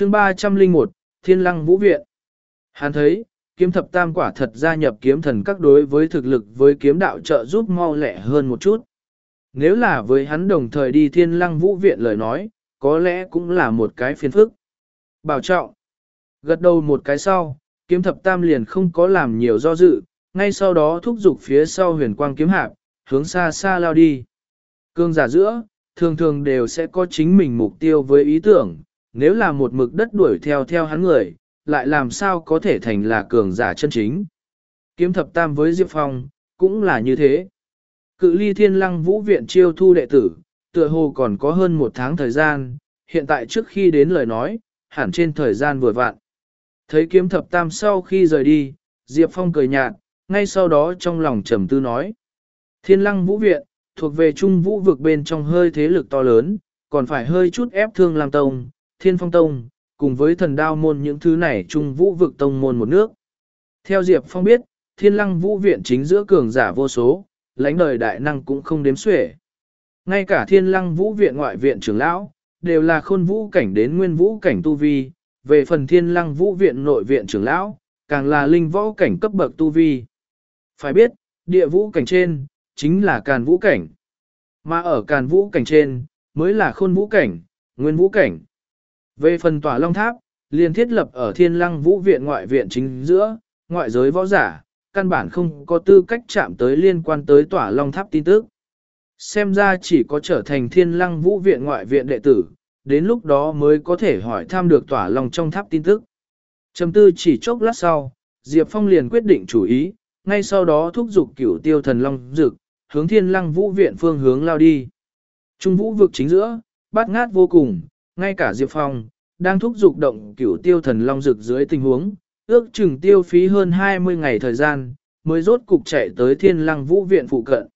chương 301, Thiên Lăng Vũ Viện. Hắn thấy, kiếm thập tam quả thật gia nhập kiếm thần các đối với thực lực với kiếm đạo trợ giúp mau lẹ hơn một chút. Nếu là với hắn đồng thời đi Thiên Lăng Vũ Viện lời nói, có lẽ cũng là một cái phiền phức. Bảo trọng. Gật đầu một cái sau, kiếm thập tam liền không có làm nhiều do dự, ngay sau đó thúc giục phía sau huyền quang kiếm hạp, hướng xa xa lao đi. Cương giả giữa, thường thường đều sẽ có chính mình mục tiêu với ý tưởng, nếu là một mực đất đuổi theo theo hắn người, lại làm sao có thể thành là cường giả chân chính. Kiếm thập tam với Diệp Phong, cũng là như thế. Cự ly thiên lăng vũ viện chiêu thu đệ tử, tựa hồ còn có hơn một tháng thời gian, hiện tại trước khi đến lời nói, hẳn trên thời gian vừa vặn. Thấy kiếm thập tam sau khi rời đi, Diệp Phong cười nhạt, ngay sau đó trong lòng trầm tư nói. Thiên lăng vũ viện, thuộc về trung vũ vực bên trong hơi thế lực to lớn, còn phải hơi chút ép thương làm tông, thiên phong tông, cùng với thần đao môn những thứ này Chung vũ vực tông môn một nước. Theo Diệp Phong biết, thiên lăng vũ viện chính giữa cường giả vô số, lãnh đời đại năng cũng không đếm xuể. Ngay cả thiên lăng vũ viện ngoại viện trưởng lão, đều là khôn vũ cảnh đến nguyên vũ cảnh tu vi, về phần thiên lăng vũ viện nội viện trưởng lão, càng là linh võ cảnh cấp bậc tu vi. Phải biết, địa vũ cảnh trên, chính là càn vũ cảnh. Mà ở càn vũ cảnh trên, mới là khôn vũ cảnh, nguyên vũ cảnh. Về phần tòa long tháp, liền thiết lập ở thiên lăng vũ viện ngoại viện chính giữa, ngoại giới võ giả, căn bản không có tư cách chạm tới liên quan tới tòa long tháp tin tức. Xem ra chỉ có trở thành thiên lăng vũ viện ngoại viện đệ tử, đến lúc đó mới có thể hỏi tham được tỏa lòng trong tháp tin tức. Trầm tư chỉ chốc lát sau, Diệp Phong liền quyết định chủ ý, ngay sau đó thúc giục cửu tiêu thần long dực, hướng thiên lăng vũ viện phương hướng lao đi. Trung vũ vực chính giữa, bát ngát vô cùng, ngay cả Diệp Phong, đang thúc giục động cửu tiêu thần long rực dưới tình huống, ước chừng tiêu phí hơn 20 ngày thời gian, mới rốt cục chạy tới thiên lăng vũ viện phụ cận.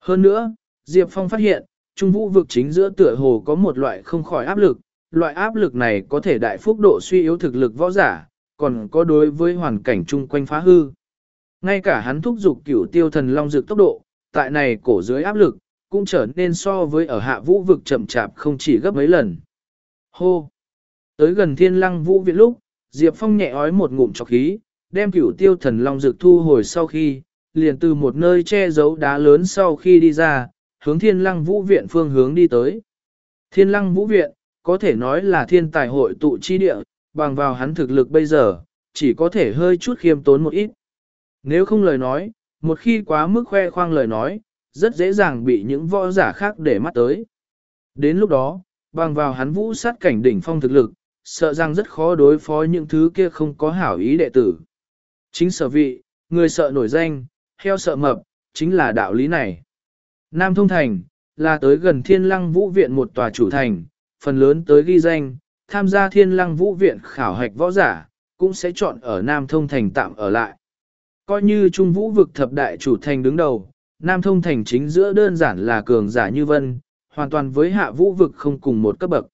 Hơn nữa, Diệp Phong phát hiện, trung vũ vực chính giữa tựa hồ có một loại không khỏi áp lực, loại áp lực này có thể đại phúc độ suy yếu thực lực võ giả, còn có đối với hoàn cảnh chung quanh phá hư. Ngay cả hắn thúc giục cửu tiêu thần long dược tốc độ, tại này cổ dưới áp lực, cũng trở nên so với ở hạ vũ vực chậm chạp không chỉ gấp mấy lần. Hô! Tới gần thiên lăng vũ viện lúc, Diệp Phong nhẹ ói một ngụm chọc khí, đem cửu tiêu thần long dược thu hồi sau khi, liền từ một nơi che giấu đá lớn sau khi đi ra, hướng thiên lăng vũ viện phương hướng đi tới. Thiên lăng vũ viện, có thể nói là thiên tài hội tụ chi địa, bằng vào hắn thực lực bây giờ, chỉ có thể hơi chút khiêm tốn một ít. Nếu không lời nói, một khi quá mức khoe khoang lời nói, rất dễ dàng bị những võ giả khác để mắt tới. Đến lúc đó, bằng vào hắn vũ sát cảnh đỉnh phong thực lực, sợ rằng rất khó đối phó những thứ kia không có hảo ý đệ tử. Chính sở vị, người sợ nổi danh, heo sợ mập, chính là đạo lý này. Nam Thông Thành, là tới gần Thiên Lăng Vũ Viện một tòa chủ thành, phần lớn tới ghi danh, tham gia Thiên Lăng Vũ Viện khảo hạch võ giả, cũng sẽ chọn ở Nam Thông Thành tạm ở lại. Coi như Trung Vũ vực thập đại chủ thành đứng đầu, Nam Thông Thành chính giữa đơn giản là cường giả như vân, hoàn toàn với hạ vũ vực không cùng một cấp bậc.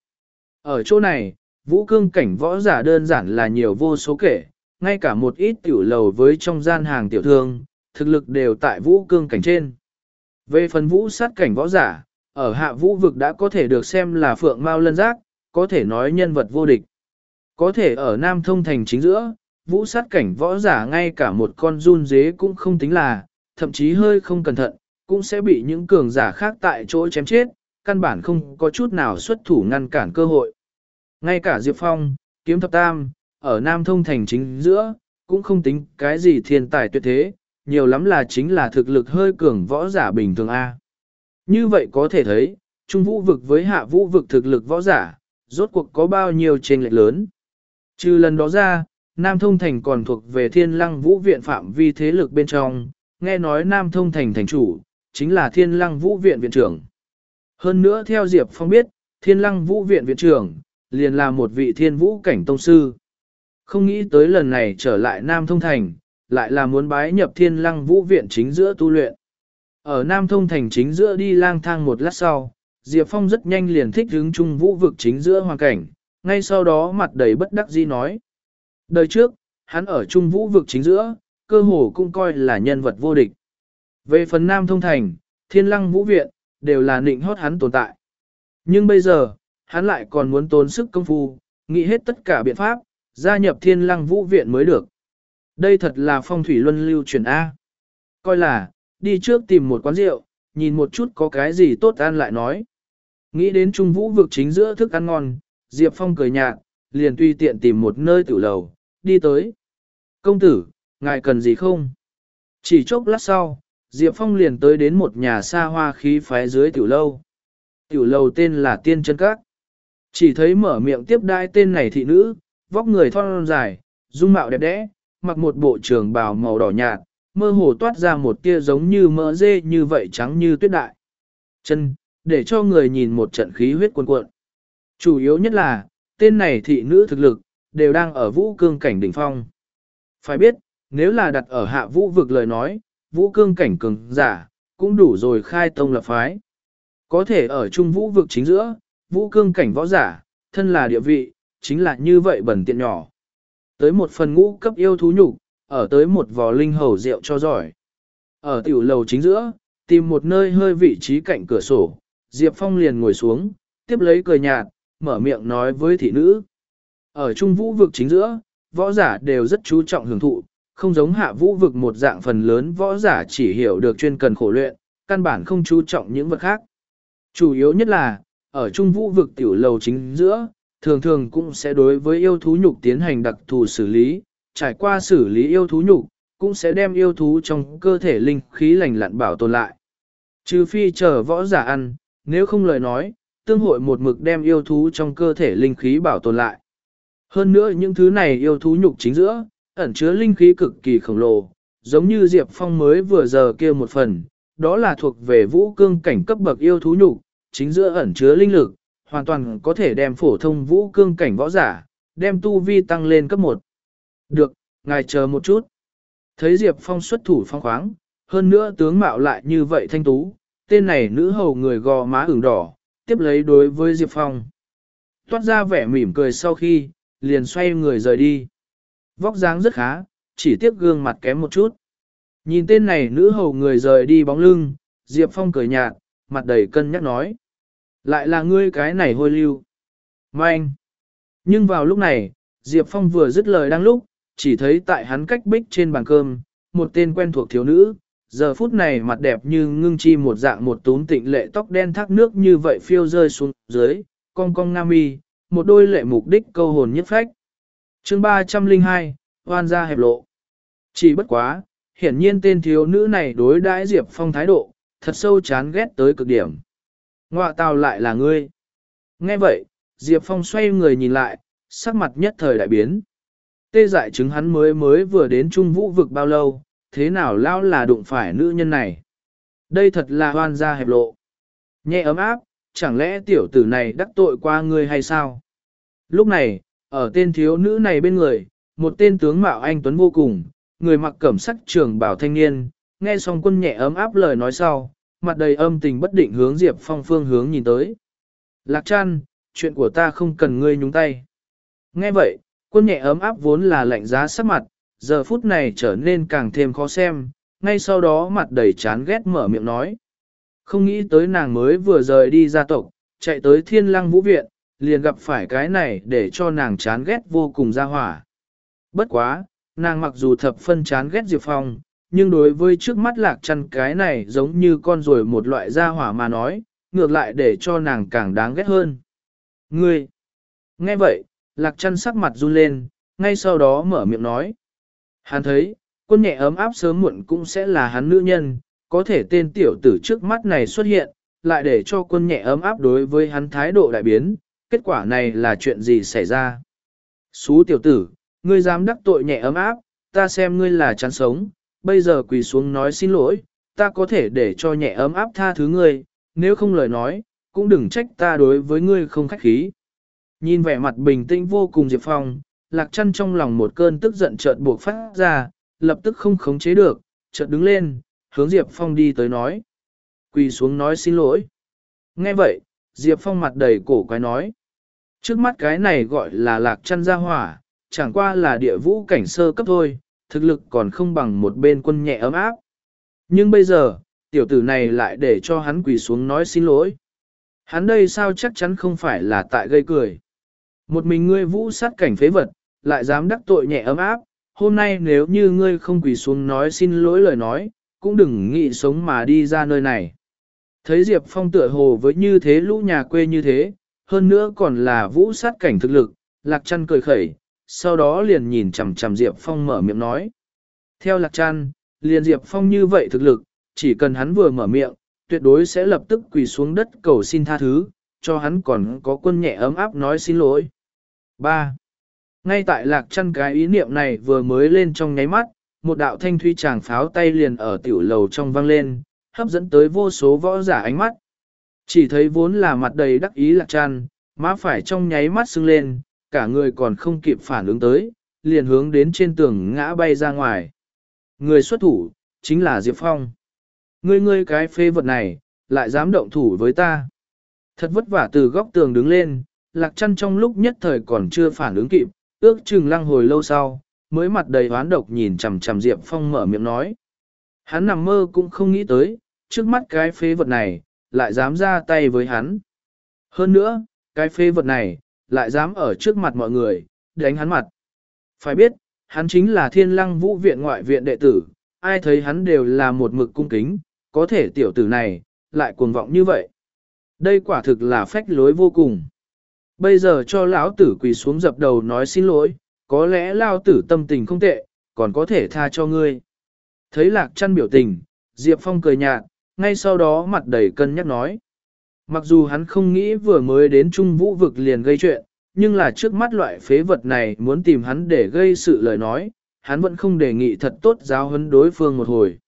Ở chỗ này, vũ cương cảnh võ giả đơn giản là nhiều vô số kể, ngay cả một ít tiểu lầu với trong gian hàng tiểu thương, thực lực đều tại vũ cương cảnh trên. Về phần vũ sát cảnh võ giả, ở hạ vũ vực đã có thể được xem là phượng mao lân giác, có thể nói nhân vật vô địch. Có thể ở Nam Thông Thành chính giữa, vũ sát cảnh võ giả ngay cả một con run dế cũng không tính là, thậm chí hơi không cẩn thận, cũng sẽ bị những cường giả khác tại chỗ chém chết, căn bản không có chút nào xuất thủ ngăn cản cơ hội. Ngay cả Diệp Phong, Kiếm Thập Tam, ở Nam Thông Thành chính giữa, cũng không tính cái gì thiên tài tuyệt thế, nhiều lắm là chính là thực lực hơi cường võ giả bình thường A. Như vậy có thể thấy, trung vũ vực với hạ vũ vực thực lực võ giả, rốt cuộc có bao nhiêu chênh lệch lớn. Trừ lần đó ra, Nam Thông Thành còn thuộc về thiên lăng vũ viện phạm vi thế lực bên trong, nghe nói Nam Thông Thành thành chủ, chính là thiên lăng vũ viện viện trưởng. Hơn nữa theo Diệp Phong biết, thiên lăng vũ viện viện trưởng, liền là một vị thiên vũ cảnh tông sư. Không nghĩ tới lần này trở lại Nam Thông Thành, lại là muốn bái nhập thiên lăng vũ viện chính giữa tu luyện. Ở Nam Thông Thành chính giữa đi lang thang một lát sau, Diệp Phong rất nhanh liền thích hướng trung vũ vực chính giữa hoàn cảnh, ngay sau đó mặt đầy bất đắc dĩ nói. Đời trước, hắn ở trung vũ vực chính giữa, cơ hồ cũng coi là nhân vật vô địch. Về phần Nam Thông Thành, thiên lăng vũ viện, đều là nịnh hót hắn tồn tại. Nhưng bây giờ, hắn lại còn muốn tốn sức công phu, Nghĩ hết tất cả biện pháp, gia nhập thiên lăng vũ viện mới được. Đây thật là phong thủy luân lưu truyền A. Coi là, đi trước tìm một quán rượu, nhìn một chút có cái gì tốt ăn lại nói. Nghĩ đến trung vũ vực chính giữa thức ăn ngon, Diệp Phong cười nhạt, liền tùy tiện tìm một nơi tiểu lầu, đi tới. Công tử, ngài cần gì không? Chỉ chốc lát sau, Diệp Phong liền tới đến một nhà xa hoa khí phái dưới tiểu lâu. Tiểu lâu tên là Tiên Chân Các. Chỉ thấy mở miệng tiếp đai tên này thị nữ, vóc người thon dài, dung mạo đẹp đẽ, mặc một bộ trường bào màu đỏ nhạt, mơ hồ toát ra một tia giống như mỡ dê như vậy trắng như tuyết đại. Chân, để cho người nhìn một trận khí huyết cuồn cuộn. Chủ yếu nhất là, tên này thị nữ thực lực, đều đang ở vũ cương cảnh đỉnh phong. Phải biết, nếu là đặt ở hạ vũ vực lời nói, vũ cương cảnh cường giả, cũng đủ rồi khai tông lập phái. Có thể ở trung vũ vực chính giữa, vũ cương cảnh võ giả, thân là địa vị, chính là như vậy bẩn tiện nhỏ. Tới một phần ngũ cấp yêu thú nhục, ở tới một vò linh hầu rượu cho giỏi. Ở tiểu lầu chính giữa, tìm một nơi hơi vị trí cạnh cửa sổ, Diệp Phong liền ngồi xuống, tiếp lấy cười nhạt, mở miệng nói với thị nữ. Ở trung vũ vực chính giữa, võ giả đều rất chú trọng hưởng thụ, không giống hạ vũ vực một dạng phần lớn võ giả chỉ hiểu được chuyên cần khổ luyện, căn bản không chú trọng những vật khác. Chủ yếu nhất là, ở trung vũ vực tiểu lầu chính giữa, thường thường cũng sẽ đối với yêu thú nhục tiến hành đặc thù xử lý, trải qua xử lý yêu thú nhục, cũng sẽ đem yêu thú trong cơ thể linh khí lành lặn bảo tồn lại. Trừ phi chờ võ giả ăn, nếu không lời nói, tương hội một mực đem yêu thú trong cơ thể linh khí bảo tồn lại. Hơn nữa những thứ này yêu thú nhục chính giữa, ẩn chứa linh khí cực kỳ khổng lồ, giống như Diệp Phong mới vừa giờ kia một phần, đó là thuộc về vũ cương cảnh cấp bậc yêu thú nhục, chính giữa ẩn chứa linh lực, hoàn toàn có thể đem phổ thông vũ cương cảnh võ giả, đem tu vi tăng lên cấp 1. Được, ngài chờ một chút. Thấy Diệp Phong xuất thủ phong khoáng, hơn nữa tướng mạo lại như vậy thanh tú, tên này nữ hầu người gò má ửng đỏ, tiếp lấy đối với Diệp Phong. Toát ra vẻ mỉm cười sau khi, liền xoay người rời đi. Vóc dáng rất khá, chỉ tiếc gương mặt kém một chút. Nhìn tên này nữ hầu người rời đi bóng lưng, Diệp Phong cười nhạt, mặt đầy cân nhắc nói. Lại là ngươi cái này hôi lưu. Manh! Nhưng vào lúc này, Diệp Phong vừa dứt lời đang lúc, chỉ thấy tại hắn cách bích trên bàn cơm, một tên quen thuộc thiếu nữ, giờ phút này mặt đẹp như ngưng chi một dạng một túm tịnh lệ tóc đen thác nước như vậy phiêu rơi xuống dưới, cong cong nam mi, một đôi lệ mục đích câu hồn nhất phách chương 302, hoan gia hẹp lộ. Chỉ bất quá, hiển nhiên tên thiếu nữ này đối đãi Diệp Phong thái độ, thật sâu chán ghét tới cực điểm. Ngoạ tào lại là ngươi. Nghe vậy, Diệp Phong xoay người nhìn lại, sắc mặt nhất thời đại biến. Tê dại chứng hắn mới mới vừa đến Trung Vũ vực bao lâu, thế nào lao là đụng phải nữ nhân này. Đây thật là hoan gia hẹp lộ. Nhẹ ấm áp, chẳng lẽ tiểu tử này đắc tội qua ngươi hay sao? Lúc này, ở tên thiếu nữ này bên người, một tên tướng mạo anh Tuấn vô cùng, người mặc cẩm sắc trường bảo thanh niên, nghe xong quân nhẹ ấm áp lời nói sau, mặt đầy âm tình bất định hướng Diệp Phong phương hướng nhìn tới. Lạc chăn, chuyện của ta không cần ngươi nhúng tay. Nghe vậy, quân nhẹ ấm áp vốn là lạnh giá sắc mặt, giờ phút này trở nên càng thêm khó xem, ngay sau đó mặt đầy chán ghét mở miệng nói. Không nghĩ tới nàng mới vừa rời đi gia tộc, chạy tới thiên lăng vũ viện, liền gặp phải cái này để cho nàng chán ghét vô cùng ra hỏa. Bất quá, nàng mặc dù thập phân chán ghét Diệp Phong, nhưng đối với trước mắt lạc chăn cái này giống như con rồi một loại gia hỏa mà nói, ngược lại để cho nàng càng đáng ghét hơn. Ngươi! Nghe vậy, lạc chăn sắc mặt run lên, ngay sau đó mở miệng nói. Hắn thấy, quân nhẹ ấm áp sớm muộn cũng sẽ là hắn nữ nhân, có thể tên tiểu tử trước mắt này xuất hiện, lại để cho quân nhẹ ấm áp đối với hắn thái độ đại biến, kết quả này là chuyện gì xảy ra. Xú tiểu tử, ngươi dám đắc tội nhẹ ấm áp, ta xem ngươi là chán sống, bây giờ quỳ xuống nói xin lỗi, ta có thể để cho nhẹ ấm áp tha thứ ngươi, nếu không lời nói, cũng đừng trách ta đối với ngươi không khách khí. Nhìn vẻ mặt bình tĩnh vô cùng Diệp Phong, lạc chăn trong lòng một cơn tức giận chợt buộc phát ra, lập tức không khống chế được, chợt đứng lên, hướng Diệp Phong đi tới nói. Quỳ xuống nói xin lỗi. Nghe vậy, Diệp Phong mặt đầy cổ quái nói. Trước mắt cái này gọi là lạc chăn gia hỏa, chẳng qua là địa vũ cảnh sơ cấp thôi, thực lực còn không bằng một bên quân nhẹ ấm áp. Nhưng bây giờ, tiểu tử này lại để cho hắn quỳ xuống nói xin lỗi. Hắn đây sao chắc chắn không phải là tại gây cười. Một mình ngươi vũ sát cảnh phế vật, lại dám đắc tội nhẹ ấm áp, hôm nay nếu như ngươi không quỳ xuống nói xin lỗi lời nói, cũng đừng nghĩ sống mà đi ra nơi này. Thấy Diệp Phong tựa hồ với như thế lũ nhà quê như thế, hơn nữa còn là vũ sát cảnh thực lực, Lạc Trăn cười khẩy, sau đó liền nhìn chằm chằm Diệp Phong mở miệng nói. Theo Lạc Trăn, liền Diệp Phong như vậy thực lực, chỉ cần hắn vừa mở miệng, tuyệt đối sẽ lập tức quỳ xuống đất cầu xin tha thứ, cho hắn còn có quân nhẹ ấm áp nói xin lỗi. 3. Ngay tại Lạc Trăn cái ý niệm này vừa mới lên trong nháy mắt, một đạo thanh thuy chàng pháo tay liền ở tiểu lầu trong vang lên, hấp dẫn tới vô số võ giả ánh mắt. Chỉ thấy vốn là mặt đầy đắc ý lạc tràn, má phải trong nháy mắt sưng lên, cả người còn không kịp phản ứng tới, liền hướng đến trên tường ngã bay ra ngoài. Người xuất thủ, chính là Diệp Phong. Ngươi ngươi cái phê vật này, lại dám động thủ với ta. Thật vất vả từ góc tường đứng lên, lạc chăn trong lúc nhất thời còn chưa phản ứng kịp, ước chừng lăng hồi lâu sau, mới mặt đầy hoán độc nhìn chằm chằm Diệp Phong mở miệng nói. Hắn nằm mơ cũng không nghĩ tới, trước mắt cái phế vật này, lại dám ra tay với hắn. Hơn nữa, cái phế vật này, lại dám ở trước mặt mọi người, đánh hắn mặt. Phải biết, hắn chính là thiên lăng vũ viện ngoại viện đệ tử, ai thấy hắn đều là một mực cung kính, có thể tiểu tử này, lại cuồng vọng như vậy. Đây quả thực là phách lối vô cùng. Bây giờ cho lão tử quỳ xuống dập đầu nói xin lỗi, có lẽ lao tử tâm tình không tệ, còn có thể tha cho ngươi. Thấy lạc chăn biểu tình, Diệp Phong cười nhạt, ngay sau đó mặt đầy cân nhắc nói. Mặc dù hắn không nghĩ vừa mới đến Trung Vũ vực liền gây chuyện, nhưng là trước mắt loại phế vật này muốn tìm hắn để gây sự lời nói, hắn vẫn không đề nghị thật tốt giáo huấn đối phương một hồi.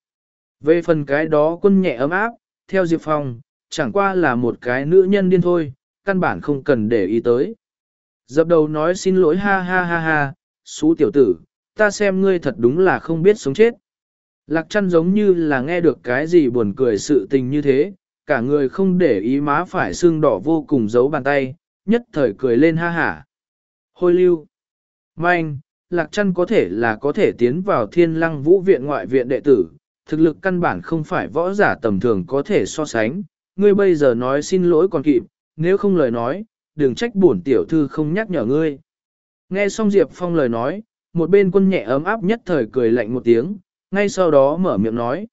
Về phần cái đó quân nhẹ ấm áp, theo Diệp Phong, chẳng qua là một cái nữ nhân điên thôi, căn bản không cần để ý tới. Dập đầu nói xin lỗi ha ha ha ha, xú tiểu tử, ta xem ngươi thật đúng là không biết sống chết. Lạc chăn giống như là nghe được cái gì buồn cười sự tình như thế, cả người không để ý má phải xương đỏ vô cùng giấu bàn tay, nhất thời cười lên ha hả. Hôi lưu. Manh, Lạc chăn có thể là có thể tiến vào thiên lăng vũ viện ngoại viện đệ tử, thực lực căn bản không phải võ giả tầm thường có thể so sánh, ngươi bây giờ nói xin lỗi còn kịp, nếu không lời nói, đừng trách bổn tiểu thư không nhắc nhở ngươi. Nghe xong Diệp Phong lời nói, một bên quân nhẹ ấm áp nhất thời cười lạnh một tiếng, ngay sau đó mở miệng nói.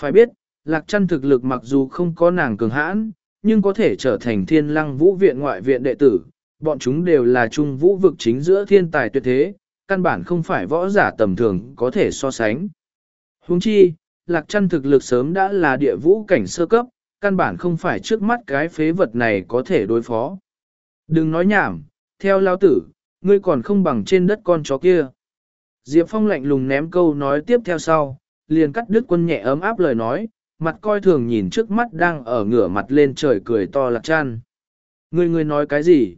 Phải biết, lạc chăn thực lực mặc dù không có nàng cường hãn, nhưng có thể trở thành thiên lăng vũ viện ngoại viện đệ tử, bọn chúng đều là trung vũ vực chính giữa thiên tài tuyệt thế, căn bản không phải võ giả tầm thường có thể so sánh. Huống chi, lạc chăn thực lực sớm đã là địa vũ cảnh sơ cấp, căn bản không phải trước mắt cái phế vật này có thể đối phó. Đừng nói nhảm, theo lao tử, ngươi còn không bằng trên đất con chó kia. Diệp Phong lạnh lùng ném câu nói tiếp theo sau, liền cắt đứt quân nhẹ ấm áp lời nói, mặt coi thường nhìn trước mắt đang ở ngửa mặt lên trời cười to lạc chan. Người người nói cái gì?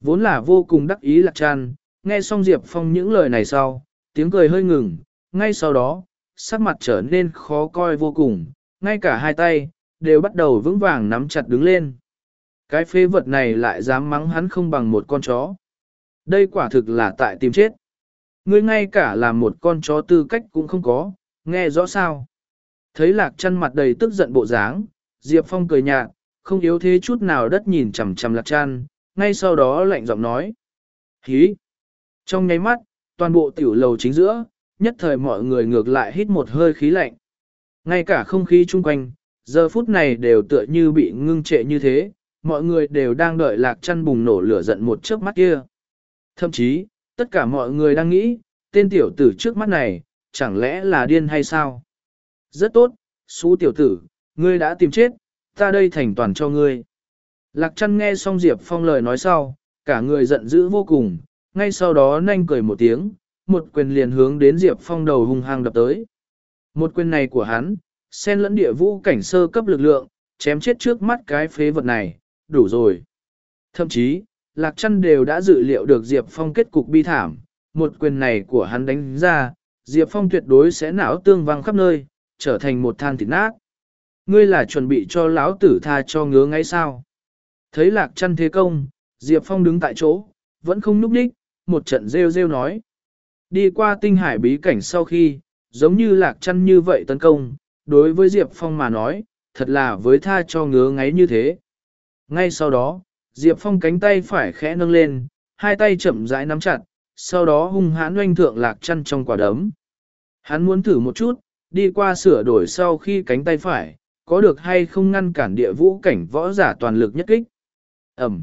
Vốn là vô cùng đắc ý lạc chan, nghe xong Diệp Phong những lời này sau, tiếng cười hơi ngừng, ngay sau đó, sắc mặt trở nên khó coi vô cùng, ngay cả hai tay, đều bắt đầu vững vàng nắm chặt đứng lên. Cái phế vật này lại dám mắng hắn không bằng một con chó. Đây quả thực là tại tìm chết. Ngươi ngay cả là một con chó tư cách cũng không có, nghe rõ sao. Thấy lạc chăn mặt đầy tức giận bộ dáng, Diệp Phong cười nhạt, không yếu thế chút nào đất nhìn chằm chằm lạc chăn, ngay sau đó lạnh giọng nói. Hí! Trong nháy mắt, toàn bộ tiểu lầu chính giữa, nhất thời mọi người ngược lại hít một hơi khí lạnh. Ngay cả không khí chung quanh, giờ phút này đều tựa như bị ngưng trệ như thế, mọi người đều đang đợi lạc chăn bùng nổ lửa giận một chớp mắt kia. Thậm chí, tất cả mọi người đang nghĩ, tên tiểu tử trước mắt này, chẳng lẽ là điên hay sao? Rất tốt, xú tiểu tử, ngươi đã tìm chết, ta đây thành toàn cho ngươi. Lạc chăn nghe xong Diệp Phong lời nói sau, cả người giận dữ vô cùng, ngay sau đó nhanh cười một tiếng, một quyền liền hướng đến Diệp Phong đầu hung hăng đập tới. Một quyền này của hắn, xen lẫn địa vũ cảnh sơ cấp lực lượng, chém chết trước mắt cái phế vật này, đủ rồi. Thậm chí, Lạc Trăn đều đã dự liệu được Diệp Phong kết cục bi thảm, một quyền này của hắn đánh ra, Diệp Phong tuyệt đối sẽ não tương văng khắp nơi, trở thành một than thịt nát. Ngươi là chuẩn bị cho lão tử tha cho ngứa ngay sao? Thấy Lạc Trăn thế công, Diệp Phong đứng tại chỗ, vẫn không núp đích, một trận rêu rêu nói. Đi qua tinh hải bí cảnh sau khi, giống như Lạc Trăn như vậy tấn công, đối với Diệp Phong mà nói, thật là với tha cho ngứa ngáy như thế. Ngay sau đó, Diệp Phong cánh tay phải khẽ nâng lên, hai tay chậm rãi nắm chặt, sau đó hung hãn oanh thượng lạc chăn trong quả đấm. Hắn muốn thử một chút, đi qua sửa đổi sau khi cánh tay phải, có được hay không ngăn cản địa vũ cảnh võ giả toàn lực nhất kích. Ẩm.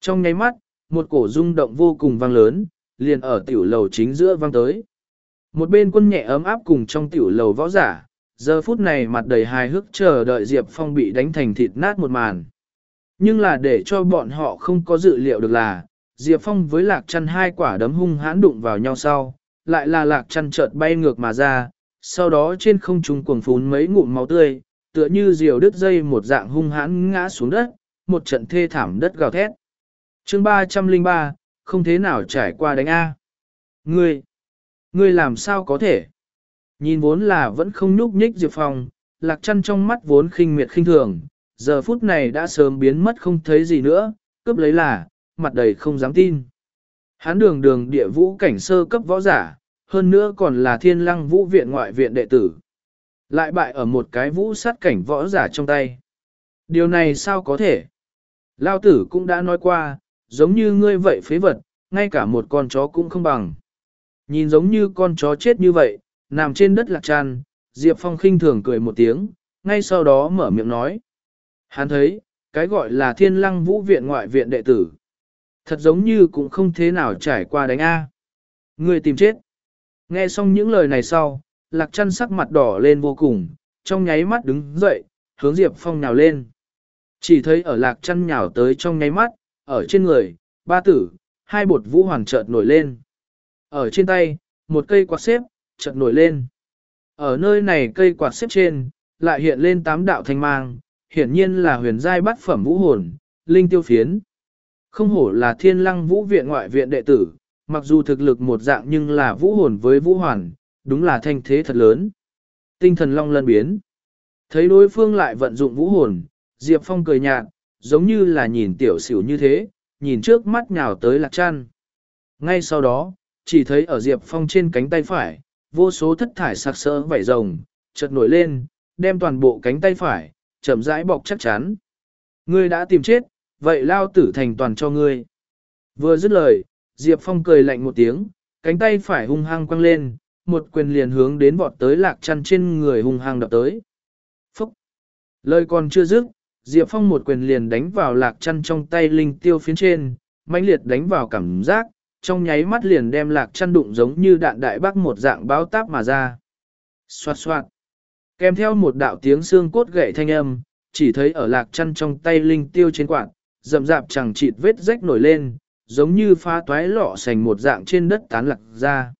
Trong nháy mắt, một cổ rung động vô cùng vang lớn, liền ở tiểu lầu chính giữa vang tới. Một bên quân nhẹ ấm áp cùng trong tiểu lầu võ giả, giờ phút này mặt đầy hài hước chờ đợi Diệp Phong bị đánh thành thịt nát một màn. Nhưng là để cho bọn họ không có dự liệu được là, Diệp Phong với lạc chăn hai quả đấm hung hãn đụng vào nhau sau, lại là lạc chăn chợt bay ngược mà ra, sau đó trên không trung cuồng phún mấy ngụm máu tươi, tựa như diều đứt dây một dạng hung hãn ngã xuống đất, một trận thê thảm đất gào thét. chương 303, không thế nào trải qua đánh A. Ngươi, ngươi làm sao có thể? Nhìn vốn là vẫn không nhúc nhích Diệp Phong, lạc chăn trong mắt vốn khinh miệt khinh thường, giờ phút này đã sớm biến mất không thấy gì nữa, cướp lấy là, mặt đầy không dám tin. Hán đường đường địa vũ cảnh sơ cấp võ giả, hơn nữa còn là thiên lăng vũ viện ngoại viện đệ tử. Lại bại ở một cái vũ sát cảnh võ giả trong tay. Điều này sao có thể? Lao tử cũng đã nói qua, giống như ngươi vậy phế vật, ngay cả một con chó cũng không bằng. Nhìn giống như con chó chết như vậy, nằm trên đất lạc tràn, Diệp Phong khinh thường cười một tiếng, ngay sau đó mở miệng nói. Hắn thấy, cái gọi là thiên lăng vũ viện ngoại viện đệ tử. Thật giống như cũng không thế nào trải qua đánh A. Người tìm chết. Nghe xong những lời này sau, lạc chăn sắc mặt đỏ lên vô cùng, trong nháy mắt đứng dậy, hướng Diệp Phong nhào lên. Chỉ thấy ở lạc chăn nhào tới trong nháy mắt, ở trên người, ba tử, hai bột vũ hoàng chợt nổi lên. Ở trên tay, một cây quạt xếp, chợt nổi lên. Ở nơi này cây quạt xếp trên, lại hiện lên tám đạo thanh mang, hiển nhiên là huyền giai bát phẩm vũ hồn, linh tiêu phiến. Không hổ là thiên lăng vũ viện ngoại viện đệ tử, mặc dù thực lực một dạng nhưng là vũ hồn với vũ hoàn, đúng là thanh thế thật lớn. Tinh thần long lân biến. Thấy đối phương lại vận dụng vũ hồn, Diệp Phong cười nhạt, giống như là nhìn tiểu xỉu như thế, nhìn trước mắt nhào tới lạc chăn. Ngay sau đó, chỉ thấy ở Diệp Phong trên cánh tay phải, vô số thất thải sặc sỡ vảy rồng, chợt nổi lên, đem toàn bộ cánh tay phải, chậm rãi bọc chắc chắn. Ngươi đã tìm chết, vậy lao tử thành toàn cho ngươi. Vừa dứt lời, Diệp Phong cười lạnh một tiếng, cánh tay phải hung hăng quăng lên, một quyền liền hướng đến vọt tới lạc chăn trên người hung hăng đập tới. Phúc! Lời còn chưa dứt, Diệp Phong một quyền liền đánh vào lạc chăn trong tay linh tiêu phiến trên, mãnh liệt đánh vào cảm giác, trong nháy mắt liền đem lạc chăn đụng giống như đạn đại bác một dạng báo táp mà ra. Xoạt xoạt! Kèm theo một đạo tiếng xương cốt gãy thanh âm, chỉ thấy ở lạc chăn trong tay linh tiêu trên quạt, rậm rạp chẳng chịt vết rách nổi lên, giống như phá toái lọ sành một dạng trên đất tán lạc ra.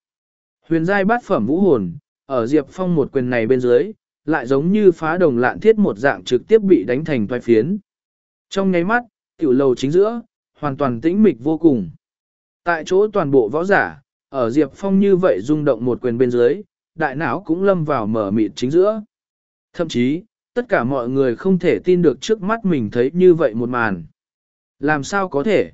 Huyền giai bát phẩm vũ hồn, ở Diệp Phong một quyền này bên dưới, lại giống như phá đồng lạn thiết một dạng trực tiếp bị đánh thành toái phiến. Trong nháy mắt, tiểu lầu chính giữa, hoàn toàn tĩnh mịch vô cùng. Tại chỗ toàn bộ võ giả, ở Diệp Phong như vậy rung động một quyền bên dưới, đại não cũng lâm vào mở mịt chính giữa. Thậm chí, tất cả mọi người không thể tin được trước mắt mình thấy như vậy một màn. Làm sao có thể?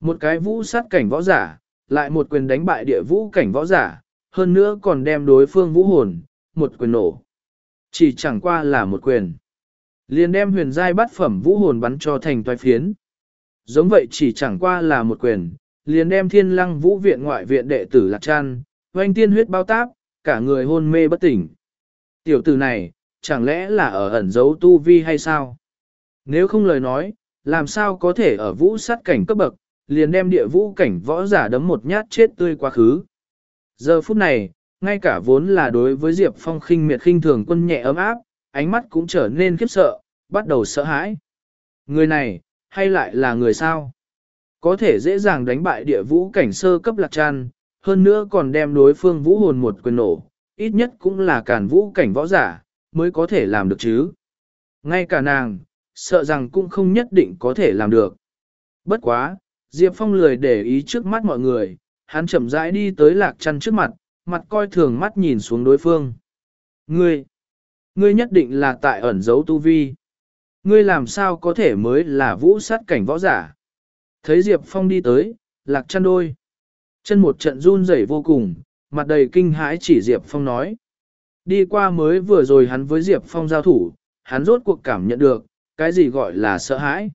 Một cái vũ sát cảnh võ giả, lại một quyền đánh bại địa vũ cảnh võ giả, hơn nữa còn đem đối phương vũ hồn, một quyền nổ. Chỉ chẳng qua là một quyền. liền đem huyền giai bát phẩm vũ hồn bắn cho thành toái phiến. Giống vậy chỉ chẳng qua là một quyền, liền đem thiên lăng vũ viện ngoại viện đệ tử lạc trăn, oanh tiên huyết bao táp, cả người hôn mê bất tỉnh. Tiểu tử này, chẳng lẽ là ở ẩn giấu tu vi hay sao? Nếu không lời nói, làm sao có thể ở vũ sát cảnh cấp bậc, liền đem địa vũ cảnh võ giả đấm một nhát chết tươi quá khứ. Giờ phút này, ngay cả vốn là đối với Diệp Phong khinh miệt khinh thường quân nhẹ ấm áp, ánh mắt cũng trở nên khiếp sợ, bắt đầu sợ hãi. Người này, hay lại là người sao? Có thể dễ dàng đánh bại địa vũ cảnh sơ cấp lạc tràn, hơn nữa còn đem đối phương vũ hồn một quyền nổ, ít nhất cũng là cản vũ cảnh võ giả, mới có thể làm được chứ. Ngay cả nàng, sợ rằng cũng không nhất định có thể làm được. Bất quá, Diệp Phong lười để ý trước mắt mọi người, hắn chậm rãi đi tới lạc chăn trước mặt, mặt coi thường mắt nhìn xuống đối phương. Ngươi, ngươi nhất định là tại ẩn giấu tu vi. Ngươi làm sao có thể mới là vũ sát cảnh võ giả. Thấy Diệp Phong đi tới, lạc chăn đôi. Chân một trận run rẩy vô cùng, mặt đầy kinh hãi chỉ Diệp Phong nói. Đi qua mới vừa rồi hắn với Diệp Phong giao thủ, hắn rốt cuộc cảm nhận được, cái gì gọi là sợ hãi.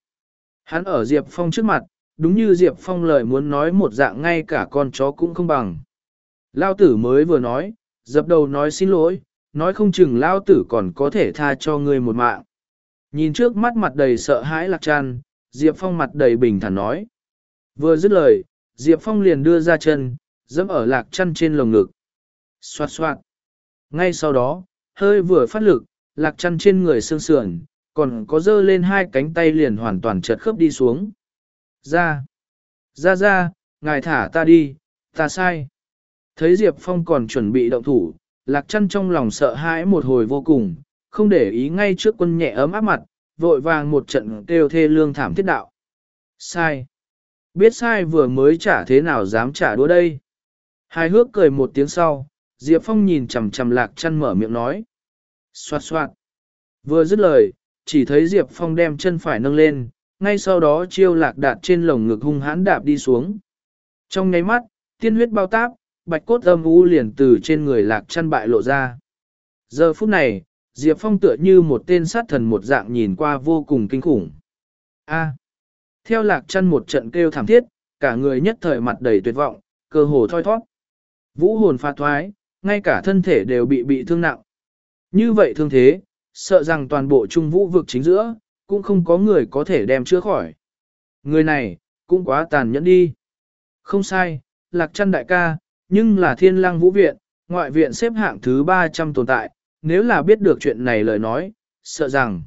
Hắn ở Diệp Phong trước mặt, đúng như Diệp Phong lời muốn nói một dạng ngay cả con chó cũng không bằng. Lao tử mới vừa nói, dập đầu nói xin lỗi, nói không chừng Lao tử còn có thể tha cho ngươi một mạng. Nhìn trước mắt mặt đầy sợ hãi lạc tràn, Diệp Phong mặt đầy bình thản nói. Vừa dứt lời, Diệp Phong liền đưa ra chân, dẫm ở lạc chăn trên lồng ngực. Xoạt xoạt. Ngay sau đó, hơi vừa phát lực, lạc chăn trên người sương sườn, còn có dơ lên hai cánh tay liền hoàn toàn chật khớp đi xuống. Ra. Ra ra, ngài thả ta đi, ta sai. Thấy Diệp Phong còn chuẩn bị động thủ, lạc chăn trong lòng sợ hãi một hồi vô cùng, không để ý ngay trước quân nhẹ ấm áp mặt, vội vàng một trận kêu thê lương thảm thiết đạo. Sai. Biết sai vừa mới trả thế nào dám trả đũa đây. Hai hước cười một tiếng sau, Diệp Phong nhìn chầm chầm lạc chăn mở miệng nói. Xoạt xoạt. Vừa dứt lời, chỉ thấy Diệp Phong đem chân phải nâng lên, ngay sau đó chiêu lạc đạt trên lồng ngực hung hãn đạp đi xuống. Trong nháy mắt, tiên huyết bao táp, bạch cốt âm u liền từ trên người lạc chăn bại lộ ra. Giờ phút này, Diệp Phong tựa như một tên sát thần một dạng nhìn qua vô cùng kinh khủng. A. Theo lạc chăn một trận kêu thảm thiết, cả người nhất thời mặt đầy tuyệt vọng, cơ hồ thoi thoát. Vũ hồn pha thoái, ngay cả thân thể đều bị bị thương nặng. Như vậy thương thế, sợ rằng toàn bộ trung vũ vực chính giữa, cũng không có người có thể đem chữa khỏi. Người này, cũng quá tàn nhẫn đi. Không sai, lạc chăn đại ca, nhưng là thiên lang vũ viện, ngoại viện xếp hạng thứ 300 tồn tại, nếu là biết được chuyện này lời nói, sợ rằng.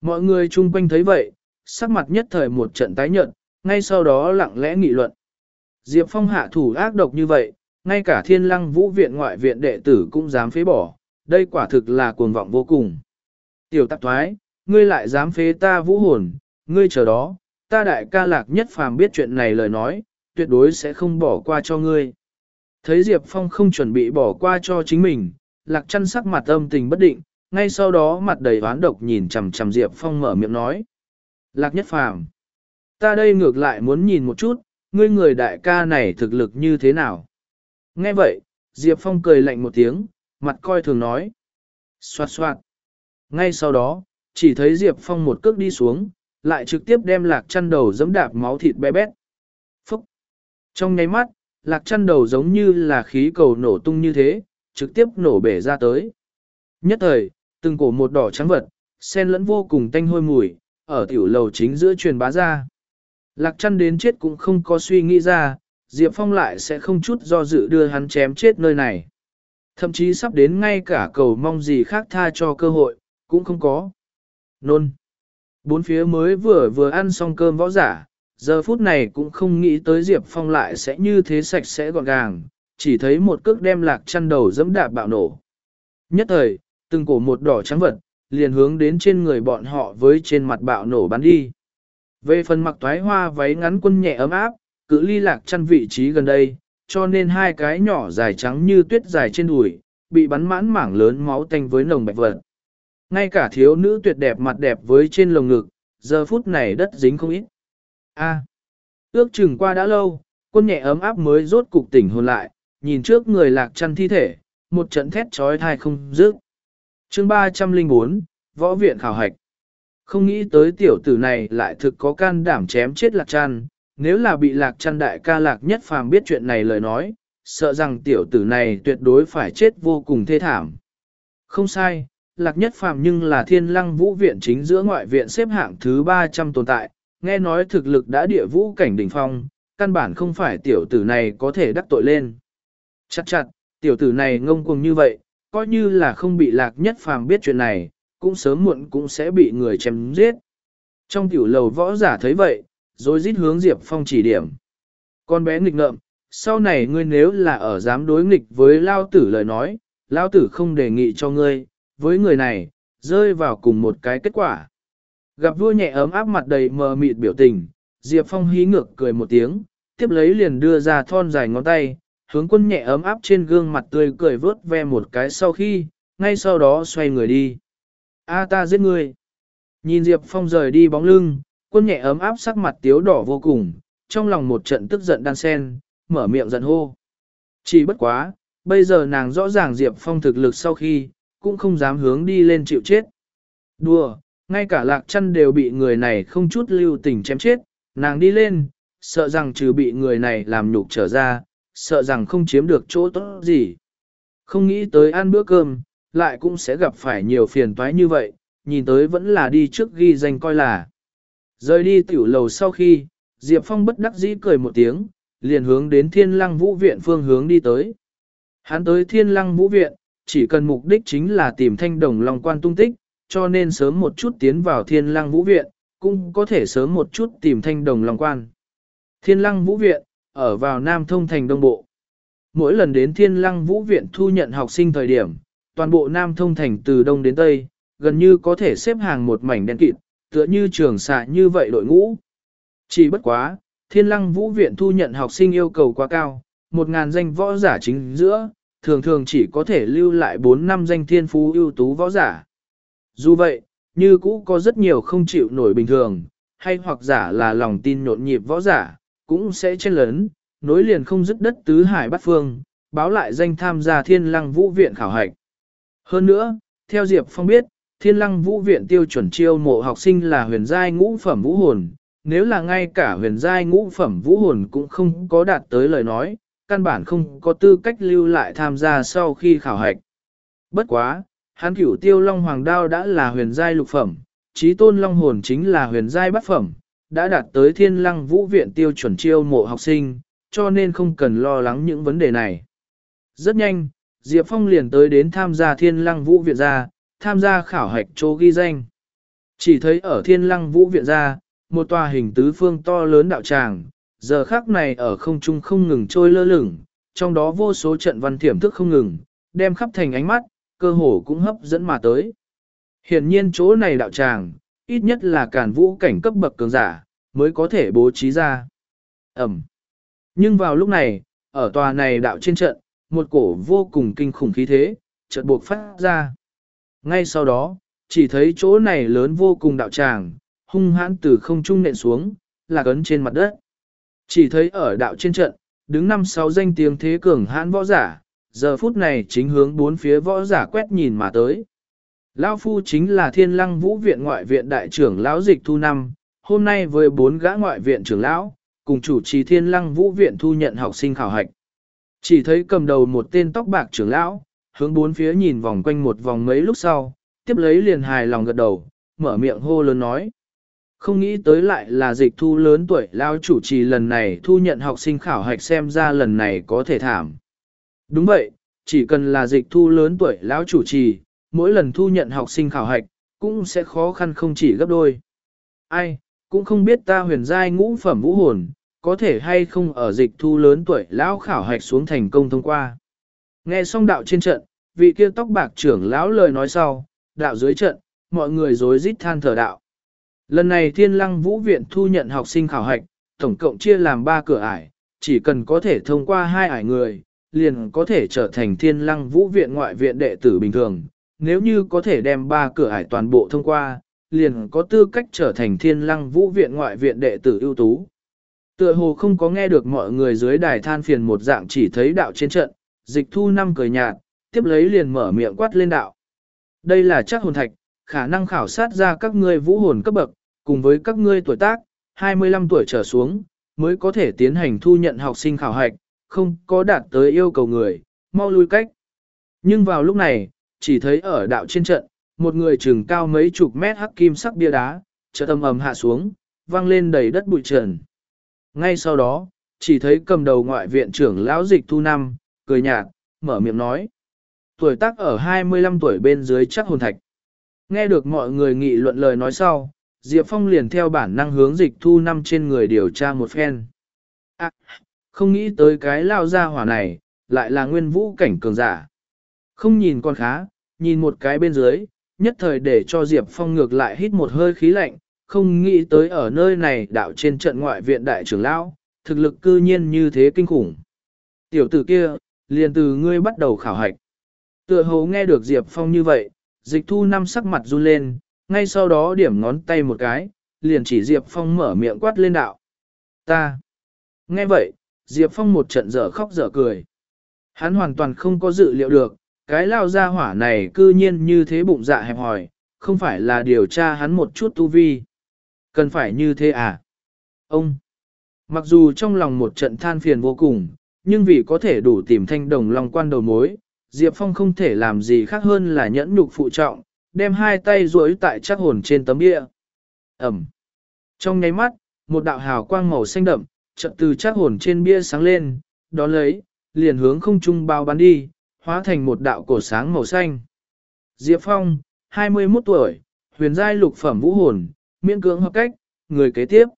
Mọi người chung quanh thấy vậy, sắc mặt nhất thời một trận tái nhợt, ngay sau đó lặng lẽ nghị luận. Diệp Phong hạ thủ ác độc như vậy, ngay cả thiên lăng vũ viện ngoại viện đệ tử cũng dám phế bỏ, đây quả thực là cuồng vọng vô cùng. Tiểu tạp thoái, ngươi lại dám phế ta vũ hồn, ngươi chờ đó, ta đại ca lạc nhất phàm biết chuyện này lời nói, tuyệt đối sẽ không bỏ qua cho ngươi. Thấy Diệp Phong không chuẩn bị bỏ qua cho chính mình, lạc chăn sắc mặt âm tình bất định, ngay sau đó mặt đầy oán độc nhìn chằm chằm Diệp Phong mở miệng nói. Lạc nhất phàm, ta đây ngược lại muốn nhìn một chút, ngươi người đại ca này thực lực như thế nào. Nghe vậy, Diệp Phong cười lạnh một tiếng, mặt coi thường nói. Xoạt xoạt. Ngay sau đó, chỉ thấy Diệp Phong một cước đi xuống, lại trực tiếp đem lạc chăn đầu giẫm đạp máu thịt bé bét. Phúc! Trong nháy mắt, lạc chăn đầu giống như là khí cầu nổ tung như thế, trực tiếp nổ bể ra tới. Nhất thời, từng cổ một đỏ trắng vật, sen lẫn vô cùng tanh hôi mùi, ở tiểu lầu chính giữa truyền bá ra. Lạc chăn đến chết cũng không có suy nghĩ ra, Diệp Phong lại sẽ không chút do dự đưa hắn chém chết nơi này. Thậm chí sắp đến ngay cả cầu mong gì khác tha cho cơ hội, cũng không có. Nôn. Bốn phía mới vừa vừa ăn xong cơm võ giả, giờ phút này cũng không nghĩ tới Diệp Phong lại sẽ như thế sạch sẽ gọn gàng, chỉ thấy một cước đem lạc chăn đầu dẫm đạp bạo nổ. Nhất thời, từng cổ một đỏ trắng vật, liền hướng đến trên người bọn họ với trên mặt bạo nổ bắn đi. Về phần mặc toái hoa váy ngắn quân nhẹ ấm áp, cự ly lạc chăn vị trí gần đây, cho nên hai cái nhỏ dài trắng như tuyết dài trên đùi, bị bắn mãn mảng lớn máu tanh với nồng bạch vật. Ngay cả thiếu nữ tuyệt đẹp mặt đẹp với trên lồng ngực, giờ phút này đất dính không ít. A. ước chừng qua đã lâu, quân nhẹ ấm áp mới rốt cục tỉnh hồn lại, nhìn trước người lạc chăn thi thể, một trận thét trói thai không dứt. Chương 304, Võ viện khảo hạch. Không nghĩ tới tiểu tử này lại thực có can đảm chém chết lạc chăn, nếu là bị lạc chăn đại ca lạc nhất phàm biết chuyện này lời nói, sợ rằng tiểu tử này tuyệt đối phải chết vô cùng thê thảm. Không sai, lạc nhất phàm nhưng là thiên lăng vũ viện chính giữa ngoại viện xếp hạng thứ 300 tồn tại, nghe nói thực lực đã địa vũ cảnh đỉnh phong, căn bản không phải tiểu tử này có thể đắc tội lên. Chắc chặt, tiểu tử này ngông cuồng như vậy, coi như là không bị lạc nhất phàm biết chuyện này, cũng sớm muộn cũng sẽ bị người chém giết. Trong tiểu lầu võ giả thấy vậy, rồi rít hướng Diệp Phong chỉ điểm. Con bé nghịch ngợm, sau này ngươi nếu là ở dám đối nghịch với Lao Tử lời nói, Lao Tử không đề nghị cho ngươi, với người này, rơi vào cùng một cái kết quả. Gặp vua nhẹ ấm áp mặt đầy mờ mịt biểu tình, Diệp Phong hí ngược cười một tiếng, tiếp lấy liền đưa ra thon dài ngón tay, hướng quân nhẹ ấm áp trên gương mặt tươi cười vớt ve một cái sau khi, ngay sau đó xoay người đi. A ta giết ngươi. Nhìn Diệp Phong rời đi bóng lưng, quân nhẹ ấm áp sắc mặt tiếu đỏ vô cùng, trong lòng một trận tức giận đan sen, mở miệng giận hô. Chỉ bất quá, bây giờ nàng rõ ràng Diệp Phong thực lực sau khi, cũng không dám hướng đi lên chịu chết. Đùa, ngay cả lạc chăn đều bị người này không chút lưu tình chém chết, nàng đi lên, sợ rằng trừ bị người này làm nhục trở ra, sợ rằng không chiếm được chỗ tốt gì. Không nghĩ tới ăn bữa cơm, lại cũng sẽ gặp phải nhiều phiền toái như vậy, nhìn tới vẫn là đi trước ghi danh coi là. Rời đi tiểu lầu sau khi, Diệp Phong bất đắc dĩ cười một tiếng, liền hướng đến thiên lăng vũ viện phương hướng đi tới. Hắn tới thiên lăng vũ viện, chỉ cần mục đích chính là tìm thanh đồng long quan tung tích, cho nên sớm một chút tiến vào thiên lăng vũ viện, cũng có thể sớm một chút tìm thanh đồng long quan. Thiên lăng vũ viện, ở vào Nam Thông Thành Đông Bộ. Mỗi lần đến thiên lăng vũ viện thu nhận học sinh thời điểm, toàn bộ Nam Thông Thành từ Đông đến Tây, gần như có thể xếp hàng một mảnh đen kịt, tựa như trường xạ như vậy đội ngũ. Chỉ bất quá, thiên lăng vũ viện thu nhận học sinh yêu cầu quá cao, một ngàn danh võ giả chính giữa, thường thường chỉ có thể lưu lại 4 năm danh thiên phú ưu tú võ giả. Dù vậy, như cũ có rất nhiều không chịu nổi bình thường, hay hoặc giả là lòng tin nhộn nhịp võ giả, cũng sẽ chen lớn, nối liền không dứt đất tứ hải bát phương, báo lại danh tham gia thiên lăng vũ viện khảo hạch. Hơn nữa, theo Diệp Phong biết, thiên lăng vũ viện tiêu chuẩn chiêu mộ học sinh là huyền giai ngũ phẩm vũ hồn, nếu là ngay cả huyền giai ngũ phẩm vũ hồn cũng không có đạt tới lời nói, căn bản không có tư cách lưu lại tham gia sau khi khảo hạch. Bất quá, hắn cửu tiêu long hoàng đao đã là huyền giai lục phẩm, trí tôn long hồn chính là huyền giai bát phẩm, đã đạt tới thiên lăng vũ viện tiêu chuẩn chiêu mộ học sinh, cho nên không cần lo lắng những vấn đề này. Rất nhanh, Diệp Phong liền tới đến tham gia thiên lăng vũ viện ra, tham gia khảo hạch chỗ ghi danh. Chỉ thấy ở thiên lăng vũ viện ra, một tòa hình tứ phương to lớn đạo tràng, giờ khác này ở không trung không ngừng trôi lơ lửng, trong đó vô số trận văn thiểm thức không ngừng, đem khắp thành ánh mắt, cơ hồ cũng hấp dẫn mà tới. Hiện nhiên chỗ này đạo tràng, ít nhất là càn vũ cảnh cấp bậc cường giả, mới có thể bố trí ra. Ẩm. Nhưng vào lúc này, ở tòa này đạo trên trận, một cổ vô cùng kinh khủng khí thế, chợt buộc phát ra. Ngay sau đó, chỉ thấy chỗ này lớn vô cùng đạo tràng, hung hãn từ không trung nện xuống, là cấn trên mặt đất. Chỉ thấy ở đạo trên trận, đứng năm sáu danh tiếng thế cường hãn võ giả, giờ phút này chính hướng bốn phía võ giả quét nhìn mà tới. Lão Phu chính là thiên lăng vũ viện ngoại viện đại trưởng lão dịch thu năm, hôm nay với bốn gã ngoại viện trưởng lão, cùng chủ trì thiên lăng vũ viện thu nhận học sinh khảo hạch. Chỉ thấy cầm đầu một tên tóc bạc trưởng lão, hướng bốn phía nhìn vòng quanh một vòng mấy lúc sau, tiếp lấy liền hài lòng gật đầu, mở miệng hô lớn nói. Không nghĩ tới lại là dịch thu lớn tuổi lao chủ trì lần này thu nhận học sinh khảo hạch xem ra lần này có thể thảm. Đúng vậy, chỉ cần là dịch thu lớn tuổi lão chủ trì, mỗi lần thu nhận học sinh khảo hạch, cũng sẽ khó khăn không chỉ gấp đôi. Ai, cũng không biết ta huyền giai ngũ phẩm vũ hồn, có thể hay không ở dịch thu lớn tuổi lão khảo hạch xuống thành công thông qua. Nghe xong đạo trên trận, vị kia tóc bạc trưởng lão lời nói sau, đạo dưới trận, mọi người rối rít than thở đạo. Lần này thiên lăng vũ viện thu nhận học sinh khảo hạch, tổng cộng chia làm 3 cửa ải, chỉ cần có thể thông qua hai ải người, liền có thể trở thành thiên lăng vũ viện ngoại viện đệ tử bình thường. Nếu như có thể đem ba cửa ải toàn bộ thông qua, liền có tư cách trở thành thiên lăng vũ viện ngoại viện đệ tử ưu tú. Tựa hồ không có nghe được mọi người dưới đài than phiền một dạng chỉ thấy đạo trên trận, dịch thu năm cười nhạt, tiếp lấy liền mở miệng quát lên đạo. Đây là chắc hồn thạch, khả năng khảo sát ra các ngươi vũ hồn cấp bậc, cùng với các ngươi tuổi tác, 25 tuổi trở xuống, mới có thể tiến hành thu nhận học sinh khảo hạch, không có đạt tới yêu cầu người, mau lui cách. Nhưng vào lúc này, chỉ thấy ở đạo trên trận, một người chừng cao mấy chục mét hắc kim sắc bia đá, chợt âm ầm hạ xuống, vang lên đầy đất bụi trần. Ngay sau đó, chỉ thấy cầm đầu ngoại viện trưởng lão dịch thu năm, cười nhạt, mở miệng nói. Tuổi tác ở 25 tuổi bên dưới chắc hồn thạch. Nghe được mọi người nghị luận lời nói sau, Diệp Phong liền theo bản năng hướng dịch thu năm trên người điều tra một phen. À, không nghĩ tới cái lao ra hỏa này, lại là nguyên vũ cảnh cường giả. Không nhìn con khá, nhìn một cái bên dưới, nhất thời để cho Diệp Phong ngược lại hít một hơi khí lạnh, không nghĩ tới ở nơi này đạo trên trận ngoại viện đại trưởng lão, thực lực cư nhiên như thế kinh khủng. Tiểu tử kia, liền từ ngươi bắt đầu khảo hạch. Tựa hồ nghe được Diệp Phong như vậy, dịch thu năm sắc mặt run lên, ngay sau đó điểm ngón tay một cái, liền chỉ Diệp Phong mở miệng quát lên đạo. Ta! Nghe vậy, Diệp Phong một trận dở khóc dở cười. Hắn hoàn toàn không có dự liệu được, cái lao ra hỏa này cư nhiên như thế bụng dạ hẹp hòi, không phải là điều tra hắn một chút tu vi. Cần phải như thế à? Ông! Mặc dù trong lòng một trận than phiền vô cùng, nhưng vì có thể đủ tìm thanh đồng lòng quan đầu mối, Diệp Phong không thể làm gì khác hơn là nhẫn nhục phụ trọng, đem hai tay duỗi tại chắc hồn trên tấm địa. Ẩm. Trong nháy mắt, một đạo hào quang màu xanh đậm, chợt từ chắc hồn trên bia sáng lên, đó lấy, liền hướng không trung bao bắn đi, hóa thành một đạo cổ sáng màu xanh. Diệp Phong, 21 tuổi, huyền giai lục phẩm vũ hồn, miễn cưỡng hợp cách, người kế tiếp.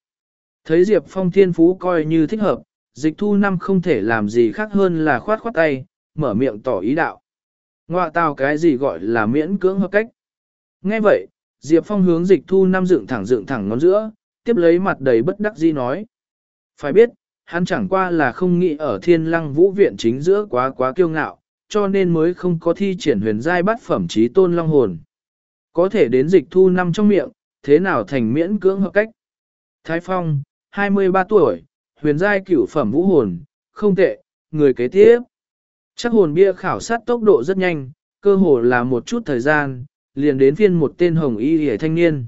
Thấy Diệp Phong thiên phú coi như thích hợp, dịch thu năm không thể làm gì khác hơn là khoát khoát tay, mở miệng tỏ ý đạo. Ngoạ tào cái gì gọi là miễn cưỡng hợp cách. Nghe vậy, Diệp Phong hướng dịch thu năm dựng thẳng dựng thẳng ngón giữa, tiếp lấy mặt đầy bất đắc dĩ nói. Phải biết, hắn chẳng qua là không nghĩ ở thiên lăng vũ viện chính giữa quá quá kiêu ngạo, cho nên mới không có thi triển huyền giai bắt phẩm trí tôn long hồn. Có thể đến dịch thu năm trong miệng, thế nào thành miễn cưỡng hợp cách. Thái Phong, 23 tuổi, huyền giai cửu phẩm vũ hồn, không tệ, người kế tiếp. Chắc hồn bia khảo sát tốc độ rất nhanh, cơ hồ là một chút thời gian, liền đến phiên một tên hồng y hề thanh niên.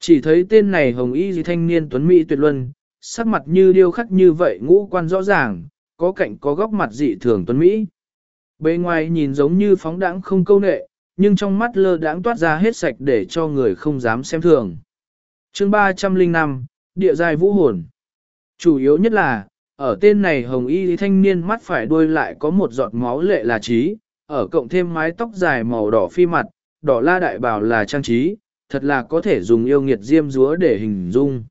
Chỉ thấy tên này hồng y gì thanh niên tuấn mỹ tuyệt luân, sắc mặt như điêu khắc như vậy ngũ quan rõ ràng, có cạnh có góc mặt dị thường tuấn mỹ. Bề ngoài nhìn giống như phóng đãng không câu nệ, nhưng trong mắt lơ đãng toát ra hết sạch để cho người không dám xem thường. chương 305, Địa giai vũ hồn. Chủ yếu nhất là, ở tên này hồng y thanh niên mắt phải đuôi lại có một giọt máu lệ là trí, ở cộng thêm mái tóc dài màu đỏ phi mặt, đỏ la đại bảo là trang trí, thật là có thể dùng yêu nghiệt diêm dúa để hình dung.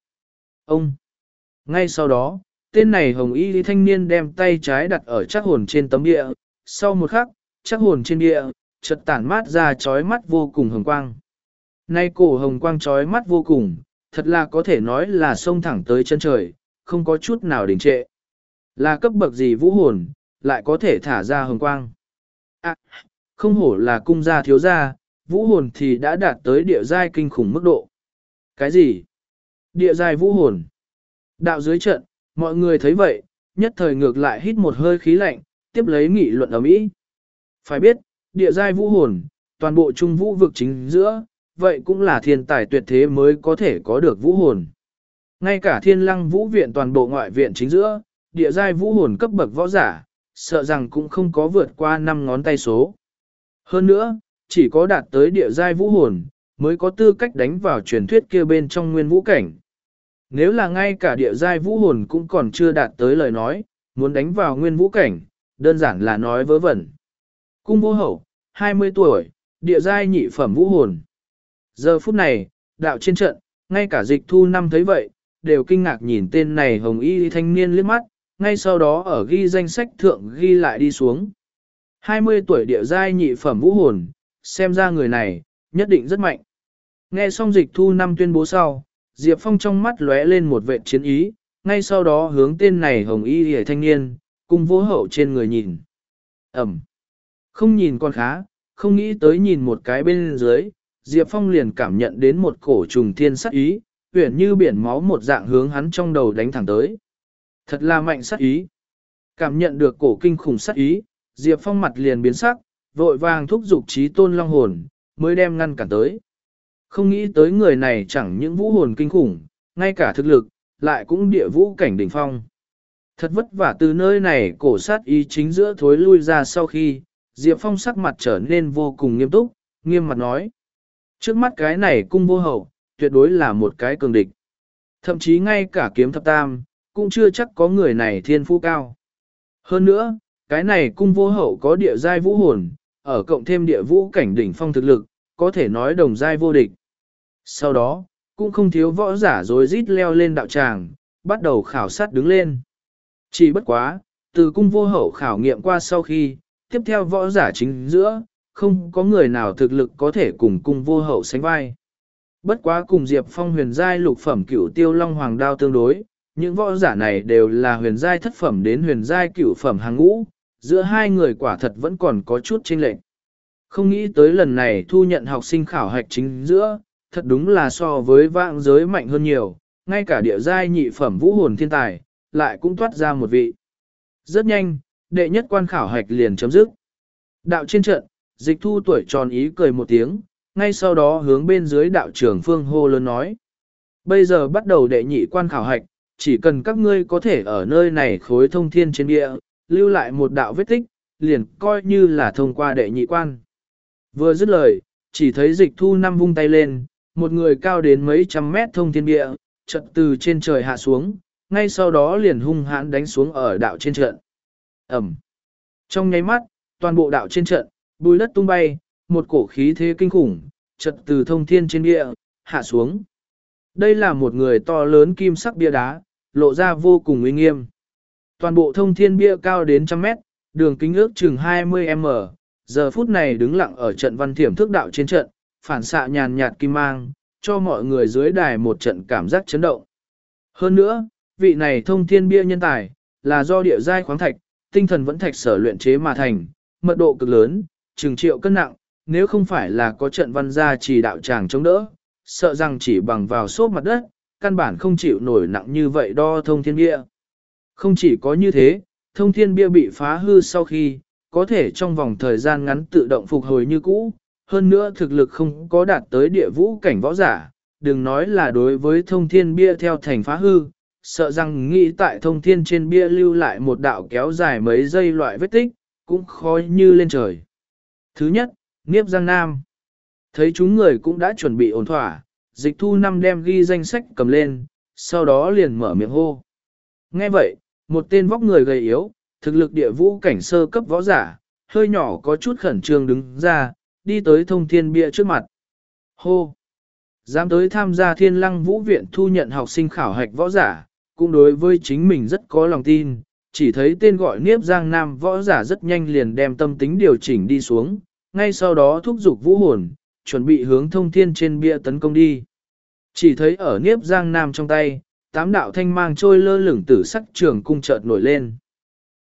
Ông! Ngay sau đó, tên này hồng y thanh niên đem tay trái đặt ở chắc hồn trên tấm địa, sau một khắc, chắc hồn trên địa, chợt tản mát ra chói mắt vô cùng hồng quang. Nay cổ hồng quang chói mắt vô cùng, thật là có thể nói là sông thẳng tới chân trời, không có chút nào đình trệ. Là cấp bậc gì vũ hồn, lại có thể thả ra hồng quang. À, không hổ là cung gia thiếu gia, vũ hồn thì đã đạt tới địa giai kinh khủng mức độ. Cái gì? Địa giai vũ hồn. Đạo dưới trận, mọi người thấy vậy, nhất thời ngược lại hít một hơi khí lạnh, tiếp lấy nghị luận ở Mỹ. Phải biết, địa giai vũ hồn, toàn bộ trung vũ vực chính giữa, vậy cũng là thiên tài tuyệt thế mới có thể có được vũ hồn. Ngay cả thiên lăng vũ viện toàn bộ ngoại viện chính giữa, địa giai vũ hồn cấp bậc võ giả, sợ rằng cũng không có vượt qua 5 ngón tay số. Hơn nữa, chỉ có đạt tới địa giai vũ hồn, mới có tư cách đánh vào truyền thuyết kia bên trong nguyên vũ cảnh. Nếu là ngay cả địa giai vũ hồn cũng còn chưa đạt tới lời nói, muốn đánh vào nguyên vũ cảnh, đơn giản là nói vớ vẩn. Cung vô hậu, 20 tuổi, địa giai nhị phẩm vũ hồn. Giờ phút này, đạo trên trận, ngay cả dịch thu năm thấy vậy, đều kinh ngạc nhìn tên này hồng y thanh niên liếc mắt, ngay sau đó ở ghi danh sách thượng ghi lại đi xuống. 20 tuổi địa giai nhị phẩm vũ hồn, xem ra người này, nhất định rất mạnh. Nghe xong dịch thu năm tuyên bố sau, Diệp Phong trong mắt lóe lên một vệ chiến ý, ngay sau đó hướng tên này hồng y hề thanh niên, cung vô hậu trên người nhìn. Ẩm. Không nhìn con khá, không nghĩ tới nhìn một cái bên dưới, Diệp Phong liền cảm nhận đến một cổ trùng thiên sắc ý, uyển như biển máu một dạng hướng hắn trong đầu đánh thẳng tới. Thật là mạnh sắc ý. Cảm nhận được cổ kinh khủng sắc ý, Diệp Phong mặt liền biến sắc, vội vàng thúc giục trí tôn long hồn, mới đem ngăn cản tới. Không nghĩ tới người này chẳng những vũ hồn kinh khủng, ngay cả thực lực, lại cũng địa vũ cảnh đỉnh phong. Thật vất vả từ nơi này cổ sát ý chính giữa thối lui ra sau khi, Diệp Phong sắc mặt trở nên vô cùng nghiêm túc, nghiêm mặt nói. Trước mắt cái này cung vô hậu, tuyệt đối là một cái cường địch. Thậm chí ngay cả kiếm thập tam, cũng chưa chắc có người này thiên phú cao. Hơn nữa, cái này cung vô hậu có địa giai vũ hồn, ở cộng thêm địa vũ cảnh đỉnh phong thực lực, có thể nói đồng giai vô địch. Sau đó, cũng không thiếu võ giả rồi rít leo lên đạo tràng, bắt đầu khảo sát đứng lên. Chỉ bất quá, từ cung vô hậu khảo nghiệm qua sau khi, tiếp theo võ giả chính giữa, không có người nào thực lực có thể cùng cung vô hậu sánh vai. Bất quá cùng Diệp Phong huyền giai lục phẩm cửu tiêu long hoàng đao tương đối, những võ giả này đều là huyền giai thất phẩm đến huyền giai cửu phẩm hàng ngũ, giữa hai người quả thật vẫn còn có chút chênh lệch. Không nghĩ tới lần này thu nhận học sinh khảo hạch chính giữa, thật đúng là so với vạn giới mạnh hơn nhiều, ngay cả địa giai nhị phẩm vũ hồn thiên tài, lại cũng toát ra một vị. Rất nhanh, đệ nhất quan khảo hạch liền chấm dứt. Đạo trên trận, dịch thu tuổi tròn ý cười một tiếng, ngay sau đó hướng bên dưới đạo trưởng phương hô lớn nói. Bây giờ bắt đầu đệ nhị quan khảo hạch, chỉ cần các ngươi có thể ở nơi này khối thông thiên trên địa, lưu lại một đạo vết tích, liền coi như là thông qua đệ nhị quan. Vừa dứt lời, chỉ thấy dịch thu năm vung tay lên, một người cao đến mấy trăm mét thông thiên địa, chợt từ trên trời hạ xuống, ngay sau đó liền hung hãn đánh xuống ở đạo trên trận. Ẩm. Trong nháy mắt, toàn bộ đạo trên trận, bùi đất tung bay, một cổ khí thế kinh khủng, chật từ thông thiên trên địa, hạ xuống. Đây là một người to lớn kim sắc bia đá, lộ ra vô cùng uy nghiêm. Toàn bộ thông thiên bia cao đến trăm mét, đường kính ước chừng 20m, giờ phút này đứng lặng ở trận văn thiểm thước đạo trên trận, phản xạ nhàn nhạt kim mang, cho mọi người dưới đài một trận cảm giác chấn động. Hơn nữa, vị này thông thiên bia nhân tài, là do địa giai khoáng thạch, tinh thần vẫn thạch sở luyện chế mà thành, mật độ cực lớn, chừng triệu cân nặng, nếu không phải là có trận văn gia chỉ đạo tràng chống đỡ, sợ rằng chỉ bằng vào xốp mặt đất, căn bản không chịu nổi nặng như vậy đo thông thiên bia. Không chỉ có như thế, thông thiên bia bị phá hư sau khi, có thể trong vòng thời gian ngắn tự động phục hồi như cũ, hơn nữa thực lực không có đạt tới địa vũ cảnh võ giả, đừng nói là đối với thông thiên bia theo thành phá hư, sợ rằng nghĩ tại thông thiên trên bia lưu lại một đạo kéo dài mấy giây loại vết tích, cũng khó như lên trời. Thứ nhất, Niếp Giang Nam. Thấy chúng người cũng đã chuẩn bị ổn thỏa, dịch thu năm đem ghi danh sách cầm lên, sau đó liền mở miệng hô. Nghe vậy, một tên vóc người gầy yếu, thực lực địa vũ cảnh sơ cấp võ giả, hơi nhỏ có chút khẩn trương đứng ra, đi tới thông thiên bia trước mặt. Hô! Dám tới tham gia thiên lăng vũ viện thu nhận học sinh khảo hạch võ giả, cũng đối với chính mình rất có lòng tin, chỉ thấy tên gọi Niếp Giang Nam võ giả rất nhanh liền đem tâm tính điều chỉnh đi xuống, ngay sau đó thúc giục vũ hồn, chuẩn bị hướng thông thiên trên bia tấn công đi. Chỉ thấy ở Niếp Giang Nam trong tay, tám đạo thanh mang trôi lơ lửng tử sắc trường cung chợt nổi lên.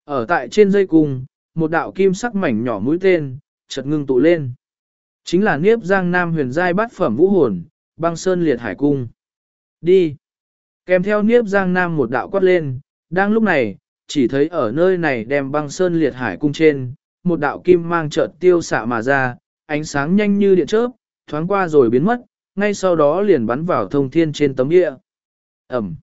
Ở tại trên dây cung, một đạo kim sắc mảnh nhỏ mũi tên, chợt ngưng tụ lên. Chính là Niếp Giang Nam huyền giai bát phẩm vũ hồn, băng sơn liệt hải cung. Đi! Kèm theo Niếp Giang Nam một đạo quát lên, đang lúc này, chỉ thấy ở nơi này đem băng sơn liệt hải cung trên, một đạo kim mang chợt tiêu xạ mà ra, ánh sáng nhanh như điện chớp, thoáng qua rồi biến mất, ngay sau đó liền bắn vào thông thiên trên tấm địa. Ẩm.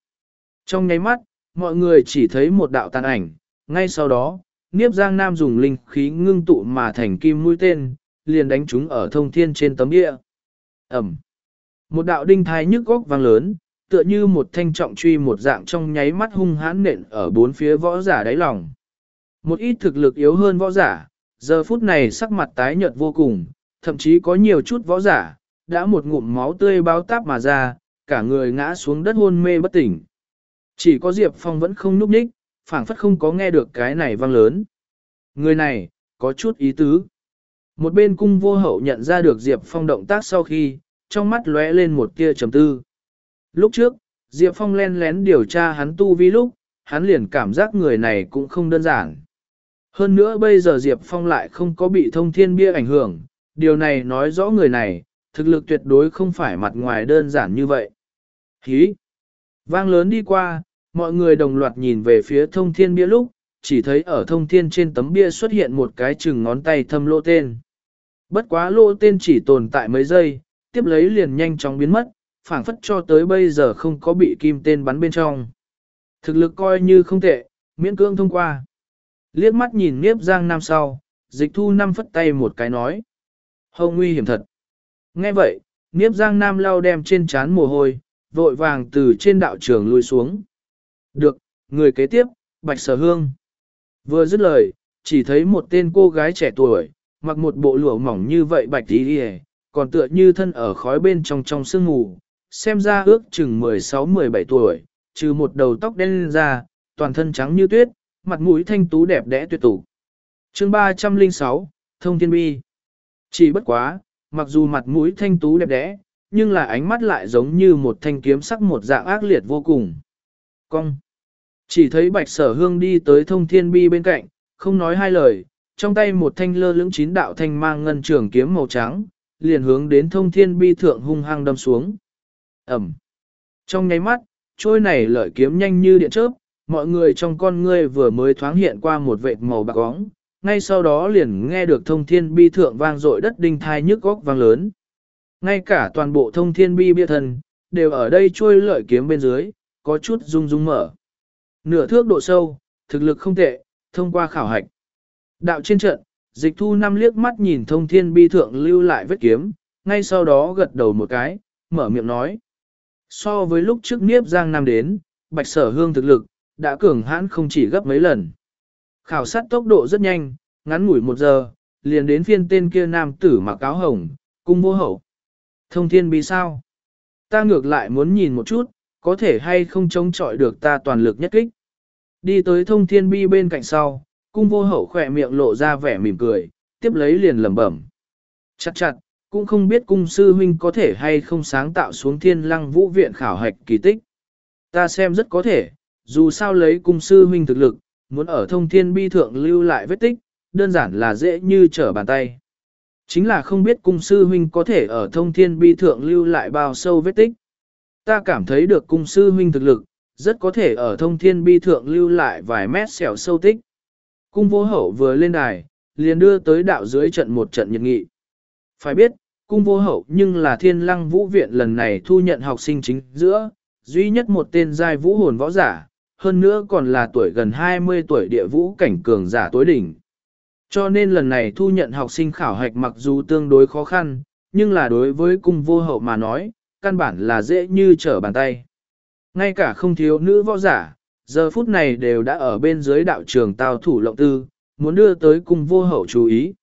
Trong nháy mắt, mọi người chỉ thấy một đạo tàn ảnh, ngay sau đó, Niếp Giang Nam dùng linh khí ngưng tụ mà thành kim mũi tên, liền đánh chúng ở thông thiên trên tấm địa. Ẩm. Một đạo đinh thai nhức góc vang lớn, tựa như một thanh trọng truy một dạng trong nháy mắt hung hãn nện ở bốn phía võ giả đáy lòng. Một ít thực lực yếu hơn võ giả, giờ phút này sắc mặt tái nhợt vô cùng, thậm chí có nhiều chút võ giả, đã một ngụm máu tươi bao táp mà ra, cả người ngã xuống đất hôn mê bất tỉnh. Chỉ có Diệp Phong vẫn không núp ních, phảng phất không có nghe được cái này vang lớn. Người này, có chút ý tứ. Một bên cung vô hậu nhận ra được Diệp Phong động tác sau khi, trong mắt lóe lên một tia trầm tư. Lúc trước, Diệp Phong len lén điều tra hắn tu vi lúc, hắn liền cảm giác người này cũng không đơn giản. Hơn nữa bây giờ Diệp Phong lại không có bị thông thiên bia ảnh hưởng, điều này nói rõ người này, thực lực tuyệt đối không phải mặt ngoài đơn giản như vậy. Hí! Vang lớn đi qua, mọi người đồng loạt nhìn về phía thông thiên bia lúc, chỉ thấy ở thông thiên trên tấm bia xuất hiện một cái chừng ngón tay thâm lỗ tên. Bất quá lỗ tên chỉ tồn tại mấy giây, tiếp lấy liền nhanh chóng biến mất, phảng phất cho tới bây giờ không có bị kim tên bắn bên trong. Thực lực coi như không tệ, miễn cưỡng thông qua. Liếc mắt nhìn Niếp Giang Nam sau, dịch thu năm phất tay một cái nói. Hâu nguy hiểm thật. Nghe vậy, Niếp Giang Nam lau đem trên chán mồ hôi, vội vàng từ trên đạo trường lui xuống. Được, người kế tiếp, Bạch Sở Hương. Vừa dứt lời, chỉ thấy một tên cô gái trẻ tuổi, mặc một bộ lụa mỏng như vậy bạch tí đi còn tựa như thân ở khói bên trong trong sương mù, xem ra ước chừng 16-17 tuổi, trừ một đầu tóc đen ra, toàn thân trắng như tuyết, mặt mũi thanh tú đẹp đẽ tuyệt tủ. chương 306, Thông Thiên Bi. Chỉ bất quá, mặc dù mặt mũi thanh tú đẹp đẽ, nhưng là ánh mắt lại giống như một thanh kiếm sắc một dạng ác liệt vô cùng. Cong. Chỉ thấy bạch sở hương đi tới thông thiên bi bên cạnh, không nói hai lời, trong tay một thanh lơ lưỡng chín đạo thanh mang ngân trường kiếm màu trắng, liền hướng đến thông thiên bi thượng hung hăng đâm xuống. Ẩm. Trong nháy mắt, trôi này lợi kiếm nhanh như điện chớp, mọi người trong con ngươi vừa mới thoáng hiện qua một vệt màu bạc óng, ngay sau đó liền nghe được thông thiên bi thượng vang dội đất đinh thai nhức góc vang lớn. Ngay cả toàn bộ thông thiên bi bia thần, đều ở đây trôi lợi kiếm bên dưới, có chút rung rung mở. Nửa thước độ sâu, thực lực không tệ, thông qua khảo hạch. Đạo trên trận, dịch thu năm liếc mắt nhìn thông thiên bi thượng lưu lại vết kiếm, ngay sau đó gật đầu một cái, mở miệng nói. So với lúc trước Niếp Giang Nam đến, Bạch Sở Hương thực lực, đã cường hãn không chỉ gấp mấy lần. Khảo sát tốc độ rất nhanh, ngắn ngủi một giờ, liền đến phiên tên kia nam tử mặc áo hồng, cung vô hậu. Thông thiên bi sao? Ta ngược lại muốn nhìn một chút, có thể hay không chống chọi được ta toàn lực nhất kích. Đi tới thông thiên bi bên cạnh sau, cung vô hậu khỏe miệng lộ ra vẻ mỉm cười, tiếp lấy liền lẩm bẩm. Chặt chặt, cũng không biết cung sư huynh có thể hay không sáng tạo xuống thiên lăng vũ viện khảo hạch kỳ tích. Ta xem rất có thể, dù sao lấy cung sư huynh thực lực, muốn ở thông thiên bi thượng lưu lại vết tích, đơn giản là dễ như trở bàn tay. Chính là không biết cung sư huynh có thể ở thông thiên bi thượng lưu lại bao sâu vết tích. Ta cảm thấy được cung sư huynh thực lực, rất có thể ở thông thiên bi thượng lưu lại vài mét xẻo sâu tích. Cung vô hậu vừa lên đài, liền đưa tới đạo dưới trận một trận nhiệt nghị. Phải biết, cung vô hậu nhưng là thiên lăng vũ viện lần này thu nhận học sinh chính giữa, duy nhất một tên giai vũ hồn võ giả, hơn nữa còn là tuổi gần 20 tuổi địa vũ cảnh cường giả tối đỉnh. Cho nên lần này thu nhận học sinh khảo hạch mặc dù tương đối khó khăn, nhưng là đối với cung vô hậu mà nói, căn bản là dễ như trở bàn tay. Ngay cả không thiếu nữ võ giả, giờ phút này đều đã ở bên dưới đạo trường tào thủ lộng tư, muốn đưa tới cung vô hậu chú ý.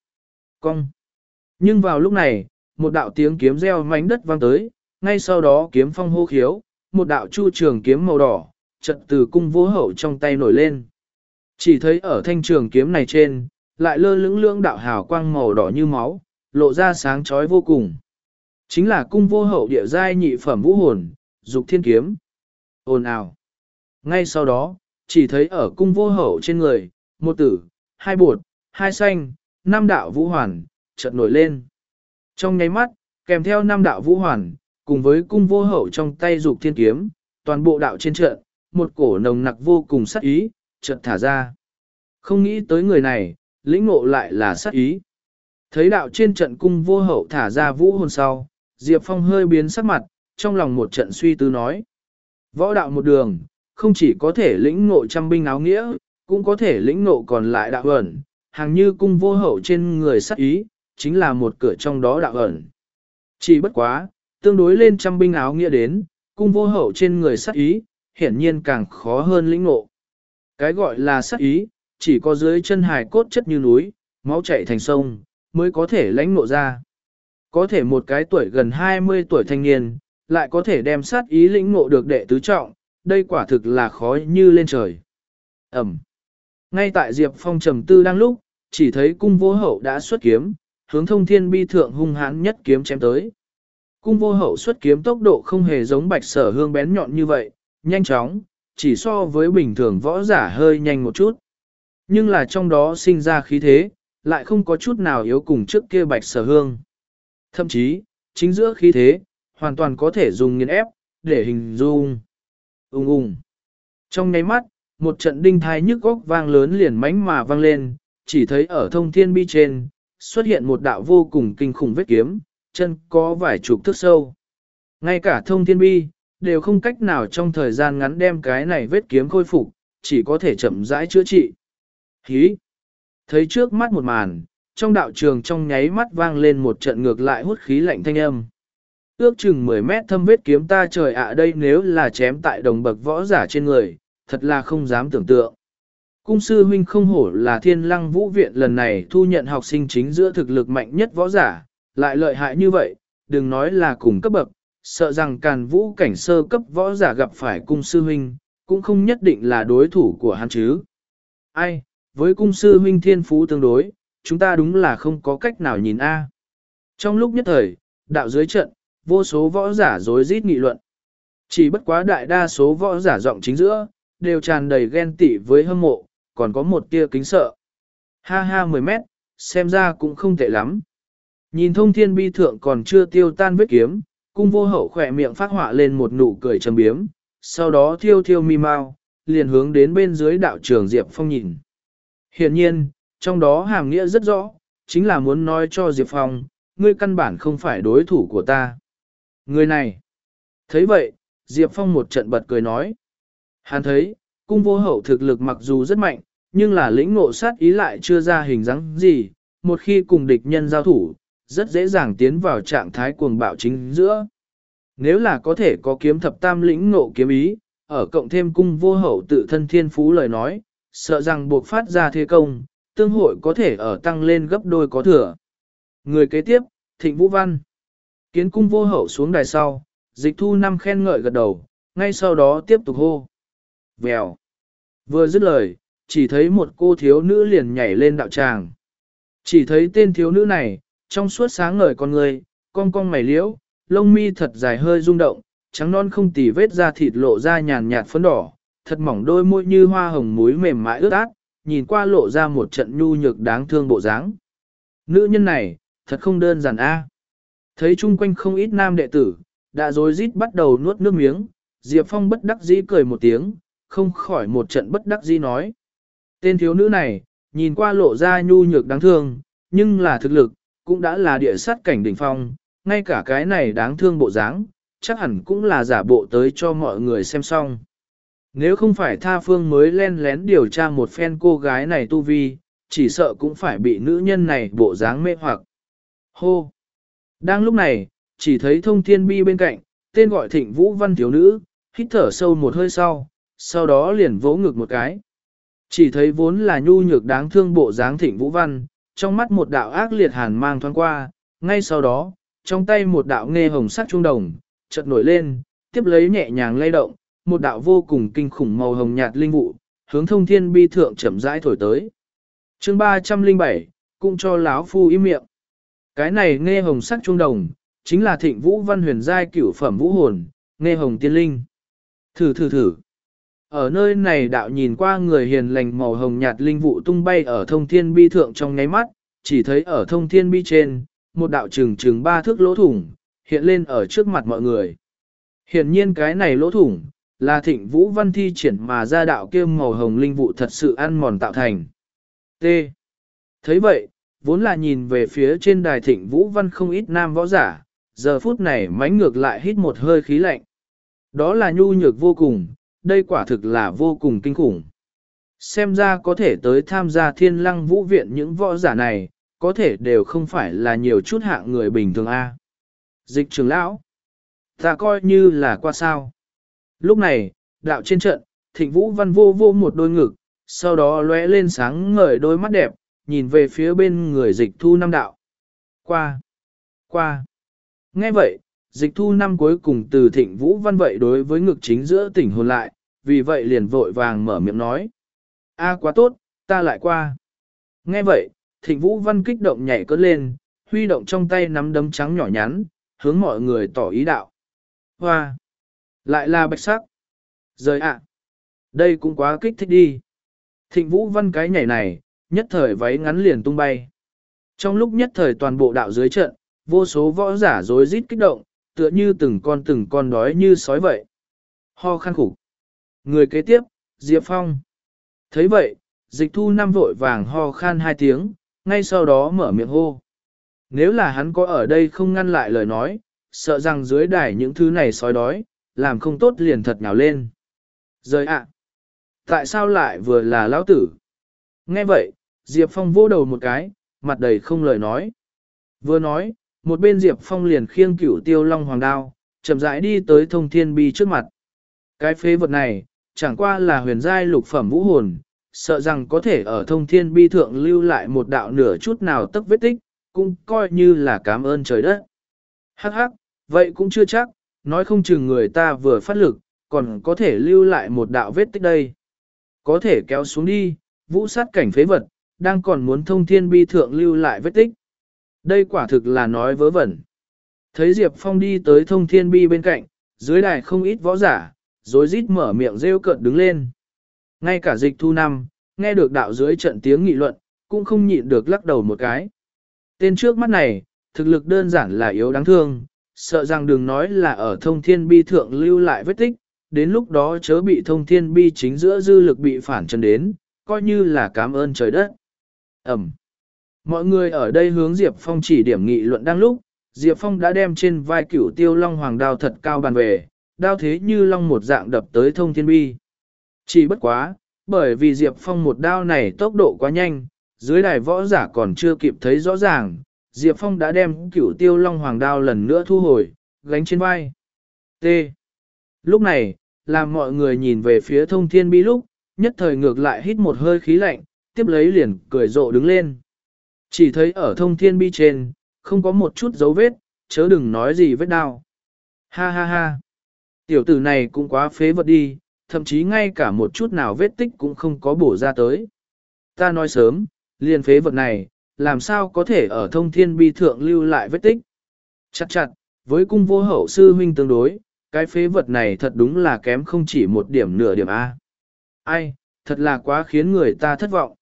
Cong. Nhưng vào lúc này, một đạo tiếng kiếm reo mảnh đất vang tới, ngay sau đó kiếm phong hô khiếu, một đạo chu trường kiếm màu đỏ, chợt từ cung vô hậu trong tay nổi lên. Chỉ thấy ở thanh trường kiếm này trên, lại lơ lưỡng lưỡng đạo hào quang màu đỏ như máu, lộ ra sáng chói vô cùng. Chính là cung vô hậu địa giai nhị phẩm vũ hồn, dục thiên kiếm. Ồn ào. Ngay sau đó, chỉ thấy ở cung vô hậu trên người, một tử, hai bột, hai xanh, năm đạo vũ hoàn, chợt nổi lên. Trong nháy mắt, kèm theo năm đạo vũ hoàn, cùng với cung vô hậu trong tay dục thiên kiếm, toàn bộ đạo trên trận, một cổ nồng nặc vô cùng sát ý, chợt thả ra. Không nghĩ tới người này, lĩnh ngộ lại là sát ý. Thấy đạo trên trận cung vô hậu thả ra vũ hồn sau, Diệp Phong hơi biến sắc mặt, trong lòng một trận suy tư nói. Võ đạo một đường, không chỉ có thể lĩnh ngộ trăm binh áo nghĩa, cũng có thể lĩnh ngộ còn lại đạo ẩn, hàng như cung vô hậu trên người sát ý, chính là một cửa trong đó đạo ẩn. Chỉ bất quá, tương đối lên trăm binh áo nghĩa đến, cung vô hậu trên người sát ý, hiển nhiên càng khó hơn lĩnh ngộ. Cái gọi là sát ý, chỉ có dưới chân hài cốt chất như núi, máu chảy thành sông, mới có thể lãnh ngộ ra. Có thể một cái tuổi gần 20 tuổi thanh niên, lại có thể đem sát ý lĩnh ngộ được đệ tứ trọng, đây quả thực là khó như lên trời. Ẩm. Ngay tại Diệp Phong trầm tư đang lúc, chỉ thấy cung vô hậu đã xuất kiếm, hướng thông thiên bi thượng hung hãn nhất kiếm chém tới. Cung vô hậu xuất kiếm tốc độ không hề giống bạch sở hương bén nhọn như vậy, nhanh chóng, chỉ so với bình thường võ giả hơi nhanh một chút. Nhưng là trong đó sinh ra khí thế, lại không có chút nào yếu cùng trước kia bạch sở hương. Thậm chí, chính giữa khí thế, hoàn toàn có thể dùng nghiền ép, để hình dung. Ung ung. Trong nháy mắt, một trận đinh thai nhức góc vang lớn liền mánh mà vang lên, chỉ thấy ở thông thiên bi trên, xuất hiện một đạo vô cùng kinh khủng vết kiếm, chân có vài chục thước sâu. Ngay cả thông thiên bi, đều không cách nào trong thời gian ngắn đem cái này vết kiếm khôi phục, chỉ có thể chậm rãi chữa trị. Hí! Thấy trước mắt một màn, trong đạo trường trong nháy mắt vang lên một trận ngược lại hút khí lạnh thanh âm. Ước chừng 10 mét thâm vết kiếm ta trời ạ đây nếu là chém tại đồng bậc võ giả trên người, thật là không dám tưởng tượng. Cung sư huynh không hổ là thiên lăng vũ viện lần này thu nhận học sinh chính giữa thực lực mạnh nhất võ giả, lại lợi hại như vậy, đừng nói là cùng cấp bậc, sợ rằng càn vũ cảnh sơ cấp võ giả gặp phải cung sư huynh, cũng không nhất định là đối thủ của hắn chứ. Ai, với cung sư huynh thiên phú tương đối, chúng ta đúng là không có cách nào nhìn A. Trong lúc nhất thời, đạo dưới trận, vô số võ giả dối rít nghị luận. Chỉ bất quá đại đa số võ giả giọng chính giữa, đều tràn đầy ghen tị với hâm mộ, còn có một tia kính sợ. Ha ha 10 mét, xem ra cũng không tệ lắm. Nhìn thông thiên bi thượng còn chưa tiêu tan vết kiếm, cung vô hậu khỏe miệng phát họa lên một nụ cười trầm biếm, sau đó thiêu thiêu mi mau, liền hướng đến bên dưới đạo trường Diệp Phong nhìn. Hiện nhiên, trong đó hàm nghĩa rất rõ, chính là muốn nói cho Diệp Phong, ngươi căn bản không phải đối thủ của ta. Người này. thấy vậy, Diệp Phong một trận bật cười nói. Hắn thấy, cung vô hậu thực lực mặc dù rất mạnh, nhưng là lĩnh ngộ sát ý lại chưa ra hình dáng gì, một khi cùng địch nhân giao thủ, rất dễ dàng tiến vào trạng thái cuồng bạo chính giữa. Nếu là có thể có kiếm thập tam lĩnh ngộ kiếm ý, ở cộng thêm cung vô hậu tự thân thiên phú lời nói, sợ rằng buộc phát ra thế công, tương hội có thể ở tăng lên gấp đôi có thừa. Người kế tiếp, Thịnh Vũ Văn. Kiến cung vô hậu xuống đài sau, dịch thu năm khen ngợi gật đầu, ngay sau đó tiếp tục hô. Vèo. Vừa dứt lời, chỉ thấy một cô thiếu nữ liền nhảy lên đạo tràng. Chỉ thấy tên thiếu nữ này, trong suốt sáng ngời con người, con con mày liễu, lông mi thật dài hơi rung động, trắng non không tì vết da thịt lộ ra nhàn nhạt phấn đỏ, thật mỏng đôi môi như hoa hồng muối mềm mại ướt át, nhìn qua lộ ra một trận nhu nhược đáng thương bộ dáng. Nữ nhân này, thật không đơn giản a. Thấy chung quanh không ít nam đệ tử, đã rối rít bắt đầu nuốt nước miếng, Diệp Phong bất đắc dĩ cười một tiếng, không khỏi một trận bất đắc dĩ nói. Tên thiếu nữ này, nhìn qua lộ ra nhu nhược đáng thương, nhưng là thực lực, cũng đã là địa sát cảnh đỉnh phong, ngay cả cái này đáng thương bộ dáng, chắc hẳn cũng là giả bộ tới cho mọi người xem xong. Nếu không phải tha phương mới len lén điều tra một phen cô gái này tu vi, chỉ sợ cũng phải bị nữ nhân này bộ dáng mê hoặc. Hô! Đang lúc này, chỉ thấy thông thiên bi bên cạnh, tên gọi thịnh vũ văn thiếu nữ, hít thở sâu một hơi sau, sau đó liền vỗ ngực một cái. Chỉ thấy vốn là nhu nhược đáng thương bộ dáng thịnh vũ văn, trong mắt một đạo ác liệt hàn mang thoáng qua, ngay sau đó, trong tay một đạo nghe hồng sắc trung đồng, chợt nổi lên, tiếp lấy nhẹ nhàng lay động, một đạo vô cùng kinh khủng màu hồng nhạt linh vụ, hướng thông thiên bi thượng chậm rãi thổi tới. chương 307, cũng cho lão phu im miệng. Cái này nghe hồng sắc trung đồng, chính là thịnh vũ văn huyền giai cửu phẩm vũ hồn, nghe hồng tiên linh. Thử thử thử. Ở nơi này đạo nhìn qua người hiền lành màu hồng nhạt linh vụ tung bay ở thông thiên bi thượng trong ngáy mắt, chỉ thấy ở thông thiên bi trên, một đạo trừng trừng ba thước lỗ thủng, hiện lên ở trước mặt mọi người. Hiển nhiên cái này lỗ thủng, là thịnh vũ văn thi triển mà ra đạo kia màu hồng linh vụ thật sự ăn mòn tạo thành. T. thấy vậy, vốn là nhìn về phía trên đài thịnh vũ văn không ít nam võ giả, giờ phút này mánh ngược lại hít một hơi khí lạnh. Đó là nhu nhược vô cùng, đây quả thực là vô cùng kinh khủng. Xem ra có thể tới tham gia thiên lăng vũ viện những võ giả này, có thể đều không phải là nhiều chút hạng người bình thường A. Dịch trường lão, ta coi như là qua sao. Lúc này, đạo trên trận, thịnh vũ văn vô vô một đôi ngực, sau đó lóe lên sáng ngời đôi mắt đẹp, nhìn về phía bên người dịch thu năm đạo. Qua, qua. Nghe vậy, dịch thu năm cuối cùng từ thịnh vũ văn vậy đối với ngực chính giữa tỉnh hồn lại, vì vậy liền vội vàng mở miệng nói. a quá tốt, ta lại qua. Nghe vậy, thịnh vũ văn kích động nhảy cất lên, huy động trong tay nắm đấm trắng nhỏ nhắn, hướng mọi người tỏ ý đạo. Hoa! Lại là bạch sắc. Rời ạ! Đây cũng quá kích thích đi. Thịnh vũ văn cái nhảy này, nhất thời váy ngắn liền tung bay. Trong lúc nhất thời toàn bộ đạo dưới trận, vô số võ giả rối rít kích động, tựa như từng con từng con đói như sói vậy. Ho khăn khủng. Người kế tiếp, Diệp Phong. thấy vậy, dịch thu năm vội vàng ho khan hai tiếng, ngay sau đó mở miệng hô. Nếu là hắn có ở đây không ngăn lại lời nói, sợ rằng dưới đài những thứ này sói đói, làm không tốt liền thật nhào lên. Rời ạ! tại sao lại vừa là lão tử? Nghe vậy, Diệp Phong vô đầu một cái, mặt đầy không lời nói. Vừa nói, một bên Diệp Phong liền khiêng cửu tiêu long hoàng đao, chậm rãi đi tới thông thiên bi trước mặt. Cái phế vật này, chẳng qua là huyền giai lục phẩm vũ hồn, sợ rằng có thể ở thông thiên bi thượng lưu lại một đạo nửa chút nào tức vết tích, cũng coi như là cảm ơn trời đất. Hắc hắc, vậy cũng chưa chắc, nói không chừng người ta vừa phát lực, còn có thể lưu lại một đạo vết tích đây. Có thể kéo xuống đi, vũ sát cảnh phế vật, đang còn muốn thông thiên bi thượng lưu lại vết tích. Đây quả thực là nói vớ vẩn. Thấy Diệp Phong đi tới thông thiên bi bên cạnh, dưới đài không ít võ giả, rồi rít mở miệng rêu cợt đứng lên. Ngay cả dịch thu năm, nghe được đạo dưới trận tiếng nghị luận, cũng không nhịn được lắc đầu một cái. Tên trước mắt này, thực lực đơn giản là yếu đáng thương, sợ rằng đừng nói là ở thông thiên bi thượng lưu lại vết tích, đến lúc đó chớ bị thông thiên bi chính giữa dư lực bị phản chân đến, coi như là cảm ơn trời đất. Ẩm. Mọi người ở đây hướng Diệp Phong chỉ điểm nghị luận đang lúc, Diệp Phong đã đem trên vai cửu tiêu long hoàng đao thật cao bàn về, đao thế như long một dạng đập tới thông thiên bi. Chỉ bất quá, bởi vì Diệp Phong một đao này tốc độ quá nhanh, dưới đài võ giả còn chưa kịp thấy rõ ràng, Diệp Phong đã đem cửu tiêu long hoàng đao lần nữa thu hồi, gánh trên vai. T. Lúc này, làm mọi người nhìn về phía thông thiên bi lúc, nhất thời ngược lại hít một hơi khí lạnh, tiếp lấy liền cười rộ đứng lên. Chỉ thấy ở thông thiên bi trên, không có một chút dấu vết, chớ đừng nói gì vết đau. Ha ha ha. Tiểu tử này cũng quá phế vật đi, thậm chí ngay cả một chút nào vết tích cũng không có bổ ra tới. Ta nói sớm, liền phế vật này, làm sao có thể ở thông thiên bi thượng lưu lại vết tích. Chặt chặt, với cung vô hậu sư huynh tương đối, cái phế vật này thật đúng là kém không chỉ một điểm nửa điểm A. Ai, thật là quá khiến người ta thất vọng.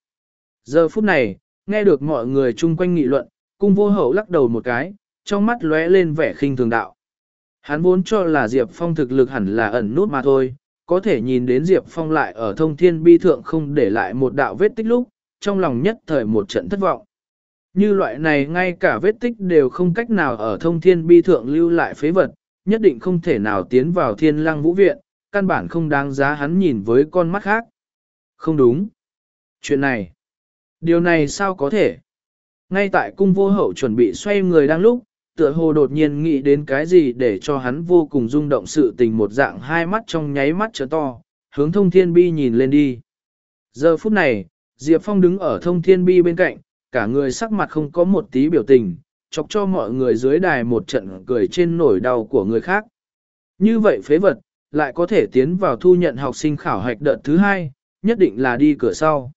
Giờ phút này, nghe được mọi người chung quanh nghị luận, cung vô hậu lắc đầu một cái, trong mắt lóe lên vẻ khinh thường đạo. Hắn vốn cho là Diệp Phong thực lực hẳn là ẩn nút mà thôi, có thể nhìn đến Diệp Phong lại ở thông thiên bi thượng không để lại một đạo vết tích lúc, trong lòng nhất thời một trận thất vọng. Như loại này ngay cả vết tích đều không cách nào ở thông thiên bi thượng lưu lại phế vật, nhất định không thể nào tiến vào thiên lăng vũ viện, căn bản không đáng giá hắn nhìn với con mắt khác. Không đúng. Chuyện này. Điều này sao có thể? Ngay tại cung vô hậu chuẩn bị xoay người đang lúc, tựa hồ đột nhiên nghĩ đến cái gì để cho hắn vô cùng rung động sự tình một dạng hai mắt trong nháy mắt trở to, hướng thông thiên bi nhìn lên đi. Giờ phút này, Diệp Phong đứng ở thông thiên bi bên cạnh, cả người sắc mặt không có một tí biểu tình, chọc cho mọi người dưới đài một trận cười trên nổi đau của người khác. Như vậy phế vật, lại có thể tiến vào thu nhận học sinh khảo hạch đợt thứ hai, nhất định là đi cửa sau.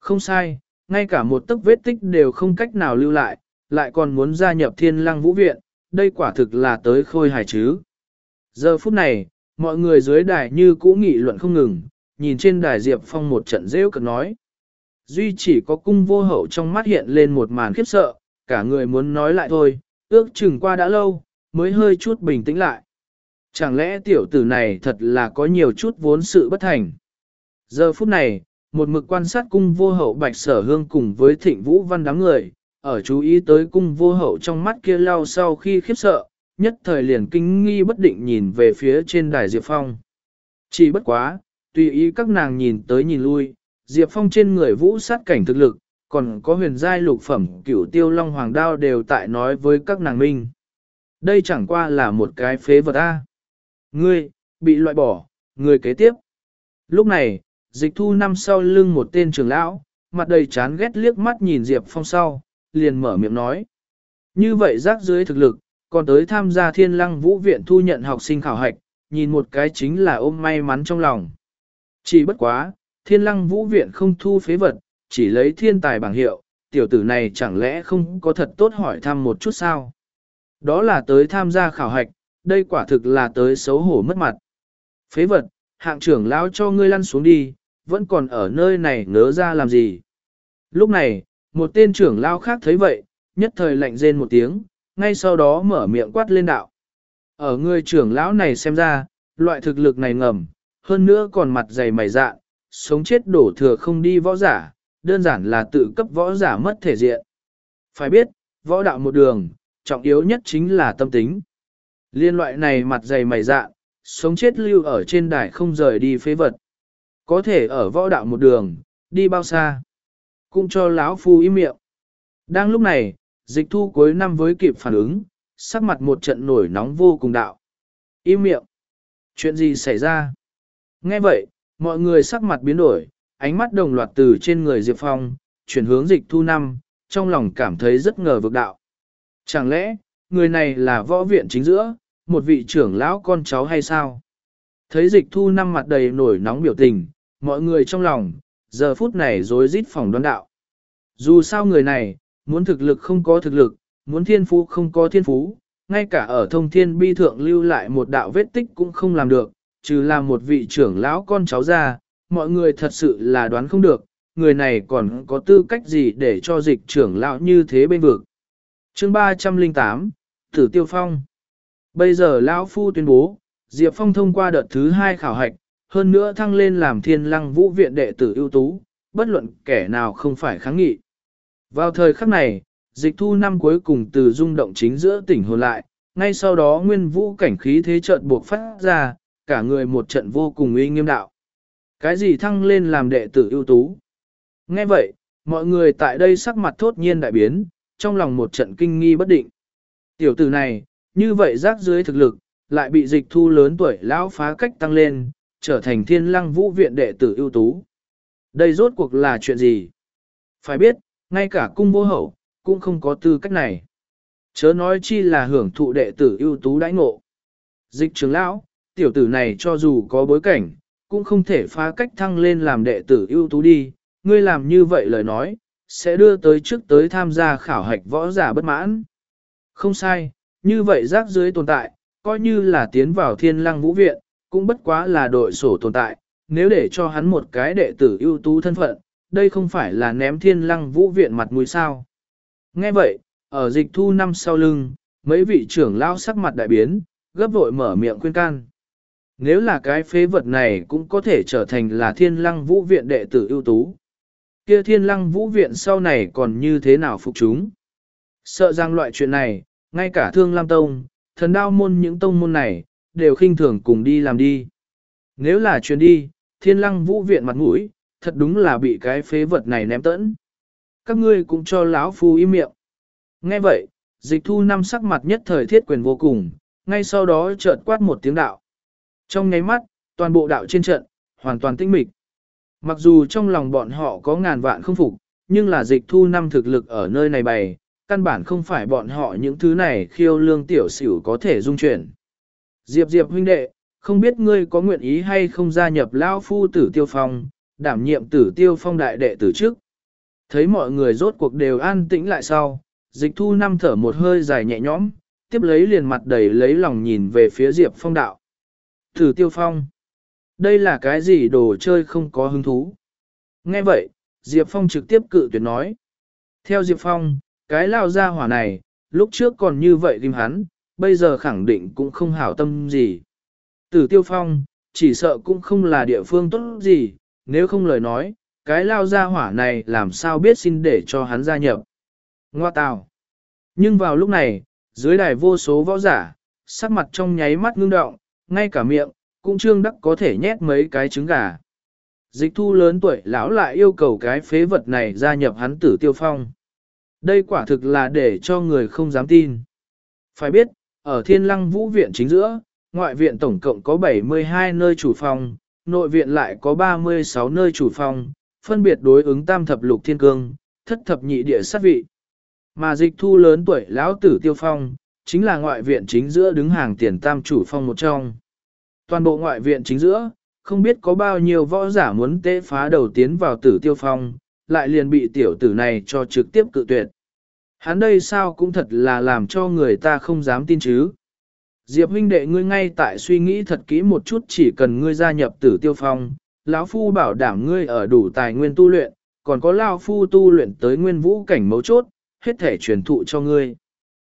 Không sai, ngay cả một tấc vết tích đều không cách nào lưu lại, lại còn muốn gia nhập thiên lăng vũ viện, đây quả thực là tới khôi hài chứ. Giờ phút này, mọi người dưới đài như cũ nghị luận không ngừng, nhìn trên đài Diệp Phong một trận rêu cực nói. Duy chỉ có cung vô hậu trong mắt hiện lên một màn khiếp sợ, cả người muốn nói lại thôi, ước chừng qua đã lâu, mới hơi chút bình tĩnh lại. Chẳng lẽ tiểu tử này thật là có nhiều chút vốn sự bất thành. Giờ phút này, một mực quan sát cung vô hậu bạch sở hương cùng với thịnh vũ văn đám người, ở chú ý tới cung vô hậu trong mắt kia lao sau khi khiếp sợ, nhất thời liền kinh nghi bất định nhìn về phía trên đài Diệp Phong. Chỉ bất quá, tùy ý các nàng nhìn tới nhìn lui, Diệp Phong trên người vũ sát cảnh thực lực, còn có huyền giai lục phẩm cửu tiêu long hoàng đao đều tại nói với các nàng minh. Đây chẳng qua là một cái phế vật A. Ngươi, bị loại bỏ, người kế tiếp. Lúc này, dịch thu năm sau lưng một tên trưởng lão, mặt đầy chán ghét liếc mắt nhìn Diệp Phong sau, liền mở miệng nói. Như vậy rác dưới thực lực, còn tới tham gia thiên lăng vũ viện thu nhận học sinh khảo hạch, nhìn một cái chính là ôm may mắn trong lòng. Chỉ bất quá, thiên lăng vũ viện không thu phế vật, chỉ lấy thiên tài bảng hiệu, tiểu tử này chẳng lẽ không có thật tốt hỏi thăm một chút sao? Đó là tới tham gia khảo hạch, đây quả thực là tới xấu hổ mất mặt. Phế vật, hạng trưởng lão cho ngươi lăn xuống đi, vẫn còn ở nơi này ngớ ra làm gì? Lúc này, một tên trưởng lão khác thấy vậy, nhất thời lạnh rên một tiếng, ngay sau đó mở miệng quát lên đạo. Ở người trưởng lão này xem ra, loại thực lực này ngầm, hơn nữa còn mặt dày mày dạ, sống chết đổ thừa không đi võ giả, đơn giản là tự cấp võ giả mất thể diện. Phải biết, võ đạo một đường, trọng yếu nhất chính là tâm tính. Liên loại này mặt dày mày dạ, sống chết lưu ở trên đài không rời đi phế vật. Có thể ở võ đạo một đường, đi bao xa. Cũng cho lão phu im miệng. Đang lúc này, dịch thu cuối năm với kịp phản ứng, sắc mặt một trận nổi nóng vô cùng đạo. Im miệng. Chuyện gì xảy ra? Nghe vậy, mọi người sắc mặt biến đổi, ánh mắt đồng loạt từ trên người Diệp Phong, chuyển hướng dịch thu năm, trong lòng cảm thấy rất ngờ vực đạo. Chẳng lẽ, người này là võ viện chính giữa, một vị trưởng lão con cháu hay sao? Thấy dịch thu năm mặt đầy nổi nóng biểu tình, mọi người trong lòng, giờ phút này rối rít phòng đoán đạo. Dù sao người này, muốn thực lực không có thực lực, muốn thiên phú không có thiên phú, ngay cả ở thông thiên bi thượng lưu lại một đạo vết tích cũng không làm được, trừ là một vị trưởng lão con cháu ra, mọi người thật sự là đoán không được, người này còn có tư cách gì để cho dịch trưởng lão như thế bên vực. Chương 308, Tử Tiêu Phong Bây giờ Lão Phu tuyên bố, Diệp Phong thông qua đợt thứ hai khảo hạch, hơn nữa thăng lên làm thiên lăng vũ viện đệ tử ưu tú, bất luận kẻ nào không phải kháng nghị. Vào thời khắc này, dịch thu năm cuối cùng từ rung động chính giữa tỉnh hồn lại, ngay sau đó nguyên vũ cảnh khí thế trận buộc phát ra, cả người một trận vô cùng uy nghiêm đạo. Cái gì thăng lên làm đệ tử ưu tú? Nghe vậy, mọi người tại đây sắc mặt thốt nhiên đại biến, trong lòng một trận kinh nghi bất định. Tiểu tử này, như vậy rác dưới thực lực, lại bị dịch thu lớn tuổi lão phá cách tăng lên, trở thành thiên lăng vũ viện đệ tử ưu tú. Đây rốt cuộc là chuyện gì? Phải biết, ngay cả cung vô hậu, cũng không có tư cách này. Chớ nói chi là hưởng thụ đệ tử ưu tú đãi ngộ. Dịch trưởng lão, tiểu tử này cho dù có bối cảnh, cũng không thể phá cách thăng lên làm đệ tử ưu tú đi. Ngươi làm như vậy lời nói, sẽ đưa tới trước tới tham gia khảo hạch võ giả bất mãn. Không sai, như vậy rác dưới tồn tại, coi như là tiến vào thiên lăng vũ viện, cũng bất quá là đội sổ tồn tại, nếu để cho hắn một cái đệ tử ưu tú thân phận, đây không phải là ném thiên lăng vũ viện mặt mũi sao. Nghe vậy, ở dịch thu năm sau lưng, mấy vị trưởng lao sắc mặt đại biến, gấp vội mở miệng khuyên can. Nếu là cái phế vật này cũng có thể trở thành là thiên lăng vũ viện đệ tử ưu tú. Kia thiên lăng vũ viện sau này còn như thế nào phục chúng? Sợ rằng loại chuyện này, ngay cả thương lam tông, thần đao môn những tông môn này, đều khinh thường cùng đi làm đi. Nếu là chuyến đi, thiên lăng vũ viện mặt mũi, thật đúng là bị cái phế vật này ném tẫn. Các ngươi cũng cho lão phu im miệng. Nghe vậy, dịch thu năm sắc mặt nhất thời thiết quyền vô cùng, ngay sau đó chợt quát một tiếng đạo. Trong nháy mắt, toàn bộ đạo trên trận, hoàn toàn tinh mịch. Mặc dù trong lòng bọn họ có ngàn vạn không phục, nhưng là dịch thu năm thực lực ở nơi này bày, căn bản không phải bọn họ những thứ này khiêu lương tiểu xỉu có thể dung chuyển. Diệp Diệp huynh đệ, không biết ngươi có nguyện ý hay không gia nhập Lao Phu tử tiêu phong, đảm nhiệm tử tiêu phong đại đệ tử trước. Thấy mọi người rốt cuộc đều an tĩnh lại sau, dịch thu năm thở một hơi dài nhẹ nhõm, tiếp lấy liền mặt đầy lấy lòng nhìn về phía Diệp phong đạo. Tử tiêu phong. Đây là cái gì đồ chơi không có hứng thú? Nghe vậy, Diệp Phong trực tiếp cự tuyệt nói. Theo Diệp Phong, cái lao ra hỏa này, lúc trước còn như vậy tìm hắn, bây giờ khẳng định cũng không hảo tâm gì. Tử tiêu phong, chỉ sợ cũng không là địa phương tốt gì, nếu không lời nói, cái lao ra hỏa này làm sao biết xin để cho hắn gia nhập. Ngoa tào. Nhưng vào lúc này, dưới đài vô số võ giả, sắc mặt trong nháy mắt ngưng động, ngay cả miệng, cũng trương đắc có thể nhét mấy cái trứng gà. Dịch thu lớn tuổi lão lại yêu cầu cái phế vật này gia nhập hắn tử tiêu phong. Đây quả thực là để cho người không dám tin. Phải biết, ở thiên lăng vũ viện chính giữa, ngoại viện tổng cộng có 72 nơi chủ phòng, nội viện lại có 36 nơi chủ phòng, phân biệt đối ứng tam thập lục thiên cương, thất thập nhị địa sát vị. Mà dịch thu lớn tuổi lão tử tiêu phong, chính là ngoại viện chính giữa đứng hàng tiền tam chủ phong một trong. Toàn bộ ngoại viện chính giữa, không biết có bao nhiêu võ giả muốn tế phá đầu tiến vào tử tiêu phong, lại liền bị tiểu tử này cho trực tiếp cự tuyệt. Hắn đây sao cũng thật là làm cho người ta không dám tin chứ. Diệp huynh đệ ngươi ngay tại suy nghĩ thật kỹ một chút chỉ cần ngươi gia nhập tử tiêu phong, lão phu bảo đảm ngươi ở đủ tài nguyên tu luyện, còn có lão phu tu luyện tới nguyên vũ cảnh mấu chốt, hết thể truyền thụ cho ngươi.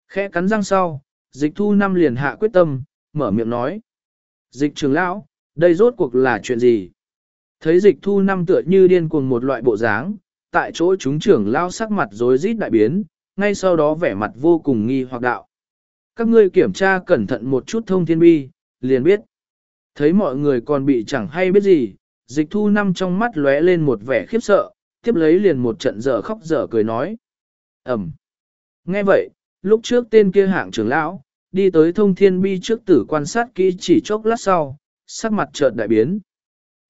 Khẽ cắn răng sau, dịch thu năm liền hạ quyết tâm, mở miệng nói. Dịch trường lão, đây rốt cuộc là chuyện gì? Thấy dịch thu năm tựa như điên cuồng một loại bộ dáng, tại chỗ chúng trưởng lao sắc mặt rối rít đại biến, ngay sau đó vẻ mặt vô cùng nghi hoặc đạo. Các ngươi kiểm tra cẩn thận một chút thông thiên bi, liền biết. Thấy mọi người còn bị chẳng hay biết gì, dịch thu năm trong mắt lóe lên một vẻ khiếp sợ, tiếp lấy liền một trận dở khóc dở cười nói. Ẩm. Nghe vậy, lúc trước tên kia hạng trưởng lão, đi tới thông thiên bi trước tử quan sát kỹ chỉ chốc lát sau, sắc mặt chợt đại biến.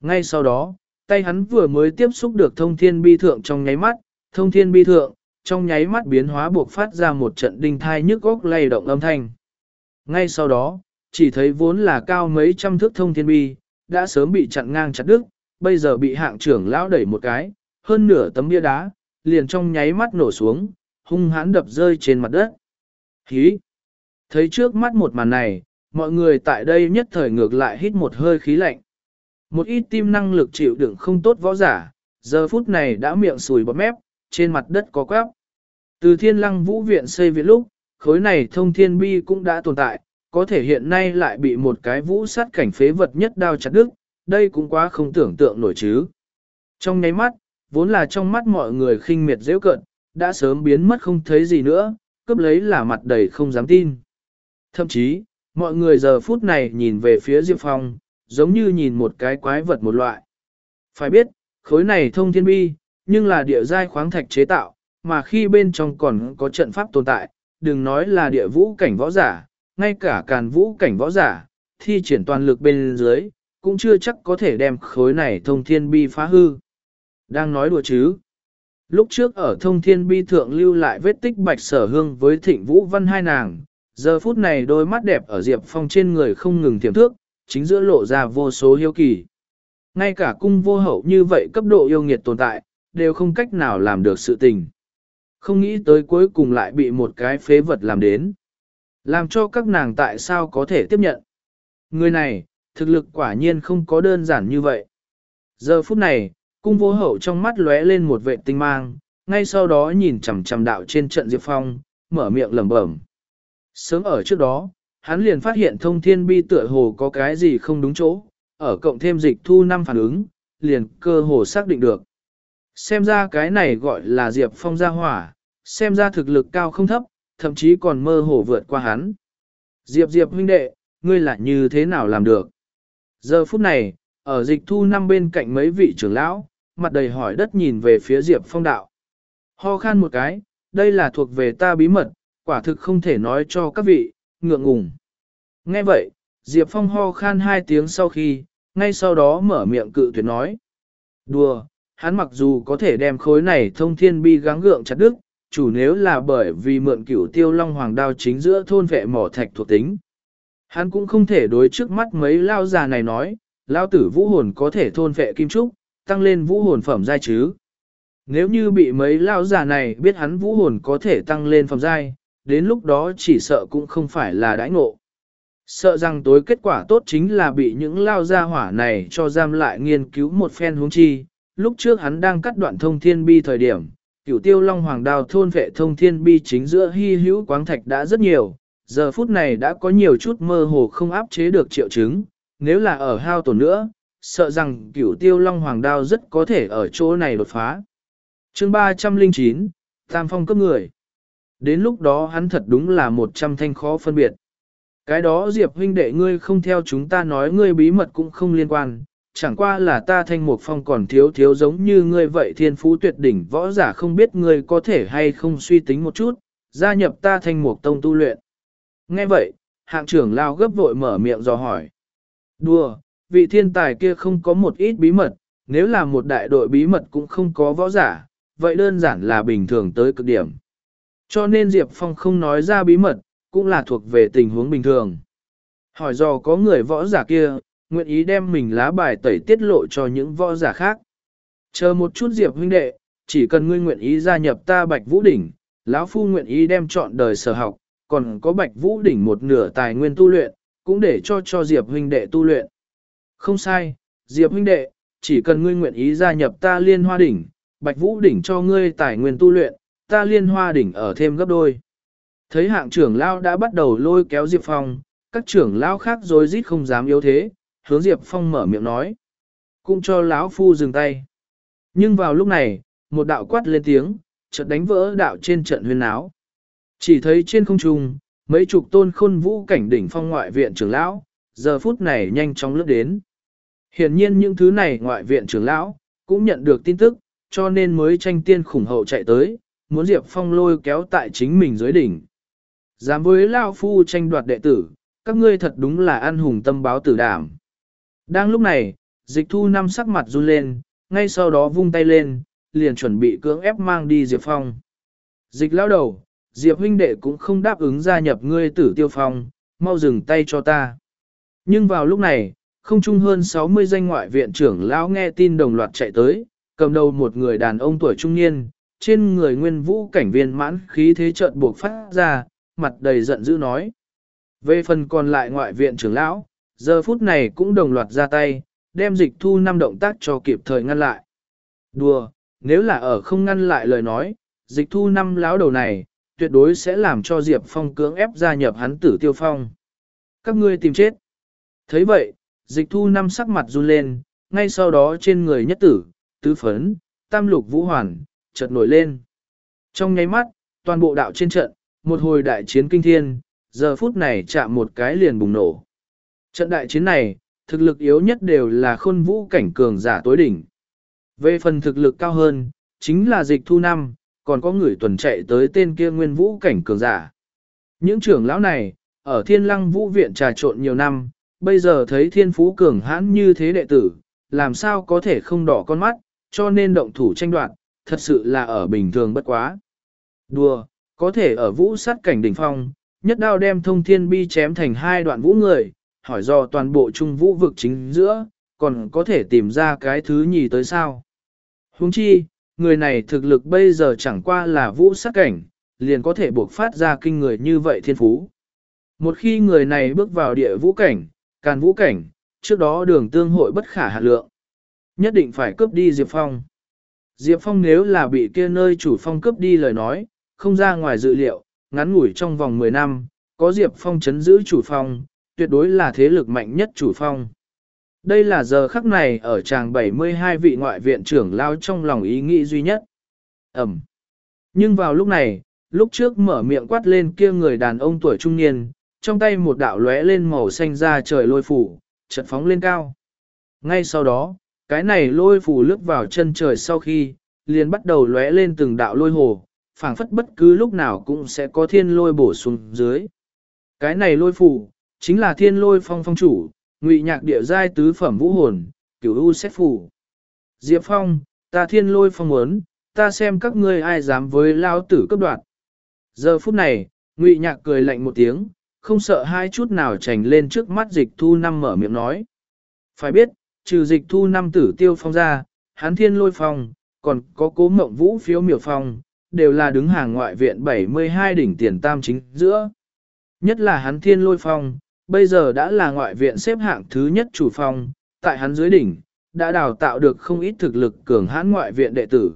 Ngay sau đó, tay hắn vừa mới tiếp xúc được thông thiên bi thượng trong nháy mắt, thông thiên bi thượng, trong nháy mắt biến hóa buộc phát ra một trận đinh thai nhức góc lay động âm thanh. Ngay sau đó, chỉ thấy vốn là cao mấy trăm thước thông thiên bi, đã sớm bị chặn ngang chặt đứt, bây giờ bị hạng trưởng lão đẩy một cái, hơn nửa tấm bia đá, liền trong nháy mắt nổ xuống, hung hãn đập rơi trên mặt đất. Hí! Thấy trước mắt một màn này, mọi người tại đây nhất thời ngược lại hít một hơi khí lạnh. Một ít tim năng lực chịu đựng không tốt võ giả, giờ phút này đã miệng sùi bọt mép, trên mặt đất có quáp. Từ thiên lăng vũ viện xây viện lúc, khối này thông thiên bi cũng đã tồn tại, có thể hiện nay lại bị một cái vũ sát cảnh phế vật nhất đao chặt đứt, đây cũng quá không tưởng tượng nổi chứ. Trong nháy mắt, vốn là trong mắt mọi người khinh miệt dễ cận, đã sớm biến mất không thấy gì nữa, cướp lấy là mặt đầy không dám tin. Thậm chí, mọi người giờ phút này nhìn về phía Diệp Phong, giống như nhìn một cái quái vật một loại. Phải biết, khối này thông thiên bi, nhưng là địa giai khoáng thạch chế tạo, mà khi bên trong còn có trận pháp tồn tại, đừng nói là địa vũ cảnh võ giả, ngay cả càn vũ cảnh võ giả, thi triển toàn lực bên dưới, cũng chưa chắc có thể đem khối này thông thiên bi phá hư. Đang nói đùa chứ. Lúc trước ở thông thiên bi thượng lưu lại vết tích bạch sở hương với thịnh vũ văn hai nàng, giờ phút này đôi mắt đẹp ở Diệp Phong trên người không ngừng tiềm thước, chính giữa lộ ra vô số hiếu kỳ. Ngay cả cung vô hậu như vậy cấp độ yêu nghiệt tồn tại, đều không cách nào làm được sự tình. Không nghĩ tới cuối cùng lại bị một cái phế vật làm đến. Làm cho các nàng tại sao có thể tiếp nhận. Người này, thực lực quả nhiên không có đơn giản như vậy. Giờ phút này, cung vô hậu trong mắt lóe lên một vệ tinh mang, ngay sau đó nhìn chằm chằm đạo trên trận Diệp Phong, mở miệng lẩm bẩm. Sớm ở trước đó, hắn liền phát hiện thông thiên bi tựa hồ có cái gì không đúng chỗ, ở cộng thêm dịch thu năm phản ứng, liền cơ hồ xác định được. Xem ra cái này gọi là Diệp Phong gia hỏa, xem ra thực lực cao không thấp, thậm chí còn mơ hồ vượt qua hắn. Diệp Diệp huynh đệ, ngươi là như thế nào làm được? Giờ phút này, ở dịch thu năm bên cạnh mấy vị trưởng lão, mặt đầy hỏi đất nhìn về phía Diệp Phong đạo. Ho khan một cái, đây là thuộc về ta bí mật, quả thực không thể nói cho các vị, ngượng ngùng. Nghe vậy, Diệp Phong ho khan hai tiếng sau khi, ngay sau đó mở miệng cự tuyệt nói. Đùa, hắn mặc dù có thể đem khối này thông thiên bi gắng gượng chặt đứt, chủ nếu là bởi vì mượn cửu tiêu long hoàng đao chính giữa thôn vệ mỏ thạch thuộc tính. Hắn cũng không thể đối trước mắt mấy lao già này nói, lao tử vũ hồn có thể thôn vệ kim trúc, tăng lên vũ hồn phẩm giai chứ. Nếu như bị mấy lao già này biết hắn vũ hồn có thể tăng lên phẩm giai, đến lúc đó chỉ sợ cũng không phải là đãi ngộ. Sợ rằng tối kết quả tốt chính là bị những lao gia hỏa này cho giam lại nghiên cứu một phen hướng chi. Lúc trước hắn đang cắt đoạn thông thiên bi thời điểm, cửu tiêu long hoàng Đao thôn vệ thông thiên bi chính giữa hy hữu quáng thạch đã rất nhiều, giờ phút này đã có nhiều chút mơ hồ không áp chế được triệu chứng, nếu là ở hao tổn nữa, sợ rằng cửu tiêu long hoàng đao rất có thể ở chỗ này đột phá. chương 309, Tam Phong cấp người. Đến lúc đó hắn thật đúng là một trăm thanh khó phân biệt. Cái đó Diệp huynh đệ ngươi không theo chúng ta nói ngươi bí mật cũng không liên quan, chẳng qua là ta thanh mục phong còn thiếu thiếu giống như ngươi vậy thiên phú tuyệt đỉnh võ giả không biết ngươi có thể hay không suy tính một chút, gia nhập ta thanh mục tông tu luyện. Nghe vậy, hạng trưởng lao gấp vội mở miệng dò hỏi. Đùa, vị thiên tài kia không có một ít bí mật, nếu là một đại đội bí mật cũng không có võ giả, vậy đơn giản là bình thường tới cực điểm. Cho nên Diệp Phong không nói ra bí mật, cũng là thuộc về tình huống bình thường. Hỏi do có người võ giả kia, nguyện ý đem mình lá bài tẩy tiết lộ cho những võ giả khác. Chờ một chút Diệp huynh đệ, chỉ cần ngươi nguyện ý gia nhập ta Bạch Vũ Đỉnh, lão Phu nguyện ý đem chọn đời sở học, còn có Bạch Vũ Đỉnh một nửa tài nguyên tu luyện, cũng để cho cho Diệp huynh đệ tu luyện. Không sai, Diệp huynh đệ, chỉ cần ngươi nguyện ý gia nhập ta Liên Hoa Đỉnh, Bạch Vũ Đỉnh cho ngươi tài nguyên tu luyện, ta Liên Hoa Đỉnh ở thêm gấp đôi. Thấy hạng trưởng lao đã bắt đầu lôi kéo Diệp Phong, các trưởng lao khác rồi rít không dám yếu thế, hướng Diệp Phong mở miệng nói. Cũng cho lão phu dừng tay. Nhưng vào lúc này, một đạo quát lên tiếng, chợt đánh vỡ đạo trên trận huyên áo. Chỉ thấy trên không trung, mấy chục tôn khôn vũ cảnh đỉnh phong ngoại viện trưởng lão, giờ phút này nhanh chóng lướt đến. Hiển nhiên những thứ này ngoại viện trưởng lão, cũng nhận được tin tức, cho nên mới tranh tiên khủng hậu chạy tới, muốn Diệp Phong lôi kéo tại chính mình dưới đỉnh. Dám với Lao Phu tranh đoạt đệ tử, các ngươi thật đúng là ăn hùng tâm báo tử đảm. Đang lúc này, dịch thu năm sắc mặt run lên, ngay sau đó vung tay lên, liền chuẩn bị cưỡng ép mang đi Diệp Phong. Dịch lao đầu, Diệp huynh đệ cũng không đáp ứng gia nhập ngươi tử tiêu phong, mau dừng tay cho ta. Nhưng vào lúc này, không chung hơn 60 danh ngoại viện trưởng lão nghe tin đồng loạt chạy tới, cầm đầu một người đàn ông tuổi trung niên, trên người nguyên vũ cảnh viên mãn khí thế trợn buộc phát ra, mặt đầy giận dữ nói. Về phần còn lại ngoại viện trưởng lão, giờ phút này cũng đồng loạt ra tay, đem dịch thu năm động tác cho kịp thời ngăn lại. Đùa, nếu là ở không ngăn lại lời nói, dịch thu năm lão đầu này, tuyệt đối sẽ làm cho Diệp Phong cưỡng ép gia nhập hắn tử tiêu phong. Các ngươi tìm chết. thấy vậy, dịch thu năm sắc mặt run lên, ngay sau đó trên người nhất tử, tứ phấn, tam lục vũ hoàn, chợt nổi lên. Trong nháy mắt, toàn bộ đạo trên trận, một hồi đại chiến kinh thiên, giờ phút này chạm một cái liền bùng nổ. Trận đại chiến này, thực lực yếu nhất đều là khôn vũ cảnh cường giả tối đỉnh. Về phần thực lực cao hơn, chính là dịch thu năm, còn có người tuần chạy tới tên kia nguyên vũ cảnh cường giả. Những trưởng lão này, ở thiên lăng vũ viện trà trộn nhiều năm, bây giờ thấy thiên phú cường hãn như thế đệ tử, làm sao có thể không đỏ con mắt, cho nên động thủ tranh đoạt, thật sự là ở bình thường bất quá. Đùa, có thể ở vũ sát cảnh đỉnh phong, nhất đao đem thông thiên bi chém thành hai đoạn vũ người, hỏi do toàn bộ trung vũ vực chính giữa, còn có thể tìm ra cái thứ nhì tới sao. Huống chi, người này thực lực bây giờ chẳng qua là vũ sát cảnh, liền có thể buộc phát ra kinh người như vậy thiên phú. Một khi người này bước vào địa vũ cảnh, càn vũ cảnh, trước đó đường tương hội bất khả hạ lượng. Nhất định phải cướp đi Diệp Phong. Diệp Phong nếu là bị kia nơi chủ phong cướp đi lời nói, không ra ngoài dự liệu, ngắn ngủi trong vòng 10 năm, có Diệp Phong chấn giữ chủ phong, tuyệt đối là thế lực mạnh nhất chủ phong. Đây là giờ khắc này ở tràng 72 vị ngoại viện trưởng lao trong lòng ý nghĩ duy nhất. Ẩm. Nhưng vào lúc này, lúc trước mở miệng quát lên kia người đàn ông tuổi trung niên, trong tay một đạo lóe lên màu xanh ra trời lôi phủ, chợt phóng lên cao. Ngay sau đó, cái này lôi phủ lướt vào chân trời sau khi, liền bắt đầu lóe lên từng đạo lôi hồ, phảng phất bất cứ lúc nào cũng sẽ có thiên lôi bổ xuống dưới. Cái này lôi phủ, chính là thiên lôi phong phong chủ, ngụy nhạc địa giai tứ phẩm vũ hồn, cửu u xét phủ. Diệp Phong, ta thiên lôi phong muốn, ta xem các ngươi ai dám với lao tử cấp đoạt. Giờ phút này, ngụy nhạc cười lạnh một tiếng, không sợ hai chút nào trành lên trước mắt dịch thu năm mở miệng nói. Phải biết, trừ dịch thu năm tử tiêu phong ra, hán thiên lôi phong, còn có cố mộng vũ phiếu miểu phong, đều là đứng hàng ngoại viện 72 đỉnh tiền tam chính giữa. Nhất là hắn thiên lôi phong, bây giờ đã là ngoại viện xếp hạng thứ nhất chủ phong, tại hắn dưới đỉnh, đã đào tạo được không ít thực lực cường hãn ngoại viện đệ tử.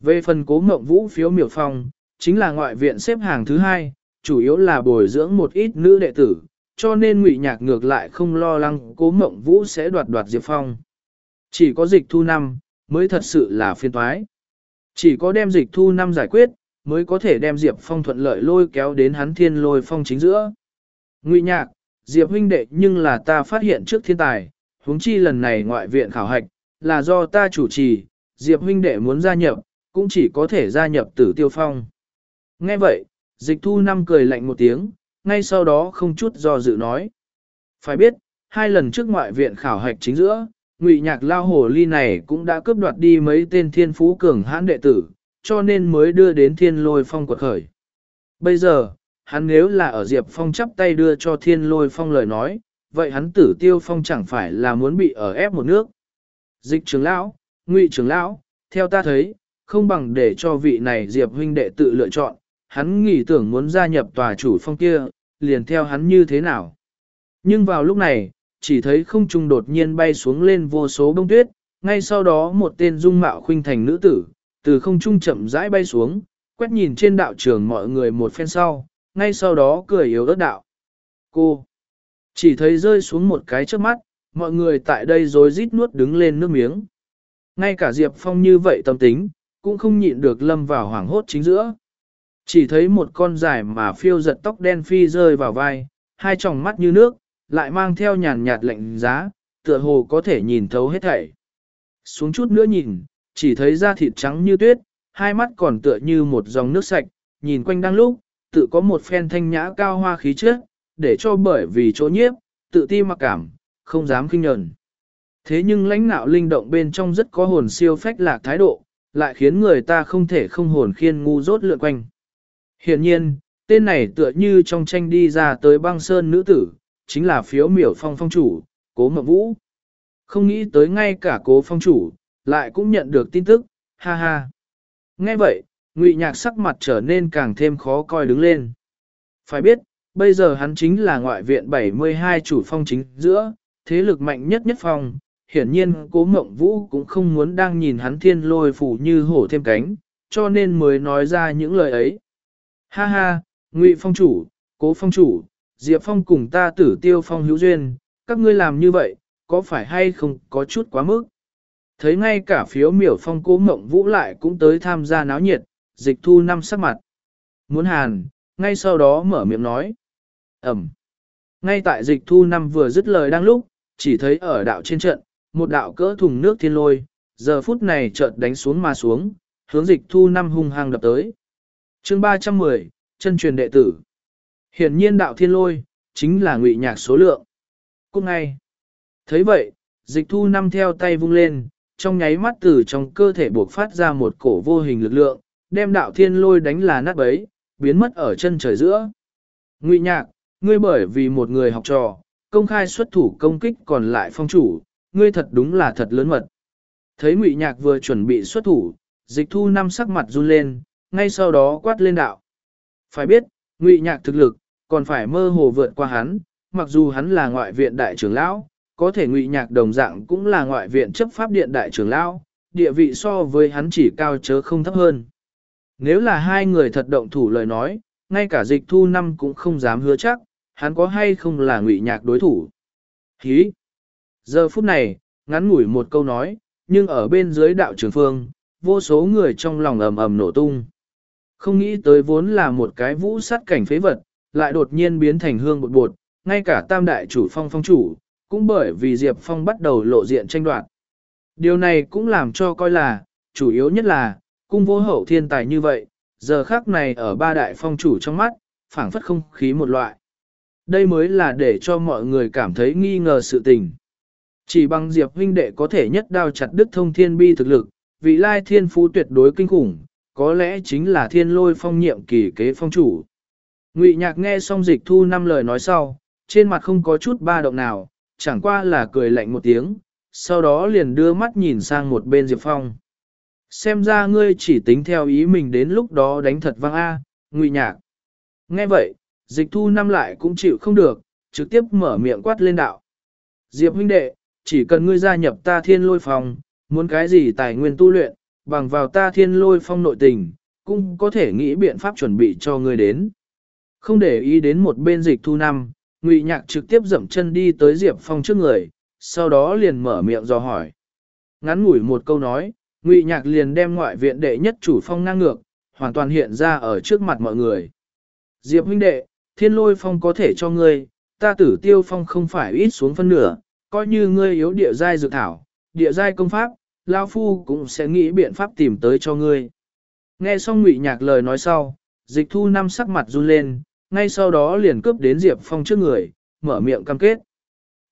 Về phần cố mộng vũ phiếu miểu phong, chính là ngoại viện xếp hàng thứ hai, chủ yếu là bồi dưỡng một ít nữ đệ tử, cho nên ngụy nhạc ngược lại không lo lắng cố mộng vũ sẽ đoạt đoạt Diệp Phong. Chỉ có dịch thu năm, mới thật sự là phiên toái. Chỉ có đem dịch thu năm giải quyết, mới có thể đem Diệp Phong thuận lợi lôi kéo đến hắn thiên lôi phong chính giữa. Ngụy nhạc, Diệp huynh đệ nhưng là ta phát hiện trước thiên tài, huống chi lần này ngoại viện khảo hạch, là do ta chủ trì, Diệp huynh đệ muốn gia nhập, cũng chỉ có thể gia nhập tử tiêu phong. Nghe vậy, dịch thu năm cười lạnh một tiếng, ngay sau đó không chút do dự nói. Phải biết, hai lần trước ngoại viện khảo hạch chính giữa, ngụy nhạc lao hồ ly này cũng đã cướp đoạt đi mấy tên thiên phú cường hãn đệ tử, cho nên mới đưa đến thiên lôi phong quật khởi. Bây giờ, hắn nếu là ở Diệp Phong chắp tay đưa cho thiên lôi phong lời nói, vậy hắn tử tiêu phong chẳng phải là muốn bị ở ép một nước. Dịch trưởng lão, ngụy trưởng lão, theo ta thấy, không bằng để cho vị này Diệp huynh đệ tự lựa chọn, hắn nghĩ tưởng muốn gia nhập tòa chủ phong kia, liền theo hắn như thế nào. Nhưng vào lúc này, chỉ thấy không trung đột nhiên bay xuống lên vô số bông tuyết, ngay sau đó một tên dung mạo khuynh thành nữ tử, từ không trung chậm rãi bay xuống, quét nhìn trên đạo trường mọi người một phen sau, ngay sau đó cười yếu ớt đạo. Cô! Chỉ thấy rơi xuống một cái trước mắt, mọi người tại đây rồi rít nuốt đứng lên nước miếng. Ngay cả Diệp Phong như vậy tâm tính, cũng không nhịn được lâm vào hoảng hốt chính giữa. Chỉ thấy một con dài mà phiêu giật tóc đen phi rơi vào vai, hai tròng mắt như nước, lại mang theo nhàn nhạt lạnh giá, tựa hồ có thể nhìn thấu hết thảy. Xuống chút nữa nhìn, chỉ thấy da thịt trắng như tuyết, hai mắt còn tựa như một dòng nước sạch, nhìn quanh đang lúc, tự có một phen thanh nhã cao hoa khí trước, để cho bởi vì chỗ nhiếp, tự ti mặc cảm, không dám kinh nhẫn. Thế nhưng lãnh nạo linh động bên trong rất có hồn siêu phách lạc thái độ, lại khiến người ta không thể không hồn khiên ngu rốt lượn quanh. Hiện nhiên, tên này tựa như trong tranh đi ra tới băng sơn nữ tử, chính là phiếu miểu phong phong chủ, cố mộng vũ. Không nghĩ tới ngay cả cố phong chủ, lại cũng nhận được tin tức, ha ha. Nghe vậy, ngụy nhạc sắc mặt trở nên càng thêm khó coi đứng lên. Phải biết, bây giờ hắn chính là ngoại viện 72 chủ phong chính giữa, thế lực mạnh nhất nhất phong. Hiển nhiên cố mộng vũ cũng không muốn đang nhìn hắn thiên lôi phủ như hổ thêm cánh, cho nên mới nói ra những lời ấy. Ha ha, Ngụy Phong chủ, Cố Phong chủ, Diệp Phong cùng ta tử tiêu phong hữu duyên, các ngươi làm như vậy, có phải hay không có chút quá mức? Thấy ngay cả phiếu miểu phong cố mộng vũ lại cũng tới tham gia náo nhiệt, dịch thu năm sắc mặt. Muốn hàn, ngay sau đó mở miệng nói. Ẩm. Ngay tại dịch thu năm vừa dứt lời đang lúc, chỉ thấy ở đạo trên trận, một đạo cỡ thùng nước thiên lôi, giờ phút này chợt đánh xuống mà xuống, hướng dịch thu năm hung hăng đập tới. chương 310, chân truyền đệ tử. Hiển nhiên đạo thiên lôi, chính là ngụy nhạc số lượng. Cũng ngay. thấy vậy, dịch thu năm theo tay vung lên, trong nháy mắt từ trong cơ thể buộc phát ra một cổ vô hình lực lượng, đem đạo thiên lôi đánh là nát bấy, biến mất ở chân trời giữa. Ngụy nhạc, ngươi bởi vì một người học trò, công khai xuất thủ công kích còn lại phong chủ, ngươi thật đúng là thật lớn mật. Thấy Ngụy Nhạc vừa chuẩn bị xuất thủ, dịch thu năm sắc mặt run lên, ngay sau đó quát lên đạo. Phải biết, Ngụy Nhạc thực lực, còn phải mơ hồ vượt qua hắn, mặc dù hắn là ngoại viện đại trưởng lão, có thể Ngụy Nhạc đồng dạng cũng là ngoại viện chấp pháp điện đại trưởng lão, địa vị so với hắn chỉ cao chớ không thấp hơn. Nếu là hai người thật động thủ lời nói, ngay cả dịch thu năm cũng không dám hứa chắc, hắn có hay không là ngụy nhạc đối thủ. Hí! Giờ phút này, ngắn ngủi một câu nói, nhưng ở bên dưới đạo trường phương, vô số người trong lòng ầm ầm nổ tung. Không nghĩ tới vốn là một cái vũ sát cảnh phế vật, lại đột nhiên biến thành hương bột bột, ngay cả tam đại chủ phong phong chủ, cũng bởi vì Diệp Phong bắt đầu lộ diện tranh đoạt. Điều này cũng làm cho coi là, chủ yếu nhất là, cung vô hậu thiên tài như vậy, giờ khác này ở ba đại phong chủ trong mắt, phảng phất không khí một loại. Đây mới là để cho mọi người cảm thấy nghi ngờ sự tình. Chỉ bằng Diệp huynh đệ có thể nhất đao chặt Đức thông thiên bi thực lực, vị lai thiên phú tuyệt đối kinh khủng, có lẽ chính là thiên lôi phong nhiệm kỳ kế phong chủ. Ngụy nhạc nghe xong dịch thu năm lời nói sau, trên mặt không có chút ba động nào, chẳng qua là cười lạnh một tiếng, sau đó liền đưa mắt nhìn sang một bên Diệp Phong. Xem ra ngươi chỉ tính theo ý mình đến lúc đó đánh thật vang A, ngụy nhạc. Nghe vậy, dịch thu năm lại cũng chịu không được, trực tiếp mở miệng quát lên đạo. Diệp huynh đệ, chỉ cần ngươi gia nhập ta thiên lôi phòng, muốn cái gì tài nguyên tu luyện, bằng vào ta thiên lôi phong nội tình, cũng có thể nghĩ biện pháp chuẩn bị cho ngươi đến. Không để ý đến một bên dịch thu năm, ngụy nhạc trực tiếp dậm chân đi tới Diệp Phong trước người, sau đó liền mở miệng dò hỏi. Ngắn ngủi một câu nói, ngụy nhạc liền đem ngoại viện đệ nhất chủ phong ngang ngược, hoàn toàn hiện ra ở trước mặt mọi người. Diệp huynh đệ, thiên lôi phong có thể cho ngươi, ta tử tiêu phong không phải ít xuống phân nửa, coi như ngươi yếu địa giai dược thảo, địa giai công pháp, Lao Phu cũng sẽ nghĩ biện pháp tìm tới cho ngươi. Nghe xong ngụy nhạc lời nói sau, dịch thu năm sắc mặt run lên, ngay sau đó liền cướp đến Diệp Phong trước người, mở miệng cam kết.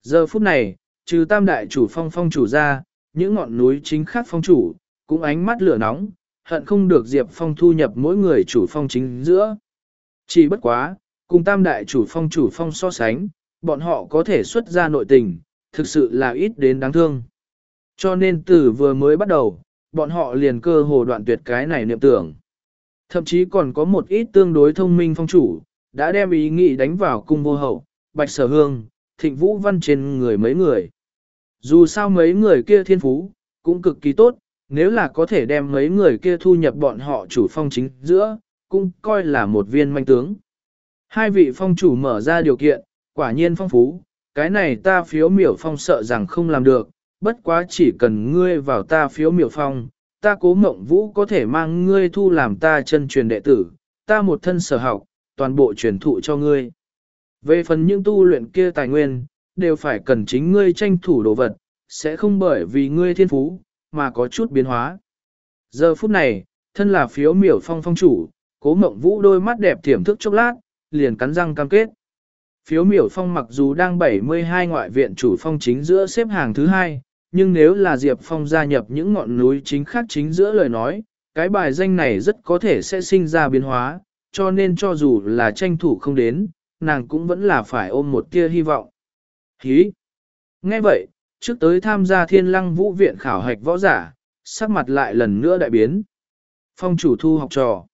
Giờ phút này, trừ tam đại chủ phong phong chủ ra, những ngọn núi chính khác phong chủ, cũng ánh mắt lửa nóng, hận không được Diệp Phong thu nhập mỗi người chủ phong chính giữa. Chỉ bất quá, cùng tam đại chủ phong chủ phong so sánh, bọn họ có thể xuất ra nội tình, thực sự là ít đến đáng thương. Cho nên từ vừa mới bắt đầu, bọn họ liền cơ hồ đoạn tuyệt cái này niệm tưởng. Thậm chí còn có một ít tương đối thông minh phong chủ, đã đem ý nghĩ đánh vào cung vô hậu, bạch sở hương, thịnh vũ văn trên người mấy người. Dù sao mấy người kia thiên phú, cũng cực kỳ tốt, nếu là có thể đem mấy người kia thu nhập bọn họ chủ phong chính giữa, cũng coi là một viên manh tướng. Hai vị phong chủ mở ra điều kiện, quả nhiên phong phú, cái này ta phiếu miểu phong sợ rằng không làm được, bất quá chỉ cần ngươi vào ta phiếu miểu phong, ta cố mộng vũ có thể mang ngươi thu làm ta chân truyền đệ tử, ta một thân sở học, toàn bộ truyền thụ cho ngươi. Về phần những tu luyện kia tài nguyên, đều phải cần chính ngươi tranh thủ đồ vật, sẽ không bởi vì ngươi thiên phú, mà có chút biến hóa. Giờ phút này, thân là phiếu miểu phong phong chủ, cố mộng vũ đôi mắt đẹp thiểm thức chốc lát, liền cắn răng cam kết. Phiếu miểu phong mặc dù đang 72 ngoại viện chủ phong chính giữa xếp hàng thứ hai, nhưng nếu là Diệp Phong gia nhập những ngọn núi chính khác chính giữa lời nói, cái bài danh này rất có thể sẽ sinh ra biến hóa, cho nên cho dù là tranh thủ không đến, nàng cũng vẫn là phải ôm một tia hy vọng. Hí! Nghe vậy, trước tới tham gia thiên lăng vũ viện khảo hạch võ giả, sắc mặt lại lần nữa đại biến. Phong chủ thu học trò.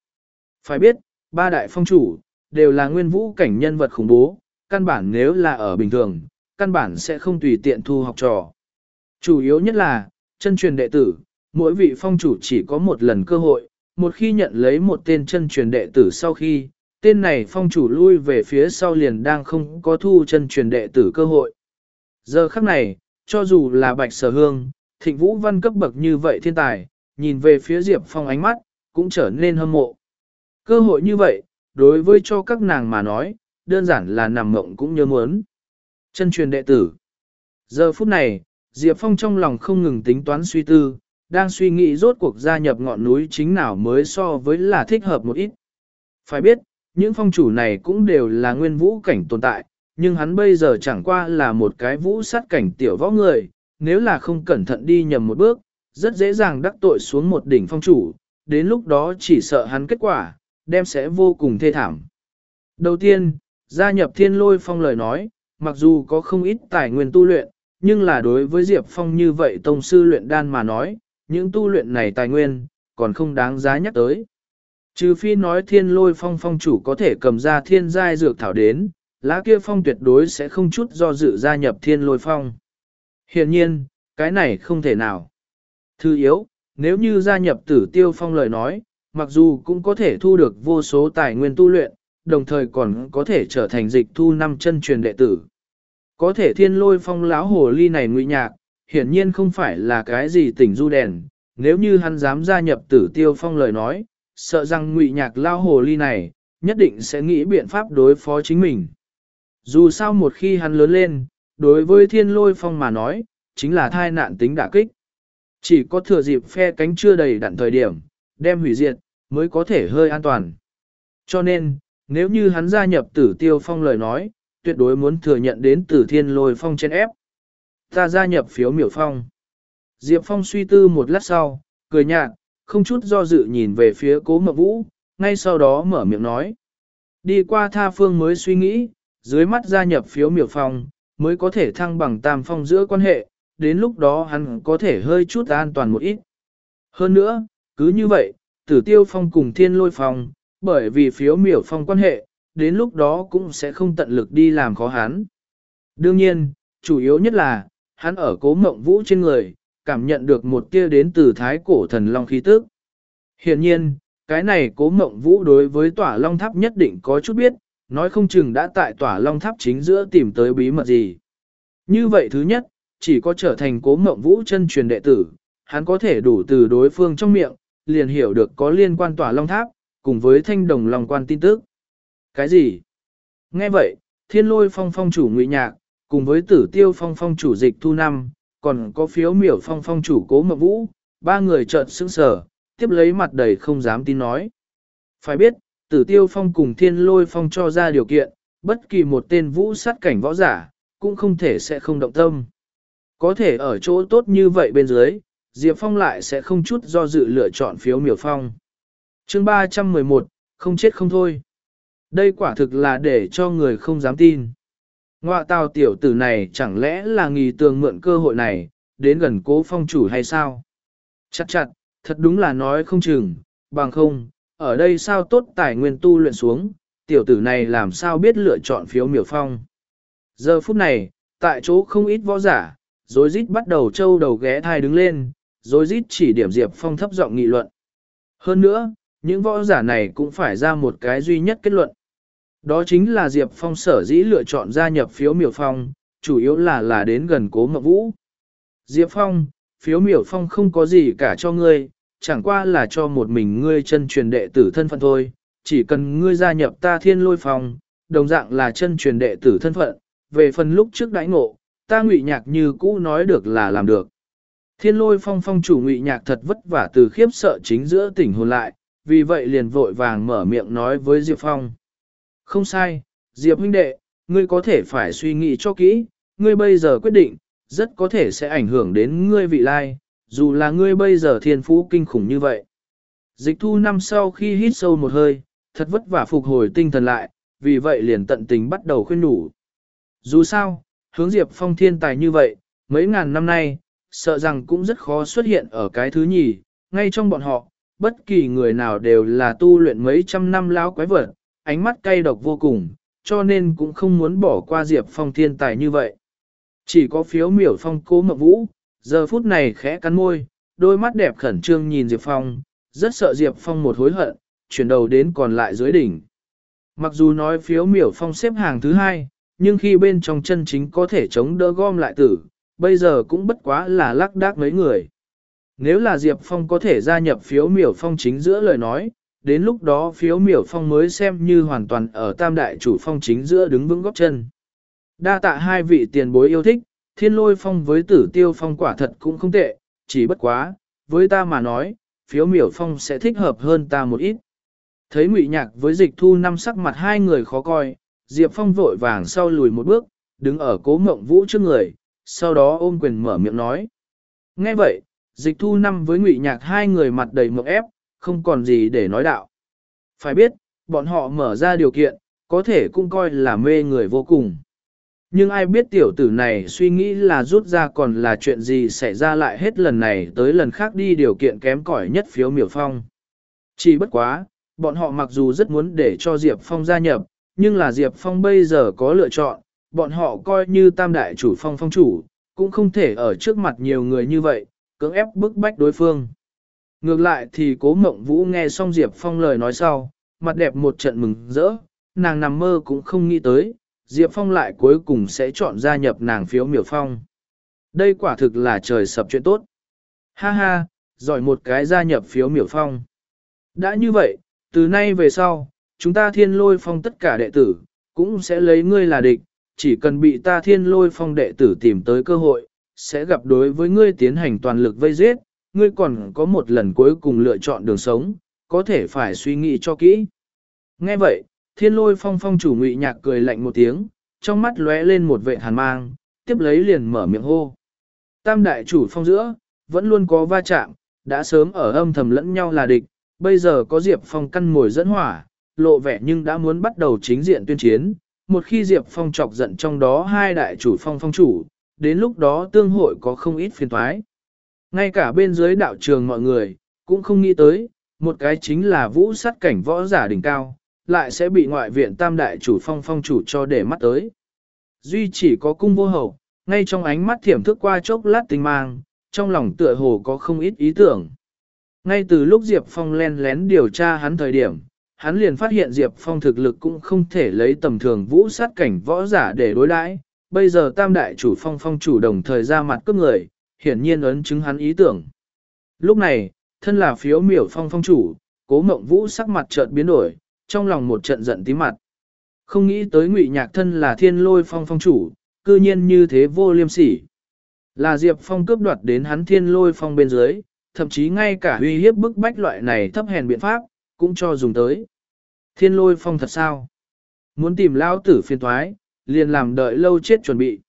Phải biết, ba đại phong chủ, đều là nguyên vũ cảnh nhân vật khủng bố, căn bản nếu là ở bình thường, căn bản sẽ không tùy tiện thu học trò. Chủ yếu nhất là, chân truyền đệ tử, mỗi vị phong chủ chỉ có một lần cơ hội, một khi nhận lấy một tên chân truyền đệ tử sau khi, tên này phong chủ lui về phía sau liền đang không có thu chân truyền đệ tử cơ hội. Giờ khắc này, cho dù là bạch sở hương, thịnh vũ văn cấp bậc như vậy thiên tài, nhìn về phía Diệp Phong ánh mắt, cũng trở nên hâm mộ. Cơ hội như vậy, đối với cho các nàng mà nói, đơn giản là nằm mộng cũng nhớ muốn. Chân truyền đệ tử. Giờ phút này, Diệp Phong trong lòng không ngừng tính toán suy tư, đang suy nghĩ rốt cuộc gia nhập ngọn núi chính nào mới so với là thích hợp một ít. Phải biết, những phong chủ này cũng đều là nguyên vũ cảnh tồn tại, nhưng hắn bây giờ chẳng qua là một cái vũ sát cảnh tiểu võ người, nếu là không cẩn thận đi nhầm một bước, rất dễ dàng đắc tội xuống một đỉnh phong chủ, đến lúc đó chỉ sợ hắn kết quả, đem sẽ vô cùng thê thảm. Đầu tiên, gia nhập thiên lôi phong lời nói, mặc dù có không ít tài nguyên tu luyện, nhưng là đối với Diệp Phong như vậy tông sư luyện đan mà nói, những tu luyện này tài nguyên, còn không đáng giá nhắc tới. Trừ phi nói thiên lôi phong phong chủ có thể cầm ra thiên giai dược thảo đến, lá kia phong tuyệt đối sẽ không chút do dự gia nhập thiên lôi phong. Hiện nhiên, cái này không thể nào. Thứ yếu, nếu như gia nhập tử tiêu phong lời nói, mặc dù cũng có thể thu được vô số tài nguyên tu luyện, đồng thời còn có thể trở thành dịch thu năm chân truyền đệ tử. Có thể thiên lôi phong lão hồ ly này ngụy nhạc, hiển nhiên không phải là cái gì tỉnh du đèn, nếu như hắn dám gia nhập tử tiêu phong lời nói, sợ rằng ngụy nhạc lao hồ ly này, nhất định sẽ nghĩ biện pháp đối phó chính mình. Dù sao một khi hắn lớn lên, đối với thiên lôi phong mà nói, chính là thai nạn tính đả kích. Chỉ có thừa dịp phe cánh chưa đầy đặn thời điểm, đem hủy diệt, mới có thể hơi an toàn. Cho nên, nếu như hắn gia nhập tử tiêu phong lời nói, tuyệt đối muốn thừa nhận đến tử thiên lôi phong trên ép. Ta gia nhập phiếu miểu phong. Diệp Phong suy tư một lát sau, cười nhạt, không chút do dự nhìn về phía cố mộng vũ, ngay sau đó mở miệng nói. Đi qua tha phương mới suy nghĩ, dưới mắt gia nhập phiếu miểu phong, mới có thể thăng bằng tam phong giữa quan hệ, đến lúc đó hắn có thể hơi chút an toàn một ít. Hơn nữa, cứ như vậy, tử tiêu phong cùng thiên lôi phong, bởi vì phiếu miểu phong quan hệ, đến lúc đó cũng sẽ không tận lực đi làm khó hắn. Đương nhiên, chủ yếu nhất là, hắn ở cố mộng vũ trên người, cảm nhận được một tia đến từ thái cổ thần long khí tức. Hiện nhiên, cái này cố mộng vũ đối với tỏa long tháp nhất định có chút biết, nói không chừng đã tại tỏa long tháp chính giữa tìm tới bí mật gì. Như vậy thứ nhất, chỉ có trở thành cố mộng vũ chân truyền đệ tử, hắn có thể đủ từ đối phương trong miệng, liền hiểu được có liên quan tỏa long tháp, cùng với thanh đồng long quan tin tức. Cái gì? Nghe vậy, thiên lôi phong phong chủ ngụy nhạc, cùng với tử tiêu phong phong chủ dịch thu năm, còn có phiếu miểu phong phong chủ cố mộng vũ, ba người trợn sững sờ, tiếp lấy mặt đầy không dám tin nói. Phải biết, tử tiêu phong cùng thiên lôi phong cho ra điều kiện, bất kỳ một tên vũ sát cảnh võ giả, cũng không thể sẽ không động tâm. Có thể ở chỗ tốt như vậy bên dưới, Diệp Phong lại sẽ không chút do dự lựa chọn phiếu miểu phong. chương 311, không chết không thôi. Đây quả thực là để cho người không dám tin. Ngoạ tào tiểu tử này chẳng lẽ là nghi tường mượn cơ hội này, đến gần cố phong chủ hay sao? Chắc chặt, thật đúng là nói không chừng, bằng không, ở đây sao tốt tài nguyên tu luyện xuống, tiểu tử này làm sao biết lựa chọn phiếu miểu phong. Giờ phút này, tại chỗ không ít võ giả, rồi rít bắt đầu trâu đầu ghé thai đứng lên, rồi rít chỉ điểm Diệp Phong thấp giọng nghị luận. Hơn nữa, những võ giả này cũng phải ra một cái duy nhất kết luận. Đó chính là Diệp Phong sở dĩ lựa chọn gia nhập phiếu miểu phong, chủ yếu là là đến gần cố mập vũ. Diệp Phong, phiếu miểu phong không có gì cả cho ngươi, chẳng qua là cho một mình ngươi chân truyền đệ tử thân phận thôi, chỉ cần ngươi gia nhập ta thiên lôi phong, đồng dạng là chân truyền đệ tử thân phận, về phần lúc trước đãi ngộ, ta ngụy nhạc như cũ nói được là làm được. Thiên lôi phong phong chủ ngụy nhạc thật vất vả từ khiếp sợ chính giữa tỉnh hồn lại, vì vậy liền vội vàng mở miệng nói với Diệp Phong. Không sai, Diệp huynh đệ, ngươi có thể phải suy nghĩ cho kỹ, ngươi bây giờ quyết định, rất có thể sẽ ảnh hưởng đến ngươi vị lai, dù là ngươi bây giờ thiên phú kinh khủng như vậy. Dịch thu năm sau khi hít sâu một hơi, thật vất vả phục hồi tinh thần lại, vì vậy liền tận tình bắt đầu khuyên nhủ. Dù sao, hướng Diệp Phong thiên tài như vậy, mấy ngàn năm nay, sợ rằng cũng rất khó xuất hiện ở cái thứ nhì, ngay trong bọn họ, bất kỳ người nào đều là tu luyện mấy trăm năm lão quái vật, ánh mắt cay độc vô cùng, cho nên cũng không muốn bỏ qua Diệp Phong thiên tài như vậy. Chỉ có phiếu miểu phong cố mộng vũ, giờ phút này khẽ cắn môi, đôi mắt đẹp khẩn trương nhìn Diệp Phong, rất sợ Diệp Phong một hối hận, chuyển đầu đến còn lại dưới đỉnh. Mặc dù nói phiếu miểu phong xếp hàng thứ hai, nhưng khi bên trong chân chính có thể chống đỡ gom lại tử, bây giờ cũng bất quá là lắc đác mấy người. Nếu là Diệp Phong có thể gia nhập phiếu miểu phong chính giữa lời nói, đến lúc đó phiếu miểu phong mới xem như hoàn toàn ở tam đại chủ phong chính giữa đứng vững góc chân. Đa tạ hai vị tiền bối yêu thích, thiên lôi phong với tử tiêu phong quả thật cũng không tệ, chỉ bất quá, với ta mà nói, phiếu miểu phong sẽ thích hợp hơn ta một ít. Thấy ngụy nhạc với dịch thu năm sắc mặt hai người khó coi, Diệp Phong vội vàng sau lùi một bước, đứng ở cố mộng vũ trước người, sau đó ôm quyền mở miệng nói. Nghe vậy, dịch thu năm với ngụy nhạc hai người mặt đầy mộng ép, không còn gì để nói đạo. Phải biết, bọn họ mở ra điều kiện, có thể cũng coi là mê người vô cùng. Nhưng ai biết tiểu tử này suy nghĩ là rút ra còn là chuyện gì xảy ra lại hết lần này tới lần khác đi điều kiện kém cỏi nhất phiếu miểu phong. Chỉ bất quá, bọn họ mặc dù rất muốn để cho Diệp Phong gia nhập, nhưng là Diệp Phong bây giờ có lựa chọn, bọn họ coi như tam đại chủ phong phong chủ, cũng không thể ở trước mặt nhiều người như vậy, cưỡng ép bức bách đối phương. Ngược lại thì cố mộng vũ nghe xong Diệp Phong lời nói sau, mặt đẹp một trận mừng rỡ, nàng nằm mơ cũng không nghĩ tới, Diệp Phong lại cuối cùng sẽ chọn gia nhập nàng phiếu miểu phong. Đây quả thực là trời sập chuyện tốt. Ha ha, giỏi một cái gia nhập phiếu miểu phong. Đã như vậy, từ nay về sau, chúng ta thiên lôi phong tất cả đệ tử, cũng sẽ lấy ngươi là địch, chỉ cần bị ta thiên lôi phong đệ tử tìm tới cơ hội, sẽ gặp đối với ngươi tiến hành toàn lực vây giết, ngươi còn có một lần cuối cùng lựa chọn đường sống, có thể phải suy nghĩ cho kỹ. Nghe vậy, thiên lôi phong phong chủ ngụy nhạc cười lạnh một tiếng, trong mắt lóe lên một vệ hàn mang, tiếp lấy liền mở miệng hô. Tam đại chủ phong giữa, vẫn luôn có va chạm, đã sớm ở âm thầm lẫn nhau là địch, bây giờ có Diệp Phong căn mồi dẫn hỏa, lộ vẻ nhưng đã muốn bắt đầu chính diện tuyên chiến. Một khi Diệp Phong chọc giận trong đó hai đại chủ phong phong chủ, đến lúc đó tương hội có không ít phiền thoái. Ngay cả bên dưới đạo trường mọi người, cũng không nghĩ tới, một cái chính là vũ sát cảnh võ giả đỉnh cao, lại sẽ bị ngoại viện tam đại chủ phong phong chủ cho để mắt tới. Duy chỉ có cung vô hậu, ngay trong ánh mắt thiểm thức qua chốc lát tinh mang, trong lòng tựa hồ có không ít ý tưởng. Ngay từ lúc Diệp Phong len lén điều tra hắn thời điểm, hắn liền phát hiện Diệp Phong thực lực cũng không thể lấy tầm thường vũ sát cảnh võ giả để đối đãi. Bây giờ tam đại chủ phong phong chủ đồng thời ra mặt cướp người, hiển nhiên ấn chứng hắn ý tưởng. Lúc này, thân là phiếu miểu phong phong chủ, cố mộng vũ sắc mặt chợt biến đổi, trong lòng một trận giận tí mặt. Không nghĩ tới ngụy nhạc thân là thiên lôi phong phong chủ, cư nhiên như thế vô liêm sỉ. Là Diệp Phong cướp đoạt đến hắn thiên lôi phong bên dưới, thậm chí ngay cả uy hiếp bức bách loại này thấp hèn biện pháp, cũng cho dùng tới. Thiên lôi phong thật sao? Muốn tìm lao tử phiên thoái, liền làm đợi lâu chết chuẩn bị.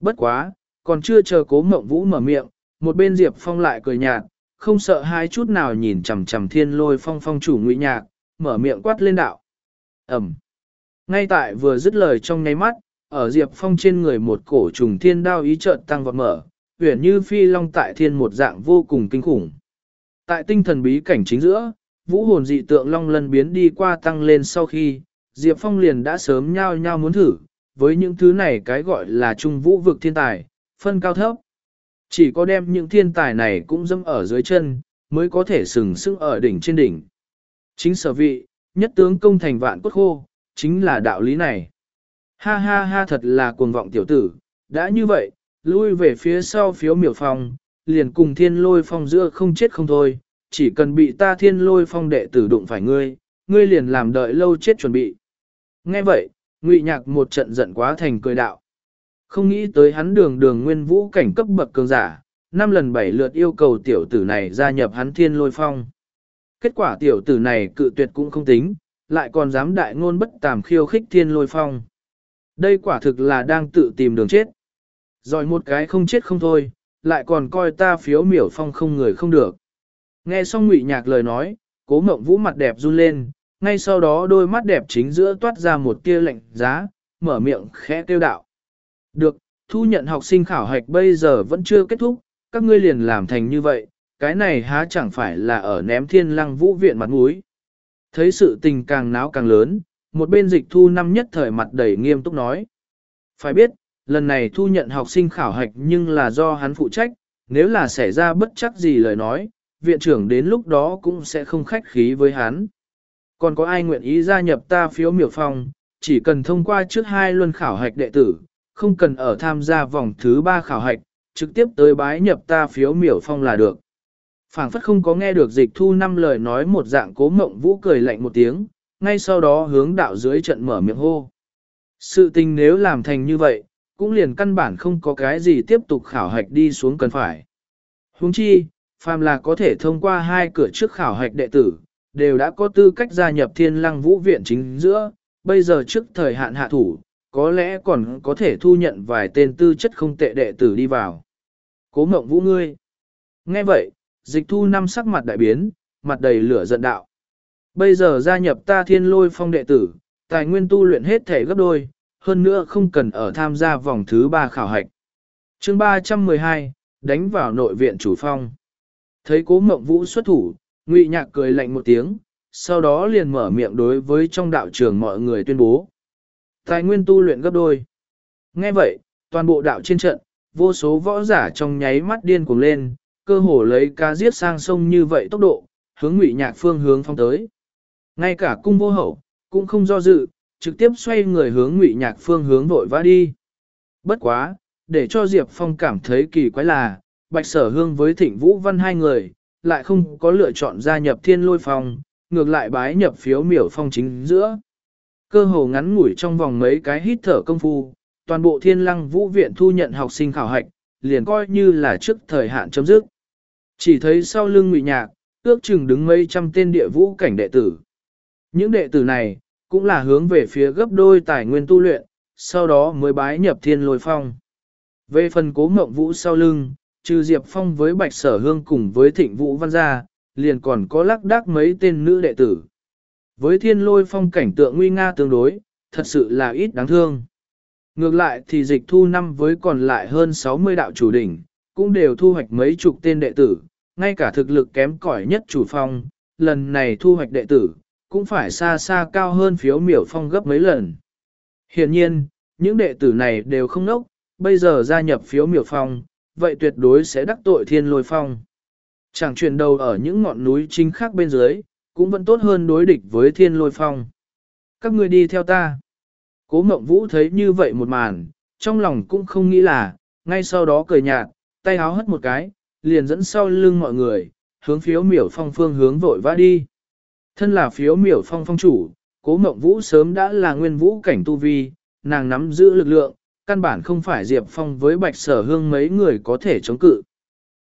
Bất quá, còn chưa chờ cố mộng vũ mở miệng, một bên Diệp Phong lại cười nhạt, không sợ hai chút nào nhìn chằm chằm thiên lôi phong phong chủ ngụy nhạc, mở miệng quát lên đạo. Ẩm. Ngay tại vừa dứt lời trong nháy mắt, ở Diệp Phong trên người một cổ trùng thiên đao ý trợn tăng vọt mở, huyền như phi long tại thiên một dạng vô cùng kinh khủng. Tại tinh thần bí cảnh chính giữa, vũ hồn dị tượng long lân biến đi qua tăng lên sau khi, Diệp Phong liền đã sớm nhao nhao muốn thử, với những thứ này cái gọi là trung vũ vực thiên tài, phân cao thấp. Chỉ có đem những thiên tài này cũng dâm ở dưới chân, mới có thể sừng sững ở đỉnh trên đỉnh. Chính sở vị, nhất tướng công thành vạn cốt khô, chính là đạo lý này. Ha ha ha thật là cuồng vọng tiểu tử, đã như vậy, lui về phía sau phiếu miểu phòng liền cùng thiên lôi phong giữa không chết không thôi, chỉ cần bị ta thiên lôi phong đệ tử đụng phải ngươi, ngươi liền làm đợi lâu chết chuẩn bị. Nghe vậy, ngụy nhạc một trận giận quá thành cười đạo. Không nghĩ tới hắn đường đường nguyên vũ cảnh cấp bậc cường giả, năm lần bảy lượt yêu cầu tiểu tử này gia nhập hắn thiên lôi phong. Kết quả tiểu tử này cự tuyệt cũng không tính, lại còn dám đại ngôn bất tàm khiêu khích thiên lôi phong. Đây quả thực là đang tự tìm đường chết. Rồi một cái không chết không thôi, lại còn coi ta phiếu miểu phong không người không được. Nghe xong ngụy nhạc lời nói, cố mộng vũ mặt đẹp run lên, ngay sau đó đôi mắt đẹp chính giữa toát ra một tia lạnh giá, mở miệng khẽ kêu đạo. Được, thu nhận học sinh khảo hạch bây giờ vẫn chưa kết thúc, các ngươi liền làm thành như vậy, cái này há chẳng phải là ở ném thiên lăng vũ viện mặt mũi. Thấy sự tình càng náo càng lớn, một bên dịch thu năm nhất thời mặt đầy nghiêm túc nói. Phải biết, lần này thu nhận học sinh khảo hạch nhưng là do hắn phụ trách, nếu là xảy ra bất chắc gì lời nói, viện trưởng đến lúc đó cũng sẽ không khách khí với hắn. Còn có ai nguyện ý gia nhập ta phiếu miểu phong, chỉ cần thông qua trước hai luân khảo hạch đệ tử, không cần ở tham gia vòng thứ ba khảo hạch, trực tiếp tới bái nhập ta phiếu miểu phong là được phảng phất không có nghe được dịch thu năm lời nói một dạng cố mộng vũ cười lạnh một tiếng, ngay sau đó hướng đạo dưới trận mở miệng hô. Sự tình nếu làm thành như vậy, cũng liền căn bản không có cái gì tiếp tục khảo hạch đi xuống cần phải. Huống chi, phàm là có thể thông qua hai cửa trước khảo hạch đệ tử, đều đã có tư cách gia nhập thiên lăng vũ viện chính giữa, bây giờ trước thời hạn hạ thủ, có lẽ còn có thể thu nhận vài tên tư chất không tệ đệ tử đi vào. Cố mộng vũ ngươi. Nghe vậy, dịch thu năm sắc mặt đại biến, mặt đầy lửa giận đạo. Bây giờ gia nhập ta thiên lôi phong đệ tử, tài nguyên tu luyện hết thể gấp đôi, hơn nữa không cần ở tham gia vòng thứ ba khảo hạch. chương 312, đánh vào nội viện chủ phong. Thấy cố mộng vũ xuất thủ, ngụy nhạc cười lạnh một tiếng, sau đó liền mở miệng đối với trong đạo trường mọi người tuyên bố. Tài nguyên tu luyện gấp đôi. Nghe vậy, toàn bộ đạo trên trận, vô số võ giả trong nháy mắt điên cuồng lên, cơ hồ lấy cá giết sang sông như vậy tốc độ, hướng ngụy nhạc phương hướng phong tới. Ngay cả cung vô hậu, cũng không do dự, trực tiếp xoay người hướng ngụy nhạc phương hướng vội vã đi. Bất quá, để cho Diệp Phong cảm thấy kỳ quái là, Bạch Sở Hương với Thịnh Vũ Văn hai người, lại không có lựa chọn gia nhập thiên lôi phong, ngược lại bái nhập phiếu miểu phong chính giữa. Cơ hồ ngắn ngủi trong vòng mấy cái hít thở công phu, toàn bộ thiên lăng vũ viện thu nhận học sinh khảo hạch, liền coi như là trước thời hạn chấm dứt. Chỉ thấy sau lưng ngụy nhạc, ước chừng đứng mấy trăm tên địa vũ cảnh đệ tử. Những đệ tử này, cũng là hướng về phía gấp đôi tài nguyên tu luyện, sau đó mới bái nhập thiên lôi phong. Về phần cố mộng vũ sau lưng, trừ Diệp Phong với Bạch Sở Hương cùng với Thịnh Vũ Văn Gia, liền còn có lắc đắc mấy tên nữ đệ tử. Với thiên lôi phong cảnh tượng nguy nga tương đối, thật sự là ít đáng thương. Ngược lại thì dịch thu năm với còn lại hơn 60 đạo chủ đỉnh, cũng đều thu hoạch mấy chục tên đệ tử, ngay cả thực lực kém cỏi nhất chủ phong, lần này thu hoạch đệ tử, cũng phải xa xa cao hơn phiếu miểu phong gấp mấy lần. Hiện nhiên, những đệ tử này đều không nốc, bây giờ gia nhập phiếu miểu phong, vậy tuyệt đối sẽ đắc tội thiên lôi phong. Chẳng chuyển đầu ở những ngọn núi chính khác bên dưới, cũng vẫn tốt hơn đối địch với thiên lôi phong. Các người đi theo ta. Cố mộng vũ thấy như vậy một màn, trong lòng cũng không nghĩ là, ngay sau đó cười nhạt, tay háo hất một cái, liền dẫn sau lưng mọi người, hướng phiếu miểu phong phương hướng vội vã đi. Thân là phiếu miểu phong phong chủ, cố mộng vũ sớm đã là nguyên vũ cảnh tu vi, nàng nắm giữ lực lượng, căn bản không phải Diệp Phong với bạch sở hương mấy người có thể chống cự.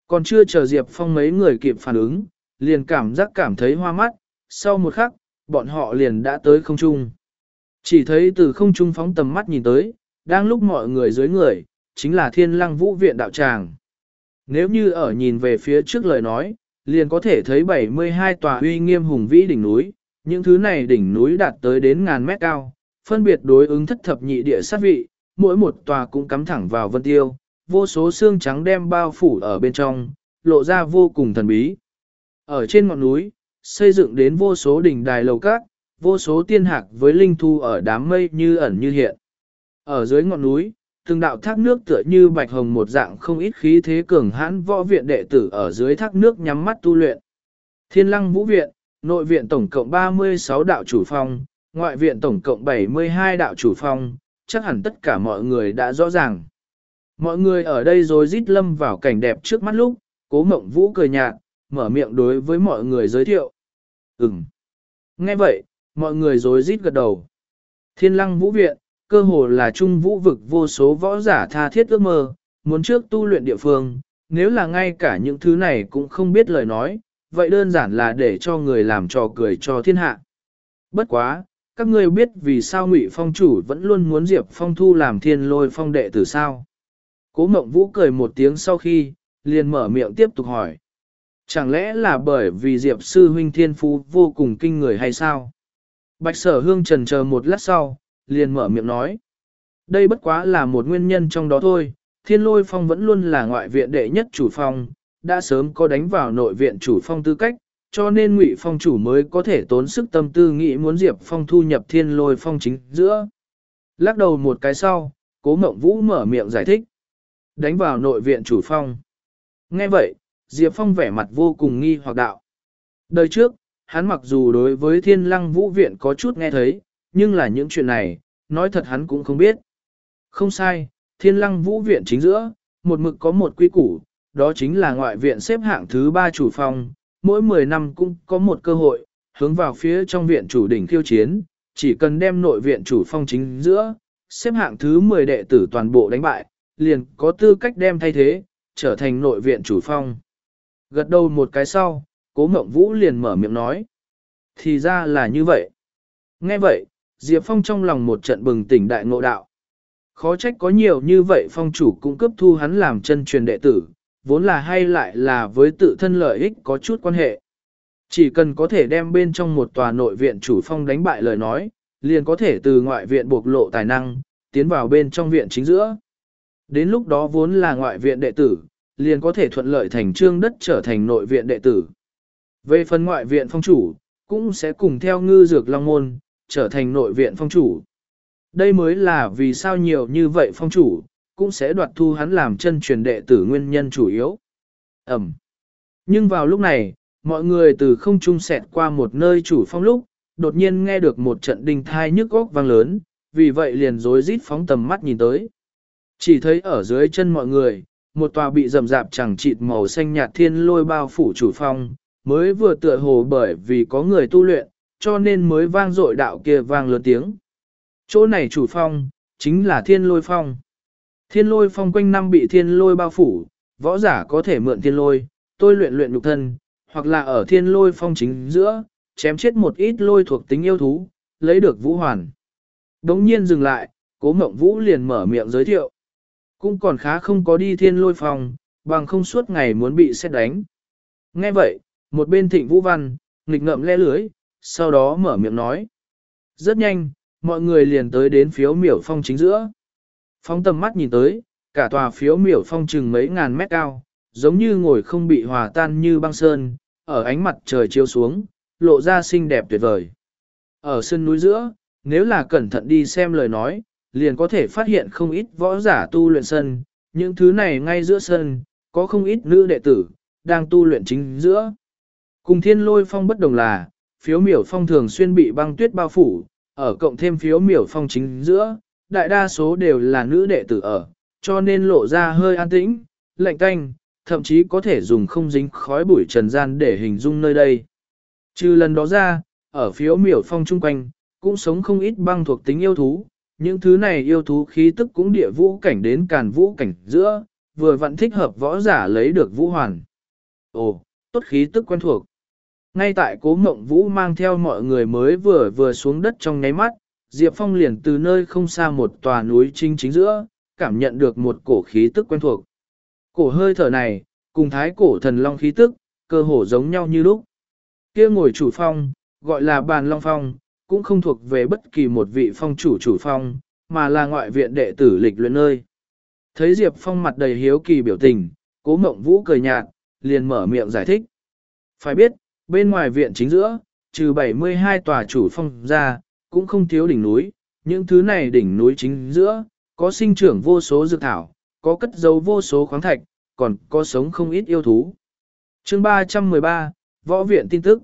Còn chưa chờ Diệp Phong mấy người kịp phản ứng, liền cảm giác cảm thấy hoa mắt, sau một khắc, bọn họ liền đã tới không trung. Chỉ thấy từ không trung phóng tầm mắt nhìn tới, đang lúc mọi người dưới người, chính là thiên lăng vũ viện đạo tràng. Nếu như ở nhìn về phía trước lời nói, liền có thể thấy 72 tòa uy nghiêm hùng vĩ đỉnh núi, những thứ này đỉnh núi đạt tới đến ngàn mét cao, phân biệt đối ứng thất thập nhị địa sát vị, mỗi một tòa cũng cắm thẳng vào vân tiêu, vô số xương trắng đem bao phủ ở bên trong, lộ ra vô cùng thần bí. Ở trên ngọn núi, xây dựng đến vô số đỉnh đài lầu cát, vô số tiên hạc với linh thu ở đám mây như ẩn như hiện. Ở dưới ngọn núi, từng đạo thác nước tựa như bạch hồng một dạng không ít khí thế cường hãn võ viện đệ tử ở dưới thác nước nhắm mắt tu luyện. Thiên lăng vũ viện, nội viện tổng cộng 36 đạo chủ phong, ngoại viện tổng cộng 72 đạo chủ phong, chắc hẳn tất cả mọi người đã rõ ràng. Mọi người ở đây rồi rít lâm vào cảnh đẹp trước mắt lúc, cố mộng vũ cười nhạt, mở miệng đối với mọi người giới thiệu. Ừm. Nghe vậy, mọi người rồi rít gật đầu. Thiên lăng vũ viện, cơ hồ là trung vũ vực vô số võ giả tha thiết ước mơ, muốn trước tu luyện địa phương, nếu là ngay cả những thứ này cũng không biết lời nói, vậy đơn giản là để cho người làm trò cười cho thiên hạ. Bất quá, các ngươi biết vì sao ngụy phong chủ vẫn luôn muốn Diệp Phong thu làm thiên lôi phong đệ tử sao? Cố mộng vũ cười một tiếng sau khi, liền mở miệng tiếp tục hỏi. Chẳng lẽ là bởi vì Diệp sư huynh thiên phú vô cùng kinh người hay sao? Bạch sở hương trần chờ một lát sau, liền mở miệng nói. Đây bất quá là một nguyên nhân trong đó thôi, thiên lôi phong vẫn luôn là ngoại viện đệ nhất chủ phong, đã sớm có đánh vào nội viện chủ phong tư cách, cho nên ngụy phong chủ mới có thể tốn sức tâm tư nghĩ muốn diệp phong thu nhập thiên lôi phong chính giữa. Lắc đầu một cái sau, cố mộng vũ mở miệng giải thích. Đánh vào nội viện chủ phong. Nghe vậy, Diệp Phong vẻ mặt vô cùng nghi hoặc đạo. Đời trước, hắn mặc dù đối với thiên lăng vũ viện có chút nghe thấy, nhưng là những chuyện này, nói thật hắn cũng không biết. Không sai, thiên lăng vũ viện chính giữa, một mực có một quy củ, đó chính là ngoại viện xếp hạng thứ ba chủ phòng, mỗi 10 năm cũng có một cơ hội, hướng vào phía trong viện chủ đỉnh khiêu chiến, chỉ cần đem nội viện chủ phong chính giữa, xếp hạng thứ 10 đệ tử toàn bộ đánh bại, liền có tư cách đem thay thế, trở thành nội viện chủ phong. Gật đầu một cái sau, cố mộng vũ liền mở miệng nói. Thì ra là như vậy. Nghe vậy, Diệp Phong trong lòng một trận bừng tỉnh đại ngộ đạo. Khó trách có nhiều như vậy phong chủ cũng cấp thu hắn làm chân truyền đệ tử, vốn là hay lại là với tự thân lợi ích có chút quan hệ. Chỉ cần có thể đem bên trong một tòa nội viện chủ phong đánh bại lời nói, liền có thể từ ngoại viện bộc lộ tài năng, tiến vào bên trong viện chính giữa. Đến lúc đó vốn là ngoại viện đệ tử, liền có thể thuận lợi thành trương đất trở thành nội viện đệ tử. Về phần ngoại viện phong chủ, cũng sẽ cùng theo ngư dược long môn, trở thành nội viện phong chủ. Đây mới là vì sao nhiều như vậy phong chủ, cũng sẽ đoạt thu hắn làm chân truyền đệ tử nguyên nhân chủ yếu. Ẩm. Nhưng vào lúc này, mọi người từ không trung xẹt qua một nơi chủ phong lúc, đột nhiên nghe được một trận đình thai nhức góc vang lớn, vì vậy liền rối rít phóng tầm mắt nhìn tới. Chỉ thấy ở dưới chân mọi người, một tòa bị rầm rạp chẳng chịt màu xanh nhạt thiên lôi bao phủ chủ phong, mới vừa tựa hồ bởi vì có người tu luyện, cho nên mới vang dội đạo kia vang lớn tiếng. Chỗ này chủ phong, chính là thiên lôi phong. Thiên lôi phong quanh năm bị thiên lôi bao phủ, võ giả có thể mượn thiên lôi, tôi luyện luyện nhục thân, hoặc là ở thiên lôi phong chính giữa, chém chết một ít lôi thuộc tính yêu thú, lấy được vũ hoàn. Đống nhiên dừng lại, cố mộng vũ liền mở miệng giới thiệu. Cũng còn khá không có đi thiên lôi phong, bằng không suốt ngày muốn bị xét đánh. Nghe vậy, một bên thịnh vũ văn, nghịch ngậm le lưới, sau đó mở miệng nói. Rất nhanh, mọi người liền tới đến phiếu miểu phong chính giữa. Phong tầm mắt nhìn tới, cả tòa phiếu miểu phong chừng mấy ngàn mét cao, giống như ngồi không bị hòa tan như băng sơn, ở ánh mặt trời chiếu xuống, lộ ra xinh đẹp tuyệt vời. Ở sân núi giữa, nếu là cẩn thận đi xem lời nói, liền có thể phát hiện không ít võ giả tu luyện sân, những thứ này ngay giữa sân, có không ít nữ đệ tử, đang tu luyện chính giữa. Cùng thiên lôi phong bất đồng là, phiếu miểu phong thường xuyên bị băng tuyết bao phủ, ở cộng thêm phiếu miểu phong chính giữa, đại đa số đều là nữ đệ tử ở, cho nên lộ ra hơi an tĩnh, lạnh canh, thậm chí có thể dùng không dính khói bụi trần gian để hình dung nơi đây. Trừ lần đó ra, ở phiếu miểu phong chung quanh, cũng sống không ít băng thuộc tính yêu thú, những thứ này yêu thú khí tức cũng địa vũ cảnh đến càn vũ cảnh giữa, vừa vặn thích hợp võ giả lấy được vũ hoàn. Ồ, tốt khí tức quen thuộc. Ngay tại cố mộng vũ mang theo mọi người mới vừa vừa xuống đất trong nháy mắt, Diệp Phong liền từ nơi không xa một tòa núi chính chính giữa, cảm nhận được một cổ khí tức quen thuộc. Cổ hơi thở này, cùng thái cổ thần long khí tức, cơ hồ giống nhau như lúc. Kia ngồi chủ phong, gọi là bàn long phong, cũng không thuộc về bất kỳ một vị phong chủ chủ phong, mà là ngoại viện đệ tử lịch luyện nơi. Thấy Diệp Phong mặt đầy hiếu kỳ biểu tình, cố mộng vũ cười nhạt, liền mở miệng giải thích. Phải biết, bên ngoài viện chính giữa, trừ 72 tòa chủ phong ra, cũng không thiếu đỉnh núi, những thứ này đỉnh núi chính giữa, có sinh trưởng vô số dược thảo, có cất dấu vô số khoáng thạch, còn có sống không ít yêu thú. chương 313, Võ viện tin tức.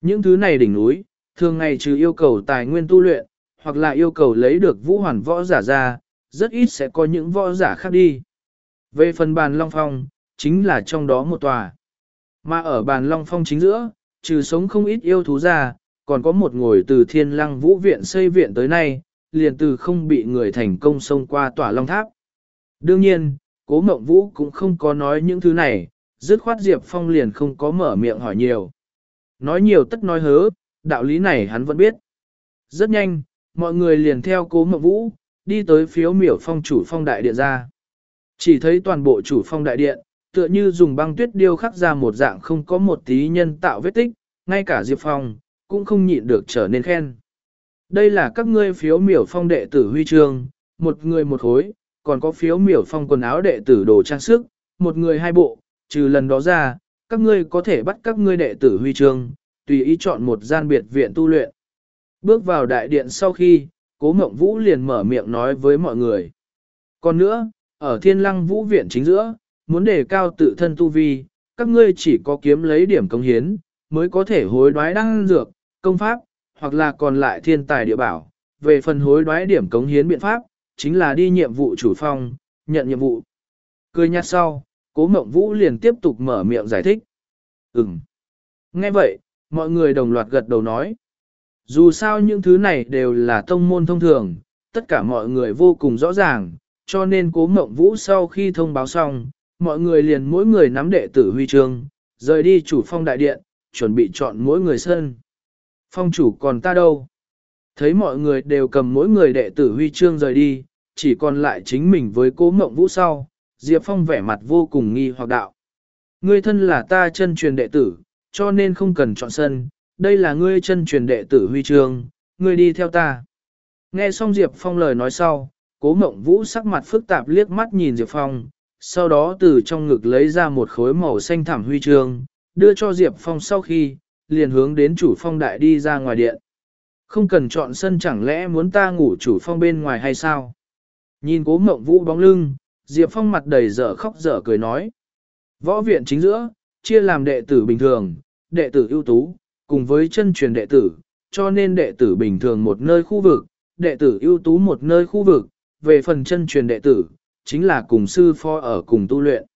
Những thứ này đỉnh núi, thường ngày trừ yêu cầu tài nguyên tu luyện, hoặc là yêu cầu lấy được vũ hoàn võ giả ra, rất ít sẽ có những võ giả khác đi. Về phần bàn Long Phong, chính là trong đó một tòa. Mà ở bàn Long Phong chính giữa, trừ sống không ít yêu thú ra, còn có một ngồi từ thiên lăng vũ viện xây viện tới nay, liền từ không bị người thành công xông qua tòa Long Tháp. Đương nhiên, cố mộng vũ cũng không có nói những thứ này, dứt khoát Diệp Phong liền không có mở miệng hỏi nhiều. Nói nhiều tất nói hớ, đạo lý này hắn vẫn biết. Rất nhanh, mọi người liền theo cố mộng vũ, đi tới phiếu miểu phong chủ phong đại điện ra. Chỉ thấy toàn bộ chủ phong đại điện, tựa như dùng băng tuyết điêu khắc ra một dạng không có một tí nhân tạo vết tích, ngay cả Diệp Phong, cũng không nhịn được trở nên khen. Đây là các ngươi phiếu miểu phong đệ tử huy chương, một người một khối, còn có phiếu miểu phong quần áo đệ tử đồ trang sức, một người hai bộ, trừ lần đó ra, các ngươi có thể bắt các ngươi đệ tử huy chương, tùy ý chọn một gian biệt viện tu luyện. Bước vào đại điện sau khi, cố mộng vũ liền mở miệng nói với mọi người. Còn nữa, ở thiên lăng vũ viện chính giữa, muốn đề cao tự thân tu vi, các ngươi chỉ có kiếm lấy điểm công hiến, mới có thể hối đoái đăng dược, công pháp, hoặc là còn lại thiên tài địa bảo. Về phần hối đoái điểm cống hiến biện pháp, chính là đi nhiệm vụ chủ phong, nhận nhiệm vụ. Cười nhạt sau, cố mộng vũ liền tiếp tục mở miệng giải thích. Ừm. Nghe vậy, mọi người đồng loạt gật đầu nói. Dù sao những thứ này đều là tông môn thông thường, tất cả mọi người vô cùng rõ ràng, cho nên cố mộng vũ sau khi thông báo xong, mọi người liền mỗi người nắm đệ tử huy chương, Rời đi chủ phong đại điện, chuẩn bị chọn mỗi người sân. Phong chủ còn ta đâu? Thấy mọi người đều cầm mỗi người đệ tử huy chương rời đi, chỉ còn lại chính mình với cố mộng vũ sau, Diệp Phong vẻ mặt vô cùng nghi hoặc đạo. Ngươi thân là ta chân truyền đệ tử, cho nên không cần chọn sân, đây là ngươi chân truyền đệ tử huy chương, ngươi đi theo ta. Nghe xong Diệp Phong lời nói sau, cố mộng vũ sắc mặt phức tạp liếc mắt nhìn Diệp Phong, sau đó từ trong ngực lấy ra một khối màu xanh thảm huy chương, đưa cho Diệp Phong sau khi, liền hướng đến chủ phong đại đi ra ngoài điện. Không cần chọn sân chẳng lẽ muốn ta ngủ chủ phong bên ngoài hay sao? Nhìn cố mộng vũ bóng lưng, Diệp Phong mặt đầy dở khóc dở cười nói. Võ viện chính giữa, chia làm đệ tử bình thường, đệ tử ưu tú, cùng với chân truyền đệ tử, cho nên đệ tử bình thường một nơi khu vực, đệ tử ưu tú một nơi khu vực, về phần chân truyền đệ tử, chính là cùng sư pho ở cùng tu luyện.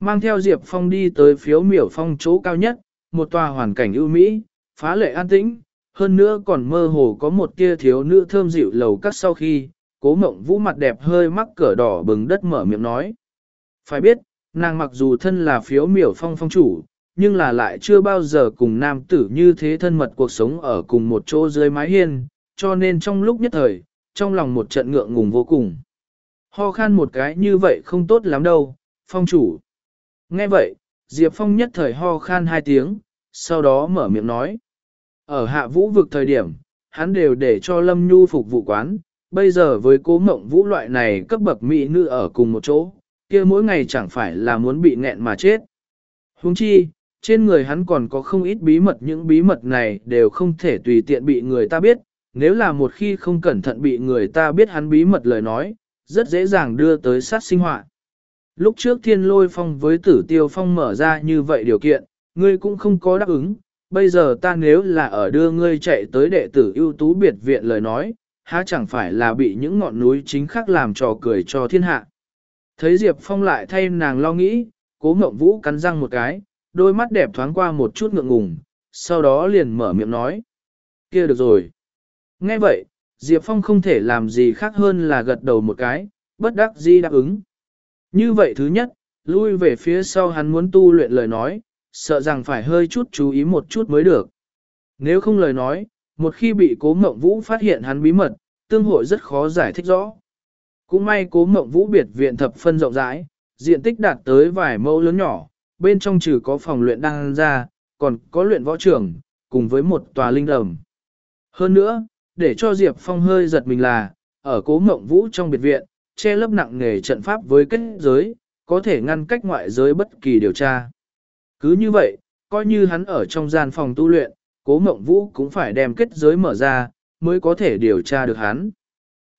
Mang theo Diệp Phong đi tới phiếu miểu phong chỗ cao nhất, một tòa hoàn cảnh ưu mỹ, phá lệ an tĩnh, hơn nữa còn mơ hồ có một tia thiếu nữ thơm dịu lầu cắt sau khi, cố mộng vũ mặt đẹp hơi mắc cỡ đỏ bừng đất mở miệng nói. Phải biết, nàng mặc dù thân là phiếu miểu phong phong chủ, nhưng là lại chưa bao giờ cùng nam tử như thế thân mật cuộc sống ở cùng một chỗ dưới mái hiên, cho nên trong lúc nhất thời, trong lòng một trận ngượng ngùng vô cùng. Ho khan một cái như vậy không tốt lắm đâu, phong chủ. Nghe vậy, Diệp Phong nhất thời ho khan hai tiếng, sau đó mở miệng nói. Ở hạ vũ vực thời điểm, hắn đều để cho Lâm Nhu phục vụ quán, bây giờ với cố mộng vũ loại này cấp bậc mỹ nữ ở cùng một chỗ, kia mỗi ngày chẳng phải là muốn bị nghẹn mà chết. Huống chi, trên người hắn còn có không ít bí mật những bí mật này đều không thể tùy tiện bị người ta biết, nếu là một khi không cẩn thận bị người ta biết hắn bí mật lời nói, rất dễ dàng đưa tới sát sinh họa. Lúc trước thiên lôi phong với tử tiêu phong mở ra như vậy điều kiện, ngươi cũng không có đáp ứng, bây giờ ta nếu là ở đưa ngươi chạy tới đệ tử ưu tú biệt viện lời nói, há chẳng phải là bị những ngọn núi chính khác làm trò cười cho thiên hạ. Thấy Diệp Phong lại thay nàng lo nghĩ, cố mộng vũ cắn răng một cái, đôi mắt đẹp thoáng qua một chút ngượng ngùng, sau đó liền mở miệng nói. kia được rồi. Nghe vậy, Diệp Phong không thể làm gì khác hơn là gật đầu một cái, bất đắc dĩ đáp ứng. Như vậy thứ nhất, lui về phía sau hắn muốn tu luyện lời nói, sợ rằng phải hơi chút chú ý một chút mới được. Nếu không lời nói, một khi bị cố mộng vũ phát hiện hắn bí mật, tương hội rất khó giải thích rõ. Cũng may cố mộng vũ biệt viện thập phân rộng rãi, diện tích đạt tới vài mẫu lớn nhỏ, bên trong trừ có phòng luyện đăng ra, còn có luyện võ trường, cùng với một tòa linh đầm. Hơn nữa, để cho Diệp Phong hơi giật mình là, ở cố mộng vũ trong biệt viện, che lấp nặng nghề trận pháp với kết giới, có thể ngăn cách ngoại giới bất kỳ điều tra. Cứ như vậy, coi như hắn ở trong gian phòng tu luyện, cố mộng vũ cũng phải đem kết giới mở ra, mới có thể điều tra được hắn.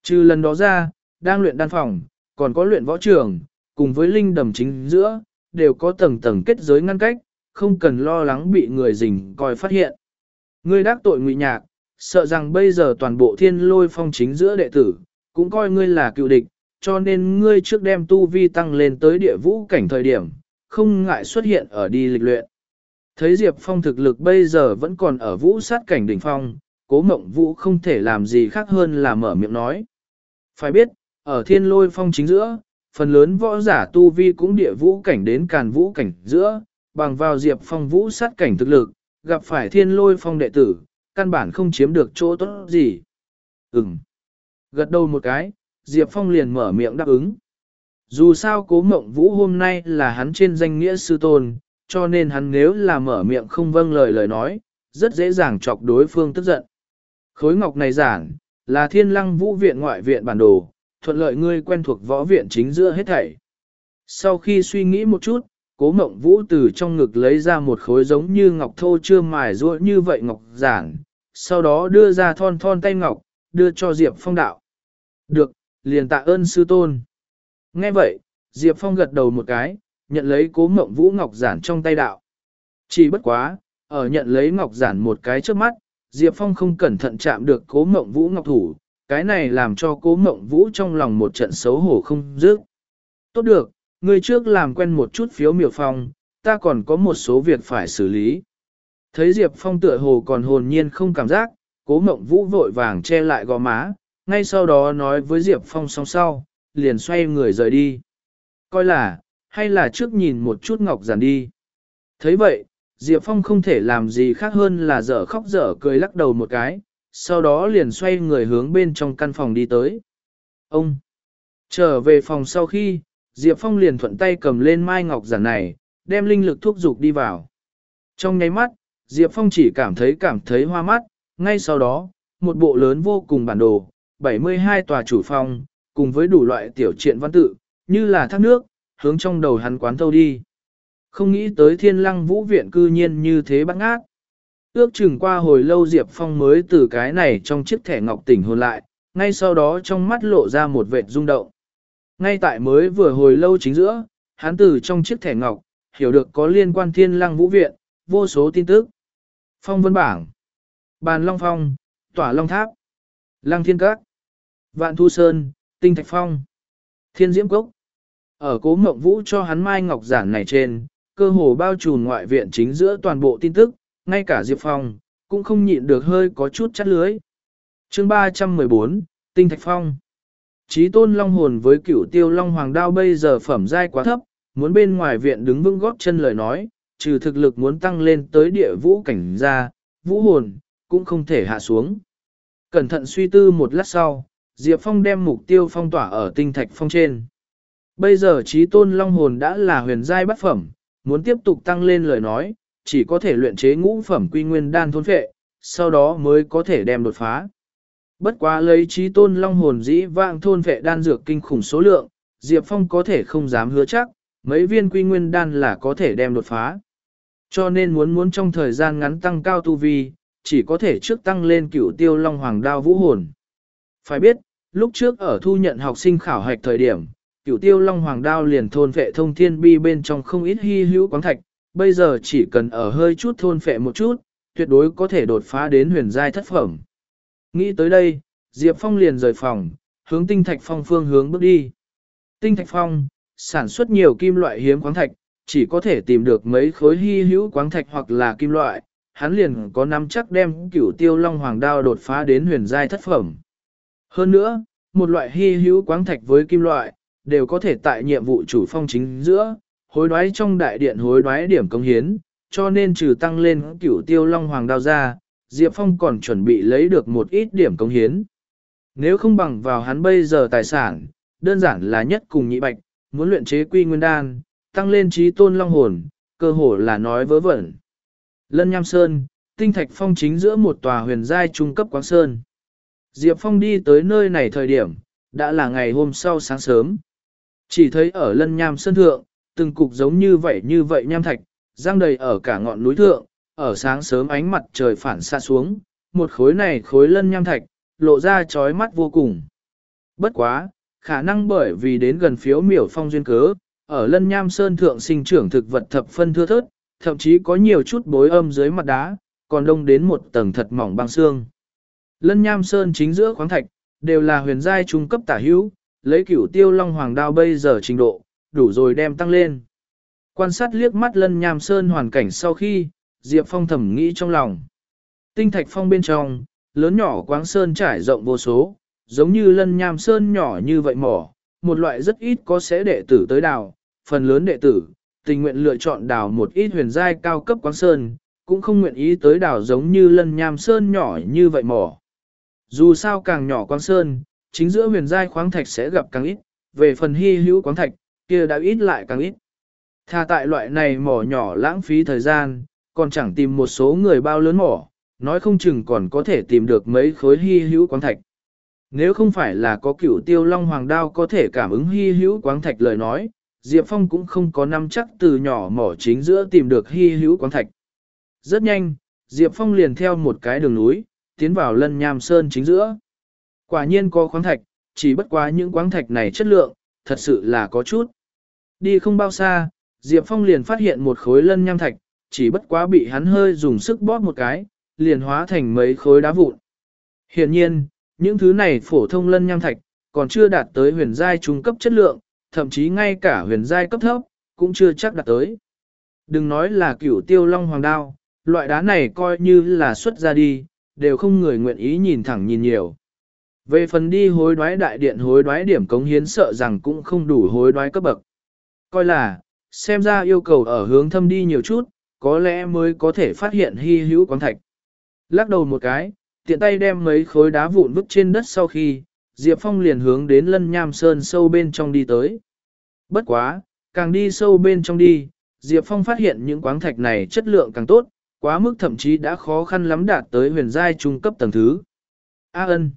Trừ lần đó ra, đang luyện đan phòng, còn có luyện võ trường, cùng với linh đầm chính giữa, đều có tầng tầng kết giới ngăn cách, không cần lo lắng bị người rình coi phát hiện. Ngươi đắc tội ngụy nhạc, sợ rằng bây giờ toàn bộ thiên lôi phong chính giữa đệ tử, cũng coi ngươi là cựu địch, cho nên ngươi trước đem tu vi tăng lên tới địa vũ cảnh thời điểm, không ngại xuất hiện ở đi lịch luyện. Thấy Diệp Phong thực lực bây giờ vẫn còn ở vũ sát cảnh đỉnh phong, cố mộng vũ không thể làm gì khác hơn là mở miệng nói. Phải biết, ở thiên lôi phong chính giữa, phần lớn võ giả tu vi cũng địa vũ cảnh đến càn vũ cảnh giữa, bằng vào Diệp Phong vũ sát cảnh thực lực, gặp phải thiên lôi phong đệ tử, căn bản không chiếm được chỗ tốt gì. Ừm. Gật đầu một cái, Diệp Phong liền mở miệng đáp ứng. Dù sao cố mộng vũ hôm nay là hắn trên danh nghĩa sư tôn, cho nên hắn nếu là mở miệng không vâng lời lời nói, rất dễ dàng chọc đối phương tức giận. Khối ngọc này giản, là thiên lăng vũ viện ngoại viện bản đồ, thuận lợi ngươi quen thuộc võ viện chính giữa hết thảy. Sau khi suy nghĩ một chút, cố mộng vũ từ trong ngực lấy ra một khối giống như ngọc thô chưa mài ruộng như vậy ngọc giản, sau đó đưa ra thon thon tay ngọc, đưa cho Diệp Phong đạo. Được, liền tạ ơn sư tôn. Nghe vậy, Diệp Phong gật đầu một cái, nhận lấy cố mộng vũ ngọc giản trong tay đạo. Chỉ bất quá, ở nhận lấy ngọc giản một cái trước mắt, Diệp Phong không cẩn thận chạm được cố mộng vũ ngọc thủ, cái này làm cho cố mộng vũ trong lòng một trận xấu hổ không dứt. Tốt được, người trước làm quen một chút phiếu miểu phong, ta còn có một số việc phải xử lý. Thấy Diệp Phong tựa hồ còn hồn nhiên không cảm giác, cố mộng vũ vội vàng che lại gò má, ngay sau đó nói với Diệp Phong song sau, liền xoay người rời đi. Coi là, hay là trước nhìn một chút ngọc giản đi. thấy vậy, Diệp Phong không thể làm gì khác hơn là dở khóc dở cười lắc đầu một cái, sau đó liền xoay người hướng bên trong căn phòng đi tới. Ông! Trở về phòng sau khi, Diệp Phong liền thuận tay cầm lên mai ngọc giản này, đem linh lực thuốc dục đi vào. Trong nháy mắt, Diệp Phong chỉ cảm thấy cảm thấy hoa mắt, ngay sau đó, một bộ lớn vô cùng bản đồ, 72 tòa chủ phong, cùng với đủ loại tiểu triện văn tự, như là thác nước, hướng trong đầu hắn quán thâu đi. Không nghĩ tới thiên lăng vũ viện cư nhiên như thế bắt ngát. Ước chừng qua hồi lâu Diệp Phong mới từ cái này trong chiếc thẻ ngọc tỉnh hồn lại, ngay sau đó trong mắt lộ ra một vệt rung động. Ngay tại mới vừa hồi lâu chính giữa, hắn từ trong chiếc thẻ ngọc, hiểu được có liên quan thiên lăng vũ viện, vô số tin tức. Phong vân bảng, bàn long phong, tỏa long tháp, lăng thiên các, vạn thu sơn, tinh thạch phong, thiên diễm cốc. Ở cố mộng vũ cho hắn mai ngọc giản này trên, cơ hồ bao trùm ngoại viện chính giữa toàn bộ tin tức, ngay cả Diệp Phong, cũng không nhịn được hơi có chút chắt lưới. chương 314, Tinh Thạch Phong. Chí tôn long hồn với cửu tiêu long hoàng đao bây giờ phẩm giai quá thấp, muốn bên ngoài viện đứng vững góp chân lời nói, trừ thực lực muốn tăng lên tới địa vũ cảnh ra, vũ hồn, cũng không thể hạ xuống. Cẩn thận suy tư một lát sau, Diệp Phong đem mục tiêu phong tỏa ở tinh thạch phong trên. Bây giờ trí tôn long hồn đã là huyền giai bát phẩm, muốn tiếp tục tăng lên lời nói, chỉ có thể luyện chế ngũ phẩm quy nguyên đan thôn phệ, sau đó mới có thể đem đột phá. Bất quá lấy trí tôn long hồn dĩ vang thôn vệ đan dược kinh khủng số lượng, Diệp Phong có thể không dám hứa chắc, mấy viên quy nguyên đan là có thể đem đột phá. Cho nên muốn muốn trong thời gian ngắn tăng cao tu vi, chỉ có thể trước tăng lên cửu tiêu long hoàng đao vũ hồn. Phải biết, lúc trước ở thu nhận học sinh khảo hạch thời điểm, cửu tiêu long hoàng đao liền thôn vệ thông thiên bi bên trong không ít hy hữu quáng thạch, bây giờ chỉ cần ở hơi chút thôn vệ một chút, tuyệt đối có thể đột phá đến huyền giai thất phẩm. Nghĩ tới đây, Diệp Phong liền rời phòng, hướng tinh thạch phong phương hướng bước đi. Tinh thạch phong, sản xuất nhiều kim loại hiếm khoáng thạch, chỉ có thể tìm được mấy khối hy hữu quáng thạch hoặc là kim loại, hắn liền có nắm chắc đem cửu tiêu long hoàng đao đột phá đến huyền giai thất phẩm. Hơn nữa, một loại hy hữu quáng thạch với kim loại, đều có thể tại nhiệm vụ chủ phong chính giữa, hối đoái trong đại điện hối đoái điểm công hiến, cho nên trừ tăng lên cửu tiêu long hoàng đao ra, Diệp Phong còn chuẩn bị lấy được một ít điểm công hiến. Nếu không bằng vào hắn bây giờ tài sản, đơn giản là nhất cùng nhị bạch, muốn luyện chế quy nguyên đan, tăng lên trí tôn long hồn, cơ hồ là nói vớ vẩn. Lân Nham Sơn, tinh thạch phong chính giữa một tòa huyền giai trung cấp quáng sơn. Diệp Phong đi tới nơi này thời điểm, đã là ngày hôm sau sáng sớm. Chỉ thấy ở lân nham sơn thượng, từng cục giống như vậy như vậy nham thạch, giang đầy ở cả ngọn núi thượng, ở sáng sớm ánh mặt trời phản xa xuống, một khối này khối lân nham thạch, lộ ra chói mắt vô cùng. Bất quá, khả năng bởi vì đến gần phiếu miểu phong duyên cớ, ở lân nham sơn thượng sinh trưởng thực vật thập phân thưa thớt, thậm chí có nhiều chút bối âm dưới mặt đá, còn đông đến một tầng thật mỏng băng xương. Lân nham sơn chính giữa khoáng thạch, đều là huyền giai trung cấp tả hữu, lấy cửu tiêu long hoàng đao bây giờ trình độ, đủ rồi đem tăng lên. Quan sát liếc mắt lân nham sơn hoàn cảnh sau khi, Diệp Phong thầm nghĩ trong lòng. Tinh thạch phong bên trong, lớn nhỏ quáng sơn trải rộng vô số, giống như lân nham sơn nhỏ như vậy mỏ, một loại rất ít có sẽ đệ tử tới đào, phần lớn đệ tử, tình nguyện lựa chọn đào một ít huyền giai cao cấp quán sơn, cũng không nguyện ý tới đào giống như lân nham sơn nhỏ như vậy mỏ. Dù sao càng nhỏ quang sơn, chính giữa huyền giai khoáng thạch sẽ gặp càng ít, về phần hy hữu khoáng thạch, kia đã ít lại càng ít. Tha tại loại này mỏ nhỏ lãng phí thời gian, còn chẳng tìm một số người bao lớn mỏ, nói không chừng còn có thể tìm được mấy khối hy hữu khoáng thạch. Nếu không phải là có cửu tiêu long hoàng đao có thể cảm ứng hy hữu khoáng thạch lời nói, Diệp Phong cũng không có nắm chắc từ nhỏ mỏ chính giữa tìm được hy hữu quán thạch. Rất nhanh, Diệp Phong liền theo một cái đường núi, tiến vào lân nham sơn chính giữa. Quả nhiên có khoáng thạch, chỉ bất quá những khoáng thạch này chất lượng, thật sự là có chút. Đi không bao xa, Diệp Phong liền phát hiện một khối lân nham thạch, chỉ bất quá bị hắn hơi dùng sức bóp một cái, liền hóa thành mấy khối đá vụn. Hiện nhiên, những thứ này phổ thông lân nham thạch, còn chưa đạt tới huyền giai trung cấp chất lượng, thậm chí ngay cả huyền giai cấp thấp, cũng chưa chắc đạt tới. Đừng nói là cửu tiêu long hoàng đao, loại đá này coi như là xuất ra đi, đều không người nguyện ý nhìn thẳng nhìn nhiều. Về phần đi hối đoái đại điện hối đoái điểm cống hiến sợ rằng cũng không đủ hối đoái cấp bậc. Coi là, xem ra yêu cầu ở hướng thâm đi nhiều chút, có lẽ mới có thể phát hiện hy hữu quán thạch. Lắc đầu một cái, tiện tay đem mấy khối đá vụn vứt trên đất sau khi, Diệp Phong liền hướng đến lân nham sơn sâu bên trong đi tới. Bất quá, càng đi sâu bên trong đi, Diệp Phong phát hiện những quáng thạch này chất lượng càng tốt, quá mức thậm chí đã khó khăn lắm đạt tới huyền giai trung cấp tầng thứ. A ân.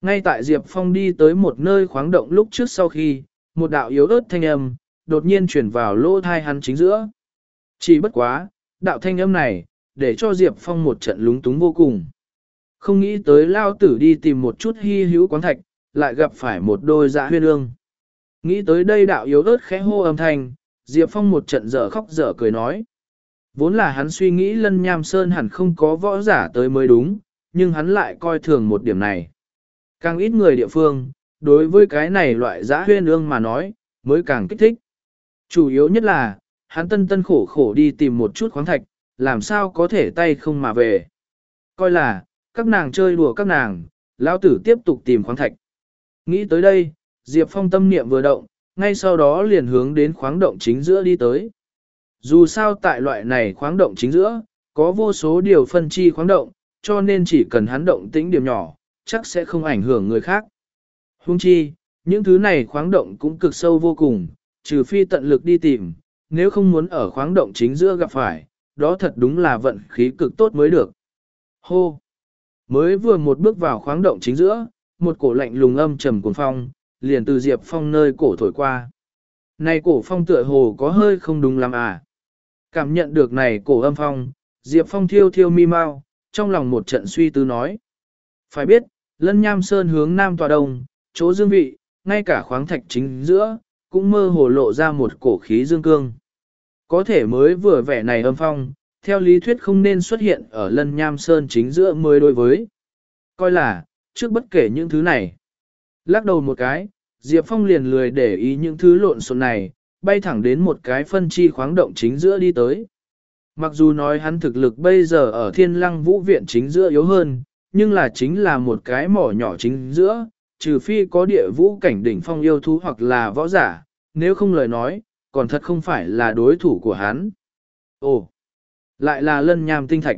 Ngay tại Diệp Phong đi tới một nơi khoáng động lúc trước sau khi, một đạo yếu ớt thanh âm, đột nhiên chuyển vào lỗ thai hắn chính giữa. Chỉ bất quá, đạo thanh âm này, để cho Diệp Phong một trận lúng túng vô cùng. Không nghĩ tới lao tử đi tìm một chút hy hữu quán thạch, lại gặp phải một đôi dạ huyên ương. Nghĩ tới đây đạo yếu ớt khẽ hô âm thanh, Diệp Phong một trận dở khóc dở cười nói. Vốn là hắn suy nghĩ lân nham sơn hẳn không có võ giả tới mới đúng, nhưng hắn lại coi thường một điểm này. Càng ít người địa phương, đối với cái này loại giã huyên ương mà nói, mới càng kích thích. Chủ yếu nhất là, hắn tân tân khổ khổ đi tìm một chút khoáng thạch, làm sao có thể tay không mà về. Coi là, các nàng chơi đùa các nàng, lão tử tiếp tục tìm khoáng thạch. Nghĩ tới đây, Diệp Phong tâm niệm vừa động, ngay sau đó liền hướng đến khoáng động chính giữa đi tới. Dù sao tại loại này khoáng động chính giữa, có vô số điều phân chi khoáng động, cho nên chỉ cần hắn động tĩnh điểm nhỏ, chắc sẽ không ảnh hưởng người khác. Hung chi, những thứ này khoáng động cũng cực sâu vô cùng, trừ phi tận lực đi tìm, nếu không muốn ở khoáng động chính giữa gặp phải, đó thật đúng là vận khí cực tốt mới được. Hô! Mới vừa một bước vào khoáng động chính giữa, một cổ lạnh lùng âm trầm cuồng phong, liền từ Diệp Phong nơi cổ thổi qua. Này cổ phong tựa hồ có hơi không đúng lắm à. Cảm nhận được này cổ âm phong, Diệp Phong thiêu thiêu mi mau, trong lòng một trận suy tư nói. Phải biết, lân nham sơn hướng nam tòa đông, chỗ dương vị, ngay cả khoáng thạch chính giữa, cũng mơ hồ lộ ra một cổ khí dương cương. Có thể mới vừa vẻ này âm phong, theo lý thuyết không nên xuất hiện ở lân nham sơn chính giữa mới đối với. Coi là, trước bất kể những thứ này. Lắc đầu một cái, Diệp Phong liền lười để ý những thứ lộn xộn này, bay thẳng đến một cái phân chi khoáng động chính giữa đi tới. Mặc dù nói hắn thực lực bây giờ ở thiên lăng vũ viện chính giữa yếu hơn, nhưng là chính là một cái mỏ nhỏ chính giữa, trừ phi có địa vũ cảnh đỉnh phong yêu thú hoặc là võ giả, nếu không lời nói, còn thật không phải là đối thủ của hắn. Ồ, lại là lân nham tinh thạch.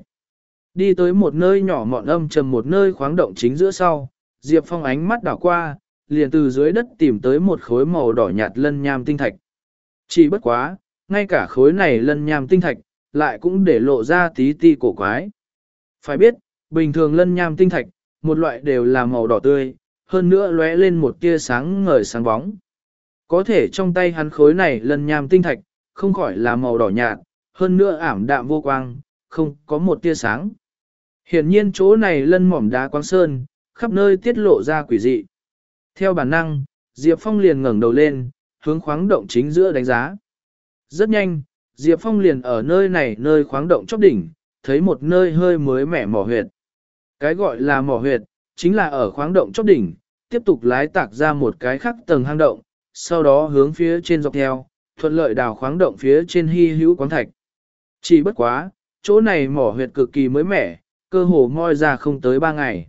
Đi tới một nơi nhỏ mọn âm trầm một nơi khoáng động chính giữa sau, Diệp Phong ánh mắt đảo qua, liền từ dưới đất tìm tới một khối màu đỏ nhạt lân nham tinh thạch. Chỉ bất quá, ngay cả khối này lân nham tinh thạch, lại cũng để lộ ra tí ti cổ quái. Phải biết, bình thường lân nham tinh thạch, một loại đều là màu đỏ tươi, hơn nữa lóe lên một tia sáng ngời sáng bóng. Có thể trong tay hắn khối này lân nham tinh thạch, không khỏi là màu đỏ nhạt, hơn nữa ảm đạm vô quang, không có một tia sáng. Hiển nhiên chỗ này lân mỏm đá quang sơn, khắp nơi tiết lộ ra quỷ dị. Theo bản năng, Diệp Phong liền ngẩng đầu lên, hướng khoáng động chính giữa đánh giá. Rất nhanh, Diệp Phong liền ở nơi này nơi khoáng động chóp đỉnh, thấy một nơi hơi mới mẻ mỏ huyệt. Cái gọi là mỏ huyệt, chính là ở khoáng động chóp đỉnh, tiếp tục lái tạc ra một cái khắc tầng hang động, sau đó hướng phía trên dọc theo, thuận lợi đào khoáng động phía trên hy hữu quán thạch. Chỉ bất quá, chỗ này mỏ huyệt cực kỳ mới mẻ, cơ hồ moi ra không tới ba ngày.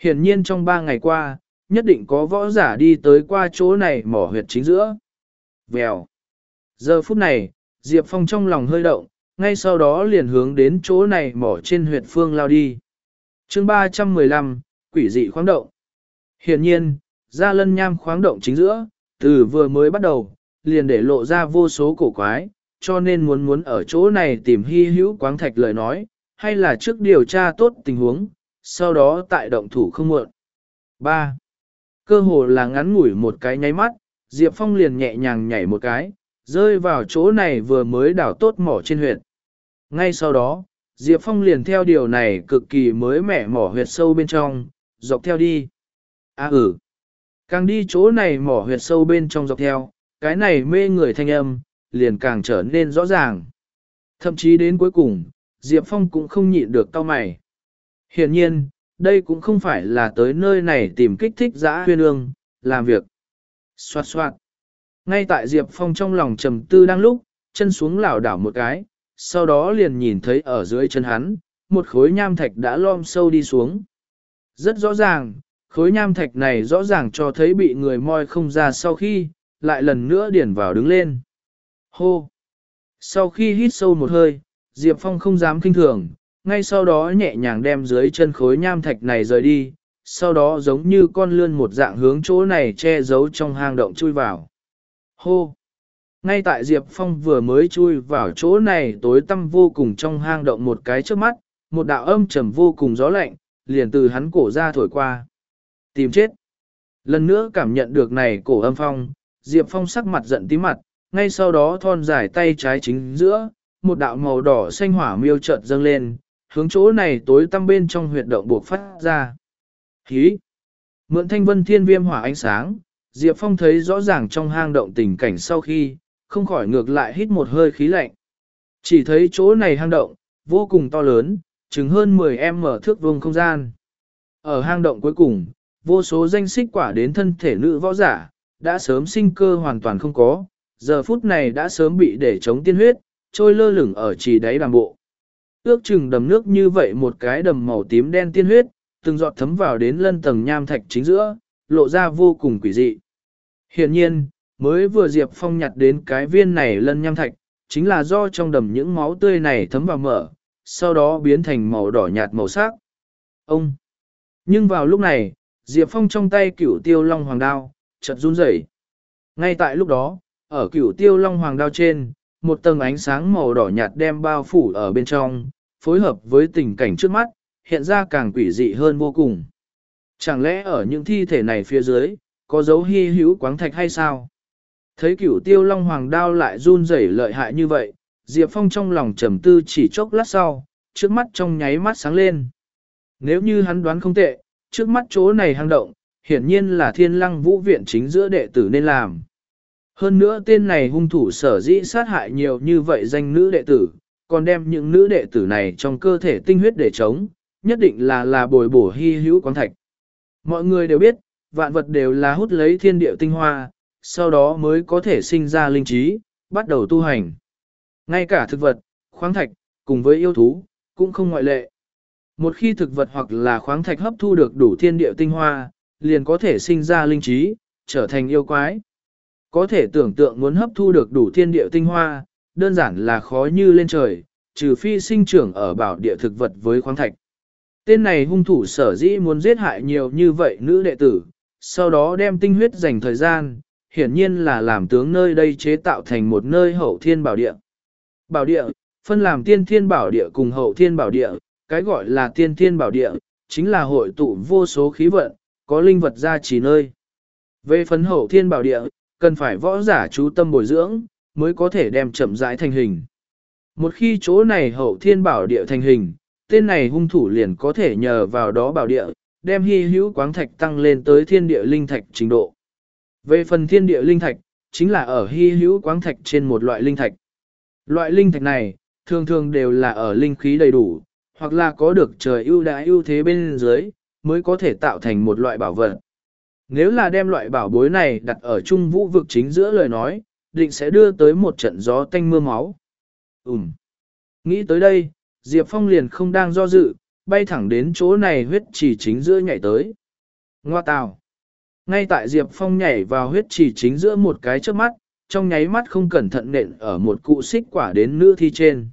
Hiển nhiên trong ba ngày qua, nhất định có võ giả đi tới qua chỗ này mỏ huyệt chính giữa. Vèo. Giờ phút này, Diệp Phong trong lòng hơi động, ngay sau đó liền hướng đến chỗ này mỏ trên huyệt phương lao đi. chương 315, quỷ dị khoáng động. Hiển nhiên, ra lân nham khoáng động chính giữa, từ vừa mới bắt đầu, liền để lộ ra vô số cổ quái, cho nên muốn muốn ở chỗ này tìm hy hữu quáng thạch lời nói, hay là trước điều tra tốt tình huống, sau đó tại động thủ không muộn. 3. Cơ hồ là ngắn ngủi một cái nháy mắt, Diệp Phong liền nhẹ nhàng nhảy một cái, rơi vào chỗ này vừa mới đảo tốt mỏ trên huyệt. Ngay sau đó, Diệp Phong liền theo điều này cực kỳ mới mẻ mỏ huyệt sâu bên trong, dọc theo đi. À ừ, càng đi chỗ này mỏ huyệt sâu bên trong dọc theo, cái này mê người thanh âm, liền càng trở nên rõ ràng. Thậm chí đến cuối cùng, Diệp Phong cũng không nhịn được tao mày. Hiển nhiên, đây cũng không phải là tới nơi này tìm kích thích giã huyên ương, làm việc. Xoạt xoạt. Ngay tại Diệp Phong trong lòng trầm tư đang lúc, chân xuống lảo đảo một cái, sau đó liền nhìn thấy ở dưới chân hắn, một khối nham thạch đã lom sâu đi xuống. Rất rõ ràng, khối nham thạch này rõ ràng cho thấy bị người moi không ra sau khi, lại lần nữa điển vào đứng lên. Hô! Sau khi hít sâu một hơi, Diệp Phong không dám kinh thường, ngay sau đó nhẹ nhàng đem dưới chân khối nham thạch này rời đi, sau đó giống như con lươn một dạng hướng chỗ này che giấu trong hang động chui vào. Hô! Ngay tại Diệp Phong vừa mới chui vào chỗ này tối tăm vô cùng trong hang động một cái trước mắt, một đạo âm trầm vô cùng gió lạnh, liền từ hắn cổ ra thổi qua. Tìm chết! Lần nữa cảm nhận được này cổ âm phong, Diệp Phong sắc mặt giận tí mặt, ngay sau đó thon dài tay trái chính giữa, một đạo màu đỏ xanh hỏa miêu chợt dâng lên, hướng chỗ này tối tăm bên trong huyệt động buộc phát ra. Hí! Mượn thanh vân thiên viêm hỏa ánh sáng, Diệp Phong thấy rõ ràng trong hang động tình cảnh sau khi, không khỏi ngược lại hít một hơi khí lạnh. Chỉ thấy chỗ này hang động, vô cùng to lớn, chừng hơn 10 em mở thước vuông không gian. Ở hang động cuối cùng, vô số danh xích quả đến thân thể nữ võ giả, đã sớm sinh cơ hoàn toàn không có, giờ phút này đã sớm bị để chống tiên huyết, trôi lơ lửng ở chỉ đáy đàm bộ. Ước chừng đầm nước như vậy một cái đầm màu tím đen tiên huyết, từng giọt thấm vào đến lân tầng nham thạch chính giữa, lộ ra vô cùng quỷ dị. Hiện nhiên, mới vừa Diệp Phong nhặt đến cái viên này lân nham thạch, chính là do trong đầm những máu tươi này thấm vào mở, sau đó biến thành màu đỏ nhạt màu sắc. Ông! Nhưng vào lúc này, Diệp Phong trong tay cửu tiêu long hoàng đao, chợt run rẩy. Ngay tại lúc đó, ở cửu tiêu long hoàng đao trên, một tầng ánh sáng màu đỏ nhạt đem bao phủ ở bên trong, phối hợp với tình cảnh trước mắt, hiện ra càng quỷ dị hơn vô cùng. Chẳng lẽ ở những thi thể này phía dưới, có dấu hy hữu quáng thạch hay sao? Thấy cửu tiêu long hoàng đao lại run rẩy lợi hại như vậy, Diệp Phong trong lòng trầm tư chỉ chốc lát sau, trước mắt trong nháy mắt sáng lên. Nếu như hắn đoán không tệ, trước mắt chỗ này hang động, hiển nhiên là thiên lăng vũ viện chính giữa đệ tử nên làm. Hơn nữa tên này hung thủ sở dĩ sát hại nhiều như vậy danh nữ đệ tử, còn đem những nữ đệ tử này trong cơ thể tinh huyết để chống, nhất định là là bồi bổ hy hữu quán thạch. Mọi người đều biết, vạn vật đều là hút lấy thiên địa tinh hoa, sau đó mới có thể sinh ra linh trí, bắt đầu tu hành. Ngay cả thực vật, khoáng thạch, cùng với yêu thú, cũng không ngoại lệ. Một khi thực vật hoặc là khoáng thạch hấp thu được đủ thiên địa tinh hoa, liền có thể sinh ra linh trí, trở thành yêu quái. Có thể tưởng tượng muốn hấp thu được đủ thiên địa tinh hoa, đơn giản là khó như lên trời, trừ phi sinh trưởng ở bảo địa thực vật với khoáng thạch. Tên này hung thủ sở dĩ muốn giết hại nhiều như vậy nữ đệ tử, sau đó đem tinh huyết dành thời gian, hiển nhiên là làm tướng nơi đây chế tạo thành một nơi hậu thiên bảo địa. Bảo địa, phân làm tiên thiên bảo địa cùng hậu thiên bảo địa, cái gọi là tiên thiên bảo địa, chính là hội tụ vô số khí vận, có linh vật ra chỉ nơi. Về phấn hậu thiên bảo địa, cần phải võ giả chú tâm bồi dưỡng, mới có thể đem chậm rãi thành hình. Một khi chỗ này hậu thiên bảo địa thành hình, tên này hung thủ liền có thể nhờ vào đó bảo địa, đem hy hữu quáng thạch tăng lên tới thiên địa linh thạch trình độ. Về phần thiên địa linh thạch, chính là ở hy hữu quáng thạch trên một loại linh thạch. Loại linh thạch này, thường thường đều là ở linh khí đầy đủ, hoặc là có được trời ưu đãi ưu thế bên dưới, mới có thể tạo thành một loại bảo vật. Nếu là đem loại bảo bối này đặt ở trung vũ vực chính giữa lời nói, định sẽ đưa tới một trận gió tanh mưa máu. Ừm. Nghĩ tới đây, Diệp Phong liền không đang do dự, bay thẳng đến chỗ này huyết chỉ chính giữa nhảy tới. Ngoa tào. Ngay tại Diệp Phong nhảy vào huyết chỉ chính giữa một cái trước mắt, trong nháy mắt không cẩn thận nện ở một cụ xích quả đến nữ thi trên.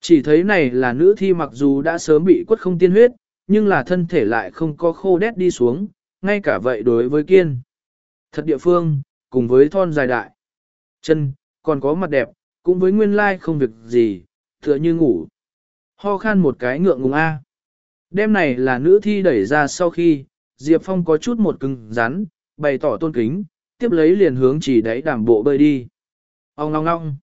Chỉ thấy này là nữ thi mặc dù đã sớm bị quất không tiên huyết, nhưng là thân thể lại không có khô đét đi xuống, ngay cả vậy đối với kiên. Thật địa phương, cùng với thon dài đại. Chân, còn có mặt đẹp, cũng với nguyên lai không việc gì, tựa như ngủ. Ho khan một cái ngượng ngùng A. Đêm này là nữ thi đẩy ra sau khi, Diệp Phong có chút một cứng rắn, bày tỏ tôn kính, tiếp lấy liền hướng chỉ đáy đàm bộ bơi đi. Ông ngong ngong.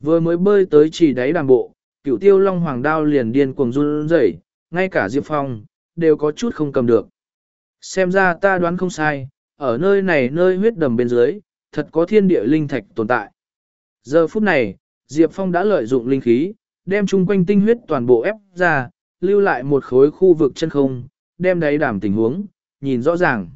Vừa mới bơi tới chỉ đáy đàm bộ, cửu tiêu long hoàng đao liền điên cuồng run rẩy, ngay cả Diệp Phong, đều có chút không cầm được. Xem ra ta đoán không sai, ở nơi này nơi huyết đầm bên dưới, thật có thiên địa linh thạch tồn tại. Giờ phút này, Diệp Phong đã lợi dụng linh khí, đem chung quanh tinh huyết toàn bộ ép ra, lưu lại một khối khu vực chân không, đem đáy đàm tình huống, nhìn rõ ràng.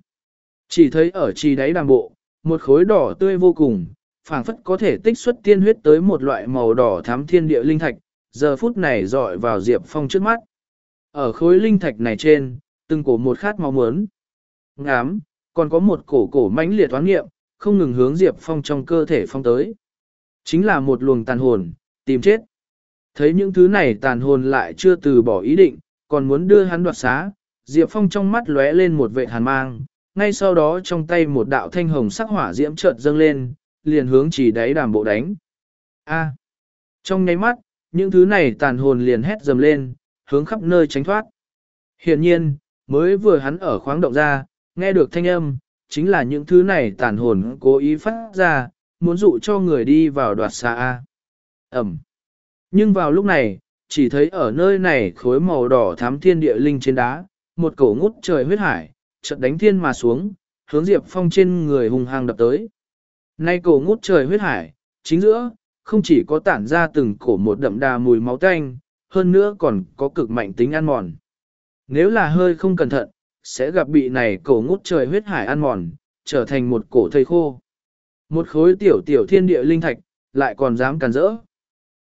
Chỉ thấy ở trì đáy đàm bộ, một khối đỏ tươi vô cùng, phảng phất có thể tích xuất tiên huyết tới một loại màu đỏ thắm thiên địa linh thạch, giờ phút này dọi vào Diệp Phong trước mắt. Ở khối linh thạch này trên, từng cổ một khát máu muốn. Ngám, còn có một cổ cổ mãnh liệt toán nghiệm, không ngừng hướng Diệp Phong trong cơ thể phong tới. Chính là một luồng tàn hồn, tìm chết. Thấy những thứ này tàn hồn lại chưa từ bỏ ý định, còn muốn đưa hắn đoạt xá, Diệp Phong trong mắt lóe lên một vệ hàn mang, ngay sau đó trong tay một đạo thanh hồng sắc hỏa diễm chợt dâng lên, liền hướng chỉ đáy đàm bộ đánh. A. Trong nháy mắt, những thứ này tàn hồn liền hét dầm lên, hướng khắp nơi tránh thoát. Hiển nhiên, mới vừa hắn ở khoáng động ra, nghe được thanh âm, chính là những thứ này tàn hồn cố ý phát ra, muốn dụ cho người đi vào đoạt xa A. Ẩm. Nhưng vào lúc này, chỉ thấy ở nơi này khối màu đỏ thám thiên địa linh trên đá, một cổ ngút trời huyết hải, chợt đánh thiên mà xuống, hướng Diệp Phong trên người hùng hăng đập tới. Nay cổ ngút trời huyết hải, chính giữa, không chỉ có tản ra từng cổ một đậm đà mùi máu tanh, hơn nữa còn có cực mạnh tính ăn mòn. Nếu là hơi không cẩn thận, sẽ gặp bị này cổ ngút trời huyết hải ăn mòn, trở thành một cổ thây khô. Một khối tiểu tiểu thiên địa linh thạch, lại còn dám cản rỡ.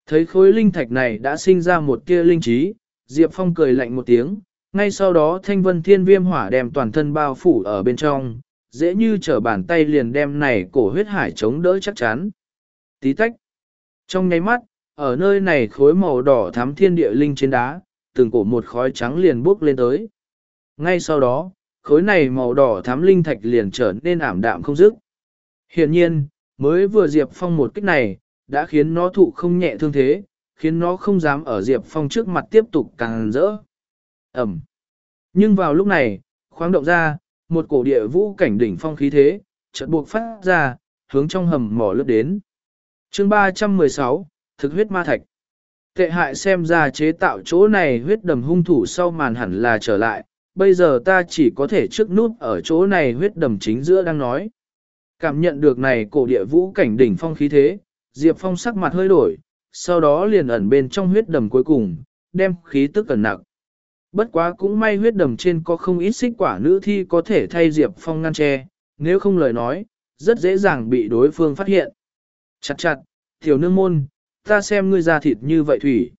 Thấy khối linh thạch này đã sinh ra một tia linh trí, Diệp Phong cười lạnh một tiếng, ngay sau đó thanh vân thiên viêm hỏa đem toàn thân bao phủ ở bên trong, dễ như trở bàn tay liền đem này cổ huyết hải chống đỡ chắc chắn. Tí tách. Trong nháy mắt, ở nơi này khối màu đỏ thắm thiên địa linh trên đá, từng cổ một khói trắng liền bốc lên tới. Ngay sau đó, khối này màu đỏ thắm linh thạch liền trở nên ảm đạm không dứt. Hiển nhiên, mới vừa Diệp Phong một kích này, đã khiến nó thụ không nhẹ thương thế, khiến nó không dám ở Diệp Phong trước mặt tiếp tục càng rỡ. Ẩm. Nhưng vào lúc này, khoáng động ra, một cổ địa vũ cảnh đỉnh phong khí thế, chợt buộc phát ra, hướng trong hầm mỏ lướt đến. chương 316, thực huyết ma thạch. Tệ hại xem ra chế tạo chỗ này huyết đầm hung thủ sau màn hẳn là trở lại, bây giờ ta chỉ có thể trước nút ở chỗ này huyết đầm chính giữa đang nói. Cảm nhận được này cổ địa vũ cảnh đỉnh phong khí thế, Diệp Phong sắc mặt hơi đổi, sau đó liền ẩn bên trong huyết đầm cuối cùng, đem khí tức cẩn nặng. Bất quá cũng may huyết đầm trên có không ít xích quả nữ thi có thể thay Diệp Phong ngăn che, nếu không lời nói, rất dễ dàng bị đối phương phát hiện. Chặt chặt, tiểu nương môn, ta xem ngươi ra thịt như vậy thủy.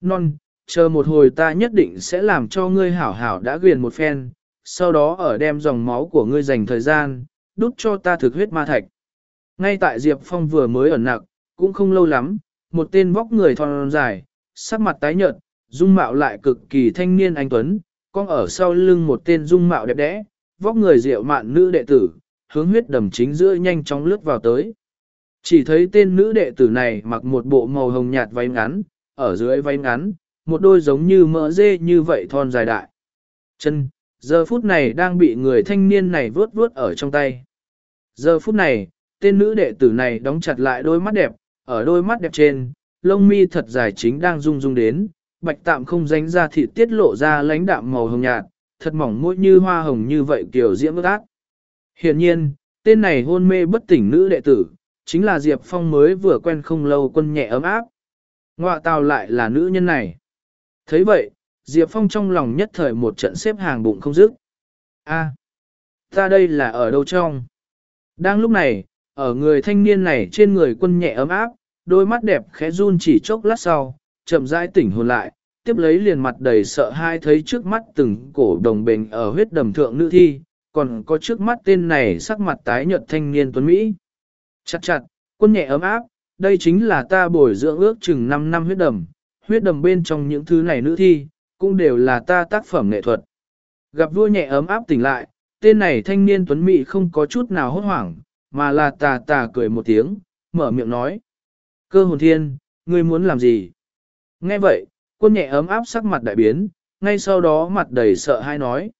Non, chờ một hồi ta nhất định sẽ làm cho ngươi hảo hảo đã ghiền một phen, sau đó ở đem dòng máu của ngươi dành thời gian, đút cho ta thực huyết ma thạch. Ngay tại Diệp Phong vừa mới ẩn nặc, cũng không lâu lắm, một tên vóc người thon dài, sắc mặt tái nhợt, dung mạo lại cực kỳ thanh niên anh Tuấn, con ở sau lưng một tên dung mạo đẹp đẽ, vóc người diệu mạn nữ đệ tử, hướng huyết đầm chính giữa nhanh chóng lướt vào tới. Chỉ thấy tên nữ đệ tử này mặc một bộ màu hồng nhạt váy ngắn, ở dưới váy ngắn, một đôi giống như mỡ dê như vậy thon dài đại. Chân, giờ phút này đang bị người thanh niên này vướt vướt ở trong tay. Giờ phút này, tên nữ đệ tử này đóng chặt lại đôi mắt đẹp, ở đôi mắt đẹp trên, lông mi thật dài chính đang rung rung đến, bạch tạm không dánh ra thịt tiết lộ ra lãnh đạm màu hồng nhạt, thật mỏng mũi như hoa hồng như vậy kiểu diễm ước ác. Hiện nhiên, tên này hôn mê bất tỉnh nữ đệ tử, chính là Diệp Phong mới vừa quen không lâu quân nhẹ ấm áp. Ngoạ tào lại là nữ nhân này. thấy vậy, Diệp Phong trong lòng nhất thời một trận xếp hàng bụng không dứt. A, ta đây là ở đâu trong? Đang lúc này, ở người thanh niên này trên người quân nhẹ ấm áp, đôi mắt đẹp khẽ run chỉ chốc lát sau, chậm rãi tỉnh hồn lại, tiếp lấy liền mặt đầy sợ hai thấy trước mắt từng cổ đồng bình ở huyết đầm thượng nữ thi, còn có trước mắt tên này sắc mặt tái nhợt thanh niên tuấn Mỹ. Chặt chặt, quân nhẹ ấm áp, đây chính là ta bồi dưỡng ước chừng 5 năm huyết đầm, huyết đầm bên trong những thứ này nữ thi, cũng đều là ta tác phẩm nghệ thuật. Gặp vua nhẹ ấm áp tỉnh lại, tên này thanh niên tuấn Mỹ không có chút nào hốt hoảng, mà là tà tà cười một tiếng, mở miệng nói. Cơ hồn thiên, ngươi muốn làm gì? Nghe vậy, quân nhẹ ấm áp sắc mặt đại biến, ngay sau đó mặt đầy sợ hãi nói.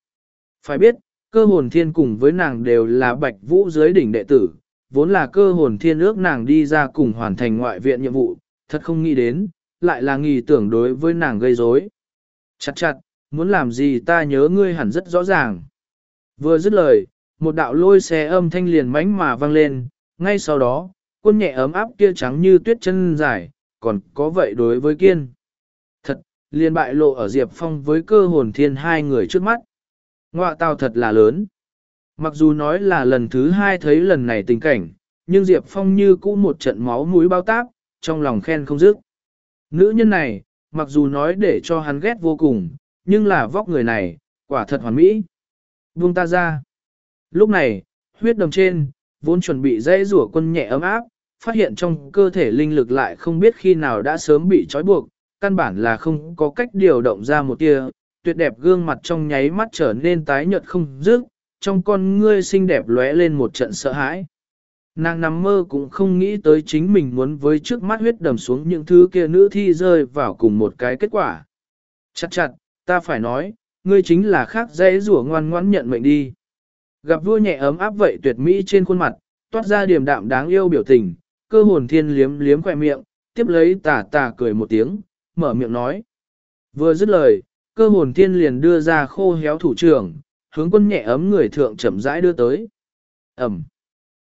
Phải biết, cơ hồn thiên cùng với nàng đều là bạch vũ dưới đỉnh đệ tử, vốn là cơ hồn thiên ước nàng đi ra cùng hoàn thành ngoại viện nhiệm vụ, thật không nghĩ đến, lại là nghi tưởng đối với nàng gây rối. Chặt chặt, muốn làm gì ta nhớ ngươi hẳn rất rõ ràng. Vừa dứt lời, một đạo lôi xe âm thanh liền mánh mà vang lên, ngay sau đó, quân nhẹ ấm áp kia trắng như tuyết chân dài, còn có vậy đối với kiên. Thật, liền bại lộ ở Diệp Phong với cơ hồn thiên hai người trước mắt. Ngoạ tao thật là lớn. Mặc dù nói là lần thứ hai thấy lần này tình cảnh, nhưng Diệp Phong như cũ một trận máu mũi bao táp, trong lòng khen không dứt. Nữ nhân này, mặc dù nói để cho hắn ghét vô cùng, nhưng là vóc người này, quả thật hoàn mỹ. Buông ta ra. Lúc này, huyết đầm trên, vốn chuẩn bị dây rủa quân nhẹ ấm áp, phát hiện trong cơ thể linh lực lại không biết khi nào đã sớm bị trói buộc, căn bản là không có cách điều động ra một tia, tuyệt đẹp gương mặt trong nháy mắt trở nên tái nhợt không dứt, trong con ngươi xinh đẹp lóe lên một trận sợ hãi. Nàng nằm mơ cũng không nghĩ tới chính mình muốn với trước mắt huyết đầm xuống những thứ kia nữ thi rơi vào cùng một cái kết quả. Chặt chặt, ta phải nói, ngươi chính là khác dễ rủa ngoan ngoãn nhận mệnh đi. Gặp vua nhẹ ấm áp vậy tuyệt mỹ trên khuôn mặt, toát ra điềm đạm đáng yêu biểu tình, cơ hồn thiên liếm liếm khỏe miệng, tiếp lấy tà tà cười một tiếng, mở miệng nói. Vừa dứt lời, cơ hồn thiên liền đưa ra khô héo thủ trưởng, hướng quân nhẹ ấm người thượng chậm rãi đưa tới. Ẩm.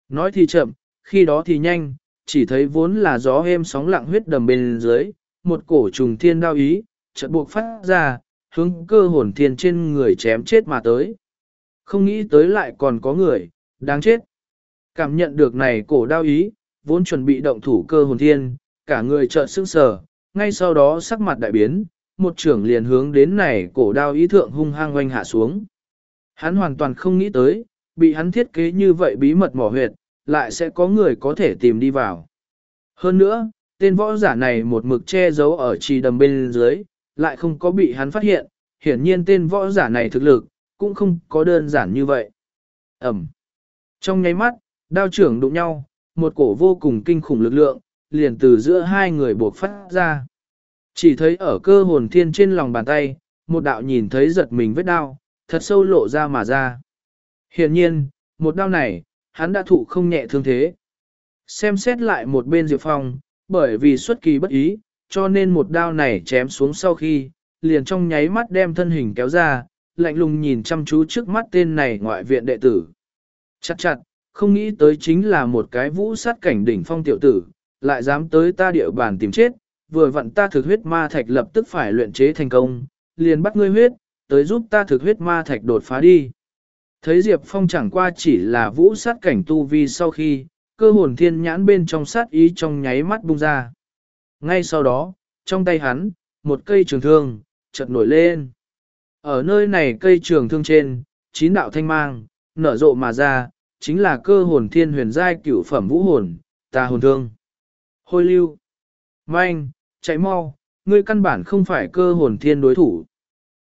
Nói thì chậm, khi đó thì nhanh, chỉ thấy vốn là gió êm sóng lặng huyết đầm bên dưới, một cổ trùng thiên đao ý, chợt buộc phát ra, hướng cơ hồn thiên trên người chém chết mà tới. Không nghĩ tới lại còn có người, đáng chết. Cảm nhận được này cổ đao ý, vốn chuẩn bị động thủ cơ hồn thiên, cả người chợt sững sờ, ngay sau đó sắc mặt đại biến, một trưởng liền hướng đến này cổ đao ý thượng hung hăng oanh hạ xuống. Hắn hoàn toàn không nghĩ tới, bị hắn thiết kế như vậy bí mật mỏ huyệt, lại sẽ có người có thể tìm đi vào. Hơn nữa, tên võ giả này một mực che giấu ở trì đầm bên dưới, lại không có bị hắn phát hiện, hiển nhiên tên võ giả này thực lực, cũng không có đơn giản như vậy. Ẩm. Trong nháy mắt, đao trưởng đụng nhau, một cổ vô cùng kinh khủng lực lượng, liền từ giữa hai người buộc phát ra. Chỉ thấy ở cơ hồn thiên trên lòng bàn tay, một đạo nhìn thấy giật mình vết đao, thật sâu lộ ra mà ra. Hiển nhiên, một đao này, hắn đã thụ không nhẹ thương thế. Xem xét lại một bên Diệp Phong, bởi vì xuất kỳ bất ý, cho nên một đao này chém xuống sau khi, liền trong nháy mắt đem thân hình kéo ra, lạnh lùng nhìn chăm chú trước mắt tên này ngoại viện đệ tử. Chặt chặt, không nghĩ tới chính là một cái vũ sát cảnh đỉnh phong tiểu tử, lại dám tới ta địa bàn tìm chết, vừa vặn ta thực huyết ma thạch lập tức phải luyện chế thành công, liền bắt ngươi huyết, tới giúp ta thực huyết ma thạch đột phá đi. Thấy Diệp Phong chẳng qua chỉ là vũ sát cảnh tu vi sau khi, cơ hồn thiên nhãn bên trong sát ý trong nháy mắt bung ra. Ngay sau đó, trong tay hắn, một cây trường thương, chợt nổi lên. Ở nơi này cây trường thương trên, chín đạo thanh mang, nở rộ mà ra, chính là cơ hồn thiên huyền giai cửu phẩm vũ hồn, ta hồn thương. Hôi lưu, manh, chạy mau, ngươi căn bản không phải cơ hồn thiên đối thủ.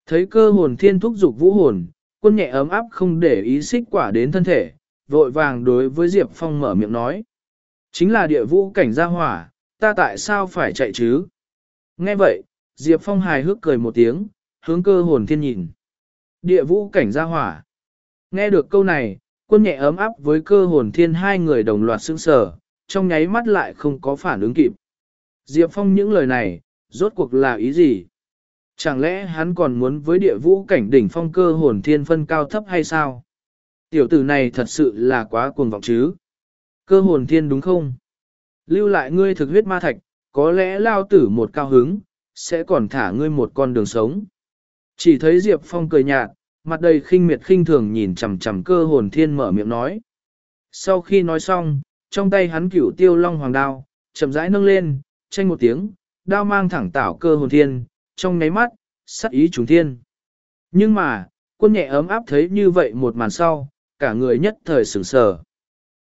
Thấy cơ hồn thiên thúc giục vũ hồn, quân nhẹ ấm áp không để ý xích quả đến thân thể, vội vàng đối với Diệp Phong mở miệng nói. Chính là địa vũ cảnh gia hỏa, ta tại sao phải chạy chứ? Nghe vậy, Diệp Phong hài hước cười một tiếng, hướng cơ hồn thiên nhìn. Địa vũ cảnh gia hỏa. Nghe được câu này, quân nhẹ ấm áp với cơ hồn thiên hai người đồng loạt sững sờ, trong nháy mắt lại không có phản ứng kịp. Diệp Phong những lời này, rốt cuộc là ý gì? Chẳng lẽ hắn còn muốn với địa vũ cảnh đỉnh phong cơ hồn thiên phân cao thấp hay sao? Tiểu tử này thật sự là quá cuồng vọng chứ. Cơ hồn thiên đúng không? Lưu lại ngươi thực huyết ma thạch, có lẽ lao tử một cao hứng, sẽ còn thả ngươi một con đường sống. Chỉ thấy Diệp Phong cười nhạt, mặt đầy khinh miệt khinh thường nhìn chằm chằm cơ hồn thiên mở miệng nói. Sau khi nói xong, trong tay hắn cửu tiêu long hoàng đao, chậm rãi nâng lên, tranh một tiếng, đao mang thẳng tảo cơ hồn thiên, trong nháy mắt, sắc ý trùng thiên. Nhưng mà, quân nhẹ ấm áp thấy như vậy một màn sau, cả người nhất thời sửng sờ.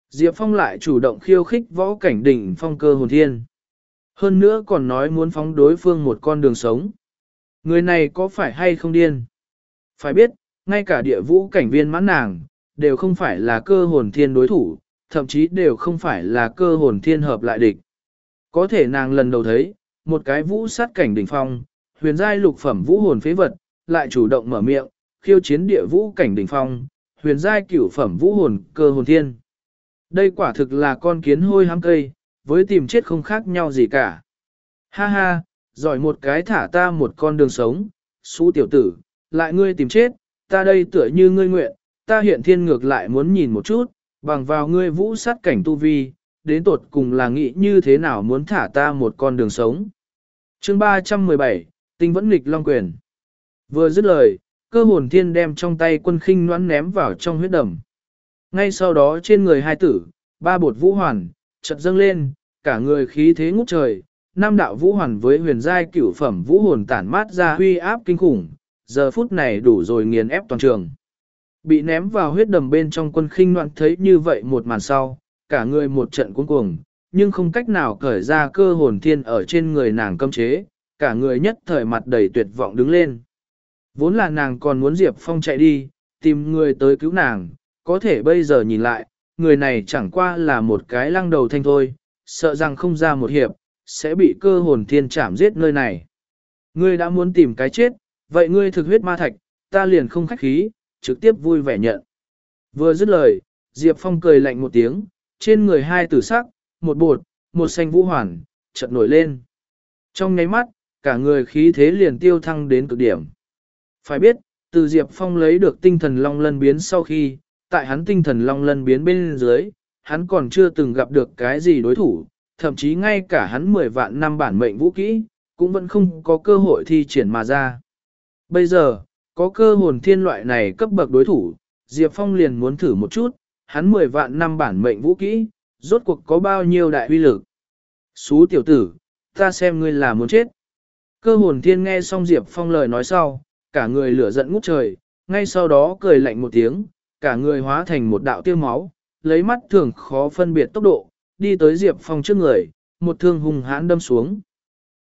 Diệp Phong lại chủ động khiêu khích võ cảnh đỉnh phong cơ hồn thiên. Hơn nữa còn nói muốn phóng đối phương một con đường sống. Người này có phải hay không điên? Phải biết, ngay cả địa vũ cảnh viên mãn nàng, đều không phải là cơ hồn thiên đối thủ, thậm chí đều không phải là cơ hồn thiên hợp lại địch. Có thể nàng lần đầu thấy, một cái vũ sát cảnh đỉnh phong, huyền giai lục phẩm vũ hồn phế vật, lại chủ động mở miệng, khiêu chiến địa vũ cảnh đỉnh phong, huyền giai cửu phẩm vũ hồn cơ hồn thiên. Đây quả thực là con kiến hôi hám cây, với tìm chết không khác nhau gì cả. Ha ha, giỏi một cái thả ta một con đường sống, xú tiểu tử, lại ngươi tìm chết, ta đây tựa như ngươi nguyện, ta hiện thiên ngược lại muốn nhìn một chút, bằng vào ngươi vũ sát cảnh tu vi, đến tột cùng là nghĩ như thế nào muốn thả ta một con đường sống. chương 317, tinh vẫn nghịch long quyền. Vừa dứt lời, cơ hồn thiên đem trong tay quân khinh noãn ném vào trong huyết đầm. Ngay sau đó trên người hai tử, ba bột vũ hoàn, chợt dâng lên, cả người khí thế ngút trời, nam đạo vũ hoàn với huyền giai cửu phẩm vũ hồn tản mát ra huy áp kinh khủng, giờ phút này đủ rồi nghiền ép toàn trường. Bị ném vào huyết đầm bên trong quân khinh noạn thấy như vậy một màn sau, cả người một trận cuống cuồng, nhưng không cách nào cởi ra cơ hồn thiên ở trên người nàng cấm chế, cả người nhất thời mặt đầy tuyệt vọng đứng lên. Vốn là nàng còn muốn Diệp Phong chạy đi, tìm người tới cứu nàng, có thể bây giờ nhìn lại, người này chẳng qua là một cái lăng đầu thanh thôi, sợ rằng không ra một hiệp, sẽ bị cơ hồn thiên chạm giết nơi này. Ngươi đã muốn tìm cái chết, vậy ngươi thực huyết ma thạch, ta liền không khách khí, trực tiếp vui vẻ nhận. Vừa dứt lời, Diệp Phong cười lạnh một tiếng, trên người hai tử sắc, một bột, một xanh vũ hoàn, chợt nổi lên. Trong nháy mắt, cả người khí thế liền tiêu thăng đến cực điểm. Phải biết, từ Diệp Phong lấy được tinh thần long lân biến sau khi, tại hắn tinh thần long lân biến bên dưới, hắn còn chưa từng gặp được cái gì đối thủ, thậm chí ngay cả hắn 10 vạn năm bản mệnh vũ kỹ, cũng vẫn không có cơ hội thi triển mà ra. Bây giờ, có cơ hồn thiên loại này cấp bậc đối thủ, Diệp Phong liền muốn thử một chút, hắn 10 vạn năm bản mệnh vũ kỹ, rốt cuộc có bao nhiêu đại uy lực. Xú tiểu tử, ta xem ngươi là muốn chết. Cơ hồn thiên nghe xong Diệp Phong lời nói sau, cả người lửa giận ngút trời, ngay sau đó cười lạnh một tiếng, cả người hóa thành một đạo tiêu máu, lấy mắt thường khó phân biệt tốc độ, đi tới Diệp Phong trước người, một thương hùng hãn đâm xuống.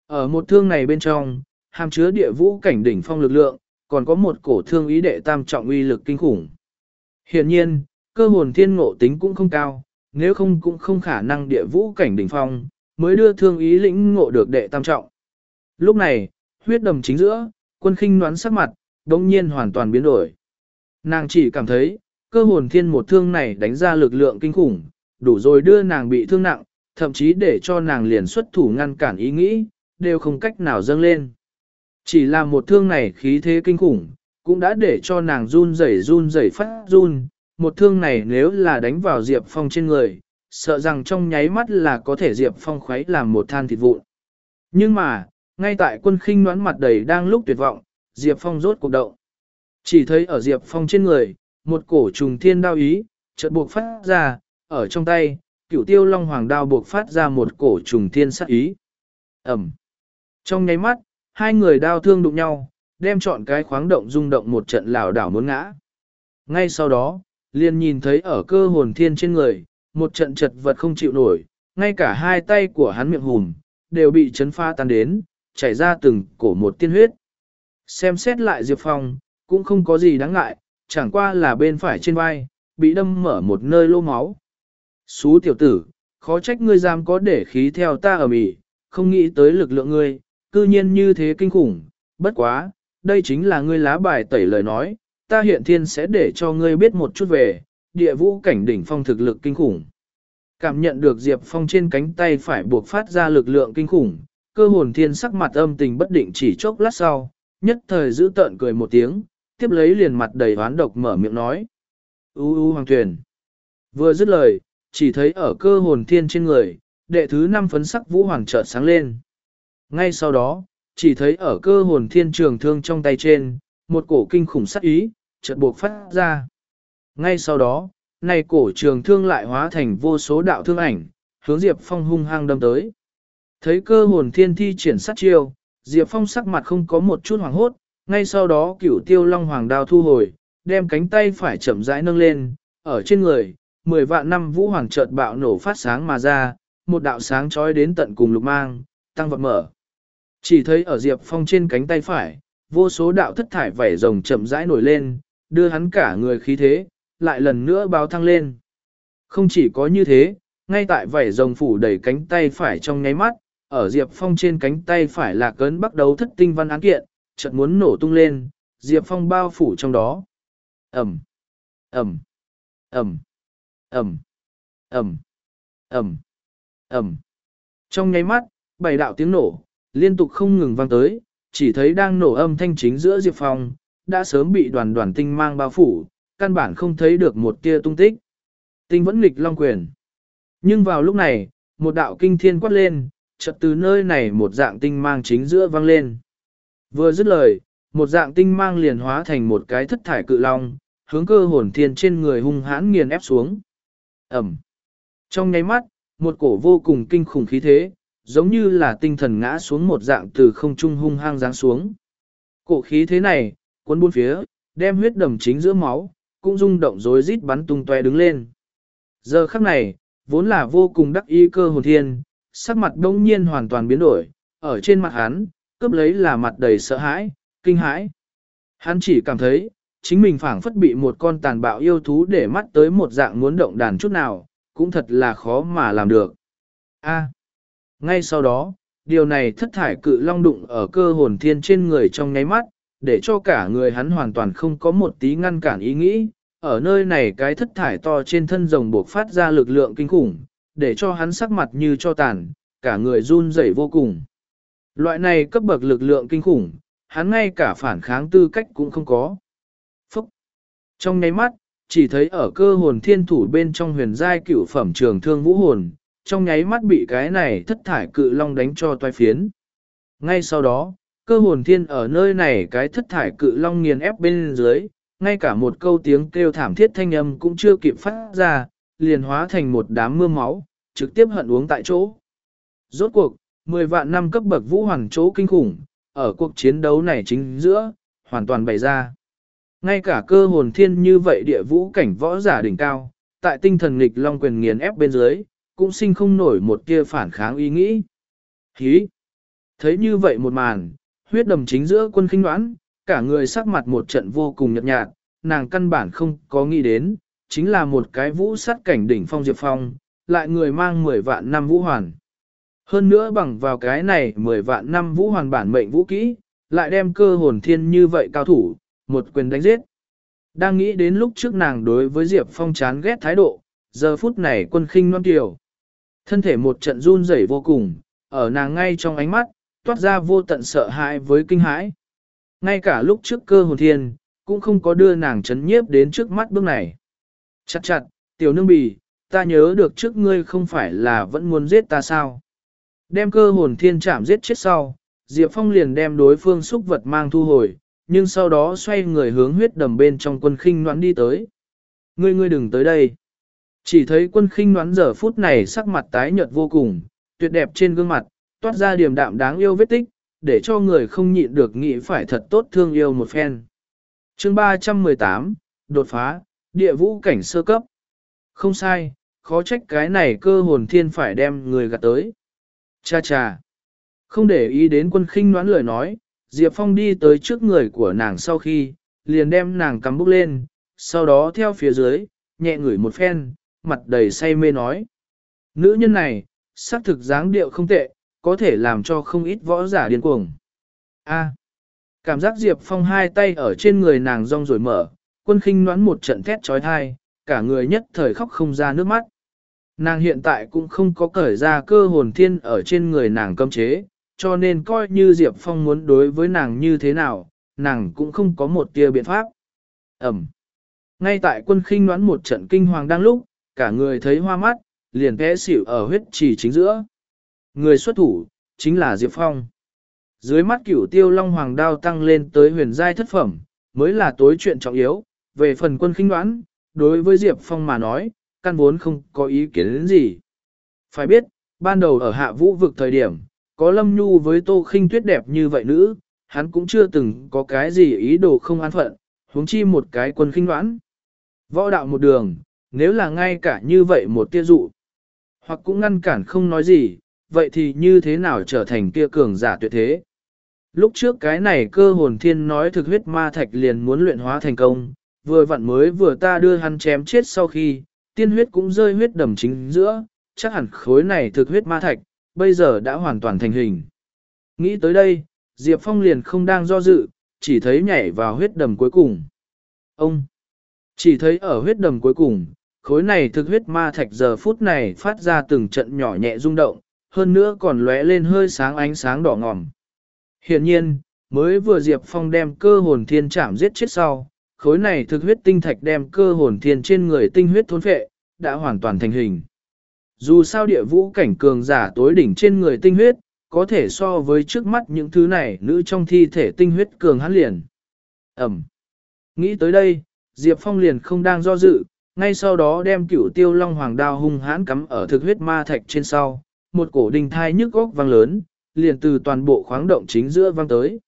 Ở một thương này bên trong, hàm chứa địa vũ cảnh đỉnh phong lực lượng, còn có một cổ thương ý đệ tam trọng uy lực kinh khủng. Hiện nhiên, cơ hồn thiên ngộ tính cũng không cao, nếu không cũng không khả năng địa vũ cảnh đỉnh phong, mới đưa thương ý lĩnh ngộ được đệ tam trọng. Lúc này, huyết đầm chính giữa, quân khinh noán sắc mặt, đồng nhiên hoàn toàn biến đổi. Nàng chỉ cảm thấy, cơ hồn thiên một thương này đánh ra lực lượng kinh khủng, đủ rồi đưa nàng bị thương nặng, thậm chí để cho nàng liền xuất thủ ngăn cản ý nghĩ, đều không cách nào dâng lên. Chỉ là một thương này khí thế kinh khủng, cũng đã để cho nàng run rẩy run rẩy phát run, một thương này nếu là đánh vào Diệp Phong trên người, sợ rằng trong nháy mắt là có thể Diệp Phong khuấy làm một than thịt vụn. Nhưng mà, ngay tại quân khinh đoán mặt đầy đang lúc tuyệt vọng, Diệp Phong rốt cuộc động. Chỉ thấy ở Diệp Phong trên người, một cổ trùng thiên đao ý, chợt buộc phát ra, ở trong tay, cửu tiêu long hoàng đao buộc phát ra một cổ trùng thiên sát ý. Ẩm. Trong nháy mắt, hai người đao thương đụng nhau, đem chọn cái khoáng động rung động một trận lảo đảo muốn ngã. Ngay sau đó, liền nhìn thấy ở cơ hồn thiên trên người, một trận chật vật không chịu nổi, ngay cả hai tay của hắn miệng hùm, đều bị chấn pha tan đến, chảy ra từng cổ một tiên huyết. Xem xét lại Diệp Phong, cũng không có gì đáng ngại, chẳng qua là bên phải trên vai, bị đâm mở một nơi lô máu. Xú tiểu tử, khó trách ngươi dám có để khí theo ta ở Mỹ, không nghĩ tới lực lượng ngươi, cư nhiên như thế kinh khủng, bất quá, đây chính là ngươi lá bài tẩy lời nói, ta hiện thiên sẽ để cho ngươi biết một chút về, địa vũ cảnh đỉnh phong thực lực kinh khủng. Cảm nhận được Diệp Phong trên cánh tay phải buộc phát ra lực lượng kinh khủng, cơ hồn thiên sắc mặt âm tình bất định chỉ chốc lát sau, nhất thời giữ tợn cười một tiếng, tiếp lấy liền mặt đầy oán độc mở miệng nói. U u hoàng thuyền. Vừa dứt lời, chỉ thấy ở cơ hồn thiên trên người, đệ thứ năm phấn sắc vũ hoàng chợt sáng lên. Ngay sau đó, chỉ thấy ở cơ hồn thiên trường thương trong tay trên, một cổ kinh khủng sắc ý, chợt buộc phát ra. Ngay sau đó, này cổ trường thương lại hóa thành vô số đạo thương ảnh, hướng Diệp Phong hung hăng đâm tới. Thấy cơ hồn thiên thi triển sát chiêu, Diệp Phong sắc mặt không có một chút hoảng hốt, ngay sau đó cửu tiêu long hoàng đao thu hồi, đem cánh tay phải chậm rãi nâng lên, ở trên người, mười vạn năm vũ hoàng chợt bạo nổ phát sáng mà ra, một đạo sáng chói đến tận cùng lục mang, tăng vật mở. Chỉ thấy ở Diệp Phong trên cánh tay phải, vô số đạo thất thải vảy rồng chậm rãi nổi lên, đưa hắn cả người khí thế, lại lần nữa báo thăng lên. Không chỉ có như thế, ngay tại vảy rồng phủ đầy cánh tay phải trong nháy mắt, ở Diệp Phong trên cánh tay phải là cấn bắt đầu thất tinh văn án kiện, chợt muốn nổ tung lên, Diệp Phong bao phủ trong đó. Ẩm, Ẩm, Ẩm, Ẩm, Ẩm, Ẩm, Ẩm. Trong nháy mắt, bảy đạo tiếng nổ, liên tục không ngừng vang tới, chỉ thấy đang nổ âm thanh chính giữa Diệp Phong, đã sớm bị đoàn đoàn tinh mang bao phủ, căn bản không thấy được một tia tung tích. Tinh vẫn nghịch long quyền. Nhưng vào lúc này, một đạo kinh thiên quát lên, chợt từ nơi này một dạng tinh mang chính giữa vang lên. Vừa dứt lời, một dạng tinh mang liền hóa thành một cái thất thải cự long, hướng cơ hồn thiên trên người hung hãn nghiền ép xuống. Ẩm. Trong nháy mắt, một cổ vô cùng kinh khủng khí thế, giống như là tinh thần ngã xuống một dạng từ không trung hung hăng giáng xuống. Cổ khí thế này, cuốn buôn phía, đem huyết đầm chính giữa máu, cũng rung động rối rít bắn tung toe đứng lên. Giờ khắc này, vốn là vô cùng đắc ý cơ hồn thiên, sắc mặt đông nhiên hoàn toàn biến đổi, ở trên mặt hắn, cướp lấy là mặt đầy sợ hãi, kinh hãi. Hắn chỉ cảm thấy, chính mình phảng phất bị một con tàn bạo yêu thú để mắt tới một dạng muốn động đàn chút nào, cũng thật là khó mà làm được. A. ngay sau đó, điều này thất thải cự long đụng ở cơ hồn thiên trên người trong nháy mắt, để cho cả người hắn hoàn toàn không có một tí ngăn cản ý nghĩ. Ở nơi này cái thất thải to trên thân rồng buộc phát ra lực lượng kinh khủng, để cho hắn sắc mặt như cho tàn, cả người run rẩy vô cùng. Loại này cấp bậc lực lượng kinh khủng, hắn ngay cả phản kháng tư cách cũng không có. Phúc! Trong nháy mắt, chỉ thấy ở cơ hồn thiên thủ bên trong huyền giai cửu phẩm trường thương vũ hồn, trong nháy mắt bị cái này thất thải cự long đánh cho toai phiến. Ngay sau đó, cơ hồn thiên ở nơi này cái thất thải cự long nghiền ép bên dưới, ngay cả một câu tiếng kêu thảm thiết thanh âm cũng chưa kịp phát ra, liền hóa thành một đám mưa máu, trực tiếp hận uống tại chỗ. Rốt cuộc, 10 vạn năm cấp bậc vũ hoàng chỗ kinh khủng, ở cuộc chiến đấu này chính giữa, hoàn toàn bày ra. Ngay cả cơ hồn thiên như vậy địa vũ cảnh võ giả đỉnh cao, tại tinh thần nghịch long quyền nghiền ép bên dưới, cũng sinh không nổi một tia phản kháng ý nghĩ. Hí! Thấy như vậy một màn, huyết đầm chính giữa quân khinh đoán, cả người sắc mặt một trận vô cùng nhợt nhạt, nàng căn bản không có nghĩ đến, chính là một cái vũ sát cảnh đỉnh phong diệp phong, lại người mang 10 vạn năm vũ hoàn. Hơn nữa bằng vào cái này 10 vạn năm vũ hoàn bản mệnh vũ kỹ, lại đem cơ hồn thiên như vậy cao thủ, một quyền đánh giết. Đang nghĩ đến lúc trước nàng đối với Diệp Phong chán ghét thái độ, giờ phút này quân khinh non tiểu. Thân thể một trận run rẩy vô cùng, ở nàng ngay trong ánh mắt, toát ra vô tận sợ hãi với kinh hãi. Ngay cả lúc trước cơ hồn thiên, cũng không có đưa nàng chấn nhiếp đến trước mắt bước này. Chặt chặt, tiểu nương bì, ta nhớ được trước ngươi không phải là vẫn muốn giết ta sao. Đem cơ hồn thiên chạm giết chết sau, Diệp Phong liền đem đối phương xúc vật mang thu hồi, nhưng sau đó xoay người hướng huyết đầm bên trong quân khinh noãn đi tới. Ngươi ngươi đừng tới đây. Chỉ thấy quân khinh noãn giờ phút này sắc mặt tái nhợt vô cùng, tuyệt đẹp trên gương mặt, toát ra điểm đạm đáng yêu vết tích, để cho người không nhịn được nghĩ phải thật tốt thương yêu một phen. chương 318, đột phá, địa vũ cảnh sơ cấp. Không sai, khó trách cái này cơ hồn thiên phải đem người gạt tới. Cha cha. Không để ý đến quân khinh noán lời nói, Diệp Phong đi tới trước người của nàng sau khi, liền đem nàng cắm búc lên, sau đó theo phía dưới, nhẹ ngửi một phen, mặt đầy say mê nói. Nữ nhân này, xác thực dáng điệu không tệ, có thể làm cho không ít võ giả điên cuồng. A. cảm giác Diệp Phong hai tay ở trên người nàng rong rồi mở, quân khinh noán một trận thét trói thai, cả người nhất thời khóc không ra nước mắt. Nàng hiện tại cũng không có cởi ra cơ hồn thiên ở trên người nàng cấm chế, cho nên coi như Diệp Phong muốn đối với nàng như thế nào, nàng cũng không có một tia biện pháp. Ẩm. Ngay tại quân khinh noán một trận kinh hoàng đang lúc, cả người thấy hoa mắt, liền vẽ xỉu ở huyết trì chính giữa. Người xuất thủ, chính là Diệp Phong. Dưới mắt cửu tiêu long hoàng đao tăng lên tới huyền giai thất phẩm, mới là tối chuyện trọng yếu, về phần quân khinh đoán, đối với Diệp Phong mà nói, căn vốn không có ý kiến đến gì. Phải biết, ban đầu ở hạ vũ vực thời điểm, có lâm nhu với tô khinh tuyết đẹp như vậy nữ, hắn cũng chưa từng có cái gì ý đồ không an phận, huống chi một cái quân khinh đoán. Võ đạo một đường, nếu là ngay cả như vậy một tia dụ, hoặc cũng ngăn cản không nói gì, vậy thì như thế nào trở thành kia cường giả tuyệt thế? Lúc trước cái này cơ hồn thiên nói thực huyết ma thạch liền muốn luyện hóa thành công, vừa vặn mới vừa ta đưa hắn chém chết sau khi, tiên huyết cũng rơi huyết đầm chính giữa, chắc hẳn khối này thực huyết ma thạch, bây giờ đã hoàn toàn thành hình. Nghĩ tới đây, Diệp Phong liền không đang do dự, chỉ thấy nhảy vào huyết đầm cuối cùng. Ông! Chỉ thấy ở huyết đầm cuối cùng, khối này thực huyết ma thạch giờ phút này phát ra từng trận nhỏ nhẹ rung động, hơn nữa còn lóe lên hơi sáng ánh sáng đỏ ngòm. Hiện nhiên, mới vừa Diệp Phong đem cơ hồn thiên chạm giết chết sau, khối này thực huyết tinh thạch đem cơ hồn thiên trên người tinh huyết thôn phệ, đã hoàn toàn thành hình. Dù sao địa vũ cảnh cường giả tối đỉnh trên người tinh huyết, có thể so với trước mắt những thứ này nữ trong thi thể tinh huyết cường hắn liền. Ẩm. Nghĩ tới đây, Diệp Phong liền không đang do dự, ngay sau đó đem cửu tiêu long hoàng đao hung hãn cắm ở thực huyết ma thạch trên sau, một cổ đình thai nhức góc vang lớn, liền từ toàn bộ khoáng động chính giữa vang tới.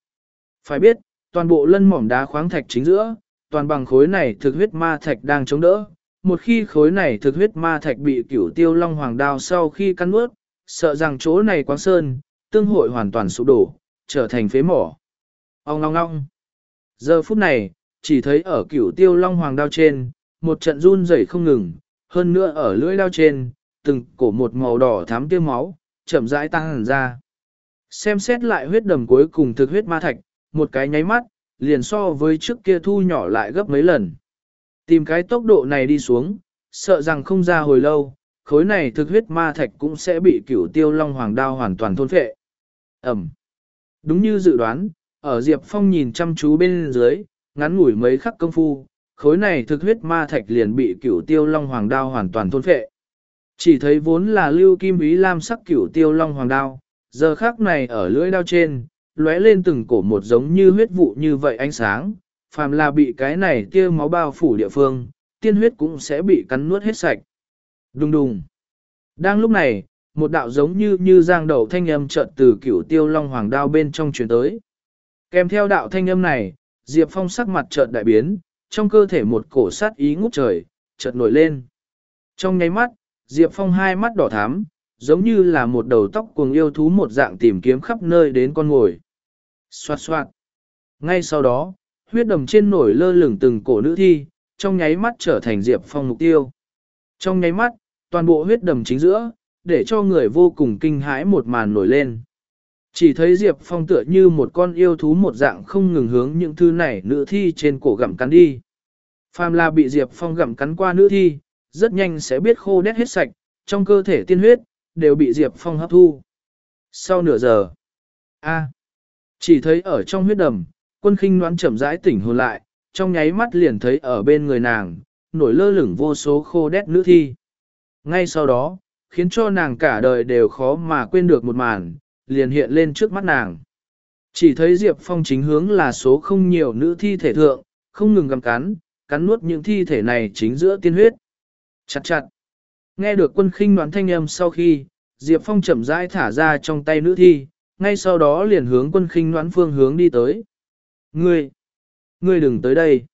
Phải biết, toàn bộ lân mỏm đá khoáng thạch chính giữa, toàn bằng khối này thực huyết ma thạch đang chống đỡ, một khi khối này thực huyết ma thạch bị cửu tiêu long hoàng đao sau khi cắn nuốt, sợ rằng chỗ này quáng sơn, tương hội hoàn toàn sụp đổ, trở thành phế mỏ. Ông ngong ngong. Giờ phút này, chỉ thấy ở cửu tiêu long hoàng đao trên, một trận run rẩy không ngừng, hơn nữa ở lưỡi đao trên, từng cổ một màu đỏ thám tiêu máu, chậm rãi tăng hẳn ra. Xem xét lại huyết đầm cuối cùng thực huyết ma thạch, một cái nháy mắt, liền so với trước kia thu nhỏ lại gấp mấy lần. Tìm cái tốc độ này đi xuống, sợ rằng không ra hồi lâu, khối này thực huyết ma thạch cũng sẽ bị cửu tiêu long hoàng đao hoàn toàn thôn phệ. Ẩm. Đúng như dự đoán, ở Diệp Phong nhìn chăm chú bên dưới, ngắn ngủi mấy khắc công phu, khối này thực huyết ma thạch liền bị cửu tiêu long hoàng đao hoàn toàn thôn phệ. Chỉ thấy vốn là lưu kim ý lam sắc cửu tiêu long hoàng đao, giờ khắc này ở lưỡi đao trên, lóe lên từng cổ một giống như huyết vụ như vậy ánh sáng, phàm là bị cái này tia máu bao phủ địa phương, tiên huyết cũng sẽ bị cắn nuốt hết sạch. Đùng đùng. Đang lúc này, một đạo giống như như giang đầu thanh âm chợt từ cửu tiêu long hoàng đao bên trong truyền tới. Kèm theo đạo thanh âm này, Diệp Phong sắc mặt chợt đại biến, trong cơ thể một cổ sát ý ngút trời, chợt nổi lên. Trong nháy mắt, Diệp Phong hai mắt đỏ thắm, giống như là một đầu tóc cuồng yêu thú một dạng tìm kiếm khắp nơi đến con ngồi. Xoạt xoạt. Ngay sau đó, huyết đầm trên nổi lơ lửng từng cổ nữ thi, trong nháy mắt trở thành Diệp Phong mục tiêu. Trong nháy mắt, toàn bộ huyết đầm chính giữa, để cho người vô cùng kinh hãi một màn nổi lên. Chỉ thấy Diệp Phong tựa như một con yêu thú một dạng không ngừng hướng những thứ này nữ thi trên cổ gặm cắn đi. Phàm là bị Diệp Phong gặm cắn qua nữ thi, rất nhanh sẽ biết khô đét hết sạch, trong cơ thể tiên huyết, đều bị Diệp Phong hấp thu. Sau nửa giờ, a chỉ thấy ở trong huyết đầm, quân khinh noán chậm rãi tỉnh hồn lại, trong nháy mắt liền thấy ở bên người nàng, nổi lơ lửng vô số khô đét nữ thi. Ngay sau đó, khiến cho nàng cả đời đều khó mà quên được một màn, liền hiện lên trước mắt nàng. Chỉ thấy Diệp Phong chính hướng là số không nhiều nữ thi thể thượng, không ngừng gặm cắn, cắn nuốt những thi thể này chính giữa tiên huyết. Chặt chặt. Nghe được quân khinh đoán thanh âm sau khi, Diệp Phong chậm rãi thả ra trong tay nữ thi, ngay sau đó liền hướng quân khinh đoán phương hướng đi tới. Ngươi! Ngươi đừng tới đây!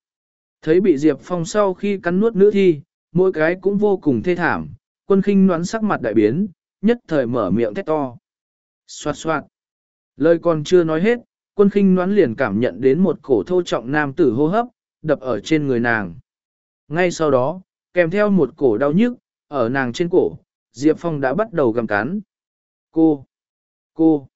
Thấy bị Diệp Phong sau khi cắn nuốt nữ thi, mỗi cái cũng vô cùng thê thảm, quân khinh đoán sắc mặt đại biến, nhất thời mở miệng thét to. Xoạt xoạt! Lời còn chưa nói hết, quân khinh đoán liền cảm nhận đến một cổ thô trọng nam tử hô hấp, đập ở trên người nàng. Ngay sau đó, kèm theo một cổ đau nhức, ở nàng trên cổ, Diệp Phong đã bắt đầu gầm cắn. Cô! Cô!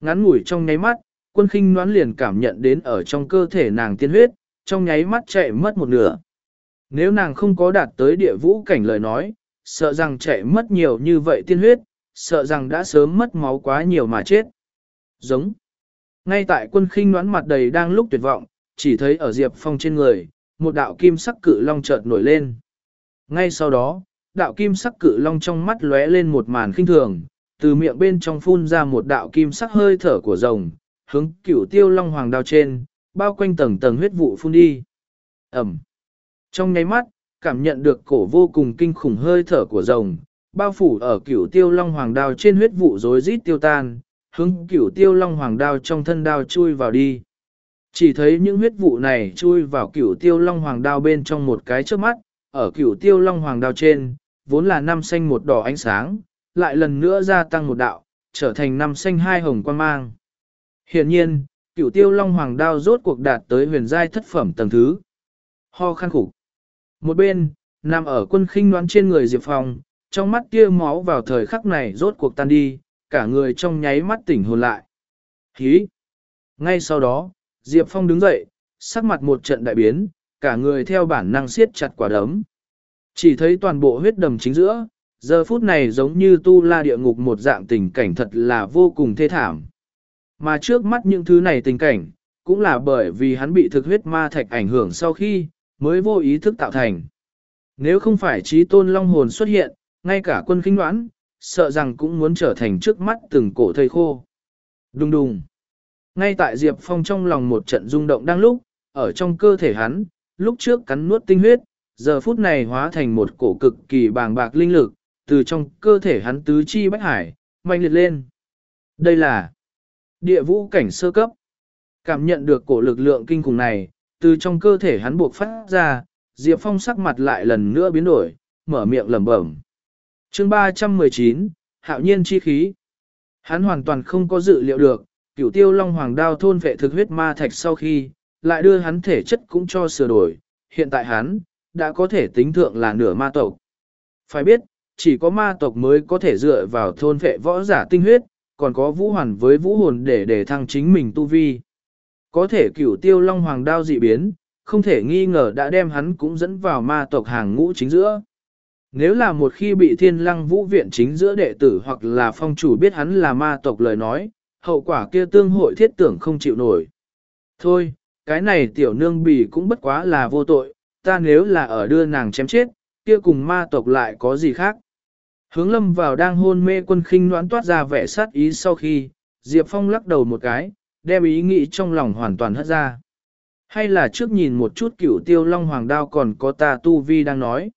Ngắn ngủi trong nháy mắt, quân khinh noán liền cảm nhận đến ở trong cơ thể nàng tiên huyết, trong nháy mắt chạy mất một nửa. Nếu nàng không có đạt tới địa vũ cảnh lời nói, sợ rằng chạy mất nhiều như vậy tiên huyết, sợ rằng đã sớm mất máu quá nhiều mà chết. Giống. Ngay tại quân khinh noán mặt đầy đang lúc tuyệt vọng, chỉ thấy ở Diệp Phong trên người, một đạo kim sắc cự long chợt nổi lên. Ngay sau đó, đạo kim sắc cự long trong mắt lóe lên một màn khinh thường, từ miệng bên trong phun ra một đạo kim sắc hơi thở của rồng, hướng cửu tiêu long hoàng đao trên, bao quanh tầng tầng huyết vụ phun đi. Ẩm. Trong nháy mắt, cảm nhận được cổ vô cùng kinh khủng hơi thở của rồng, bao phủ ở cửu tiêu long hoàng đao trên huyết vụ rối rít tiêu tan, hướng cửu tiêu long hoàng đao trong thân đao chui vào đi. Chỉ thấy những huyết vụ này chui vào cửu tiêu long hoàng đao bên trong một cái trước mắt, ở cửu tiêu long hoàng đao trên, vốn là năm xanh một đỏ ánh sáng, lại lần nữa gia tăng một đạo, trở thành năm xanh hai hồng quan mang. Hiện nhiên, cửu tiêu long hoàng đao rốt cuộc đạt tới huyền giai thất phẩm tầng thứ. Ho khăn khủng. Một bên, nằm ở quân khinh đoán trên người Diệp Phong, trong mắt kia máu vào thời khắc này rốt cuộc tan đi, cả người trong nháy mắt tỉnh hồn lại. Hí! Ngay sau đó, Diệp Phong đứng dậy, sắc mặt một trận đại biến, cả người theo bản năng siết chặt quả đấm. Chỉ thấy toàn bộ huyết đầm chính giữa, giờ phút này giống như tu la địa ngục một dạng tình cảnh thật là vô cùng thê thảm. Mà trước mắt những thứ này tình cảnh, cũng là bởi vì hắn bị thực huyết ma thạch ảnh hưởng sau khi, mới vô ý thức tạo thành. Nếu không phải trí tôn long hồn xuất hiện, ngay cả quân khinh đoán, sợ rằng cũng muốn trở thành trước mắt từng cổ thầy khô. Đùng đùng. Ngay tại Diệp Phong trong lòng một trận rung động đang lúc, ở trong cơ thể hắn, lúc trước cắn nuốt tinh huyết, giờ phút này hóa thành một cổ cực kỳ bàng bạc linh lực, từ trong cơ thể hắn tứ chi bách hải, mạnh liệt lên. Đây là địa vũ cảnh sơ cấp. Cảm nhận được cổ lực lượng kinh khủng này, từ trong cơ thể hắn buộc phát ra, Diệp Phong sắc mặt lại lần nữa biến đổi, mở miệng lẩm bẩm. Chương 319, Hạo nhiên chi khí. Hắn hoàn toàn không có dự liệu được, cửu tiêu long hoàng đao thôn vệ thực huyết ma thạch sau khi, lại đưa hắn thể chất cũng cho sửa đổi. Hiện tại hắn, đã có thể tính thượng là nửa ma tộc. Phải biết, chỉ có ma tộc mới có thể dựa vào thôn vệ võ giả tinh huyết, còn có vũ hoàn với vũ hồn để để thăng chính mình tu vi. Có thể cửu tiêu long hoàng đao dị biến, không thể nghi ngờ đã đem hắn cũng dẫn vào ma tộc hàng ngũ chính giữa. Nếu là một khi bị thiên lăng vũ viện chính giữa đệ tử hoặc là phong chủ biết hắn là ma tộc lời nói, hậu quả kia tương hội thiết tưởng không chịu nổi. Thôi, cái này tiểu nương bì cũng bất quá là vô tội, ta nếu là ở đưa nàng chém chết, kia cùng ma tộc lại có gì khác. Hướng lâm vào đang hôn mê quân khinh noãn toát ra vẻ sát ý sau khi, Diệp Phong lắc đầu một cái, đem ý nghĩ trong lòng hoàn toàn hất ra. Hay là trước nhìn một chút cửu tiêu long hoàng đao còn có ta tu vi đang nói.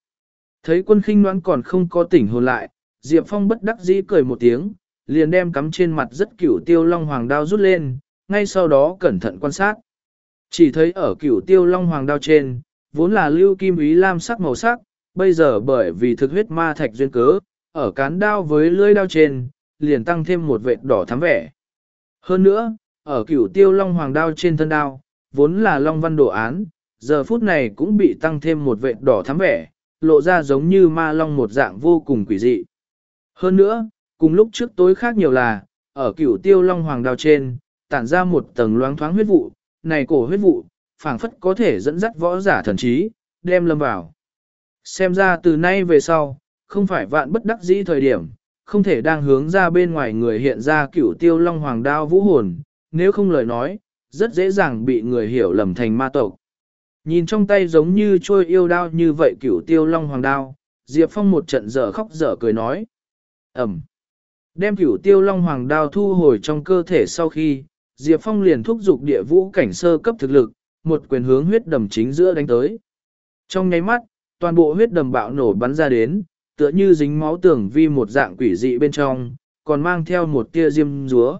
Thấy quân khinh noãn còn không có tỉnh hồn lại, Diệp Phong bất đắc dĩ cười một tiếng, liền đem cắm trên mặt rất cửu tiêu long hoàng đao rút lên, ngay sau đó cẩn thận quan sát. Chỉ thấy ở cửu tiêu long hoàng đao trên, vốn là lưu kim ý lam sắc màu sắc, bây giờ bởi vì thực huyết ma thạch duyên cớ, ở cán đao với lưỡi đao trên, liền tăng thêm một vệt đỏ thắm vẻ. Hơn nữa, ở cửu tiêu long hoàng đao trên thân đao, vốn là long văn đồ án, giờ phút này cũng bị tăng thêm một vệt đỏ thắm vẻ, lộ ra giống như ma long một dạng vô cùng quỷ dị. Hơn nữa, cùng lúc trước tối khác nhiều là, ở cửu tiêu long hoàng đao trên, tản ra một tầng loáng thoáng huyết vụ, này cổ huyết vụ, phảng phất có thể dẫn dắt võ giả thần trí, đem lâm vào. Xem ra từ nay về sau, không phải vạn bất đắc dĩ thời điểm, không thể đang hướng ra bên ngoài người hiện ra cửu tiêu long hoàng đao vũ hồn, nếu không lời nói, rất dễ dàng bị người hiểu lầm thành ma tộc. Nhìn trong tay giống như trôi yêu đao như vậy cửu tiêu long hoàng đao, Diệp Phong một trận dở khóc dở cười nói. Ẩm. Đem cửu tiêu long hoàng đao thu hồi trong cơ thể sau khi, Diệp Phong liền thúc giục địa vũ cảnh sơ cấp thực lực, một quyền hướng huyết đầm chính giữa đánh tới. Trong nháy mắt, toàn bộ huyết đầm bạo nổ bắn ra đến, tựa như dính máu tưởng vi một dạng quỷ dị bên trong, còn mang theo một tia diêm rúa.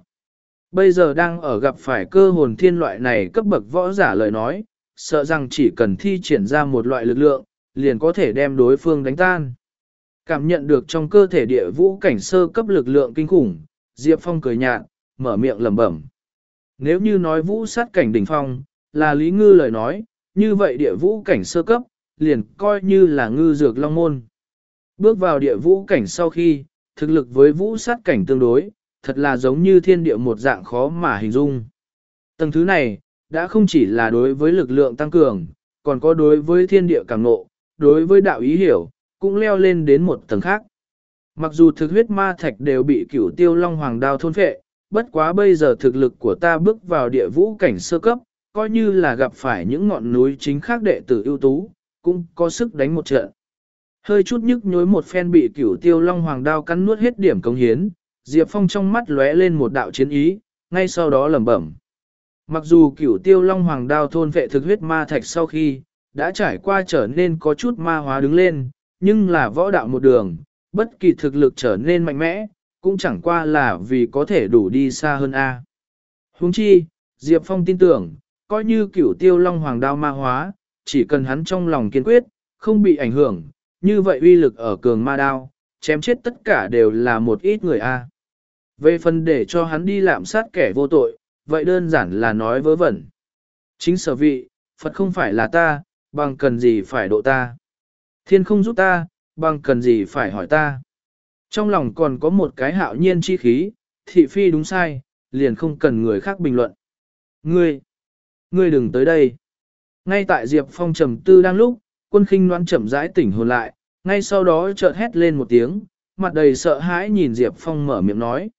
Bây giờ đang ở gặp phải cơ hồn thiên loại này cấp bậc võ giả lời nói, sợ rằng chỉ cần thi triển ra một loại lực lượng, liền có thể đem đối phương đánh tan. Cảm nhận được trong cơ thể địa vũ cảnh sơ cấp lực lượng kinh khủng, Diệp Phong cười nhạt, mở miệng lẩm bẩm. Nếu như nói vũ sát cảnh đỉnh phong, là Lý Ngư lời nói, như vậy địa vũ cảnh sơ cấp, liền coi như là ngư dược long môn. Bước vào địa vũ cảnh sau khi, thực lực với vũ sát cảnh tương đối, thật là giống như thiên địa một dạng khó mà hình dung. Tầng thứ này, đã không chỉ là đối với lực lượng tăng cường, còn có đối với thiên địa càng ngộ, đối với đạo ý hiểu, cũng leo lên đến một tầng khác. Mặc dù thực huyết ma thạch đều bị cửu tiêu long hoàng đao thôn phệ, bất quá bây giờ thực lực của ta bước vào địa vũ cảnh sơ cấp, coi như là gặp phải những ngọn núi chính khác đệ tử ưu tú, cũng có sức đánh một trận. Hơi chút nhức nhối một phen bị cửu tiêu long hoàng đao cắn nuốt hết điểm công hiến, Diệp Phong trong mắt lóe lên một đạo chiến ý, ngay sau đó lẩm bẩm. Mặc dù cửu tiêu long hoàng đao thôn vệ thực huyết ma thạch sau khi, đã trải qua trở nên có chút ma hóa đứng lên, nhưng là võ đạo một đường, bất kỳ thực lực trở nên mạnh mẽ, cũng chẳng qua là vì có thể đủ đi xa hơn A. Huống chi, Diệp Phong tin tưởng, coi như cửu tiêu long hoàng đao ma hóa, chỉ cần hắn trong lòng kiên quyết, không bị ảnh hưởng, như vậy uy lực ở cường ma đao, chém chết tất cả đều là một ít người A. Về phần để cho hắn đi lạm sát kẻ vô tội, vậy đơn giản là nói vớ vẩn. Chính sở vị, Phật không phải là ta, bằng cần gì phải độ ta. Thiên không giúp ta, bằng cần gì phải hỏi ta. Trong lòng còn có một cái hạo nhiên chi khí, thị phi đúng sai, liền không cần người khác bình luận. Ngươi, ngươi đừng tới đây. Ngay tại Diệp Phong trầm tư đang lúc, quân khinh noan chậm rãi tỉnh hồn lại, ngay sau đó chợt hét lên một tiếng, mặt đầy sợ hãi nhìn Diệp Phong mở miệng nói.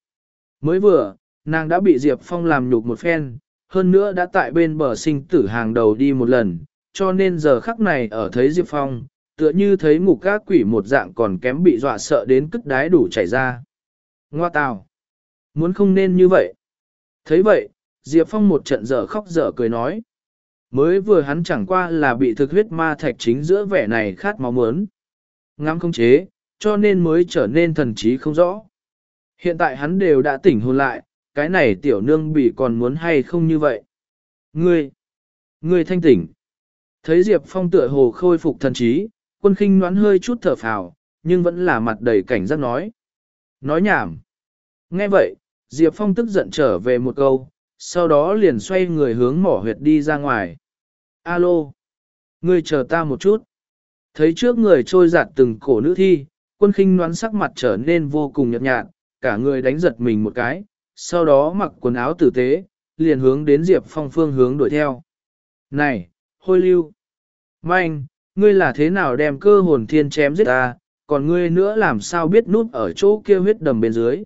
Mới vừa, nàng đã bị Diệp Phong làm nhục một phen, hơn nữa đã tại bên bờ sinh tử hàng đầu đi một lần, cho nên giờ khắc này ở thấy Diệp Phong, tựa như thấy ngục các quỷ một dạng còn kém bị dọa sợ đến cất đái đủ chảy ra. Ngoa tào! Muốn không nên như vậy. thấy vậy, Diệp Phong một trận dở khóc dở cười nói. Mới vừa hắn chẳng qua là bị thực huyết ma thạch chính giữa vẻ này khát máu mớn. Ngắm không chế, cho nên mới trở nên thần trí không rõ. Hiện tại hắn đều đã tỉnh hồn lại, cái này tiểu nương bị còn muốn hay không như vậy. Ngươi, ngươi thanh tỉnh. Thấy Diệp Phong tựa hồ khôi phục thần trí, quân khinh noán hơi chút thở phào, nhưng vẫn là mặt đầy cảnh giác nói. Nói nhảm. Nghe vậy, Diệp Phong tức giận trở về một câu, sau đó liền xoay người hướng mỏ huyệt đi ra ngoài. Alo! Ngươi chờ ta một chút. Thấy trước người trôi giạt từng cổ nữ thi, quân khinh noán sắc mặt trở nên vô cùng nhợt nhạt, cả người đánh giật mình một cái, sau đó mặc quần áo tử tế, liền hướng đến Diệp Phong phương hướng đuổi theo. Này, hôi lưu! Manh, ngươi là thế nào đem cơ hồn thiên chém giết ta, còn ngươi nữa làm sao biết nút ở chỗ kia huyết đầm bên dưới.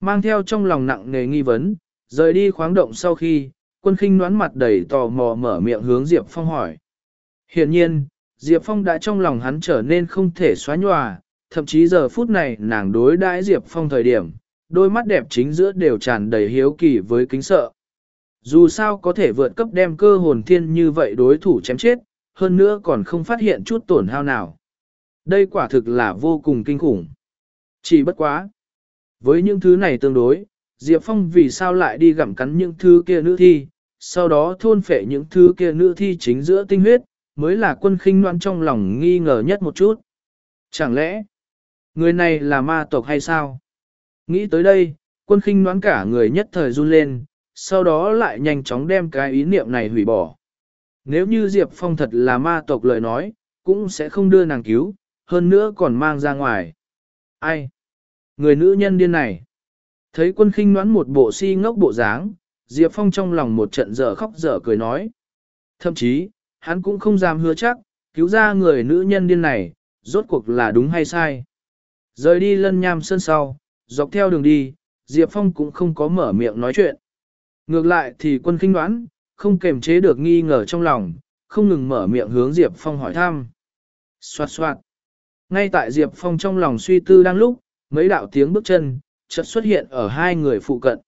Mang theo trong lòng nặng nề nghi vấn, rời đi khoáng động sau khi, quân khinh noán mặt đầy tò mò mở miệng hướng Diệp Phong hỏi. Hiện nhiên, Diệp Phong đã trong lòng hắn trở nên không thể xóa nhòa, thậm chí giờ phút này nàng đối đãi Diệp Phong thời điểm, đôi mắt đẹp chính giữa đều tràn đầy hiếu kỳ với kính sợ. Dù sao có thể vượt cấp đem cơ hồn thiên như vậy đối thủ chém chết, hơn nữa còn không phát hiện chút tổn hao nào. Đây quả thực là vô cùng kinh khủng. Chỉ bất quá. Với những thứ này tương đối, Diệp Phong vì sao lại đi gặm cắn những thứ kia nữ thi, sau đó thôn phệ những thứ kia nữ thi chính giữa tinh huyết, mới là quân khinh noan trong lòng nghi ngờ nhất một chút. Chẳng lẽ, người này là ma tộc hay sao? Nghĩ tới đây, quân khinh noan cả người nhất thời run lên, sau đó lại nhanh chóng đem cái ý niệm này hủy bỏ. Nếu như Diệp Phong thật là ma tộc lời nói, cũng sẽ không đưa nàng cứu, hơn nữa còn mang ra ngoài. Ai? Người nữ nhân điên này. Thấy quân khinh noán một bộ si ngốc bộ dáng, Diệp Phong trong lòng một trận dở khóc dở cười nói. Thậm chí, hắn cũng không dám hứa chắc, cứu ra người nữ nhân điên này, rốt cuộc là đúng hay sai. Rời đi lân nham sơn sau, dọc theo đường đi, Diệp Phong cũng không có mở miệng nói chuyện. Ngược lại thì quân khinh đoán, không kềm chế được nghi ngờ trong lòng, không ngừng mở miệng hướng Diệp Phong hỏi thăm. Xoạt xoạt. Ngay tại Diệp Phong trong lòng suy tư đang lúc, mấy đạo tiếng bước chân, chợt xuất hiện ở hai người phụ cận.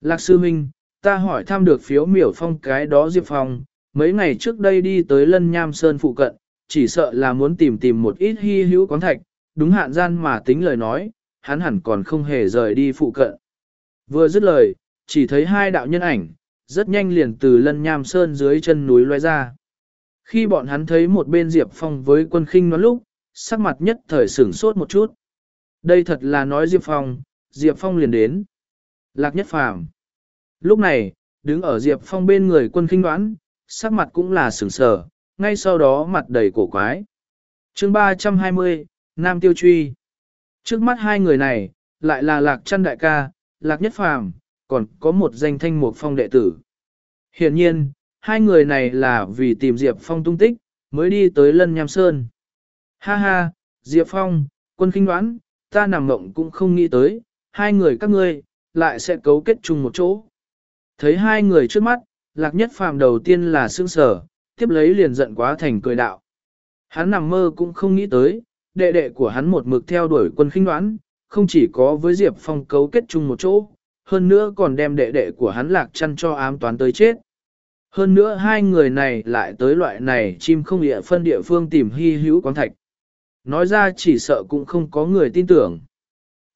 Lạc sư huynh, ta hỏi thăm được phiếu miểu phong cái đó Diệp Phong, mấy ngày trước đây đi tới Lân Nham Sơn phụ cận, chỉ sợ là muốn tìm tìm một ít hy hữu quán thạch, đúng hạn gian mà tính lời nói, hắn hẳn còn không hề rời đi phụ cận. Vừa dứt lời, chỉ thấy hai đạo nhân ảnh, rất nhanh liền từ Lân Nham Sơn dưới chân núi loe ra. Khi bọn hắn thấy một bên Diệp Phong với quân khinh nó lúc, sắc mặt nhất thời sửng sốt một chút. Đây thật là nói Diệp Phong, Diệp Phong liền đến. Lạc nhất phàm. Lúc này, đứng ở Diệp Phong bên người quân khinh đoán, sắc mặt cũng là sửng sờ, ngay sau đó mặt đầy cổ quái. chương 320, Nam Tiêu Truy. Trước mắt hai người này, lại là Lạc Trăn Đại ca, Lạc Nhất Phàm, còn có một danh thanh mục phong đệ tử. Hiện nhiên, hai người này là vì tìm Diệp Phong tung tích, mới đi tới Lân Nham Sơn. Ha ha, Diệp Phong, quân kinh đoán, ta nằm mộng cũng không nghĩ tới, hai người các ngươi, lại sẽ cấu kết chung một chỗ. Thấy hai người trước mắt, lạc nhất phàm đầu tiên là sương sở, tiếp lấy liền giận quá thành cười đạo. Hắn nằm mơ cũng không nghĩ tới, đệ đệ của hắn một mực theo đuổi quân khinh đoán, không chỉ có với Diệp Phong cấu kết chung một chỗ, hơn nữa còn đem đệ đệ của hắn lạc chăn cho ám toán tới chết. Hơn nữa hai người này lại tới loại này chim không địa phân địa phương tìm hy hữu quán thạch. Nói ra chỉ sợ cũng không có người tin tưởng.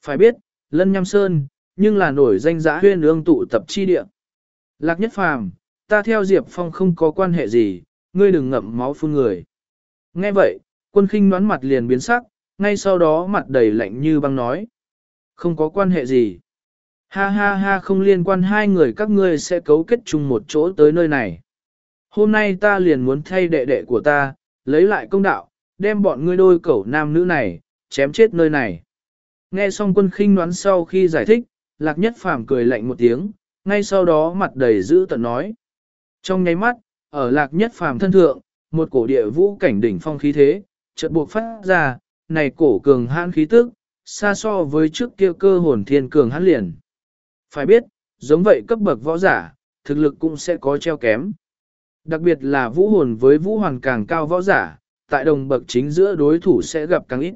Phải biết, Lân Nham Sơn, nhưng là nổi danh giã huyên ương tụ tập chi địa. Lạc nhất phàm, ta theo Diệp Phong không có quan hệ gì, ngươi đừng ngậm máu phun người. Nghe vậy, quân khinh đoán mặt liền biến sắc, ngay sau đó mặt đầy lạnh như băng nói. Không có quan hệ gì. Ha ha ha không liên quan hai người các ngươi sẽ cấu kết chung một chỗ tới nơi này. Hôm nay ta liền muốn thay đệ đệ của ta, lấy lại công đạo, đem bọn ngươi đôi cẩu nam nữ này, chém chết nơi này. Nghe xong quân khinh đoán sau khi giải thích, lạc nhất phàm cười lạnh một tiếng, ngay sau đó mặt đầy dữ tận nói. Trong nháy mắt, ở lạc nhất phàm thân thượng, một cổ địa vũ cảnh đỉnh phong khí thế, chợt buộc phát ra, này cổ cường hãn khí tức, xa so với trước kia cơ hồn thiên cường hãn liền. Phải biết, giống vậy cấp bậc võ giả, thực lực cũng sẽ có treo kém. Đặc biệt là vũ hồn với vũ hoàng càng cao võ giả, tại đồng bậc chính giữa đối thủ sẽ gặp càng ít.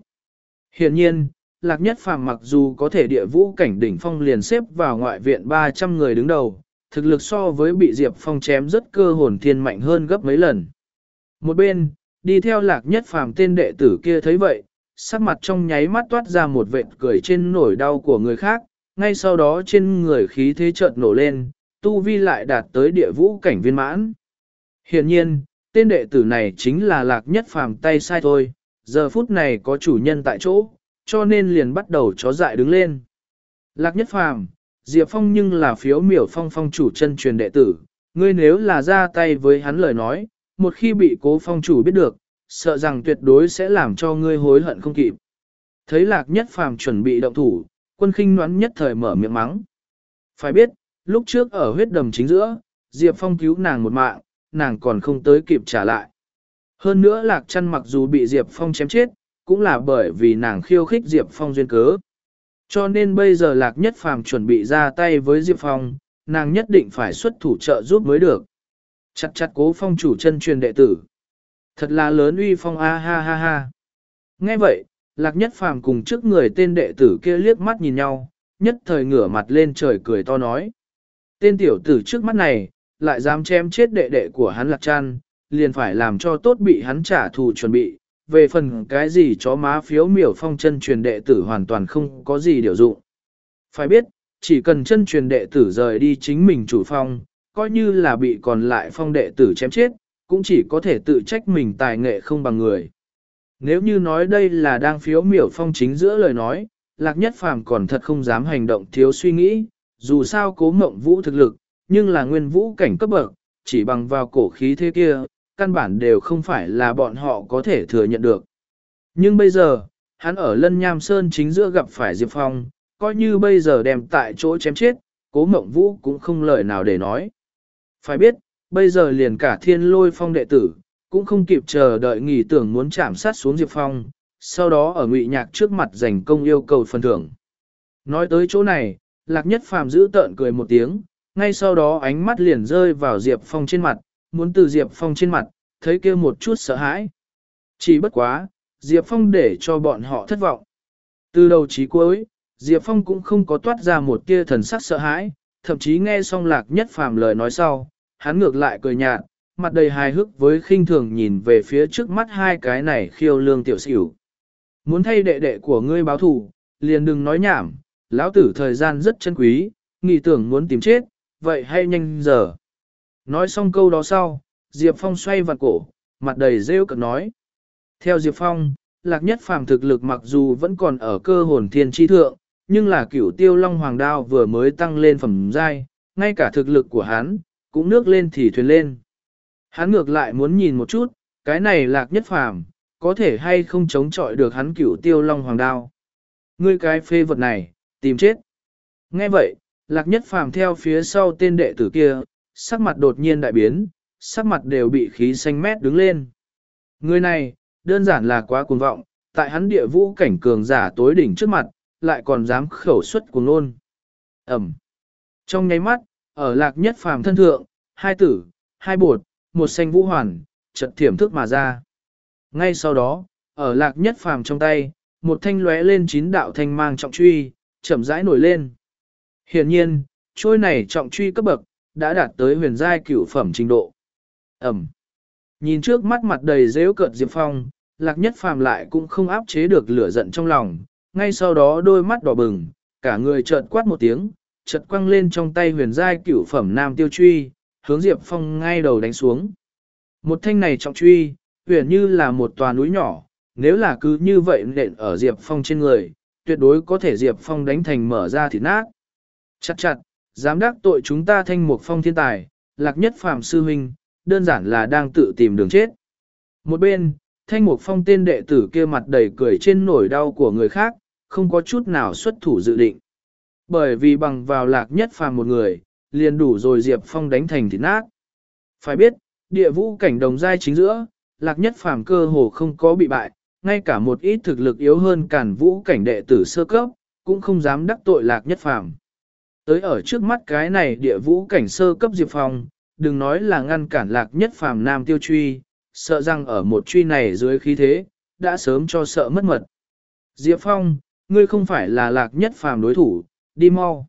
Hiện nhiên, Lạc Nhất Phàm mặc dù có thể địa vũ cảnh đỉnh phong liền xếp vào ngoại viện 300 người đứng đầu, thực lực so với bị Diệp Phong chém rất cơ hồn thiên mạnh hơn gấp mấy lần. Một bên, đi theo Lạc Nhất Phàm tên đệ tử kia thấy vậy, sắc mặt trong nháy mắt toát ra một vệt cười trên nổi đau của người khác, ngay sau đó trên người khí thế chợt nổ lên, tu vi lại đạt tới địa vũ cảnh viên mãn. Hiện nhiên, tên đệ tử này chính là lạc nhất phàm tay sai thôi, giờ phút này có chủ nhân tại chỗ, cho nên liền bắt đầu chó dại đứng lên. Lạc nhất phàm, Diệp Phong nhưng là phiếu miểu phong phong chủ chân truyền đệ tử, ngươi nếu là ra tay với hắn lời nói, một khi bị cố phong chủ biết được, sợ rằng tuyệt đối sẽ làm cho ngươi hối hận không kịp. Thấy lạc nhất phàm chuẩn bị động thủ, quân khinh noán nhất thời mở miệng mắng. Phải biết, lúc trước ở huyết đầm chính giữa, Diệp Phong cứu nàng một mạng, nàng còn không tới kịp trả lại. Hơn nữa lạc chăn mặc dù bị Diệp Phong chém chết, cũng là bởi vì nàng khiêu khích Diệp Phong duyên cớ. Cho nên bây giờ lạc nhất phàm chuẩn bị ra tay với Diệp Phong, nàng nhất định phải xuất thủ trợ giúp mới được. Chặt chặt cố phong chủ chân truyền đệ tử. Thật là lớn uy phong a ha ha ha. Nghe vậy, lạc nhất phàm cùng trước người tên đệ tử kia liếc mắt nhìn nhau, nhất thời ngửa mặt lên trời cười to nói. Tên tiểu tử trước mắt này, lại dám chém chết đệ đệ của hắn lạc Trăn, liền phải làm cho tốt bị hắn trả thù chuẩn bị. Về phần cái gì chó má phiếu miểu phong chân truyền đệ tử hoàn toàn không có gì điều dụng. Phải biết, chỉ cần chân truyền đệ tử rời đi chính mình chủ phong, coi như là bị còn lại phong đệ tử chém chết, cũng chỉ có thể tự trách mình tài nghệ không bằng người. Nếu như nói đây là đang phiếu miểu phong chính giữa lời nói, lạc nhất phàm còn thật không dám hành động thiếu suy nghĩ, dù sao cố mộng vũ thực lực, nhưng là nguyên vũ cảnh cấp bậc, chỉ bằng vào cổ khí thế kia, căn bản đều không phải là bọn họ có thể thừa nhận được. Nhưng bây giờ, hắn ở lân nham sơn chính giữa gặp phải Diệp Phong, coi như bây giờ đem tại chỗ chém chết, cố mộng vũ cũng không lời nào để nói. Phải biết, bây giờ liền cả thiên lôi phong đệ tử, cũng không kịp chờ đợi nghỉ tưởng muốn chạm sát xuống Diệp Phong, sau đó ở ngụy nhạc trước mặt giành công yêu cầu phần thưởng. Nói tới chỗ này, Lạc Nhất Phàm giữ tợn cười một tiếng, ngay sau đó ánh mắt liền rơi vào Diệp Phong trên mặt, muốn từ Diệp Phong trên mặt, thấy kia một chút sợ hãi. Chỉ bất quá, Diệp Phong để cho bọn họ thất vọng. Từ đầu chí cuối, Diệp Phong cũng không có toát ra một tia thần sắc sợ hãi, thậm chí nghe xong lạc nhất phàm lời nói sau, hắn ngược lại cười nhạt, mặt đầy hài hước với khinh thường nhìn về phía trước mắt hai cái này khiêu lương tiểu xỉu. Muốn thay đệ đệ của ngươi báo thù, liền đừng nói nhảm, lão tử thời gian rất chân quý, nghĩ tưởng muốn tìm chết, vậy hay nhanh giờ. Nói xong câu đó sau, Diệp Phong xoay vặt cổ, mặt đầy rêu cực nói. Theo Diệp Phong, lạc nhất phàm thực lực mặc dù vẫn còn ở cơ hồn thiên tri thượng, nhưng là cửu tiêu long hoàng đao vừa mới tăng lên phẩm giai, ngay cả thực lực của hắn, cũng nước lên thì thuyền lên. Hắn ngược lại muốn nhìn một chút, cái này lạc nhất phàm, có thể hay không chống chọi được hắn cửu tiêu long hoàng đao. Ngươi cái phê vật này, tìm chết. Nghe vậy, lạc nhất phàm theo phía sau tên đệ tử kia, sắc mặt đột nhiên đại biến, sắc mặt đều bị khí xanh mét đứng lên. Người này, đơn giản là quá cuồng vọng, tại hắn địa vũ cảnh cường giả tối đỉnh trước mặt, lại còn dám khẩu xuất cuồng nôn. Ẩm. Trong nháy mắt, ở lạc nhất phàm thân thượng, hai tử, hai bột, một xanh vũ hoàn, chợt thiểm thức mà ra. Ngay sau đó, ở lạc nhất phàm trong tay, một thanh lóe lên chín đạo thanh mang trọng truy, chậm rãi nổi lên. Hiển nhiên, trôi này trọng truy cấp bậc, đã đạt tới huyền giai cửu phẩm trình độ. Ẩm. Nhìn trước mắt mặt đầy rêu cợt Diệp Phong, lạc nhất phàm lại cũng không áp chế được lửa giận trong lòng, ngay sau đó đôi mắt đỏ bừng, cả người chợt quát một tiếng, chợt quăng lên trong tay huyền giai cửu phẩm nam tiêu truy, hướng Diệp Phong ngay đầu đánh xuống. Một thanh này trọng truy, huyền như là một tòa núi nhỏ, nếu là cứ như vậy nện ở Diệp Phong trên người, tuyệt đối có thể Diệp Phong đánh thành mở ra thịt nát. Chặt chặt, dám đắc tội chúng ta thanh mục phong thiên tài, lạc nhất phàm sư huynh, đơn giản là đang tự tìm đường chết. Một bên, thanh mục phong tên đệ tử kia mặt đầy cười trên nổi đau của người khác, không có chút nào xuất thủ dự định. Bởi vì bằng vào lạc nhất phàm một người, liền đủ rồi Diệp Phong đánh thành thịt nát. Phải biết, địa vũ cảnh đồng giai chính giữa, lạc nhất phàm cơ hồ không có bị bại, ngay cả một ít thực lực yếu hơn cản vũ cảnh đệ tử sơ cấp, cũng không dám đắc tội lạc nhất phàm. Tới ở trước mắt cái này địa vũ cảnh sơ cấp Diệp Phong, đừng nói là ngăn cản lạc nhất phàm nam tiêu truy, sợ rằng ở một truy này dưới khí thế, đã sớm cho sợ mất mật. Diệp Phong, ngươi không phải là lạc nhất phàm đối thủ, đi mau.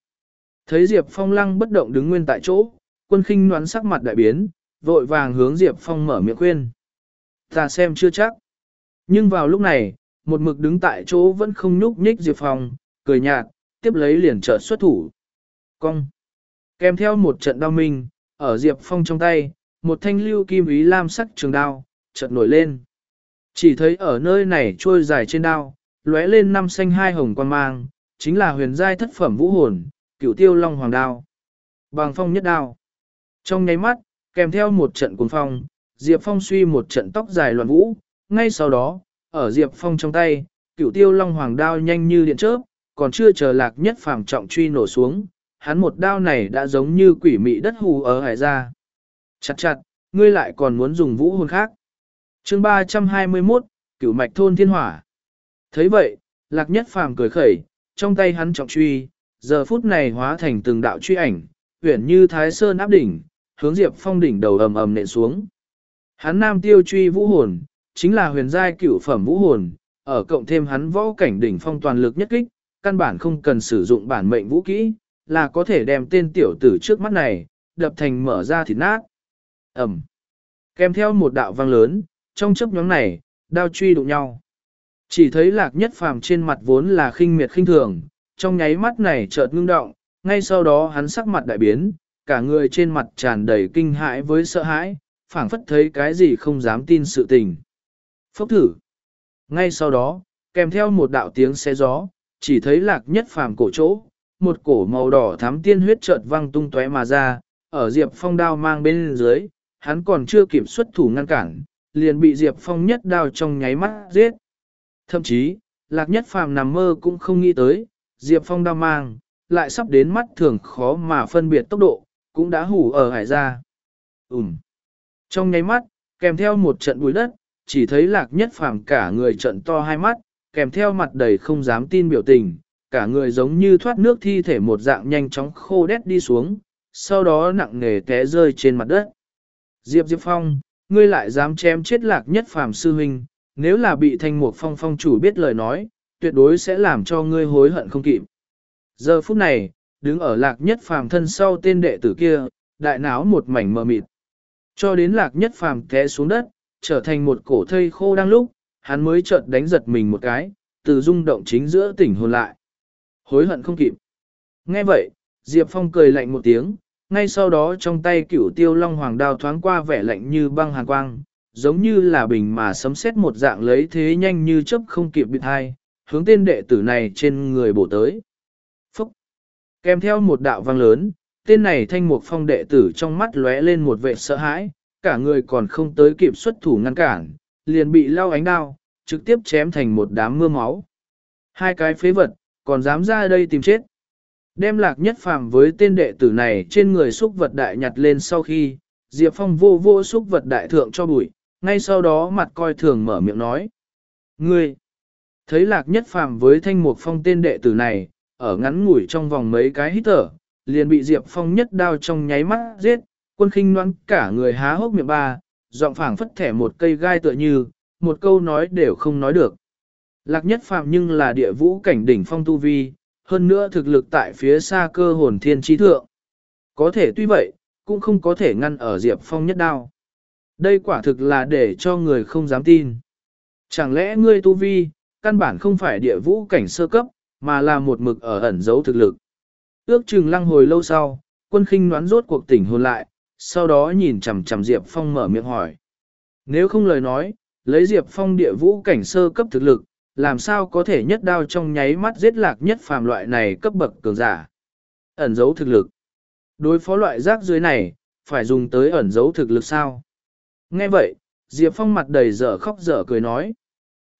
Thấy Diệp Phong lăng bất động đứng nguyên tại chỗ, quân khinh noán sắc mặt đại biến, vội vàng hướng Diệp Phong mở miệng khuyên. Ta xem chưa chắc. Nhưng vào lúc này, một mực đứng tại chỗ vẫn không nhúc nhích Diệp Phong, cười nhạt, tiếp lấy liền trợ xuất thủ. Cong. Kèm theo một trận đau minh, ở Diệp Phong trong tay, một thanh lưu kim ý lam sắc trường đao, chợt nổi lên. Chỉ thấy ở nơi này trôi dài trên đao, lóe lên năm xanh hai hồng quan mang, chính là huyền giai thất phẩm vũ hồn, cửu tiêu long hoàng đao. Bằng phong nhất đao. Trong nháy mắt, kèm theo một trận cuồng phong, Diệp Phong suy một trận tóc dài loạn vũ, ngay sau đó, ở Diệp Phong trong tay, cửu tiêu long hoàng đao nhanh như điện chớp, còn chưa chờ lạc nhất phàm trọng truy nổ xuống, hắn một đao này đã giống như quỷ mị đất hù ở hải ra. Chặt chặt, ngươi lại còn muốn dùng vũ hồn khác. chương 321, cửu mạch thôn thiên hỏa. thấy vậy, lạc nhất phàm cười khẩy, trong tay hắn trọng truy, giờ phút này hóa thành từng đạo truy ảnh, huyển như thái sơn áp đỉnh, hướng diệp phong đỉnh đầu ầm ầm nện xuống. Hắn nam tiêu truy vũ hồn, chính là huyền giai cửu phẩm vũ hồn, ở cộng thêm hắn võ cảnh đỉnh phong toàn lực nhất kích, căn bản không cần sử dụng bản mệnh vũ kỹ, là có thể đem tên tiểu tử trước mắt này, đập thành mở ra thịt nát. Ẩm. Kèm theo một đạo vang lớn, trong chấp nhóm này, đao truy đụng nhau. Chỉ thấy lạc nhất phàm trên mặt vốn là khinh miệt khinh thường, trong nháy mắt này chợt ngưng động, ngay sau đó hắn sắc mặt đại biến, cả người trên mặt tràn đầy kinh hãi với sợ hãi, phảng phất thấy cái gì không dám tin sự tình. Phốc thử. Ngay sau đó, kèm theo một đạo tiếng xe gió, chỉ thấy lạc nhất phàm cổ chỗ, một cổ màu đỏ thắm tiên huyết chợt văng tung tóe mà ra, ở Diệp Phong đao mang bên dưới, hắn còn chưa kiểm xuất thủ ngăn cản, liền bị Diệp Phong nhất đao trong nháy mắt giết. Thậm chí, lạc nhất phàm nằm mơ cũng không nghĩ tới, Diệp Phong đao mang, lại sắp đến mắt thường khó mà phân biệt tốc độ, cũng đã hủ ở hải ra. Ừm. Trong nháy mắt, kèm theo một trận bụi đất, chỉ thấy lạc nhất phàm cả người trận to hai mắt, kèm theo mặt đầy không dám tin biểu tình, cả người giống như thoát nước thi thể một dạng nhanh chóng khô đét đi xuống, sau đó nặng nề té rơi trên mặt đất. Diệp Diệp Phong, ngươi lại dám chém chết lạc nhất phàm sư huynh, nếu là bị thanh mục phong phong chủ biết lời nói, tuyệt đối sẽ làm cho ngươi hối hận không kịp. Giờ phút này, đứng ở lạc nhất phàm thân sau tên đệ tử kia, đại náo một mảnh mờ mịt. Cho đến lạc nhất phàm té xuống đất, trở thành một cổ thây khô đang lúc, hắn mới chợt đánh giật mình một cái, từ rung động chính giữa tỉnh hồn lại. Hối hận không kịp. Nghe vậy, Diệp Phong cười lạnh một tiếng, ngay sau đó trong tay cửu tiêu long hoàng đao thoáng qua vẻ lạnh như băng hàn quang, giống như là bình mà sấm xét một dạng lấy thế nhanh như chớp không kịp bị thai, hướng tên đệ tử này trên người bổ tới. Phúc! Kèm theo một đạo vang lớn, tên này thanh mục phong đệ tử trong mắt lóe lên một vẻ sợ hãi, cả người còn không tới kịp xuất thủ ngăn cản, liền bị lao ánh đao, trực tiếp chém thành một đám mưa máu. Hai cái phế vật, còn dám ra đây tìm chết. Đem lạc nhất phàm với tên đệ tử này trên người xúc vật đại nhặt lên sau khi, Diệp Phong vô vô xúc vật đại thượng cho bụi, ngay sau đó mặt coi thường mở miệng nói. Ngươi! Thấy lạc nhất phàm với thanh mục phong tên đệ tử này, ở ngắn ngủi trong vòng mấy cái hít thở, liền bị Diệp Phong nhất đao trong nháy mắt giết, quân khinh noan cả người há hốc miệng ba, giọng phảng phất thẻ một cây gai tựa như, một câu nói đều không nói được. Lạc nhất phạm nhưng là địa vũ cảnh đỉnh phong tu vi, hơn nữa thực lực tại phía xa cơ hồn thiên trí thượng. Có thể tuy vậy, cũng không có thể ngăn ở Diệp Phong nhất đao. Đây quả thực là để cho người không dám tin. Chẳng lẽ ngươi tu vi, căn bản không phải địa vũ cảnh sơ cấp, mà là một mực ở ẩn giấu thực lực. Ước chừng lăng hồi lâu sau, quân khinh noán rốt cuộc tỉnh hồn lại, sau đó nhìn chằm chằm Diệp Phong mở miệng hỏi. Nếu không lời nói, lấy Diệp Phong địa vũ cảnh sơ cấp thực lực, làm sao có thể nhất đao trong nháy mắt giết lạc nhất phàm loại này cấp bậc cường giả. Ẩn giấu thực lực. Đối phó loại rác dưới này, phải dùng tới ẩn giấu thực lực sao? Nghe vậy, Diệp Phong mặt đầy dở khóc dở cười nói.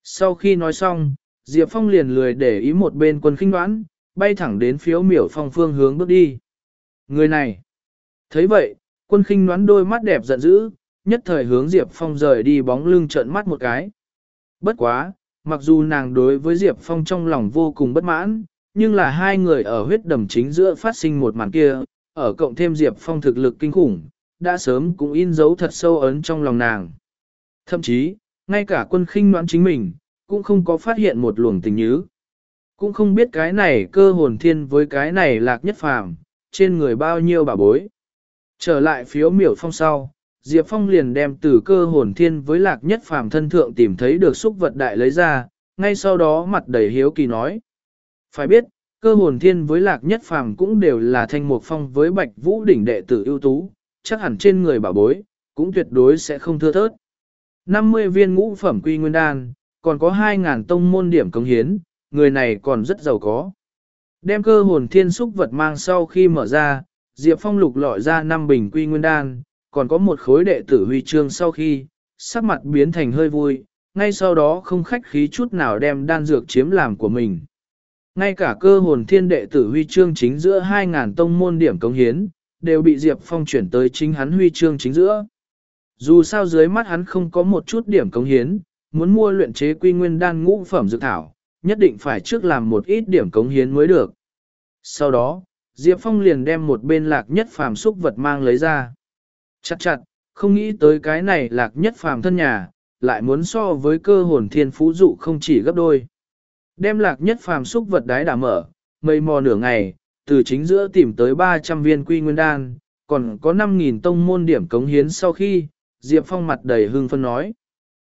Sau khi nói xong, Diệp Phong liền lười để ý một bên quân khinh đoán, bay thẳng đến phiếu miểu phong phương hướng bước đi. Người này, thấy vậy, quân khinh đoán đôi mắt đẹp giận dữ, nhất thời hướng Diệp Phong rời đi bóng lưng trợn mắt một cái. Bất quá, mặc dù nàng đối với Diệp Phong trong lòng vô cùng bất mãn, nhưng là hai người ở huyết đầm chính giữa phát sinh một màn kia, ở cộng thêm Diệp Phong thực lực kinh khủng, đã sớm cũng in dấu thật sâu ấn trong lòng nàng. Thậm chí, ngay cả quân khinh noãn chính mình, cũng không có phát hiện một luồng tình nhứ. Cũng không biết cái này cơ hồn thiên với cái này lạc nhất phàm, trên người bao nhiêu bà bối. Trở lại phiếu miểu phong sau, Diệp Phong liền đem từ cơ hồn thiên với lạc nhất phàm thân thượng tìm thấy được xúc vật đại lấy ra, ngay sau đó mặt đầy hiếu kỳ nói. Phải biết, cơ hồn thiên với lạc nhất phàm cũng đều là thanh mục phong với bạch vũ đỉnh đệ tử ưu tú, chắc hẳn trên người bảo bối, cũng tuyệt đối sẽ không thưa thớt. 50 viên ngũ phẩm quy nguyên đan, còn có 2.000 tông môn điểm công hiến, người này còn rất giàu có. Đem cơ hồn thiên xúc vật mang sau khi mở ra, Diệp Phong lục lọi ra 5 bình quy nguyên đan, còn có một khối đệ tử huy chương sau khi, sắc mặt biến thành hơi vui, ngay sau đó không khách khí chút nào đem đan dược chiếm làm của mình. Ngay cả cơ hồn thiên đệ tử huy chương chính giữa 2.000 tông môn điểm công hiến, đều bị Diệp Phong chuyển tới chính hắn huy chương chính giữa. Dù sao dưới mắt hắn không có một chút điểm công hiến, muốn mua luyện chế quy nguyên đan ngũ phẩm dược thảo, nhất định phải trước làm một ít điểm cống hiến mới được. Sau đó, Diệp Phong liền đem một bên lạc nhất phàm xúc vật mang lấy ra. Chặt chặt, không nghĩ tới cái này lạc nhất phàm thân nhà, lại muốn so với cơ hồn thiên phú dụ không chỉ gấp đôi. Đem lạc nhất phàm xúc vật đái đã mở, mây mò nửa ngày, từ chính giữa tìm tới 300 viên quy nguyên đan, còn có 5.000 tông môn điểm cống hiến sau khi, Diệp Phong mặt đầy hưng phân nói.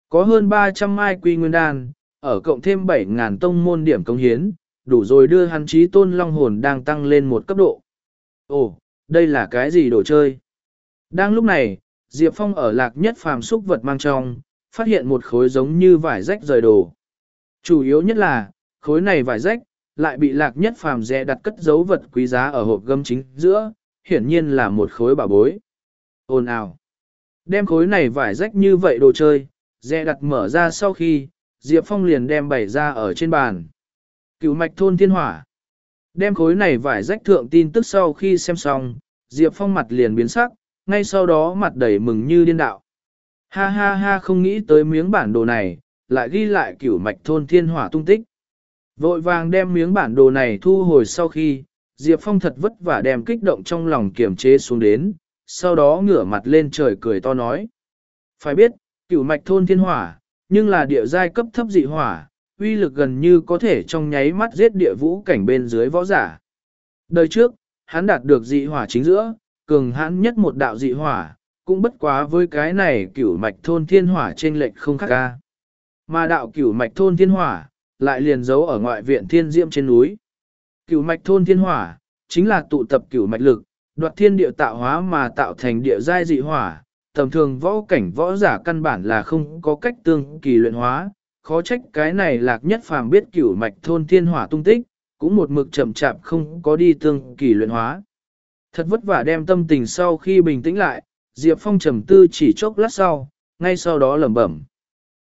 Có hơn 300 mai quy nguyên đan, ở cộng thêm 7.000 tông môn điểm cống hiến, đủ rồi đưa hắn trí tôn long hồn đang tăng lên một cấp độ. Ồ, đây là cái gì đồ chơi? Đang lúc này, Diệp Phong ở lạc nhất phàm xúc vật mang trong, phát hiện một khối giống như vải rách rời đồ. Chủ yếu nhất là, khối này vải rách, lại bị lạc nhất phàm dè đặt cất dấu vật quý giá ở hộp gâm chính giữa, hiển nhiên là một khối bảo bối. Ồn ào! Đem khối này vải rách như vậy đồ chơi, dè đặt mở ra sau khi, Diệp Phong liền đem bày ra ở trên bàn. Cựu mạch thôn thiên hỏa. Đem khối này vải rách thượng tin tức sau khi xem xong, Diệp Phong mặt liền biến sắc, ngay sau đó mặt đầy mừng như điên đạo. Ha ha ha không nghĩ tới miếng bản đồ này, lại ghi lại cửu mạch thôn thiên hỏa tung tích. Vội vàng đem miếng bản đồ này thu hồi sau khi, Diệp Phong thật vất vả đem kích động trong lòng kiềm chế xuống đến, sau đó ngửa mặt lên trời cười to nói. Phải biết, cửu mạch thôn thiên hỏa, nhưng là địa giai cấp thấp dị hỏa, uy lực gần như có thể trong nháy mắt giết địa vũ cảnh bên dưới võ giả. Đời trước, hắn đạt được dị hỏa chính giữa, cường hãn nhất một đạo dị hỏa, cũng bất quá với cái này cửu mạch thôn thiên hỏa trên lệch không khác ca. Mà đạo cửu mạch thôn thiên hỏa, lại liền giấu ở ngoại viện thiên diễm trên núi. Cửu mạch thôn thiên hỏa, chính là tụ tập cửu mạch lực, đoạt thiên địa tạo hóa mà tạo thành địa giai dị hỏa, tầm thường võ cảnh võ giả căn bản là không có cách tương kỳ luyện hóa, khó trách cái này lạc nhất phàm biết cửu mạch thôn thiên hỏa tung tích, cũng một mực chậm chạp không có đi tương kỳ luyện hóa. Thật vất vả đem tâm tình sau khi bình tĩnh lại, Diệp Phong trầm tư chỉ chốc lát sau, ngay sau đó lẩm bẩm.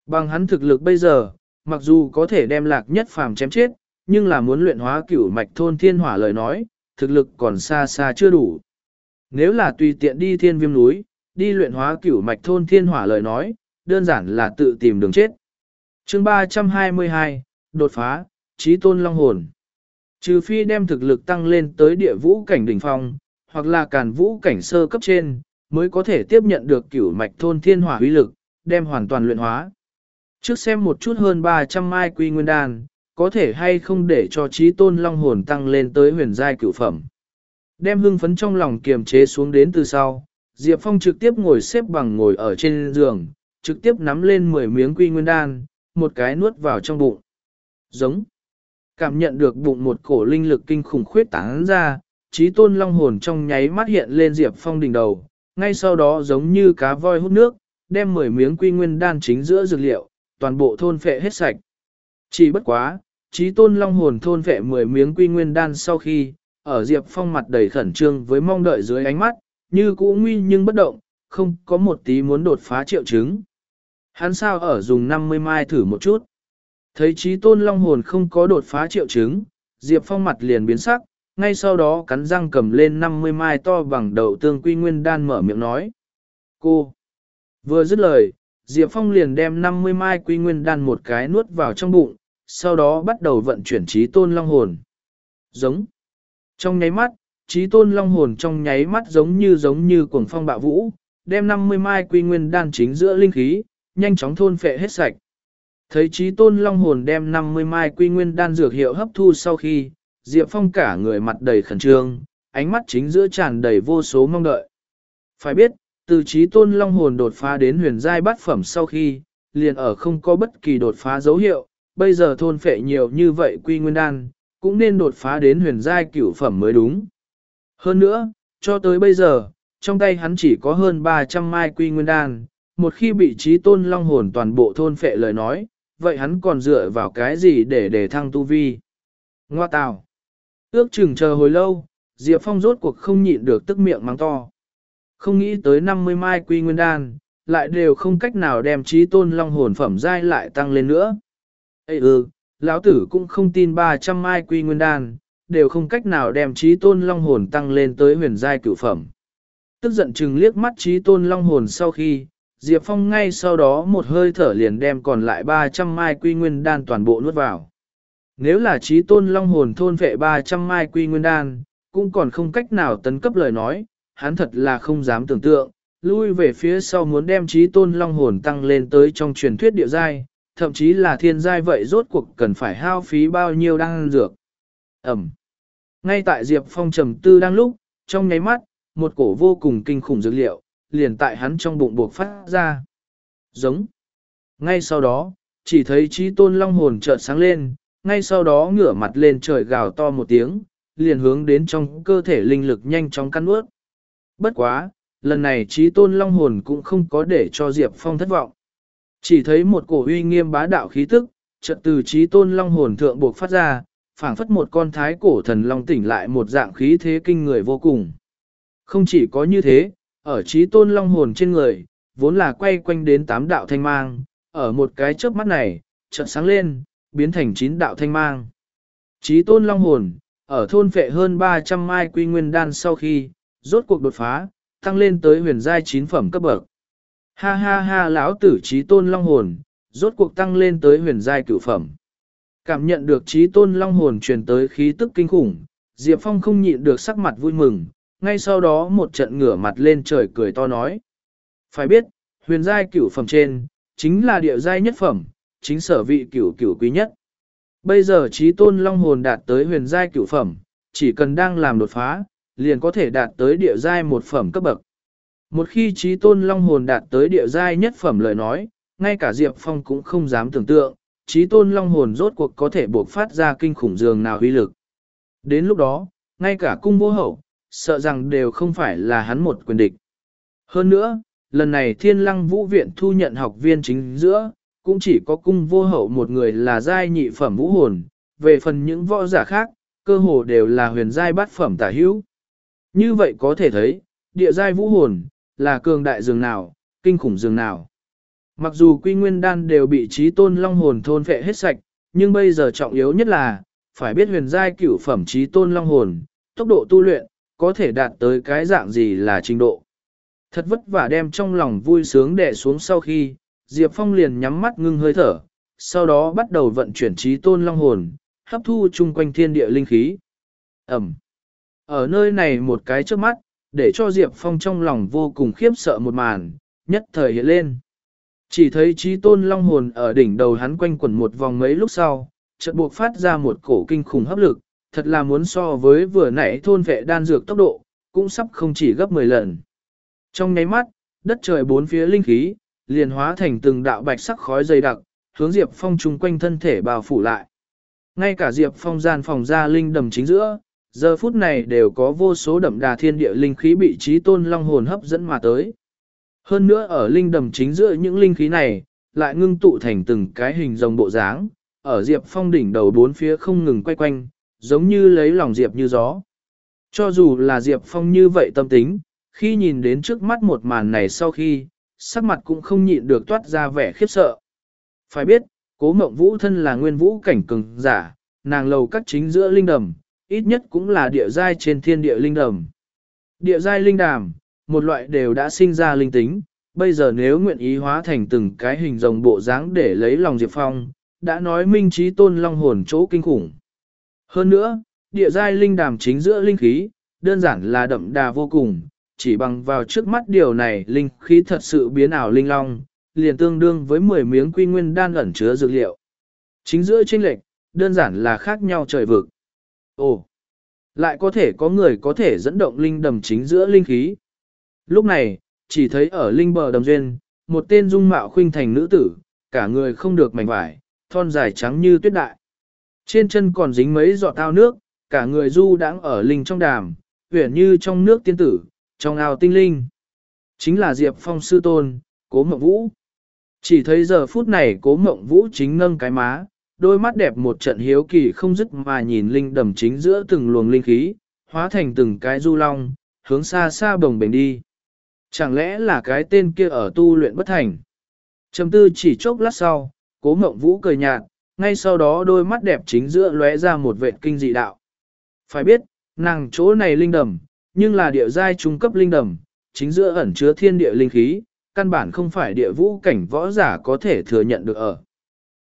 Bằng hắn thực lực bây giờ, mặc dù có thể đem lạc nhất phàm chém chết, nhưng là muốn luyện hóa cửu mạch thôn thiên hỏa lời nói, thực lực còn xa xa chưa đủ. Nếu là tùy tiện đi thiên viêm núi, đi luyện hóa cửu mạch thôn thiên hỏa lời nói, đơn giản là tự tìm đường chết. chương 322, đột phá, trí tôn long hồn. Trừ phi đem thực lực tăng lên tới địa vũ cảnh đỉnh phong, hoặc là càn vũ cảnh sơ cấp trên, mới có thể tiếp nhận được cửu mạch thôn thiên hỏa uy lực, đem hoàn toàn luyện hóa. Trước xem một chút hơn 300 mai quy nguyên đan, có thể hay không để cho trí tôn long hồn tăng lên tới huyền giai cửu phẩm. Đem hưng phấn trong lòng kiềm chế xuống đến từ sau, Diệp Phong trực tiếp ngồi xếp bằng ngồi ở trên giường, trực tiếp nắm lên 10 miếng quy nguyên đan, một cái nuốt vào trong bụng. Giống. Cảm nhận được bụng một cổ linh lực kinh khủng khuyết tán ra, trí tôn long hồn trong nháy mắt hiện lên Diệp Phong đỉnh đầu, ngay sau đó giống như cá voi hút nước, đem 10 miếng quy nguyên đan chính giữa dược liệu, toàn bộ thôn phệ hết sạch. Chỉ bất quá, trí tôn long hồn thôn phệ 10 miếng quy nguyên đan sau khi, ở Diệp Phong mặt đầy khẩn trương với mong đợi dưới ánh mắt, như cũ nguy nhưng bất động, không có một tí muốn đột phá triệu chứng. Hắn sao ở dùng 50 mai thử một chút. Thấy trí tôn long hồn không có đột phá triệu chứng, Diệp Phong mặt liền biến sắc, ngay sau đó cắn răng cầm lên 50 mai to bằng đầu tương quy nguyên đan mở miệng nói. Cô! Vừa dứt lời, Diệp Phong liền đem 50 mai quy nguyên đan một cái nuốt vào trong bụng, sau đó bắt đầu vận chuyển trí tôn long hồn. Giống! Trong nháy mắt, trí tôn long hồn trong nháy mắt giống như giống như cuồng phong bạo vũ, đem 50 mai quy nguyên đan chính giữa linh khí, nhanh chóng thôn phệ hết sạch. Thấy trí tôn long hồn đem 50 mai quy nguyên đan dược hiệu hấp thu sau khi, Diệp Phong cả người mặt đầy khẩn trương, ánh mắt chính giữa tràn đầy vô số mong đợi. Phải biết, từ trí tôn long hồn đột phá đến huyền giai bát phẩm sau khi, liền ở không có bất kỳ đột phá dấu hiệu, bây giờ thôn phệ nhiều như vậy quy nguyên đan, cũng nên đột phá đến huyền giai cửu phẩm mới đúng. Hơn nữa, cho tới bây giờ, trong tay hắn chỉ có hơn 300 mai quy nguyên đan, một khi bị trí tôn long hồn toàn bộ thôn phệ lời nói, vậy hắn còn dựa vào cái gì để để thăng tu vi. Ngoa tào. Ước chừng chờ hồi lâu, Diệp Phong rốt cuộc không nhịn được tức miệng mắng to. Không nghĩ tới 50 mai quy nguyên đan, lại đều không cách nào đem trí tôn long hồn phẩm giai lại tăng lên nữa. Ê ừ, lão tử cũng không tin 300 mai quy nguyên đan, đều không cách nào đem trí tôn long hồn tăng lên tới huyền giai cửu phẩm. Tức giận chừng liếc mắt trí tôn long hồn sau khi, Diệp Phong ngay sau đó một hơi thở liền đem còn lại 300 mai quy nguyên đan toàn bộ nuốt vào. Nếu là trí tôn long hồn thôn vệ 300 mai quy nguyên đan, cũng còn không cách nào tấn cấp lời nói, hắn thật là không dám tưởng tượng, lui về phía sau muốn đem trí tôn long hồn tăng lên tới trong truyền thuyết địa giai, thậm chí là thiên giai vậy rốt cuộc cần phải hao phí bao nhiêu đan dược. Ẩm. Ngay tại Diệp Phong trầm tư đang lúc, trong nháy mắt, một cổ vô cùng kinh khủng dược liệu, liền tại hắn trong bụng buộc phát ra. Giống. Ngay sau đó, chỉ thấy trí tôn long hồn chợt sáng lên, ngay sau đó ngửa mặt lên trời gào to một tiếng, liền hướng đến trong cơ thể linh lực nhanh chóng căn ướt. Bất quá, lần này trí tôn long hồn cũng không có để cho Diệp Phong thất vọng. Chỉ thấy một cổ uy nghiêm bá đạo khí tức, chợt từ trí tôn long hồn thượng buộc phát ra, phảng phất một con thái cổ thần long tỉnh lại một dạng khí thế kinh người vô cùng. Không chỉ có như thế, ở trí tôn long hồn trên người, vốn là quay quanh đến tám đạo thanh mang, ở một cái chớp mắt này, chợt sáng lên, biến thành chín đạo thanh mang. chí tôn long hồn, ở thôn phệ hơn 300 mai quy nguyên đan sau khi, rốt cuộc đột phá, tăng lên tới huyền giai chín phẩm cấp bậc. Ha ha ha lão tử trí tôn long hồn, rốt cuộc tăng lên tới huyền giai cửu phẩm. Cảm nhận được trí tôn long hồn truyền tới khí tức kinh khủng, Diệp Phong không nhịn được sắc mặt vui mừng, ngay sau đó một trận ngửa mặt lên trời cười to nói. Phải biết, huyền giai cửu phẩm trên, chính là địa giai nhất phẩm, chính sở vị cửu cửu quý nhất. Bây giờ trí tôn long hồn đạt tới huyền giai cửu phẩm, chỉ cần đang làm đột phá, liền có thể đạt tới địa giai một phẩm cấp bậc. Một khi trí tôn long hồn đạt tới địa giai nhất phẩm lời nói, ngay cả Diệp Phong cũng không dám tưởng tượng, trí tôn long hồn rốt cuộc có thể buộc phát ra kinh khủng dường nào uy lực. Đến lúc đó, ngay cả cung vô hậu, sợ rằng đều không phải là hắn một quyền địch. Hơn nữa, lần này thiên lăng vũ viện thu nhận học viên chính giữa, cũng chỉ có cung vô hậu một người là giai nhị phẩm vũ hồn, về phần những võ giả khác, cơ hồ đều là huyền giai bát phẩm tả hữu. Như vậy có thể thấy, địa giai vũ hồn, là cường đại dường nào, kinh khủng dường nào. Mặc dù quy nguyên đan đều bị trí tôn long hồn thôn phệ hết sạch, nhưng bây giờ trọng yếu nhất là, phải biết huyền giai cửu phẩm trí tôn long hồn, tốc độ tu luyện, có thể đạt tới cái dạng gì là trình độ. Thật vất vả đem trong lòng vui sướng đè xuống sau khi, Diệp Phong liền nhắm mắt ngưng hơi thở, sau đó bắt đầu vận chuyển trí tôn long hồn, hấp thu chung quanh thiên địa linh khí. Ẩm. Ở nơi này một cái trước mắt, để cho Diệp Phong trong lòng vô cùng khiếp sợ một màn, nhất thời hiện lên. Chỉ thấy trí tôn long hồn ở đỉnh đầu hắn quanh quẩn một vòng mấy lúc sau, chợt buộc phát ra một cổ kinh khủng hấp lực, thật là muốn so với vừa nãy thôn vệ đan dược tốc độ, cũng sắp không chỉ gấp 10 lần. Trong nháy mắt, đất trời bốn phía linh khí, liền hóa thành từng đạo bạch sắc khói dày đặc, hướng Diệp Phong chung quanh thân thể bao phủ lại. Ngay cả Diệp Phong gian phòng ra linh đầm chính giữa, giờ phút này đều có vô số đậm đà thiên địa linh khí bị trí tôn long hồn hấp dẫn mà tới. Hơn nữa ở linh đầm chính giữa những linh khí này, lại ngưng tụ thành từng cái hình rồng bộ dáng, ở Diệp Phong đỉnh đầu bốn phía không ngừng quay quanh, giống như lấy lòng Diệp như gió. Cho dù là Diệp Phong như vậy tâm tính, khi nhìn đến trước mắt một màn này sau khi, sắc mặt cũng không nhịn được toát ra vẻ khiếp sợ. Phải biết, cố mộng vũ thân là nguyên vũ cảnh cường giả, nàng lầu các chính giữa linh đầm, ít nhất cũng là địa giai trên thiên địa linh đầm. Địa giai linh đàm, một loại đều đã sinh ra linh tính, bây giờ nếu nguyện ý hóa thành từng cái hình rồng bộ dáng để lấy lòng Diệp Phong, đã nói minh trí tôn long hồn chỗ kinh khủng. Hơn nữa, địa giai linh đàm chính giữa linh khí, đơn giản là đậm đà vô cùng, chỉ bằng vào trước mắt điều này linh khí thật sự biến ảo linh long, liền tương đương với 10 miếng quy nguyên đan ẩn chứa dược liệu. Chính giữa chênh lệch, đơn giản là khác nhau trời vực. Ồ, lại có thể có người có thể dẫn động linh đầm chính giữa linh khí. Lúc này, chỉ thấy ở linh bờ đầm duyên, một tên dung mạo khuynh thành nữ tử, cả người không được mảnh vải, thon dài trắng như tuyết đại. Trên chân còn dính mấy giọt tao nước, cả người du đang ở linh trong đàm, huyền như trong nước tiên tử, trong ao tinh linh, chính là Diệp Phong sư tôn, cố mộng vũ. Chỉ thấy giờ phút này cố mộng vũ chính nâng cái má, đôi mắt đẹp một trận hiếu kỳ không dứt mà nhìn linh đầm chính giữa từng luồng linh khí, hóa thành từng cái du long, hướng xa xa bồng bềnh đi. Chẳng lẽ là cái tên kia ở tu luyện bất thành? Trầm tư chỉ chốc lát sau, cố mộng vũ cười nhạt, ngay sau đó đôi mắt đẹp chính giữa lóe ra một vệ kinh dị đạo. Phải biết, nàng chỗ này linh đầm, nhưng là địa giai trung cấp linh đầm, chính giữa ẩn chứa thiên địa linh khí, căn bản không phải địa vũ cảnh võ giả có thể thừa nhận được ở.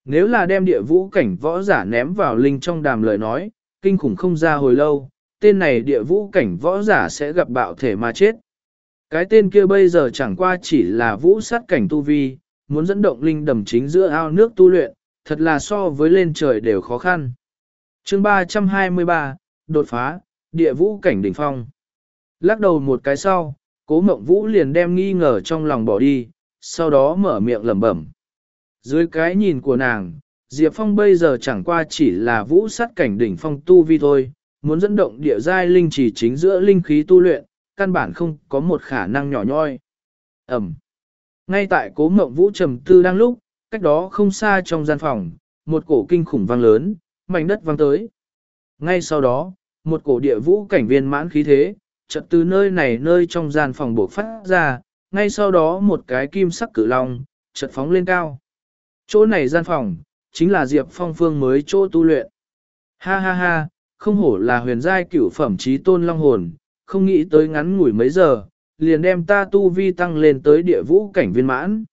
Nếu là đem địa vũ cảnh võ giả ném vào linh trong đàm lời nói, kinh khủng không ra hồi lâu, tên này địa vũ cảnh võ giả sẽ gặp bạo thể mà chết. Cái tên kia bây giờ chẳng qua chỉ là vũ sát cảnh tu vi, muốn dẫn động linh đầm chính giữa ao nước tu luyện, thật là so với lên trời đều khó khăn. chương 323, đột phá, địa vũ cảnh đỉnh phong. Lắc đầu một cái sau, cố mộng vũ liền đem nghi ngờ trong lòng bỏ đi, sau đó mở miệng lẩm bẩm. Dưới cái nhìn của nàng, Diệp Phong bây giờ chẳng qua chỉ là vũ sát cảnh đỉnh phong tu vi thôi, muốn dẫn động địa giai linh chỉ chính giữa linh khí tu luyện, căn bản không có một khả năng nhỏ nhoi. Ẩm. Ngay tại cố mộng vũ trầm tư đang lúc, cách đó không xa trong gian phòng, một cổ kinh khủng vang lớn, mảnh đất vang tới. Ngay sau đó, một cổ địa vũ cảnh viên mãn khí thế, chợt từ nơi này nơi trong gian phòng bộc phát ra, ngay sau đó một cái kim sắc cử long, chợt phóng lên cao. Chỗ này gian phòng, chính là Diệp Phong Phương mới chỗ tu luyện. Ha ha ha, không hổ là huyền giai cửu phẩm trí tôn long hồn, không nghĩ tới ngắn ngủi mấy giờ, liền đem ta tu vi tăng lên tới địa vũ cảnh viên mãn.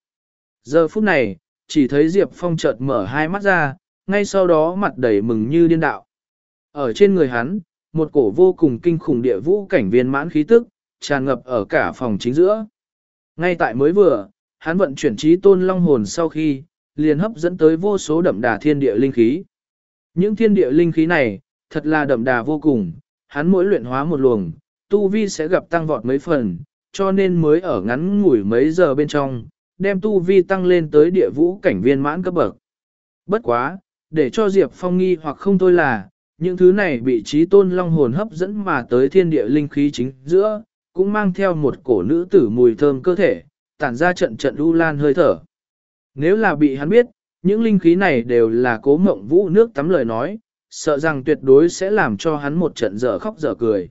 Giờ phút này, chỉ thấy Diệp Phong chợt mở hai mắt ra, ngay sau đó mặt đầy mừng như điên đạo. Ở trên người hắn, một cổ vô cùng kinh khủng địa vũ cảnh viên mãn khí tức, tràn ngập ở cả phòng chính giữa. Ngay tại mới vừa, hắn vận chuyển trí tôn long hồn sau khi, liền hấp dẫn tới vô số đậm đà thiên địa linh khí. Những thiên địa linh khí này, thật là đậm đà vô cùng, hắn mỗi luyện hóa một luồng, tu vi sẽ gặp tăng vọt mấy phần, cho nên mới ở ngắn ngủi mấy giờ bên trong, đem tu vi tăng lên tới địa vũ cảnh viên mãn cấp bậc. Bất quá, để cho Diệp Phong nghi hoặc không thôi là, những thứ này bị trí tôn long hồn hấp dẫn mà tới thiên địa linh khí chính giữa, cũng mang theo một cổ nữ tử mùi thơm cơ thể, tản ra trận trận u lan hơi thở. Nếu là bị hắn biết, những linh khí này đều là cố mộng vũ nước tắm lời nói, sợ rằng tuyệt đối sẽ làm cho hắn một trận dở khóc dở cười.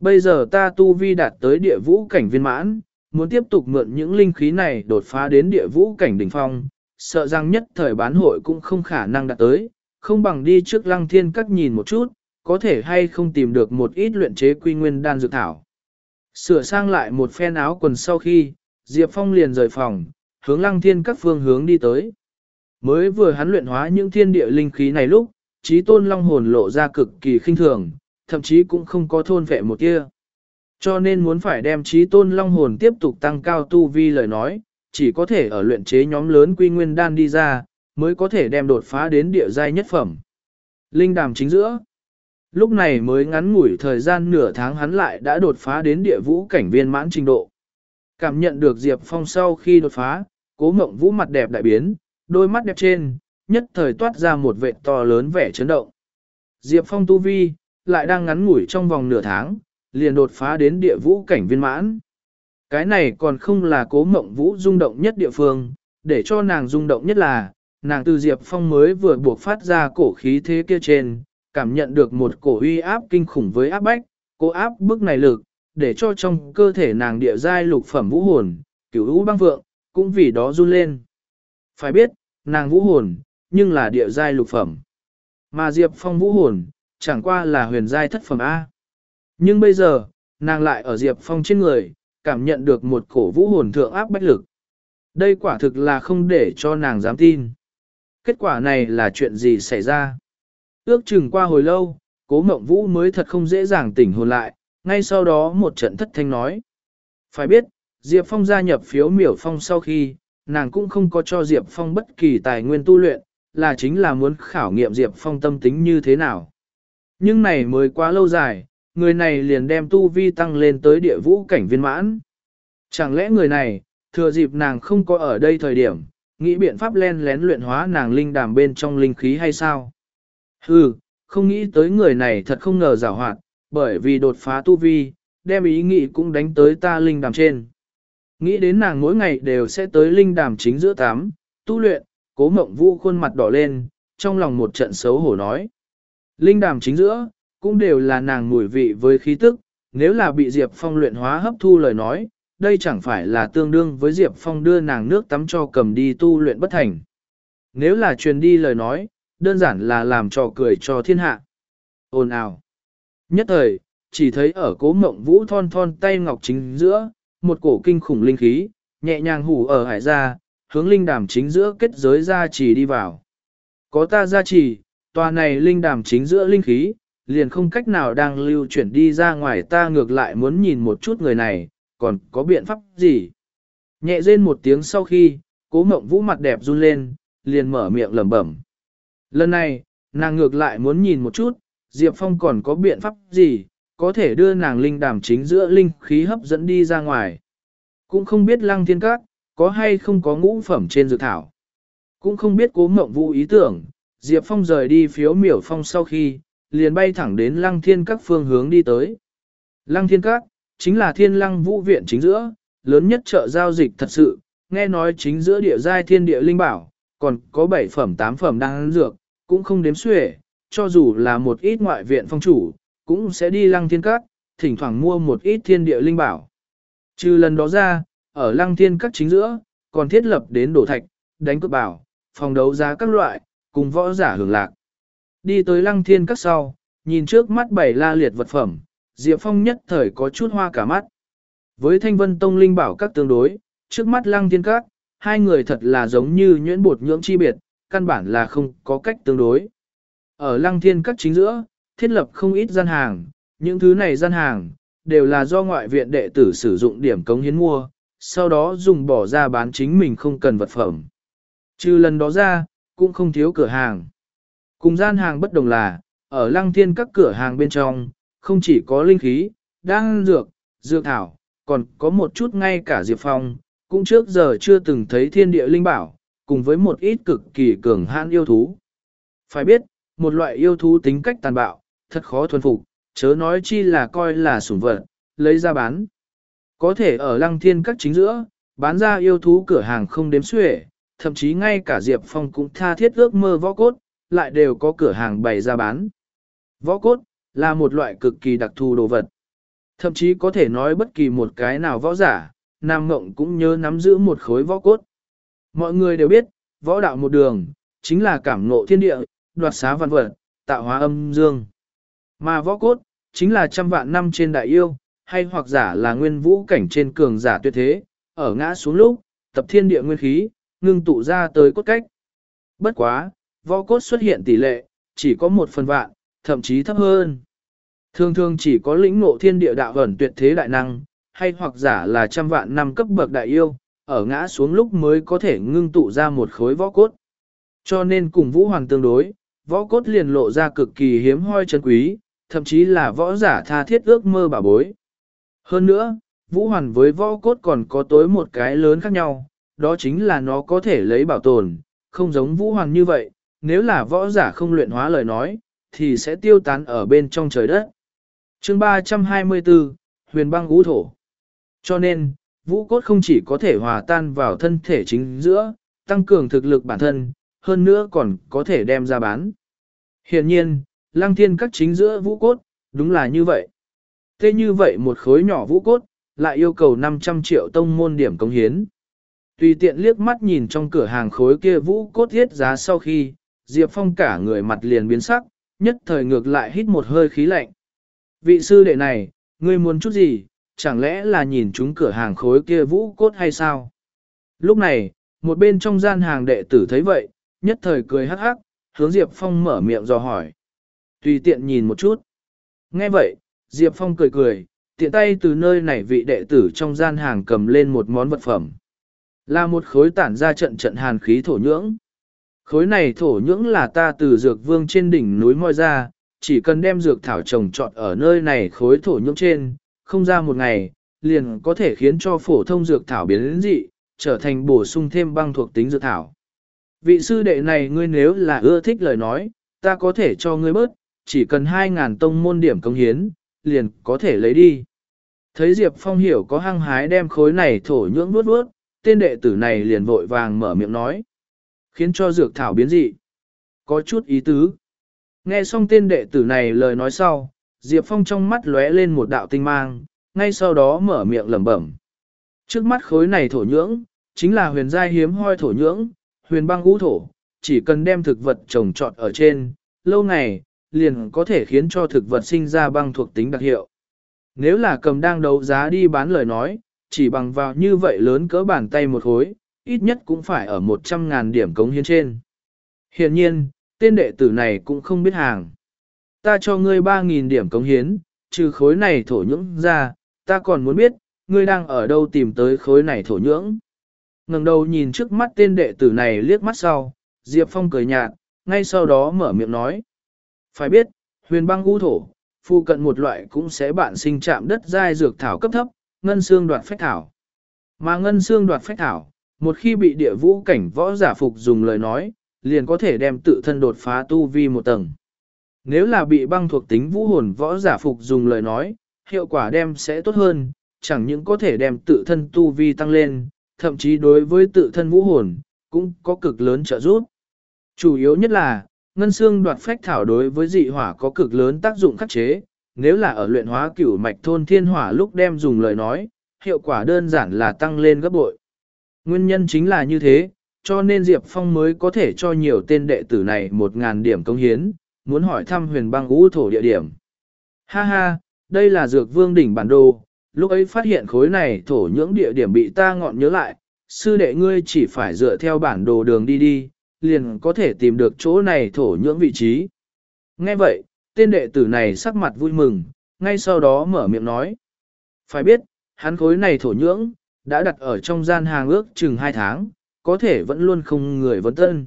Bây giờ ta tu vi đạt tới địa vũ cảnh viên mãn, muốn tiếp tục mượn những linh khí này đột phá đến địa vũ cảnh đỉnh phong, sợ rằng nhất thời bán hội cũng không khả năng đạt tới, không bằng đi trước lăng thiên các nhìn một chút, có thể hay không tìm được một ít luyện chế quy nguyên đan dược thảo. Sửa sang lại một phen áo quần sau khi, Diệp Phong liền rời phòng, hướng lăng thiên các phương hướng đi tới. Mới vừa hắn luyện hóa những thiên địa linh khí này lúc, trí tôn long hồn lộ ra cực kỳ khinh thường, thậm chí cũng không có thôn vệ một kia. Cho nên muốn phải đem trí tôn long hồn tiếp tục tăng cao tu vi lời nói, chỉ có thể ở luyện chế nhóm lớn quy nguyên đan đi ra, mới có thể đem đột phá đến địa giai nhất phẩm. Linh đàm chính giữa. Lúc này mới ngắn ngủi thời gian nửa tháng hắn lại đã đột phá đến địa vũ cảnh viên mãn trình độ. Cảm nhận được Diệp Phong sau khi đột phá, cố mộng vũ mặt đẹp đại biến, đôi mắt đẹp trên, nhất thời toát ra một vệ to lớn vẻ chấn động. Diệp Phong tu vi, lại đang ngắn ngủi trong vòng nửa tháng, liền đột phá đến địa vũ cảnh viên mãn. Cái này còn không là cố mộng vũ rung động nhất địa phương, để cho nàng rung động nhất là, nàng từ Diệp Phong mới vừa buộc phát ra cổ khí thế kia trên, cảm nhận được một cổ uy áp kinh khủng với áp bách, cô áp bức này lực, để cho trong cơ thể nàng địa giai lục phẩm vũ hồn, cửu vũ băng vượng, cũng vì đó run lên. Phải biết, nàng vũ hồn, nhưng là địa giai lục phẩm. Mà Diệp Phong vũ hồn, chẳng qua là huyền giai thất phẩm A. Nhưng bây giờ, nàng lại ở Diệp Phong trên người, cảm nhận được một cổ vũ hồn thượng áp bách lực. Đây quả thực là không để cho nàng dám tin. Kết quả này là chuyện gì xảy ra? Ước chừng qua hồi lâu, cố mộng vũ mới thật không dễ dàng tỉnh hồn lại, ngay sau đó một trận thất thanh nói. Phải biết, Diệp Phong gia nhập phiếu miểu phong sau khi, nàng cũng không có cho Diệp Phong bất kỳ tài nguyên tu luyện, là chính là muốn khảo nghiệm Diệp Phong tâm tính như thế nào. Nhưng này mới quá lâu dài, người này liền đem tu vi tăng lên tới địa vũ cảnh viên mãn. Chẳng lẽ người này, thừa dịp nàng không có ở đây thời điểm, nghĩ biện pháp len lén luyện hóa nàng linh đàm bên trong linh khí hay sao? Hừ, không nghĩ tới người này thật không ngờ giảo hoạt, bởi vì đột phá tu vi, đem ý nghĩ cũng đánh tới ta linh đàm trên. Nghĩ đến nàng mỗi ngày đều sẽ tới linh đàm chính giữa tám, tu luyện, cố mộng vũ khuôn mặt đỏ lên, trong lòng một trận xấu hổ nói. Linh đàm chính giữa, cũng đều là nàng mùi vị với khí tức, nếu là bị Diệp Phong luyện hóa hấp thu lời nói, đây chẳng phải là tương đương với Diệp Phong đưa nàng nước tắm cho cầm đi tu luyện bất thành. Nếu là truyền đi lời nói, đơn giản là làm trò cười cho thiên hạ. Ồn ào. Nhất thời, chỉ thấy ở cố mộng vũ thon thon tay ngọc chính giữa, một cổ kinh khủng linh khí, nhẹ nhàng hủ ở hải ra, hướng linh đàm chính giữa kết giới ra chỉ đi vào. Có ta ra chỉ, tòa này linh đàm chính giữa linh khí, liền không cách nào đang lưu chuyển đi ra ngoài ta ngược lại muốn nhìn một chút người này, còn có biện pháp gì? Nhẹ rên một tiếng sau khi, cố mộng vũ mặt đẹp run lên, liền mở miệng lẩm bẩm. Lần này, nàng ngược lại muốn nhìn một chút, Diệp Phong còn có biện pháp gì, có thể đưa nàng linh đàm chính giữa linh khí hấp dẫn đi ra ngoài. Cũng không biết lăng thiên các, có hay không có ngũ phẩm trên dược thảo. Cũng không biết cố mộng vũ ý tưởng, Diệp Phong rời đi phiếu miểu phong sau khi, liền bay thẳng đến lăng thiên các phương hướng đi tới. Lăng thiên các, chính là thiên lăng vũ viện chính giữa, lớn nhất chợ giao dịch thật sự, nghe nói chính giữa địa giai thiên địa linh bảo, còn có 7 phẩm 8 phẩm đang dược, cũng không đếm xuể, cho dù là một ít ngoại viện phong chủ, cũng sẽ đi lăng thiên các, thỉnh thoảng mua một ít thiên địa linh bảo. Trừ lần đó ra, ở lăng thiên các chính giữa, còn thiết lập đến đổ thạch, đánh cướp bảo, phòng đấu giá các loại, cùng võ giả hưởng lạc. Đi tới lăng thiên các sau, nhìn trước mắt bảy la liệt vật phẩm, Diệp Phong nhất thời có chút hoa cả mắt. Với thanh vân tông linh bảo các tương đối, trước mắt lăng thiên các, hai người thật là giống như nhuyễn bột nhưỡng chi biệt, căn bản là không có cách tương đối. Ở lăng thiên các chính giữa, thiết lập không ít gian hàng, những thứ này gian hàng, đều là do ngoại viện đệ tử sử dụng điểm cống hiến mua, sau đó dùng bỏ ra bán chính mình không cần vật phẩm. Trừ lần đó ra, cũng không thiếu cửa hàng. Cùng gian hàng bất đồng là, ở lăng thiên các cửa hàng bên trong, không chỉ có linh khí, đan dược, dược thảo, còn có một chút ngay cả Diệp Phong, cũng trước giờ chưa từng thấy thiên địa linh bảo, cùng với một ít cực kỳ cường hãn yêu thú. Phải biết, một loại yêu thú tính cách tàn bạo, thật khó thuần phục, chớ nói chi là coi là sủng vật, lấy ra bán. Có thể ở lăng thiên các chính giữa, bán ra yêu thú cửa hàng không đếm xuể, thậm chí ngay cả Diệp Phong cũng tha thiết ước mơ võ cốt, lại đều có cửa hàng bày ra bán. Võ cốt, là một loại cực kỳ đặc thù đồ vật. Thậm chí có thể nói bất kỳ một cái nào võ giả, Nam Ngộng cũng nhớ nắm giữ một khối võ cốt. Mọi người đều biết, võ đạo một đường, chính là cảm ngộ thiên địa, đoạt xá văn vật, tạo hóa âm dương. Mà võ cốt, chính là trăm vạn năm trên đại yêu, hay hoặc giả là nguyên vũ cảnh trên cường giả tuyệt thế, ở ngã xuống lúc, tập thiên địa nguyên khí, ngưng tụ ra tới cốt cách. Bất quá, võ cốt xuất hiện tỷ lệ, chỉ có một phần vạn, thậm chí thấp hơn. Thường thường chỉ có lĩnh ngộ thiên địa đạo ẩn tuyệt thế đại năng, hay hoặc giả là trăm vạn năm cấp bậc đại yêu, ở ngã xuống lúc mới có thể ngưng tụ ra một khối võ cốt. Cho nên cùng vũ hoàng tương đối, võ cốt liền lộ ra cực kỳ hiếm hoi chân quý, thậm chí là võ giả tha thiết ước mơ bảo bối. Hơn nữa, vũ hoàn với võ cốt còn có tối một cái lớn khác nhau, đó chính là nó có thể lấy bảo tồn, không giống vũ hoàn như vậy, nếu là võ giả không luyện hóa lời nói, thì sẽ tiêu tán ở bên trong trời đất. chương 324, huyền băng ngũ thổ. Cho nên, vũ cốt không chỉ có thể hòa tan vào thân thể chính giữa, tăng cường thực lực bản thân, hơn nữa còn có thể đem ra bán. Hiện nhiên, lăng thiên các chính giữa vũ cốt, đúng là như vậy. Thế như vậy một khối nhỏ vũ cốt, lại yêu cầu 500 triệu tông môn điểm công hiến. Tùy tiện liếc mắt nhìn trong cửa hàng khối kia vũ cốt thiết giá sau khi, Diệp Phong cả người mặt liền biến sắc, nhất thời ngược lại hít một hơi khí lạnh. Vị sư đệ này, ngươi muốn chút gì, chẳng lẽ là nhìn chúng cửa hàng khối kia vũ cốt hay sao? Lúc này, một bên trong gian hàng đệ tử thấy vậy, nhất thời cười hắc hắc, hướng Diệp Phong mở miệng dò hỏi. Tùy tiện nhìn một chút. Nghe vậy, Diệp Phong cười cười, tiện tay từ nơi này vị đệ tử trong gian hàng cầm lên một món vật phẩm. Là một khối tản ra trận trận hàn khí thổ nhưỡng. Khối này thổ nhưỡng là ta từ dược vương trên đỉnh núi moi ra, chỉ cần đem dược thảo trồng trọt ở nơi này khối thổ nhưỡng trên, không ra một ngày, liền có thể khiến cho phổ thông dược thảo biến đến dị, trở thành bổ sung thêm băng thuộc tính dược thảo. Vị sư đệ này ngươi nếu là ưa thích lời nói, ta có thể cho ngươi bớt, chỉ cần 2.000 tông môn điểm công hiến, liền có thể lấy đi. Thấy Diệp Phong hiểu có hăng hái đem khối này thổ nhưỡng vuốt vuốt, tên đệ tử này liền vội vàng mở miệng nói. Khiến cho dược thảo biến dị. Có chút ý tứ. Nghe xong tên đệ tử này lời nói sau, Diệp Phong trong mắt lóe lên một đạo tinh mang, ngay sau đó mở miệng lẩm bẩm. Trước mắt khối này thổ nhưỡng, chính là huyền giai hiếm hoi thổ nhưỡng, huyền băng ngũ thổ, chỉ cần đem thực vật trồng trọt ở trên, lâu ngày, liền có thể khiến cho thực vật sinh ra băng thuộc tính đặc hiệu. Nếu là cầm đang đấu giá đi bán lời nói, chỉ bằng vào như vậy lớn cỡ bàn tay một khối, ít nhất cũng phải ở 100.000 điểm cống hiến trên. Hiện nhiên, tên đệ tử này cũng không biết hàng. Ta cho ngươi 3.000 điểm cống hiến, trừ khối này thổ nhưỡng ra, ta còn muốn biết, ngươi đang ở đâu tìm tới khối này thổ nhưỡng. ngẩng đầu nhìn trước mắt tên đệ tử này liếc mắt sau, Diệp Phong cười nhạt, ngay sau đó mở miệng nói. Phải biết, huyền băng u thổ, phụ cận một loại cũng sẽ bạn sinh chạm đất dai dược thảo cấp thấp, ngân xương đoạt phách thảo. Mà ngân xương đoạt phách thảo, một khi bị địa vũ cảnh võ giả phục dùng lời nói, liền có thể đem tự thân đột phá tu vi một tầng. Nếu là bị băng thuộc tính vũ hồn võ giả phục dùng lời nói, hiệu quả đem sẽ tốt hơn, chẳng những có thể đem tự thân tu vi tăng lên, thậm chí đối với tự thân vũ hồn, cũng có cực lớn trợ giúp. Chủ yếu nhất là, ngân xương đoạt phách thảo đối với dị hỏa có cực lớn tác dụng khắc chế, nếu là ở luyện hóa cửu mạch thôn thiên hỏa lúc đem dùng lời nói, hiệu quả đơn giản là tăng lên gấp bội. Nguyên nhân chính là như thế, cho nên Diệp Phong mới có thể cho nhiều tên đệ tử này một ngàn điểm công hiến, muốn hỏi thăm huyền băng ngũ thổ địa điểm. Ha ha, đây là dược vương đỉnh bản đồ, lúc ấy phát hiện khối này thổ nhưỡng địa điểm bị ta ngọn nhớ lại, sư đệ ngươi chỉ phải dựa theo bản đồ đường đi đi, liền có thể tìm được chỗ này thổ nhưỡng vị trí. Nghe vậy, tên đệ tử này sắc mặt vui mừng, ngay sau đó mở miệng nói. Phải biết, hắn khối này thổ nhưỡng, đã đặt ở trong gian hàng ước chừng 2 tháng, có thể vẫn luôn không người vấn tân.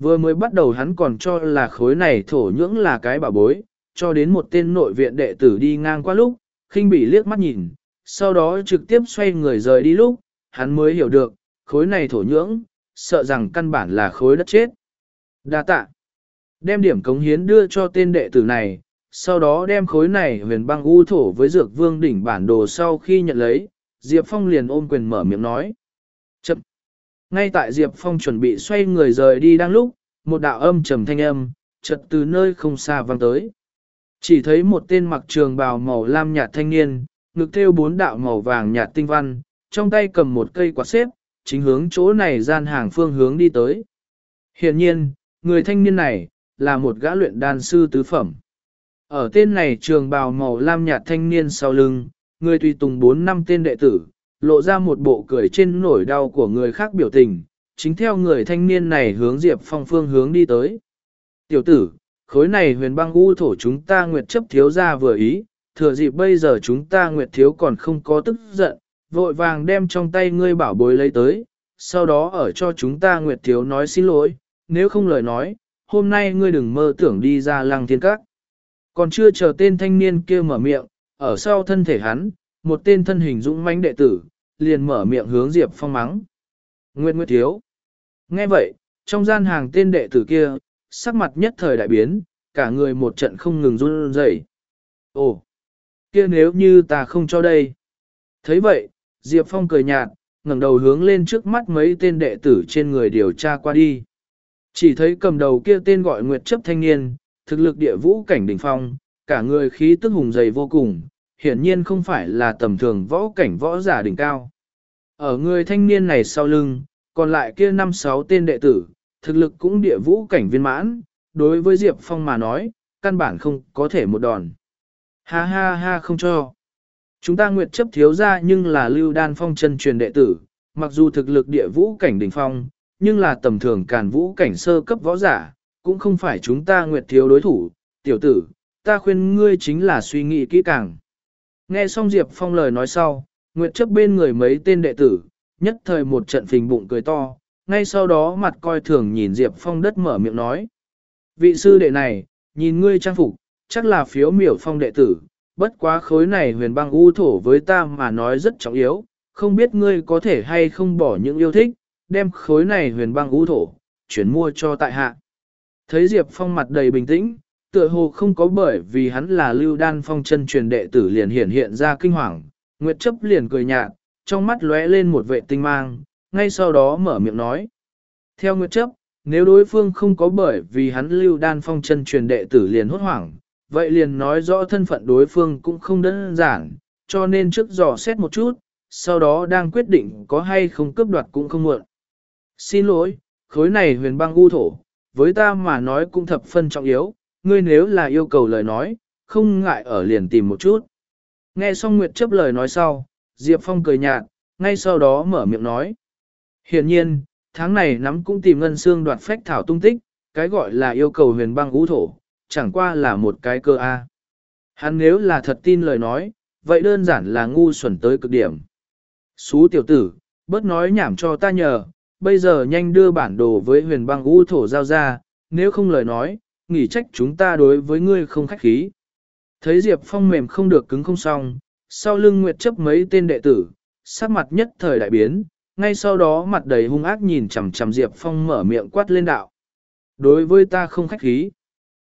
Vừa mới bắt đầu hắn còn cho là khối này thổ nhưỡng là cái bảo bối, cho đến một tên nội viện đệ tử đi ngang qua lúc, khinh bị liếc mắt nhìn, sau đó trực tiếp xoay người rời đi lúc, hắn mới hiểu được, khối này thổ nhưỡng, sợ rằng căn bản là khối đất chết. Đa tạ. Đem điểm cống hiến đưa cho tên đệ tử này, sau đó đem khối này huyền băng u thổ với dược vương đỉnh bản đồ sau khi nhận lấy, Diệp Phong liền ôm quyền mở miệng nói. Chậm. Ngay tại Diệp Phong chuẩn bị xoay người rời đi đang lúc, một đạo âm trầm thanh âm, chợt từ nơi không xa vang tới. Chỉ thấy một tên mặc trường bào màu lam nhạt thanh niên, ngực thêu bốn đạo màu vàng nhạt tinh văn, trong tay cầm một cây quạt xếp, chính hướng chỗ này gian hàng phương hướng đi tới. Hiện nhiên, người thanh niên này, là một gã luyện đan sư tứ phẩm. Ở tên này trường bào màu lam nhạt thanh niên sau lưng, người tùy tùng 4 năm tên đệ tử, lộ ra một bộ cười trên nổi đau của người khác biểu tình, chính theo người thanh niên này hướng Diệp Phong phương hướng đi tới. Tiểu tử, khối này huyền băng u thổ chúng ta nguyệt chấp thiếu ra vừa ý, thừa dịp bây giờ chúng ta nguyệt thiếu còn không có tức giận, vội vàng đem trong tay ngươi bảo bối lấy tới, sau đó ở cho chúng ta nguyệt thiếu nói xin lỗi, nếu không lời nói, hôm nay ngươi đừng mơ tưởng đi ra lăng thiên các. Còn chưa chờ tên thanh niên kia mở miệng, ở sau thân thể hắn, một tên thân hình dũng mãnh đệ tử, liền mở miệng hướng Diệp Phong mắng. Nguyệt Nguyệt Thiếu. Nghe vậy, trong gian hàng tên đệ tử kia, sắc mặt nhất thời đại biến, cả người một trận không ngừng run rẩy. Ồ, kia nếu như ta không cho đây. thấy vậy, Diệp Phong cười nhạt, ngẩng đầu hướng lên trước mắt mấy tên đệ tử trên người điều tra qua đi. Chỉ thấy cầm đầu kia tên gọi Nguyệt chấp thanh niên, thực lực địa vũ cảnh đỉnh phong, cả người khí tức hùng dày vô cùng, hiển nhiên không phải là tầm thường võ cảnh võ giả đỉnh cao. Ở người thanh niên này sau lưng, còn lại kia năm sáu tên đệ tử, thực lực cũng địa vũ cảnh viên mãn, đối với Diệp Phong mà nói, căn bản không có thể một đòn. Ha ha ha không cho. Chúng ta nguyệt chấp thiếu ra nhưng là lưu đan phong chân truyền đệ tử, mặc dù thực lực địa vũ cảnh đỉnh phong, nhưng là tầm thường càn vũ cảnh sơ cấp võ giả, cũng không phải chúng ta nguyệt thiếu đối thủ, tiểu tử, ta khuyên ngươi chính là suy nghĩ kỹ càng. Nghe xong Diệp Phong lời nói sau, nguyệt chấp bên người mấy tên đệ tử, nhất thời một trận phình bụng cười to, ngay sau đó mặt coi thường nhìn Diệp Phong đất mở miệng nói. Vị sư đệ này, nhìn ngươi trang phục, chắc là phiếu miểu phong đệ tử, bất quá khối này huyền băng u thổ với ta mà nói rất trọng yếu, không biết ngươi có thể hay không bỏ những yêu thích, đem khối này huyền băng u thổ, chuyển mua cho tại hạ. Thấy Diệp Phong mặt đầy bình tĩnh, tựa hồ không có bởi vì hắn là lưu đan phong chân truyền đệ tử liền hiện hiện ra kinh hoàng, Nguyệt chấp liền cười nhạt, trong mắt lóe lên một vệ tinh mang, ngay sau đó mở miệng nói. Theo Nguyệt chấp, nếu đối phương không có bởi vì hắn lưu đan phong chân truyền đệ tử liền hốt hoảng, vậy liền nói rõ thân phận đối phương cũng không đơn giản, cho nên trước dò xét một chút, sau đó đang quyết định có hay không cướp đoạt cũng không muộn. Xin lỗi, khối này huyền băng u thổ, với ta mà nói cũng thập phân trọng yếu, ngươi nếu là yêu cầu lời nói, không ngại ở liền tìm một chút. Nghe xong Nguyệt chấp lời nói sau, Diệp Phong cười nhạt, ngay sau đó mở miệng nói. Hiện nhiên, tháng này nắm cũng tìm ngân xương đoạt phách thảo tung tích, cái gọi là yêu cầu huyền băng u thổ, chẳng qua là một cái cơ A. Hắn nếu là thật tin lời nói, vậy đơn giản là ngu xuẩn tới cực điểm. Xú tiểu tử, bớt nói nhảm cho ta nhờ, bây giờ nhanh đưa bản đồ với huyền băng u thổ giao ra, nếu không lời nói, nghỉ trách chúng ta đối với ngươi không khách khí. Thấy Diệp Phong mềm không được cứng không xong, sau lưng Nguyệt chấp mấy tên đệ tử, sắc mặt nhất thời đại biến, ngay sau đó mặt đầy hung ác nhìn chằm chằm Diệp Phong mở miệng quát lên đạo. Đối với ta không khách khí.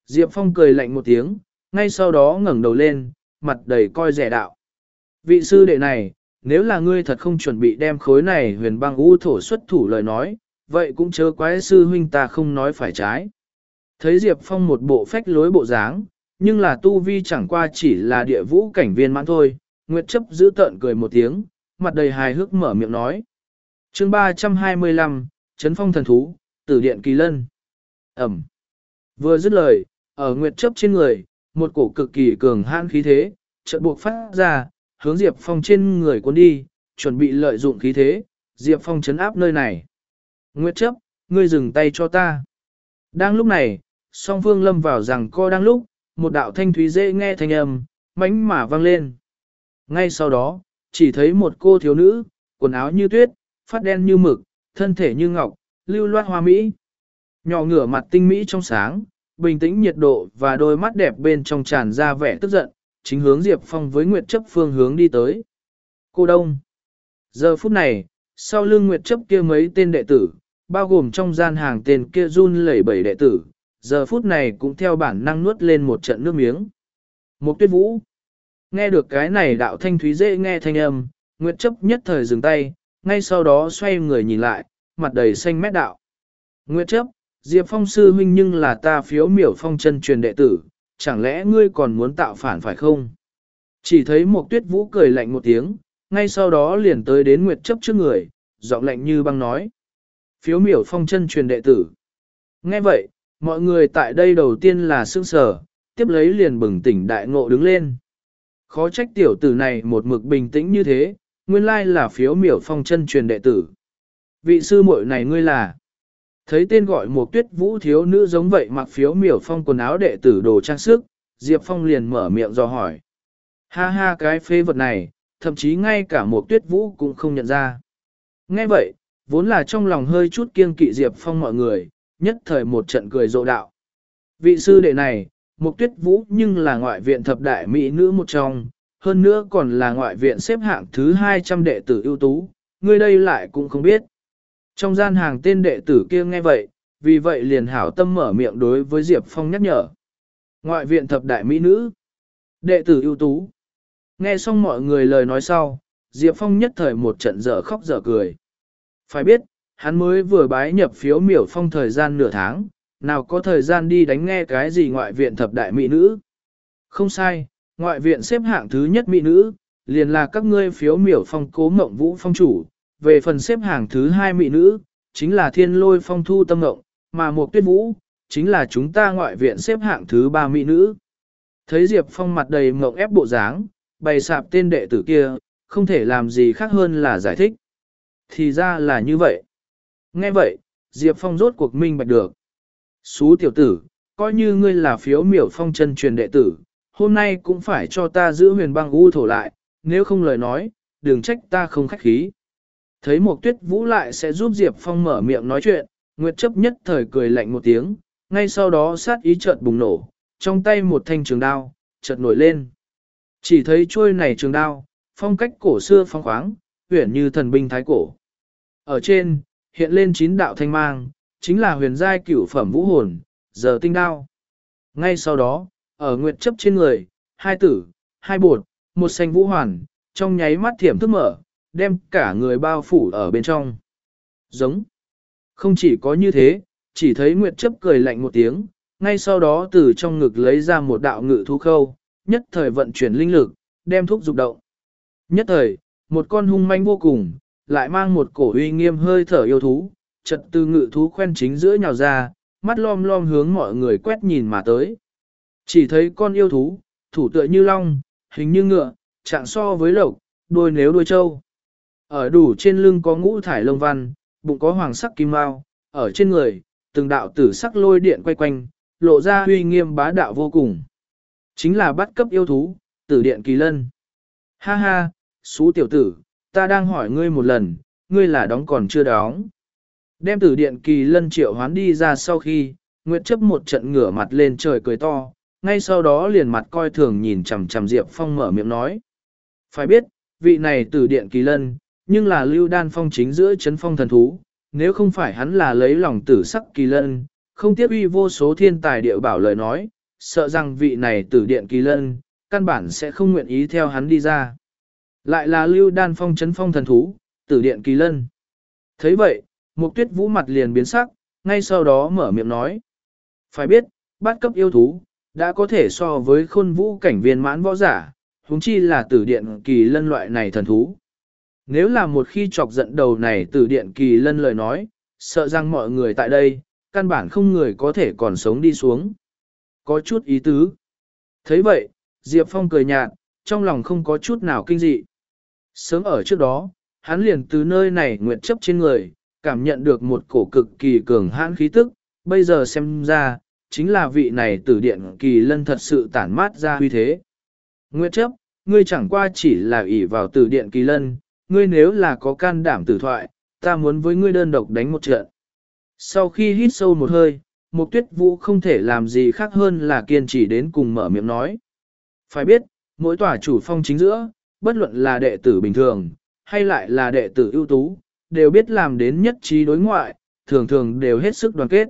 Diệp Phong cười lạnh một tiếng, ngay sau đó ngẩng đầu lên, mặt đầy coi rẻ đạo. Vị sư đệ này, nếu là ngươi thật không chuẩn bị đem khối này huyền băng u thổ xuất thủ lời nói, vậy cũng chớ quái sư huynh ta không nói phải trái. Thấy Diệp Phong một bộ phách lối bộ dáng, nhưng là tu vi chẳng qua chỉ là địa vũ cảnh viên mãn thôi, Nguyệt chấp giữ tợn cười một tiếng, mặt đầy hài hước mở miệng nói. chương 325, Trấn Phong Thần Thú, Tử Điện Kỳ Lân. Ẩm. Vừa dứt lời, ở Nguyệt chấp trên người, một cổ cực kỳ cường hãn khí thế, chợt buộc phát ra, hướng Diệp Phong trên người cuốn đi, chuẩn bị lợi dụng khí thế, Diệp Phong chấn áp nơi này. Nguyệt chấp, ngươi dừng tay cho ta. Đang lúc này, song phương lâm vào rằng co đang lúc, một đạo thanh thúy dễ nghe thanh âm, mánh mà vang lên. Ngay sau đó, chỉ thấy một cô thiếu nữ, quần áo như tuyết, phát đen như mực, thân thể như ngọc, lưu loát hoa mỹ. Nhỏ ngửa mặt tinh mỹ trong sáng, bình tĩnh nhiệt độ và đôi mắt đẹp bên trong tràn ra vẻ tức giận, chính hướng Diệp Phong với Nguyệt chấp phương hướng đi tới. Cô Đông. Giờ phút này, sau lưng Nguyệt chấp kia mấy tên đệ tử, bao gồm trong gian hàng tên kia run lẩy bẩy đệ tử, giờ phút này cũng theo bản năng nuốt lên một trận nước miếng. Một tuyết vũ. Nghe được cái này đạo thanh thúy dễ nghe thanh âm, Nguyệt chấp nhất thời dừng tay, ngay sau đó xoay người nhìn lại, mặt đầy xanh mét đạo. Nguyệt chấp, Diệp Phong sư huynh nhưng là ta phiếu miểu phong chân truyền đệ tử, chẳng lẽ ngươi còn muốn tạo phản phải không? Chỉ thấy một tuyết vũ cười lạnh một tiếng, ngay sau đó liền tới đến Nguyệt chấp trước người, giọng lạnh như băng nói. Phiếu miểu phong chân truyền đệ tử. Nghe vậy, mọi người tại đây đầu tiên là sương sở, tiếp lấy liền bừng tỉnh đại ngộ đứng lên. Khó trách tiểu tử này một mực bình tĩnh như thế, nguyên lai là phiếu miểu phong chân truyền đệ tử. Vị sư muội này ngươi là... Thấy tên gọi một tuyết vũ thiếu nữ giống vậy mặc phiếu miểu phong quần áo đệ tử đồ trang sức, Diệp Phong liền mở miệng do hỏi. Ha ha cái phê vật này, thậm chí ngay cả một tuyết vũ cũng không nhận ra. Nghe vậy, vốn là trong lòng hơi chút kiêng kỵ Diệp Phong mọi người, nhất thời một trận cười rộ đạo. Vị sư đệ này, mục tuyết vũ nhưng là ngoại viện thập đại mỹ nữ một trong, hơn nữa còn là ngoại viện xếp hạng thứ 200 đệ tử ưu tú, người đây lại cũng không biết. Trong gian hàng tên đệ tử kia nghe vậy, vì vậy liền hảo tâm mở miệng đối với Diệp Phong nhắc nhở. Ngoại viện thập đại mỹ nữ, đệ tử ưu tú. Nghe xong mọi người lời nói sau, Diệp Phong nhất thời một trận dở khóc dở cười. Phải biết, hắn mới vừa bái nhập phiếu miểu phong thời gian nửa tháng, nào có thời gian đi đánh nghe cái gì ngoại viện thập đại mỹ nữ. Không sai, ngoại viện xếp hạng thứ nhất mỹ nữ, liền là các ngươi phiếu miểu phong cố mộng vũ phong chủ, về phần xếp hạng thứ hai mỹ nữ, chính là thiên lôi phong thu tâm ngộng, mà một tuyết vũ, chính là chúng ta ngoại viện xếp hạng thứ ba mỹ nữ. Thấy Diệp Phong mặt đầy mộng ép bộ dáng, bày sạp tên đệ tử kia, không thể làm gì khác hơn là giải thích. Thì ra là như vậy. Nghe vậy, Diệp Phong rốt cuộc minh bạch được. Xú tiểu tử, coi như ngươi là phiếu miểu phong chân truyền đệ tử, hôm nay cũng phải cho ta giữ huyền băng u thổ lại, nếu không lời nói, đừng trách ta không khách khí. Thấy một tuyết vũ lại sẽ giúp Diệp Phong mở miệng nói chuyện, Nguyệt chấp nhất thời cười lạnh một tiếng, ngay sau đó sát ý chợt bùng nổ, trong tay một thanh trường đao, chợt nổi lên. Chỉ thấy chuôi này trường đao, phong cách cổ xưa phong khoáng, uyển như thần binh thái cổ. Ở trên, hiện lên chín đạo thanh mang, chính là huyền giai cửu phẩm vũ hồn, giờ tinh đao. Ngay sau đó, ở nguyệt chấp trên người, hai tử, hai bột, một xanh vũ hoàn, trong nháy mắt thiểm thức mở, đem cả người bao phủ ở bên trong. Giống. Không chỉ có như thế, chỉ thấy Nguyệt chấp cười lạnh một tiếng, ngay sau đó từ trong ngực lấy ra một đạo ngự thú khâu, nhất thời vận chuyển linh lực, đem thuốc dục động. Nhất thời, một con hung manh vô cùng, lại mang một cổ uy nghiêm hơi thở yêu thú, chật từ ngự thú khoen chính giữa nhào ra, mắt lom lom hướng mọi người quét nhìn mà tới. Chỉ thấy con yêu thú, thủ tựa như long, hình như ngựa, trạng so với lộc, đuôi nếu đuôi trâu. Ở đủ trên lưng có ngũ thải lông văn, bụng có hoàng sắc kim mao, ở trên người, từng đạo tử sắc lôi điện quay quanh, lộ ra huy nghiêm bá đạo vô cùng. Chính là bắt cấp yêu thú, tử điện kỳ lân. Ha ha, xú tiểu tử, ta đang hỏi ngươi một lần, ngươi là đóng còn chưa đóng. Đem tử điện kỳ lân triệu hoán đi ra sau khi, Nguyệt chấp một trận ngửa mặt lên trời cười to, ngay sau đó liền mặt coi thường nhìn chằm chằm Diệp Phong mở miệng nói. Phải biết, vị này tử điện kỳ lân, nhưng là lưu đan phong chính giữa chấn phong thần thú, nếu không phải hắn là lấy lòng tử sắc kỳ lân, không tiếp uy vô số thiên tài địa bảo lời nói, sợ rằng vị này tử điện kỳ lân, căn bản sẽ không nguyện ý theo hắn đi ra. Lại là lưu đan phong chấn phong thần thú, tử điện kỳ lân. thấy vậy, Mục tuyết vũ mặt liền biến sắc, ngay sau đó mở miệng nói. Phải biết, bát cấp yêu thú, đã có thể so với khôn vũ cảnh viên mãn võ giả, huống chi là tử điện kỳ lân loại này thần thú. Nếu là một khi chọc giận đầu này tử điện kỳ lân lời nói, sợ rằng mọi người tại đây, căn bản không người có thể còn sống đi xuống. Có chút ý tứ. thấy vậy, Diệp Phong cười nhạt, trong lòng không có chút nào kinh dị. Sớm ở trước đó, hắn liền từ nơi này nguyện chấp trên người, cảm nhận được một cổ cực kỳ cường hãn khí tức, bây giờ xem ra, chính là vị này tử điện kỳ lân thật sự tản mát ra huy thế. Nguyệt chấp, ngươi chẳng qua chỉ là ỷ vào tử điện kỳ lân, ngươi nếu là có can đảm tử thoại, ta muốn với ngươi đơn độc đánh một trận. Sau khi hít sâu một hơi, một tuyết vũ không thể làm gì khác hơn là kiên trì đến cùng mở miệng nói. Phải biết, mỗi tòa chủ phong chính giữa, bất luận là đệ tử bình thường, hay lại là đệ tử ưu tú, đều biết làm đến nhất trí đối ngoại, thường thường đều hết sức đoàn kết.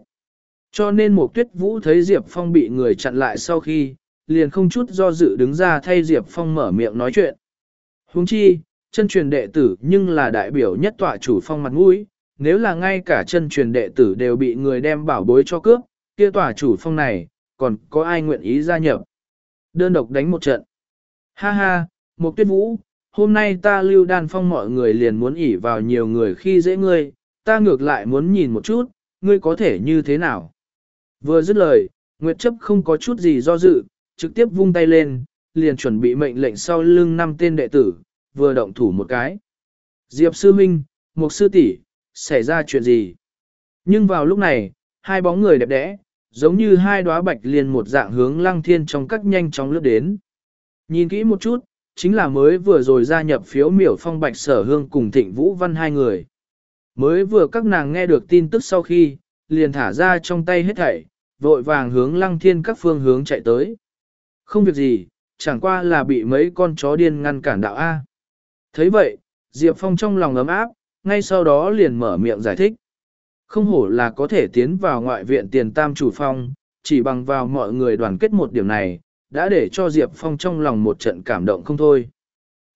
Cho nên một tuyết vũ thấy Diệp Phong bị người chặn lại sau khi, liền không chút do dự đứng ra thay Diệp Phong mở miệng nói chuyện. Huống chi, chân truyền đệ tử nhưng là đại biểu nhất tọa chủ phong mặt mũi, nếu là ngay cả chân truyền đệ tử đều bị người đem bảo bối cho cướp, kia tòa chủ phong này, còn có ai nguyện ý gia nhập. Đơn độc đánh một trận. Ha ha, một tuyết vũ, hôm nay ta lưu đan phong mọi người liền muốn ỉ vào nhiều người khi dễ ngươi, ta ngược lại muốn nhìn một chút, ngươi có thể như thế nào. Vừa dứt lời, Nguyệt chấp không có chút gì do dự, trực tiếp vung tay lên, liền chuẩn bị mệnh lệnh sau lưng năm tên đệ tử, vừa động thủ một cái. Diệp sư minh, một sư tỷ, xảy ra chuyện gì? Nhưng vào lúc này, hai bóng người đẹp đẽ, giống như hai đóa bạch liền một dạng hướng lăng thiên trong các nhanh chóng lướt đến. Nhìn kỹ một chút, chính là mới vừa rồi gia nhập phiếu miểu phong bạch sở hương cùng thịnh vũ văn hai người. Mới vừa các nàng nghe được tin tức sau khi, liền thả ra trong tay hết thảy, vội vàng hướng lăng thiên các phương hướng chạy tới. Không việc gì, chẳng qua là bị mấy con chó điên ngăn cản đạo A. thấy vậy, Diệp Phong trong lòng ấm áp, ngay sau đó liền mở miệng giải thích. Không hổ là có thể tiến vào ngoại viện tiền tam chủ phong, chỉ bằng vào mọi người đoàn kết một điểm này, đã để cho Diệp Phong trong lòng một trận cảm động không thôi.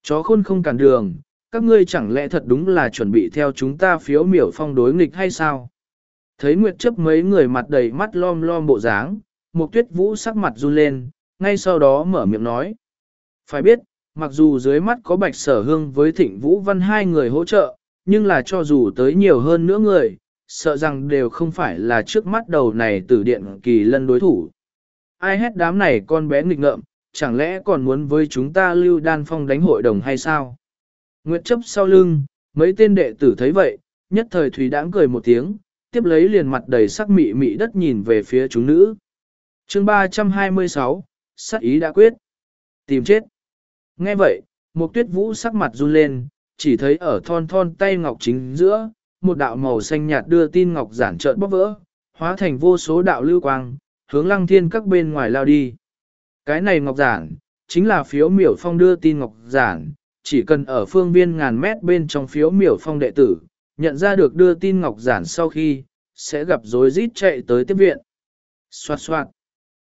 Chó khôn không cản đường, các ngươi chẳng lẽ thật đúng là chuẩn bị theo chúng ta phiếu miểu phong đối nghịch hay sao? Thấy Nguyệt chấp mấy người mặt đầy mắt lom lom bộ dáng, một tuyết vũ sắc mặt run lên, ngay sau đó mở miệng nói. Phải biết, mặc dù dưới mắt có bạch sở hương với thịnh vũ văn hai người hỗ trợ, nhưng là cho dù tới nhiều hơn nữa người, sợ rằng đều không phải là trước mắt đầu này tử điện kỳ lân đối thủ ai hét đám này con bé nghịch ngợm, chẳng lẽ còn muốn với chúng ta lưu đan phong đánh hội đồng hay sao? Nguyệt chấp sau lưng, mấy tên đệ tử thấy vậy, nhất thời Thủy đãng cười một tiếng, tiếp lấy liền mặt đầy sắc mị mị đất nhìn về phía chúng nữ. chương 326, sắc ý đã quyết. Tìm chết. Nghe vậy, một tuyết vũ sắc mặt run lên, chỉ thấy ở thon thon tay ngọc chính giữa, một đạo màu xanh nhạt đưa tin ngọc giản trợn bóp vỡ, hóa thành vô số đạo lưu quang, hướng lăng thiên các bên ngoài lao đi. Cái này ngọc giản, chính là phiếu miểu phong đưa tin ngọc giản, chỉ cần ở phương viên ngàn mét bên trong phiếu miểu phong đệ tử, nhận ra được đưa tin ngọc giản sau khi, sẽ gặp rối rít chạy tới tiếp viện. Xoạt xoạt.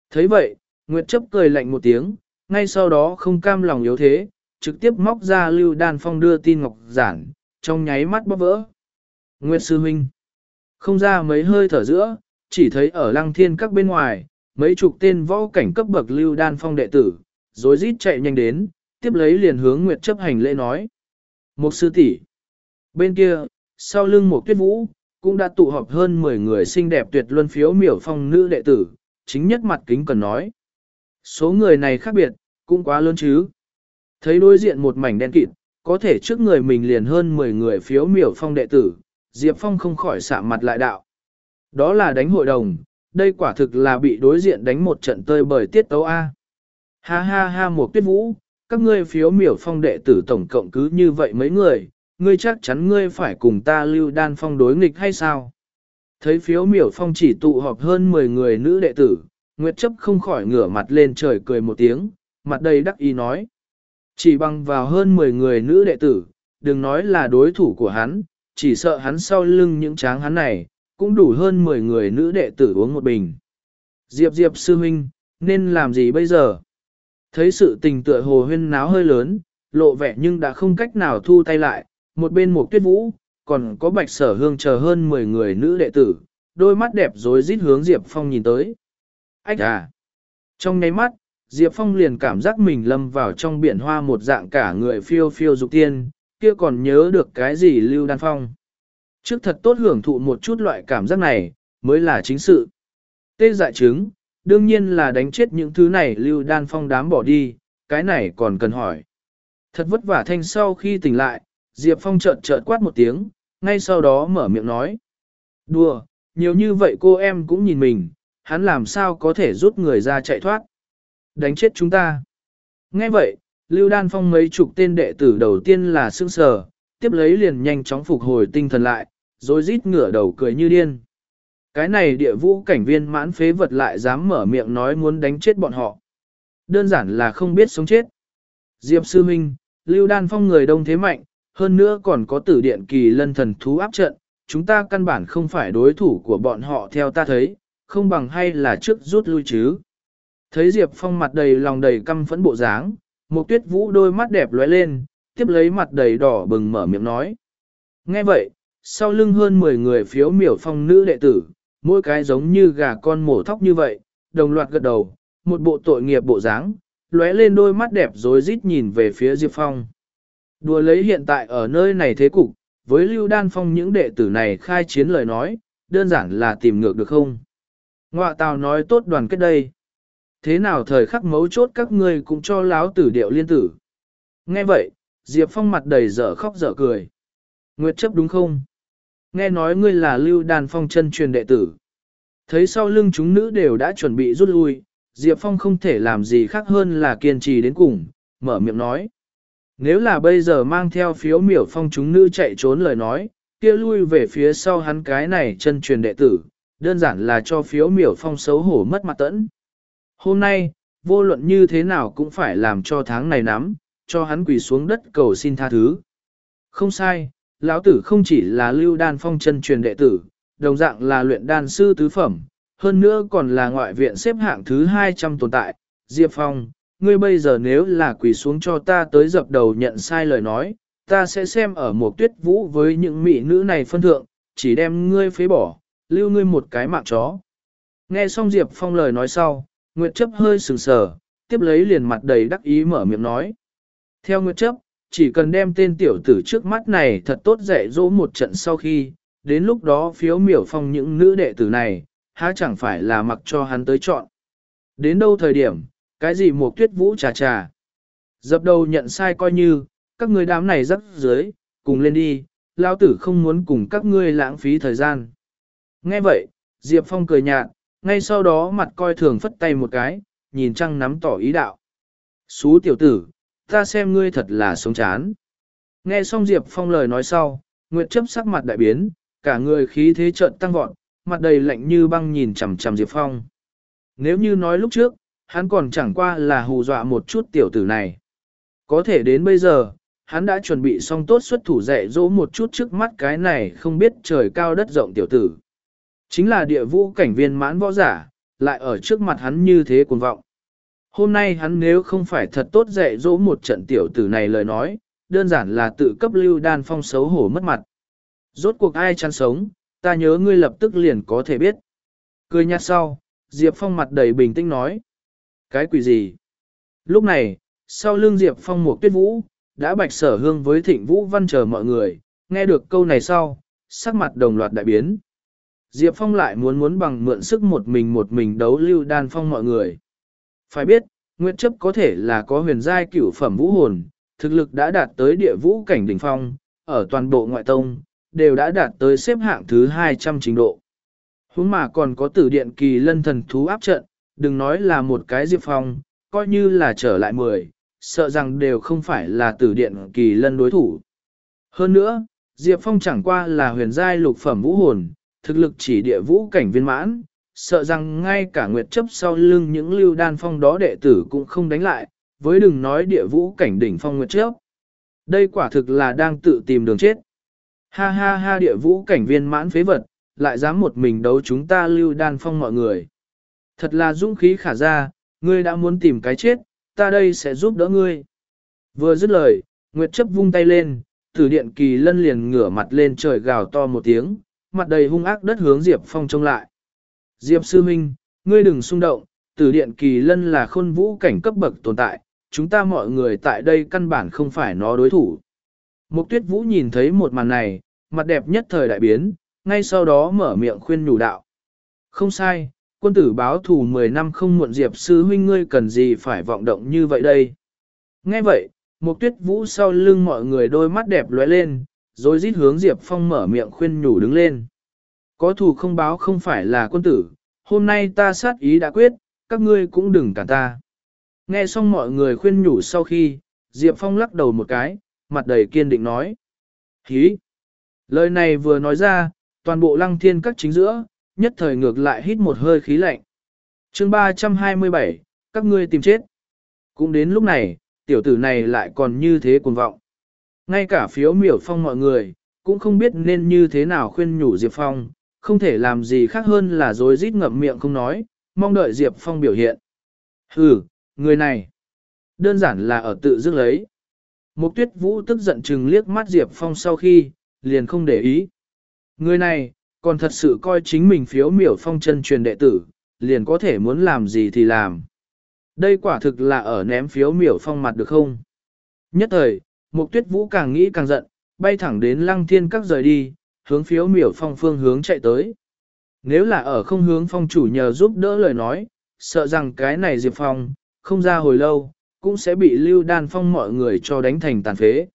thấy vậy, Nguyệt chấp cười lạnh một tiếng, ngay sau đó không cam lòng yếu thế, trực tiếp móc ra Lưu Đan Phong đưa tin ngọc giản, trong nháy mắt bóp vỡ. Nguyệt Sư Huynh Không ra mấy hơi thở giữa, chỉ thấy ở lăng thiên các bên ngoài, mấy chục tên võ cảnh cấp bậc Lưu Đan Phong đệ tử, rồi rít chạy nhanh đến, tiếp lấy liền hướng Nguyệt chấp hành lễ nói. Một sư tỷ Bên kia, sau lưng một tuyết vũ, cũng đã tụ họp hơn 10 người xinh đẹp tuyệt luân phiếu miểu phong nữ đệ tử, chính nhất mặt kính cần nói. Số người này khác biệt, cũng quá lớn chứ. Thấy đối diện một mảnh đen kịt, có thể trước người mình liền hơn 10 người phiếu miểu phong đệ tử, Diệp Phong không khỏi sạm mặt lại đạo. Đó là đánh hội đồng, đây quả thực là bị đối diện đánh một trận tơi bởi tiết tấu A. Ha ha ha một tuyết vũ, các ngươi phiếu miểu phong đệ tử tổng cộng cứ như vậy mấy người, ngươi chắc chắn ngươi phải cùng ta lưu đan phong đối nghịch hay sao? Thấy phiếu miểu phong chỉ tụ họp hơn 10 người nữ đệ tử, Nguyệt chấp không khỏi ngửa mặt lên trời cười một tiếng, mặt đầy đắc ý nói. Chỉ bằng vào hơn 10 người nữ đệ tử, đừng nói là đối thủ của hắn, chỉ sợ hắn sau lưng những tráng hắn này, cũng đủ hơn 10 người nữ đệ tử uống một bình. Diệp Diệp sư huynh, nên làm gì bây giờ? Thấy sự tình tựa hồ huyên náo hơi lớn, lộ vẻ nhưng đã không cách nào thu tay lại, một bên một tuyết vũ, còn có bạch sở hương chờ hơn 10 người nữ đệ tử, đôi mắt đẹp rối rít hướng Diệp Phong nhìn tới. Ách à! Trong nháy mắt, Diệp Phong liền cảm giác mình lâm vào trong biển hoa một dạng cả người phiêu phiêu dục tiên, kia còn nhớ được cái gì Lưu Đan Phong. Trước thật tốt hưởng thụ một chút loại cảm giác này, mới là chính sự. Tê dại chứng, đương nhiên là đánh chết những thứ này Lưu Đan Phong đám bỏ đi, cái này còn cần hỏi. Thật vất vả thanh sau khi tỉnh lại, Diệp Phong chợt chợt quát một tiếng, ngay sau đó mở miệng nói. Đùa, nhiều như vậy cô em cũng nhìn mình, hắn làm sao có thể rút người ra chạy thoát. Đánh chết chúng ta. Nghe vậy, Lưu Đan Phong mấy chục tên đệ tử đầu tiên là sương sờ, tiếp lấy liền nhanh chóng phục hồi tinh thần lại, rồi rít ngửa đầu cười như điên. Cái này địa vũ cảnh viên mãn phế vật lại dám mở miệng nói muốn đánh chết bọn họ. Đơn giản là không biết sống chết. Diệp Sư Minh, Lưu Đan Phong người đông thế mạnh, hơn nữa còn có tử điện kỳ lân thần thú áp trận, chúng ta căn bản không phải đối thủ của bọn họ theo ta thấy, không bằng hay là trước rút lui chứ. Thấy Diệp Phong mặt đầy lòng đầy căm phẫn bộ dáng, một tuyết vũ đôi mắt đẹp lóe lên, tiếp lấy mặt đầy đỏ bừng mở miệng nói. Nghe vậy, sau lưng hơn 10 người phiếu miểu phong nữ đệ tử, mỗi cái giống như gà con mổ thóc như vậy, đồng loạt gật đầu, một bộ tội nghiệp bộ dáng, lóe lên đôi mắt đẹp rối rít nhìn về phía Diệp Phong. Đùa lấy hiện tại ở nơi này thế cục, với Lưu Đan Phong những đệ tử này khai chiến lời nói, đơn giản là tìm ngược được không? Ngoạ tào nói tốt đoàn kết đây. Thế nào thời khắc mấu chốt các ngươi cũng cho láo tử điệu liên tử. Nghe vậy, Diệp Phong mặt đầy dở khóc dở cười. Nguyệt chấp đúng không? Nghe nói ngươi là Lưu Đan Phong chân truyền đệ tử. Thấy sau lưng chúng nữ đều đã chuẩn bị rút lui, Diệp Phong không thể làm gì khác hơn là kiên trì đến cùng, mở miệng nói. Nếu là bây giờ mang theo phiếu miểu phong chúng nữ chạy trốn lời nói, kia lui về phía sau hắn cái này chân truyền đệ tử, đơn giản là cho phiếu miểu phong xấu hổ mất mặt tẫn. Hôm nay, vô luận như thế nào cũng phải làm cho tháng này nắm, cho hắn quỳ xuống đất cầu xin tha thứ. Không sai, lão tử không chỉ là lưu đan phong chân truyền đệ tử, đồng dạng là luyện đan sư tứ phẩm, hơn nữa còn là ngoại viện xếp hạng thứ 200 tồn tại. Diệp Phong, ngươi bây giờ nếu là quỳ xuống cho ta tới dập đầu nhận sai lời nói, ta sẽ xem ở một tuyết vũ với những mỹ nữ này phân thượng, chỉ đem ngươi phế bỏ, lưu ngươi một cái mạng chó. Nghe xong Diệp Phong lời nói sau, Nguyệt chấp hơi sừng sờ, tiếp lấy liền mặt đầy đắc ý mở miệng nói. Theo Nguyệt chấp, chỉ cần đem tên tiểu tử trước mắt này thật tốt dạy dỗ một trận sau khi, đến lúc đó phiếu miểu phong những nữ đệ tử này, há chẳng phải là mặc cho hắn tới chọn. Đến đâu thời điểm, cái gì một tuyết vũ trà trà. Dập đầu nhận sai coi như, các người đám này rắc dưới, cùng lên đi, lao tử không muốn cùng các ngươi lãng phí thời gian. Nghe vậy, Diệp Phong cười nhạt, ngay sau đó mặt coi thường phất tay một cái, nhìn trăng nắm tỏ ý đạo. Xú tiểu tử, ta xem ngươi thật là sống chán. Nghe xong Diệp Phong lời nói sau, Nguyệt chấp sắc mặt đại biến, cả người khí thế trợn tăng vọt, mặt đầy lạnh như băng nhìn chằm chằm Diệp Phong. Nếu như nói lúc trước, hắn còn chẳng qua là hù dọa một chút tiểu tử này. Có thể đến bây giờ, hắn đã chuẩn bị xong tốt xuất thủ dạy dỗ một chút trước mắt cái này không biết trời cao đất rộng tiểu tử. Chính là địa vũ cảnh viên mãn võ giả, lại ở trước mặt hắn như thế cuồng vọng hôm nay hắn nếu không phải thật tốt dạy dỗ một trận tiểu tử này lời nói, đơn giản là tự cấp lưu đan phong xấu hổ mất mặt. Rốt cuộc ai chăn sống, ta nhớ ngươi lập tức liền có thể biết. Cười nhạt sau, Diệp Phong mặt đầy bình tĩnh nói. Cái quỷ gì? Lúc này, sau lưng Diệp Phong một tuyết vũ, đã bạch sở hương với thịnh vũ văn chờ mọi người, nghe được câu này sau, sắc mặt đồng loạt đại biến. Diệp Phong lại muốn muốn bằng mượn sức một mình một mình đấu lưu đan phong mọi người. Phải biết, Nguyệt chấp có thể là có huyền giai cửu phẩm vũ hồn, thực lực đã đạt tới địa vũ cảnh đỉnh phong, ở toàn bộ ngoại tông, đều đã đạt tới xếp hạng thứ 200 trình độ. Húng mà còn có tử điện kỳ lân thần thú áp trận, đừng nói là một cái Diệp Phong, coi như là trở lại 10, sợ rằng đều không phải là tử điện kỳ lân đối thủ. Hơn nữa, Diệp Phong chẳng qua là huyền giai lục phẩm vũ hồn, thực lực chỉ địa vũ cảnh viên mãn, sợ rằng ngay cả nguyệt chấp sau lưng những lưu đan phong đó đệ tử cũng không đánh lại, với đừng nói địa vũ cảnh đỉnh phong nguyệt chấp. Đây quả thực là đang tự tìm đường chết. Ha ha ha địa vũ cảnh viên mãn phế vật, lại dám một mình đấu chúng ta lưu đan phong mọi người. Thật là dũng khí khả ra, ngươi đã muốn tìm cái chết, ta đây sẽ giúp đỡ ngươi. Vừa dứt lời, Nguyệt chấp vung tay lên, tử điện kỳ lân liền ngửa mặt lên trời gào to một tiếng, mặt đầy hung ác đất hướng Diệp Phong trông lại. Diệp Sư Minh, ngươi đừng xung động, tử điện kỳ lân là khôn vũ cảnh cấp bậc tồn tại, chúng ta mọi người tại đây căn bản không phải nó đối thủ. Mục tuyết vũ nhìn thấy một màn này, mặt đẹp nhất thời đại biến, ngay sau đó mở miệng khuyên nhủ đạo. Không sai, quân tử báo thù 10 năm không muộn Diệp Sư Huynh ngươi cần gì phải vọng động như vậy đây. Nghe vậy, Mục tuyết vũ sau lưng mọi người đôi mắt đẹp lóe lên, rồi rít hướng Diệp Phong mở miệng khuyên nhủ đứng lên. Có thù không báo không phải là quân tử, hôm nay ta sát ý đã quyết, các ngươi cũng đừng cản ta. Nghe xong mọi người khuyên nhủ sau khi, Diệp Phong lắc đầu một cái, mặt đầy kiên định nói. Hí! Lời này vừa nói ra, toàn bộ lăng thiên các chính giữa, nhất thời ngược lại hít một hơi khí lạnh. chương 327, các ngươi tìm chết. Cũng đến lúc này, tiểu tử này lại còn như thế cuồng vọng. Ngay cả phiếu miểu phong mọi người, cũng không biết nên như thế nào khuyên nhủ Diệp Phong, không thể làm gì khác hơn là dối rít ngậm miệng không nói, mong đợi Diệp Phong biểu hiện. Hừ, người này, đơn giản là ở tự dứt lấy. Mục tuyết vũ tức giận chừng liếc mắt Diệp Phong sau khi, liền không để ý. Người này, còn thật sự coi chính mình phiếu miểu phong chân truyền đệ tử, liền có thể muốn làm gì thì làm. Đây quả thực là ở ném phiếu miểu phong mặt được không? Nhất thời, Mục tuyết vũ càng nghĩ càng giận, bay thẳng đến lăng thiên các rời đi, hướng phiếu miểu phong phương hướng chạy tới. Nếu là ở không hướng phong chủ nhờ giúp đỡ lời nói, sợ rằng cái này Diệp Phong, không ra hồi lâu, cũng sẽ bị lưu đan phong mọi người cho đánh thành tàn phế.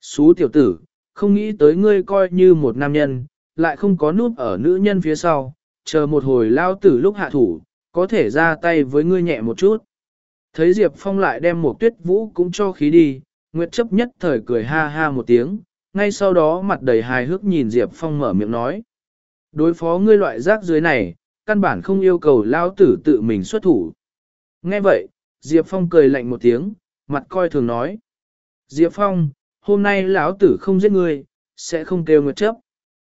Xú tiểu tử, không nghĩ tới ngươi coi như một nam nhân, lại không có núp ở nữ nhân phía sau, chờ một hồi lao tử lúc hạ thủ, có thể ra tay với ngươi nhẹ một chút. Thấy Diệp Phong lại đem một tuyết vũ cũng cho khí đi, Nguyệt chấp nhất thời cười ha ha một tiếng, ngay sau đó mặt đầy hài hước nhìn Diệp Phong mở miệng nói. Đối phó ngươi loại rác dưới này, căn bản không yêu cầu lao tử tự mình xuất thủ. Nghe vậy, Diệp Phong cười lạnh một tiếng, mặt coi thường nói. Diệp Phong, hôm nay lão tử không giết ngươi, sẽ không kêu Nguyệt chấp.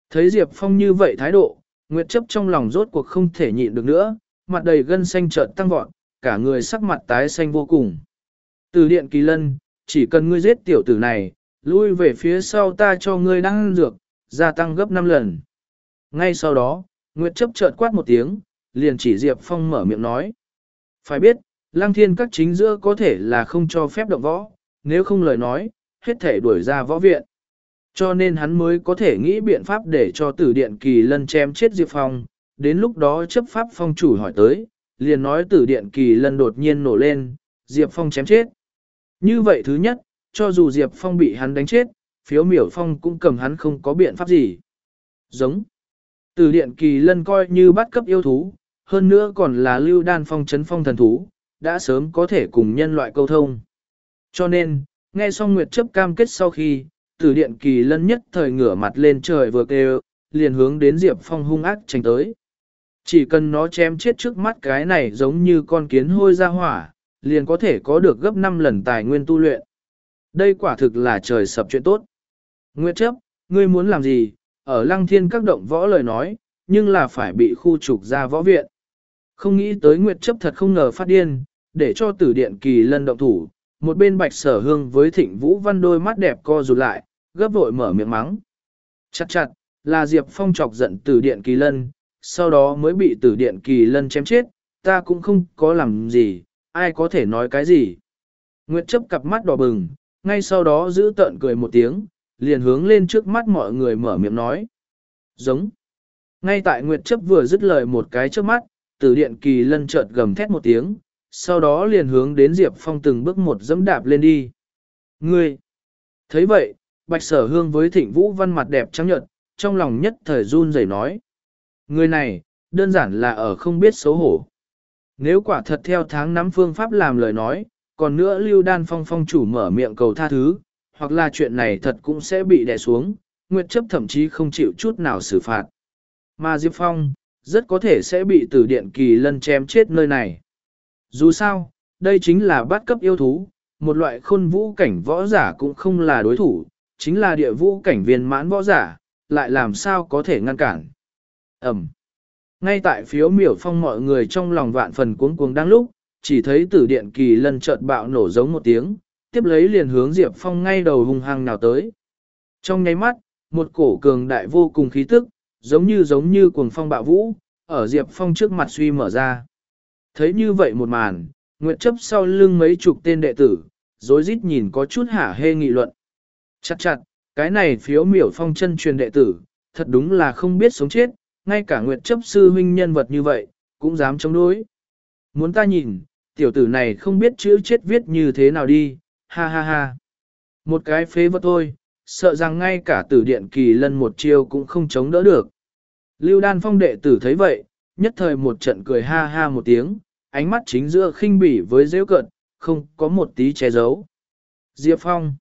Thấy Diệp Phong như vậy thái độ, Nguyệt chấp trong lòng rốt cuộc không thể nhịn được nữa, mặt đầy gân xanh trợn tăng vọt, cả người sắc mặt tái xanh vô cùng. Từ điện kỳ lân, chỉ cần ngươi giết tiểu tử này, lui về phía sau ta cho ngươi đang dược, gia tăng gấp 5 lần. Ngay sau đó, Nguyệt chấp chợt quát một tiếng, liền chỉ Diệp Phong mở miệng nói. Phải biết, lang thiên các chính giữa có thể là không cho phép động võ, nếu không lời nói, hết thể đuổi ra võ viện. Cho nên hắn mới có thể nghĩ biện pháp để cho tử điện kỳ lân chém chết Diệp Phong, đến lúc đó chấp pháp phong chủ hỏi tới, liền nói tử điện kỳ lân đột nhiên nổ lên, Diệp Phong chém chết. Như vậy thứ nhất, cho dù Diệp Phong bị hắn đánh chết, phiếu miểu phong cũng cầm hắn không có biện pháp gì. Giống. Từ điện kỳ lân coi như bắt cấp yêu thú, hơn nữa còn là lưu đan phong chấn phong thần thú, đã sớm có thể cùng nhân loại câu thông. Cho nên, nghe xong Nguyệt chấp cam kết sau khi, tử điện kỳ lân nhất thời ngửa mặt lên trời vừa kêu, liền hướng đến Diệp Phong hung ác tránh tới. Chỉ cần nó chém chết trước mắt cái này giống như con kiến hôi ra hỏa, liền có thể có được gấp 5 lần tài nguyên tu luyện. Đây quả thực là trời sập chuyện tốt. Nguyệt chấp, ngươi muốn làm gì, ở lăng thiên các động võ lời nói, nhưng là phải bị khu trục ra võ viện. Không nghĩ tới Nguyệt chấp thật không ngờ phát điên, để cho tử điện kỳ lân động thủ, một bên bạch sở hương với thịnh vũ văn đôi mắt đẹp co rụt lại, gấp vội mở miệng mắng. Chặt chặt, là Diệp Phong chọc giận tử điện kỳ lân, sau đó mới bị tử điện kỳ lân chém chết, ta cũng không có làm gì, ai có thể nói cái gì. Nguyệt chấp cặp mắt đỏ bừng, ngay sau đó giữ tợn cười một tiếng, liền hướng lên trước mắt mọi người mở miệng nói. Giống. Ngay tại Nguyệt chấp vừa dứt lời một cái trước mắt, tử điện kỳ lân chợt gầm thét một tiếng, sau đó liền hướng đến Diệp Phong từng bước một dẫm đạp lên đi. Ngươi! thấy vậy, Bạch Sở Hương với thịnh vũ văn mặt đẹp trắng nhợt, trong lòng nhất thời run rẩy nói. Người này, đơn giản là ở không biết xấu hổ. Nếu quả thật theo tháng nắm phương pháp làm lời nói, còn nữa lưu đan phong phong chủ mở miệng cầu tha thứ, hoặc là chuyện này thật cũng sẽ bị đè xuống, Nguyệt chấp thậm chí không chịu chút nào xử phạt. Mà Diệp Phong, rất có thể sẽ bị tử điện kỳ lân chém chết nơi này. Dù sao, đây chính là bát cấp yêu thú, một loại khôn vũ cảnh võ giả cũng không là đối thủ, chính là địa vũ cảnh viên mãn võ giả, lại làm sao có thể ngăn cản. Ẩm. Ngay tại phiếu miểu phong mọi người trong lòng vạn phần cuống cuồng đang lúc, chỉ thấy tử điện kỳ lân chợt bạo nổ giống một tiếng, tiếp lấy liền hướng Diệp Phong ngay đầu hung hăng nào tới. Trong nháy mắt, một cổ cường đại vô cùng khí tức, giống như giống như cuồng phong bạo vũ, ở Diệp Phong trước mặt suy mở ra. Thấy như vậy một màn, Nguyệt chấp sau lưng mấy chục tên đệ tử, rối rít nhìn có chút hả hê nghị luận. Chặt chặt, cái này phiếu miểu phong chân truyền đệ tử, thật đúng là không biết sống chết, ngay cả Nguyệt chấp sư huynh nhân vật như vậy, cũng dám chống đối. Muốn ta nhìn, tiểu tử này không biết chữ chết viết như thế nào đi, ha ha ha. Một cái phế vật thôi, sợ rằng ngay cả tử điện kỳ lân một chiêu cũng không chống đỡ được. Lưu đan phong đệ tử thấy vậy, nhất thời một trận cười ha ha một tiếng, ánh mắt chính giữa khinh bỉ với dễ cận, không có một tí che giấu. Diệp Phong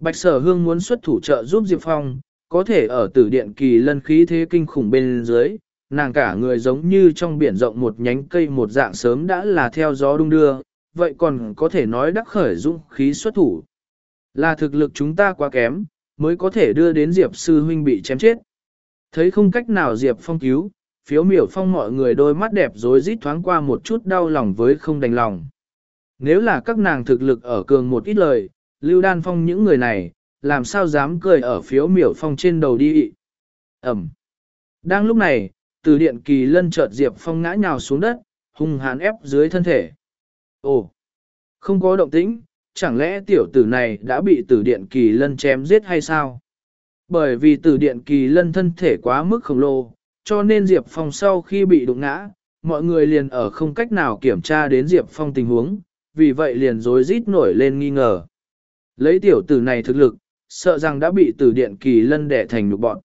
Bạch Sở Hương muốn xuất thủ trợ giúp Diệp Phong, có thể ở tử điện kỳ lân khí thế kinh khủng bên dưới, nàng cả người giống như trong biển rộng một nhánh cây một dạng sớm đã là theo gió đung đưa, vậy còn có thể nói đắc khởi dũng khí xuất thủ. Là thực lực chúng ta quá kém, mới có thể đưa đến Diệp Sư Huynh bị chém chết. Thấy không cách nào Diệp Phong cứu, phiếu miểu phong mọi người đôi mắt đẹp rối rít thoáng qua một chút đau lòng với không đành lòng. Nếu là các nàng thực lực ở cường một ít lời, lưu đan phong những người này, làm sao dám cười ở phiếu miểu phong trên đầu đi ị Ẩm. Đang lúc này, từ điện kỳ lân chợt Diệp Phong ngã nhào xuống đất, hung hãn ép dưới thân thể. Ồ, không có động tĩnh, chẳng lẽ tiểu tử này đã bị tử điện kỳ lân chém giết hay sao? Bởi vì tử điện kỳ lân thân thể quá mức khổng lồ, cho nên Diệp Phong sau khi bị đụng ngã, mọi người liền ở không cách nào kiểm tra đến Diệp Phong tình huống, vì vậy liền rối rít nổi lên nghi ngờ. Lấy tiểu tử này thực lực, sợ rằng đã bị tử điện kỳ lân đẻ thành nhục bọn.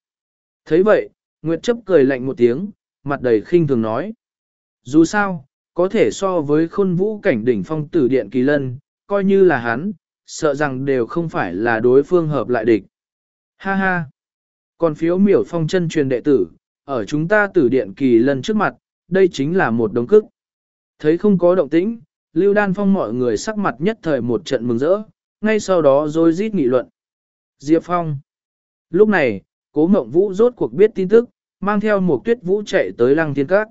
thấy vậy, Nguyệt chấp cười lạnh một tiếng, mặt đầy khinh thường nói. Dù sao, có thể so với khôn vũ cảnh đỉnh phong tử điện kỳ lân, coi như là hắn, sợ rằng đều không phải là đối phương hợp lại địch. Ha ha! Còn phiếu miểu phong chân truyền đệ tử, ở chúng ta tử điện kỳ lân trước mặt, đây chính là một đống cức. Thấy không có động tĩnh, Lưu Đan Phong mọi người sắc mặt nhất thời một trận mừng rỡ, ngay sau đó rồi rít nghị luận. Diệp Phong. Lúc này, cố mộng vũ rốt cuộc biết tin tức, mang theo một tuyết vũ chạy tới lăng thiên các.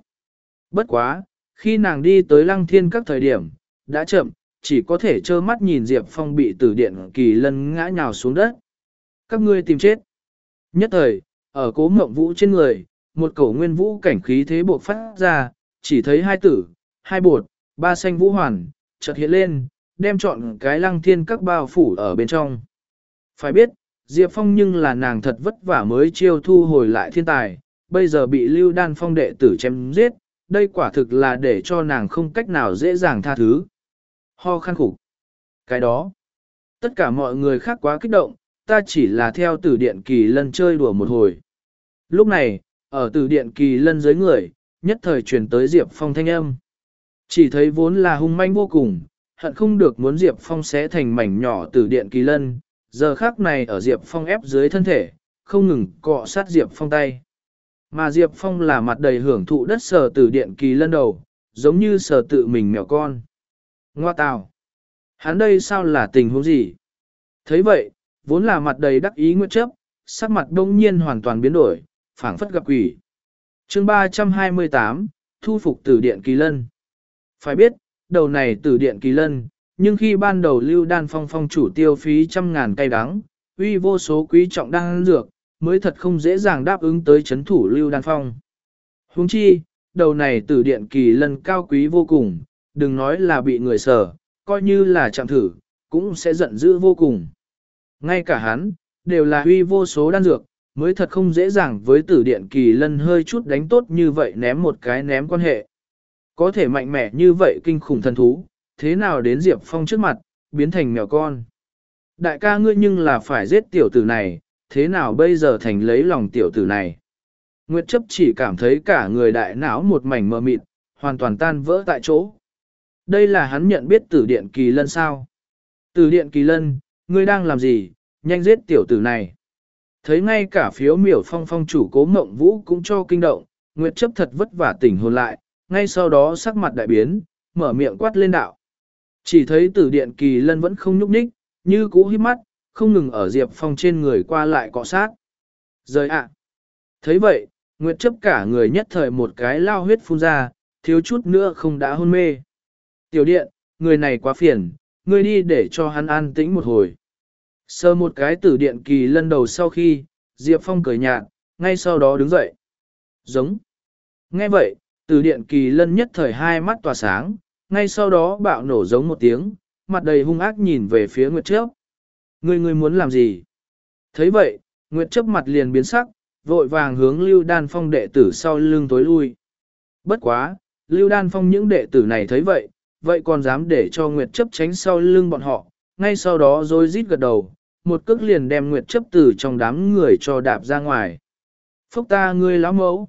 Bất quá, khi nàng đi tới lăng thiên các thời điểm, đã chậm, chỉ có thể trơ mắt nhìn Diệp Phong bị tử điện kỳ lân ngã nhào xuống đất. Các ngươi tìm chết. Nhất thời, ở cố mộng vũ trên người, một cổ nguyên vũ cảnh khí thế buộc phát ra, chỉ thấy hai tử, hai bột, ba xanh vũ hoàn, chợt hiện lên, đem chọn cái lăng thiên các bao phủ ở bên trong. Phải biết, Diệp Phong nhưng là nàng thật vất vả mới chiêu thu hồi lại thiên tài, bây giờ bị lưu đan phong đệ tử chém giết, đây quả thực là để cho nàng không cách nào dễ dàng tha thứ. Ho khăn khủng. Cái đó, tất cả mọi người khác quá kích động, ta chỉ là theo tử điện kỳ lân chơi đùa một hồi. Lúc này, ở tử điện kỳ lân dưới người, nhất thời truyền tới Diệp Phong thanh âm. Chỉ thấy vốn là hung manh vô cùng, hận không được muốn Diệp Phong xé thành mảnh nhỏ tử điện kỳ lân, giờ khác này ở Diệp Phong ép dưới thân thể, không ngừng cọ sát Diệp Phong tay. Mà Diệp Phong là mặt đầy hưởng thụ đất sờ tử điện kỳ lân đầu, giống như sờ tự mình mèo con. Ngoa tào! Hắn đây sao là tình huống gì? thấy vậy, vốn là mặt đầy đắc ý nguyện chấp, sắc mặt đông nhiên hoàn toàn biến đổi, phảng phất gặp quỷ. chương 328, thu phục tử điện kỳ lân. Phải biết, đầu này tử điện kỳ lân, nhưng khi ban đầu lưu đan phong phong chủ tiêu phí trăm ngàn cây đắng, uy vô số quý trọng đan dược, mới thật không dễ dàng đáp ứng tới chấn thủ lưu đan phong. Huống chi, đầu này tử điện kỳ lân cao quý vô cùng, đừng nói là bị người sở, coi như là chạm thử, cũng sẽ giận dữ vô cùng. Ngay cả hắn, đều là uy vô số đan dược, mới thật không dễ dàng với tử điện kỳ lân hơi chút đánh tốt như vậy ném một cái ném quan hệ. Có thể mạnh mẽ như vậy kinh khủng thần thú, thế nào đến Diệp Phong trước mặt, biến thành mèo con. Đại ca ngươi nhưng là phải giết tiểu tử này, thế nào bây giờ thành lấy lòng tiểu tử này. Nguyệt chấp chỉ cảm thấy cả người đại não một mảnh mờ mịt, hoàn toàn tan vỡ tại chỗ. Đây là hắn nhận biết tử điện kỳ lân sao. Tử điện kỳ lân, ngươi đang làm gì, nhanh giết tiểu tử này. Thấy ngay cả phiếu miểu phong phong chủ cố mộng vũ cũng cho kinh động, Nguyệt chấp thật vất vả tỉnh hồn lại, ngay sau đó sắc mặt đại biến, mở miệng quát lên đạo. Chỉ thấy tử điện kỳ lân vẫn không nhúc nhích, như cũ hít mắt, không ngừng ở Diệp Phong trên người qua lại cọ sát. Rời ạ! thấy vậy, Nguyệt chấp cả người nhất thời một cái lao huyết phun ra, thiếu chút nữa không đã hôn mê. Tiểu điện, người này quá phiền, người đi để cho hắn an tĩnh một hồi. Sơ một cái tử điện kỳ lân đầu sau khi, Diệp Phong cười nhạt, ngay sau đó đứng dậy. Giống. Nghe vậy, tử điện kỳ lân nhất thời hai mắt tỏa sáng, ngay sau đó bạo nổ giống một tiếng, mặt đầy hung ác nhìn về phía Nguyệt chấp. Ngươi ngươi muốn làm gì? thấy vậy, Nguyệt chấp mặt liền biến sắc, vội vàng hướng Lưu Đan Phong đệ tử sau lưng tối lui. Bất quá, Lưu Đan Phong những đệ tử này thấy vậy, vậy còn dám để cho Nguyệt chấp tránh sau lưng bọn họ, ngay sau đó rồi rít gật đầu, một cước liền đem Nguyệt chấp từ trong đám người cho đạp ra ngoài. Phúc ta ngươi lão mẫu.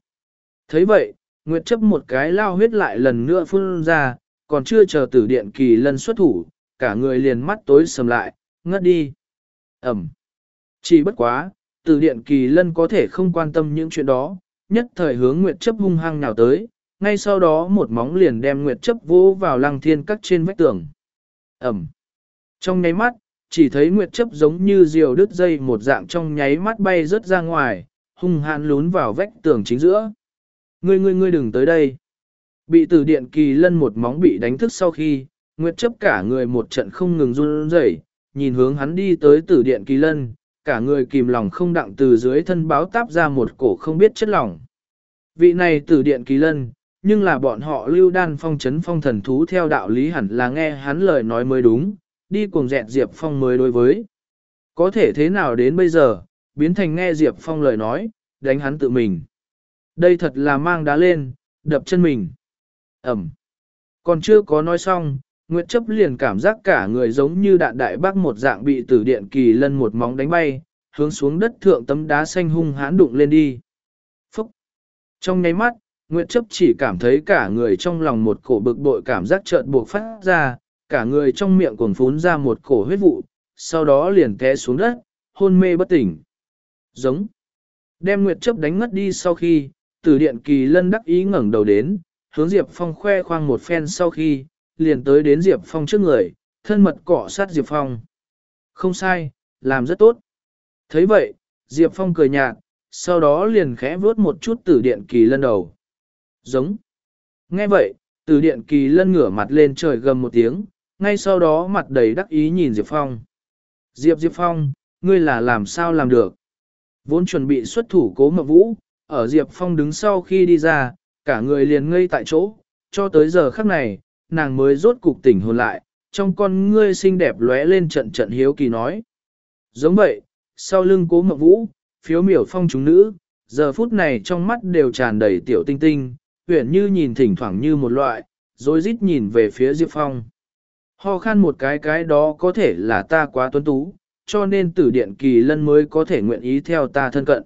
thấy vậy, Nguyệt chấp một cái lao huyết lại lần nữa phun ra, còn chưa chờ tử điện kỳ lân xuất thủ, cả người liền mắt tối sầm lại, ngất đi. Ẩm. Chỉ bất quá, tử điện kỳ lân có thể không quan tâm những chuyện đó, nhất thời hướng Nguyệt chấp hung hăng nào tới, ngay sau đó một móng liền đem Nguyệt chấp vỗ vào lăng thiên cắt trên vách tường. Ẩm. Trong nháy mắt, chỉ thấy Nguyệt chấp giống như diều đứt dây một dạng trong nháy mắt bay rớt ra ngoài, hung hãn lún vào vách tường chính giữa. Ngươi ngươi ngươi đừng tới đây. Bị tử điện kỳ lân một móng bị đánh thức sau khi, Nguyệt chấp cả người một trận không ngừng run rẩy, nhìn hướng hắn đi tới tử điện kỳ lân, cả người kìm lòng không đặng từ dưới thân báo táp ra một cổ không biết chất lỏng. Vị này tử điện kỳ lân, nhưng là bọn họ lưu đan phong chấn phong thần thú theo đạo lý hẳn là nghe hắn lời nói mới đúng, đi cùng dẹn Diệp Phong mới đối với. Có thể thế nào đến bây giờ, biến thành nghe Diệp Phong lời nói, đánh hắn tự mình. Đây thật là mang đá lên, đập chân mình. Ẩm. Còn chưa có nói xong, Nguyệt chấp liền cảm giác cả người giống như đạn đại bác một dạng bị tử điện kỳ lân một móng đánh bay, hướng xuống đất thượng tấm đá xanh hung hãn đụng lên đi. Phúc! Trong nháy mắt, Nguyệt chấp chỉ cảm thấy cả người trong lòng một cổ bực bội cảm giác chợt buộc phát ra, cả người trong miệng cuồng phún ra một cổ huyết vụ, sau đó liền té xuống đất, hôn mê bất tỉnh. Giống. Đem Nguyệt chấp đánh ngất đi sau khi, tử điện kỳ lân đắc ý ngẩng đầu đến, hướng Diệp Phong khoe khoang một phen sau khi, liền tới đến Diệp Phong trước người, thân mật cọ sát Diệp Phong. Không sai, làm rất tốt. thấy vậy, Diệp Phong cười nhạt, sau đó liền khẽ vuốt một chút tử điện kỳ lân đầu. Giống. Nghe vậy, tử điện kỳ lân ngửa mặt lên trời gầm một tiếng, ngay sau đó mặt đầy đắc ý nhìn Diệp Phong. Diệp Diệp Phong, ngươi là làm sao làm được? Vốn chuẩn bị xuất thủ cố mộng vũ, ở Diệp Phong đứng sau khi đi ra, cả người liền ngây tại chỗ, cho tới giờ khắc này, nàng mới rốt cục tỉnh hồn lại, trong con ngươi xinh đẹp lóe lên trận trận hiếu kỳ nói. Giống vậy, sau lưng cố mộng vũ, phiếu miểu phong chúng nữ, giờ phút này trong mắt đều tràn đầy tiểu tinh tinh, huyển như nhìn thỉnh thoảng như một loại, rồi rít nhìn về phía Diệp Phong. Ho khan một cái cái đó có thể là ta quá tuấn tú, cho nên tử điện kỳ lân mới có thể nguyện ý theo ta thân cận.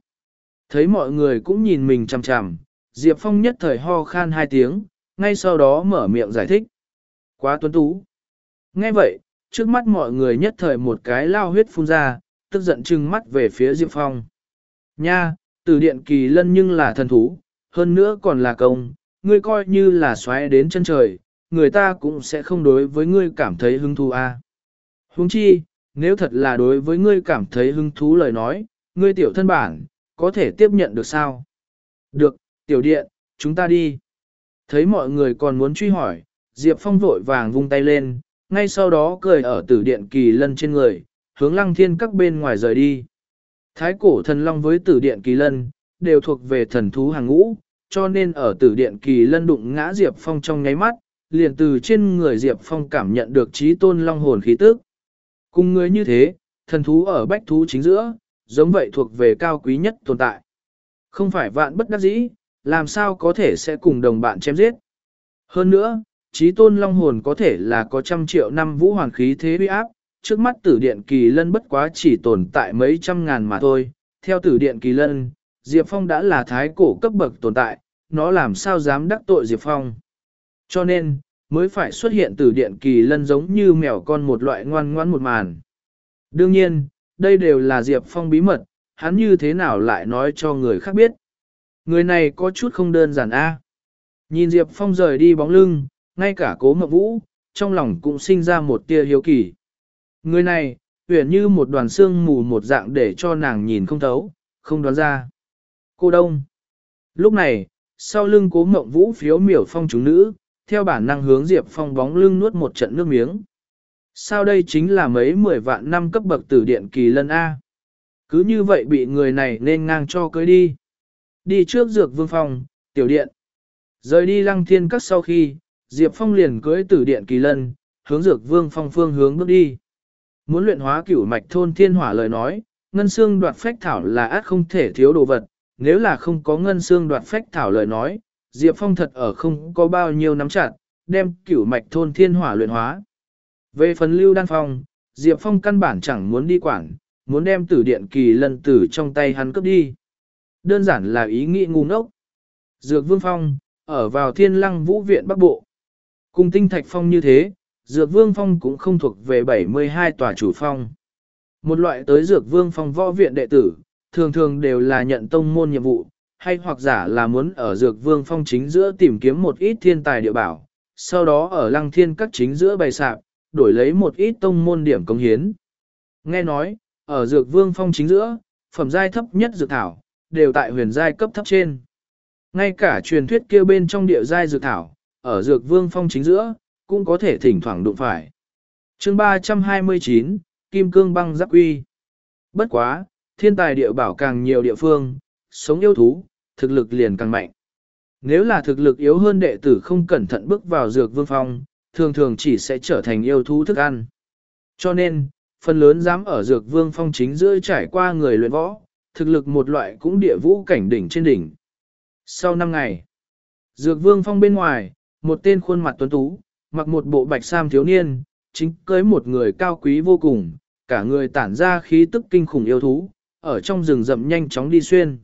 Thấy mọi người cũng nhìn mình chằm chằm, Diệp Phong nhất thời ho khan hai tiếng, ngay sau đó mở miệng giải thích. Quá tuấn tú. Nghe vậy, trước mắt mọi người nhất thời một cái lao huyết phun ra, tức giận trừng mắt về phía Diệp Phong. Nha, từ điện kỳ lân nhưng là thần thú, hơn nữa còn là công, ngươi coi như là xoáy đến chân trời, người ta cũng sẽ không đối với ngươi cảm thấy hứng thú a. À. Huống chi, nếu thật là đối với ngươi cảm thấy hứng thú lời nói, ngươi tiểu thân bản, có thể tiếp nhận được sao? Được, tiểu điện, chúng ta đi. Thấy mọi người còn muốn truy hỏi, Diệp Phong vội vàng vung tay lên, ngay sau đó cười ở tử điện kỳ lân trên người, hướng lăng thiên các bên ngoài rời đi. Thái cổ thần long với tử điện kỳ lân, đều thuộc về thần thú hàng ngũ, cho nên ở tử điện kỳ lân đụng ngã Diệp Phong trong nháy mắt, liền từ trên người Diệp Phong cảm nhận được trí tôn long hồn khí tức. Cùng người như thế, thần thú ở bách thú chính giữa, giống vậy thuộc về cao quý nhất tồn tại. Không phải vạn bất đắc dĩ, làm sao có thể sẽ cùng đồng bạn chém giết. Hơn nữa, trí tôn long hồn có thể là có trăm triệu năm vũ hoàn khí thế uy áp, trước mắt tử điện kỳ lân bất quá chỉ tồn tại mấy trăm ngàn mà thôi. Theo tử điện kỳ lân, Diệp Phong đã là thái cổ cấp bậc tồn tại, nó làm sao dám đắc tội Diệp Phong. Cho nên, mới phải xuất hiện tử điện kỳ lân giống như mèo con một loại ngoan ngoãn một màn. Đương nhiên, đây đều là Diệp Phong bí mật, hắn như thế nào lại nói cho người khác biết. Người này có chút không đơn giản a. Nhìn Diệp Phong rời đi bóng lưng, ngay cả cố mộng vũ, trong lòng cũng sinh ra một tia hiếu kỳ. Người này, huyền như một đoàn xương mù một dạng để cho nàng nhìn không thấu, không đoán ra. Cô Đông. Lúc này, sau lưng cố mộng vũ phiếu miểu phong chúng nữ, theo bản năng hướng Diệp Phong bóng lưng nuốt một trận nước miếng. Sao đây chính là mấy mười vạn năm cấp bậc tử điện kỳ lân A. Cứ như vậy bị người này nên ngang cho cưới đi. Đi trước dược vương phong, tiểu điện. Rời đi lăng thiên các sau khi, Diệp Phong liền cưới tử điện kỳ lân, hướng dược vương phong phương hướng bước đi. Muốn luyện hóa cửu mạch thôn thiên hỏa lời nói, ngân xương đoạt phách thảo là át không thể thiếu đồ vật, nếu là không có ngân xương đoạt phách thảo lời nói, Diệp Phong thật ở không có bao nhiêu nắm chặt, đem cửu mạch thôn thiên hỏa luyện hóa. Về phần lưu đan phong, Diệp Phong căn bản chẳng muốn đi quản, muốn đem tử điện kỳ lân tử trong tay hắn cướp đi. Đơn giản là ý nghĩ ngu ngốc. Dược Vương Phong, ở vào thiên lăng vũ viện Bắc Bộ. Cùng tinh thạch phong như thế, Dược Vương Phong cũng không thuộc về 72 tòa chủ phong. Một loại tới Dược Vương Phong võ viện đệ tử, thường thường đều là nhận tông môn nhiệm vụ, hay hoặc giả là muốn ở Dược Vương Phong chính giữa tìm kiếm một ít thiên tài địa bảo, sau đó ở lăng thiên các chính giữa bày sạp, đổi lấy một ít tông môn điểm công hiến. Nghe nói, ở Dược Vương Phong chính giữa, phẩm giai thấp nhất dược thảo, đều tại huyền giai cấp thấp trên. Ngay cả truyền thuyết kia bên trong địa giai dược thảo, ở Dược Vương Phong chính giữa, cũng có thể thỉnh thoảng đụng phải. chương 329, Kim Cương băng giáp uy. Bất quá, thiên tài địa bảo càng nhiều địa phương, sống yêu thú, thực lực liền càng mạnh. Nếu là thực lực yếu hơn đệ tử không cẩn thận bước vào dược vương phong, thường thường chỉ sẽ trở thành yêu thú thức ăn. Cho nên, phần lớn dám ở dược vương phong chính giữa trải qua người luyện võ, thực lực một loại cũng địa vũ cảnh đỉnh trên đỉnh. Sau 5 ngày, dược vương phong bên ngoài, một tên khuôn mặt tuấn tú, mặc một bộ bạch sam thiếu niên, chính cưới một người cao quý vô cùng, cả người tản ra khí tức kinh khủng yêu thú, ở trong rừng rậm nhanh chóng đi xuyên.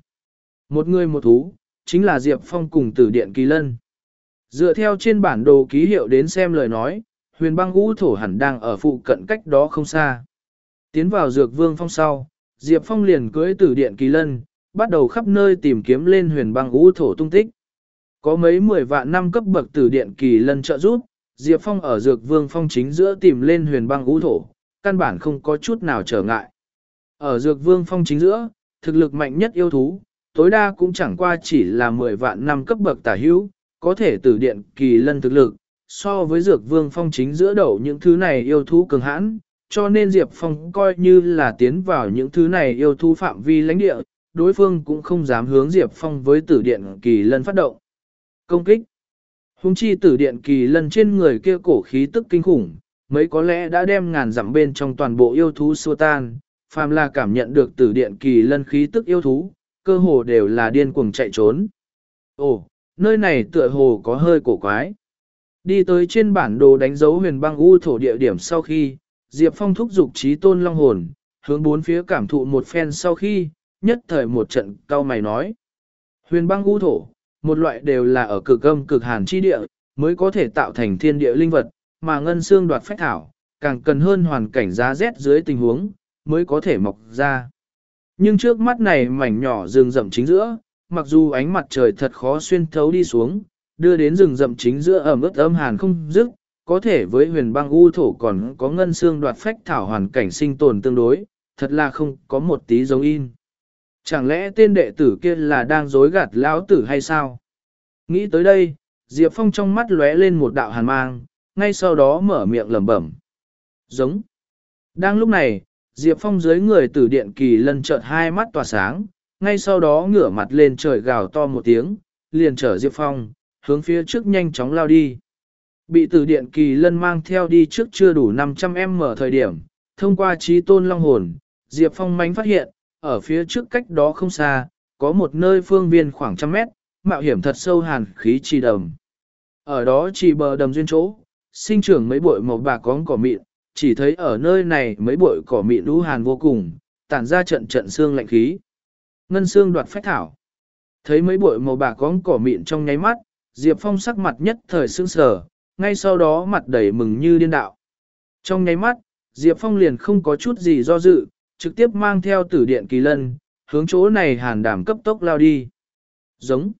Một người một thú, chính là Diệp Phong cùng tử điện kỳ lân. Dựa theo trên bản đồ ký hiệu đến xem lời nói, huyền băng ngũ thổ hẳn đang ở phụ cận cách đó không xa. Tiến vào dược vương phong sau, Diệp Phong liền cưới tử điện kỳ lân, bắt đầu khắp nơi tìm kiếm lên huyền băng ngũ thổ tung tích. Có mấy mười vạn năm cấp bậc tử điện kỳ lân trợ giúp, Diệp Phong ở dược vương phong chính giữa tìm lên huyền băng ngũ thổ, căn bản không có chút nào trở ngại. Ở dược vương phong chính giữa, thực lực mạnh nhất yêu thú, tối đa cũng chẳng qua chỉ là 10 vạn năm cấp bậc tả hữu, có thể tử điện kỳ lân thực lực, so với dược vương phong chính giữa đầu những thứ này yêu thú cường hãn, cho nên Diệp Phong coi như là tiến vào những thứ này yêu thú phạm vi lãnh địa, đối phương cũng không dám hướng Diệp Phong với tử điện kỳ lân phát động. Công kích Hùng chi tử điện kỳ lân trên người kia cổ khí tức kinh khủng, mấy có lẽ đã đem ngàn dặm bên trong toàn bộ yêu thú xua tan, phàm là cảm nhận được tử điện kỳ lân khí tức yêu thú, cơ hồ đều là điên cuồng chạy trốn. Ồ, nơi này tựa hồ có hơi cổ quái. Đi tới trên bản đồ đánh dấu huyền băng u thổ địa điểm sau khi, Diệp Phong thúc dục trí tôn long hồn, hướng bốn phía cảm thụ một phen sau khi, nhất thời một trận cao mày nói. Huyền băng u thổ, một loại đều là ở cực âm cực hàn chi địa, mới có thể tạo thành thiên địa linh vật, mà ngân xương đoạt phách thảo, càng cần hơn hoàn cảnh giá rét dưới tình huống, mới có thể mọc ra. Nhưng trước mắt này mảnh nhỏ rừng rậm chính giữa, mặc dù ánh mặt trời thật khó xuyên thấu đi xuống, đưa đến rừng rậm chính giữa ẩm ướt âm hàn không dứt, có thể với huyền băng u thổ còn có ngân xương đoạt phách thảo hoàn cảnh sinh tồn tương đối, thật là không có một tí giống in. Chẳng lẽ tên đệ tử kia là đang dối gạt lão tử hay sao? Nghĩ tới đây, Diệp Phong trong mắt lóe lên một đạo hàn mang, ngay sau đó mở miệng lẩm bẩm. Giống. Đang lúc này, Diệp Phong dưới người tử điện kỳ lân chợt hai mắt tỏa sáng, ngay sau đó ngửa mặt lên trời gào to một tiếng, liền chở Diệp Phong, hướng phía trước nhanh chóng lao đi. Bị tử điện kỳ lân mang theo đi trước chưa đủ 500 mở thời điểm, thông qua trí tôn long hồn, Diệp Phong mánh phát hiện, ở phía trước cách đó không xa, có một nơi phương viên khoảng trăm mét, mạo hiểm thật sâu hàn khí trì đầm. Ở đó chỉ bờ đầm duyên chỗ, sinh trưởng mấy bụi màu bạc cóng cỏ mịn, chỉ thấy ở nơi này mấy bụi cỏ mịn lũ hàn vô cùng, tản ra trận trận xương lạnh khí. Ngân xương đoạt phách thảo. Thấy mấy bụi màu bạc cóng cỏ mịn trong nháy mắt, Diệp Phong sắc mặt nhất thời sương sờ, ngay sau đó mặt đầy mừng như điên đạo. Trong nháy mắt, Diệp Phong liền không có chút gì do dự, trực tiếp mang theo tử điện kỳ lân, hướng chỗ này hàn đảm cấp tốc lao đi. Giống.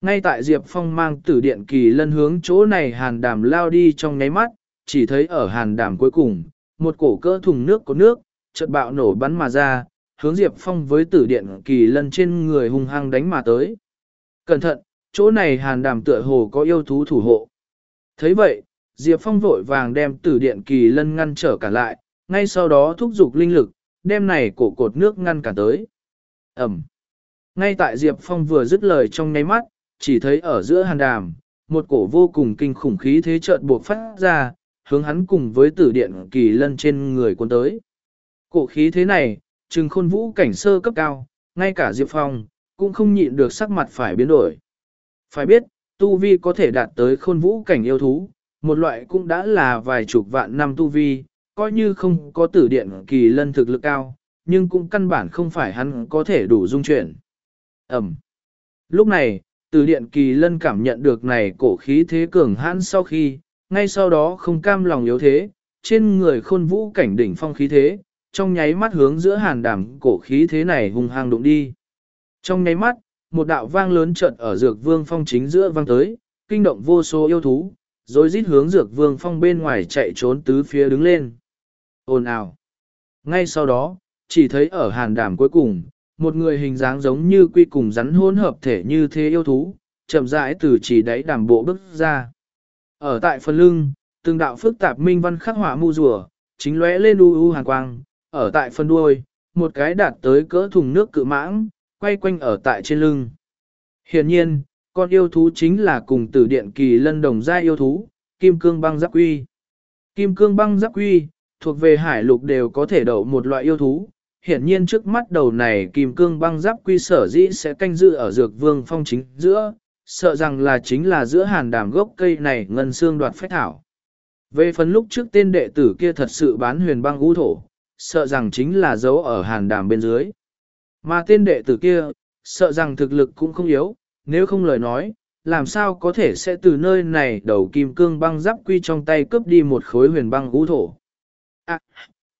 Ngay tại Diệp Phong mang tử điện kỳ lân hướng chỗ này hàn đảm lao đi trong nháy mắt, chỉ thấy ở hàn đảm cuối cùng, một cổ cỡ thùng nước có nước, chợt bạo nổ bắn mà ra, hướng Diệp Phong với tử điện kỳ lân trên người hung hăng đánh mà tới. Cẩn thận, chỗ này hàn đảm tựa hồ có yêu thú thủ hộ thấy vậy, Diệp Phong vội vàng đem tử điện kỳ lân ngăn trở cả lại, ngay sau đó thúc giục linh lực, đem này cổ cột nước ngăn cả tới. Ẩm. Ngay tại Diệp Phong vừa dứt lời trong nháy mắt, chỉ thấy ở giữa hàn đàm, một cổ vô cùng kinh khủng khí thế chợt buộc phát ra, hướng hắn cùng với tử điện kỳ lân trên người cuốn tới. Cổ khí thế này, trừng khôn vũ cảnh sơ cấp cao, ngay cả Diệp Phong, cũng không nhịn được sắc mặt phải biến đổi. Phải biết, tu vi có thể đạt tới khôn vũ cảnh yêu thú, một loại cũng đã là vài chục vạn năm tu vi, coi như không có tử điện kỳ lân thực lực cao, nhưng cũng căn bản không phải hắn có thể đủ dung chuyển. Ẩm. Lúc này, tử điện kỳ lân cảm nhận được này cổ khí thế cường hãn sau khi, ngay sau đó không cam lòng yếu thế, trên người khôn vũ cảnh đỉnh phong khí thế, trong nháy mắt hướng giữa hàn đảm cổ khí thế này hung hăng đụng đi. Trong nháy mắt, một đạo vang lớn trận ở dược vương phong chính giữa vang tới, kinh động vô số yêu thú, rồi rít hướng dược vương phong bên ngoài chạy trốn tứ phía đứng lên. Ồn ào. Ngay sau đó, chỉ thấy ở hàn đảm cuối cùng, một người hình dáng giống như quy cùng rắn hỗn hợp thể như thế yêu thú, chậm rãi từ chỉ đáy đàm bộ bước ra. Ở tại phần lưng, từng đạo phức tạp minh văn khắc họa mu rùa, chính lóe lên u u hàn quang, ở tại phần đuôi, một cái đạt tới cỡ thùng nước cự mãng, quay quanh ở tại trên lưng. Hiển nhiên, con yêu thú chính là cùng tử điện kỳ lân đồng gia yêu thú, kim cương băng giáp quy. Kim cương băng giáp quy, thuộc về hải lục đều có thể đậu một loại yêu thú. Hiển nhiên trước mắt đầu này kim cương băng giáp quy sở dĩ sẽ canh dự ở dược vương phong chính giữa, sợ rằng là chính là giữa hàn đàm gốc cây này ngân xương đoạt phách thảo. Về phần lúc trước tên đệ tử kia thật sự bán huyền băng ngũ thổ, sợ rằng chính là dấu ở hàn đàm bên dưới. Mà tên đệ tử kia, sợ rằng thực lực cũng không yếu, nếu không lời nói, làm sao có thể sẽ từ nơi này đầu kim cương băng giáp quy trong tay cướp đi một khối huyền băng ngũ thổ. À,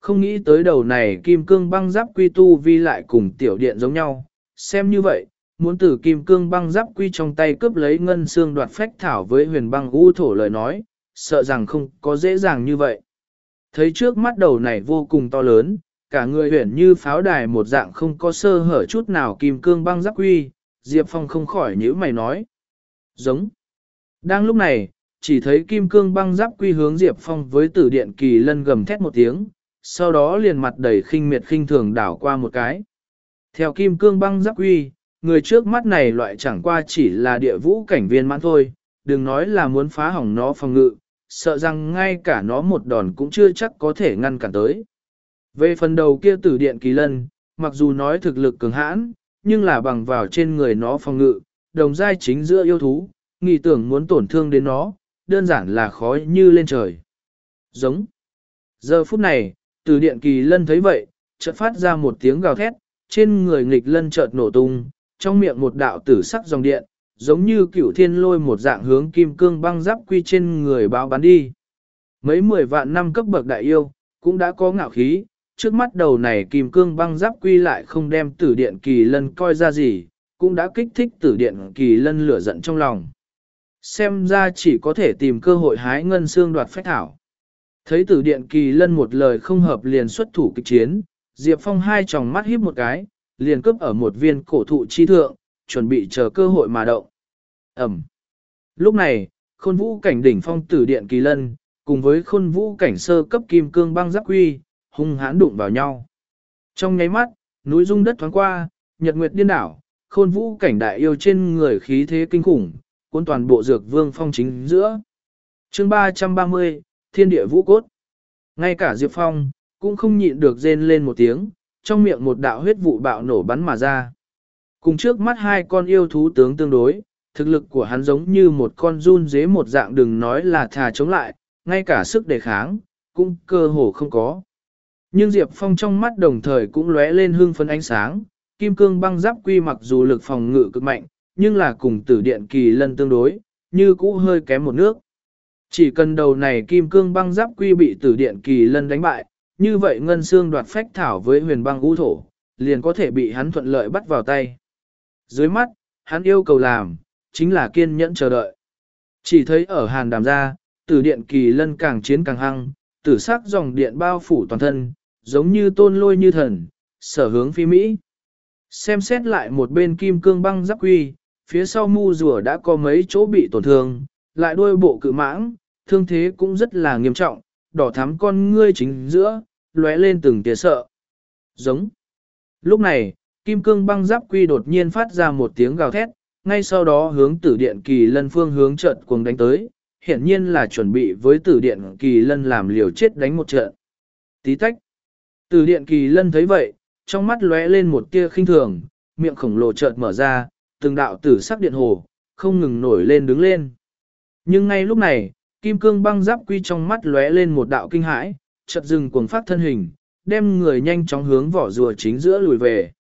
không nghĩ tới đầu này kim cương băng giáp quy tu vi lại cùng tiểu điện giống nhau, xem như vậy, muốn từ kim cương băng giáp quy trong tay cướp lấy ngân xương đoạt phách thảo với huyền băng ngũ thổ lời nói, sợ rằng không có dễ dàng như vậy. Thấy trước mắt đầu này vô cùng to lớn, cả người huyền như pháo đài một dạng không có sơ hở chút nào kim cương băng giáp quy, Diệp Phong không khỏi nhíu mày nói. Giống. Đang lúc này, chỉ thấy kim cương băng giáp quy hướng Diệp Phong với tử điện kỳ lân gầm thét một tiếng, sau đó liền mặt đầy khinh miệt khinh thường đảo qua một cái. Theo kim cương băng giáp quy, người trước mắt này loại chẳng qua chỉ là địa vũ cảnh viên mãn thôi, đừng nói là muốn phá hỏng nó phòng ngự, sợ rằng ngay cả nó một đòn cũng chưa chắc có thể ngăn cản tới. Về phần đầu kia tử điện kỳ lân, mặc dù nói thực lực cường hãn, nhưng là bằng vào trên người nó phòng ngự, đồng giai chính giữa yêu thú, nghĩ tưởng muốn tổn thương đến nó, đơn giản là khó như lên trời. Giống. Giờ phút này, tử điện kỳ lân thấy vậy, chợt phát ra một tiếng gào thét, trên người nghịch lân chợt nổ tung, trong miệng một đạo tử sắc dòng điện, giống như cửu thiên lôi một dạng hướng kim cương băng giáp quy trên người báo bắn đi. Mấy mười vạn năm cấp bậc đại yêu, cũng đã có ngạo khí, trước mắt đầu này kim cương băng giáp quy lại không đem tử điện kỳ lân coi ra gì, cũng đã kích thích tử điện kỳ lân lửa giận trong lòng. Xem ra chỉ có thể tìm cơ hội hái ngân xương đoạt phách thảo. Thấy tử điện kỳ lân một lời không hợp liền xuất thủ kịch chiến, Diệp Phong hai tròng mắt híp một cái, liền cướp ở một viên cổ thụ chi thượng, chuẩn bị chờ cơ hội mà động. Ẩm. Lúc này, khôn vũ cảnh đỉnh phong tử điện kỳ lân, cùng với khôn vũ cảnh sơ cấp kim cương băng giáp quy, hung hãn đụng vào nhau. Trong nháy mắt, núi rung đất thoáng qua, nhật nguyệt điên đảo, khôn vũ cảnh đại yêu trên người khí thế kinh khủng, cuốn toàn bộ dược vương phong chính giữa. chương 330, Thiên địa vũ cốt. Ngay cả Diệp Phong, cũng không nhịn được rên lên một tiếng, trong miệng một đạo huyết vụ bạo nổ bắn mà ra. Cùng trước mắt hai con yêu thú tướng tương đối, thực lực của hắn giống như một con run dế một dạng đừng nói là thà chống lại, ngay cả sức đề kháng, cũng cơ hồ không có. Nhưng Diệp Phong trong mắt đồng thời cũng lóe lên hương phấn ánh sáng, kim cương băng giáp quy mặc dù lực phòng ngự cực mạnh, nhưng là cùng tử điện kỳ lân tương đối, như cũ hơi kém một nước. Chỉ cần đầu này kim cương băng giáp quy bị tử điện kỳ lân đánh bại, như vậy ngân xương đoạt phách thảo với huyền băng ngũ thổ, liền có thể bị hắn thuận lợi bắt vào tay. Dưới mắt, hắn yêu cầu làm, chính là kiên nhẫn chờ đợi. Chỉ thấy ở hàn đàm ra, tử điện kỳ lân càng chiến càng hăng, tử sắc dòng điện bao phủ toàn thân, giống như tôn lôi như thần, sở hướng phi Mỹ. Xem xét lại một bên kim cương băng giáp quy, phía sau mu rùa đã có mấy chỗ bị tổn thương, lại đôi bộ cự mãng, thương thế cũng rất là nghiêm trọng, đỏ thắm con ngươi chính giữa, lóe lên từng tia sợ. Giống. Lúc này, kim cương băng giáp quy đột nhiên phát ra một tiếng gào thét, ngay sau đó hướng tử điện kỳ lân phương hướng trận cuồng đánh tới, hiển nhiên là chuẩn bị với tử điện kỳ lân làm liều chết đánh một trận. Tí tách. Tử điện kỳ lân thấy vậy, trong mắt lóe lên một tia khinh thường, miệng khổng lồ chợt mở ra, từng đạo tử sắc điện hồ, không ngừng nổi lên đứng lên. Nhưng ngay lúc này, kim cương băng giáp quy trong mắt lóe lên một đạo kinh hãi, chợt dừng cuồng phát thân hình, đem người nhanh chóng hướng vỏ rùa chính giữa lùi về.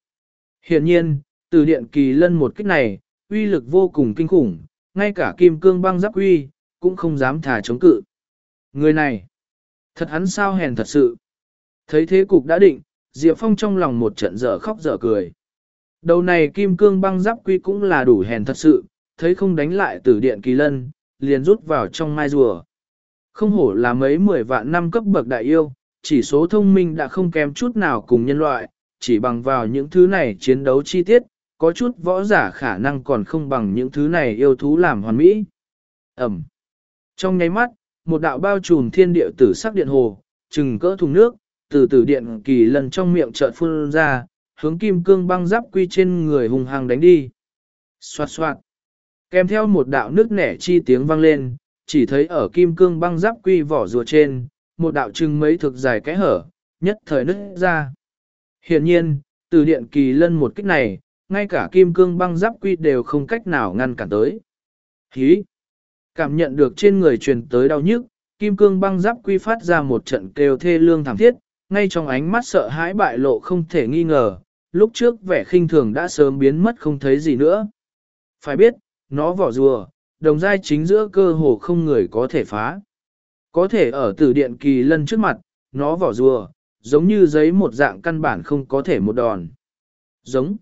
Hiển nhiên, từ điện kỳ lân một kích này, uy lực vô cùng kinh khủng, ngay cả kim cương băng giáp quy, cũng không dám thả chống cự. Người này, thật hắn sao hèn thật sự. Thấy thế cục đã định, Diệp Phong trong lòng một trận dở khóc dở cười. Đầu này kim cương băng giáp quy cũng là đủ hèn thật sự, thấy không đánh lại tử điện kỳ lân, liền rút vào trong mai rùa. Không hổ là mấy mười vạn năm cấp bậc đại yêu, chỉ số thông minh đã không kém chút nào cùng nhân loại, chỉ bằng vào những thứ này chiến đấu chi tiết, có chút võ giả khả năng còn không bằng những thứ này yêu thú làm hoàn mỹ. Ẩm. Trong nháy mắt, một đạo bao trùm thiên địa tử sắc điện hồ, chừng cỡ thùng nước, từ từ điện kỳ lần trong miệng chợt phun ra, hướng kim cương băng giáp quy trên người hùng hăng đánh đi. Xoạt xoạt. Kèm theo một đạo nước nẻ chi tiếng vang lên, chỉ thấy ở kim cương băng giáp quy vỏ rùa trên, một đạo trưng mấy thực dài cái hở, nhất thời nứt ra. Hiện nhiên, từ điện kỳ lân một kích này, ngay cả kim cương băng giáp quy đều không cách nào ngăn cản tới. Hí! Cảm nhận được trên người truyền tới đau nhức, kim cương băng giáp quy phát ra một trận kêu thê lương thảm thiết, ngay trong ánh mắt sợ hãi bại lộ không thể nghi ngờ, lúc trước vẻ khinh thường đã sớm biến mất không thấy gì nữa. Phải biết, nó vỏ rùa, đồng dai chính giữa cơ hồ không người có thể phá. Có thể ở tử điện kỳ lân trước mặt, nó vỏ rùa, giống như giấy một dạng căn bản không có thể một đòn. Giống.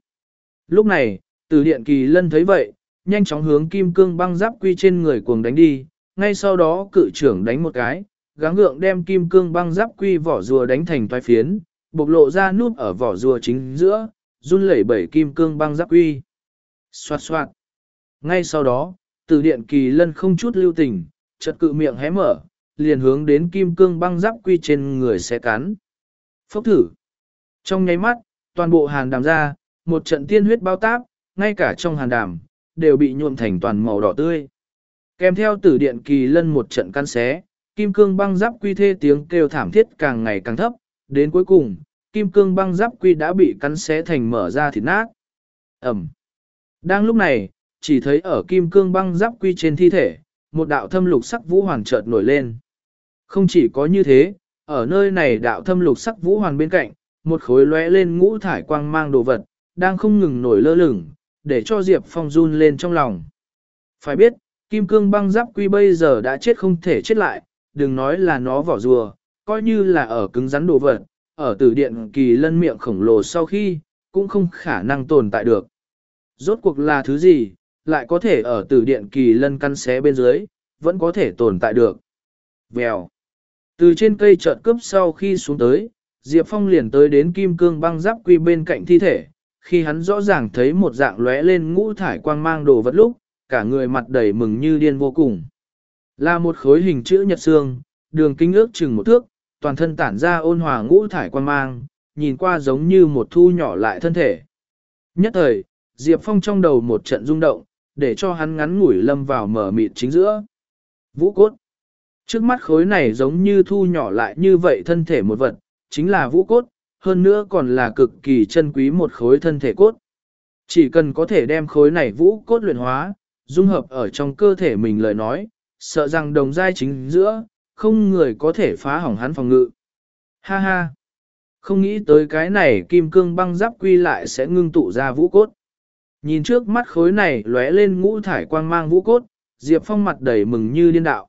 Lúc này, tử điện kỳ lân thấy vậy, nhanh chóng hướng kim cương băng giáp quy trên người cuồng đánh đi, ngay sau đó cự trưởng đánh một cái, gắng gượng đem kim cương băng giáp quy vỏ rùa đánh thành toái phiến, bộc lộ ra nút ở vỏ rùa chính giữa, run lẩy bẩy kim cương băng giáp quy. Xoạt xoạt. Ngay sau đó, từ điện kỳ lân không chút lưu tình, chật cự miệng hé mở, liền hướng đến kim cương băng giáp quy trên người sẽ cắn. Phốc thử. Trong nháy mắt, toàn bộ hàn đàm ra, một trận tiên huyết bao táp, ngay cả trong hàn đàm, đều bị nhuộm thành toàn màu đỏ tươi. Kèm theo tử điện kỳ lân một trận căn xé, kim cương băng giáp quy thê tiếng kêu thảm thiết càng ngày càng thấp, đến cuối cùng, kim cương băng giáp quy đã bị cắn xé thành mở ra thịt nát. Ẩm. Đang lúc này, chỉ thấy ở kim cương băng giáp quy trên thi thể, một đạo thâm lục sắc vũ hoàn chợt nổi lên. Không chỉ có như thế, ở nơi này đạo thâm lục sắc vũ hoàn bên cạnh, một khối lóe lên ngũ thải quang mang đồ vật, đang không ngừng nổi lơ lửng, để cho Diệp Phong run lên trong lòng. Phải biết, kim cương băng giáp quy bây giờ đã chết không thể chết lại, đừng nói là nó vỏ rùa, coi như là ở cứng rắn đồ vật, ở tử điện kỳ lân miệng khổng lồ sau khi, cũng không khả năng tồn tại được. Rốt cuộc là thứ gì, lại có thể ở tử điện kỳ lân căn xé bên dưới, vẫn có thể tồn tại được. Vèo. Từ trên cây chợt cướp sau khi xuống tới, Diệp Phong liền tới đến kim cương băng giáp quy bên cạnh thi thể, khi hắn rõ ràng thấy một dạng lóe lên ngũ thải quang mang đồ vật lúc, cả người mặt đầy mừng như điên vô cùng. Là một khối hình chữ nhật xương, đường kính ước chừng một thước, toàn thân tản ra ôn hòa ngũ thải quan mang, nhìn qua giống như một thu nhỏ lại thân thể. Nhất thời, Diệp Phong trong đầu một trận rung động, để cho hắn ngắn ngủi lâm vào mở mịt chính giữa. Vũ cốt. Trước mắt khối này giống như thu nhỏ lại như vậy thân thể một vật, chính là vũ cốt, hơn nữa còn là cực kỳ chân quý một khối thân thể cốt. Chỉ cần có thể đem khối này vũ cốt luyện hóa, dung hợp ở trong cơ thể mình lời nói, sợ rằng đồng giai chính giữa, không người có thể phá hỏng hắn phòng ngự. Ha ha! Không nghĩ tới cái này kim cương băng giáp quy lại sẽ ngưng tụ ra vũ cốt. Nhìn trước mắt khối này lóe lên ngũ thải quang mang vũ cốt, Diệp Phong mặt đầy mừng như điên đạo.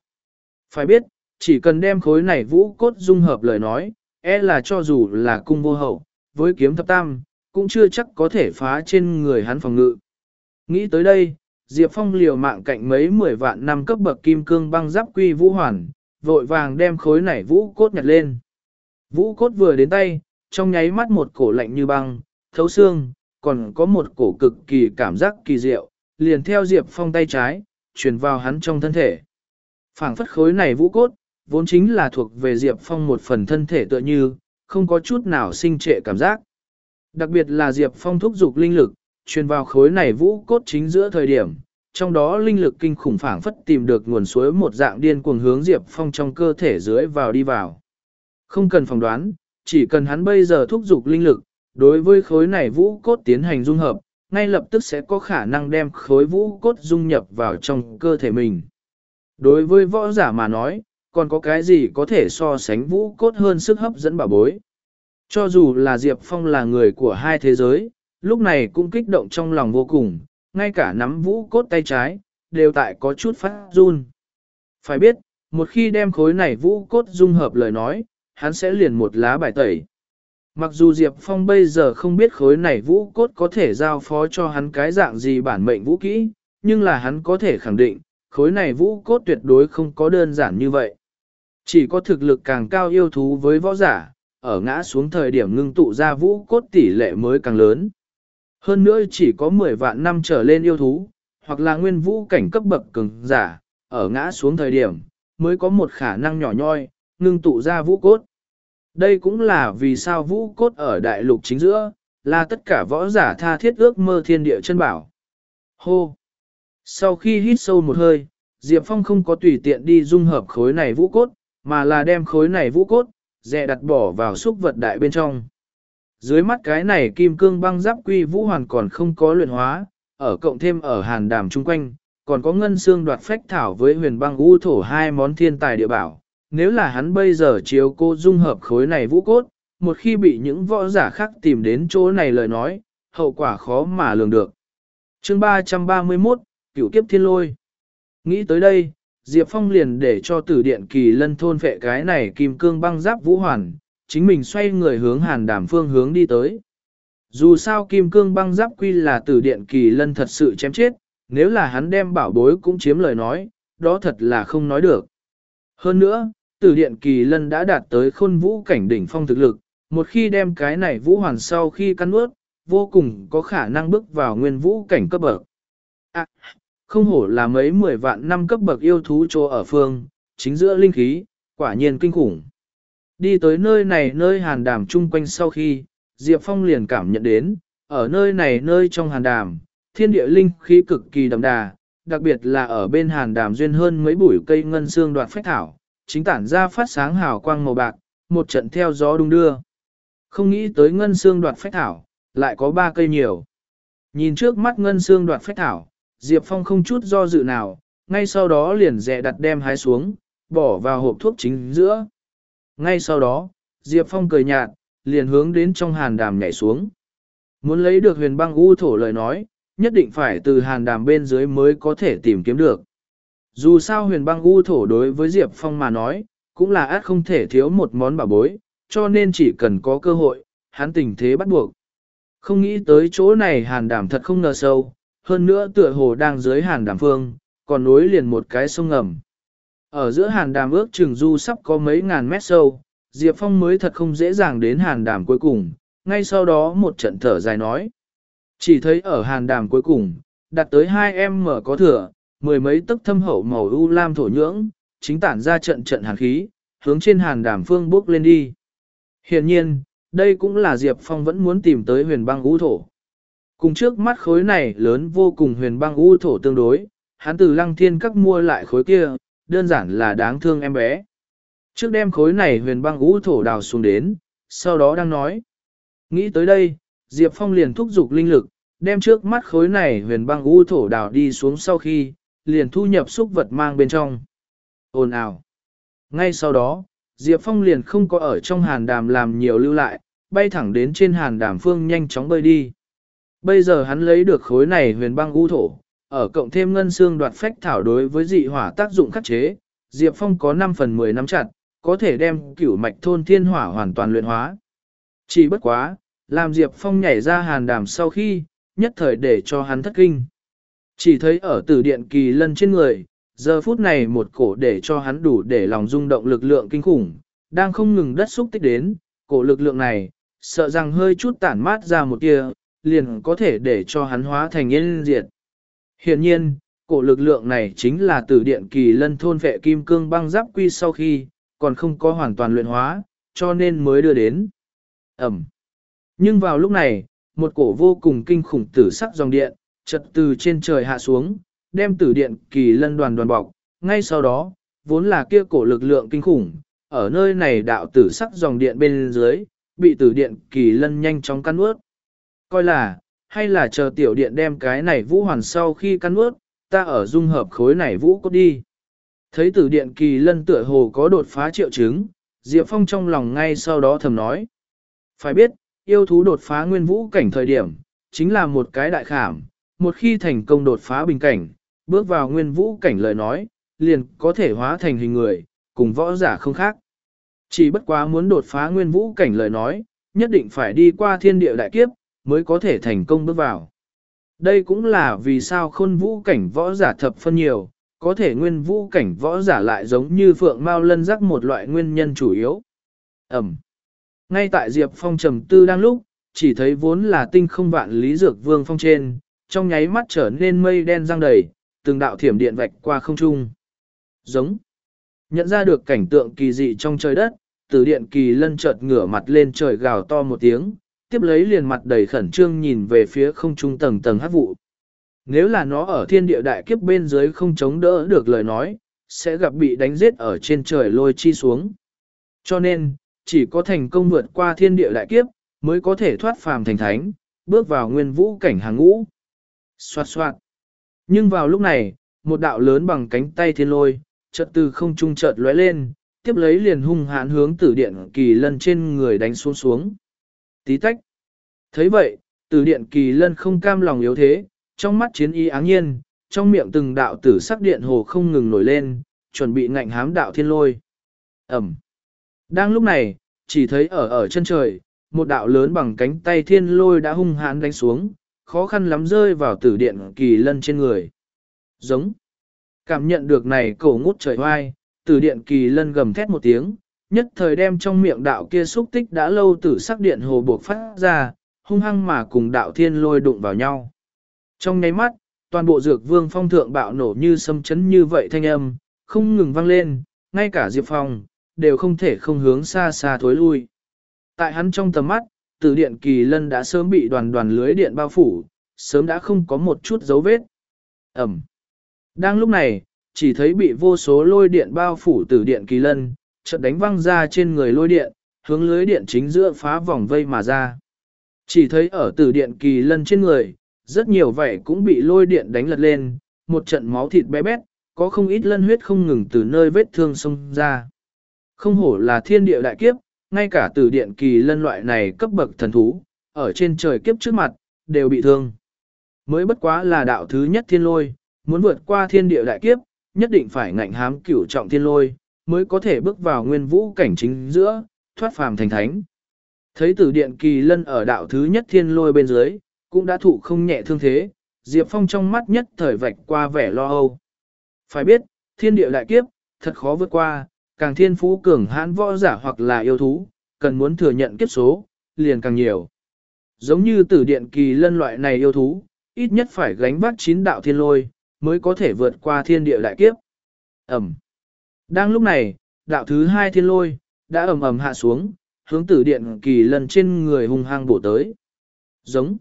Phải biết, chỉ cần đem khối này vũ cốt dung hợp lời nói, e là cho dù là cung vô hậu, với kiếm thập tam, cũng chưa chắc có thể phá trên người hắn phòng ngự. Nghĩ tới đây, Diệp Phong liều mạng cạnh mấy mười vạn năm cấp bậc kim cương băng giáp quy vũ hoàn, vội vàng đem khối này vũ cốt nhặt lên. Vũ cốt vừa đến tay, trong nháy mắt một cổ lạnh như băng, thấu xương, còn có một cổ cực kỳ cảm giác kỳ diệu, liền theo Diệp Phong tay trái, truyền vào hắn trong thân thể. phảng phất khối này vũ cốt, vốn chính là thuộc về Diệp Phong một phần thân thể tựa như, không có chút nào sinh trệ cảm giác. Đặc biệt là Diệp Phong thúc dục linh lực, truyền vào khối này vũ cốt chính giữa thời điểm, trong đó linh lực kinh khủng phảng phất tìm được nguồn suối một dạng điên cuồng hướng Diệp Phong trong cơ thể dưới vào đi vào. Không cần phỏng đoán, chỉ cần hắn bây giờ thúc giục linh lực, đối với khối này vũ cốt tiến hành dung hợp, ngay lập tức sẽ có khả năng đem khối vũ cốt dung nhập vào trong cơ thể mình. Đối với võ giả mà nói, còn có cái gì có thể so sánh vũ cốt hơn sức hấp dẫn bảo bối. Cho dù là Diệp Phong là người của hai thế giới, lúc này cũng kích động trong lòng vô cùng, ngay cả nắm vũ cốt tay trái, đều tại có chút phát run. Phải biết, một khi đem khối này vũ cốt dung hợp lời nói, hắn sẽ liền một lá bài tẩy. Mặc dù Diệp Phong bây giờ không biết khối này vũ cốt có thể giao phó cho hắn cái dạng gì bản mệnh vũ kỹ, nhưng là hắn có thể khẳng định, khối này vũ cốt tuyệt đối không có đơn giản như vậy. Chỉ có thực lực càng cao yêu thú với võ giả, ở ngã xuống thời điểm ngưng tụ ra vũ cốt tỷ lệ mới càng lớn. Hơn nữa chỉ có 10 vạn năm trở lên yêu thú, hoặc là nguyên vũ cảnh cấp bậc cường giả, ở ngã xuống thời điểm, mới có một khả năng nhỏ nhoi, ngưng tụ ra vũ cốt. Đây cũng là vì sao vũ cốt ở đại lục chính giữa, là tất cả võ giả tha thiết ước mơ thiên địa chân bảo. Hô! Sau khi hít sâu một hơi, Diệp Phong không có tùy tiện đi dung hợp khối này vũ cốt, mà là đem khối này vũ cốt, dẹ đặt bỏ vào xúc vật đại bên trong. Dưới mắt cái này kim cương băng giáp quy vũ hoàn còn không có luyện hóa, ở cộng thêm ở hàn đàm chung quanh, còn có ngân xương đoạt phách thảo với huyền băng u thổ hai món thiên tài địa bảo. Nếu là hắn bây giờ chiếu cô dung hợp khối này vũ cốt, một khi bị những võ giả khác tìm đến chỗ này lời nói, hậu quả khó mà lường được. chương 331, Cửu kiếp thiên lôi. Nghĩ tới đây, Diệp Phong liền để cho tử điện kỳ lân thôn phệ cái này kim cương băng giáp vũ hoàn, chính mình xoay người hướng hàn đàm phương hướng đi tới. Dù sao kim cương băng giáp quy là tử điện kỳ lân thật sự chém chết, nếu là hắn đem bảo bối cũng chiếm lời nói, đó thật là không nói được. Hơn nữa, tử điện kỳ lân đã đạt tới khôn vũ cảnh đỉnh phong thực lực, một khi đem cái này vũ hoàn sau khi cắn ướt, vô cùng có khả năng bước vào nguyên vũ cảnh cấp bậc. À, không hổ là mấy mười vạn năm cấp bậc yêu thú chỗ ở phương, chính giữa linh khí, quả nhiên kinh khủng. Đi tới nơi này nơi hàn đàm chung quanh sau khi, Diệp Phong liền cảm nhận đến, ở nơi này nơi trong hàn đàm, thiên địa linh khí cực kỳ đậm đà, đặc biệt là ở bên hàn đàm duyên hơn mấy bụi cây ngân xương đoạt phách thảo, chính tản ra phát sáng hào quang màu bạc, một trận theo gió đung đưa. Không nghĩ tới ngân xương đoạt phách thảo, lại có ba cây nhiều. Nhìn trước mắt ngân xương đoạt phách thảo, Diệp Phong không chút do dự nào, ngay sau đó liền dẹ đặt đem hái xuống, bỏ vào hộp thuốc chính giữa. Ngay sau đó, Diệp Phong cười nhạt, liền hướng đến trong hàn đàm nhảy xuống. Muốn lấy được huyền băng u thổ lời nói, nhất định phải từ hàn đàm bên dưới mới có thể tìm kiếm được. Dù sao huyền băng u thổ đối với Diệp Phong mà nói, cũng là át không thể thiếu một món bảo bối, cho nên chỉ cần có cơ hội, hắn tình thế bắt buộc. Không nghĩ tới chỗ này hàn đàm thật không ngờ sâu, hơn nữa tựa hồ đang dưới hàn đàm phương, còn nối liền một cái sông ngầm. Ở giữa hàn đàm ước chừng du sắp có mấy ngàn mét sâu, Diệp Phong mới thật không dễ dàng đến hàn đàm cuối cùng, ngay sau đó một trận thở dài nói. Chỉ thấy ở hàn đàm cuối cùng, Đặt tới hai em mở có thừa, mười mấy tấc thâm hậu màu u lam thổ nhưỡng, chính tản ra trận trận hàn khí, hướng trên hàn đàm phương bước lên đi. Hiện nhiên, đây cũng là Diệp Phong vẫn muốn tìm tới huyền băng u thổ. Cùng trước mắt khối này lớn vô cùng huyền băng u thổ tương đối, hắn từ lăng thiên các mua lại khối kia, đơn giản là đáng thương em bé. Trước đem khối này huyền băng u thổ đào xuống đến, sau đó đang nói. Nghĩ tới đây, Diệp Phong liền thúc giục linh lực, đem trước mắt khối này huyền băng u thổ đào đi xuống sau khi, liền thu nhập xúc vật mang bên trong. Ồn ào. Ngay sau đó, Diệp Phong liền không có ở trong hàn đàm làm nhiều lưu lại, bay thẳng đến trên hàn đàm phương nhanh chóng bơi đi. Bây giờ hắn lấy được khối này huyền băng u thổ, ở cộng thêm ngân xương đoạt phách thảo đối với dị hỏa tác dụng khắc chế, Diệp Phong có 5 phần 10 nắm chặt, có thể đem cửu mạch thôn thiên hỏa hoàn toàn luyện hóa. Chỉ bất quá, làm Diệp Phong nhảy ra hàn đàm sau khi, nhất thời để cho hắn thất kinh. Chỉ thấy ở tử điện kỳ lân trên người, giờ phút này một cổ để cho hắn đủ để lòng rung động lực lượng kinh khủng, đang không ngừng đất xúc tích đến, cổ lực lượng này, sợ rằng hơi chút tản mát ra một tia, liền có thể để cho hắn hóa thành yên diệt. Hiện nhiên, cổ lực lượng này chính là tử điện kỳ lân thôn vệ kim cương băng giáp quy sau khi, còn không có hoàn toàn luyện hóa, cho nên mới đưa đến. Ẩm. Nhưng vào lúc này, một cổ vô cùng kinh khủng tử sắc dòng điện, chật từ trên trời hạ xuống, đem tử điện kỳ lân đoàn đoàn bọc. Ngay sau đó, vốn là kia cổ lực lượng kinh khủng, ở nơi này đạo tử sắc dòng điện bên dưới, bị tử điện kỳ lân nhanh chóng căn ướt. Coi là, hay là chờ tiểu điện đem cái này vũ hoàn sau khi căn ướt, ta ở dung hợp khối này vũ cốt đi. Thấy tử điện kỳ lân tựa hồ có đột phá triệu chứng, Diệp Phong trong lòng ngay sau đó thầm nói. Phải biết, yêu thú đột phá nguyên vũ cảnh thời điểm, chính là một cái đại khảm, một khi thành công đột phá bình cảnh, bước vào nguyên vũ cảnh lời nói, liền có thể hóa thành hình người, cùng võ giả không khác. Chỉ bất quá muốn đột phá nguyên vũ cảnh lời nói, nhất định phải đi qua thiên địa đại kiếp, mới có thể thành công bước vào. Đây cũng là vì sao khôn vũ cảnh võ giả thập phân nhiều, có thể nguyên vũ cảnh võ giả lại giống như phượng mao lân rắc một loại nguyên nhân chủ yếu. Ẩm. Ngay tại Diệp Phong trầm tư đang lúc, chỉ thấy vốn là tinh không vạn lý dược vương phong trên, trong nháy mắt trở nên mây đen răng đầy, từng đạo thiểm điện vạch qua không trung. Giống. Nhận ra được cảnh tượng kỳ dị trong trời đất, từ điện kỳ lân chợt ngửa mặt lên trời gào to một tiếng, tiếp lấy liền mặt đầy khẩn trương nhìn về phía không trung tầng tầng hát vụ. Nếu là nó ở thiên địa đại kiếp bên dưới không chống đỡ được lời nói, sẽ gặp bị đánh giết ở trên trời lôi chi xuống. Cho nên, chỉ có thành công vượt qua thiên địa đại kiếp, mới có thể thoát phàm thành thánh, bước vào nguyên vũ cảnh hàng ngũ. Xoạt xoạt. Nhưng vào lúc này, một đạo lớn bằng cánh tay thiên lôi, chợt từ không trung chợt lóe lên, tiếp lấy liền hung hãn hướng tử điện kỳ lân trên người đánh xuống xuống. Tí tách. thấy vậy, tử điện kỳ lân không cam lòng yếu thế, trong mắt chiến y áng nhiên, trong miệng từng đạo tử sắc điện hồ không ngừng nổi lên, chuẩn bị ngạnh hám đạo thiên lôi. Ẩm. Đang lúc này, chỉ thấy ở ở chân trời, một đạo lớn bằng cánh tay thiên lôi đã hung hãn đánh xuống, khó khăn lắm rơi vào tử điện kỳ lân trên người. Giống. Cảm nhận được này cổ ngút trời hoai, tử điện kỳ lân gầm thét một tiếng, nhất thời đem trong miệng đạo kia xúc tích đã lâu tử sắc điện hồ buộc phát ra, hung hăng mà cùng đạo thiên lôi đụng vào nhau. Trong nháy mắt, toàn bộ dược vương phong thượng bạo nổ như sâm chấn như vậy thanh âm, không ngừng vang lên, ngay cả Diệp Phong, đều không thể không hướng xa xa thối lui. Tại hắn trong tầm mắt, tử điện kỳ lân đã sớm bị đoàn đoàn lưới điện bao phủ, sớm đã không có một chút dấu vết. Ẩm. Đang lúc này, chỉ thấy bị vô số lôi điện bao phủ tử điện kỳ lân, chợt đánh văng ra trên người lôi điện, hướng lưới điện chính giữa phá vòng vây mà ra. Chỉ thấy ở tử điện kỳ lân trên người, rất nhiều vảy cũng bị lôi điện đánh lật lên, một trận máu thịt bé bét, có không ít lân huyết không ngừng từ nơi vết thương xông ra. Không hổ là thiên địa đại kiếp, ngay cả tử điện kỳ lân loại này cấp bậc thần thú, ở trên trời kiếp trước mặt, đều bị thương. Mới bất quá là đạo thứ nhất thiên lôi, muốn vượt qua thiên địa đại kiếp, nhất định phải ngạnh hám cửu trọng thiên lôi, mới có thể bước vào nguyên vũ cảnh chính giữa, thoát phàm thành thánh. Thấy tử điện kỳ lân ở đạo thứ nhất thiên lôi bên dưới, cũng đã thụ không nhẹ thương thế, Diệp Phong trong mắt nhất thời vạch qua vẻ lo âu. Phải biết, thiên địa đại kiếp, thật khó vượt qua, càng thiên phú cường hãn võ giả hoặc là yêu thú, cần muốn thừa nhận kiếp số, liền càng nhiều. Giống như tử điện kỳ lân loại này yêu thú, ít nhất phải gánh vác chín đạo thiên lôi, mới có thể vượt qua thiên địa đại kiếp. Ẩm. Đang lúc này, đạo thứ hai thiên lôi, đã ầm ầm hạ xuống, hướng tử điện kỳ lân trên người hung hăng bổ tới. Giống.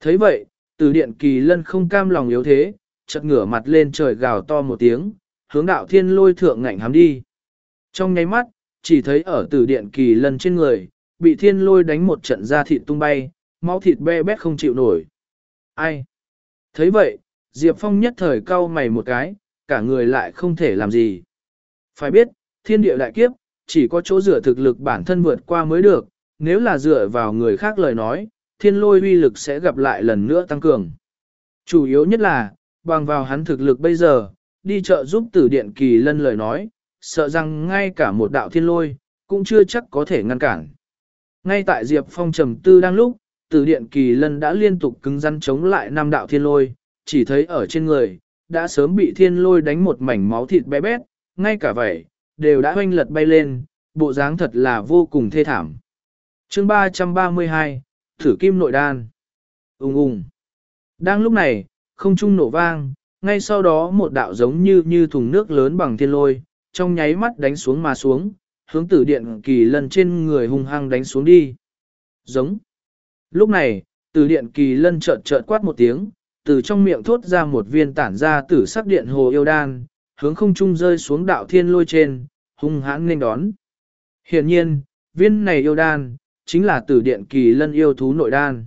thấy vậy, tử điện kỳ lân không cam lòng yếu thế, chợt ngửa mặt lên trời gào to một tiếng, hướng đạo thiên lôi thượng ngạnh hám đi. Trong nháy mắt, chỉ thấy ở tử điện kỳ lân trên người, bị thiên lôi đánh một trận ra thịt tung bay, máu thịt be bét không chịu nổi. Ai? thấy vậy, Diệp Phong nhất thời cau mày một cái, cả người lại không thể làm gì. Phải biết, thiên địa đại kiếp, chỉ có chỗ dựa thực lực bản thân vượt qua mới được, nếu là dựa vào người khác lời nói, thiên lôi uy lực sẽ gặp lại lần nữa tăng cường. Chủ yếu nhất là, bằng vào hắn thực lực bây giờ, đi chợ giúp tử điện kỳ lân lời nói, sợ rằng ngay cả một đạo thiên lôi, cũng chưa chắc có thể ngăn cản. Ngay tại Diệp Phong trầm tư đang lúc, tử điện kỳ lân đã liên tục cứng rắn chống lại năm đạo thiên lôi, chỉ thấy ở trên người, đã sớm bị thiên lôi đánh một mảnh máu thịt bé bét, ngay cả vậy, đều đã hoanh lật bay lên, bộ dáng thật là vô cùng thê thảm. chương 332, Thử Kim Nội Đan Ung ung Đang lúc này, không trung nổ vang, ngay sau đó một đạo giống như như thùng nước lớn bằng thiên lôi, trong nháy mắt đánh xuống mà xuống, hướng tử điện kỳ lân trên người hung hăng đánh xuống đi. Giống. Lúc này, tử điện kỳ lân chợt chợt quát một tiếng, từ trong miệng thốt ra một viên tản ra tử sắc điện hồ yêu đan, hướng không trung rơi xuống đạo thiên lôi trên, hung hãn nên đón. Hiện nhiên, viên này yêu đan, chính là tử điện kỳ lân yêu thú nội đan.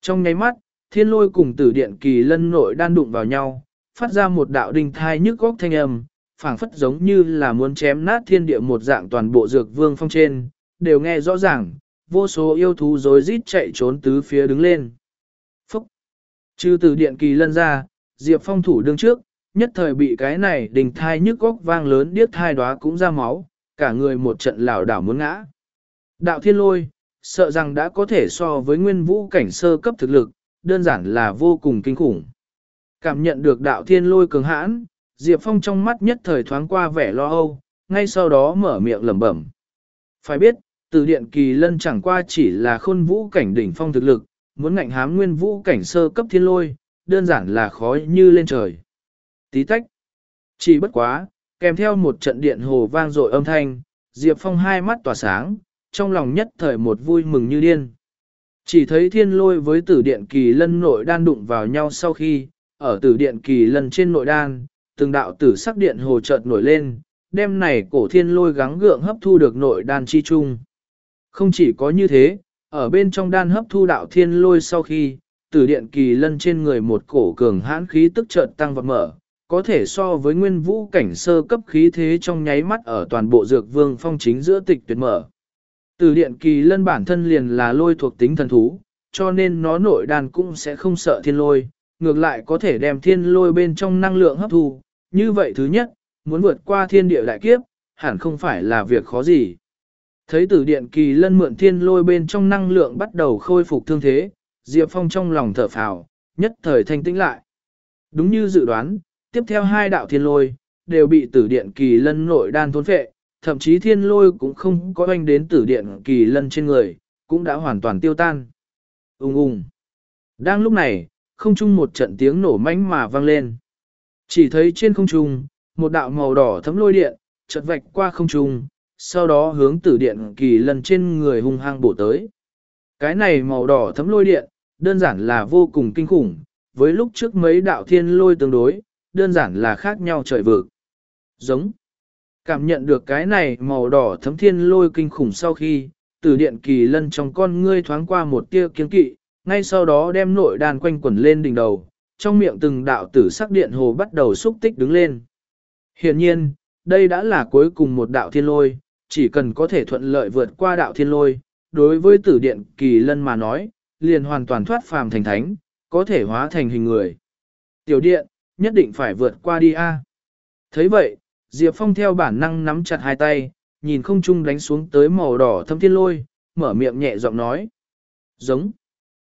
Trong nháy mắt, thiên lôi cùng tử điện kỳ lân nội đan đụng vào nhau, phát ra một đạo đinh thai nhức góc thanh âm, phảng phất giống như là muốn chém nát thiên địa một dạng toàn bộ dược vương phong trên, đều nghe rõ ràng, vô số yêu thú rối rít chạy trốn tứ phía đứng lên. Phúc! Trừ tử điện kỳ lân ra, Diệp Phong thủ đương trước, nhất thời bị cái này đình thai nhức góc vang lớn điếc thai đóa cũng ra máu, cả người một trận lảo đảo muốn ngã. Đạo thiên lôi, sợ rằng đã có thể so với nguyên vũ cảnh sơ cấp thực lực, đơn giản là vô cùng kinh khủng. Cảm nhận được đạo thiên lôi cường hãn, Diệp Phong trong mắt nhất thời thoáng qua vẻ lo âu, ngay sau đó mở miệng lẩm bẩm. Phải biết, từ điện kỳ lân chẳng qua chỉ là khôn vũ cảnh đỉnh phong thực lực, muốn ngạnh hám nguyên vũ cảnh sơ cấp thiên lôi, đơn giản là khó như lên trời. Tí tách. Chỉ bất quá, kèm theo một trận điện hồ vang dội âm thanh, Diệp Phong hai mắt tỏa sáng, trong lòng nhất thời một vui mừng như điên. Chỉ thấy thiên lôi với tử điện kỳ lân nội đan đụng vào nhau sau khi, ở tử điện kỳ lân trên nội đan, từng đạo tử sắc điện hồ chợt nổi lên, đêm này cổ thiên lôi gắng gượng hấp thu được nội đan chi chung. Không chỉ có như thế, ở bên trong đan hấp thu đạo thiên lôi sau khi, tử điện kỳ lân trên người một cổ cường hãn khí tức chợt tăng vật mở, có thể so với nguyên vũ cảnh sơ cấp khí thế trong nháy mắt ở toàn bộ dược vương phong chính giữa tịch tuyệt mở. từ điện kỳ lân bản thân liền là lôi thuộc tính thần thú, cho nên nó nội đàn cũng sẽ không sợ thiên lôi, ngược lại có thể đem thiên lôi bên trong năng lượng hấp thu. Như vậy thứ nhất, muốn vượt qua thiên địa đại kiếp, hẳn không phải là việc khó gì. Thấy tử điện kỳ lân mượn thiên lôi bên trong năng lượng bắt đầu khôi phục thương thế, Diệp Phong trong lòng thở phào, nhất thời thanh tĩnh lại. Đúng như dự đoán, tiếp theo hai đạo thiên lôi, đều bị tử điện kỳ lân nội đan thôn phệ, thậm chí thiên lôi cũng không có oanh đến tử điện kỳ lân trên người, cũng đã hoàn toàn tiêu tan. Ung ung. Đang lúc này, không trung một trận tiếng nổ mãnh mà vang lên. Chỉ thấy trên không trung, một đạo màu đỏ thấm lôi điện, chợt vạch qua không trung, sau đó hướng tử điện kỳ lân trên người hung hăng bổ tới. Cái này màu đỏ thấm lôi điện, đơn giản là vô cùng kinh khủng, với lúc trước mấy đạo thiên lôi tương đối, đơn giản là khác nhau trời vực. Giống. Cảm nhận được cái này màu đỏ thấm thiên lôi kinh khủng sau khi, tử điện kỳ lân trong con ngươi thoáng qua một tia kiến kỵ, ngay sau đó đem nội đàn quanh quẩn lên đỉnh đầu, trong miệng từng đạo tử sắc điện hồ bắt đầu xúc tích đứng lên. Hiện nhiên, đây đã là cuối cùng một đạo thiên lôi, chỉ cần có thể thuận lợi vượt qua đạo thiên lôi, đối với tử điện kỳ lân mà nói, liền hoàn toàn thoát phàm thành thánh, có thể hóa thành hình người. Tiểu điện, nhất định phải vượt qua đi a. Thấy vậy, Diệp Phong theo bản năng nắm chặt hai tay, nhìn không trung đánh xuống tới màu đỏ thâm thiên lôi, mở miệng nhẹ giọng nói. Giống.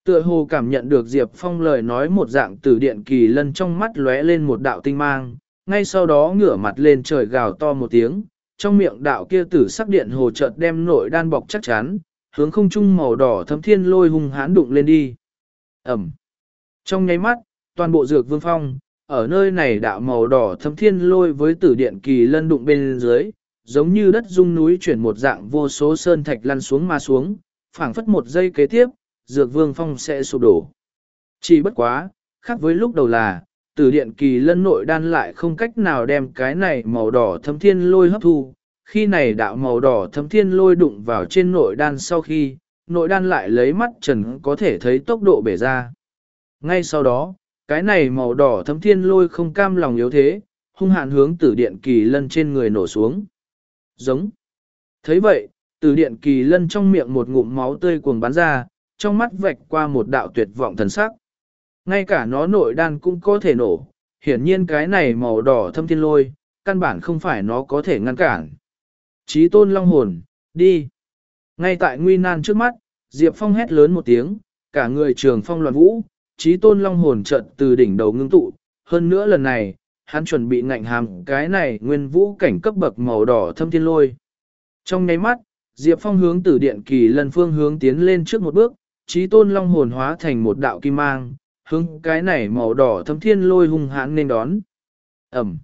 Tựa hồ cảm nhận được Diệp Phong lời nói một dạng tử điện kỳ lân trong mắt lóe lên một đạo tinh mang, ngay sau đó ngửa mặt lên trời gào to một tiếng, trong miệng đạo kia tử sắc điện hồ chợt đem nội đan bọc chắc chắn, hướng không trung màu đỏ thâm thiên lôi hung hãn đụng lên đi. Ẩm. Trong nháy mắt, toàn bộ dược vương phong, ở nơi này đạo màu đỏ thâm thiên lôi với tử điện kỳ lân đụng bên dưới, giống như đất rung núi chuyển một dạng vô số sơn thạch lăn xuống mà xuống, phảng phất một giây kế tiếp, dược vương phong sẽ sụp đổ. Chỉ bất quá, khác với lúc đầu là, tử điện kỳ lân nội đan lại không cách nào đem cái này màu đỏ thâm thiên lôi hấp thu. Khi này đạo màu đỏ thâm thiên lôi đụng vào trên nội đan sau khi, nội đan lại lấy mắt trần có thể thấy tốc độ bể ra. Ngay sau đó, cái này màu đỏ thấm thiên lôi không cam lòng yếu thế, hung hạn hướng tử điện kỳ lân trên người nổ xuống. Giống. thấy vậy, tử điện kỳ lân trong miệng một ngụm máu tươi cuồng bắn ra, trong mắt vạch qua một đạo tuyệt vọng thần sắc. Ngay cả nó nội đan cũng có thể nổ, hiển nhiên cái này màu đỏ thâm thiên lôi, căn bản không phải nó có thể ngăn cản. Chí tôn long hồn, đi. Ngay tại nguy nan trước mắt, Diệp Phong hét lớn một tiếng, cả người trường phong loạn vũ, trí tôn long hồn trận từ đỉnh đầu ngưng tụ. Hơn nữa lần này, hắn chuẩn bị ngạnh hàm cái này nguyên vũ cảnh cấp bậc màu đỏ thâm thiên lôi. Trong nháy mắt, Diệp Phong hướng từ điện kỳ lần phương hướng tiến lên trước một bước, trí tôn long hồn hóa thành một đạo kim mang, hướng cái này màu đỏ thâm thiên lôi hung hãn nên đón. Ẩm.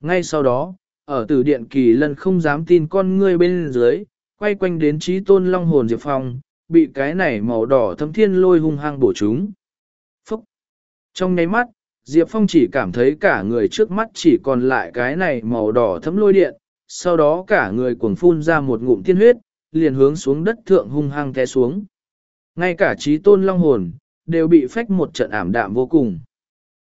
Ngay sau đó, ở từ điện kỳ lần không dám tin con ngươi bên dưới, quay quanh đến trí tôn long hồn Diệp Phong, bị cái này màu đỏ thâm thiên lôi hung hăng bổ chúng. Trong nháy mắt, Diệp Phong chỉ cảm thấy cả người trước mắt chỉ còn lại cái này màu đỏ thấm lôi điện, sau đó cả người cuồng phun ra một ngụm tiên huyết, liền hướng xuống đất thượng hung hăng té xuống. Ngay cả trí tôn long hồn, đều bị phách một trận ảm đạm vô cùng.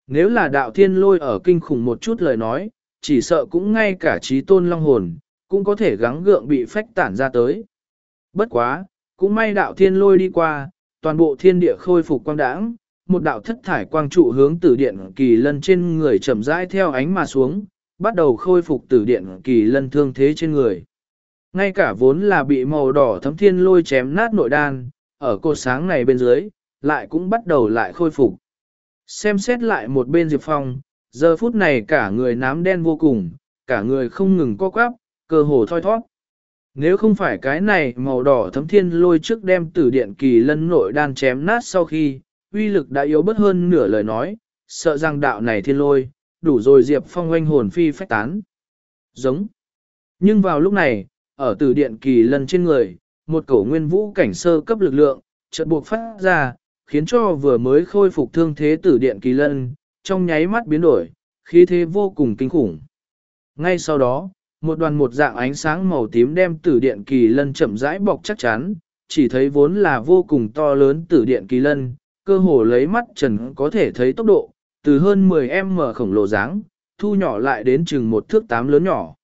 Nếu là đạo thiên lôi ở kinh khủng một chút lời nói, chỉ sợ cũng ngay cả trí tôn long hồn, cũng có thể gắng gượng bị phách tản ra tới. Bất quá, cũng may đạo thiên lôi đi qua, toàn bộ thiên địa khôi phục quang đãng, một đạo thất thải quang trụ hướng tử điện kỳ lân trên người chậm rãi theo ánh mà xuống, bắt đầu khôi phục tử điện kỳ lân thương thế trên người. Ngay cả vốn là bị màu đỏ thấm thiên lôi chém nát nội đan, ở cột sáng này bên dưới, lại cũng bắt đầu lại khôi phục. Xem xét lại một bên Diệp Phong, giờ phút này cả người nám đen vô cùng, cả người không ngừng co quắp, cơ hồ thoi thoát. Nếu không phải cái này màu đỏ thấm thiên lôi trước đem tử điện kỳ lân nội đan chém nát sau khi, uy lực đã yếu bất hơn nửa lời nói, sợ rằng đạo này thiên lôi, đủ rồi Diệp Phong oanh hồn phi phách tán. Giống. Nhưng vào lúc này, ở tử điện kỳ lân trên người, một cổ nguyên vũ cảnh sơ cấp lực lượng, chợt buộc phát ra, khiến cho vừa mới khôi phục thương thế tử điện kỳ lân, trong nháy mắt biến đổi, khí thế vô cùng kinh khủng. Ngay sau đó, một đoàn một dạng ánh sáng màu tím đem tử điện kỳ lân chậm rãi bọc chắc chắn, chỉ thấy vốn là vô cùng to lớn tử điện kỳ lân, cơ hồ lấy mắt trần có thể thấy tốc độ, từ hơn 10m khổng lồ dáng, thu nhỏ lại đến chừng một thước tám lớn nhỏ.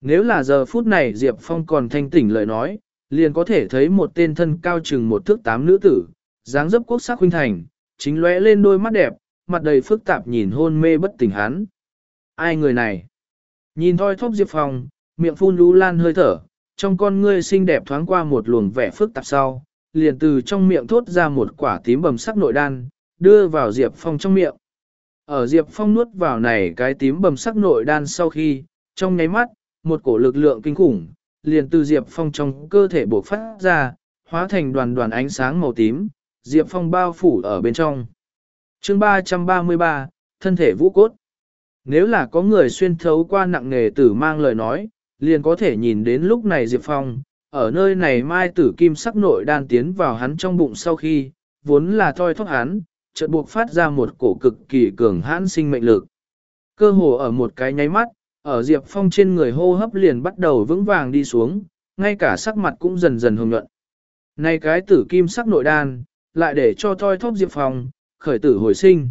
Nếu là giờ phút này Diệp Phong còn thanh tỉnh lời nói, liền có thể thấy một tên thân cao chừng một thước tám nữ tử, dáng dấp quốc sắc huynh thành, chính lóe lên đôi mắt đẹp, mặt đầy phức tạp nhìn hôn mê bất tỉnh hắn. Ai người này? Nhìn thoi thóp Diệp Phong, miệng phun lũ lan hơi thở, trong con ngươi xinh đẹp thoáng qua một luồng vẻ phức tạp sau, liền từ trong miệng thốt ra một quả tím bầm sắc nội đan, đưa vào Diệp Phong trong miệng. Ở Diệp Phong nuốt vào này cái tím bầm sắc nội đan sau khi, trong nháy mắt, một cổ lực lượng kinh khủng, liền từ Diệp Phong trong cơ thể bộc phát ra, hóa thành đoàn đoàn ánh sáng màu tím, Diệp Phong bao phủ ở bên trong. chương 333, thân thể vũ cốt. Nếu là có người xuyên thấu qua nặng nghề tử mang lời nói, liền có thể nhìn đến lúc này Diệp Phong, ở nơi này mai tử kim sắc nội đan tiến vào hắn trong bụng sau khi, vốn là thoi thóp hắn, chợt buộc phát ra một cổ cực kỳ cường hãn sinh mệnh lực. Cơ hồ ở một cái nháy mắt, ở Diệp Phong trên người hô hấp liền bắt đầu vững vàng đi xuống, ngay cả sắc mặt cũng dần dần hồng nhuận. Này cái tử kim sắc nội đan, lại để cho thoi thóp Diệp Phong, khởi tử hồi sinh.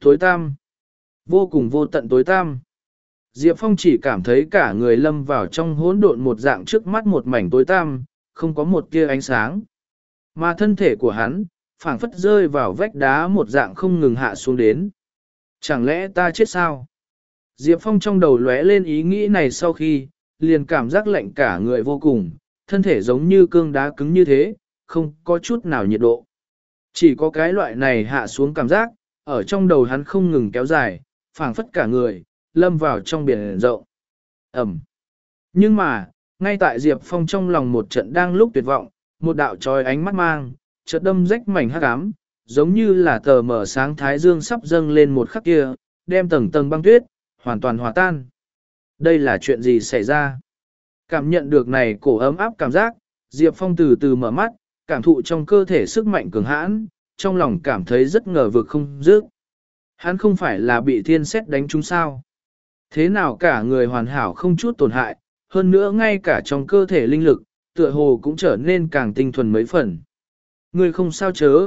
Tối tam, vô cùng vô tận tối tam. Diệp Phong chỉ cảm thấy cả người lâm vào trong hỗn độn một dạng trước mắt một mảnh tối tăm, không có một tia ánh sáng. Mà thân thể của hắn, phảng phất rơi vào vách đá một dạng không ngừng hạ xuống đến. Chẳng lẽ ta chết sao? Diệp Phong trong đầu lóe lên ý nghĩ này sau khi, liền cảm giác lạnh cả người vô cùng, thân thể giống như cương đá cứng như thế, không có chút nào nhiệt độ. Chỉ có cái loại này hạ xuống cảm giác, ở trong đầu hắn không ngừng kéo dài, phảng phất cả người, lâm vào trong biển rộng. Ẩm. Nhưng mà, ngay tại Diệp Phong trong lòng một trận đang lúc tuyệt vọng, một đạo trói ánh mắt mang, chợt đâm rách mảnh hắc ám, giống như là tờ mở sáng thái dương sắp dâng lên một khắc kia, đem tầng tầng băng tuyết, hoàn toàn hòa tan. Đây là chuyện gì xảy ra? Cảm nhận được này cổ ấm áp cảm giác, Diệp Phong từ từ mở mắt, cảm thụ trong cơ thể sức mạnh cường hãn, trong lòng cảm thấy rất ngờ vực không dứt. Hắn không phải là bị thiên xét đánh trúng sao. Thế nào cả người hoàn hảo không chút tổn hại, hơn nữa ngay cả trong cơ thể linh lực, tựa hồ cũng trở nên càng tinh thuần mấy phần. Người không sao chớ.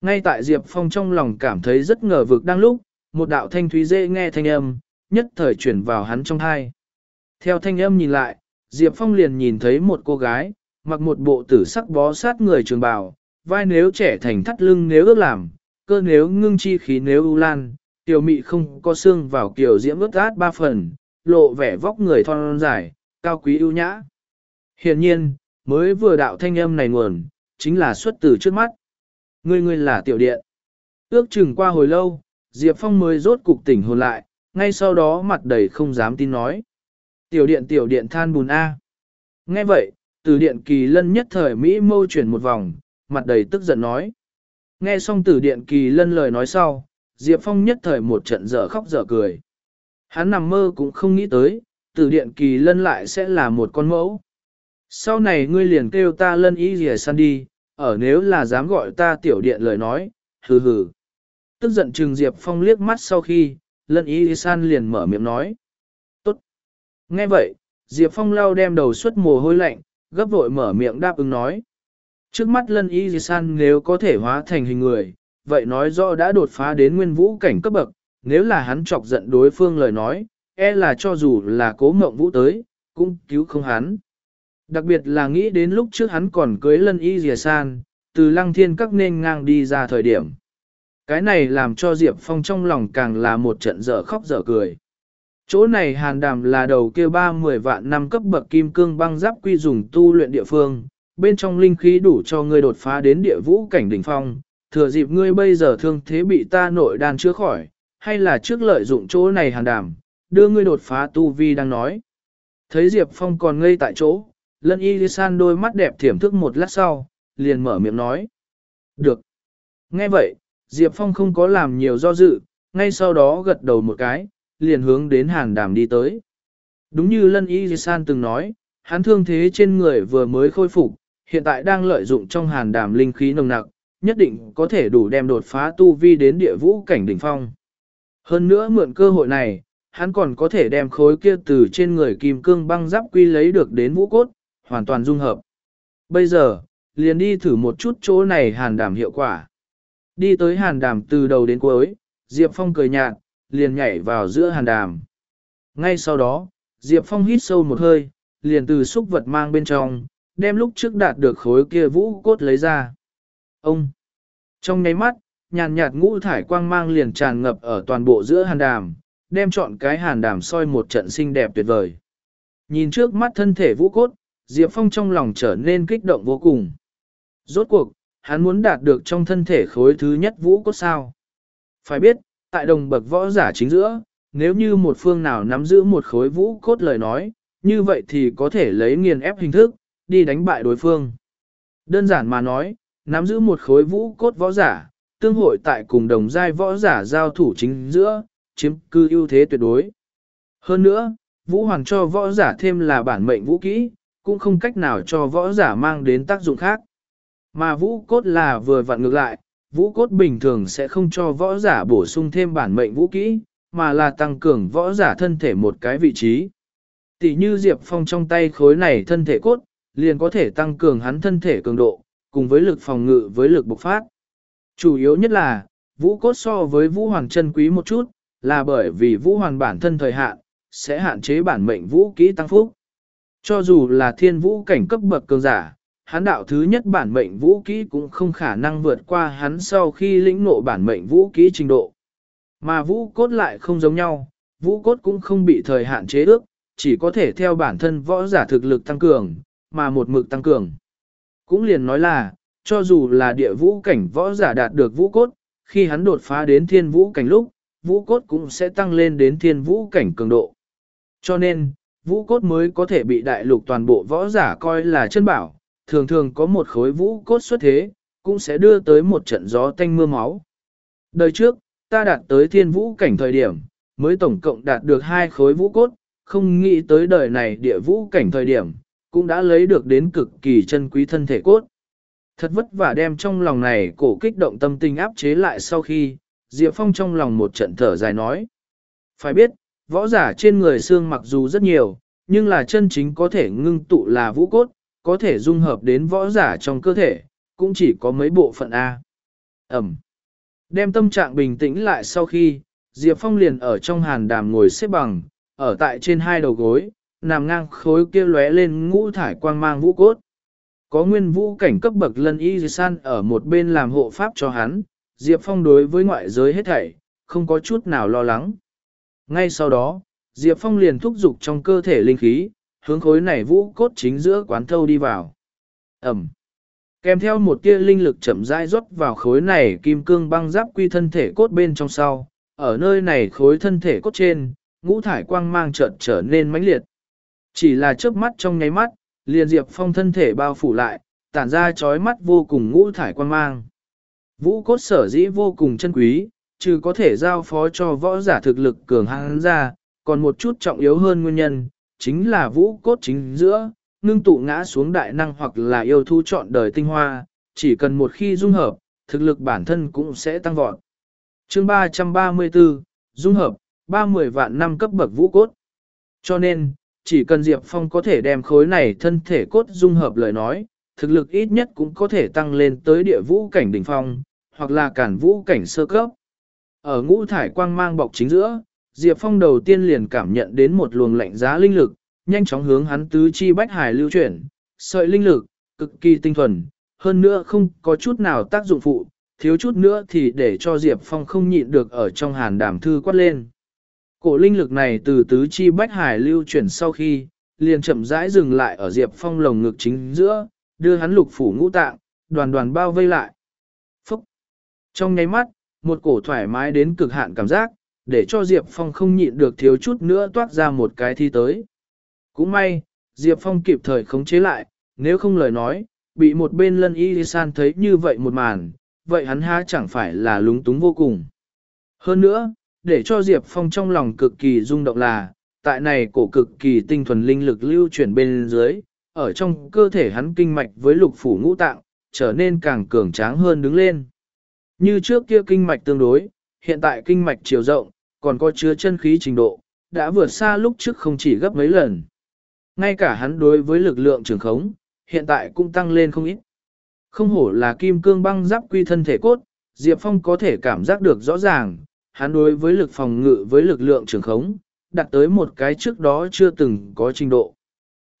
Ngay tại Diệp Phong trong lòng cảm thấy rất ngờ vực đang lúc, một đạo thanh thúy dễ nghe thanh âm, nhất thời chuyển vào hắn trong hai. Theo thanh âm nhìn lại, Diệp Phong liền nhìn thấy một cô gái, mặc một bộ tử sắc bó sát người trường bào, vai nếu trẻ thành thắt lưng nếu ước làm, cơ nếu ngưng chi khí nếu ưu lan, tiểu mị không có xương vào kiểu diễm ướt át ba phần, lộ vẻ vóc người thon dài, cao quý ưu nhã. Hiển nhiên, mới vừa đạo thanh âm này nguồn, chính là xuất từ trước mắt. Ngươi ngươi là tiểu điện. Ước chừng qua hồi lâu, Diệp Phong mới rốt cục tỉnh hồn lại, ngay sau đó mặt đầy không dám tin nói. Tiểu điện tiểu điện than bùn A. Nghe vậy, từ điện kỳ lân nhất thời Mỹ mâu chuyển một vòng, mặt đầy tức giận nói. Nghe xong từ điện kỳ lân lời nói sau, Diệp Phong nhất thời một trận dở khóc dở cười. Hắn nằm mơ cũng không nghĩ tới, từ điện kỳ lân lại sẽ là một con mẫu. Sau này ngươi liền kêu ta lân ý rìa săn đi, ở nếu là dám gọi ta tiểu điện lời nói, hừ hừ. Tức giận trừng Diệp Phong liếc mắt sau khi, lân y san liền mở miệng nói. Tốt. Nghe vậy, Diệp Phong lau đem đầu suốt mồ hôi lạnh, gấp vội mở miệng đáp ứng nói. Trước mắt lân y san nếu có thể hóa thành hình người, vậy nói rõ đã đột phá đến nguyên vũ cảnh cấp bậc, nếu là hắn chọc giận đối phương lời nói, e là cho dù là cố mộng vũ tới, cũng cứu không hắn. Đặc biệt là nghĩ đến lúc trước hắn còn cưới lân y dìa san, từ lăng thiên các nên ngang đi ra thời điểm. Cái này làm cho Diệp Phong trong lòng càng là một trận dở khóc dở cười. Chỗ này hàn đàm là đầu kia ba mười vạn năm cấp bậc kim cương băng giáp quy dùng tu luyện địa phương, bên trong linh khí đủ cho ngươi đột phá đến địa vũ cảnh đỉnh phong, thừa dịp ngươi bây giờ thương thế bị ta nội đan chữa khỏi, hay là trước lợi dụng chỗ này hàn đàm, đưa ngươi đột phá tu vi đang nói. Thấy Diệp Phong còn ngây tại chỗ, lân y san đôi mắt đẹp thiểm thức một lát sau, liền mở miệng nói. Được. Nghe vậy, Diệp Phong không có làm nhiều do dự, ngay sau đó gật đầu một cái, liền hướng đến hàn đàm đi tới. Đúng như lân y san từng nói, hắn thương thế trên người vừa mới khôi phục, hiện tại đang lợi dụng trong hàn đàm linh khí nồng nặc, nhất định có thể đủ đem đột phá tu vi đến địa vũ cảnh đỉnh phong. Hơn nữa mượn cơ hội này, hắn còn có thể đem khối kia từ trên người kim cương băng giáp quy lấy được đến vũ cốt, hoàn toàn dung hợp. Bây giờ, liền đi thử một chút chỗ này hàn đảm hiệu quả. Đi tới hàn đảm từ đầu đến cuối, Diệp Phong cười nhạt, liền nhảy vào giữa hàn đàm. Ngay sau đó, Diệp Phong hít sâu một hơi, liền từ xúc vật mang bên trong, đem lúc trước đạt được khối kia vũ cốt lấy ra. Ông! Trong nháy mắt, nhàn nhạt ngũ thải quang mang liền tràn ngập ở toàn bộ giữa hàn đàm, đem chọn cái hàn đàm soi một trận xinh đẹp tuyệt vời. Nhìn trước mắt thân thể vũ cốt, Diệp Phong trong lòng trở nên kích động vô cùng. Rốt cuộc, hắn muốn đạt được trong thân thể khối thứ nhất vũ cốt sao. Phải biết, tại đồng bậc võ giả chính giữa, nếu như một phương nào nắm giữ một khối vũ cốt lời nói, như vậy thì có thể lấy nghiền ép hình thức, đi đánh bại đối phương. Đơn giản mà nói, nắm giữ một khối vũ cốt võ giả, tương hội tại cùng đồng giai võ giả giao thủ chính giữa, chiếm cư ưu thế tuyệt đối. Hơn nữa, vũ hoàng cho võ giả thêm là bản mệnh vũ kỹ, cũng không cách nào cho võ giả mang đến tác dụng khác. Mà vũ cốt là vừa vặn ngược lại, vũ cốt bình thường sẽ không cho võ giả bổ sung thêm bản mệnh vũ kỹ, mà là tăng cường võ giả thân thể một cái vị trí. Tỷ như Diệp Phong trong tay khối này thân thể cốt, liền có thể tăng cường hắn thân thể cường độ, cùng với lực phòng ngự với lực bộc phát. Chủ yếu nhất là, vũ cốt so với vũ hoàng chân quý một chút, là bởi vì vũ hoàng bản thân thời hạn, sẽ hạn chế bản mệnh vũ kỹ tăng phúc. Cho dù là thiên vũ cảnh cấp bậc cường giả, hắn đạo thứ nhất bản mệnh vũ kỹ cũng không khả năng vượt qua hắn sau khi lĩnh ngộ bản mệnh vũ kỹ trình độ. Mà vũ cốt lại không giống nhau, vũ cốt cũng không bị thời hạn chế ước, chỉ có thể theo bản thân võ giả thực lực tăng cường, mà một mực tăng cường. Cũng liền nói là, cho dù là địa vũ cảnh võ giả đạt được vũ cốt, khi hắn đột phá đến thiên vũ cảnh lúc, vũ cốt cũng sẽ tăng lên đến thiên vũ cảnh cường độ. Cho nên, vũ cốt mới có thể bị đại lục toàn bộ võ giả coi là chân bảo, thường thường có một khối vũ cốt xuất thế, cũng sẽ đưa tới một trận gió tanh mưa máu. Đời trước, ta đạt tới thiên vũ cảnh thời điểm, mới tổng cộng đạt được hai khối vũ cốt, không nghĩ tới đời này địa vũ cảnh thời điểm, cũng đã lấy được đến cực kỳ chân quý thân thể cốt. Thật vất vả đem trong lòng này cổ kích động tâm tình áp chế lại sau khi, Diệp Phong trong lòng một trận thở dài nói. Phải biết, võ giả trên người xương mặc dù rất nhiều, nhưng là chân chính có thể ngưng tụ là vũ cốt, có thể dung hợp đến võ giả trong cơ thể, cũng chỉ có mấy bộ phận A. Ẩm. Đem tâm trạng bình tĩnh lại sau khi, Diệp Phong liền ở trong hàn đàm ngồi xếp bằng, ở tại trên hai đầu gối, nằm ngang khối kia lóe lên ngũ thải quang mang vũ cốt. Có nguyên vũ cảnh cấp bậc lân y san ở một bên làm hộ pháp cho hắn, Diệp Phong đối với ngoại giới hết thảy, không có chút nào lo lắng. Ngay sau đó, Diệp Phong liền thúc giục trong cơ thể linh khí, hướng khối này vũ cốt chính giữa quán thâu đi vào. Ẩm. Kèm theo một tia linh lực chậm rãi rót vào khối này kim cương băng giáp quy thân thể cốt bên trong sau, ở nơi này khối thân thể cốt trên, ngũ thải quang mang chợt trở nên mãnh liệt. Chỉ là chớp mắt trong nháy mắt, liền Diệp Phong thân thể bao phủ lại, tản ra chói mắt vô cùng ngũ thải quan mang. Vũ cốt sở dĩ vô cùng chân quý, trừ có thể giao phó cho võ giả thực lực cường hãn ra, còn một chút trọng yếu hơn nguyên nhân, chính là vũ cốt chính giữa, ngưng tụ ngã xuống đại năng hoặc là yêu thu chọn đời tinh hoa, chỉ cần một khi dung hợp, thực lực bản thân cũng sẽ tăng vọt. Chương 334, dung hợp, 30 vạn năm cấp bậc vũ cốt. Cho nên, chỉ cần Diệp Phong có thể đem khối này thân thể cốt dung hợp lời nói, thực lực ít nhất cũng có thể tăng lên tới địa vũ cảnh đỉnh phong, hoặc là cản vũ cảnh sơ cấp. Ở ngũ thải quang mang bọc chính giữa, Diệp Phong đầu tiên liền cảm nhận đến một luồng lạnh giá linh lực, nhanh chóng hướng hắn tứ chi bách hải lưu chuyển, sợi linh lực, cực kỳ tinh thuần, hơn nữa không có chút nào tác dụng phụ, thiếu chút nữa thì để cho Diệp Phong không nhịn được ở trong hàn đàm thư quát lên. Cổ linh lực này từ tứ chi bách hải lưu chuyển sau khi, liền chậm rãi dừng lại ở Diệp Phong lồng ngực chính giữa, đưa hắn lục phủ ngũ tạng, đoàn đoàn bao vây lại. Phúc! Trong nháy mắt, một cổ thoải mái đến cực hạn cảm giác, để cho Diệp Phong không nhịn được thiếu chút nữa toát ra một cái thi tới. Cũng may, Diệp Phong kịp thời khống chế lại, nếu không lời nói, bị một bên lân y san thấy như vậy một màn, vậy hắn há chẳng phải là lúng túng vô cùng. Hơn nữa, để cho Diệp Phong trong lòng cực kỳ rung động là, tại này cổ cực kỳ tinh thuần linh lực lưu chuyển bên dưới, ở trong cơ thể hắn kinh mạch với lục phủ ngũ tạng, trở nên càng cường tráng hơn đứng lên. Như trước kia kinh mạch tương đối, hiện tại kinh mạch chiều rộng, còn có chứa chân khí trình độ, đã vượt xa lúc trước không chỉ gấp mấy lần. Ngay cả hắn đối với lực lượng trường khống, hiện tại cũng tăng lên không ít. Không hổ là kim cương băng giáp quy thân thể cốt, Diệp Phong có thể cảm giác được rõ ràng, hắn đối với lực phòng ngự với lực lượng trường khống, đạt tới một cái trước đó chưa từng có trình độ.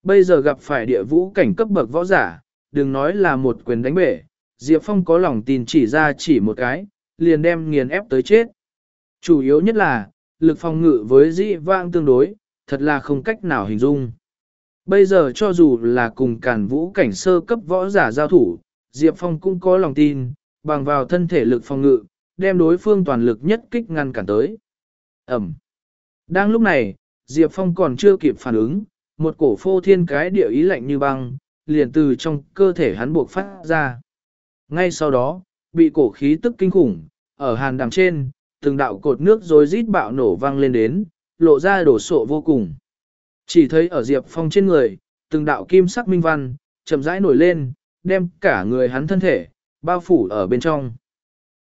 Bây giờ gặp phải địa vũ cảnh cấp bậc võ giả, đừng nói là một quyền đánh bể, Diệp Phong có lòng tin chỉ ra chỉ một cái, liền đem nghiền ép tới chết. Chủ yếu nhất là, lực phòng ngự với dĩ vang tương đối, thật là không cách nào hình dung. Bây giờ cho dù là cùng càn vũ cảnh sơ cấp võ giả giao thủ, Diệp Phong cũng có lòng tin, bằng vào thân thể lực phòng ngự, đem đối phương toàn lực nhất kích ngăn cản tới. Ẩm. Đang lúc này, Diệp Phong còn chưa kịp phản ứng, một cổ phô thiên cái địa ý lạnh như băng, liền từ trong cơ thể hắn buộc phát ra. Ngay sau đó, bị cổ khí tức kinh khủng, ở hàn đằng trên, từng đạo cột nước rồi rít bạo nổ vang lên đến, lộ ra đổ sộ vô cùng. Chỉ thấy ở Diệp Phong trên người, từng đạo kim sắc minh văn, chậm rãi nổi lên, đem cả người hắn thân thể, bao phủ ở bên trong.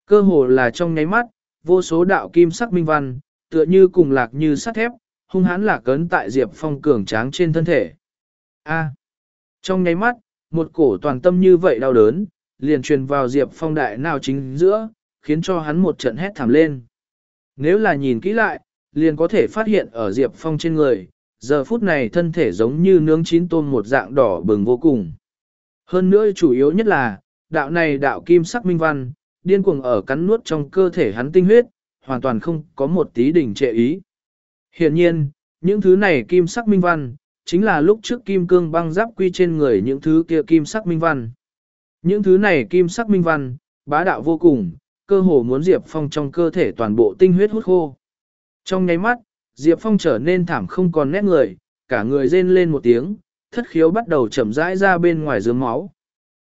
Cơ hồ là trong nháy mắt, vô số đạo kim sắc minh văn, tựa như cùng lạc như sắt thép, hung hãn lạc cấn tại Diệp Phong cường tráng trên thân thể. A. trong nháy mắt, một cổ toàn tâm như vậy đau đớn, liền truyền vào Diệp Phong đại nào chính giữa, khiến cho hắn một trận hét thảm lên. Nếu là nhìn kỹ lại, liền có thể phát hiện ở Diệp Phong trên người, giờ phút này thân thể giống như nướng chín tôm một dạng đỏ bừng vô cùng. Hơn nữa chủ yếu nhất là, đạo này đạo kim sắc minh văn, điên cuồng ở cắn nuốt trong cơ thể hắn tinh huyết, hoàn toàn không có một tí đỉnh trệ ý. Hiện nhiên, những thứ này kim sắc minh văn, chính là lúc trước kim cương băng giáp quy trên người những thứ kia kim sắc minh văn. Những thứ này kim sắc minh văn, bá đạo vô cùng, cơ hồ muốn Diệp Phong trong cơ thể toàn bộ tinh huyết hút khô. Trong nháy mắt, Diệp Phong trở nên thảm không còn nét người, cả người rên lên một tiếng, thất khiếu bắt đầu chậm rãi ra bên ngoài dướng máu.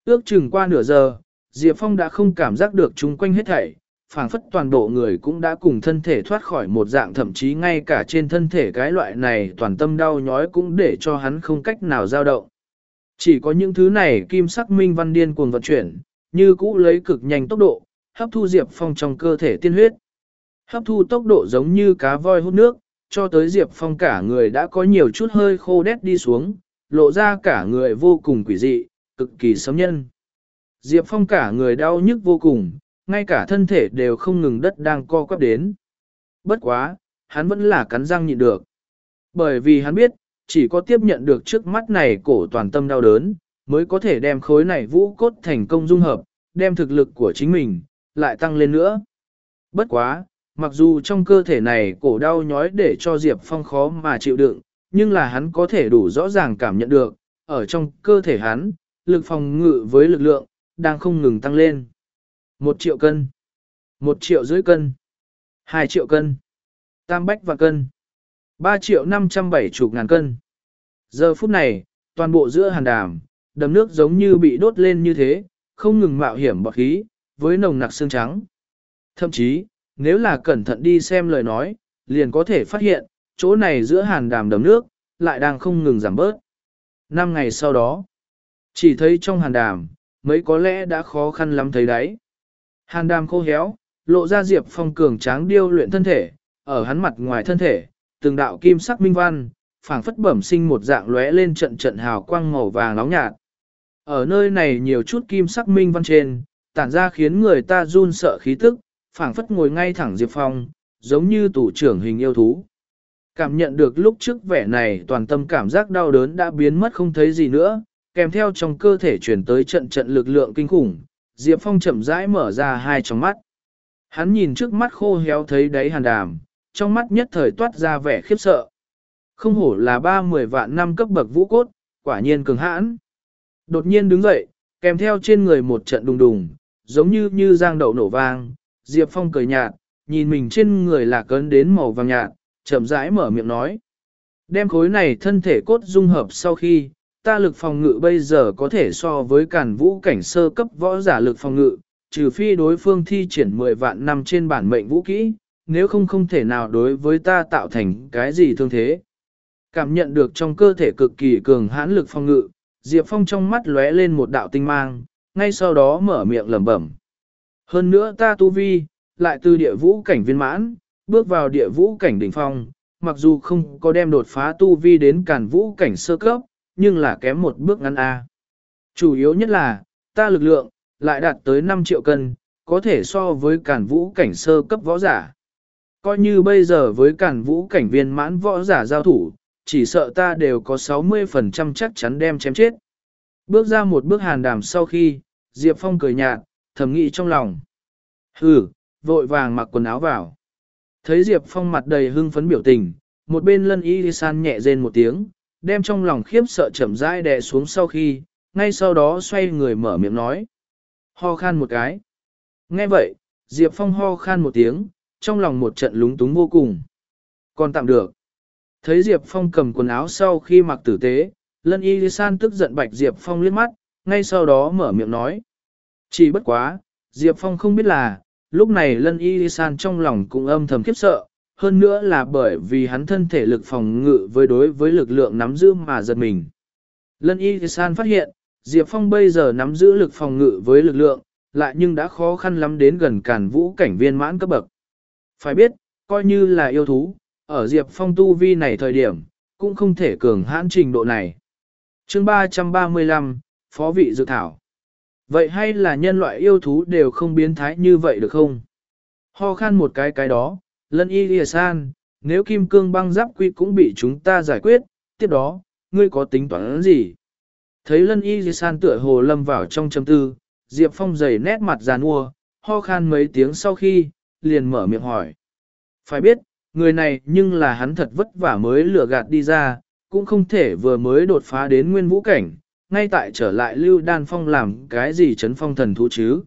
Ước chừng qua nửa giờ, Diệp Phong đã không cảm giác được chung quanh hết thảy, phảng phất toàn bộ người cũng đã cùng thân thể thoát khỏi một dạng thậm chí ngay cả trên thân thể cái loại này toàn tâm đau nhói cũng để cho hắn không cách nào dao động. Chỉ có những thứ này kim sắc minh văn điên cuồng vận chuyển, như cũ lấy cực nhanh tốc độ, hấp thu Diệp Phong trong cơ thể tiên huyết. Hấp thu tốc độ giống như cá voi hút nước, cho tới Diệp Phong cả người đã có nhiều chút hơi khô đét đi xuống, lộ ra cả người vô cùng quỷ dị, cực kỳ sống nhân. Diệp Phong cả người đau nhức vô cùng, ngay cả thân thể đều không ngừng đất đang co quắp đến. Bất quá, hắn vẫn là cắn răng nhịn được. Bởi vì hắn biết, chỉ có tiếp nhận được trước mắt này cổ toàn tâm đau đớn, mới có thể đem khối này vũ cốt thành công dung hợp, đem thực lực của chính mình, lại tăng lên nữa. Bất quá, mặc dù trong cơ thể này cổ đau nhói để cho Diệp Phong khó mà chịu đựng, nhưng là hắn có thể đủ rõ ràng cảm nhận được, ở trong cơ thể hắn, lực phòng ngự với lực lượng, đang không ngừng tăng lên. Một triệu cân, một triệu rưỡi cân, hai triệu cân, tam bách và cân, ba triệu năm trăm bảy chục ngàn cân. Giờ phút này, toàn bộ giữa hàn đàm, đầm nước giống như bị đốt lên như thế, không ngừng mạo hiểm bọt khí, với nồng nặc xương trắng. Thậm chí, nếu là cẩn thận đi xem lời nói, liền có thể phát hiện, chỗ này giữa hàn đàm đầm nước, lại đang không ngừng giảm bớt. Năm ngày sau đó, chỉ thấy trong hàn đàm, mấy có lẽ đã khó khăn lắm thấy đấy. Hàn đàm khô héo, lộ ra Diệp Phong cường tráng điêu luyện thân thể, ở hắn mặt ngoài thân thể, từng đạo kim sắc minh văn, phảng phất bẩm sinh một dạng lóe lên trận trận hào quang màu vàng nóng nhạt. Ở nơi này nhiều chút kim sắc minh văn trên, tản ra khiến người ta run sợ khí tức, phảng phất ngồi ngay thẳng Diệp Phong, giống như tủ trưởng hình yêu thú. Cảm nhận được lúc trước vẻ này toàn tâm cảm giác đau đớn đã biến mất không thấy gì nữa, kèm theo trong cơ thể chuyển tới trận trận lực lượng kinh khủng, Diệp Phong chậm rãi mở ra hai tròng mắt. Hắn nhìn trước mắt khô héo thấy đáy hàn đàm, trong mắt nhất thời toát ra vẻ khiếp sợ. Không hổ là ba mười vạn năm cấp bậc vũ cốt, quả nhiên cường hãn. Đột nhiên đứng dậy, kèm theo trên người một trận đùng đùng, giống như như giang đậu nổ vang, Diệp Phong cười nhạt, nhìn mình trên người là cấn đến màu vàng nhạt, chậm rãi mở miệng nói. Đem khối này thân thể cốt dung hợp sau khi, ta lực phòng ngự bây giờ có thể so với cản vũ cảnh sơ cấp võ giả lực phòng ngự, trừ phi đối phương thi triển 10 vạn năm trên bản mệnh vũ kỹ, nếu không không thể nào đối với ta tạo thành cái gì thương thế. Cảm nhận được trong cơ thể cực kỳ cường hãn lực phòng ngự, Diệp Phong trong mắt lóe lên một đạo tinh mang, ngay sau đó mở miệng lẩm bẩm. Hơn nữa ta tu vi, lại từ địa vũ cảnh viên mãn, bước vào địa vũ cảnh đỉnh phong, mặc dù không có đem đột phá tu vi đến cản vũ cảnh sơ cấp, nhưng là kém một bước ngắn A. Chủ yếu nhất là, ta lực lượng, lại đạt tới 5 triệu cân, có thể so với cản vũ cảnh sơ cấp võ giả. Coi như bây giờ với cản vũ cảnh viên mãn võ giả giao thủ, chỉ sợ ta đều có 60% chắc chắn đem chém chết. Bước ra một bước hàn đàm sau khi, Diệp Phong cười nhạt, thầm nghĩ trong lòng. Hừ, vội vàng mặc quần áo vào. Thấy Diệp Phong mặt đầy hưng phấn biểu tình, một bên lân y san nhẹ rên một tiếng, đem trong lòng khiếp sợ chậm rãi đè xuống sau khi, ngay sau đó xoay người mở miệng nói. Ho khan một cái. Nghe vậy, Diệp Phong ho khan một tiếng, trong lòng một trận lúng túng vô cùng. Còn tạm được. Thấy Diệp Phong cầm quần áo sau khi mặc tử tế, lân y san tức giận bạch Diệp Phong liếc mắt, ngay sau đó mở miệng nói. Chỉ bất quá, Diệp Phong không biết là, lúc này lân y san trong lòng cũng âm thầm khiếp sợ, hơn nữa là bởi vì hắn thân thể lực phòng ngự với đối với lực lượng nắm giữ mà giật mình. Lân y san phát hiện, Diệp Phong bây giờ nắm giữ lực phòng ngự với lực lượng, lại nhưng đã khó khăn lắm đến gần cản vũ cảnh viên mãn cấp bậc. Phải biết, coi như là yêu thú, ở Diệp Phong tu vi này thời điểm, cũng không thể cường hãn trình độ này. chương 335, Phó vị dự thảo. Vậy hay là nhân loại yêu thú đều không biến thái như vậy được không? Ho khan một cái cái đó, lân y lìa san, nếu kim cương băng giáp quy cũng bị chúng ta giải quyết, tiếp đó, ngươi có tính toán gì? Thấy lân y lìa san tựa hồ lâm vào trong châm tư, Diệp Phong dày nét mặt giàn ua, ho khan mấy tiếng sau khi, liền mở miệng hỏi. Phải biết, người này nhưng là hắn thật vất vả mới lừa gạt đi ra, cũng không thể vừa mới đột phá đến nguyên vũ cảnh, ngay tại trở lại lưu đan phong làm cái gì chấn phong thần thú chứ.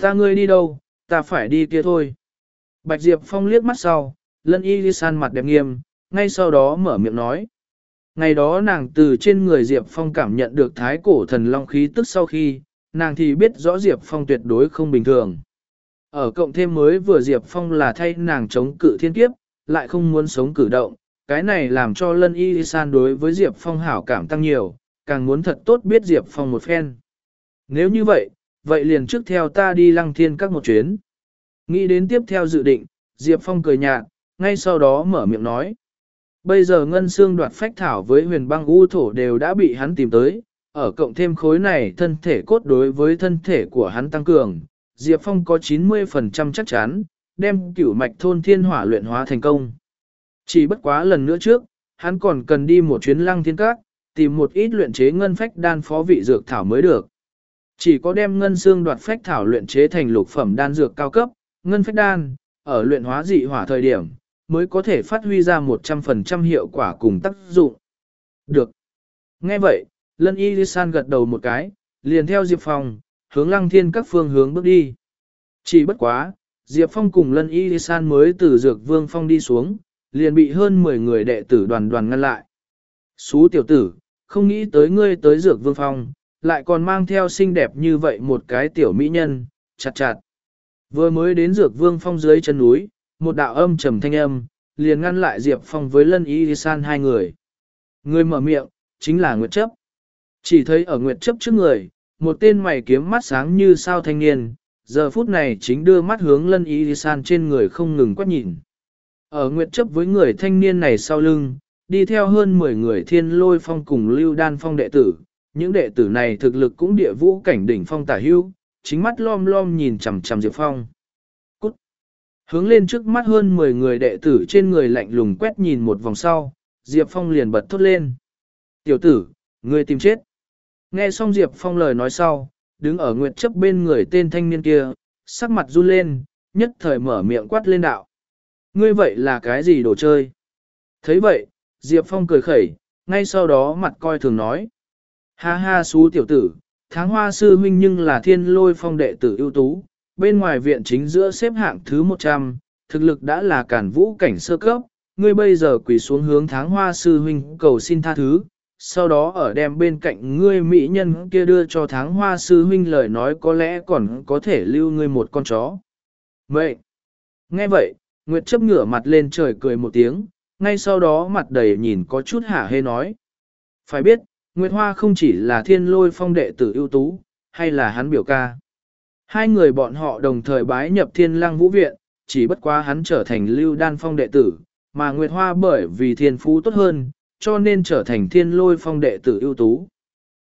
Ta ngươi đi đâu, ta phải đi kia thôi. Bạch Diệp Phong liếc mắt sau, lân y đi san mặt đẹp nghiêm, ngay sau đó mở miệng nói. Ngày đó nàng từ trên người Diệp Phong cảm nhận được thái cổ thần long khí tức sau khi, nàng thì biết rõ Diệp Phong tuyệt đối không bình thường. Ở cộng thêm mới vừa Diệp Phong là thay nàng chống cự thiên kiếp, lại không muốn sống cử động, cái này làm cho lân y san đối với Diệp Phong hảo cảm tăng nhiều, càng muốn thật tốt biết Diệp Phong một phen. Nếu như vậy, vậy liền trước theo ta đi lăng thiên các một chuyến. Nghĩ đến tiếp theo dự định, Diệp Phong cười nhạt, ngay sau đó mở miệng nói. Bây giờ ngân xương đoạt phách thảo với huyền băng u thổ đều đã bị hắn tìm tới, ở cộng thêm khối này thân thể cốt đối với thân thể của hắn tăng cường, Diệp Phong có 90% chắc chắn, đem cửu mạch thôn thiên hỏa luyện hóa thành công. Chỉ bất quá lần nữa trước, hắn còn cần đi một chuyến lăng thiên các, tìm một ít luyện chế ngân phách đan phó vị dược thảo mới được. Chỉ có đem ngân xương đoạt phách thảo luyện chế thành lục phẩm đan dược cao cấp, ngân phách đan, ở luyện hóa dị hỏa thời điểm, mới có thể phát huy ra 100% hiệu quả cùng tác dụng. Được. Nghe vậy, Lân Y San gật đầu một cái, liền theo Diệp Phong, hướng lăng thiên các phương hướng bước đi. Chỉ bất quá, Diệp Phong cùng Lân Y San mới từ dược vương phong đi xuống, liền bị hơn 10 người đệ tử đoàn đoàn ngăn lại. Xú tiểu tử, không nghĩ tới ngươi tới dược vương phong, lại còn mang theo xinh đẹp như vậy một cái tiểu mỹ nhân, chặt chặt. Vừa mới đến dược vương phong dưới chân núi, một đạo âm trầm thanh âm, liền ngăn lại Diệp Phong với lân y san hai người. Người mở miệng, chính là Nguyệt Chấp. Chỉ thấy ở Nguyệt Chấp trước người, một tên mày kiếm mắt sáng như sao thanh niên, giờ phút này chính đưa mắt hướng lân y san trên người không ngừng quét nhìn. Ở Nguyệt Chấp với người thanh niên này sau lưng, đi theo hơn 10 người thiên lôi phong cùng lưu đan phong đệ tử. Những đệ tử này thực lực cũng địa vũ cảnh đỉnh phong tả hưu, chính mắt lom lom nhìn chằm chằm Diệp Phong. Cút! Hướng lên trước mắt hơn 10 người đệ tử trên người lạnh lùng quét nhìn một vòng sau, Diệp Phong liền bật thốt lên. Tiểu tử, ngươi tìm chết. Nghe xong Diệp Phong lời nói sau, đứng ở nguyệt chấp bên người tên thanh niên kia, sắc mặt run lên, nhất thời mở miệng quát lên đạo. Ngươi vậy là cái gì đồ chơi? thấy vậy, Diệp Phong cười khẩy, ngay sau đó mặt coi thường nói. Ha ha xú tiểu tử, tháng hoa sư huynh nhưng là thiên lôi phong đệ tử ưu tú, bên ngoài viện chính giữa xếp hạng thứ 100, thực lực đã là cản vũ cảnh sơ cấp, ngươi bây giờ quỳ xuống hướng tháng hoa sư huynh cầu xin tha thứ, sau đó ở đem bên cạnh ngươi mỹ nhân kia đưa cho tháng hoa sư huynh lời nói có lẽ còn có thể lưu ngươi một con chó. Vậy, nghe vậy, Nguyệt chấp ngửa mặt lên trời cười một tiếng, ngay sau đó mặt đầy nhìn có chút hả hê nói. Phải biết, Nguyệt Hoa không chỉ là thiên lôi phong đệ tử ưu tú, hay là hắn biểu ca. Hai người bọn họ đồng thời bái nhập thiên lăng vũ viện, chỉ bất quá hắn trở thành lưu đan phong đệ tử, mà Nguyệt Hoa bởi vì thiên phú tốt hơn, cho nên trở thành thiên lôi phong đệ tử ưu tú.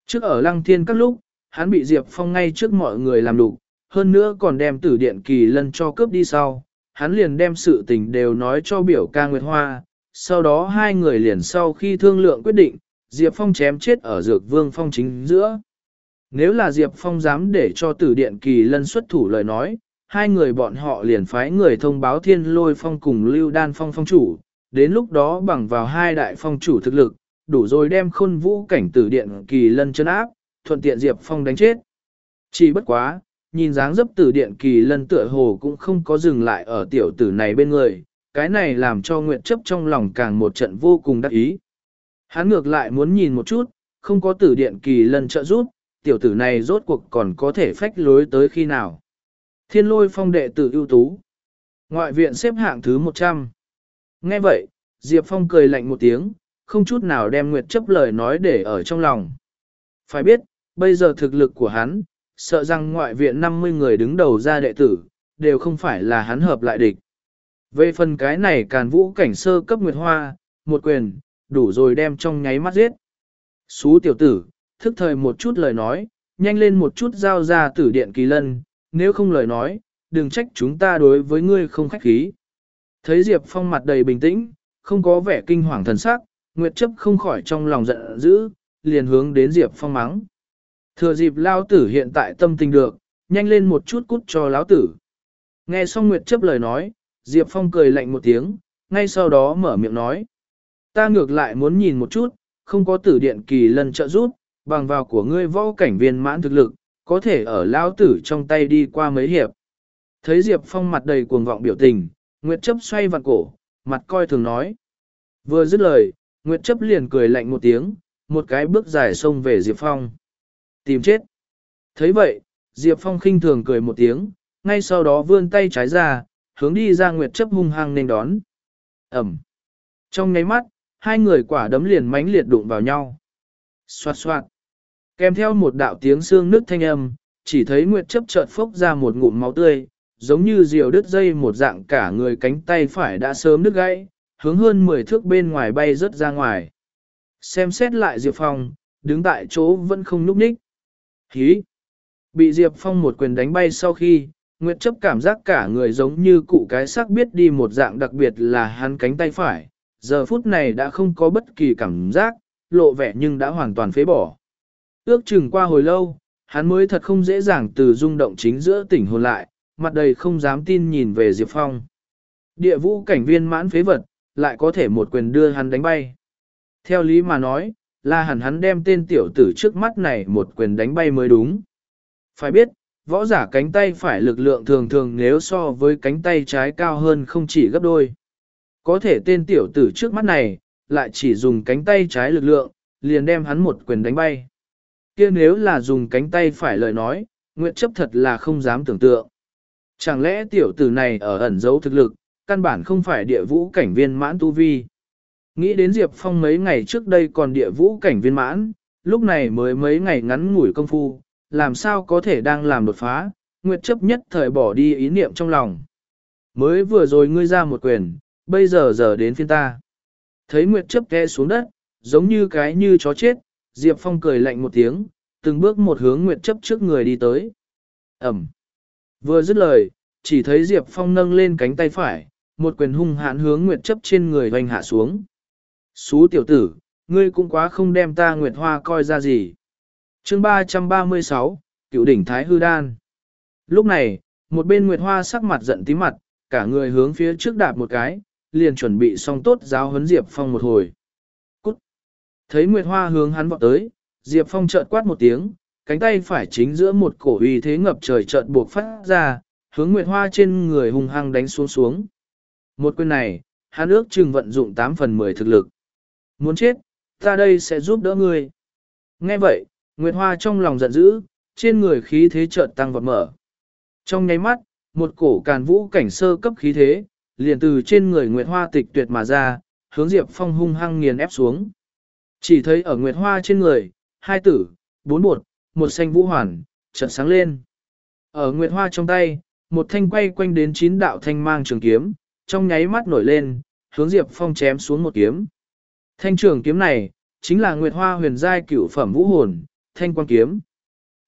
Trước ở lăng thiên các lúc, hắn bị Diệp Phong ngay trước mọi người làm đủ, hơn nữa còn đem tử điện kỳ lân cho cướp đi sau, hắn liền đem sự tình đều nói cho biểu ca Nguyệt Hoa, sau đó hai người liền sau khi thương lượng quyết định, Diệp Phong chém chết ở dược vương phong chính giữa. Nếu là Diệp Phong dám để cho tử điện kỳ lân xuất thủ lời nói, hai người bọn họ liền phái người thông báo thiên lôi phong cùng lưu đan phong phong chủ, đến lúc đó bằng vào hai đại phong chủ thực lực, đủ rồi đem khôn vũ cảnh tử điện kỳ lân chân áp, thuận tiện Diệp Phong đánh chết. Chỉ bất quá, nhìn dáng dấp tử điện kỳ lân tựa hồ cũng không có dừng lại ở tiểu tử này bên người, cái này làm cho Nguyệt chấp trong lòng càng một trận vô cùng đắc ý. Hắn ngược lại muốn nhìn một chút, không có tử điện kỳ lần trợ giúp, tiểu tử này rốt cuộc còn có thể phách lối tới khi nào. Thiên lôi phong đệ tử ưu tú. Ngoại viện xếp hạng thứ 100. Nghe vậy, Diệp Phong cười lạnh một tiếng, không chút nào đem Nguyệt chấp lời nói để ở trong lòng. Phải biết, bây giờ thực lực của hắn, sợ rằng ngoại viện 50 người đứng đầu ra đệ tử, đều không phải là hắn hợp lại địch. Về phần cái này càn vũ cảnh sơ cấp Nguyệt Hoa, một quyền, đủ rồi đem trong nháy mắt giết. Xú tiểu tử, thức thời một chút lời nói, nhanh lên một chút giao ra tử điện kỳ lân, nếu không lời nói, đừng trách chúng ta đối với ngươi không khách khí. Thấy Diệp Phong mặt đầy bình tĩnh, không có vẻ kinh hoàng thần sắc, Nguyệt chấp không khỏi trong lòng giận dữ, liền hướng đến Diệp Phong mắng. Thừa dịp lao tử hiện tại tâm tình được, nhanh lên một chút cút cho lão tử. Nghe xong Nguyệt chấp lời nói, Diệp Phong cười lạnh một tiếng, ngay sau đó mở miệng nói. Ta ngược lại muốn nhìn một chút, không có tử điện kỳ lần trợ rút, bằng vào của ngươi võ cảnh viên mãn thực lực, có thể ở lao tử trong tay đi qua mấy hiệp. Thấy Diệp Phong mặt đầy cuồng vọng biểu tình, Nguyệt chấp xoay vặn cổ, mặt coi thường nói. Vừa dứt lời, Nguyệt chấp liền cười lạnh một tiếng, một cái bước dài xông về Diệp Phong. Tìm chết. thấy vậy, Diệp Phong khinh thường cười một tiếng, ngay sau đó vươn tay trái ra, hướng đi ra Nguyệt chấp hung hăng nên đón. Ẩm. Trong nháy mắt, hai người quả đấm liền mãnh liệt đụng vào nhau. Xoạt xoạt. Kèm theo một đạo tiếng xương nứt thanh âm, chỉ thấy Nguyệt chấp chợt phốc ra một ngụm máu tươi, giống như diều đứt dây một dạng cả người cánh tay phải đã sớm đứt gãy, hướng hơn 10 thước bên ngoài bay rớt ra ngoài. Xem xét lại Diệp Phong, đứng tại chỗ vẫn không núp ních. Hí! Bị Diệp Phong một quyền đánh bay sau khi, Nguyệt chấp cảm giác cả người giống như cụ cái xác biết đi một dạng đặc biệt là hắn cánh tay phải, giờ phút này đã không có bất kỳ cảm giác, lộ vẻ nhưng đã hoàn toàn phế bỏ. Ước chừng qua hồi lâu, hắn mới thật không dễ dàng từ rung động chính giữa tỉnh hồn lại, mặt đầy không dám tin nhìn về Diệp Phong. Địa vũ cảnh viên mãn phế vật, lại có thể một quyền đưa hắn đánh bay. Theo lý mà nói, là hẳn hắn đem tên tiểu tử trước mắt này một quyền đánh bay mới đúng. Phải biết, võ giả cánh tay phải lực lượng thường thường nếu so với cánh tay trái cao hơn không chỉ gấp đôi. Có thể tên tiểu tử trước mắt này, lại chỉ dùng cánh tay trái lực lượng, liền đem hắn một quyền đánh bay. kia nếu là dùng cánh tay phải lời nói, Nguyệt chấp thật là không dám tưởng tượng. Chẳng lẽ tiểu tử này ở ẩn giấu thực lực, căn bản không phải địa vũ cảnh viên mãn tu vi. Nghĩ đến Diệp Phong mấy ngày trước đây còn địa vũ cảnh viên mãn, lúc này mới mấy ngày ngắn ngủi công phu, làm sao có thể đang làm đột phá, Nguyệt chấp nhất thời bỏ đi ý niệm trong lòng. Mới vừa rồi ngươi ra một quyền, bây giờ giờ đến phiên ta. Thấy Nguyệt chấp khe xuống đất, giống như cái như chó chết, Diệp Phong cười lạnh một tiếng, từng bước một hướng Nguyệt chấp trước người đi tới. Ẩm. Vừa dứt lời, chỉ thấy Diệp Phong nâng lên cánh tay phải, một quyền hung hãn hướng Nguyệt chấp trên người hoành hạ xuống. Xú tiểu tử, ngươi cũng quá không đem ta Nguyệt Hoa coi ra gì. chương 336, cựu đỉnh Thái Hư Đan. Lúc này, một bên Nguyệt Hoa sắc mặt giận tím mặt, cả người hướng phía trước đạp một cái, liền chuẩn bị xong tốt giáo huấn Diệp Phong một hồi. Cút! Thấy Nguyệt Hoa hướng hắn vọt tới, Diệp Phong chợt quát một tiếng, cánh tay phải chính giữa một cổ uy thế ngập trời chợt buộc phát ra, hướng Nguyệt Hoa trên người hung hăng đánh xuống xuống. Một quyền này, hắn ước chừng vận dụng 8 phần 10 thực lực. Muốn chết, ta đây sẽ giúp đỡ ngươi. Nghe vậy, Nguyệt Hoa trong lòng giận dữ, trên người khí thế chợt tăng vọt mở. Trong nháy mắt, một cổ càn vũ cảnh sơ cấp khí thế, liền từ trên người Nguyệt Hoa tịch tuyệt mà ra, hướng Diệp Phong hung hăng nghiền ép xuống. Chỉ thấy ở Nguyệt Hoa trên người, hai tử, bốn bột, một xanh vũ hoàn, chợt sáng lên. Ở Nguyệt Hoa trong tay, một thanh quay quanh đến chín đạo thanh mang trường kiếm, trong nháy mắt nổi lên, hướng Diệp Phong chém xuống một kiếm. Thanh trường kiếm này, chính là Nguyệt Hoa huyền giai cửu phẩm vũ hồn, thanh quan kiếm.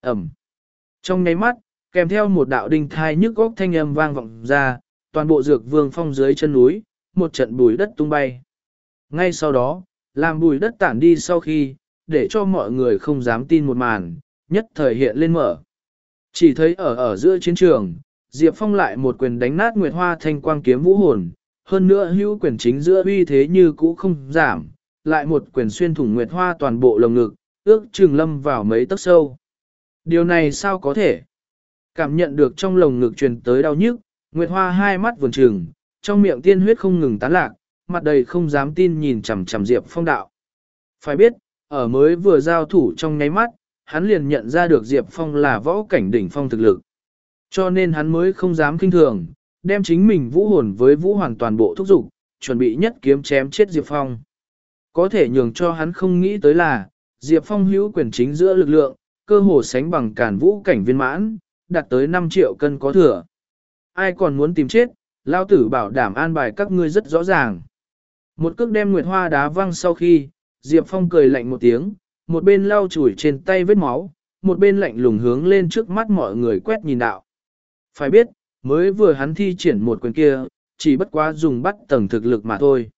Ẩm. Trong nháy mắt, kèm theo một đạo đinh thai nhức góc thanh âm vang vọng ra, toàn bộ dược vương phong dưới chân núi, một trận bùi đất tung bay. Ngay sau đó, làm bùi đất tản đi sau khi, để cho mọi người không dám tin một màn, nhất thời hiện lên mở. Chỉ thấy ở ở giữa chiến trường, Diệp Phong lại một quyền đánh nát Nguyệt Hoa thanh quang kiếm vũ hồn, hơn nữa hữu quyền chính giữa uy thế như cũ không giảm, lại một quyền xuyên thủng Nguyệt Hoa toàn bộ lồng ngực, ước Trường lâm vào mấy tấc sâu. Điều này sao có thể? Cảm nhận được trong lồng ngực truyền tới đau nhức, Nguyệt Hoa hai mắt vườn trừng, trong miệng tiên huyết không ngừng tán lạc, mặt đầy không dám tin nhìn chằm chằm Diệp Phong đạo. Phải biết, ở mới vừa giao thủ trong nháy mắt, hắn liền nhận ra được Diệp Phong là võ cảnh đỉnh phong thực lực. Cho nên hắn mới không dám kinh thường, đem chính mình vũ hồn với vũ hoàn toàn bộ thúc dục chuẩn bị nhất kiếm chém chết Diệp Phong. Có thể nhường cho hắn không nghĩ tới là, Diệp Phong hữu quyền chính giữa lực lượng, cơ hồ sánh bằng cản vũ cảnh viên mãn, đạt tới 5 triệu cân có thừa. Ai còn muốn tìm chết, lao tử bảo đảm an bài các ngươi rất rõ ràng. Một cước đem Nguyệt Hoa đá văng sau khi, Diệp Phong cười lạnh một tiếng, một bên lau chùi trên tay vết máu, một bên lạnh lùng hướng lên trước mắt mọi người quét nhìn đạo. Phải biết, mới vừa hắn thi triển một quyền kia, chỉ bất quá dùng bắt tầng thực lực mà thôi.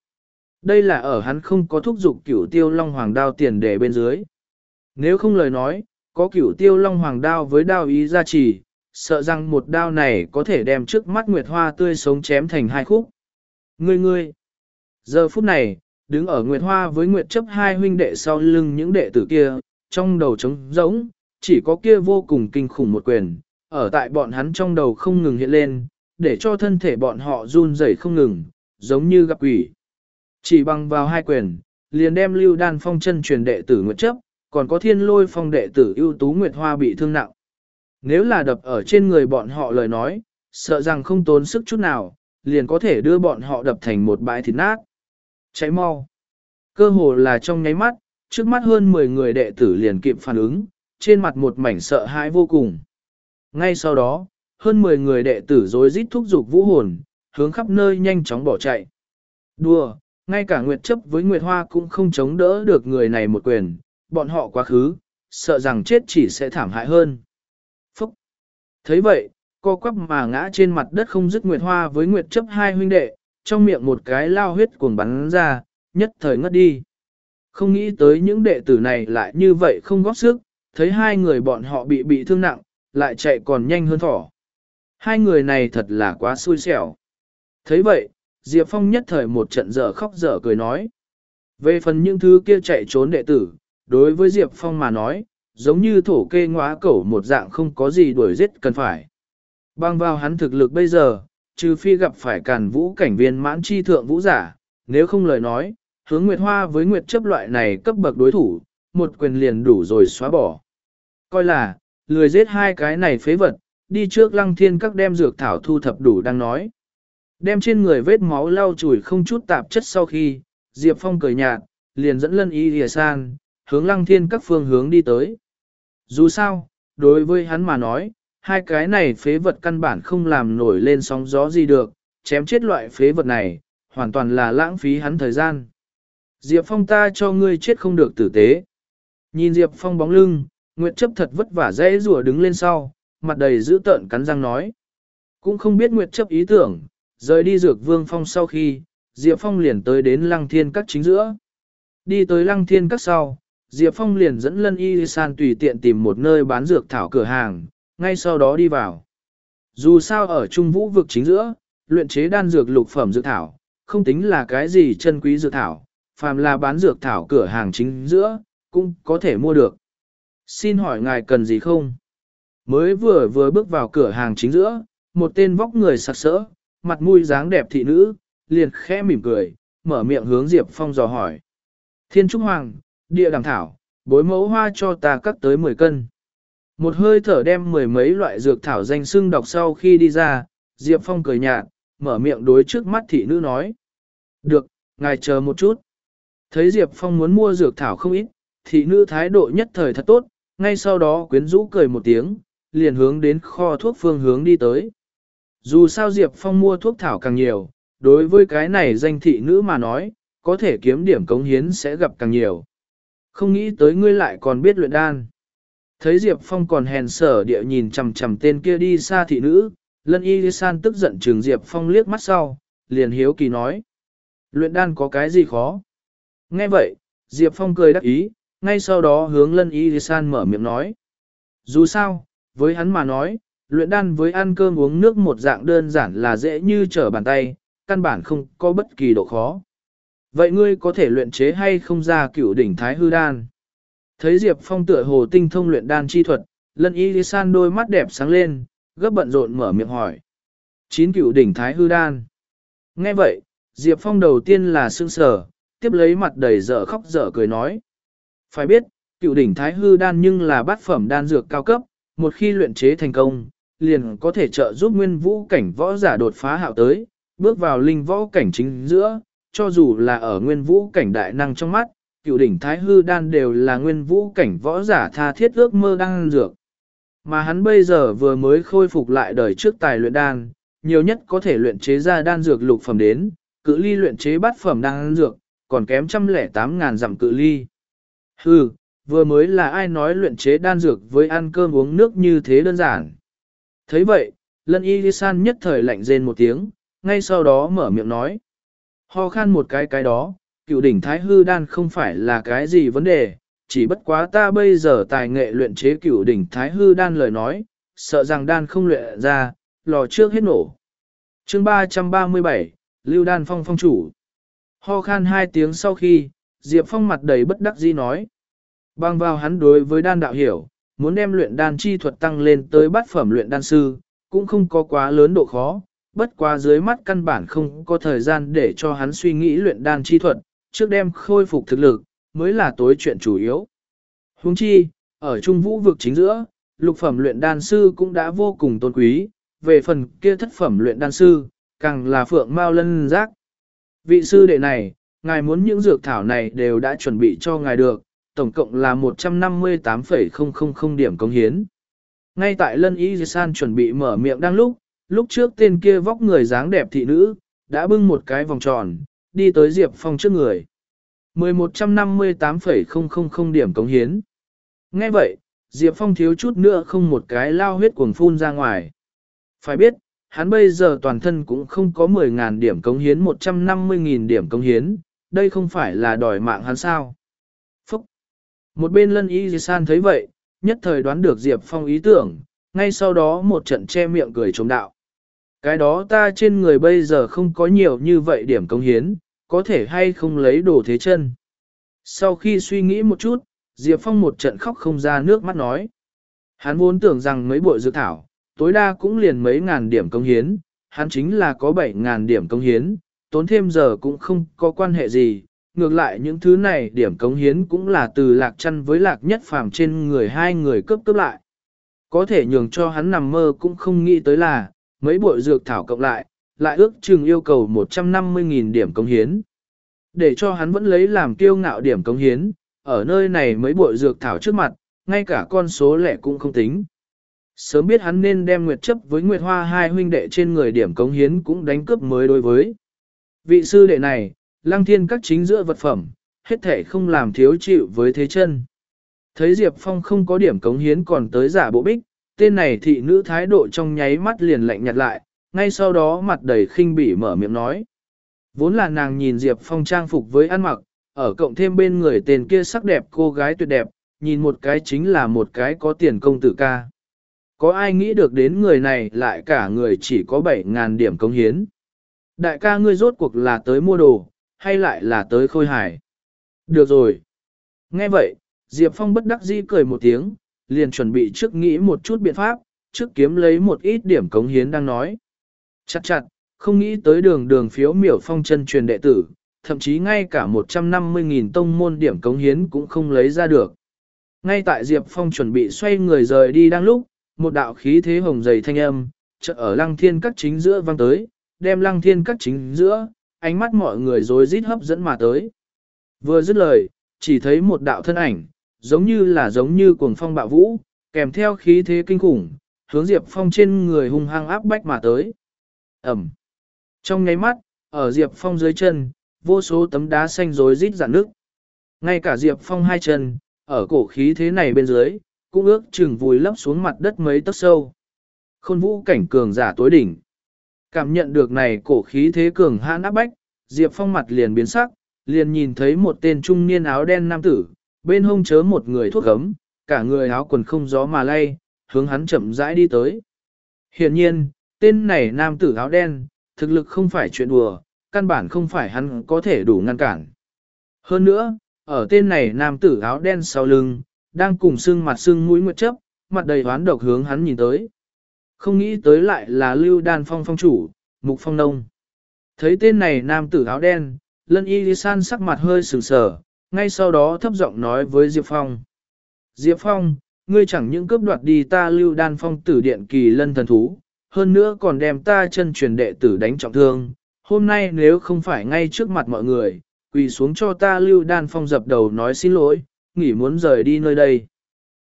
Đây là ở hắn không có thúc dục cửu tiêu long hoàng đao tiền để bên dưới. Nếu không lời nói, có cửu tiêu long hoàng đao với đao ý gia trì, sợ rằng một đao này có thể đem trước mắt Nguyệt Hoa tươi sống chém thành hai khúc. Ngươi ngươi! Giờ phút này, đứng ở Nguyệt Hoa với Nguyệt chấp hai huynh đệ sau lưng những đệ tử kia, trong đầu trống rỗng, chỉ có kia vô cùng kinh khủng một quyền, ở tại bọn hắn trong đầu không ngừng hiện lên, để cho thân thể bọn họ run rẩy không ngừng, giống như gặp quỷ. Chỉ bằng vào hai quyền, liền đem lưu đan phong chân truyền đệ tử Nguyệt chấp, còn có thiên lôi phong đệ tử ưu tú Nguyệt Hoa bị thương nặng. Nếu là đập ở trên người bọn họ lời nói, sợ rằng không tốn sức chút nào, liền có thể đưa bọn họ đập thành một bãi thịt nát. Cháy mau. Cơ hồ là trong nháy mắt, trước mắt hơn 10 người đệ tử liền kịp phản ứng, trên mặt một mảnh sợ hãi vô cùng. Ngay sau đó, hơn 10 người đệ tử rối rít thúc giục vũ hồn, hướng khắp nơi nhanh chóng bỏ chạy. Đùa, ngay cả Nguyệt chấp với Nguyệt Hoa cũng không chống đỡ được người này một quyền, bọn họ quá khứ, sợ rằng chết chỉ sẽ thảm hại hơn. Thấy vậy, co quắp mà ngã trên mặt đất không dứt Nguyệt Hoa với Nguyệt chấp hai huynh đệ, trong miệng một cái lao huyết cuồng bắn ra, nhất thời ngất đi. Không nghĩ tới những đệ tử này lại như vậy không góp sức, thấy hai người bọn họ bị bị thương nặng, lại chạy còn nhanh hơn thỏ. Hai người này thật là quá xui xẻo. thấy vậy, Diệp Phong nhất thời một trận dở khóc dở cười nói. Về phần những thứ kia chạy trốn đệ tử, đối với Diệp Phong mà nói, giống như thổ kê ngóa cẩu một dạng không có gì đuổi giết cần phải. Bang vào hắn thực lực bây giờ, trừ phi gặp phải càn vũ cảnh viên mãn chi thượng vũ giả, nếu không lời nói, hướng Nguyệt Hoa với Nguyệt chấp loại này cấp bậc đối thủ, một quyền liền đủ rồi xóa bỏ. Coi là, lười giết hai cái này phế vật, đi trước lăng thiên các đem dược thảo thu thập đủ đang nói. Đem trên người vết máu lau chùi không chút tạp chất sau khi, Diệp Phong cười nhạt, liền dẫn lân y hìa san, hướng lăng thiên các phương hướng đi tới. Dù sao, đối với hắn mà nói, hai cái này phế vật căn bản không làm nổi lên sóng gió gì được, chém chết loại phế vật này, hoàn toàn là lãng phí hắn thời gian. Diệp Phong ta cho ngươi chết không được tử tế. Nhìn Diệp Phong bóng lưng, Nguyệt chấp thật vất vả dễ rùa đứng lên sau, mặt đầy dữ tợn cắn răng nói. Cũng không biết Nguyệt chấp ý tưởng, rời đi dược vương phong sau khi, Diệp Phong liền tới đến lăng thiên các chính giữa. Đi tới lăng thiên các sau, Diệp Phong liền dẫn lân y san tùy tiện tìm một nơi bán dược thảo cửa hàng, ngay sau đó đi vào. Dù sao ở Trung Vũ vực chính giữa, luyện chế đan dược lục phẩm dược thảo, không tính là cái gì chân quý dược thảo, phàm là bán dược thảo cửa hàng chính giữa, cũng có thể mua được. Xin hỏi ngài cần gì không? Mới vừa vừa bước vào cửa hàng chính giữa, một tên vóc người sặc sỡ, mặt mũi dáng đẹp thị nữ, liền khẽ mỉm cười, mở miệng hướng Diệp Phong dò hỏi. Thiên Trúc Hoàng, địa đàm thảo, bối mẫu hoa cho ta cắt tới 10 cân. Một hơi thở đem mười mấy loại dược thảo danh xưng đọc sau khi đi ra, Diệp Phong cười nhạt, mở miệng đối trước mắt thị nữ nói. Được, ngài chờ một chút. Thấy Diệp Phong muốn mua dược thảo không ít, thị nữ thái độ nhất thời thật tốt, ngay sau đó quyến rũ cười một tiếng, liền hướng đến kho thuốc phương hướng đi tới. Dù sao Diệp Phong mua thuốc thảo càng nhiều, đối với cái này danh thị nữ mà nói, có thể kiếm điểm cống hiến sẽ gặp càng nhiều. Không nghĩ tới ngươi lại còn biết luyện đan. Thấy Diệp Phong còn hèn sở địa nhìn chằm chằm tên kia đi xa thị nữ, lân y san tức giận trừng Diệp Phong liếc mắt sau, liền hiếu kỳ nói. Luyện đan có cái gì khó? Nghe vậy, Diệp Phong cười đắc ý, ngay sau đó hướng lân y san mở miệng nói. Dù sao, với hắn mà nói, luyện đan với ăn cơm uống nước một dạng đơn giản là dễ như trở bàn tay, căn bản không có bất kỳ độ khó. Vậy ngươi có thể luyện chế hay không ra cửu đỉnh thái hư đan? Thấy Diệp Phong tựa hồ tinh thông luyện đan chi thuật, lân y san đôi mắt đẹp sáng lên, gấp bận rộn mở miệng hỏi. Chín cửu đỉnh thái hư đan. Nghe vậy, Diệp Phong đầu tiên là sương sở, tiếp lấy mặt đầy dở khóc dở cười nói. Phải biết, cựu đỉnh thái hư đan nhưng là bát phẩm đan dược cao cấp, một khi luyện chế thành công, liền có thể trợ giúp nguyên vũ cảnh võ giả đột phá hạo tới, bước vào linh võ cảnh chính giữa, cho dù là ở nguyên vũ cảnh đại năng trong mắt, cựu đỉnh thái hư đan đều là nguyên vũ cảnh võ giả tha thiết ước mơ đang dược. Mà hắn bây giờ vừa mới khôi phục lại đời trước tài luyện đan, nhiều nhất có thể luyện chế ra đan dược lục phẩm đến, cự ly luyện chế bát phẩm đan dược, còn kém trăm lẻ tám ngàn dặm cự ly. Hừ, vừa mới là ai nói luyện chế đan dược với ăn cơm uống nước như thế đơn giản. thấy vậy, lân y san nhất thời lạnh rên một tiếng, ngay sau đó mở miệng nói. Ho khan một cái cái đó, cựu đỉnh thái hư đan không phải là cái gì vấn đề, chỉ bất quá ta bây giờ tài nghệ luyện chế cựu đỉnh thái hư đan lời nói, sợ rằng đan không luyện ra, lò trước hết nổ. chương 337, Lưu Đan Phong phong chủ. Ho khan hai tiếng sau khi, Diệp Phong mặt đầy bất đắc dĩ nói. Bằng vào hắn đối với đan đạo hiểu, muốn đem luyện đan chi thuật tăng lên tới bát phẩm luyện đan sư, cũng không có quá lớn độ khó, bất quá dưới mắt căn bản không có thời gian để cho hắn suy nghĩ luyện đan chi thuật, trước đem khôi phục thực lực, mới là tối chuyện chủ yếu. Huống chi, ở Trung Vũ vực chính giữa, lục phẩm luyện đan sư cũng đã vô cùng tôn quý, về phần kia thất phẩm luyện đan sư, càng là phượng mao lân giác. Vị sư đệ này, ngài muốn những dược thảo này đều đã chuẩn bị cho ngài được, tổng cộng là 158,000 điểm công hiến. Ngay tại lân y san chuẩn bị mở miệng đang lúc, lúc trước tên kia vóc người dáng đẹp thị nữ, đã bưng một cái vòng tròn, đi tới Diệp Phong trước người. 1158,000 điểm cống hiến. Nghe vậy, Diệp Phong thiếu chút nữa không một cái lao huyết cuồng phun ra ngoài. Phải biết, hắn bây giờ toàn thân cũng không có 10.000 điểm cống hiến 150.000 điểm cống hiến, đây không phải là đòi mạng hắn sao. Phúc! Một bên lân y san thấy vậy, nhất thời đoán được Diệp Phong ý tưởng, ngay sau đó một trận che miệng cười trống đạo. Cái đó ta trên người bây giờ không có nhiều như vậy điểm công hiến, có thể hay không lấy đồ thế chân. Sau khi suy nghĩ một chút, Diệp Phong một trận khóc không ra nước mắt nói. Hắn vốn tưởng rằng mấy bội dược thảo, tối đa cũng liền mấy ngàn điểm công hiến, hắn chính là có bảy ngàn điểm công hiến, tốn thêm giờ cũng không có quan hệ gì. Ngược lại những thứ này điểm cống hiến cũng là từ lạc chăn với lạc nhất phàm trên người hai người cướp cướp lại. Có thể nhường cho hắn nằm mơ cũng không nghĩ tới là, mấy bội dược thảo cộng lại, lại ước chừng yêu cầu 150.000 điểm công hiến. Để cho hắn vẫn lấy làm kiêu ngạo điểm công hiến, ở nơi này mấy bội dược thảo trước mặt, ngay cả con số lẻ cũng không tính. Sớm biết hắn nên đem Nguyệt chấp với Nguyệt Hoa hai huynh đệ trên người điểm cống hiến cũng đánh cướp mới đối với. Vị sư đệ này, lăng thiên các chính giữa vật phẩm, hết thể không làm thiếu chịu với thế chân. Thấy Diệp Phong không có điểm cống hiến còn tới giả bộ bích, tên này thị nữ thái độ trong nháy mắt liền lạnh nhạt lại, ngay sau đó mặt đầy khinh bỉ mở miệng nói. Vốn là nàng nhìn Diệp Phong trang phục với ăn mặc, ở cộng thêm bên người tên kia sắc đẹp cô gái tuyệt đẹp, nhìn một cái chính là một cái có tiền công tử ca. Có ai nghĩ được đến người này lại cả người chỉ có 7.000 điểm công hiến. Đại ca ngươi rốt cuộc là tới mua đồ, hay lại là tới khôi hải? Được rồi. Nghe vậy, Diệp Phong bất đắc dĩ cười một tiếng, liền chuẩn bị trước nghĩ một chút biện pháp, trước kiếm lấy một ít điểm cống hiến đang nói. Chặt chặt, không nghĩ tới đường đường phiếu miểu phong chân truyền đệ tử, thậm chí ngay cả 150.000 tông môn điểm cống hiến cũng không lấy ra được. Ngay tại Diệp Phong chuẩn bị xoay người rời đi đang lúc, một đạo khí thế hồng dày thanh âm, chợt ở lăng thiên các chính giữa vang tới, đem lăng thiên các chính giữa, ánh mắt mọi người rối rít hấp dẫn mà tới. Vừa dứt lời, chỉ thấy một đạo thân ảnh, giống như là giống như cuồng phong bạo vũ, kèm theo khí thế kinh khủng, hướng Diệp Phong trên người hung hăng áp bách mà tới. Ẩm. Trong nháy mắt, ở Diệp Phong dưới chân, vô số tấm đá xanh rối rít dạn nước. Ngay cả Diệp Phong hai chân, ở cổ khí thế này bên dưới, cũng ước chừng vùi lấp xuống mặt đất mấy tấc sâu. Khôn vũ cảnh cường giả tối đỉnh. Cảm nhận được này cổ khí thế cường hãn áp bách, Diệp Phong mặt liền biến sắc, liền nhìn thấy một tên trung niên áo đen nam tử, bên hông chớ một người thuốc gấm, cả người áo quần không gió mà lay, hướng hắn chậm rãi đi tới. Hiển nhiên, tên này nam tử áo đen, thực lực không phải chuyện đùa, căn bản không phải hắn có thể đủ ngăn cản. Hơn nữa, ở tên này nam tử áo đen sau lưng, đang cùng sưng mặt sưng mũi nguyệt chấp, mặt đầy hoán độc hướng hắn nhìn tới. Không nghĩ tới lại là lưu đan phong phong chủ, mục phong nông. Thấy tên này nam tử áo đen, lân y san sắc mặt hơi sừng sờ, ngay sau đó thấp giọng nói với Diệp Phong. Diệp Phong, ngươi chẳng những cướp đoạt đi ta lưu đan phong tử điện kỳ lân thần thú, hơn nữa còn đem ta chân truyền đệ tử đánh trọng thương. Hôm nay nếu không phải ngay trước mặt mọi người, quỳ xuống cho ta lưu đan phong dập đầu nói xin lỗi, nghỉ muốn rời đi nơi đây.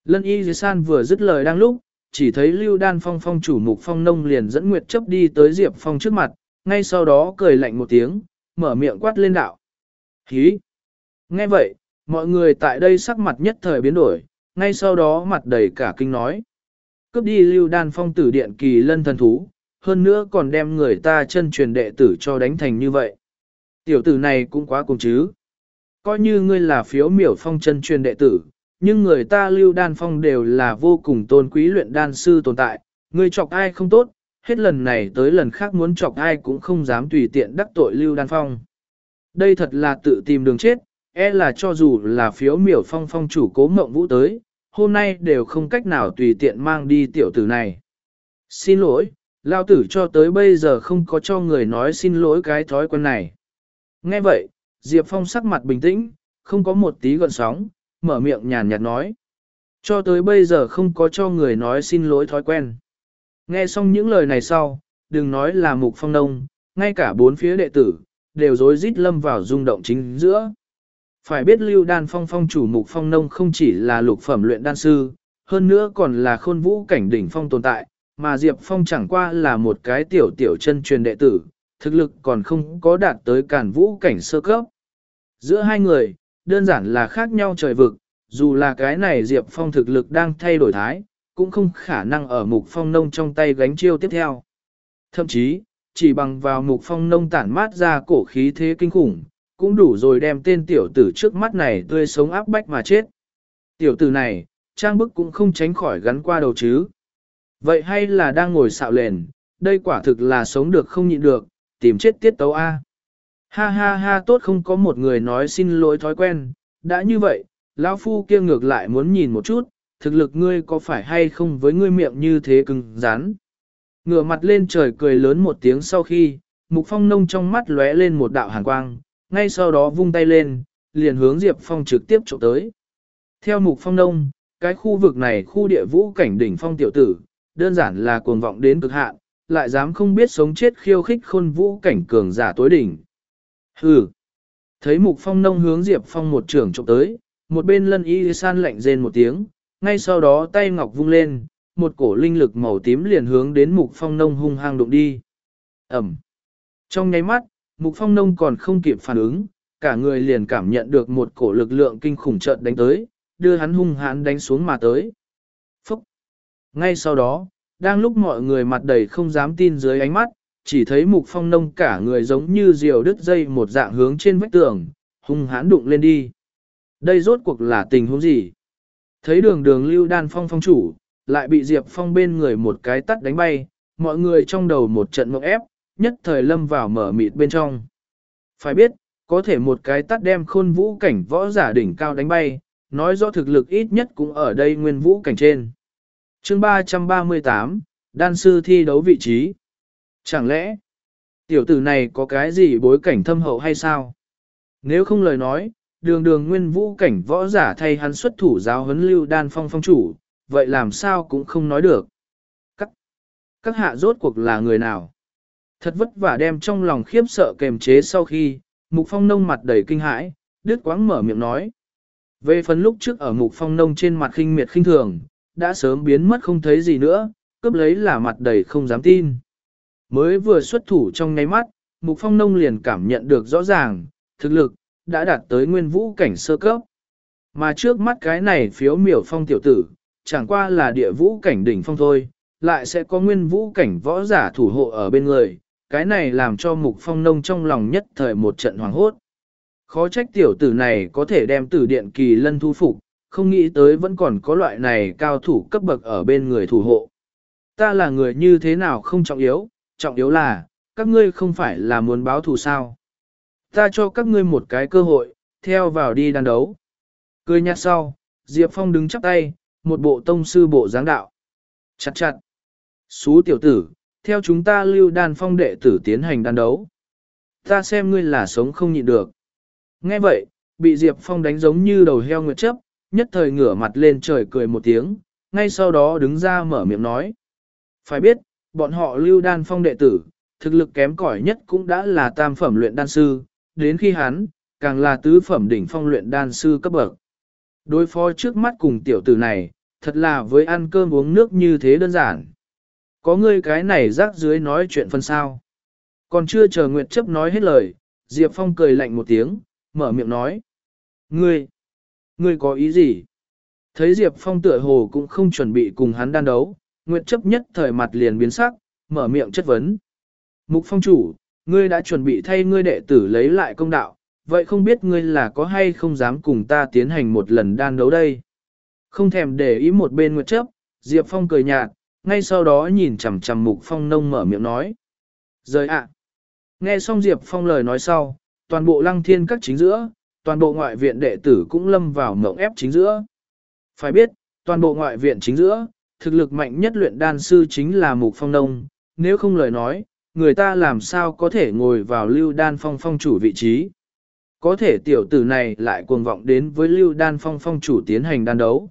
Lân y dì san vừa dứt lời đang lúc, chỉ thấy lưu đan phong phong chủ mục phong nông liền dẫn nguyệt chấp đi tới diệp phong trước mặt, ngay sau đó cười lạnh một tiếng, mở miệng quát lên đạo. Hí! Nghe vậy, mọi người tại đây sắc mặt nhất thời biến đổi, ngay sau đó mặt đầy cả kinh nói. Cướp đi lưu đan phong tử điện kỳ lân thần thú, hơn nữa còn đem người ta chân truyền đệ tử cho đánh thành như vậy. Tiểu tử này cũng quá cùng chứ. Coi như ngươi là phiếu miểu phong chân truyền đệ tử, nhưng người ta lưu đan phong đều là vô cùng tôn quý luyện đan sư tồn tại, ngươi chọc ai không tốt, hết lần này tới lần khác muốn chọc ai cũng không dám tùy tiện đắc tội lưu đan phong. Đây thật là tự tìm đường chết, e là cho dù là phiếu miểu phong phong chủ cố mộng vũ tới, hôm nay đều không cách nào tùy tiện mang đi tiểu tử này. Xin lỗi, lao tử cho tới bây giờ không có cho người nói xin lỗi cái thói quen này. Nghe vậy, Diệp Phong sắc mặt bình tĩnh, không có một tí gợn sóng, mở miệng nhàn nhạt nói. Cho tới bây giờ không có cho người nói xin lỗi thói quen. Nghe xong những lời này sau, đừng nói là mục phong nông, ngay cả bốn phía đệ tử, đều rối rít lâm vào rung động chính giữa. Phải biết lưu đan phong phong chủ mục phong nông không chỉ là lục phẩm luyện đan sư, hơn nữa còn là khôn vũ cảnh đỉnh phong tồn tại, mà Diệp Phong chẳng qua là một cái tiểu tiểu chân truyền đệ tử, thực lực còn không có đạt tới cản vũ cảnh sơ cấp. Giữa hai người, đơn giản là khác nhau trời vực, dù là cái này Diệp Phong thực lực đang thay đổi thái, cũng không khả năng ở mục phong nông trong tay gánh chiêu tiếp theo. Thậm chí, chỉ bằng vào mục phong nông tản mát ra cổ khí thế kinh khủng, cũng đủ rồi đem tên tiểu tử trước mắt này tươi sống áp bách mà chết. Tiểu tử này, trang bức cũng không tránh khỏi gắn qua đầu chứ. Vậy hay là đang ngồi xạo lền, đây quả thực là sống được không nhịn được, tìm chết tiết tấu A. Ha ha ha tốt không có một người nói xin lỗi thói quen, đã như vậy, lão phu kia ngược lại muốn nhìn một chút, thực lực ngươi có phải hay không với ngươi miệng như thế cứng rắn. Ngửa mặt lên trời cười lớn một tiếng sau khi, mục phong nông trong mắt lóe lên một đạo hàn quang, ngay sau đó vung tay lên, liền hướng Diệp Phong trực tiếp trộm tới. Theo mục phong nông, cái khu vực này khu địa vũ cảnh đỉnh phong tiểu tử, đơn giản là cuồng vọng đến cực hạn, lại dám không biết sống chết khiêu khích khôn vũ cảnh cường giả tối đỉnh. Hừ! Thấy mục phong nông hướng Diệp Phong một trường trộm tới, một bên lân y san lạnh rên một tiếng, ngay sau đó tay ngọc vung lên, một cổ linh lực màu tím liền hướng đến mục phong nông hung hăng đụng đi. Ẩm! Trong nháy mắt, mục phong nông còn không kịp phản ứng, cả người liền cảm nhận được một cổ lực lượng kinh khủng chợt đánh tới, đưa hắn hung hãn đánh xuống mà tới. Phúc! Ngay sau đó, đang lúc mọi người mặt đầy không dám tin dưới ánh mắt, chỉ thấy mục phong nông cả người giống như diều đứt dây một dạng hướng trên vách tường, hung hãn đụng lên đi. Đây rốt cuộc là tình huống gì? Thấy đường đường lưu đan phong phong chủ, lại bị Diệp Phong bên người một cái tắt đánh bay, mọi người trong đầu một trận mộng ép, nhất thời lâm vào mở mịt bên trong. Phải biết, có thể một cái tắt đem khôn vũ cảnh võ giả đỉnh cao đánh bay, nói rõ thực lực ít nhất cũng ở đây nguyên vũ cảnh trên. chương 338, đan sư thi đấu vị trí. Chẳng lẽ, tiểu tử này có cái gì bối cảnh thâm hậu hay sao? Nếu không lời nói, đường đường nguyên vũ cảnh võ giả thay hắn xuất thủ giáo huấn lưu đan phong phong chủ, vậy làm sao cũng không nói được. Các, các hạ rốt cuộc là người nào? Thật vất vả đem trong lòng khiếp sợ kềm chế sau khi, mục phong nông mặt đầy kinh hãi, đứt quãng mở miệng nói. Về phần lúc trước ở mục phong nông trên mặt khinh miệt khinh thường, đã sớm biến mất không thấy gì nữa, cướp lấy là mặt đầy không dám tin. Mới vừa xuất thủ trong nháy mắt, mục phong nông liền cảm nhận được rõ ràng, thực lực, đã đạt tới nguyên vũ cảnh sơ cấp. Mà trước mắt cái này phiếu miểu phong tiểu tử, chẳng qua là địa vũ cảnh đỉnh phong thôi, lại sẽ có nguyên vũ cảnh võ giả thủ hộ ở bên người, cái này làm cho mục phong nông trong lòng nhất thời một trận hoàng hốt. Khó trách tiểu tử này có thể đem tử điện kỳ lân thu phục, không nghĩ tới vẫn còn có loại này cao thủ cấp bậc ở bên người thủ hộ. Ta là người như thế nào không trọng yếu, trọng yếu là, các ngươi không phải là muốn báo thù sao. Ta cho các ngươi một cái cơ hội, theo vào đi đàn đấu. Cười nhạt sau, Diệp Phong đứng chắp tay, một bộ tông sư bộ dáng đạo. Chặt chặt. Xú tiểu tử, theo chúng ta lưu đan phong đệ tử tiến hành đan đấu. Ta xem ngươi là sống không nhịn được. Nghe vậy, bị Diệp Phong đánh giống như đầu heo nguyệt chấp, nhất thời ngửa mặt lên trời cười một tiếng, ngay sau đó đứng ra mở miệng nói. Phải biết, bọn họ lưu đan phong đệ tử, thực lực kém cỏi nhất cũng đã là tam phẩm luyện đan sư, đến khi hắn, càng là tứ phẩm đỉnh phong luyện đan sư cấp bậc. Đối phó trước mắt cùng tiểu tử này, thật là với ăn cơm uống nước như thế đơn giản. Có ngươi cái này rác dưới nói chuyện phân sao. Còn chưa chờ Nguyệt chấp nói hết lời, Diệp Phong cười lạnh một tiếng, mở miệng nói. Ngươi, ngươi có ý gì? Thấy Diệp Phong tựa hồ cũng không chuẩn bị cùng hắn đan đấu, Nguyệt chấp nhất thời mặt liền biến sắc, mở miệng chất vấn. Mục Phong chủ, ngươi đã chuẩn bị thay ngươi đệ tử lấy lại công đạo, vậy không biết ngươi là có hay không dám cùng ta tiến hành một lần đan đấu đây? Không thèm để ý một bên Nguyệt chấp, Diệp Phong cười nhạt, ngay sau đó nhìn chằm chằm Mục Phong nông mở miệng nói. Rời ạ! Nghe xong Diệp Phong lời nói sau, toàn bộ lăng thiên các chính giữa, toàn bộ ngoại viện đệ tử cũng lâm vào mộng ép chính giữa. Phải biết, toàn bộ ngoại viện chính giữa, thực lực mạnh nhất luyện đan sư chính là Mục Phong Nông, nếu không lời nói, người ta làm sao có thể ngồi vào lưu đan phong phong chủ vị trí. Có thể tiểu tử này lại cuồng vọng đến với lưu đan phong phong chủ tiến hành đan đấu.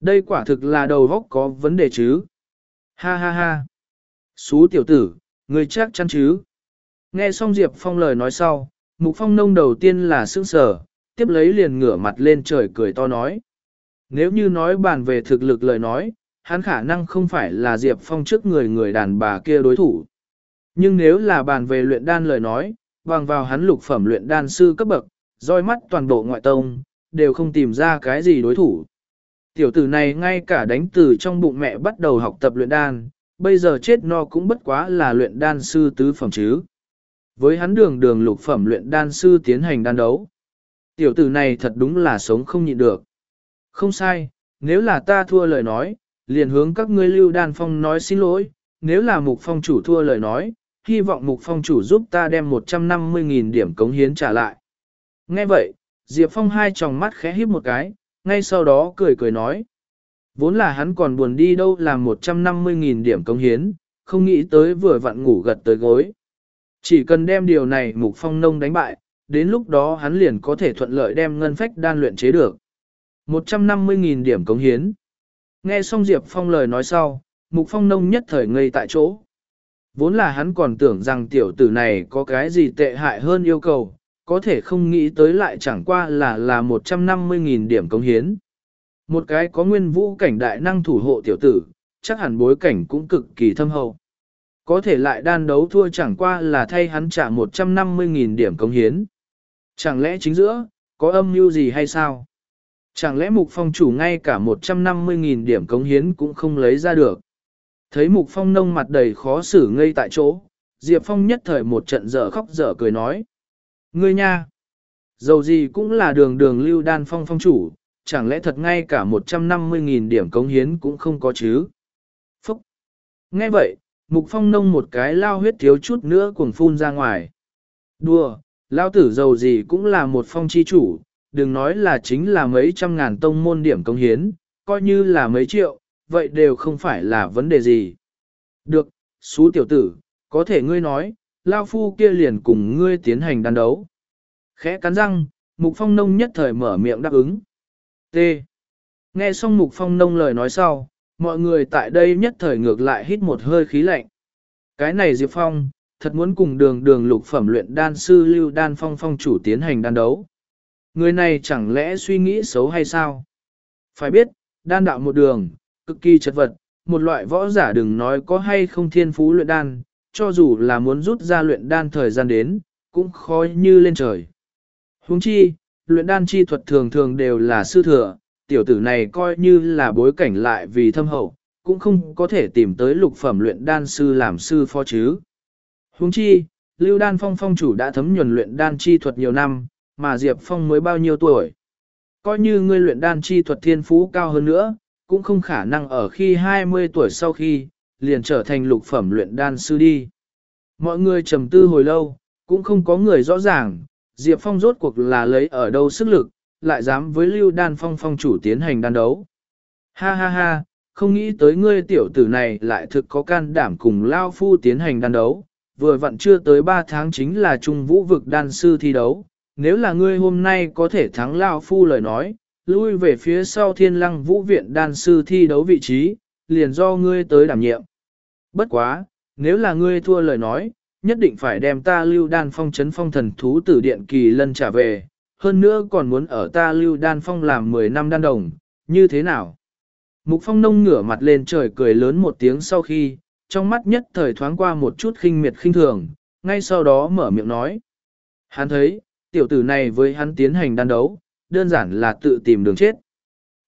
Đây quả thực là đầu góc có vấn đề chứ. Ha ha ha. Xú tiểu tử, người chắc chắn chứ. Nghe xong Diệp Phong lời nói sau, Mục Phong nông đầu tiên là sững sở, tiếp lấy liền ngửa mặt lên trời cười to nói. Nếu như nói bàn về thực lực lời nói, hắn khả năng không phải là Diệp Phong trước người người đàn bà kia đối thủ. Nhưng nếu là bàn về luyện đan lời nói, bằng vào hắn lục phẩm luyện đan sư cấp bậc, roi mắt toàn bộ ngoại tông, đều không tìm ra cái gì đối thủ. Tiểu tử này ngay cả đánh từ trong bụng mẹ bắt đầu học tập luyện đan, bây giờ chết no cũng bất quá là luyện đan sư tứ phẩm chứ. Với hắn đường đường lục phẩm luyện đan sư tiến hành đan đấu. Tiểu tử này thật đúng là sống không nhịn được. Không sai, nếu là ta thua lời nói, liền hướng các ngươi lưu đan phong nói xin lỗi, nếu là mục phong chủ thua lời nói, hy vọng mục phong chủ giúp ta đem 150.000 điểm cống hiến trả lại. Nghe vậy, Diệp Phong hai tròng mắt khẽ híp một cái, ngay sau đó cười cười nói. Vốn là hắn còn buồn đi đâu làm 150.000 điểm công hiến, không nghĩ tới vừa vặn ngủ gật tới gối. Chỉ cần đem điều này mục phong nông đánh bại, đến lúc đó hắn liền có thể thuận lợi đem ngân phách đan luyện chế được. 150.000 điểm cống hiến. Nghe xong Diệp Phong lời nói sau, mục phong nông nhất thời ngây tại chỗ. Vốn là hắn còn tưởng rằng tiểu tử này có cái gì tệ hại hơn yêu cầu, có thể không nghĩ tới lại chẳng qua là là 150.000 điểm cống hiến. Một cái có nguyên vũ cảnh đại năng thủ hộ tiểu tử, chắc hẳn bối cảnh cũng cực kỳ thâm hậu. Có thể lại đan đấu thua chẳng qua là thay hắn trả 150.000 điểm cống hiến. Chẳng lẽ chính giữa, có âm mưu gì hay sao? Chẳng lẽ mục phong chủ ngay cả 150.000 điểm cống hiến cũng không lấy ra được? Thấy mục phong nông mặt đầy khó xử ngây tại chỗ, Diệp Phong nhất thời một trận dở khóc dở cười nói. Ngươi nha! Dầu gì cũng là đường đường lưu đan phong phong chủ, chẳng lẽ thật ngay cả 150.000 điểm cống hiến cũng không có chứ? Phúc! Nghe vậy, mục phong nông một cái lao huyết thiếu chút nữa cuồng phun ra ngoài. Đùa, lao tử dầu gì cũng là một phong chi chủ, đừng nói là chính là mấy trăm ngàn tông môn điểm cống hiến, coi như là mấy triệu, vậy đều không phải là vấn đề gì. Được, xú tiểu tử, có thể ngươi nói, Lao Phu kia liền cùng ngươi tiến hành đàn đấu. Khẽ cắn răng, Mục Phong Nông nhất thời mở miệng đáp ứng. T. Nghe xong Mục Phong Nông lời nói sau, mọi người tại đây nhất thời ngược lại hít một hơi khí lạnh. Cái này Diệp Phong, thật muốn cùng đường đường lục phẩm luyện đan sư Lưu Đan Phong Phong chủ tiến hành đan đấu. Người này chẳng lẽ suy nghĩ xấu hay sao? Phải biết, đan đạo một đường, cực kỳ chật vật, một loại võ giả đừng nói có hay không thiên phú luyện đan, cho dù là muốn rút ra luyện đan thời gian đến, cũng khó như lên trời. Huống chi, luyện đan chi thuật thường thường đều là sư thừa, tiểu tử này coi như là bối cảnh lại vì thâm hậu, cũng không có thể tìm tới lục phẩm luyện đan sư làm sư phó chứ. Huống chi, Lưu Đan Phong phong chủ đã thấm nhuần luyện đan chi thuật nhiều năm, mà Diệp Phong mới bao nhiêu tuổi. Coi như ngươi luyện đan chi thuật thiên phú cao hơn nữa, cũng không khả năng ở khi 20 tuổi sau khi, liền trở thành lục phẩm luyện đan sư đi. Mọi người trầm tư hồi lâu, cũng không có người rõ ràng, Diệp Phong rốt cuộc là lấy ở đâu sức lực, lại dám với lưu đan phong phong chủ tiến hành đan đấu. Ha ha ha, không nghĩ tới ngươi tiểu tử này lại thực có can đảm cùng Lao Phu tiến hành đan đấu, vừa vặn chưa tới 3 tháng chính là trung vũ vực đan sư thi đấu, nếu là ngươi hôm nay có thể thắng Lao Phu lời nói, lui về phía sau thiên lăng vũ viện đan sư thi đấu vị trí, liền do ngươi tới đảm nhiệm. Bất quá, nếu là ngươi thua lời nói, nhất định phải đem ta lưu đan phong chấn phong thần thú tử điện kỳ lân trả về, hơn nữa còn muốn ở ta lưu đan phong làm 10 năm đan đồng, như thế nào? Mục phong nông ngửa mặt lên trời cười lớn một tiếng sau khi, trong mắt nhất thời thoáng qua một chút khinh miệt khinh thường, ngay sau đó mở miệng nói. Hắn thấy, tiểu tử này với hắn tiến hành đan đấu, đơn giản là tự tìm đường chết.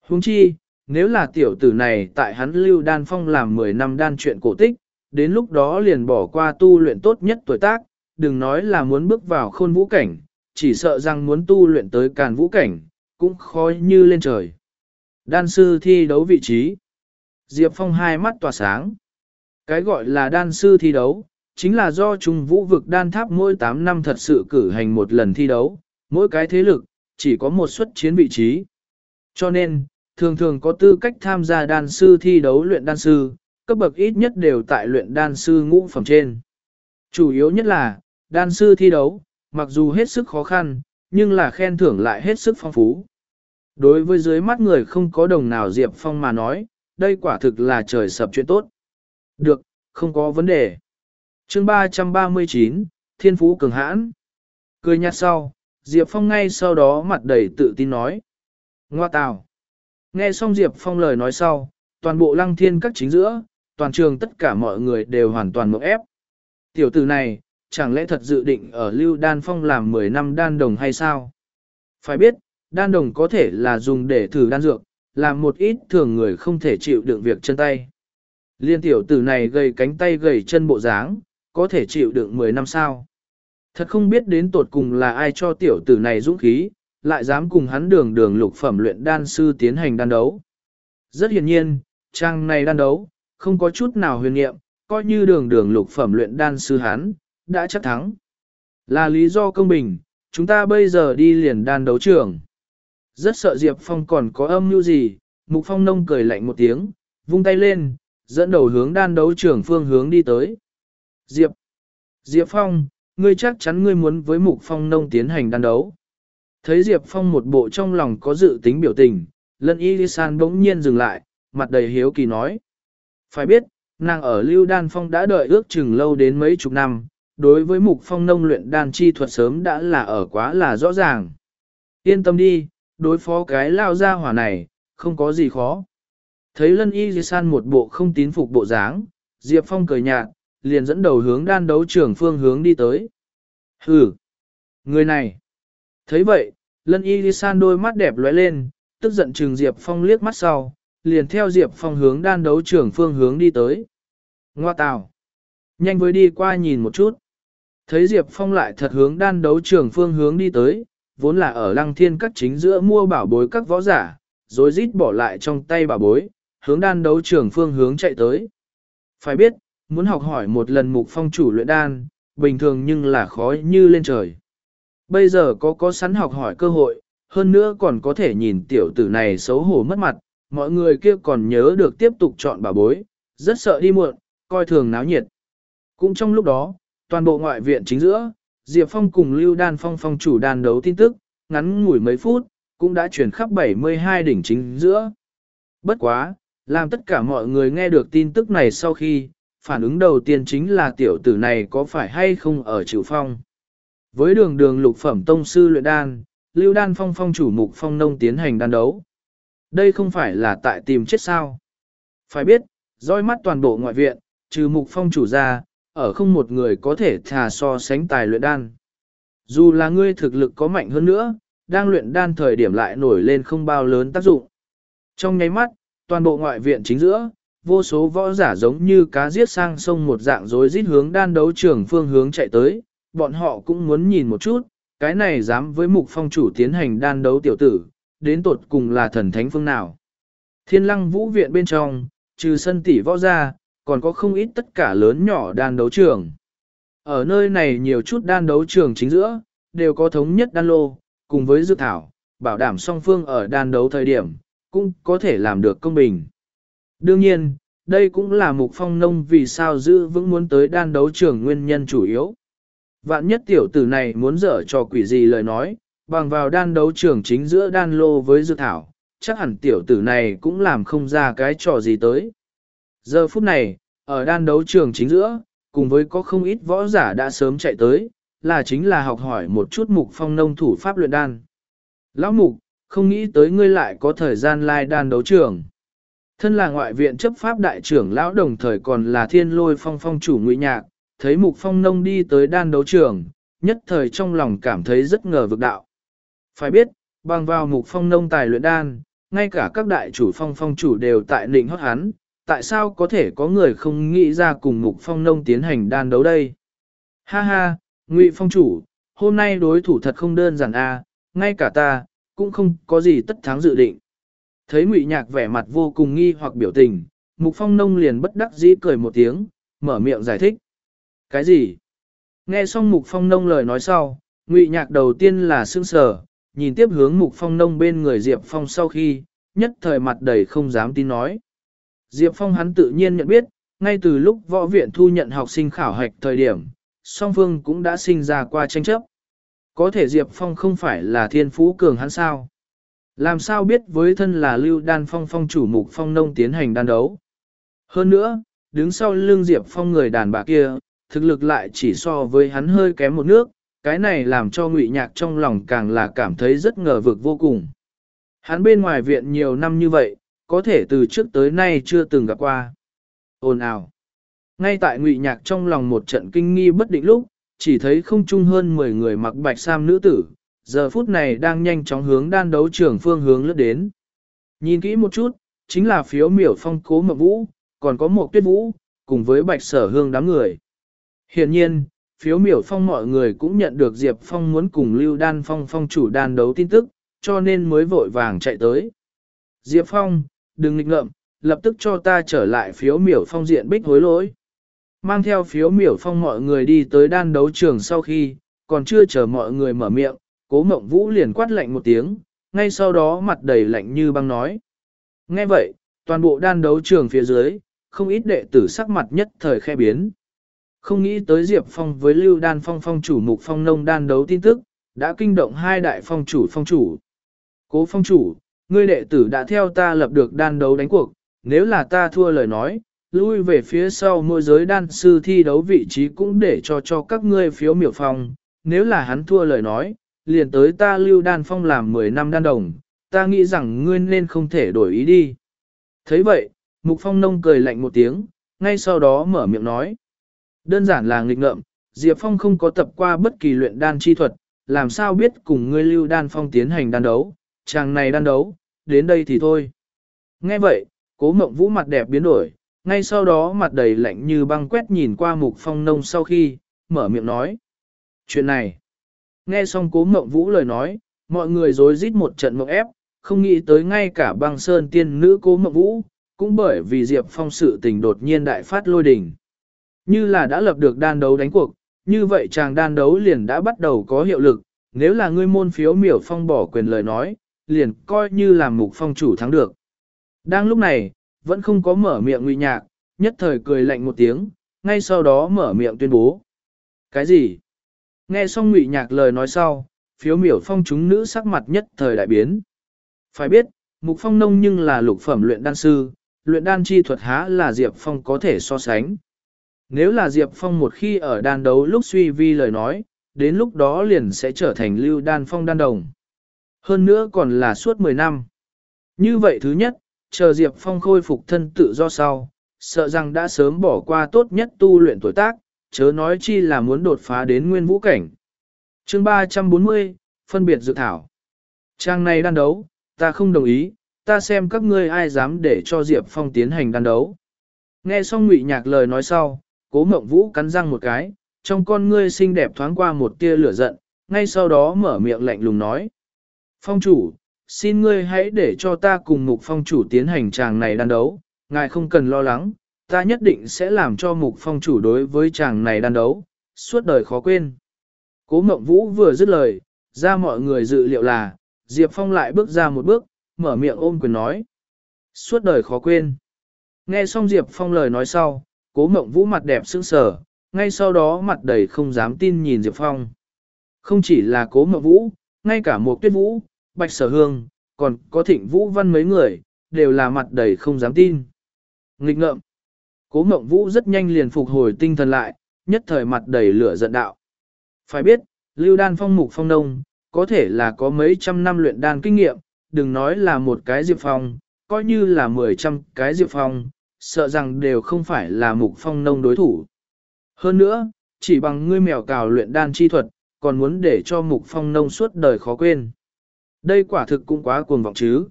Huống chi, nếu là tiểu tử này tại hắn lưu đan phong làm 10 năm đan chuyện cổ tích, đến lúc đó liền bỏ qua tu luyện tốt nhất tuổi tác, đừng nói là muốn bước vào khôn vũ cảnh, chỉ sợ rằng muốn tu luyện tới càn vũ cảnh, cũng khó như lên trời. Đan sư thi đấu vị trí. Diệp Phong hai mắt tỏa sáng. Cái gọi là đan sư thi đấu, chính là do Trung Vũ vực đan tháp mỗi 8 năm thật sự cử hành một lần thi đấu, mỗi cái thế lực, chỉ có một suất chiến vị trí. Cho nên, thường thường có tư cách tham gia đan sư thi đấu luyện đan sư, cấp bậc ít nhất đều tại luyện đan sư ngũ phẩm trên. Chủ yếu nhất là, đan sư thi đấu, mặc dù hết sức khó khăn, nhưng là khen thưởng lại hết sức phong phú. Đối với dưới mắt người không có đồng nào Diệp Phong mà nói, đây quả thực là trời sập chuyện tốt. Được, không có vấn đề. chương 339, Thiên Phú Cường Hãn. Cười nhạt sau, Diệp Phong ngay sau đó mặt đầy tự tin nói. Ngoa tào. Nghe xong Diệp Phong lời nói sau, toàn bộ lăng thiên các chính giữa, toàn trường tất cả mọi người đều hoàn toàn mộng ép. Tiểu tử này, chẳng lẽ thật dự định ở Lưu Đan Phong làm 10 năm đan đồng hay sao? Phải biết, đan đồng có thể là dùng để thử đan dược, làm một ít thường người không thể chịu đựng việc chân tay. Liên tiểu tử này gầy cánh tay gầy chân bộ dáng, có thể chịu đựng 10 năm sao? Thật không biết đến tột cùng là ai cho tiểu tử này dũng khí, lại dám cùng hắn đường đường lục phẩm luyện đan sư tiến hành đan đấu. Rất hiển nhiên, trang này đan đấu, không có chút nào huyền nghiệm, coi như đường đường lục phẩm luyện đan sư hắn, đã chắc thắng. Là lý do công bình, chúng ta bây giờ đi liền đan đấu trường. Rất sợ Diệp Phong còn có âm mưu gì, Mục Phong nông cười lạnh một tiếng, vung tay lên, dẫn đầu hướng đan đấu trường phương hướng đi tới. Diệp! Diệp Phong, ngươi chắc chắn ngươi muốn với Mục Phong nông tiến hành đan đấu. Thấy Diệp Phong một bộ trong lòng có dự tính biểu tình, lân y san bỗng nhiên dừng lại, mặt đầy hiếu kỳ nói. Phải biết, nàng ở Lưu Đan Phong đã đợi ước chừng lâu đến mấy chục năm, đối với mục phong nông luyện đan chi thuật sớm đã là ở quá là rõ ràng. Yên tâm đi, đối phó cái lao ra hỏa này, không có gì khó. Thấy lân y di san một bộ không tín phục bộ dáng, Diệp Phong cười nhạt, liền dẫn đầu hướng đan đấu trưởng phương hướng đi tới. Hừ! Người này! Thấy vậy, lân y san đôi mắt đẹp lóe lên, tức giận chừng Diệp Phong liếc mắt sau, liền theo Diệp Phong hướng đan đấu trưởng phương hướng đi tới. Ngoa tào! Nhanh với đi qua nhìn một chút. Thấy Diệp Phong lại thật hướng đan đấu trưởng phương hướng đi tới, vốn là ở lăng thiên các chính giữa mua bảo bối các võ giả, rồi rít bỏ lại trong tay bảo bối, hướng đan đấu trưởng phương hướng chạy tới. Phải biết, muốn học hỏi một lần mục phong chủ luyện đan, bình thường nhưng là khó như lên trời. Bây giờ có có sẵn học hỏi cơ hội, hơn nữa còn có thể nhìn tiểu tử này xấu hổ mất mặt, mọi người kia còn nhớ được tiếp tục chọn bà bối, rất sợ đi muộn, coi thường náo nhiệt. Cũng trong lúc đó, toàn bộ ngoại viện chính giữa, Diệp Phong cùng Lưu Đan Phong phong chủ đàn đấu tin tức, ngắn ngủi mấy phút, cũng đã chuyển khắp 72 đỉnh chính giữa. Bất quá, làm tất cả mọi người nghe được tin tức này sau khi, phản ứng đầu tiên chính là tiểu tử này có phải hay không ở chịu phong. Với đường đường lục phẩm tông sư luyện đan, Lưu Đan Phong phong chủ mục phong nông tiến hành đan đấu. Đây không phải là tại tìm chết sao. Phải biết, roi mắt toàn bộ ngoại viện, trừ mục phong chủ ra, ở không một người có thể thà so sánh tài luyện đan. Dù là ngươi thực lực có mạnh hơn nữa, đang luyện đan thời điểm lại nổi lên không bao lớn tác dụng. Trong nháy mắt, toàn bộ ngoại viện chính giữa, vô số võ giả giống như cá giết sang sông một dạng rối rít hướng đan đấu trường phương hướng chạy tới, bọn họ cũng muốn nhìn một chút, cái này dám với mục phong chủ tiến hành đan đấu tiểu tử, đến tột cùng là thần thánh phương nào. Thiên lăng vũ viện bên trong, trừ sân tỷ võ ra, còn có không ít tất cả lớn nhỏ đan đấu trường. Ở nơi này nhiều chút đan đấu trường chính giữa, đều có thống nhất đan lô, cùng với dự thảo, bảo đảm song phương ở đan đấu thời điểm, cũng có thể làm được công bình. Đương nhiên, đây cũng là mục phong nông vì sao giữ vững muốn tới đan đấu trường nguyên nhân chủ yếu. Vạn nhất tiểu tử này muốn dở cho quỷ gì lời nói, bằng vào đan đấu trường chính giữa đan lô với dược thảo, chắc hẳn tiểu tử này cũng làm không ra cái trò gì tới. Giờ phút này, ở đan đấu trường chính giữa, cùng với có không ít võ giả đã sớm chạy tới, là chính là học hỏi một chút mục phong nông thủ pháp luyện đan. Lão mục, không nghĩ tới ngươi lại có thời gian lai đan đấu trường. Thân là ngoại viện chấp pháp đại trưởng lão đồng thời còn là thiên lôi phong phong chủ ngụy nhạc, thấy mục phong nông đi tới đan đấu trường, nhất thời trong lòng cảm thấy rất ngờ vực đạo. Phải biết, bằng vào mục phong nông tài luyện đan, ngay cả các đại chủ phong phong chủ đều tại nịnh hót hắn, tại sao có thể có người không nghĩ ra cùng mục phong nông tiến hành đan đấu đây? Ha ha, ngụy phong chủ, hôm nay đối thủ thật không đơn giản a, à, ngay cả ta, cũng không có gì tất thắng dự định. Thấy ngụy nhạc vẻ mặt vô cùng nghi hoặc biểu tình, mục phong nông liền bất đắc dĩ cười một tiếng, mở miệng giải thích. Cái gì? Nghe xong mục phong nông lời nói sau, ngụy nhạc đầu tiên là sương sờ, nhìn tiếp hướng mục phong nông bên người Diệp Phong sau khi, nhất thời mặt đầy không dám tin nói. Diệp Phong hắn tự nhiên nhận biết, ngay từ lúc võ viện thu nhận học sinh khảo hạch thời điểm, song phương cũng đã sinh ra qua tranh chấp. Có thể Diệp Phong không phải là thiên phú cường hắn sao? Làm sao biết với thân là lưu đan phong phong chủ mục phong nông tiến hành đan đấu. Hơn nữa, đứng sau lưng Diệp Phong người đàn bà kia, thực lực lại chỉ so với hắn hơi kém một nước, cái này làm cho ngụy nhạc trong lòng càng là cảm thấy rất ngờ vực vô cùng. Hắn bên ngoài viện nhiều năm như vậy, có thể từ trước tới nay chưa từng gặp qua. Ồn ào. Ngay tại ngụy nhạc trong lòng một trận kinh nghi bất định lúc, chỉ thấy không chung hơn 10 người mặc bạch sam nữ tử, giờ phút này đang nhanh chóng hướng đan đấu trường phương hướng lướt đến. Nhìn kỹ một chút, chính là phiếu miểu phong cố mộng vũ, còn có một tuyết vũ, cùng với bạch sở hương đám người. Hiện nhiên, phiếu miểu phong mọi người cũng nhận được Diệp Phong muốn cùng Lưu Đan Phong phong chủ đàn đấu tin tức, cho nên mới vội vàng chạy tới. Diệp Phong, đừng nghịch ngợm, lập tức cho ta trở lại phiếu miểu phong diện bích hối lỗi. Mang theo phiếu miểu phong mọi người đi tới đan đấu trường sau khi, còn chưa chờ mọi người mở miệng, cố mộng vũ liền quát lạnh một tiếng, ngay sau đó mặt đầy lạnh như băng nói. Nghe vậy, toàn bộ đan đấu trường phía dưới, không ít đệ tử sắc mặt nhất thời khe biến. Không nghĩ tới Diệp Phong với Lưu Đan Phong phong chủ mục phong nông đan đấu tin tức, đã kinh động hai đại phong chủ phong chủ. Cố phong chủ, ngươi đệ tử đã theo ta lập được đan đấu đánh cuộc, nếu là ta thua lời nói, lui về phía sau môi giới đan sư thi đấu vị trí cũng để cho cho các ngươi phiếu miểu phong, nếu là hắn thua lời nói, liền tới ta lưu đan phong làm 10 năm đan đồng, ta nghĩ rằng ngươi nên không thể đổi ý đi. thấy vậy, Mục Phong Nông cười lạnh một tiếng, ngay sau đó mở miệng nói. Đơn giản là nghịch ngợm, Diệp Phong không có tập qua bất kỳ luyện đan chi thuật, làm sao biết cùng ngươi lưu đan phong tiến hành đan đấu, chàng này đan đấu, đến đây thì thôi. Nghe vậy, cố mộng vũ mặt đẹp biến đổi, ngay sau đó mặt đầy lạnh như băng quét nhìn qua mục phong nông sau khi, mở miệng nói. Chuyện này, nghe xong cố mộng vũ lời nói, mọi người dối rít một trận mộng ép, không nghĩ tới ngay cả băng sơn tiên nữ cố mộng vũ, cũng bởi vì Diệp Phong sự tình đột nhiên đại phát lôi đỉnh. Như là đã lập được đan đấu đánh cuộc, như vậy chàng đan đấu liền đã bắt đầu có hiệu lực, nếu là ngươi môn phiếu miểu phong bỏ quyền lời nói, liền coi như là mục phong chủ thắng được. Đang lúc này, vẫn không có mở miệng ngụy nhạc, nhất thời cười lạnh một tiếng, ngay sau đó mở miệng tuyên bố. Cái gì? Nghe xong ngụy nhạc lời nói sau, phiếu miểu phong chúng nữ sắc mặt nhất thời đại biến. Phải biết, mục phong nông nhưng là lục phẩm luyện đan sư, luyện đan chi thuật há là Diệp Phong có thể so sánh. Nếu là Diệp Phong một khi ở đan đấu lúc suy vi lời nói, đến lúc đó liền sẽ trở thành lưu đan phong đan đồng. Hơn nữa còn là suốt 10 năm. Như vậy thứ nhất, chờ Diệp Phong khôi phục thân tự do sau, sợ rằng đã sớm bỏ qua tốt nhất tu luyện tuổi tác, chớ nói chi là muốn đột phá đến nguyên vũ cảnh. chương 340, phân biệt dự thảo. Trang này đan đấu, ta không đồng ý, ta xem các ngươi ai dám để cho Diệp Phong tiến hành đan đấu. Nghe xong ngụy nhạc lời nói sau, cố mộng vũ cắn răng một cái, trong con ngươi xinh đẹp thoáng qua một tia lửa giận, ngay sau đó mở miệng lạnh lùng nói. Phong chủ, xin ngươi hãy để cho ta cùng mục phong chủ tiến hành chàng này đan đấu, ngài không cần lo lắng, ta nhất định sẽ làm cho mục phong chủ đối với chàng này đan đấu, suốt đời khó quên. Cố mộng vũ vừa dứt lời, ra mọi người dự liệu là, Diệp Phong lại bước ra một bước, mở miệng ôm quyền nói. Suốt đời khó quên. Nghe xong Diệp Phong lời nói sau, cố mộng vũ mặt đẹp sững sờ, ngay sau đó mặt đầy không dám tin nhìn Diệp Phong. Không chỉ là cố mộng vũ, ngay cả một tuyết vũ, bạch sở hương, còn có thịnh vũ văn mấy người, đều là mặt đầy không dám tin. Nghịch ngợm. Cố mộng vũ rất nhanh liền phục hồi tinh thần lại, nhất thời mặt đầy lửa giận đạo. Phải biết, lưu đan phong mục phong đông, có thể là có mấy trăm năm luyện đan kinh nghiệm, đừng nói là một cái diệp phong, coi như là mười trăm cái diệp phong, sợ rằng đều không phải là mục phong nông đối thủ. Hơn nữa, chỉ bằng ngươi mèo cào luyện đan chi thuật, còn muốn để cho mục phong nông suốt đời khó quên. Đây quả thực cũng quá cuồng vọng chứ.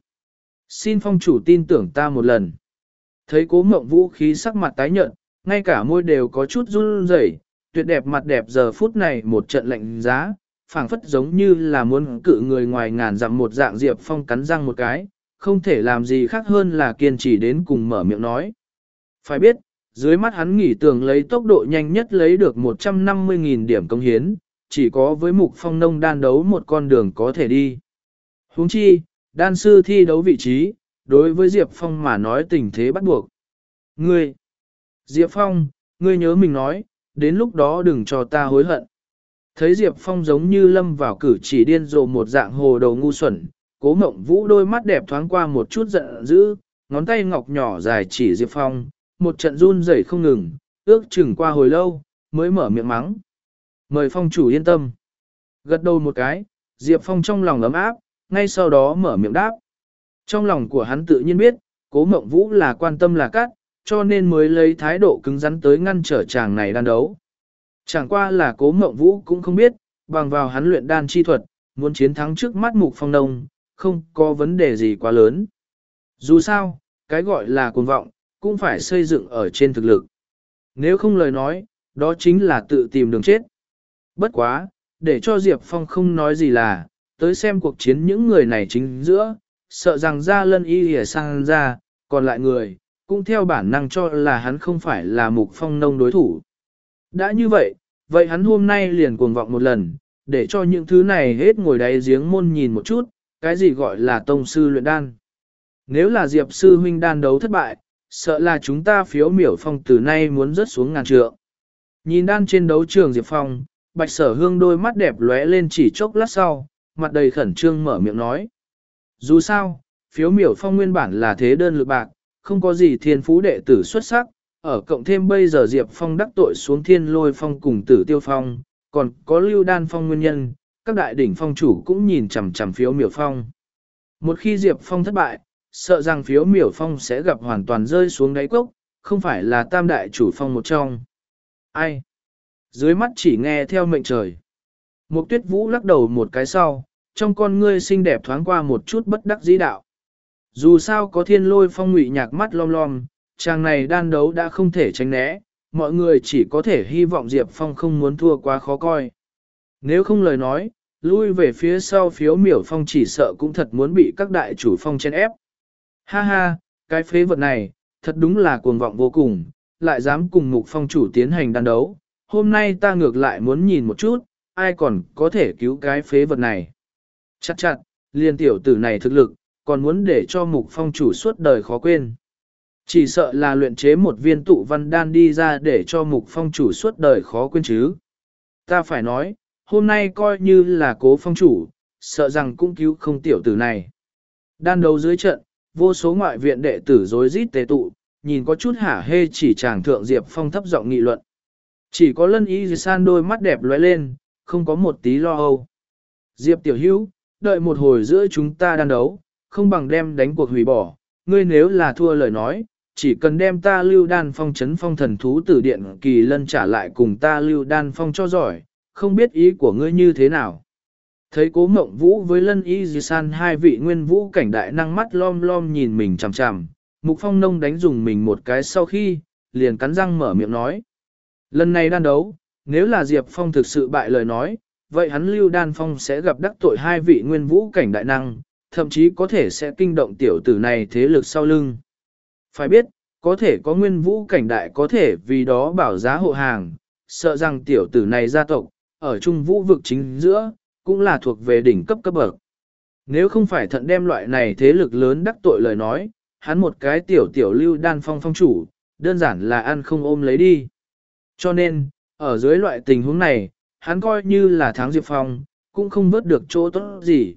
Xin phong chủ tin tưởng ta một lần. Thấy cố mộng vũ khí sắc mặt tái nhợt, ngay cả môi đều có chút run rẩy, tuyệt đẹp mặt đẹp giờ phút này một trận lạnh giá, phảng phất giống như là muốn cự người ngoài ngàn dặm một dạng diệp phong cắn răng một cái, không thể làm gì khác hơn là kiên trì đến cùng mở miệng nói. Phải biết, dưới mắt hắn nghỉ tưởng lấy tốc độ nhanh nhất lấy được 150.000 điểm công hiến, chỉ có với mục phong nông đan đấu một con đường có thể đi. huống chi, đan sư thi đấu vị trí, đối với Diệp Phong mà nói tình thế bắt buộc. Ngươi, Diệp Phong, ngươi nhớ mình nói, đến lúc đó đừng cho ta hối hận. Thấy Diệp Phong giống như lâm vào cử chỉ điên rồ một dạng hồ đầu ngu xuẩn, cố mộng vũ đôi mắt đẹp thoáng qua một chút giận dữ, ngón tay ngọc nhỏ dài chỉ Diệp Phong, một trận run rẩy không ngừng, ước chừng qua hồi lâu, mới mở miệng mắng. Mời Phong chủ yên tâm. Gật đầu một cái, Diệp Phong trong lòng ấm áp, ngay sau đó mở miệng đáp. Trong lòng của hắn tự nhiên biết, cố mộng vũ là quan tâm là cắt, cho nên mới lấy thái độ cứng rắn tới ngăn trở chàng này đan đấu. Chẳng qua là cố mộng vũ cũng không biết, bằng vào hắn luyện đan chi thuật, muốn chiến thắng trước mắt mục phong nông, không có vấn đề gì quá lớn. Dù sao, cái gọi là cuồng vọng, cũng phải xây dựng ở trên thực lực. Nếu không lời nói, đó chính là tự tìm đường chết. Bất quá, để cho Diệp Phong không nói gì là, tới xem cuộc chiến những người này chính giữa, sợ rằng ra lân y hề sang ra, còn lại người, cũng theo bản năng cho là hắn không phải là mục phong nông đối thủ. Đã như vậy, vậy hắn hôm nay liền cuồng vọng một lần, để cho những thứ này hết ngồi đáy giếng môn nhìn một chút, cái gì gọi là tông sư luyện đan. Nếu là Diệp sư huynh đan đấu thất bại, sợ là chúng ta phiếu miểu phong từ nay muốn rớt xuống ngàn trượng. Nhìn đan trên đấu trường Diệp Phong, bạch sở hương đôi mắt đẹp lóe lên chỉ chốc lát sau, mặt đầy khẩn trương mở miệng nói. Dù sao, phiếu miểu phong nguyên bản là thế đơn lực bạc, không có gì thiên phú đệ tử xuất sắc, ở cộng thêm bây giờ Diệp Phong đắc tội xuống thiên lôi phong cùng tử tiêu phong, còn có lưu đan phong nguyên nhân, các đại đỉnh phong chủ cũng nhìn chằm chằm phiếu miểu phong. Một khi Diệp Phong thất bại, sợ rằng phiếu miểu phong sẽ gặp hoàn toàn rơi xuống đáy cốc, không phải là tam đại chủ phong một trong. Ai? Dưới mắt chỉ nghe theo mệnh trời. Một tuyết vũ lắc đầu một cái sau, trong con ngươi xinh đẹp thoáng qua một chút bất đắc dĩ đạo. Dù sao có thiên lôi phong ngụy nhạc mắt lom lom, chàng này đan đấu đã không thể tránh né, mọi người chỉ có thể hy vọng Diệp Phong không muốn thua quá khó coi. Nếu không lời nói, lui về phía sau phiếu miểu phong chỉ sợ cũng thật muốn bị các đại chủ phong chen ép. Ha ha, cái phế vật này, thật đúng là cuồng vọng vô cùng, lại dám cùng mục phong chủ tiến hành đan đấu. Hôm nay ta ngược lại muốn nhìn một chút, ai còn có thể cứu cái phế vật này. Chắc chặt, liên tiểu tử này thực lực, còn muốn để cho mục phong chủ suốt đời khó quên. Chỉ sợ là luyện chế một viên tụ văn đan đi ra để cho mục phong chủ suốt đời khó quên chứ. Ta phải nói, hôm nay coi như là cố phong chủ, sợ rằng cũng cứu không tiểu tử này. Đan đấu dưới trận, vô số ngoại viện đệ tử rối rít tề tụ, nhìn có chút hả hê chỉ chàng thượng Diệp Phong thấp giọng nghị luận. Chỉ có lân y san đôi mắt đẹp lóe lên, không có một tí lo âu. Diệp tiểu hữu, đợi một hồi giữa chúng ta đan đấu, không bằng đem đánh cuộc hủy bỏ, ngươi nếu là thua lời nói, chỉ cần đem ta lưu đan phong chấn phong thần thú tử điện kỳ lân trả lại cùng ta lưu đan phong cho giỏi, không biết ý của ngươi như thế nào. Thấy cố mộng vũ với lân y dì san hai vị nguyên vũ cảnh đại năng mắt lom lom nhìn mình chằm chằm, mục phong nông đánh dùng mình một cái sau khi, liền cắn răng mở miệng nói. Lần này đan đấu, nếu là Diệp Phong thực sự bại lời nói, vậy hắn lưu đan phong sẽ gặp đắc tội hai vị nguyên vũ cảnh đại năng, thậm chí có thể sẽ kinh động tiểu tử này thế lực sau lưng. Phải biết, có thể có nguyên vũ cảnh đại có thể vì đó bảo giá hộ hàng, sợ rằng tiểu tử này gia tộc, ở trung vũ vực chính giữa, cũng là thuộc về đỉnh cấp cấp bậc. Nếu không phải thận đem loại này thế lực lớn đắc tội lời nói, hắn một cái tiểu tiểu lưu đan phong phong chủ, đơn giản là ăn không ôm lấy đi. Cho nên, ở dưới loại tình huống này, hắn coi như là thắng Diệp Phong, cũng không vớt được chỗ tốt gì.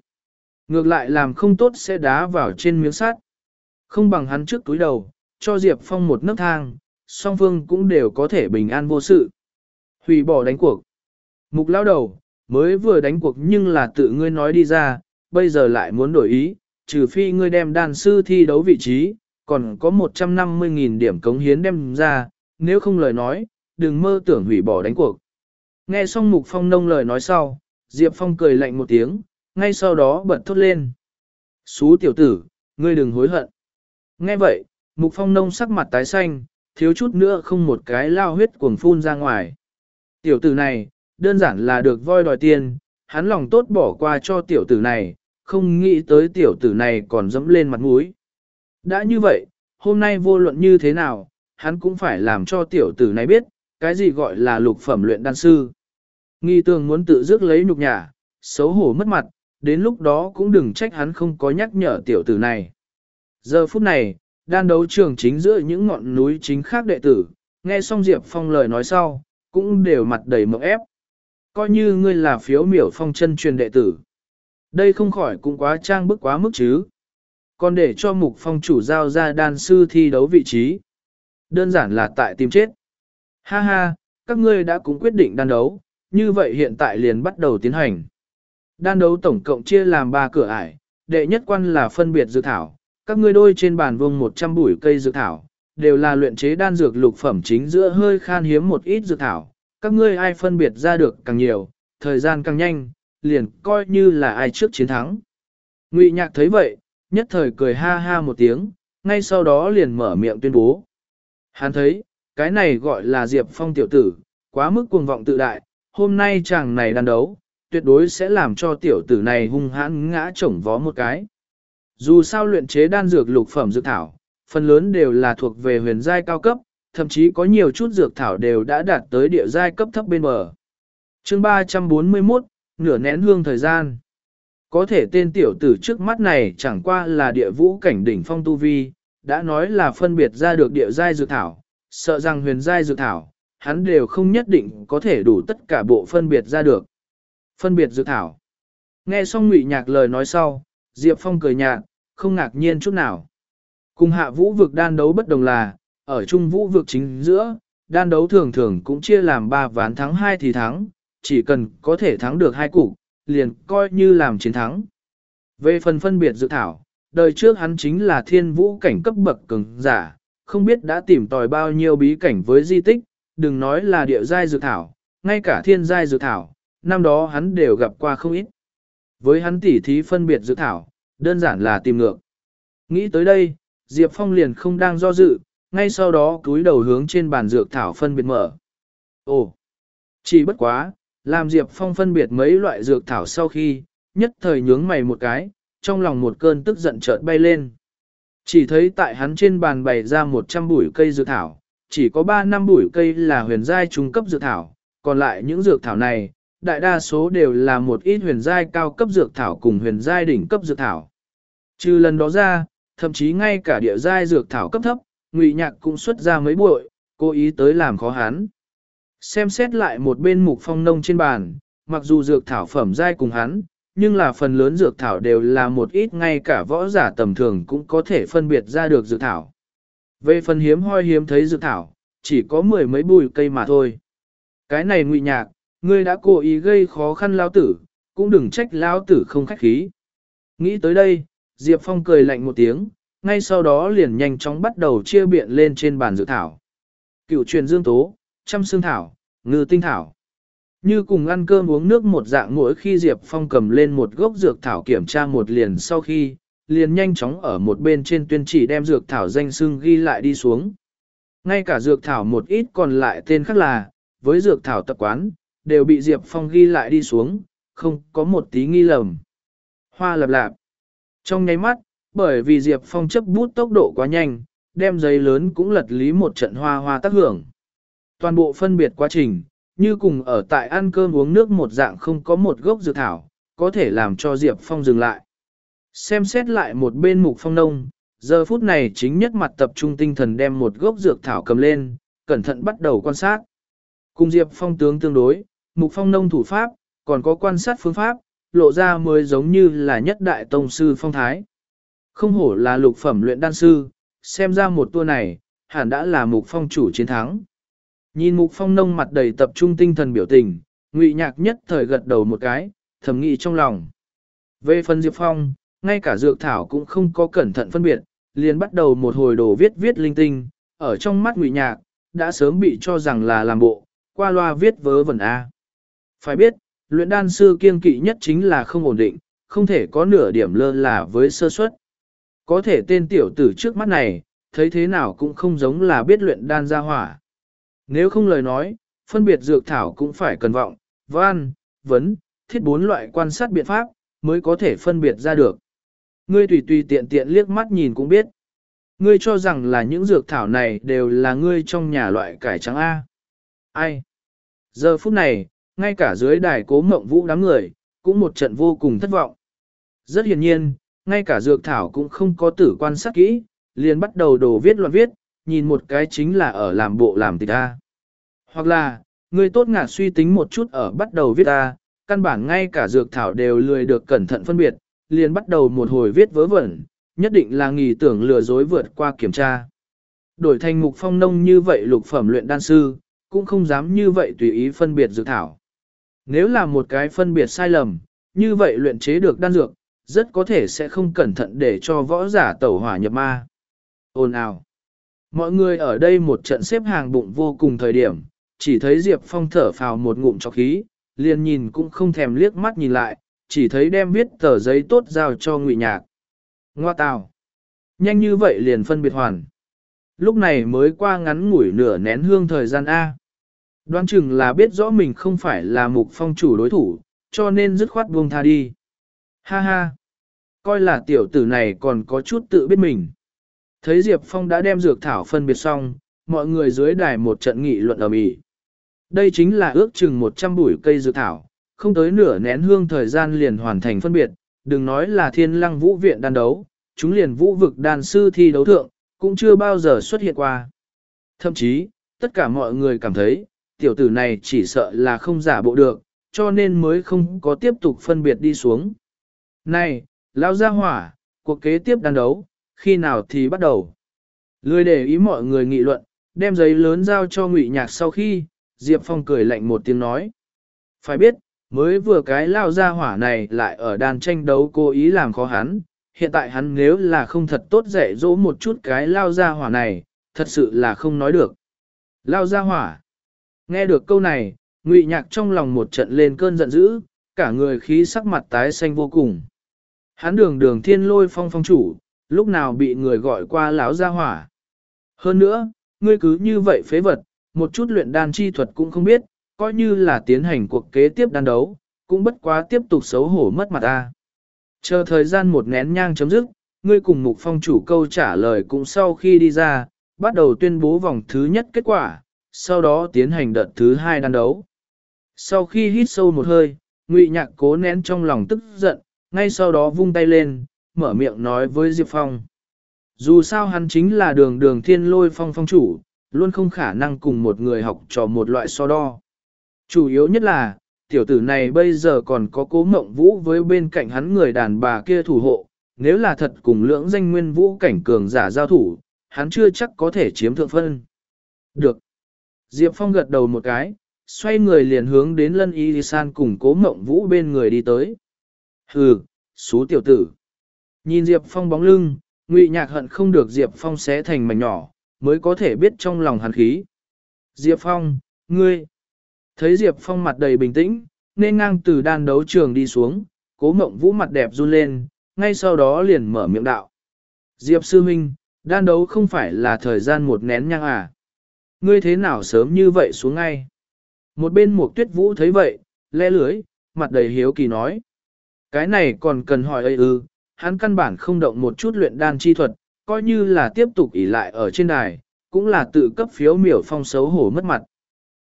Ngược lại làm không tốt sẽ đá vào trên miếng sắt. Không bằng hắn trước túi đầu, cho Diệp Phong một nấc thang, song phương cũng đều có thể bình an vô sự. Hủy bỏ đánh cuộc. Mục lao đầu, mới vừa đánh cuộc nhưng là tự ngươi nói đi ra, bây giờ lại muốn đổi ý, trừ phi ngươi đem đàn sư thi đấu vị trí, còn có 150.000 điểm cống hiến đem ra, nếu không lời nói, đừng mơ tưởng hủy bỏ đánh cuộc. Nghe xong Mục Phong nông lời nói sau, Diệp Phong cười lạnh một tiếng, ngay sau đó bật thốt lên. Xú tiểu tử, ngươi đừng hối hận. Nghe vậy, Mục Phong nông sắc mặt tái xanh, thiếu chút nữa không một cái lao huyết cuồng phun ra ngoài. Tiểu tử này, đơn giản là được voi đòi tiền, hắn lòng tốt bỏ qua cho tiểu tử này, không nghĩ tới tiểu tử này còn dẫm lên mặt mũi. Đã như vậy, hôm nay vô luận như thế nào, hắn cũng phải làm cho tiểu tử này biết, cái gì gọi là lục phẩm luyện đan sư. Nghi tường muốn tự dứt lấy nhục nhã, xấu hổ mất mặt, đến lúc đó cũng đừng trách hắn không có nhắc nhở tiểu tử này. Giờ phút này, đan đấu trường chính giữa những ngọn núi chính khác đệ tử, nghe xong Diệp Phong lời nói sau, cũng đều mặt đầy mộng ép. Coi như ngươi là phiếu miểu phong chân truyền đệ tử. Đây không khỏi cũng quá trang bức quá mức chứ. Còn để cho mục phong chủ giao ra đan sư thi đấu vị trí. Đơn giản là tại tìm chết. Ha ha, các ngươi đã cũng quyết định đan đấu, như vậy hiện tại liền bắt đầu tiến hành. Đan đấu tổng cộng chia làm 3 cửa ải, đệ nhất quan là phân biệt dược thảo, các ngươi đôi trên bàn vuông 100 bụi cây dược thảo, đều là luyện chế đan dược lục phẩm chính giữa hơi khan hiếm một ít dược thảo, các ngươi ai phân biệt ra được càng nhiều, thời gian càng nhanh, liền coi như là ai trước chiến thắng. Ngụy Nhạc thấy vậy, nhất thời cười ha ha một tiếng, ngay sau đó liền mở miệng tuyên bố. Hắn thấy, cái này gọi là Diệp Phong tiểu tử, quá mức cuồng vọng tự đại, hôm nay chàng này đàn đấu, tuyệt đối sẽ làm cho tiểu tử này hung hãn ngã chổng vó một cái. Dù sao luyện chế đan dược lục phẩm dược thảo, phần lớn đều là thuộc về huyền giai cao cấp, thậm chí có nhiều chút dược thảo đều đã đạt tới địa giai cấp thấp bên bờ. Chương 341, nửa nén hương thời gian. Có thể tên tiểu tử trước mắt này chẳng qua là địa vũ cảnh đỉnh phong tu vi, đã nói là phân biệt ra được địa giai dược thảo, sợ rằng huyền giai dược thảo, hắn đều không nhất định có thể đủ tất cả bộ phân biệt ra được. Phân biệt dược thảo. Nghe xong ngụy nhạc lời nói sau, Diệp Phong cười nhạt, không ngạc nhiên chút nào. Cùng hạ vũ vực đan đấu bất đồng là, ở trung vũ vực chính giữa, đan đấu thường thường cũng chia làm 3 ván thắng 2 thì thắng, chỉ cần có thể thắng được hai cục, liền coi như làm chiến thắng. Về phần phân biệt dự thảo, đời trước hắn chính là thiên vũ cảnh cấp bậc cường giả, không biết đã tìm tòi bao nhiêu bí cảnh với di tích, đừng nói là địa giai dự thảo, ngay cả thiên giai dự thảo, năm đó hắn đều gặp qua không ít. Với hắn tỉ thí phân biệt dự thảo, đơn giản là tìm ngược. Nghĩ tới đây, Diệp Phong liền không đang do dự, ngay sau đó cúi đầu hướng trên bàn dược thảo phân biệt mở. Ồ, chỉ bất quá, làm Diệp Phong phân biệt mấy loại dược thảo sau khi, nhất thời nhướng mày một cái, trong lòng một cơn tức giận chợt bay lên. Chỉ thấy tại hắn trên bàn bày ra 100 bụi cây dược thảo, chỉ có 3 năm bụi cây là huyền giai trung cấp dược thảo, còn lại những dược thảo này, đại đa số đều là một ít huyền giai cao cấp dược thảo cùng huyền giai đỉnh cấp dược thảo. Trừ lần đó ra, thậm chí ngay cả địa giai dược thảo cấp thấp, Ngụy Nhạc cũng xuất ra mấy bụi, cố ý tới làm khó hắn. Xem xét lại một bên mục phong nông trên bàn, mặc dù dược thảo phẩm dai cùng hắn, nhưng là phần lớn dược thảo đều là một ít ngay cả võ giả tầm thường cũng có thể phân biệt ra được dược thảo. Về phần hiếm hoi hiếm thấy dược thảo, chỉ có mười mấy bùi cây mà thôi. Cái này ngụy nhạc, ngươi đã cố ý gây khó khăn lao tử, cũng đừng trách lao tử không khách khí. Nghĩ tới đây, Diệp Phong cười lạnh một tiếng, ngay sau đó liền nhanh chóng bắt đầu chia biện lên trên bàn dự thảo. Cựu truyền dương tố, trăm xương thảo, ngư tinh thảo. Như cùng ăn cơm uống nước một dạng mỗi khi Diệp Phong cầm lên một gốc dược thảo kiểm tra một liền sau khi, liền nhanh chóng ở một bên trên tuyên chỉ đem dược thảo danh xưng ghi lại đi xuống. Ngay cả dược thảo một ít còn lại tên khác là, với dược thảo tập quán, đều bị Diệp Phong ghi lại đi xuống, không có một tí nghi lầm. Hoa lập lạp. Trong nháy mắt, bởi vì Diệp Phong chấp bút tốc độ quá nhanh, đem giấy lớn cũng lật lý một trận hoa hoa tác hưởng. Toàn bộ phân biệt quá trình, như cùng ở tại ăn cơm uống nước một dạng không có một gốc dược thảo, có thể làm cho Diệp Phong dừng lại. Xem xét lại một bên mục phong nông, giờ phút này chính nhất mặt tập trung tinh thần đem một gốc dược thảo cầm lên, cẩn thận bắt đầu quan sát. Cùng Diệp Phong tướng tương đối, mục phong nông thủ pháp, còn có quan sát phương pháp, lộ ra mới giống như là nhất đại tông sư phong thái. Không hổ là lục phẩm luyện đan sư, xem ra một tour này, hẳn đã là mục phong chủ chiến thắng. Nhìn mục phong nông mặt đầy tập trung tinh thần biểu tình, ngụy nhạc nhất thời gật đầu một cái, thầm nghĩ trong lòng. Về phần Diệp Phong, ngay cả dược thảo cũng không có cẩn thận phân biệt, liền bắt đầu một hồi đồ viết viết linh tinh, ở trong mắt ngụy nhạc, đã sớm bị cho rằng là làm bộ, qua loa viết vớ vẩn A. Phải biết, luyện đan sư kiên kỵ nhất chính là không ổn định, không thể có nửa điểm lơ là với sơ suất. Có thể tên tiểu tử trước mắt này, thấy thế nào cũng không giống là biết luyện đan ra hỏa. Nếu không lời nói, phân biệt dược thảo cũng phải cần vọng, văn, vấn, thiết bốn loại quan sát biện pháp, mới có thể phân biệt ra được. Ngươi tùy tùy tiện tiện liếc mắt nhìn cũng biết. Ngươi cho rằng là những dược thảo này đều là ngươi trong nhà loại cải trắng A. Ai? Giờ phút này, ngay cả dưới đài cố mộng vũ đám người, cũng một trận vô cùng thất vọng. Rất hiển nhiên, ngay cả dược thảo cũng không có tử quan sát kỹ, liền bắt đầu đồ viết loạn viết, nhìn một cái chính là ở làm bộ làm tịch A. Hoặc là, người tốt ngả suy tính một chút ở bắt đầu viết A, căn bản ngay cả dược thảo đều lười được cẩn thận phân biệt, liền bắt đầu một hồi viết vớ vẩn, nhất định là nghỉ tưởng lừa dối vượt qua kiểm tra. Đổi thành mục phong nông như vậy lục phẩm luyện đan sư, cũng không dám như vậy tùy ý phân biệt dược thảo. Nếu là một cái phân biệt sai lầm, như vậy luyện chế được đan dược, rất có thể sẽ không cẩn thận để cho võ giả tẩu hỏa nhập ma. ôn ào. Mọi người ở đây một trận xếp hàng bụng vô cùng thời điểm, chỉ thấy Diệp Phong thở phào một ngụm cho khí, liền nhìn cũng không thèm liếc mắt nhìn lại, chỉ thấy đem viết tờ giấy tốt giao cho ngụy nhạc. Ngoa tào. Nhanh như vậy liền phân biệt hoàn. Lúc này mới qua ngắn ngủi nửa nén hương thời gian A. Đoán chừng là biết rõ mình không phải là mục phong chủ đối thủ, cho nên dứt khoát buông tha đi. Ha ha! Coi là tiểu tử này còn có chút tự biết mình. Thấy Diệp Phong đã đem dược thảo phân biệt xong, mọi người dưới đài một trận nghị luận ở ĩ. Đây chính là ước chừng 100 bụi cây dược thảo, không tới nửa nén hương thời gian liền hoàn thành phân biệt, đừng nói là thiên lăng vũ viện đan đấu, chúng liền vũ vực đan sư thi đấu thượng, cũng chưa bao giờ xuất hiện qua. Thậm chí, tất cả mọi người cảm thấy, tiểu tử này chỉ sợ là không giả bộ được, cho nên mới không có tiếp tục phân biệt đi xuống. Này, lao ra hỏa, cuộc kế tiếp đan đấu, khi nào thì bắt đầu. Lười để ý mọi người nghị luận, đem giấy lớn giao cho ngụy nhạc sau khi, Diệp Phong cười lạnh một tiếng nói. Phải biết, mới vừa cái lao ra hỏa này lại ở đàn tranh đấu cố ý làm khó hắn, hiện tại hắn nếu là không thật tốt dạy dỗ một chút cái lao ra hỏa này, thật sự là không nói được. Lao ra hỏa. Nghe được câu này, ngụy nhạc trong lòng một trận lên cơn giận dữ, cả người khí sắc mặt tái xanh vô cùng. Hắn đường đường thiên lôi phong phong chủ, lúc nào bị người gọi qua lão gia hỏa. Hơn nữa, ngươi cứ như vậy phế vật, một chút luyện đan chi thuật cũng không biết, coi như là tiến hành cuộc kế tiếp đan đấu, cũng bất quá tiếp tục xấu hổ mất mặt ta. Chờ thời gian một nén nhang chấm dứt, ngươi cùng mục phong chủ câu trả lời cũng sau khi đi ra, bắt đầu tuyên bố vòng thứ nhất kết quả, sau đó tiến hành đợt thứ hai đan đấu. Sau khi hít sâu một hơi, Ngụy Nhạc cố nén trong lòng tức giận, ngay sau đó vung tay lên, mở miệng nói với Diệp Phong. Dù sao hắn chính là đường đường thiên lôi phong phong chủ, luôn không khả năng cùng một người học trò một loại so đo. Chủ yếu nhất là, tiểu tử này bây giờ còn có cố mộng vũ với bên cạnh hắn người đàn bà kia thủ hộ, nếu là thật cùng lưỡng danh nguyên vũ cảnh cường giả giao thủ, hắn chưa chắc có thể chiếm thượng phân. Được. Diệp Phong gật đầu một cái, xoay người liền hướng đến lân y san cùng cố mộng vũ bên người đi tới. Hừ, xú tiểu tử. Nhìn Diệp Phong bóng lưng, ngụy nhạc hận không được Diệp Phong xé thành mảnh nhỏ, mới có thể biết trong lòng hắn khí. Diệp Phong, ngươi. Thấy Diệp Phong mặt đầy bình tĩnh, nên ngang từ đan đấu trường đi xuống, cố mộng vũ mặt đẹp run lên, ngay sau đó liền mở miệng đạo. Diệp Sư Minh, đan đấu không phải là thời gian một nén nhang à. Ngươi thế nào sớm như vậy xuống ngay. Một bên Mục tuyết vũ thấy vậy, le lưới, mặt đầy hiếu kỳ nói. Cái này còn cần hỏi ấy ư, hắn căn bản không động một chút luyện đan chi thuật, coi như là tiếp tục ỉ lại ở trên đài, cũng là tự cấp phiếu miểu phong xấu hổ mất mặt.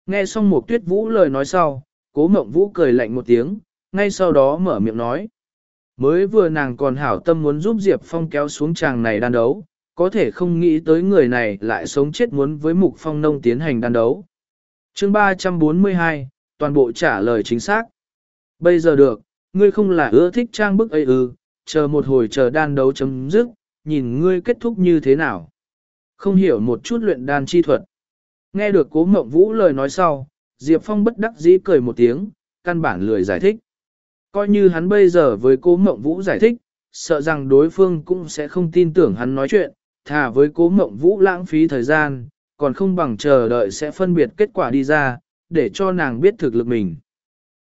Nghe xong một tuyết vũ lời nói sau, cố mộng vũ cười lạnh một tiếng, ngay sau đó mở miệng nói. Mới vừa nàng còn hảo tâm muốn giúp Diệp Phong kéo xuống chàng này đan đấu, có thể không nghĩ tới người này lại sống chết muốn với mục phong nông tiến hành đan đấu. chương 342, toàn bộ trả lời chính xác. Bây giờ được, ngươi không là ưa thích trang bức ấy ư, chờ một hồi chờ đan đấu chấm dứt, nhìn ngươi kết thúc như thế nào. Không hiểu một chút luyện đan chi thuật. Nghe được cố mộng vũ lời nói sau, Diệp Phong bất đắc dĩ cười một tiếng, căn bản lười giải thích. Coi như hắn bây giờ với cố mộng vũ giải thích, sợ rằng đối phương cũng sẽ không tin tưởng hắn nói chuyện, thà với cố mộng vũ lãng phí thời gian, còn không bằng chờ đợi sẽ phân biệt kết quả đi ra, để cho nàng biết thực lực mình.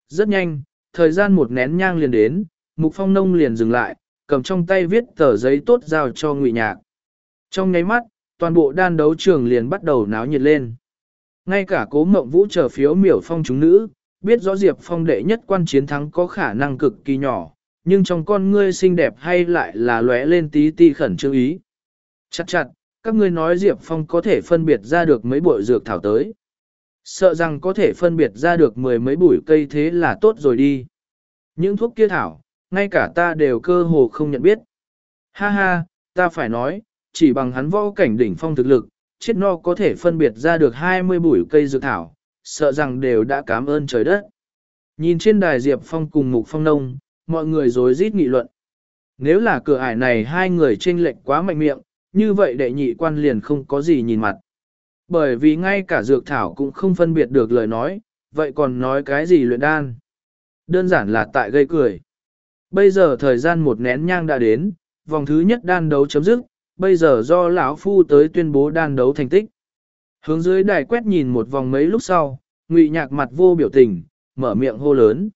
Rất nhanh, thời gian một nén nhang liền đến, Mục Phong Nông liền dừng lại, cầm trong tay viết tờ giấy tốt giao cho Ngụy Nhạc. Trong nháy mắt, toàn bộ đan đấu trường liền bắt đầu náo nhiệt lên. Ngay cả cố mộng vũ chờ phiếu miểu phong chúng nữ, biết rõ Diệp Phong đệ nhất quan chiến thắng có khả năng cực kỳ nhỏ, nhưng trong con ngươi xinh đẹp hay lại là lóe lên tí ti khẩn trương ý. Chặt chặt, các ngươi nói Diệp Phong có thể phân biệt ra được mấy bội dược thảo tới. Sợ rằng có thể phân biệt ra được mười mấy bụi cây thế là tốt rồi đi. Những thuốc kia thảo, ngay cả ta đều cơ hồ không nhận biết. Ha ha, ta phải nói, chỉ bằng hắn võ cảnh đỉnh phong thực lực, chết no có thể phân biệt ra được 20 bụi cây dược thảo, sợ rằng đều đã cảm ơn trời đất. Nhìn trên đài Diệp Phong cùng Mục Phong Nông, mọi người rối rít nghị luận. Nếu là cửa ải này hai người chênh lệch quá mạnh miệng, như vậy đệ nhị quan liền không có gì nhìn mặt. Bởi vì ngay cả dược thảo cũng không phân biệt được lời nói, vậy còn nói cái gì luyện đan? Đơn giản là tại gây cười. Bây giờ thời gian một nén nhang đã đến, vòng thứ nhất đan đấu chấm dứt, bây giờ do lão phu tới tuyên bố đan đấu thành tích. Hướng dưới đài quét nhìn một vòng mấy lúc sau, ngụy nhạc mặt vô biểu tình, mở miệng hô lớn.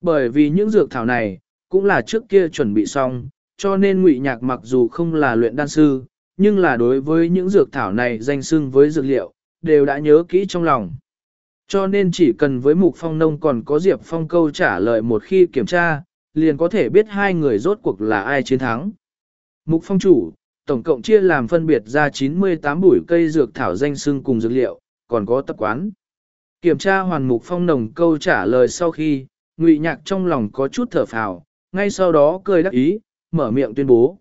Bởi vì những dược thảo này, cũng là trước kia chuẩn bị xong, cho nên ngụy nhạc mặc dù không là luyện đan sư, nhưng là đối với những dược thảo này danh xưng với dược liệu, đều đã nhớ kỹ trong lòng. Cho nên chỉ cần với mục phong nông còn có Diệp Phong câu trả lời một khi kiểm tra, liền có thể biết hai người rốt cuộc là ai chiến thắng. Mục phong chủ, tổng cộng chia làm phân biệt ra 98 bụi cây dược thảo danh xưng cùng dược liệu, còn có tập quán. Kiểm tra hoàn mục phong nồng câu trả lời sau khi, ngụy nhạc trong lòng có chút thở phào, ngay sau đó cười đắc ý, mở miệng tuyên bố.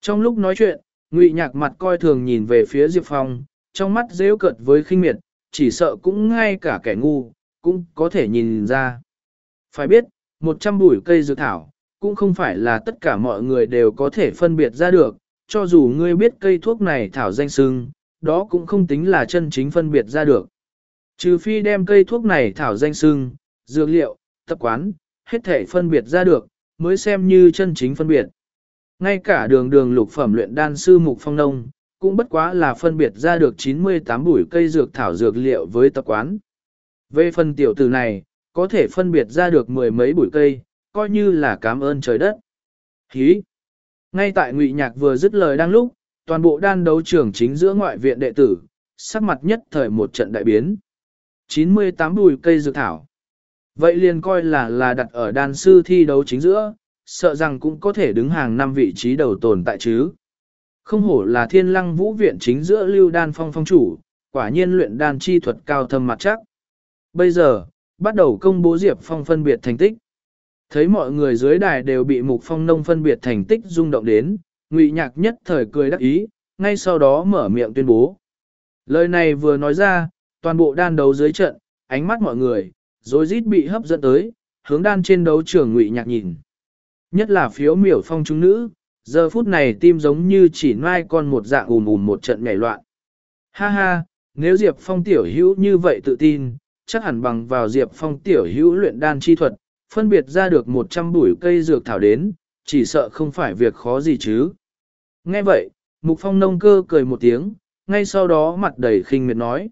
Trong lúc nói chuyện, ngụy nhạc mặt coi thường nhìn về phía Diệp Phong, trong mắt rêu cợt với khinh miệt, chỉ sợ cũng ngay cả kẻ ngu, cũng có thể nhìn ra. Phải biết, 100 bụi cây dược thảo, cũng không phải là tất cả mọi người đều có thể phân biệt ra được, cho dù ngươi biết cây thuốc này thảo danh sưng, đó cũng không tính là chân chính phân biệt ra được. Trừ phi đem cây thuốc này thảo danh sưng, dược liệu, tập quán, hết thể phân biệt ra được, mới xem như chân chính phân biệt. Ngay cả đường đường lục phẩm luyện đan sư mục phong nông, cũng bất quá là phân biệt ra được 98 bụi cây dược thảo dược liệu với tập quán. Về phần tiểu tử này, có thể phân biệt ra được mười mấy bụi cây, coi như là cảm ơn trời đất. Hí! Ngay tại ngụy nhạc vừa dứt lời đang lúc, toàn bộ đan đấu trường chính giữa ngoại viện đệ tử, sắc mặt nhất thời một trận đại biến. 98 bùi cây dược thảo. Vậy liền coi là là đặt ở đan sư thi đấu chính giữa, sợ rằng cũng có thể đứng hàng năm vị trí đầu tồn tại chứ. Không hổ là thiên lăng vũ viện chính giữa lưu đan phong phong chủ, quả nhiên luyện đan chi thuật cao thâm mặt chắc. Bây giờ, bắt đầu công bố Diệp Phong phân biệt thành tích. Thấy mọi người dưới đài đều bị Mục Phong Nông phân biệt thành tích rung động đến, Ngụy Nhạc nhất thời cười đắc ý, ngay sau đó mở miệng tuyên bố. Lời này vừa nói ra, toàn bộ đan đấu dưới trận, ánh mắt mọi người, rồi rít bị hấp dẫn tới, hướng đan trên đấu trường Ngụy Nhạc nhìn. Nhất là phiếu miểu phong chúng nữ, giờ phút này tim giống như chỉ nai con một dạng ùm ùm một trận nhảy loạn. Ha ha, nếu Diệp Phong tiểu hữu như vậy tự tin, chắc hẳn bằng vào Diệp Phong tiểu hữu luyện đan chi thuật, phân biệt ra được 100 bụi cây dược thảo đến, chỉ sợ không phải việc khó gì chứ. Nghe vậy, Mục Phong nông cơ cười một tiếng, ngay sau đó mặt đầy khinh miệt nói.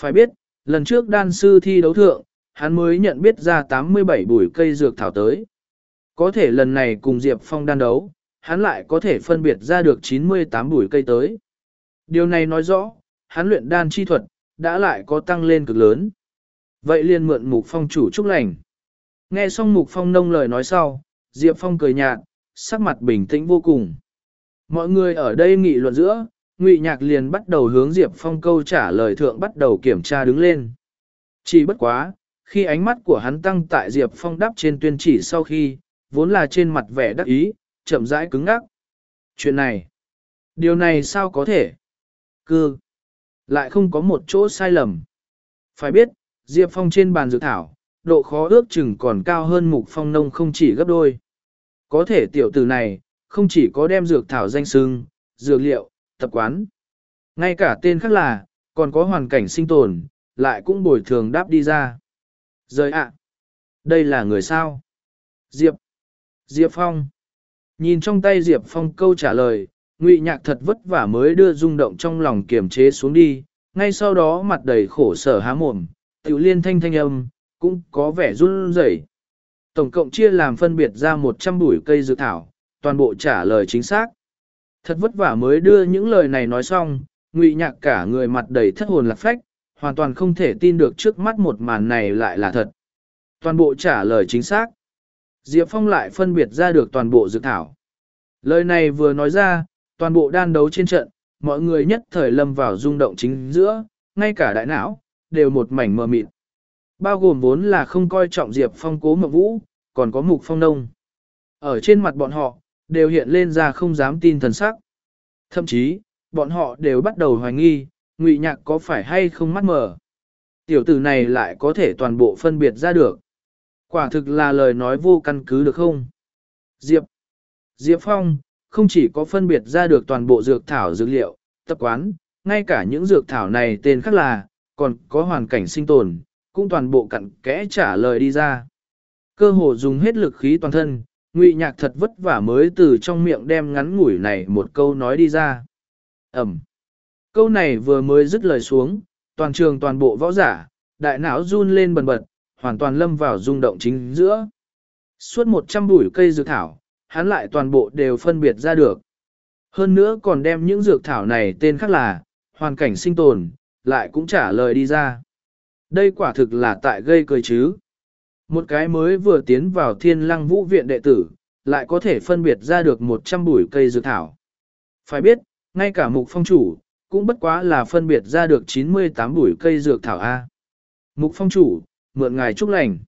Phải biết, lần trước đan sư thi đấu thượng, hắn mới nhận biết ra 87 bụi cây dược thảo tới. Có thể lần này cùng Diệp Phong đan đấu, hắn lại có thể phân biệt ra được 98 bụi cây tới. Điều này nói rõ, hắn luyện đan chi thuật, đã lại có tăng lên cực lớn. Vậy liền mượn Mục Phong chủ chúc lành. Nghe xong Mục Phong nông lời nói sau, Diệp Phong cười nhạt, sắc mặt bình tĩnh vô cùng. Mọi người ở đây nghị luận giữa, Ngụy Nhạc liền bắt đầu hướng Diệp Phong câu trả lời thượng bắt đầu kiểm tra đứng lên. Chỉ bất quá, khi ánh mắt của hắn tăng tại Diệp Phong đáp trên tuyên chỉ sau khi, vốn là trên mặt vẻ đắc ý, chậm rãi cứng ngắc. Chuyện này, điều này sao có thể? Cư, lại không có một chỗ sai lầm. Phải biết, Diệp Phong trên bàn dược thảo, độ khó ước chừng còn cao hơn mục phong nông không chỉ gấp đôi. Có thể tiểu tử này, không chỉ có đem dược thảo danh sưng, dược liệu, tập quán. Ngay cả tên khác là, còn có hoàn cảnh sinh tồn, lại cũng bồi thường đáp đi ra. Rời ạ! đây là người sao? Diệp! Diệp Phong! Nhìn trong tay Diệp Phong câu trả lời, ngụy nhạc thật vất vả mới đưa rung động trong lòng kiềm chế xuống đi, ngay sau đó mặt đầy khổ sở há mồm, tiểu liên thanh thanh âm, cũng có vẻ run rẩy. Tổng cộng chia làm phân biệt ra 100 bụi cây dược thảo, toàn bộ trả lời chính xác. Thật vất vả mới đưa những lời này nói xong, ngụy nhạc cả người mặt đầy thất hồn lạc phách, hoàn toàn không thể tin được trước mắt một màn này lại là thật. Toàn bộ trả lời chính xác. Diệp Phong lại phân biệt ra được toàn bộ dược thảo. Lời này vừa nói ra, toàn bộ đan đấu trên trận, mọi người nhất thời lâm vào rung động chính giữa, ngay cả đại não, đều một mảnh mờ mịt. Bao gồm vốn là không coi trọng Diệp Phong cố mộng vũ, còn có mục phong Nông. Ở trên mặt bọn họ, đều hiện lên ra không dám tin thần sắc. Thậm chí, bọn họ đều bắt đầu hoài nghi, ngụy nhạc có phải hay không mắt mờ. Tiểu tử này lại có thể toàn bộ phân biệt ra được. Quả thực là lời nói vô căn cứ được không? Diệp. Diệp Phong, không chỉ có phân biệt ra được toàn bộ dược thảo dược liệu, tập quán, ngay cả những dược thảo này tên khác là, còn có hoàn cảnh sinh tồn, cũng toàn bộ cặn kẽ trả lời đi ra. Cơ hồ dùng hết lực khí toàn thân, ngụy nhạc thật vất vả mới từ trong miệng đem ngắn ngủi này một câu nói đi ra. Ẩm. Câu này vừa mới dứt lời xuống, toàn trường toàn bộ võ giả, đại não run lên bần bật, hoàn toàn lâm vào rung động chính giữa. Suốt một trăm bụi cây dược thảo, hắn lại toàn bộ đều phân biệt ra được. Hơn nữa còn đem những dược thảo này tên khác là, hoàn cảnh sinh tồn, lại cũng trả lời đi ra. Đây quả thực là tại gây cười chứ. Một cái mới vừa tiến vào thiên lăng vũ viện đệ tử, lại có thể phân biệt ra được 100 bụi cây dược thảo. Phải biết, ngay cả mục phong chủ, cũng bất quá là phân biệt ra được 98 bụi cây dược thảo A. Mục phong chủ, mượn ngài chúc lành.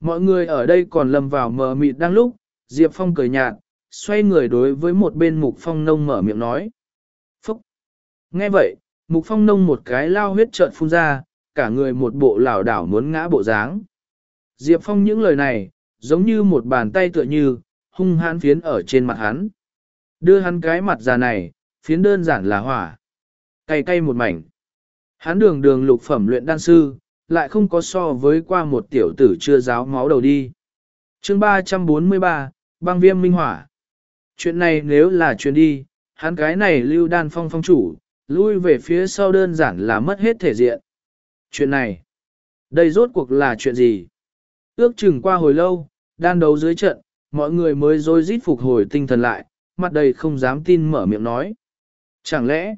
Mọi người ở đây còn lầm vào mờ mịt đang lúc, Diệp Phong cười nhạt, xoay người đối với một bên mục phong nông mở miệng nói. Phúc! Nghe vậy, mục phong nông một cái lao huyết trợn phun ra, cả người một bộ lảo đảo muốn ngã bộ dáng. Diệp Phong những lời này, giống như một bàn tay tựa như, hung hãn phiến ở trên mặt hắn. Đưa hắn cái mặt già này, phiến đơn giản là hỏa. Cay cay một mảnh. Hắn đường đường lục phẩm luyện đan sư, lại không có so với qua một tiểu tử chưa giáo máu đầu đi. chương 343, băng viêm minh hỏa. Chuyện này nếu là chuyện đi, hắn cái này lưu đan phong phong chủ, lui về phía sau đơn giản là mất hết thể diện. Chuyện này, đây rốt cuộc là chuyện gì? Ước chừng qua hồi lâu, đan đấu dưới trận, mọi người mới rối rít phục hồi tinh thần lại, mặt đầy không dám tin mở miệng nói. Chẳng lẽ,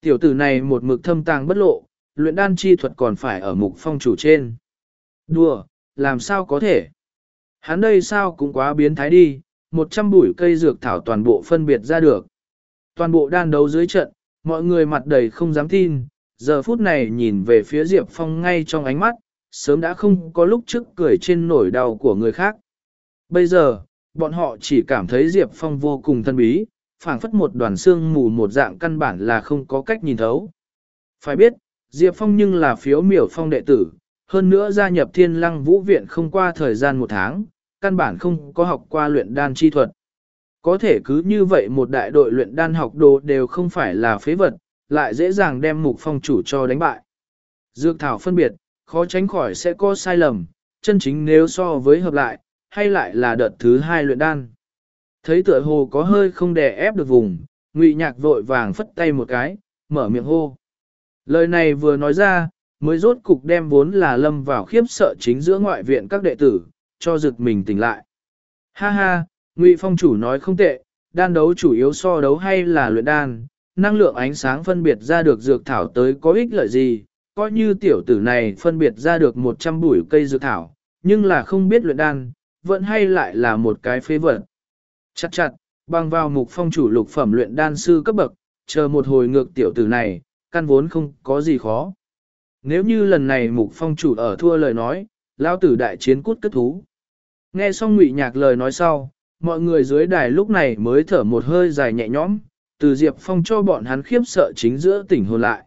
tiểu tử này một mực thâm tàng bất lộ, luyện đan chi thuật còn phải ở mục phong chủ trên. Đùa, làm sao có thể? Hắn đây sao cũng quá biến thái đi, một trăm bụi cây dược thảo toàn bộ phân biệt ra được. Toàn bộ đan đấu dưới trận, mọi người mặt đầy không dám tin, giờ phút này nhìn về phía Diệp Phong ngay trong ánh mắt, sớm đã không có lúc trước cười trên nổi đau của người khác. Bây giờ, bọn họ chỉ cảm thấy Diệp Phong vô cùng thân bí, phảng phất một đoàn xương mù một dạng căn bản là không có cách nhìn thấu. Phải biết, Diệp Phong nhưng là phiếu miểu phong đệ tử, hơn nữa gia nhập thiên lăng vũ viện không qua thời gian một tháng, căn bản không có học qua luyện đan chi thuật. Có thể cứ như vậy một đại đội luyện đan học đồ đều không phải là phế vật, lại dễ dàng đem mục phong chủ cho đánh bại. Dược thảo phân biệt, khó tránh khỏi sẽ có sai lầm, chân chính nếu so với hợp lại, hay lại là đợt thứ hai luyện đan. Thấy tựa hồ có hơi không đè ép được vùng, ngụy nhạc vội vàng phất tay một cái, mở miệng hô. Lời này vừa nói ra, mới rốt cục đem vốn là lâm vào khiếp sợ chính giữa ngoại viện các đệ tử, cho rực mình tỉnh lại. Ha ha, ngụy phong chủ nói không tệ, đan đấu chủ yếu so đấu hay là luyện đan, năng lượng ánh sáng phân biệt ra được dược thảo tới có ích lợi gì, coi như tiểu tử này phân biệt ra được 100 bụi cây dược thảo, nhưng là không biết luyện đan, vẫn hay lại là một cái phế vật. Chặt chặt, bằng vào mục phong chủ lục phẩm luyện đan sư cấp bậc, chờ một hồi ngược tiểu tử này, căn vốn không có gì khó. Nếu như lần này mục phong chủ ở thua lời nói, lao tử đại chiến cút cất thú. Nghe xong ngụy nhạc lời nói sau, mọi người dưới đài lúc này mới thở một hơi dài nhẹ nhõm, từ Diệp Phong cho bọn hắn khiếp sợ chính giữa tỉnh hồn lại.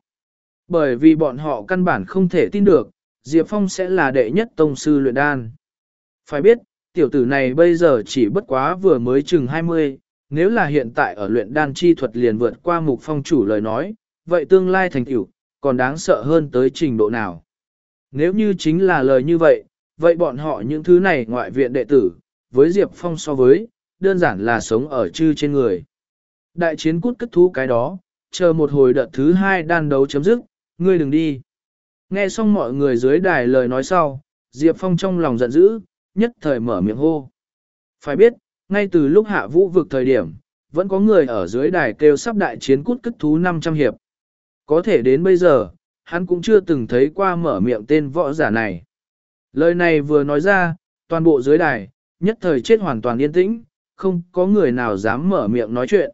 Bởi vì bọn họ căn bản không thể tin được, Diệp Phong sẽ là đệ nhất tông sư luyện đan. Phải biết, tiểu tử này bây giờ chỉ bất quá vừa mới chừng 20, nếu là hiện tại ở luyện đan chi thuật liền vượt qua mục phong chủ lời nói, vậy tương lai thành tựu còn đáng sợ hơn tới trình độ nào. Nếu như chính là lời như vậy, vậy bọn họ những thứ này ngoại viện đệ tử, với Diệp Phong so với, đơn giản là sống ở chư trên người. Đại chiến cút cất thú cái đó, chờ một hồi đợt thứ hai đan đấu chấm dứt, ngươi đừng đi. Nghe xong mọi người dưới đài lời nói sau, Diệp Phong trong lòng giận dữ, nhất thời mở miệng hô. Phải biết, ngay từ lúc hạ vũ vực thời điểm, vẫn có người ở dưới đài kêu sắp đại chiến cút cất thú 500 hiệp. Có thể đến bây giờ, hắn cũng chưa từng thấy qua mở miệng tên võ giả này. Lời này vừa nói ra, toàn bộ dưới đài, nhất thời chết hoàn toàn yên tĩnh, không có người nào dám mở miệng nói chuyện.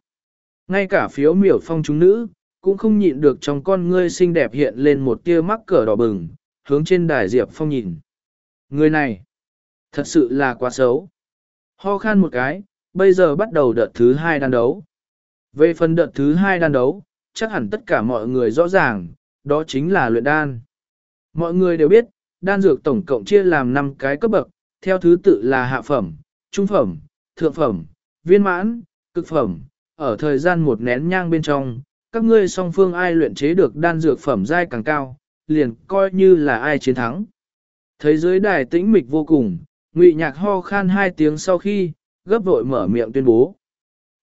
Ngay cả phiếu miểu phong chúng nữ, cũng không nhịn được trong con ngươi xinh đẹp hiện lên một tia mắc cờ đỏ bừng, hướng trên đài Diệp Phong nhìn. Người này, thật sự là quá xấu. Ho khan một cái, bây giờ bắt đầu đợt thứ hai đan đấu. Về phần đợt thứ hai đan đấu, chắc hẳn tất cả mọi người rõ ràng, đó chính là luyện đan. Mọi người đều biết, đan dược tổng cộng chia làm 5 cái cấp bậc, theo thứ tự là hạ phẩm, trung phẩm, thượng phẩm, viên mãn, cực phẩm, ở thời gian một nén nhang bên trong, các ngươi song phương ai luyện chế được đan dược phẩm giai càng cao, liền coi như là ai chiến thắng. Thấy dưới đài tĩnh mịch vô cùng, ngụy nhạc ho khan hai tiếng sau khi, gấp vội mở miệng tuyên bố.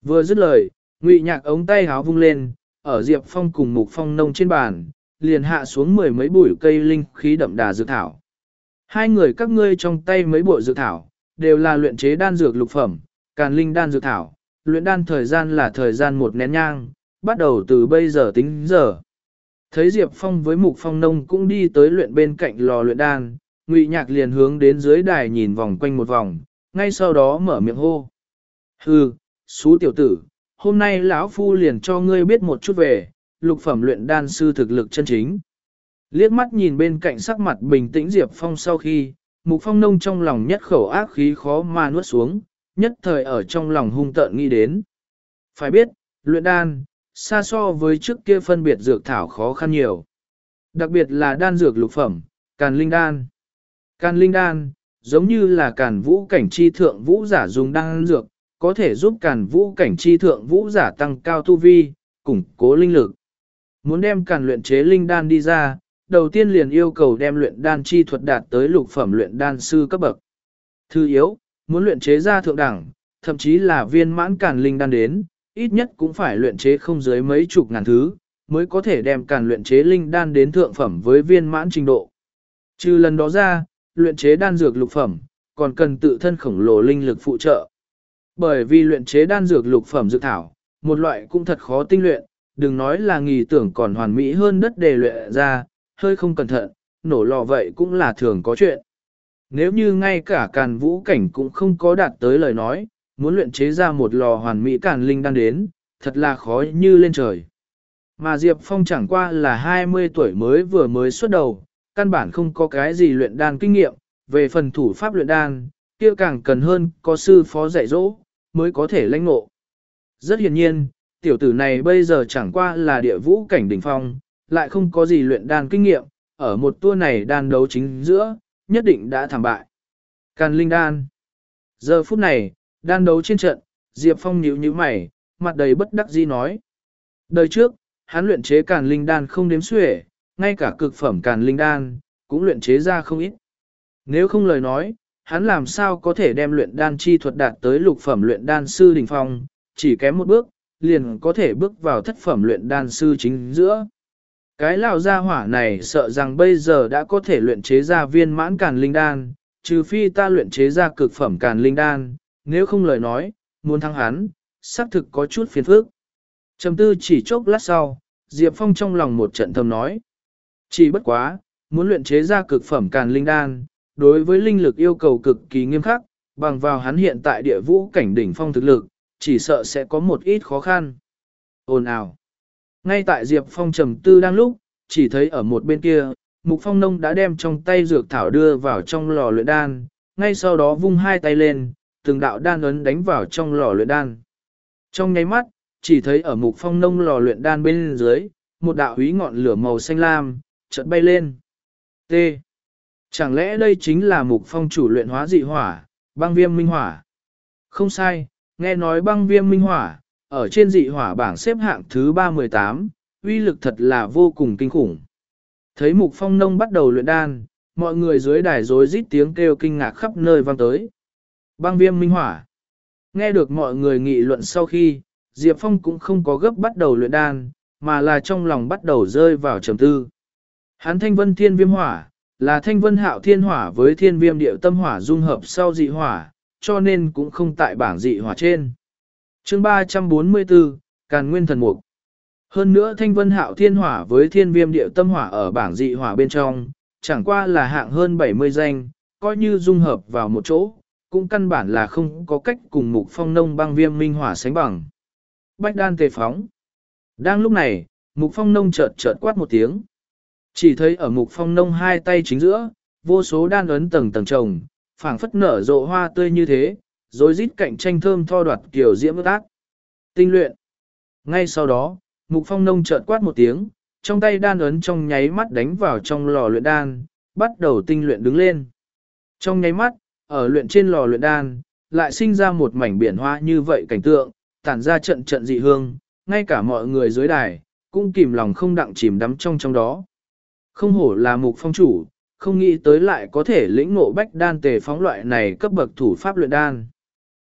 Vừa dứt lời, ngụy nhạc ống tay háo vung lên, ở Diệp Phong cùng Mục Phong nông trên bàn, liền hạ xuống mười mấy bụi cây linh khí đậm đà dược thảo. Hai người các ngươi trong tay mấy bộ dược thảo, đều là luyện chế đan dược lục phẩm, càn linh đan dược thảo, luyện đan thời gian là thời gian một nén nhang, bắt đầu từ bây giờ tính giờ. Thấy Diệp Phong với Mục Phong Nông cũng đi tới luyện bên cạnh lò luyện đan, Ngụy Nhạc liền hướng đến dưới đài nhìn vòng quanh một vòng, ngay sau đó mở miệng hô. Hừ, xú tiểu tử, hôm nay lão phu liền cho ngươi biết một chút về, lục phẩm luyện đan sư thực lực chân chính. Liếc mắt nhìn bên cạnh sắc mặt bình tĩnh Diệp Phong sau khi, Mục Phong Nông trong lòng nhất khẩu ác khí khó mà nuốt xuống, nhất thời ở trong lòng hung tợn nghĩ đến. Phải biết, luyện đan, xa so với trước kia phân biệt dược thảo khó khăn nhiều. Đặc biệt là đan dược lục phẩm, càn linh đan. Càn linh đan, giống như là càn vũ cảnh chi thượng vũ giả dùng đan dược, có thể giúp càn vũ cảnh chi thượng vũ giả tăng cao tu vi, củng cố linh lực. Muốn đem càn luyện chế linh đan đi ra, đầu tiên liền yêu cầu đem luyện đan chi thuật đạt tới lục phẩm luyện đan sư cấp bậc. Thứ yếu, muốn luyện chế ra thượng đẳng, thậm chí là viên mãn càn linh đan đến, ít nhất cũng phải luyện chế không dưới mấy chục ngàn thứ, mới có thể đem càn luyện chế linh đan đến thượng phẩm với viên mãn trình độ. Trừ lần đó ra, luyện chế đan dược lục phẩm, còn cần tự thân khổng lồ linh lực phụ trợ. Bởi vì luyện chế đan dược lục phẩm dược thảo, một loại cũng thật khó tinh luyện, đừng nói là nghỉ tưởng còn hoàn mỹ hơn đất đề luyện ra, hơi không cẩn thận, nổ lò vậy cũng là thường có chuyện. Nếu như ngay cả càn vũ cảnh cũng không có đạt tới lời nói, muốn luyện chế ra một lò hoàn mỹ càn linh đan đến, thật là khó như lên trời. Mà Diệp Phong chẳng qua là 20 tuổi mới vừa mới xuất đầu, căn bản không có cái gì luyện đan kinh nghiệm, về phần thủ pháp luyện đan, kia càng cần hơn có sư phó dạy dỗ, mới có thể lãnh ngộ. Rất hiển nhiên, tiểu tử này bây giờ chẳng qua là địa vũ cảnh đỉnh phong, lại không có gì luyện đan kinh nghiệm, ở một tour này đan đấu chính giữa, nhất định đã thảm bại. Càn linh đan. Giờ phút này, đan đấu trên trận, Diệp Phong nhíu nhíu mày, mặt đầy bất đắc dĩ nói. Đời trước, hắn luyện chế càn linh đan không đếm xuể, ngay cả cực phẩm càn linh đan, cũng luyện chế ra không ít. Nếu không lời nói, hắn làm sao có thể đem luyện đan chi thuật đạt tới lục phẩm luyện đan sư đỉnh phong, chỉ kém một bước, liền có thể bước vào thất phẩm luyện đan sư chính giữa. Cái lão gia hỏa này sợ rằng bây giờ đã có thể luyện chế ra viên mãn càn linh đan, trừ phi ta luyện chế ra cực phẩm càn linh đan, nếu không lời nói, muốn thắng hắn, xác thực có chút phiền phức. Trầm tư chỉ chốc lát sau, Diệp Phong trong lòng một trận thầm nói. Chỉ bất quá, muốn luyện chế ra cực phẩm càn linh đan, đối với linh lực yêu cầu cực kỳ nghiêm khắc, bằng vào hắn hiện tại địa vũ cảnh đỉnh phong thực lực, chỉ sợ sẽ có một ít khó khăn. Ồn ào. Ngay tại Diệp Phong trầm tư đang lúc, chỉ thấy ở một bên kia, Mục Phong Nông đã đem trong tay dược thảo đưa vào trong lò luyện đan, ngay sau đó vung hai tay lên, từng đạo đan ấn đánh vào trong lò luyện đan. Trong nháy mắt, chỉ thấy ở Mục Phong Nông lò luyện đan bên dưới, một đạo húy ngọn lửa màu xanh lam, chợt bay lên. T. Chẳng lẽ đây chính là Mục Phong chủ luyện hóa dị hỏa, băng viêm minh hỏa? Không sai, nghe nói băng viêm minh hỏa, ở trên dị hỏa bảng xếp hạng thứ 318, uy lực thật là vô cùng kinh khủng. Thấy mục phong nông bắt đầu luyện đan, mọi người dưới đài rối rít tiếng kêu kinh ngạc khắp nơi vang tới. Băng viêm minh hỏa. Nghe được mọi người nghị luận sau khi, Diệp Phong cũng không có gấp bắt đầu luyện đan, mà là trong lòng bắt đầu rơi vào trầm tư. Hắn thanh vân thiên viêm hỏa, là thanh vân hạo thiên hỏa với thiên viêm điệu tâm hỏa dung hợp sau dị hỏa, cho nên cũng không tại bảng dị hỏa trên chương 344, Càn Nguyên Thần Mục. Hơn nữa thanh vân hạo thiên hỏa với thiên viêm điệu tâm hỏa ở bảng dị hỏa bên trong, chẳng qua là hạng hơn 70 danh, coi như dung hợp vào một chỗ, cũng căn bản là không có cách cùng mục phong nông băng viêm minh hỏa sánh bằng. Bách đan tề phóng. Đang lúc này, mục phong nông chợt chợt quát một tiếng. Chỉ thấy ở mục phong nông hai tay chính giữa, vô số đan ấn tầng tầng trồng, phảng phất nở rộ hoa tươi như thế, rồi rít cạnh tranh thơm tho đoạt kiểu diễm ước ác. Tinh luyện. Ngay sau đó, Mục Phong nông chợt quát một tiếng, trong tay đan ấn trong nháy mắt đánh vào trong lò luyện đan, bắt đầu tinh luyện đứng lên. Trong nháy mắt, ở luyện trên lò luyện đan, lại sinh ra một mảnh biển hoa như vậy cảnh tượng, tản ra trận trận dị hương, ngay cả mọi người dưới đài, cũng kìm lòng không đặng chìm đắm trong trong đó. Không hổ là mục phong chủ, không nghĩ tới lại có thể lĩnh ngộ bách đan tề phóng loại này cấp bậc thủ pháp luyện đan.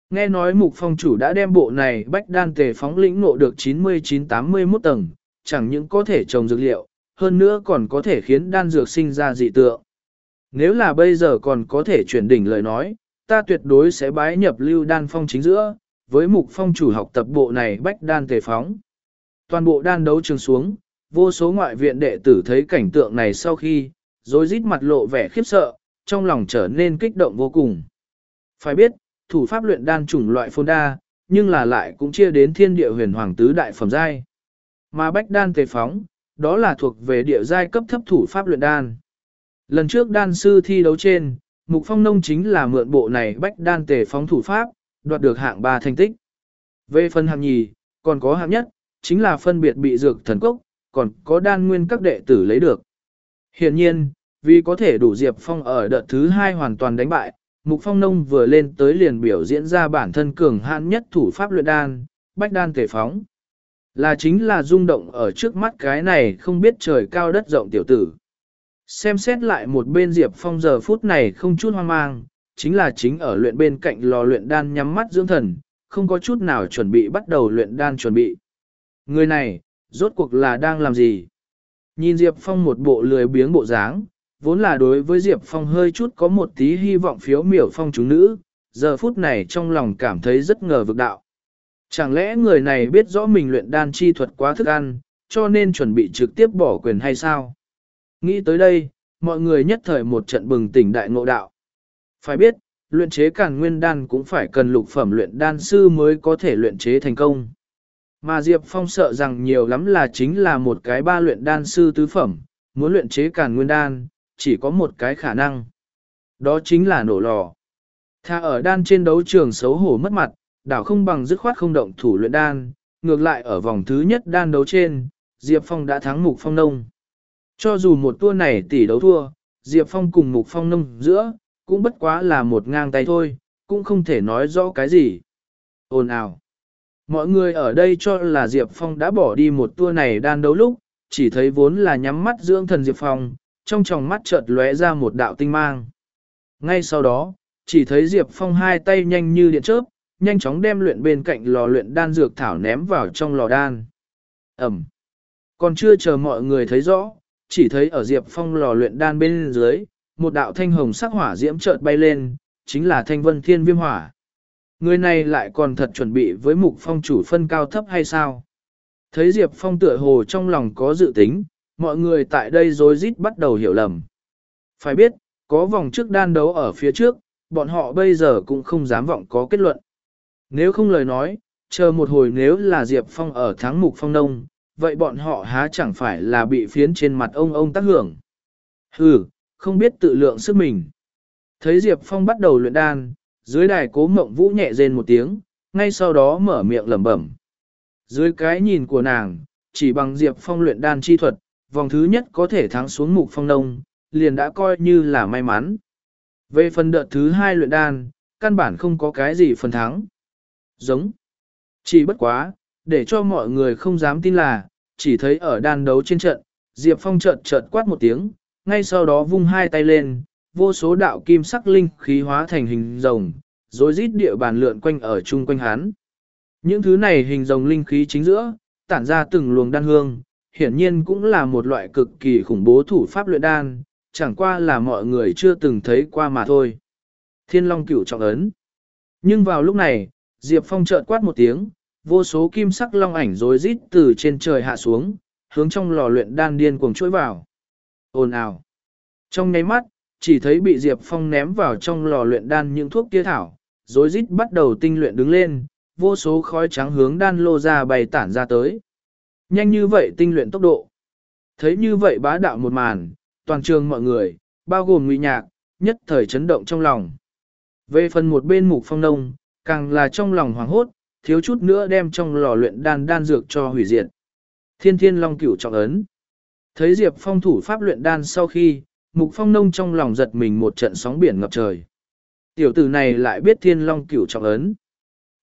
Nghe nói mục phong chủ đã đem bộ này bách đan tề phóng lĩnh ngộ được 99-81 tầng, chẳng những có thể trồng dược liệu, hơn nữa còn có thể khiến đan dược sinh ra dị tượng. Nếu là bây giờ còn có thể chuyển đỉnh lời nói, ta tuyệt đối sẽ bái nhập lưu đan phong chính giữa, với mục phong chủ học tập bộ này bách đan tề phóng. Toàn bộ đan đấu trường xuống, vô số ngoại viện đệ tử thấy cảnh tượng này sau khi, rồi rít mặt lộ vẻ khiếp sợ, trong lòng trở nên kích động vô cùng. Phải biết, thủ pháp luyện đan chủng loại phôn đa, nhưng là lại cũng chia đến thiên địa huyền hoàng tứ đại phẩm giai. Mà bách đan tề phóng, đó là thuộc về địa giai cấp thấp thủ pháp luyện đan. Lần trước đan sư thi đấu trên, Mục Phong Nông chính là mượn bộ này bách đan tề phóng thủ pháp, đoạt được hạng 3 thành tích. Về phần hạng nhì, còn có hạng nhất, chính là phân biệt bị dược thần cốc, còn có đan nguyên các đệ tử lấy được. Hiện nhiên, vì có thể đủ Diệp Phong ở đợt thứ hai hoàn toàn đánh bại, Mục Phong Nông vừa lên tới liền biểu diễn ra bản thân cường hãn nhất thủ pháp luyện đan, bách đan tề phóng. Là chính là rung động ở trước mắt cái này không biết trời cao đất rộng tiểu tử. Xem xét lại một bên Diệp Phong giờ phút này không chút hoang mang, chính là chính ở luyện bên cạnh lò luyện đan nhắm mắt dưỡng thần, không có chút nào chuẩn bị bắt đầu luyện đan chuẩn bị. Người này, rốt cuộc là đang làm gì? Nhìn Diệp Phong một bộ lười biếng bộ dáng, vốn là đối với Diệp Phong hơi chút có một tí hy vọng phiếu miểu phong chúng nữ, giờ phút này trong lòng cảm thấy rất ngờ vực đạo. Chẳng lẽ người này biết rõ mình luyện đan chi thuật quá thức ăn, cho nên chuẩn bị trực tiếp bỏ quyền hay sao? Nghĩ tới đây, mọi người nhất thời một trận bừng tỉnh đại ngộ đạo. Phải biết, luyện chế càn nguyên đan cũng phải cần lục phẩm luyện đan sư mới có thể luyện chế thành công. Mà Diệp Phong sợ rằng nhiều lắm là chính là một cái ba luyện đan sư tứ phẩm, muốn luyện chế càn nguyên đan, chỉ có một cái khả năng. Đó chính là nổ lò. Tha ở đan trên đấu trường xấu hổ mất mặt, đảo không bằng dứt khoát không động thủ luyện đan, ngược lại ở vòng thứ nhất đan đấu trên, Diệp Phong đã thắng Mục Phong Nông. Cho dù một tour này tỷ đấu thua, Diệp Phong cùng Mục Phong Nông giữa, cũng bất quá là một ngang tay thôi, cũng không thể nói rõ cái gì. Ồn ào. Mọi người ở đây cho là Diệp Phong đã bỏ đi một tour này đan đấu lúc, chỉ thấy vốn là nhắm mắt dưỡng thần Diệp Phong, trong tròng mắt chợt lóe ra một đạo tinh mang. Ngay sau đó, chỉ thấy Diệp Phong hai tay nhanh như điện chớp, nhanh chóng đem luyện bên cạnh lò luyện đan dược thảo ném vào trong lò đan. Ẩm. Còn chưa chờ mọi người thấy rõ, chỉ thấy ở Diệp Phong lò luyện đan bên dưới, một đạo thanh hồng sắc hỏa diễm chợt bay lên, chính là thanh vân thiên viêm hỏa. Người này lại còn thật chuẩn bị với mục phong chủ phân cao thấp hay sao? Thấy Diệp Phong tựa hồ trong lòng có dự tính, mọi người tại đây rối rít bắt đầu hiểu lầm. Phải biết, có vòng trước đan đấu ở phía trước, bọn họ bây giờ cũng không dám vọng có kết luận. Nếu không lời nói, chờ một hồi nếu là Diệp Phong ở tháng mục phong nông, vậy bọn họ há chẳng phải là bị phiến trên mặt ông ông tác hưởng. Hừ, không biết tự lượng sức mình. Thấy Diệp Phong bắt đầu luyện đan, dưới đài cố mộng vũ nhẹ rên một tiếng, ngay sau đó mở miệng lẩm bẩm. Dưới cái nhìn của nàng, chỉ bằng Diệp Phong luyện đan chi thuật, vòng thứ nhất có thể thắng xuống mục phong nông, liền đã coi như là may mắn. Về phần đợt thứ hai luyện đan, căn bản không có cái gì phần thắng. Giống. Chỉ bất quá, để cho mọi người không dám tin là, chỉ thấy ở đan đấu trên trận, Diệp Phong chợt chợt quát một tiếng, ngay sau đó vung hai tay lên, vô số đạo kim sắc linh khí hóa thành hình rồng, rồi rít địa bàn lượn quanh ở chung quanh hắn. Những thứ này hình rồng linh khí chính giữa, tản ra từng luồng đan hương, hiển nhiên cũng là một loại cực kỳ khủng bố thủ pháp luyện đan, chẳng qua là mọi người chưa từng thấy qua mà thôi. Thiên Long cửu trọng ấn. Nhưng vào lúc này, Diệp Phong chợt quát một tiếng, vô số kim sắc long ảnh rối rít từ trên trời hạ xuống, hướng trong lò luyện đan điên cuồng chuỗi vào. Ồn ào. Trong nháy mắt, chỉ thấy bị Diệp Phong ném vào trong lò luyện đan những thuốc kia thảo, rối rít bắt đầu tinh luyện đứng lên, vô số khói trắng hướng đan lô ra bày tản ra tới. Nhanh như vậy tinh luyện tốc độ. Thấy như vậy bá đạo một màn, toàn trường mọi người, bao gồm ngụy nhạc, nhất thời chấn động trong lòng. Về phần một bên mục phong nông, càng là trong lòng hoảng hốt, thiếu chút nữa đem trong lò luyện đan đan dược cho hủy diệt. Thiên thiên long cửu trọng ấn. Thấy Diệp Phong thủ pháp luyện đan sau khi, Mục Phong Nông trong lòng giật mình một trận sóng biển ngập trời. tiểu tử này lại biết thiên long cửu trọng ấn.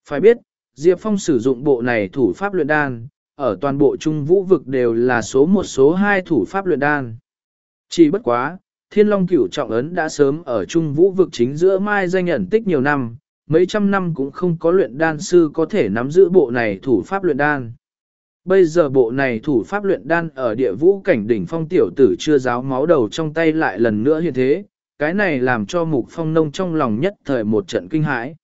Phải biết, Diệp Phong sử dụng bộ này thủ pháp luyện đan, ở toàn bộ trung vũ vực đều là số một số hai thủ pháp luyện đan. Chỉ bất quá, thiên long cửu trọng ấn đã sớm ở trung vũ vực chính giữa mai danh nhận tích nhiều năm, mấy trăm năm cũng không có luyện đan sư có thể nắm giữ bộ này thủ pháp luyện đan. Bây giờ bộ này thủ pháp luyện đan ở địa vũ cảnh đỉnh phong tiểu tử chưa giáo máu đầu trong tay lại lần nữa hiện thế, cái này làm cho mục phong nông trong lòng nhất thời một trận kinh hãi.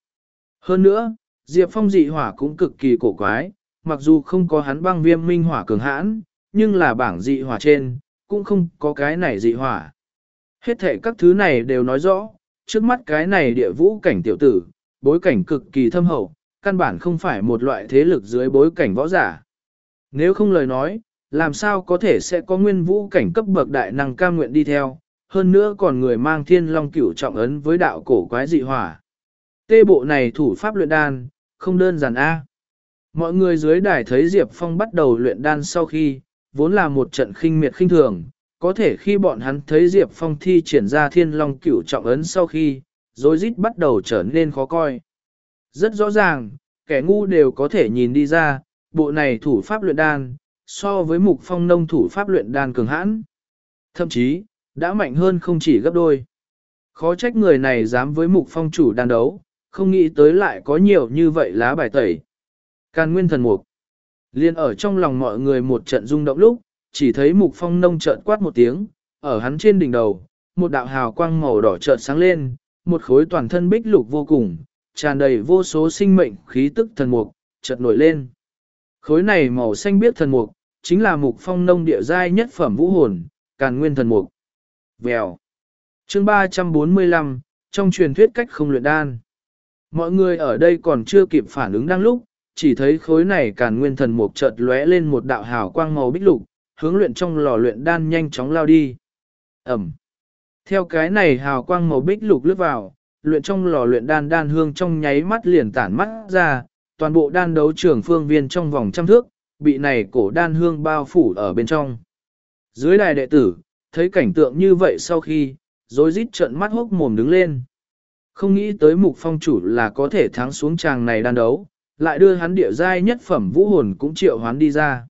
Hơn nữa, Diệp Phong dị hỏa cũng cực kỳ cổ quái, mặc dù không có hắn băng viêm minh hỏa cường hãn, nhưng là bảng dị hỏa trên, cũng không có cái này dị hỏa. Hết thể các thứ này đều nói rõ, trước mắt cái này địa vũ cảnh tiểu tử, bối cảnh cực kỳ thâm hậu, căn bản không phải một loại thế lực dưới bối cảnh võ giả. Nếu không lời nói, làm sao có thể sẽ có nguyên vũ cảnh cấp bậc đại năng cam nguyện đi theo, hơn nữa còn người mang thiên long cửu trọng ấn với đạo cổ quái dị hỏa. Tê bộ này thủ pháp luyện đan, không đơn giản A. Mọi người dưới đài thấy Diệp Phong bắt đầu luyện đan sau khi, vốn là một trận khinh miệt khinh thường, có thể khi bọn hắn thấy Diệp Phong thi triển ra thiên long cửu trọng ấn sau khi, rồi rít bắt đầu trở nên khó coi. Rất rõ ràng, kẻ ngu đều có thể nhìn đi ra, bộ này thủ pháp luyện đan, so với mục phong nông thủ pháp luyện đan cường hãn. Thậm chí, đã mạnh hơn không chỉ gấp đôi. Khó trách người này dám với mục phong chủ đan đấu, không nghĩ tới lại có nhiều như vậy lá bài tẩy. Càn nguyên thần mục. Liên ở trong lòng mọi người một trận rung động lúc, chỉ thấy mục phong nông trợn quát một tiếng, ở hắn trên đỉnh đầu, một đạo hào quang màu đỏ chợt sáng lên, một khối toàn thân bích lục vô cùng, tràn đầy vô số sinh mệnh khí tức thần mục, chợt nổi lên. Khối này màu xanh biết thần mục, chính là mục phong nông địa giai nhất phẩm vũ hồn, càn nguyên thần mục. Vèo. Chương 345, trong truyền thuyết cách không luyện đan. Mọi người ở đây còn chưa kịp phản ứng đang lúc, chỉ thấy khối này càn nguyên thần mục chợt lóe lên một đạo hào quang màu bích lục, hướng luyện trong lò luyện đan nhanh chóng lao đi. Ẩm. Theo cái này hào quang màu bích lục lướt vào, luyện trong lò luyện đan đan hương trong nháy mắt liền tản mắt ra, toàn bộ đan đấu trường phương viên trong vòng trăm thước, bị này cổ đan hương bao phủ ở bên trong. Dưới đài đệ tử, thấy cảnh tượng như vậy sau khi, rồi rít trợn mắt hốc mồm đứng lên. Không nghĩ tới mục phong chủ là có thể thắng xuống chàng này đan đấu, lại đưa hắn địa giai nhất phẩm vũ hồn cũng triệu hoán đi ra.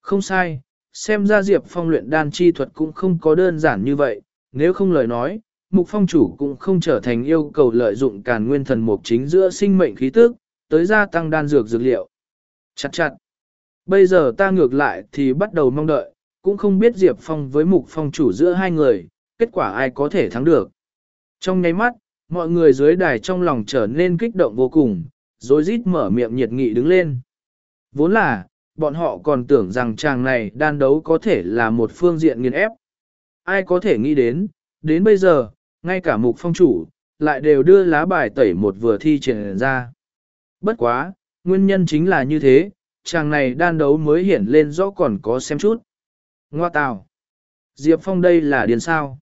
Không sai, xem ra Diệp Phong luyện đan chi thuật cũng không có đơn giản như vậy, nếu không lời nói, mục phong chủ cũng không trở thành yêu cầu lợi dụng càn nguyên thần mục chính giữa sinh mệnh khí tức, tới gia tăng đan dược dược liệu. Chặt chặt. Bây giờ ta ngược lại thì bắt đầu mong đợi, cũng không biết Diệp Phong với mục phong chủ giữa hai người, kết quả ai có thể thắng được. Trong nháy mắt, mọi người dưới đài trong lòng trở nên kích động vô cùng, rồi rít mở miệng nhiệt nghị đứng lên. Vốn là, bọn họ còn tưởng rằng chàng này đan đấu có thể là một phương diện nghiền ép. Ai có thể nghĩ đến, đến bây giờ, ngay cả mục phong chủ, lại đều đưa lá bài tẩy một vừa thi triển ra. Bất quá, nguyên nhân chính là như thế, chàng này đan đấu mới hiển lên rõ còn có xem chút. Ngoa tào. Diệp Phong đây là điền sao.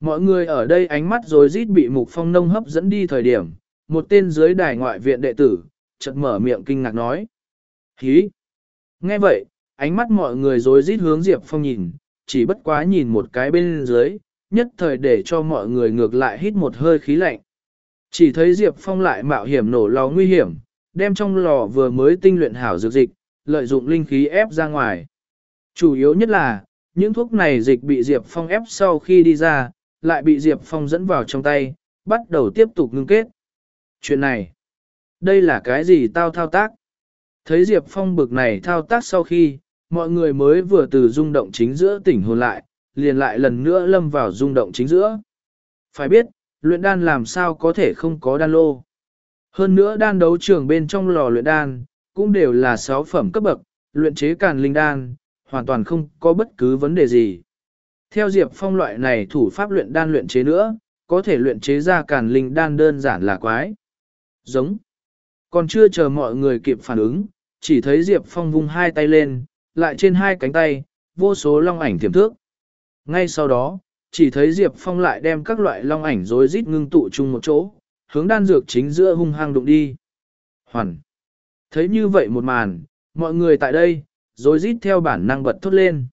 Mọi người ở đây ánh mắt rồi rít bị mục phong nông hấp dẫn đi thời điểm, một tên dưới đài ngoại viện đệ tử, chợt mở miệng kinh ngạc nói. Hí! Nghe vậy, ánh mắt mọi người rồi rít hướng Diệp Phong nhìn, chỉ bất quá nhìn một cái bên dưới, nhất thời để cho mọi người ngược lại hít một hơi khí lạnh. Chỉ thấy Diệp Phong lại mạo hiểm nổ lò nguy hiểm, đem trong lò vừa mới tinh luyện hảo dược dịch, lợi dụng linh khí ép ra ngoài. Chủ yếu nhất là, những thuốc này dịch bị Diệp Phong ép sau khi đi ra, lại bị Diệp Phong dẫn vào trong tay, bắt đầu tiếp tục ngưng kết. Chuyện này, đây là cái gì tao thao tác? Thấy Diệp Phong bực này thao tác sau khi, mọi người mới vừa từ rung động chính giữa tỉnh hồn lại, liền lại lần nữa lâm vào rung động chính giữa. Phải biết, luyện đan làm sao có thể không có đan lô. Hơn nữa đan đấu trường bên trong lò luyện đan, cũng đều là sáu phẩm cấp bậc, luyện chế càn linh đan, hoàn toàn không có bất cứ vấn đề gì. Theo Diệp Phong loại này thủ pháp luyện đan luyện chế nữa, có thể luyện chế ra càn linh đan đơn giản là quái. Giống. Còn chưa chờ mọi người kịp phản ứng, chỉ thấy Diệp Phong vung hai tay lên, lại trên hai cánh tay, vô số long ảnh thiểm thước. Ngay sau đó, chỉ thấy Diệp Phong lại đem các loại long ảnh rối rít ngưng tụ chung một chỗ, hướng đan dược chính giữa hung hăng đụng đi. Hoàn. Thấy như vậy một màn, mọi người tại đây, rồi rít theo bản năng bật thốt lên.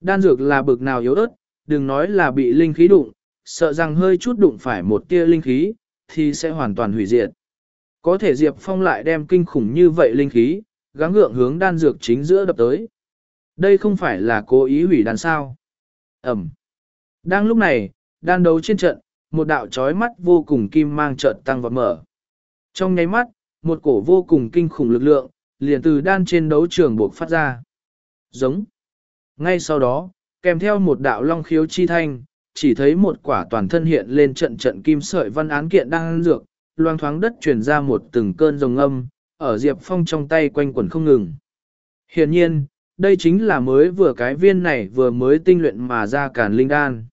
Đan dược là bực nào yếu ớt, đừng nói là bị linh khí đụng, sợ rằng hơi chút đụng phải một tia linh khí, thì sẽ hoàn toàn hủy diệt. Có thể Diệp Phong lại đem kinh khủng như vậy linh khí, gắng gượng hướng đan dược chính giữa đập tới. Đây không phải là cố ý hủy đan sao. Ẩm. Đang lúc này, đan đấu trên trận, một đạo chói mắt vô cùng kim mang trận tăng vọt mở. Trong nháy mắt, một cổ vô cùng kinh khủng lực lượng, liền từ đan trên đấu trường buộc phát ra. Giống. Ngay sau đó, kèm theo một đạo long khiếu chi thanh, chỉ thấy một quả toàn thân hiện lên trận trận kim sợi văn án kiện đang dược, loang thoáng đất truyền ra một từng cơn rồng âm, ở Diệp Phong trong tay quanh quẩn không ngừng. hiển nhiên, đây chính là mới vừa cái viên này vừa mới tinh luyện mà ra cản linh đan.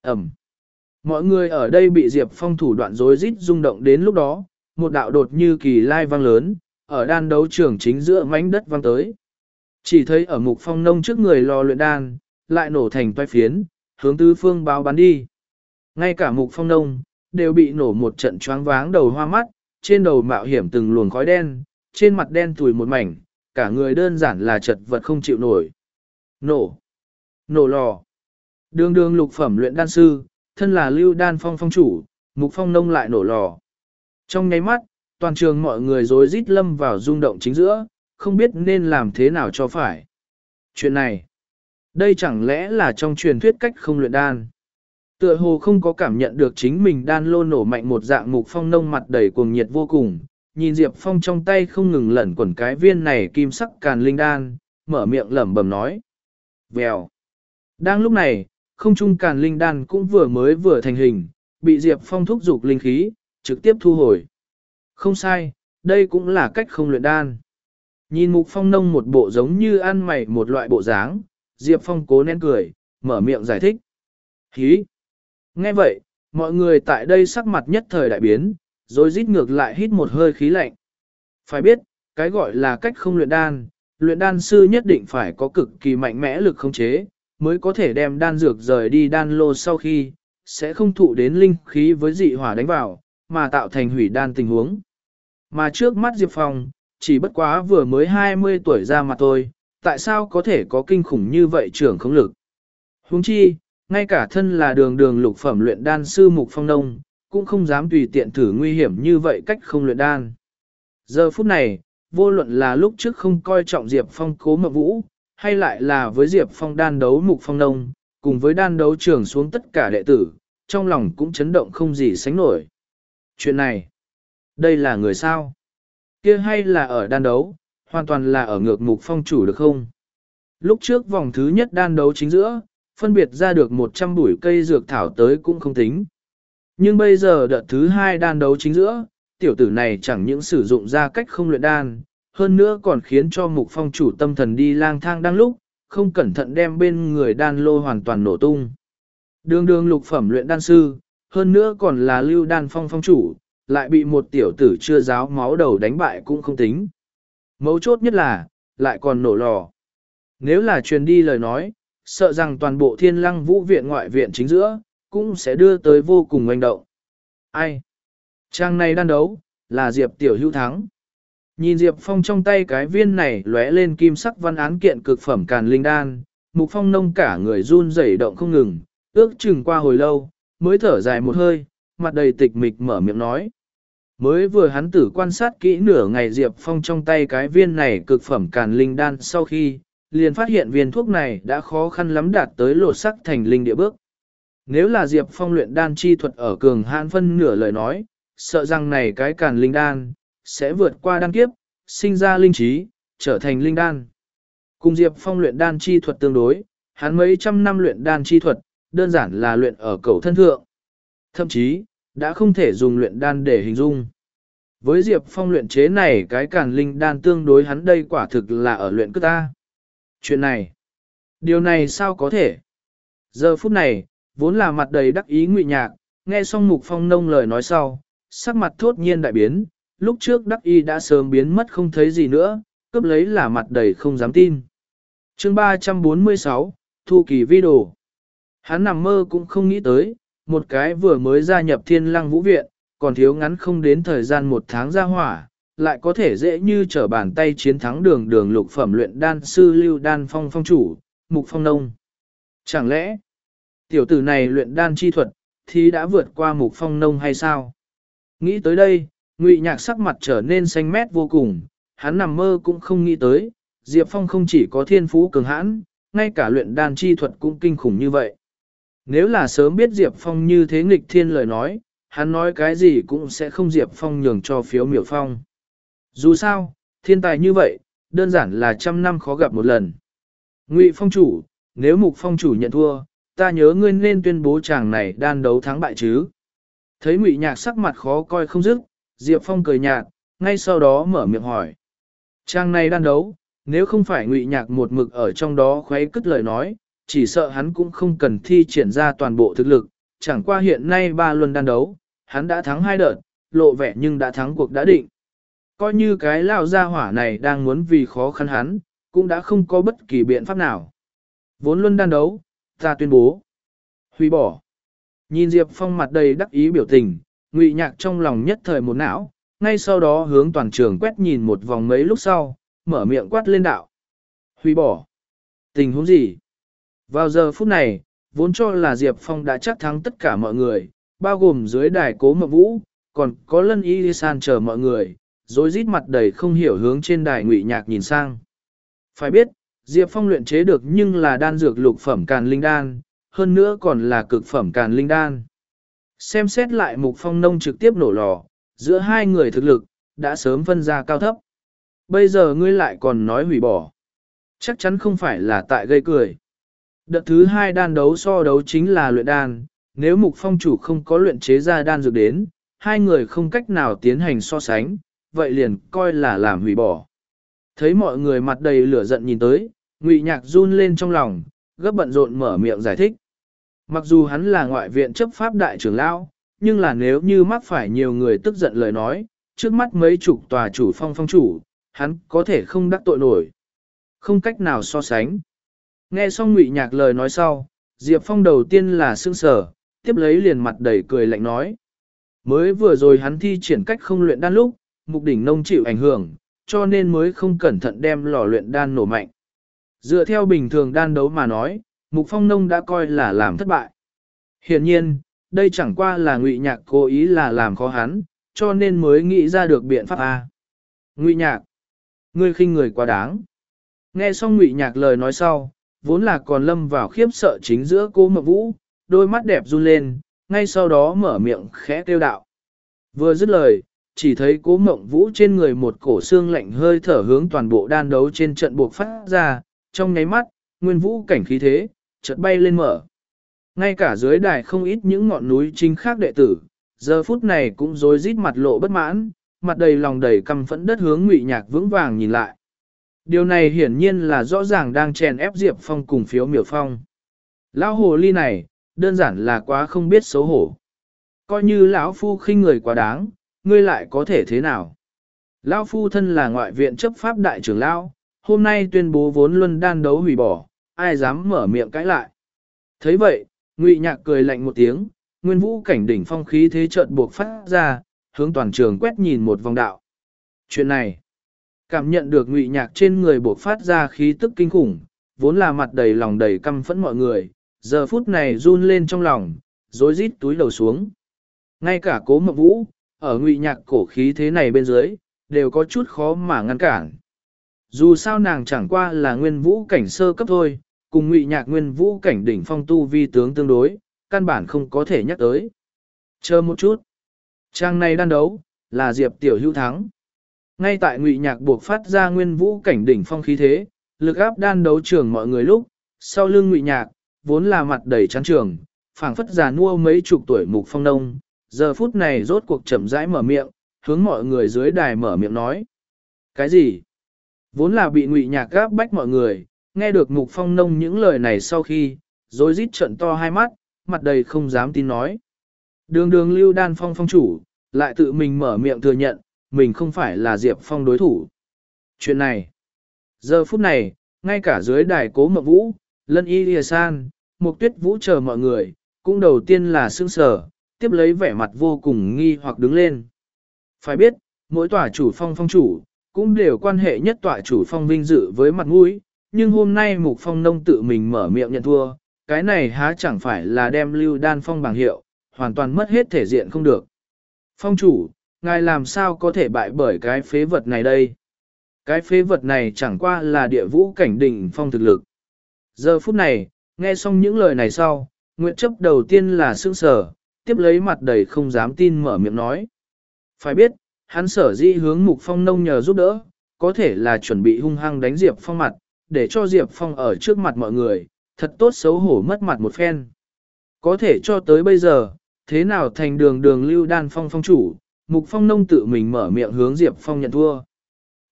Ẩm. Mọi người ở đây bị Diệp Phong thủ đoạn rối rít rung động đến lúc đó, một đạo đột như kỳ lai vang lớn, ở đan đấu trường chính giữa mảnh đất vang tới. Chỉ thấy ở mục phong nông trước người lò luyện đan, lại nổ thành toai phiến, hướng tứ phương báo bắn đi. Ngay cả mục phong nông, đều bị nổ một trận choáng váng đầu hoa mắt, trên đầu mạo hiểm từng luồng khói đen, trên mặt đen tùi một mảnh, cả người đơn giản là chật vật không chịu nổi. Nổ! Nổ lò! Đường đường lục phẩm luyện đan sư, thân là lưu đan phong phong chủ, mục phong nông lại nổ lò. Trong nháy mắt, toàn trường mọi người rối rít lâm vào rung động chính giữa, không biết nên làm thế nào cho phải. Chuyện này, đây chẳng lẽ là trong truyền thuyết cách không luyện đan. Tựa hồ không có cảm nhận được chính mình đan lô nổ mạnh một dạng mục phong nông mặt đầy cuồng nhiệt vô cùng, nhìn Diệp Phong trong tay không ngừng lẩn quẩn cái viên này kim sắc càn linh đan, mở miệng lẩm bẩm nói. Vèo. Đang lúc này, không trung càn linh đan cũng vừa mới vừa thành hình, bị Diệp Phong thúc dục linh khí, trực tiếp thu hồi. Không sai, đây cũng là cách không luyện đan. Nhìn Mục Phong nông một bộ giống như ăn mày một loại bộ dáng, Diệp Phong cố nén cười, mở miệng giải thích. Hí! Nghe vậy, mọi người tại đây sắc mặt nhất thời đại biến, rồi rít ngược lại hít một hơi khí lạnh. Phải biết, cái gọi là cách không luyện đan, luyện đan sư nhất định phải có cực kỳ mạnh mẽ lực khống chế, mới có thể đem đan dược rời đi đan lô sau khi, sẽ không thụ đến linh khí với dị hỏa đánh vào, mà tạo thành hủy đan tình huống. Mà trước mắt Diệp Phong, chỉ bất quá vừa mới 20 tuổi ra mà thôi, tại sao có thể có kinh khủng như vậy trưởng không lực. Huống chi, ngay cả thân là đường đường lục phẩm luyện đan sư Mục Phong Nông, cũng không dám tùy tiện thử nguy hiểm như vậy cách không luyện đan. Giờ phút này, vô luận là lúc trước không coi trọng Diệp Phong cố mập vũ, hay lại là với Diệp Phong đan đấu Mục Phong Nông, cùng với đan đấu trưởng xuống tất cả đệ tử, trong lòng cũng chấn động không gì sánh nổi. Chuyện này, đây là người sao? kia hay là ở đan đấu, hoàn toàn là ở ngược mục phong chủ được không? Lúc trước vòng thứ nhất đan đấu chính giữa, phân biệt ra được 100 bụi cây dược thảo tới cũng không tính. Nhưng bây giờ đợt thứ hai đan đấu chính giữa, tiểu tử này chẳng những sử dụng ra cách không luyện đan, hơn nữa còn khiến cho mục phong chủ tâm thần đi lang thang đang lúc, không cẩn thận đem bên người đan lô hoàn toàn nổ tung. Đường đường lục phẩm luyện đan sư, hơn nữa còn là lưu đan phong phong chủ, lại bị một tiểu tử chưa giáo máu đầu đánh bại cũng không tính. Mấu chốt nhất là, lại còn nổ lò. Nếu là truyền đi lời nói, sợ rằng toàn bộ thiên lăng vũ viện ngoại viện chính giữa, cũng sẽ đưa tới vô cùng oanh động. Ai? Trang này đan đấu, là Diệp Tiểu Hữu thắng. Nhìn Diệp Phong trong tay cái viên này lóe lên kim sắc văn án kiện cực phẩm càn linh đan, Mục Phong nông cả người run rẩy động không ngừng, ước chừng qua hồi lâu, mới thở dài một hơi, mặt đầy tịch mịch mở miệng nói. Mới vừa hắn tử quan sát kỹ nửa ngày Diệp Phong trong tay cái viên này cực phẩm càn linh đan sau khi, liền phát hiện viên thuốc này đã khó khăn lắm đạt tới lột sắc thành linh địa bước. Nếu là Diệp Phong luyện đan chi thuật ở cường hãn phân nửa lời nói, sợ rằng này cái càn linh đan, sẽ vượt qua đan kiếp, sinh ra linh trí, trở thành linh đan. Cùng Diệp Phong luyện đan chi thuật tương đối, hắn mấy trăm năm luyện đan chi thuật, đơn giản là luyện ở cầu thân thượng. Thậm chí, đã không thể dùng luyện đan để hình dung. Với Diệp Phong luyện chế này cái càn linh đan tương đối hắn đây quả thực là ở luyện cơ ta. Chuyện này, điều này sao có thể? Giờ phút này, vốn là mặt đầy đắc ý ngụy nhạc, nghe xong mục phong nông lời nói sau, sắc mặt thốt nhiên đại biến, lúc trước đắc y đã sớm biến mất không thấy gì nữa, cướp lấy là mặt đầy không dám tin. chương 346, Thu kỳ vi đồ. Hắn nằm mơ cũng không nghĩ tới, một cái vừa mới gia nhập thiên lăng vũ viện, còn thiếu ngắn không đến thời gian một tháng ra hỏa, lại có thể dễ như trở bàn tay chiến thắng đường đường lục phẩm luyện đan sư lưu đan phong phong chủ, mục phong nông. Chẳng lẽ, tiểu tử này luyện đan chi thuật, thì đã vượt qua mục phong nông hay sao? Nghĩ tới đây, ngụy nhạc sắc mặt trở nên xanh mét vô cùng, hắn nằm mơ cũng không nghĩ tới, Diệp Phong không chỉ có thiên phú cường hãn, ngay cả luyện đan chi thuật cũng kinh khủng như vậy. Nếu là sớm biết Diệp Phong như thế nghịch thiên lời nói, hắn nói cái gì cũng sẽ không Diệp Phong nhường cho phiếu miểu phong. Dù sao, thiên tài như vậy, đơn giản là trăm năm khó gặp một lần. Ngụy Phong chủ, nếu Mục Phong chủ nhận thua, ta nhớ ngươi nên tuyên bố chàng này đan đấu thắng bại chứ. Thấy Ngụy Nhạc sắc mặt khó coi không dứt, Diệp Phong cười nhạt, ngay sau đó mở miệng hỏi. Trang này đan đấu, nếu không phải Ngụy Nhạc một mực ở trong đó khuấy cất lời nói, chỉ sợ hắn cũng không cần thi triển ra toàn bộ thực lực, chẳng qua hiện nay ba luân đan đấu, hắn đã thắng hai đợt, lộ vẻ nhưng đã thắng cuộc đã định. Coi như cái lao gia hỏa này đang muốn vì khó khăn hắn, cũng đã không có bất kỳ biện pháp nào. Vốn luân đan đấu, ta tuyên bố. Hủy bỏ. Nhìn Diệp Phong mặt đầy đắc ý biểu tình, ngụy nhạc trong lòng nhất thời một não, ngay sau đó hướng toàn trường quét nhìn một vòng mấy lúc sau, mở miệng quát lên đạo. Hủy bỏ. Tình huống gì? Vào giờ phút này, vốn cho là Diệp Phong đã chắc thắng tất cả mọi người, bao gồm dưới đài cố mộng vũ, còn có lân y san chờ mọi người, rồi rít mặt đầy không hiểu hướng trên đài ngụy nhạc nhìn sang. Phải biết, Diệp Phong luyện chế được nhưng là đan dược lục phẩm càn linh đan, hơn nữa còn là cực phẩm càn linh đan. Xem xét lại mục phong nông trực tiếp nổ lò, giữa hai người thực lực, đã sớm phân ra cao thấp. Bây giờ ngươi lại còn nói hủy bỏ. Chắc chắn không phải là tại gây cười. Đợt thứ hai đan đấu so đấu chính là luyện đan, nếu mục phong chủ không có luyện chế ra đan dược đến, hai người không cách nào tiến hành so sánh, vậy liền coi là làm hủy bỏ. Thấy mọi người mặt đầy lửa giận nhìn tới, ngụy nhạc run lên trong lòng, gấp bận rộn mở miệng giải thích. Mặc dù hắn là ngoại viện chấp pháp đại trưởng lão, nhưng là nếu như mắc phải nhiều người tức giận lời nói, trước mắt mấy chục tòa chủ phong phong chủ, hắn có thể không đắc tội nổi. Không cách nào so sánh. Nghe xong ngụy nhạc lời nói sau, Diệp Phong đầu tiên là sương sở, tiếp lấy liền mặt đầy cười lạnh nói. Mới vừa rồi hắn thi triển cách không luyện đan lúc, mục đỉnh nông chịu ảnh hưởng, cho nên mới không cẩn thận đem lò luyện đan nổ mạnh. Dựa theo bình thường đan đấu mà nói, mục phong nông đã coi là làm thất bại. Hiện nhiên, đây chẳng qua là ngụy nhạc cố ý là làm khó hắn, cho nên mới nghĩ ra được biện pháp A. Ngụy nhạc, ngươi khinh người quá đáng. Nghe xong ngụy nhạc lời nói sau, vốn là còn lâm vào khiếp sợ chính giữa cô Mộc vũ, đôi mắt đẹp run lên, ngay sau đó mở miệng khẽ kêu đạo. Vừa dứt lời, chỉ thấy cố mộng vũ trên người một cổ xương lạnh hơi thở hướng toàn bộ đan đấu trên trận buộc phát ra, trong nháy mắt, nguyên vũ cảnh khí thế, chợt bay lên mở. Ngay cả dưới đài không ít những ngọn núi chính khác đệ tử, giờ phút này cũng rối rít mặt lộ bất mãn, mặt đầy lòng đầy căm phẫn đất hướng ngụy nhạc vững vàng nhìn lại. Điều này hiển nhiên là rõ ràng đang chèn ép Diệp Phong cùng phiếu miểu phong. Lão hồ ly này, đơn giản là quá không biết xấu hổ. Coi như lão phu khinh người quá đáng, ngươi lại có thể thế nào? Lão phu thân là ngoại viện chấp pháp đại trưởng lão, hôm nay tuyên bố vốn luân đan đấu hủy bỏ, ai dám mở miệng cãi lại. thấy vậy, ngụy nhạc cười lạnh một tiếng, nguyên vũ cảnh đỉnh phong khí thế chợt buộc phát ra, hướng toàn trường quét nhìn một vòng đạo. Chuyện này, cảm nhận được ngụy nhạc trên người buộc phát ra khí tức kinh khủng, vốn là mặt đầy lòng đầy căm phẫn mọi người, giờ phút này run lên trong lòng, rối rít túi đầu xuống. Ngay cả cố mộng vũ, ở ngụy nhạc cổ khí thế này bên dưới, đều có chút khó mà ngăn cản. Dù sao nàng chẳng qua là nguyên vũ cảnh sơ cấp thôi, cùng ngụy nhạc nguyên vũ cảnh đỉnh phong tu vi tướng tương đối, căn bản không có thể nhắc tới. Chờ một chút. Trang này đan đấu, là Diệp Tiểu Hữu thắng. Ngay tại ngụy nhạc buộc phát ra nguyên vũ cảnh đỉnh phong khí thế, lực áp đan đấu trường mọi người lúc, sau lưng ngụy nhạc, vốn là mặt đầy chán trường, phảng phất già nua mấy chục tuổi mục phong nông, giờ phút này rốt cuộc chậm rãi mở miệng, hướng mọi người dưới đài mở miệng nói. Cái gì? Vốn là bị ngụy nhạc gáp bách mọi người, nghe được mục phong nông những lời này sau khi, rồi rít trận to hai mắt, mặt đầy không dám tin nói. Đường đường lưu đan phong phong chủ, lại tự mình mở miệng thừa nhận, mình không phải là Diệp Phong đối thủ. Chuyện này, giờ phút này, ngay cả dưới đài cố mộng vũ, lân y lìa san, mục tuyết vũ chờ mọi người, cũng đầu tiên là sương sở, tiếp lấy vẻ mặt vô cùng nghi hoặc đứng lên. Phải biết, mỗi tòa chủ phong phong chủ, cũng đều quan hệ nhất tọa chủ phong vinh dự với mặt mũi, nhưng hôm nay mục phong nông tự mình mở miệng nhận thua, cái này há chẳng phải là đem lưu đan phong bằng hiệu, hoàn toàn mất hết thể diện không được. Phong chủ, ngài làm sao có thể bại bởi cái phế vật này đây? Cái phế vật này chẳng qua là địa vũ cảnh đỉnh phong thực lực. Giờ phút này, nghe xong những lời này sau, Nguyệt chấp đầu tiên là sương sở, tiếp lấy mặt đầy không dám tin mở miệng nói. Phải biết, hắn sở di hướng mục phong nông nhờ giúp đỡ, có thể là chuẩn bị hung hăng đánh Diệp Phong mặt, để cho Diệp Phong ở trước mặt mọi người, thật tốt xấu hổ mất mặt một phen. Có thể cho tới bây giờ, thế nào thành đường đường lưu đan phong phong chủ, mục phong nông tự mình mở miệng hướng Diệp Phong nhận thua.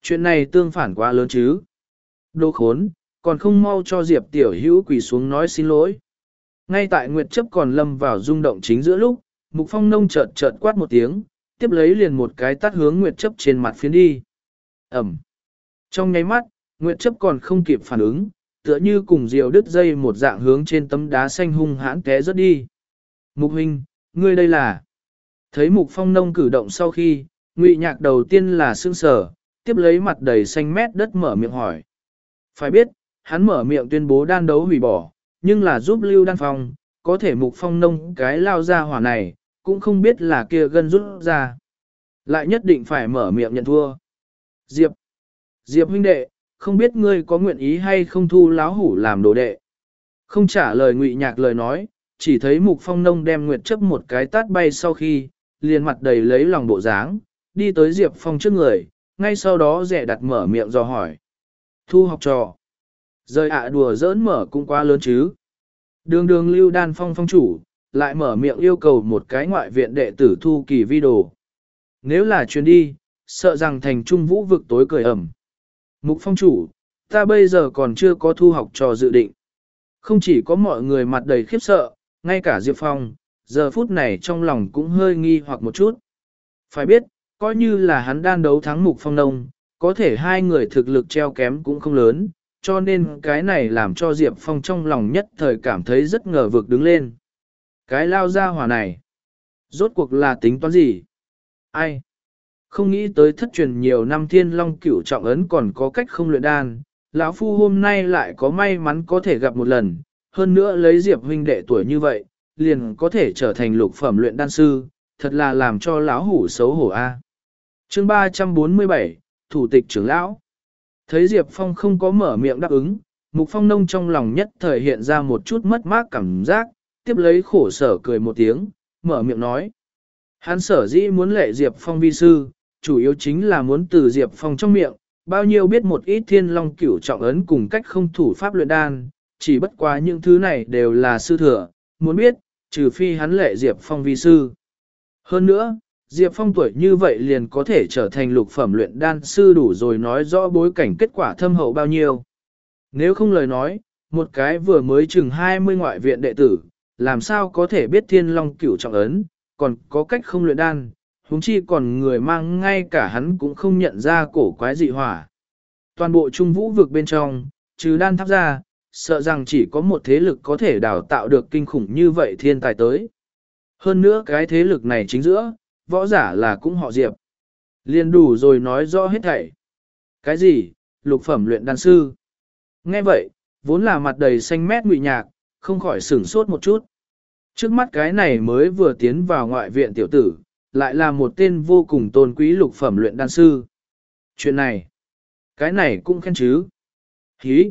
Chuyện này tương phản quá lớn chứ. Đồ khốn, còn không mau cho Diệp tiểu hữu quỳ xuống nói xin lỗi. Ngay tại Nguyệt chấp còn lâm vào rung động chính giữa lúc, mục phong nông chợt chợt quát một tiếng, tiếp lấy liền một cái tắt hướng Nguyệt chấp trên mặt phiến đi. Ẩm. Trong nháy mắt, Nguyệt chấp còn không kịp phản ứng, tựa như cùng diều đứt dây một dạng hướng trên tấm đá xanh hung hãn té rớt đi. Mục huynh, ngươi đây là... Thấy mục phong nông cử động sau khi, ngụy nhạc đầu tiên là sương sở, tiếp lấy mặt đầy xanh mét đất mở miệng hỏi. Phải biết, hắn mở miệng tuyên bố đan đấu hủy bỏ, nhưng là giúp lưu đan phong, có thể mục phong nông cái lao ra hỏa này, cũng không biết là kia gân rút ra. Lại nhất định phải mở miệng nhận thua. Diệp, Diệp huynh đệ, không biết ngươi có nguyện ý hay không thu láo hủ làm đồ đệ. Không trả lời ngụy nhạc lời nói, chỉ thấy mục phong nông đem nguyệt chấp một cái tát bay sau khi, liền mặt đầy lấy lòng bộ dáng, đi tới Diệp Phong trước người, ngay sau đó rẻ đặt mở miệng dò hỏi. Thu học trò. Rời ạ đùa giỡn mở cũng quá lớn chứ. Đường đường lưu đan phong phong chủ, lại mở miệng yêu cầu một cái ngoại viện đệ tử thu kỳ vi đồ. Nếu là chuyến đi, sợ rằng thành trung vũ vực tối cười ẩm. Mục phong chủ, ta bây giờ còn chưa có thu học trò dự định. Không chỉ có mọi người mặt đầy khiếp sợ, ngay cả Diệp Phong, giờ phút này trong lòng cũng hơi nghi hoặc một chút. Phải biết, coi như là hắn đan đấu thắng mục phong nông, có thể hai người thực lực treo kém cũng không lớn, cho nên cái này làm cho Diệp Phong trong lòng nhất thời cảm thấy rất ngờ vực đứng lên. Cái lao ra hỏa này, rốt cuộc là tính toán gì? Ai? Không nghĩ tới thất truyền nhiều năm thiên long cửu trọng ấn còn có cách không luyện đan, lão phu hôm nay lại có may mắn có thể gặp một lần, hơn nữa lấy Diệp huynh đệ tuổi như vậy, liền có thể trở thành lục phẩm luyện đan sư, thật là làm cho lão hủ xấu hổ a. Chương 347, Thủ tịch trưởng lão. Thấy Diệp Phong không có mở miệng đáp ứng, Mục Phong Nông trong lòng nhất thời hiện ra một chút mất mát cảm giác, tiếp lấy khổ sở cười một tiếng, mở miệng nói. Hắn sở dĩ muốn lệ Diệp Phong vi sư, chủ yếu chính là muốn từ Diệp Phong trong miệng, bao nhiêu biết một ít thiên long cửu trọng ấn cùng cách không thủ pháp luyện đan, chỉ bất quá những thứ này đều là sư thừa, muốn biết, trừ phi hắn lệ Diệp Phong vi sư. Hơn nữa, Diệp Phong tuổi như vậy liền có thể trở thành lục phẩm luyện đan sư đủ rồi nói rõ bối cảnh kết quả thâm hậu bao nhiêu. Nếu không lời nói, một cái vừa mới chừng 20 ngoại viện đệ tử, làm sao có thể biết thiên long cửu trọng ấn, còn có cách không luyện đan, huống chi còn người mang ngay cả hắn cũng không nhận ra cổ quái dị hỏa. Toàn bộ trung vũ vực bên trong, trừ đan tháp ra, sợ rằng chỉ có một thế lực có thể đào tạo được kinh khủng như vậy thiên tài tới. Hơn nữa cái thế lực này chính giữa, võ giả là cũng họ Diệp. Liên đủ rồi nói rõ hết thảy. Cái gì, lục phẩm luyện đan sư? Nghe vậy, vốn là mặt đầy xanh mét ngụy nhạc, không khỏi sửng sốt một chút. Trước mắt cái này mới vừa tiến vào ngoại viện tiểu tử, lại là một tên vô cùng tôn quý lục phẩm luyện đan sư. Chuyện này, cái này cũng khen chứ. Hí.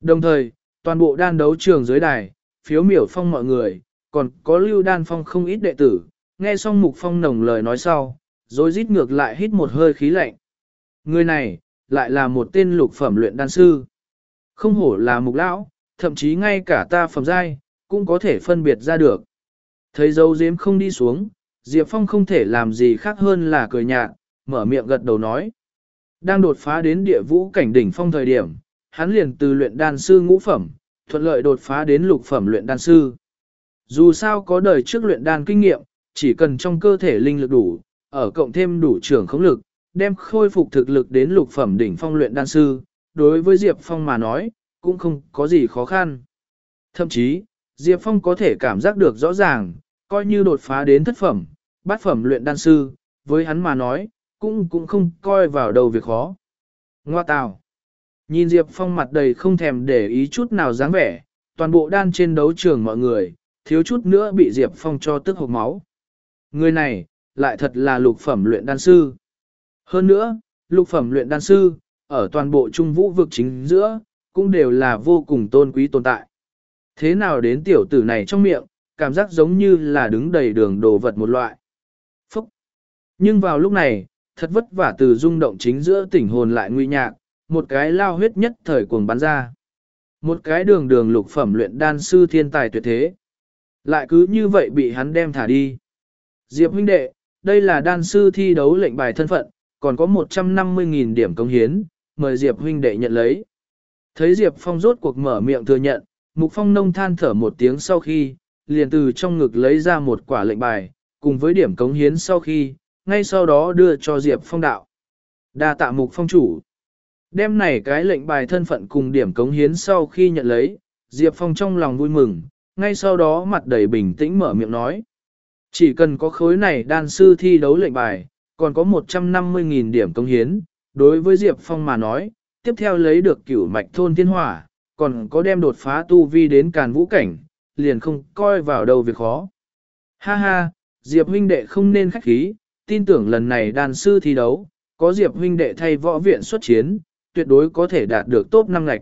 Đồng thời, toàn bộ đan đấu trường dưới đài, phiếu miểu phong mọi người, còn có lưu đan phong không ít đệ tử, nghe xong mục phong nồng lời nói sau, rồi rít ngược lại hít một hơi khí lạnh. Người này, lại là một tên lục phẩm luyện đan sư. Không hổ là mục lão, thậm chí ngay cả ta phẩm giai, cũng có thể phân biệt ra được. Thấy dấu diếm không đi xuống, Diệp Phong không thể làm gì khác hơn là cười nhạt, mở miệng gật đầu nói. Đang đột phá đến địa vũ cảnh đỉnh phong thời điểm, hắn liền từ luyện đan sư ngũ phẩm, thuận lợi đột phá đến lục phẩm luyện đan sư. Dù sao có đời trước luyện đan kinh nghiệm, chỉ cần trong cơ thể linh lực đủ, ở cộng thêm đủ trưởng khống lực, đem khôi phục thực lực đến lục phẩm đỉnh phong luyện đan sư, đối với Diệp Phong mà nói, cũng không có gì khó khăn. Thậm chí, Diệp Phong có thể cảm giác được rõ ràng, coi như đột phá đến thất phẩm, bát phẩm luyện đan sư, với hắn mà nói, cũng cũng không coi vào đầu việc khó. Ngoa tào. Nhìn Diệp Phong mặt đầy không thèm để ý chút nào dáng vẻ, toàn bộ đan trên đấu trường mọi người, thiếu chút nữa bị Diệp Phong cho tức hộp máu. Người này, lại thật là lục phẩm luyện đan sư. Hơn nữa, lục phẩm luyện đan sư, ở toàn bộ trung vũ vực chính giữa, cũng đều là vô cùng tôn quý tồn tại. Thế nào đến tiểu tử này trong miệng, cảm giác giống như là đứng đầy đường đồ vật một loại. Phúc! Nhưng vào lúc này, thật vất vả từ rung động chính giữa tỉnh hồn lại nguy nhạc, một cái lao huyết nhất thời cuồng bắn ra. Một cái đường đường lục phẩm luyện đan sư thiên tài tuyệt thế. Lại cứ như vậy bị hắn đem thả đi. Diệp huynh đệ, đây là đan sư thi đấu lệnh bài thân phận, còn có 150.000 điểm công hiến, mời Diệp huynh đệ nhận lấy. Thấy Diệp Phong rốt cuộc mở miệng thừa nhận, Mục Phong nông than thở một tiếng sau khi, liền từ trong ngực lấy ra một quả lệnh bài, cùng với điểm cống hiến sau khi, ngay sau đó đưa cho Diệp Phong đạo. Đa tạ Mục Phong chủ. Đêm này cái lệnh bài thân phận cùng điểm cống hiến sau khi nhận lấy, Diệp Phong trong lòng vui mừng, ngay sau đó mặt đầy bình tĩnh mở miệng nói. Chỉ cần có khối này đan sư thi đấu lệnh bài, còn có 150.000 điểm cống hiến, đối với Diệp Phong mà nói, tiếp theo lấy được cửu mạch thôn thiên hỏa, còn có đem đột phá tu vi đến càn vũ cảnh, liền không coi vào đâu việc khó. Ha ha, Diệp huynh đệ không nên khách khí, tin tưởng lần này đan sư thi đấu, có Diệp huynh đệ thay võ viện xuất chiến, tuyệt đối có thể đạt được top 5 ngạch.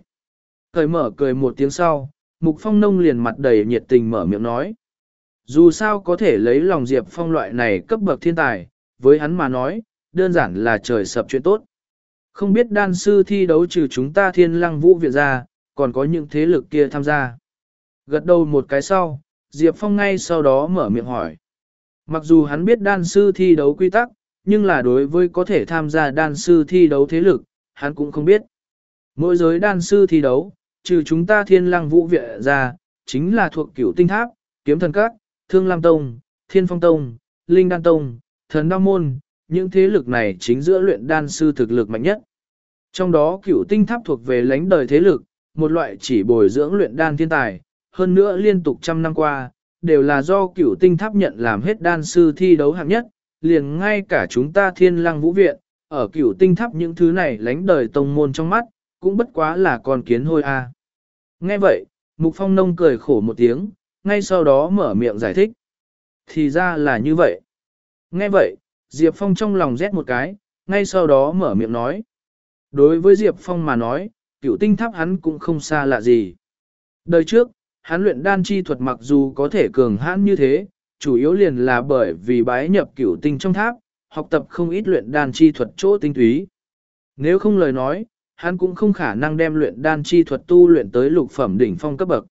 Thời mở cười một tiếng sau, Mục Phong Nông liền mặt đầy nhiệt tình mở miệng nói. Dù sao có thể lấy lòng Diệp Phong loại này cấp bậc thiên tài, với hắn mà nói, đơn giản là trời sập chuyện tốt. Không biết đan sư thi đấu trừ chúng ta thiên lăng vũ viện ra, còn có những thế lực kia tham gia. Gật đầu một cái sau, Diệp Phong ngay sau đó mở miệng hỏi. Mặc dù hắn biết đan sư thi đấu quy tắc, nhưng là đối với có thể tham gia đan sư thi đấu thế lực, hắn cũng không biết. Mỗi giới đan sư thi đấu, trừ chúng ta thiên lăng vũ viện ra, chính là thuộc cửu tinh tháp, kiếm thần các, thương lam tông, thiên phong tông, linh đan tông, thần đao môn, những thế lực này chính giữa luyện đan sư thực lực mạnh nhất. Trong đó cửu tinh tháp thuộc về lãnh đời thế lực, một loại chỉ bồi dưỡng luyện đan thiên tài, hơn nữa liên tục trăm năm qua, đều là do cửu tinh tháp nhận làm hết đan sư thi đấu hạng nhất, liền ngay cả chúng ta thiên lăng vũ viện, ở cửu tinh tháp những thứ này lánh đời tông môn trong mắt, cũng bất quá là con kiến hôi a. Nghe vậy, Mục Phong Nông cười khổ một tiếng, ngay sau đó mở miệng giải thích. Thì ra là như vậy. Nghe vậy, Diệp Phong trong lòng rét một cái, ngay sau đó mở miệng nói. Đối với Diệp Phong mà nói, cửu tinh tháp hắn cũng không xa lạ gì. Đời trước, hắn luyện đan chi thuật mặc dù có thể cường hãn như thế, chủ yếu liền là bởi vì bái nhập cửu tinh trong tháp, học tập không ít luyện đan chi thuật chỗ tinh túy. Nếu không lời nói, hắn cũng không khả năng đem luyện đan chi thuật tu luyện tới lục phẩm đỉnh phong cấp bậc.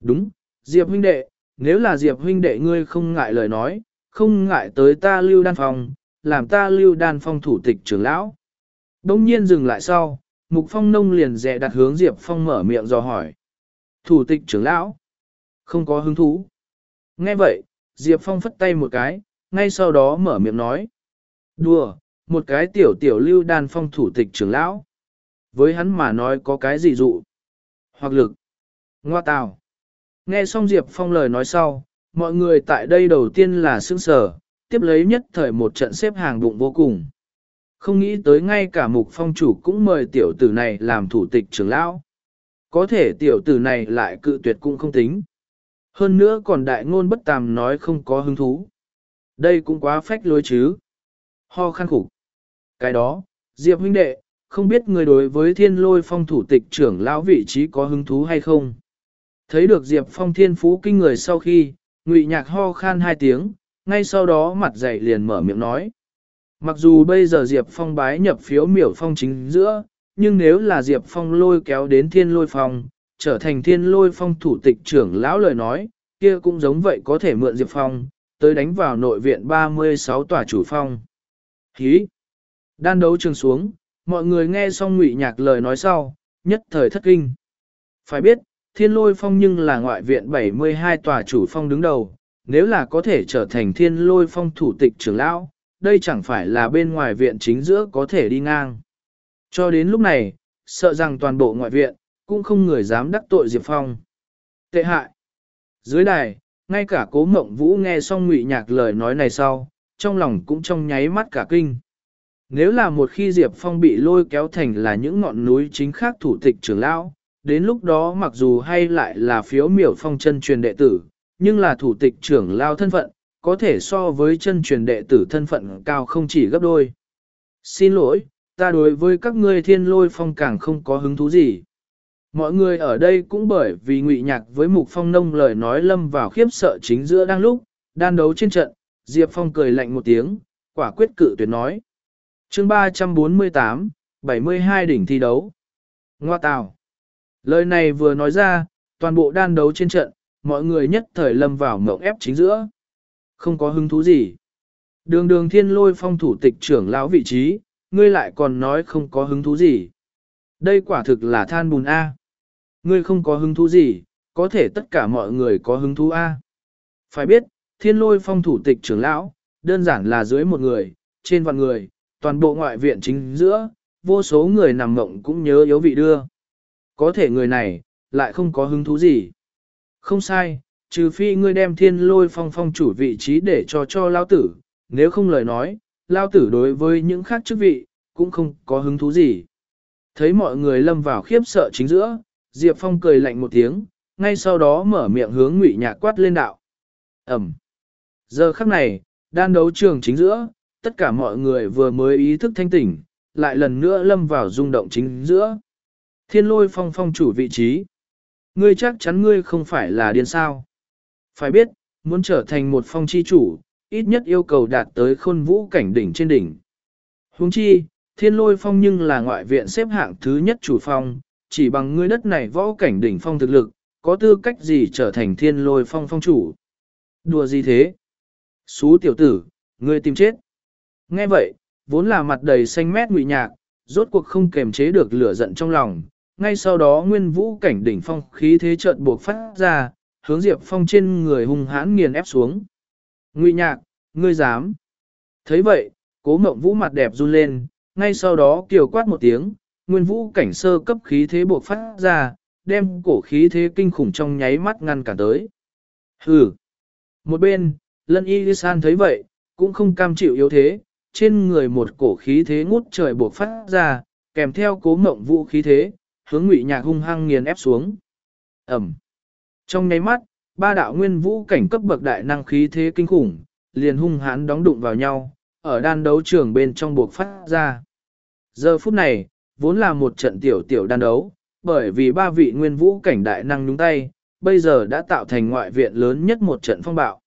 Đúng, Diệp huynh đệ, nếu là Diệp huynh đệ ngươi không ngại lời nói, không ngại tới ta lưu đan phong, làm ta lưu đan phong thủ tịch trưởng lão. Đông nhiên dừng lại sau, Mục Phong Nông liền dè đặt hướng Diệp Phong mở miệng do hỏi. Thủ tịch trưởng lão, không có hứng thú. Nghe vậy, Diệp Phong phất tay một cái, ngay sau đó mở miệng nói. Đùa, một cái tiểu tiểu lưu đan phong thủ tịch trưởng lão. Với hắn mà nói có cái gì dụ? Hoặc lực. Ngoa tào. Nghe xong Diệp Phong lời nói sau, mọi người tại đây đầu tiên là sững sờ tiếp lấy nhất thời một trận xếp hàng bụng vô cùng. Không nghĩ tới ngay cả mục phong chủ cũng mời tiểu tử này làm thủ tịch trưởng lão. Có thể tiểu tử này lại cự tuyệt cũng không tính. Hơn nữa còn đại ngôn bất tàm nói không có hứng thú. Đây cũng quá phách lối chứ. Ho khăn khủng. Cái đó, Diệp huynh đệ, không biết người đối với thiên lôi phong thủ tịch trưởng lão vị trí có hứng thú hay không. Thấy được Diệp phong thiên phú kinh người sau khi, ngụy nhạc ho khan hai tiếng, ngay sau đó mặt dậy liền mở miệng nói. Mặc dù bây giờ Diệp Phong bái nhập phiếu miểu phong chính giữa, nhưng nếu là Diệp Phong lôi kéo đến thiên lôi phong, trở thành thiên lôi phong thủ tịch trưởng lão lời nói, kia cũng giống vậy có thể mượn Diệp Phong, tới đánh vào nội viện 36 tòa chủ phong. Hí! Đan đấu trường xuống, mọi người nghe xong ngụy nhạc lời nói sau, nhất thời thất kinh. Phải biết, thiên lôi phong nhưng là ngoại viện 72 tòa chủ phong đứng đầu, nếu là có thể trở thành thiên lôi phong thủ tịch trưởng lão, đây chẳng phải là bên ngoài viện chính giữa có thể đi ngang. Cho đến lúc này, sợ rằng toàn bộ ngoại viện, cũng không người dám đắc tội Diệp Phong. Tệ hại. Dưới đài, ngay cả cố mộng vũ nghe xong ngụy nhạc lời nói này sau, trong lòng cũng trong nháy mắt cả kinh. Nếu là một khi Diệp Phong bị lôi kéo thành là những ngọn núi chính khác thủ tịch trưởng lão, đến lúc đó mặc dù hay lại là phiếu miểu phong chân truyền đệ tử, nhưng là thủ tịch trưởng lao thân phận, có thể so với chân truyền đệ tử thân phận cao không chỉ gấp đôi. Xin lỗi, ta đối với các ngươi thiên lôi phong càng không có hứng thú gì. Mọi người ở đây cũng bởi vì ngụy nhạc với mục phong nông lời nói lâm vào khiếp sợ chính giữa đang lúc, đan đấu trên trận, Diệp Phong cười lạnh một tiếng, quả quyết cự tuyệt nói. chương 348, 72 đỉnh thi đấu. Ngoa tào. Lời này vừa nói ra, toàn bộ đan đấu trên trận, mọi người nhất thời lâm vào mộng ép chính giữa. Không có hứng thú gì. Đường đường thiên lôi phong thủ tịch trưởng lão vị trí, ngươi lại còn nói không có hứng thú gì. Đây quả thực là than bùn A. Ngươi không có hứng thú gì, có thể tất cả mọi người có hứng thú A. Phải biết, thiên lôi phong thủ tịch trưởng lão, đơn giản là dưới một người, trên vạn người, toàn bộ ngoại viện chính giữa, vô số người nằm mộng cũng nhớ yếu vị đưa. Có thể người này, lại không có hứng thú gì. Không sai, trừ phi ngươi đem thiên lôi phong phong chủ vị trí để cho cho lao tử, nếu không lời nói, lao tử đối với những khác chức vị, cũng không có hứng thú gì. Thấy mọi người lâm vào khiếp sợ chính giữa, Diệp Phong cười lạnh một tiếng, ngay sau đó mở miệng hướng ngụy nhạc quát lên đạo. Ẩm. Giờ khắc này, đan đấu trường chính giữa, tất cả mọi người vừa mới ý thức thanh tỉnh, lại lần nữa lâm vào rung động chính giữa. Thiên lôi phong phong chủ vị trí. Ngươi chắc chắn ngươi không phải là điên sao. Phải biết, muốn trở thành một phong chi chủ, ít nhất yêu cầu đạt tới khôn vũ cảnh đỉnh trên đỉnh. Huống chi, thiên lôi phong nhưng là ngoại viện xếp hạng thứ nhất chủ phong, chỉ bằng ngươi đất này võ cảnh đỉnh phong thực lực, có tư cách gì trở thành thiên lôi phong phong chủ. Đùa gì thế? Xú tiểu tử, ngươi tìm chết. Nghe vậy, vốn là mặt đầy xanh mét ngụy nhạc, rốt cuộc không kềm chế được lửa giận trong lòng. Ngay sau đó nguyên vũ cảnh đỉnh phong khí thế chợt buộc phát ra, hướng Diệp Phong trên người hung hãn nghiền ép xuống. Ngụy nhạc, ngươi dám. thấy vậy, cố mộng vũ mặt đẹp run lên, ngay sau đó kiều quát một tiếng, nguyên vũ cảnh sơ cấp khí thế buộc phát ra, đem cổ khí thế kinh khủng trong nháy mắt ngăn cản tới. Hừ. Một bên, lân y san thấy vậy, cũng không cam chịu yếu thế, trên người một cổ khí thế ngút trời buộc phát ra, kèm theo cố mộng vũ khí thế, hướng ngụy nhạc hung hăng nghiền ép xuống. Ẩm. Trong nháy mắt, ba đạo nguyên vũ cảnh cấp bậc đại năng khí thế kinh khủng, liền hung hãn đóng đụng vào nhau, ở đan đấu trường bên trong buộc phát ra. Giờ phút này, vốn là một trận tiểu tiểu đan đấu, bởi vì ba vị nguyên vũ cảnh đại năng nhúng tay, bây giờ đã tạo thành ngoại viện lớn nhất một trận phong bạo.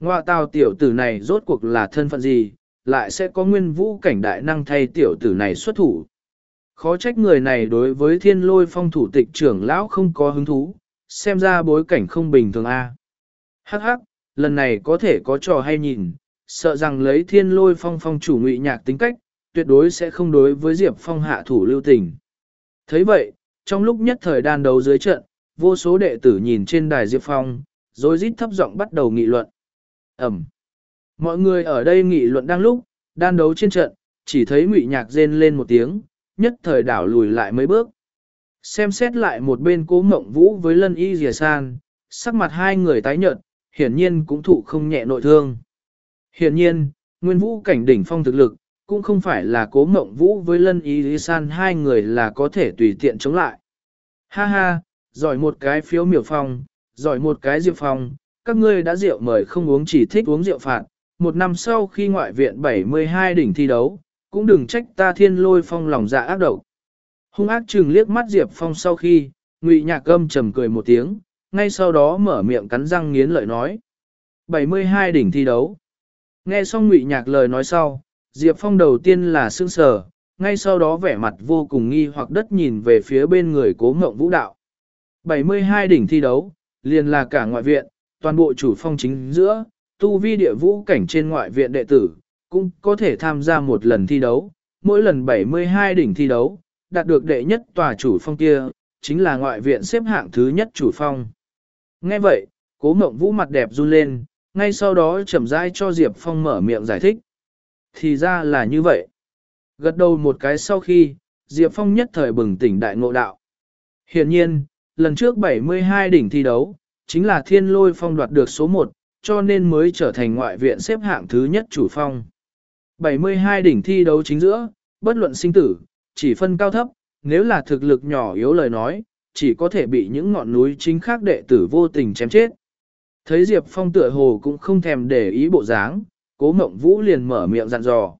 Ngoại tào tiểu tử này rốt cuộc là thân phận gì, lại sẽ có nguyên vũ cảnh đại năng thay tiểu tử này xuất thủ. Khó trách người này đối với thiên lôi phong thủ tịch trưởng lão không có hứng thú, xem ra bối cảnh không bình thường a. Hắc hắc, lần này có thể có trò hay nhìn, sợ rằng lấy thiên lôi phong phong chủ ngụy nhạc tính cách, tuyệt đối sẽ không đối với Diệp Phong hạ thủ lưu tình. thấy vậy, trong lúc nhất thời đan đấu dưới trận, vô số đệ tử nhìn trên đài Diệp Phong, rồi rít thấp giọng bắt đầu nghị luận. Ẩm. Mọi người ở đây nghị luận đang lúc, đan đấu trên trận, chỉ thấy ngụy nhạc rên lên một tiếng, nhất thời đảo lùi lại mấy bước. Xem xét lại một bên cố mộng vũ với lân y dìa san, sắc mặt hai người tái nhợt, hiển nhiên cũng thụ không nhẹ nội thương. Hiển nhiên, nguyên vũ cảnh đỉnh phong thực lực, cũng không phải là cố mộng vũ với lân y dìa san hai người là có thể tùy tiện chống lại. Ha ha, giỏi một cái phiếu miểu phong, giỏi một cái diệp phong, các ngươi đã rượu mời không uống chỉ thích uống rượu phạt. Một năm sau khi ngoại viện 72 đỉnh thi đấu, cũng đừng trách ta thiên lôi phong lòng dạ ác độc. Hung ác chừng liếc mắt Diệp Phong sau khi, Ngụy Nhạc Âm trầm cười một tiếng, ngay sau đó mở miệng cắn răng nghiến lợi nói. 72 đỉnh thi đấu. Nghe xong Ngụy Nhạc lời nói sau, Diệp Phong đầu tiên là sương sờ, ngay sau đó vẻ mặt vô cùng nghi hoặc đất nhìn về phía bên người cố ngộng vũ đạo. 72 đỉnh thi đấu, liền là cả ngoại viện, toàn bộ chủ phong chính giữa, tu vi địa vũ cảnh trên ngoại viện đệ tử, cũng có thể tham gia một lần thi đấu, mỗi lần 72 đỉnh thi đấu, đạt được đệ nhất tòa chủ phong kia, chính là ngoại viện xếp hạng thứ nhất chủ phong. Nghe vậy, cố mộng vũ mặt đẹp run lên, ngay sau đó chậm rãi cho Diệp Phong mở miệng giải thích. Thì ra là như vậy. Gật đầu một cái sau khi, Diệp Phong nhất thời bừng tỉnh đại ngộ đạo. Hiện nhiên, lần trước 72 đỉnh thi đấu, chính là thiên lôi phong đoạt được số 1, cho nên mới trở thành ngoại viện xếp hạng thứ nhất chủ phong. 72 đỉnh thi đấu chính giữa, bất luận sinh tử, chỉ phân cao thấp, nếu là thực lực nhỏ yếu lời nói, chỉ có thể bị những ngọn núi chính khác đệ tử vô tình chém chết. Thấy Diệp Phong tựa hồ cũng không thèm để ý bộ dáng, cố mộng vũ liền mở miệng dặn dò.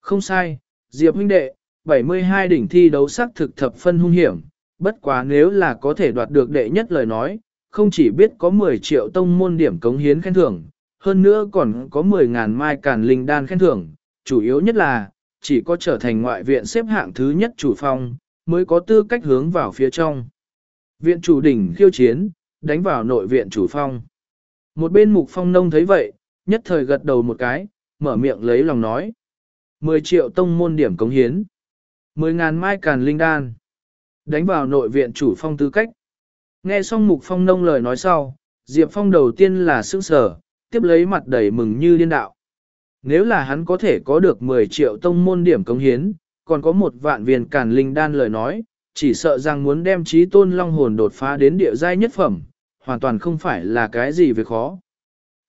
Không sai, Diệp huynh đệ, 72 đỉnh thi đấu sắc thực thập phân hung hiểm, bất quá nếu là có thể đoạt được đệ nhất lời nói, không chỉ biết có 10 triệu tông môn điểm cống hiến khen thưởng, hơn nữa còn có 10.000 mai càn linh đan khen thưởng, chủ yếu nhất là, chỉ có trở thành ngoại viện xếp hạng thứ nhất chủ phong, mới có tư cách hướng vào phía trong. Viện chủ đỉnh khiêu chiến, đánh vào nội viện chủ phong. Một bên mục phong nông thấy vậy, nhất thời gật đầu một cái, mở miệng lấy lòng nói. 10 triệu tông môn điểm cống hiến. 10.000 mai càn linh đan. Đánh vào nội viện chủ phong tư cách. Nghe xong mục phong nông lời nói sau, Diệp Phong đầu tiên là sững sở, tiếp lấy mặt đầy mừng như điên đạo. Nếu là hắn có thể có được 10 triệu tông môn điểm cống hiến, còn có một vạn viên càn linh đan lời nói, chỉ sợ rằng muốn đem trí tôn long hồn đột phá đến địa giai nhất phẩm, hoàn toàn không phải là cái gì về khó.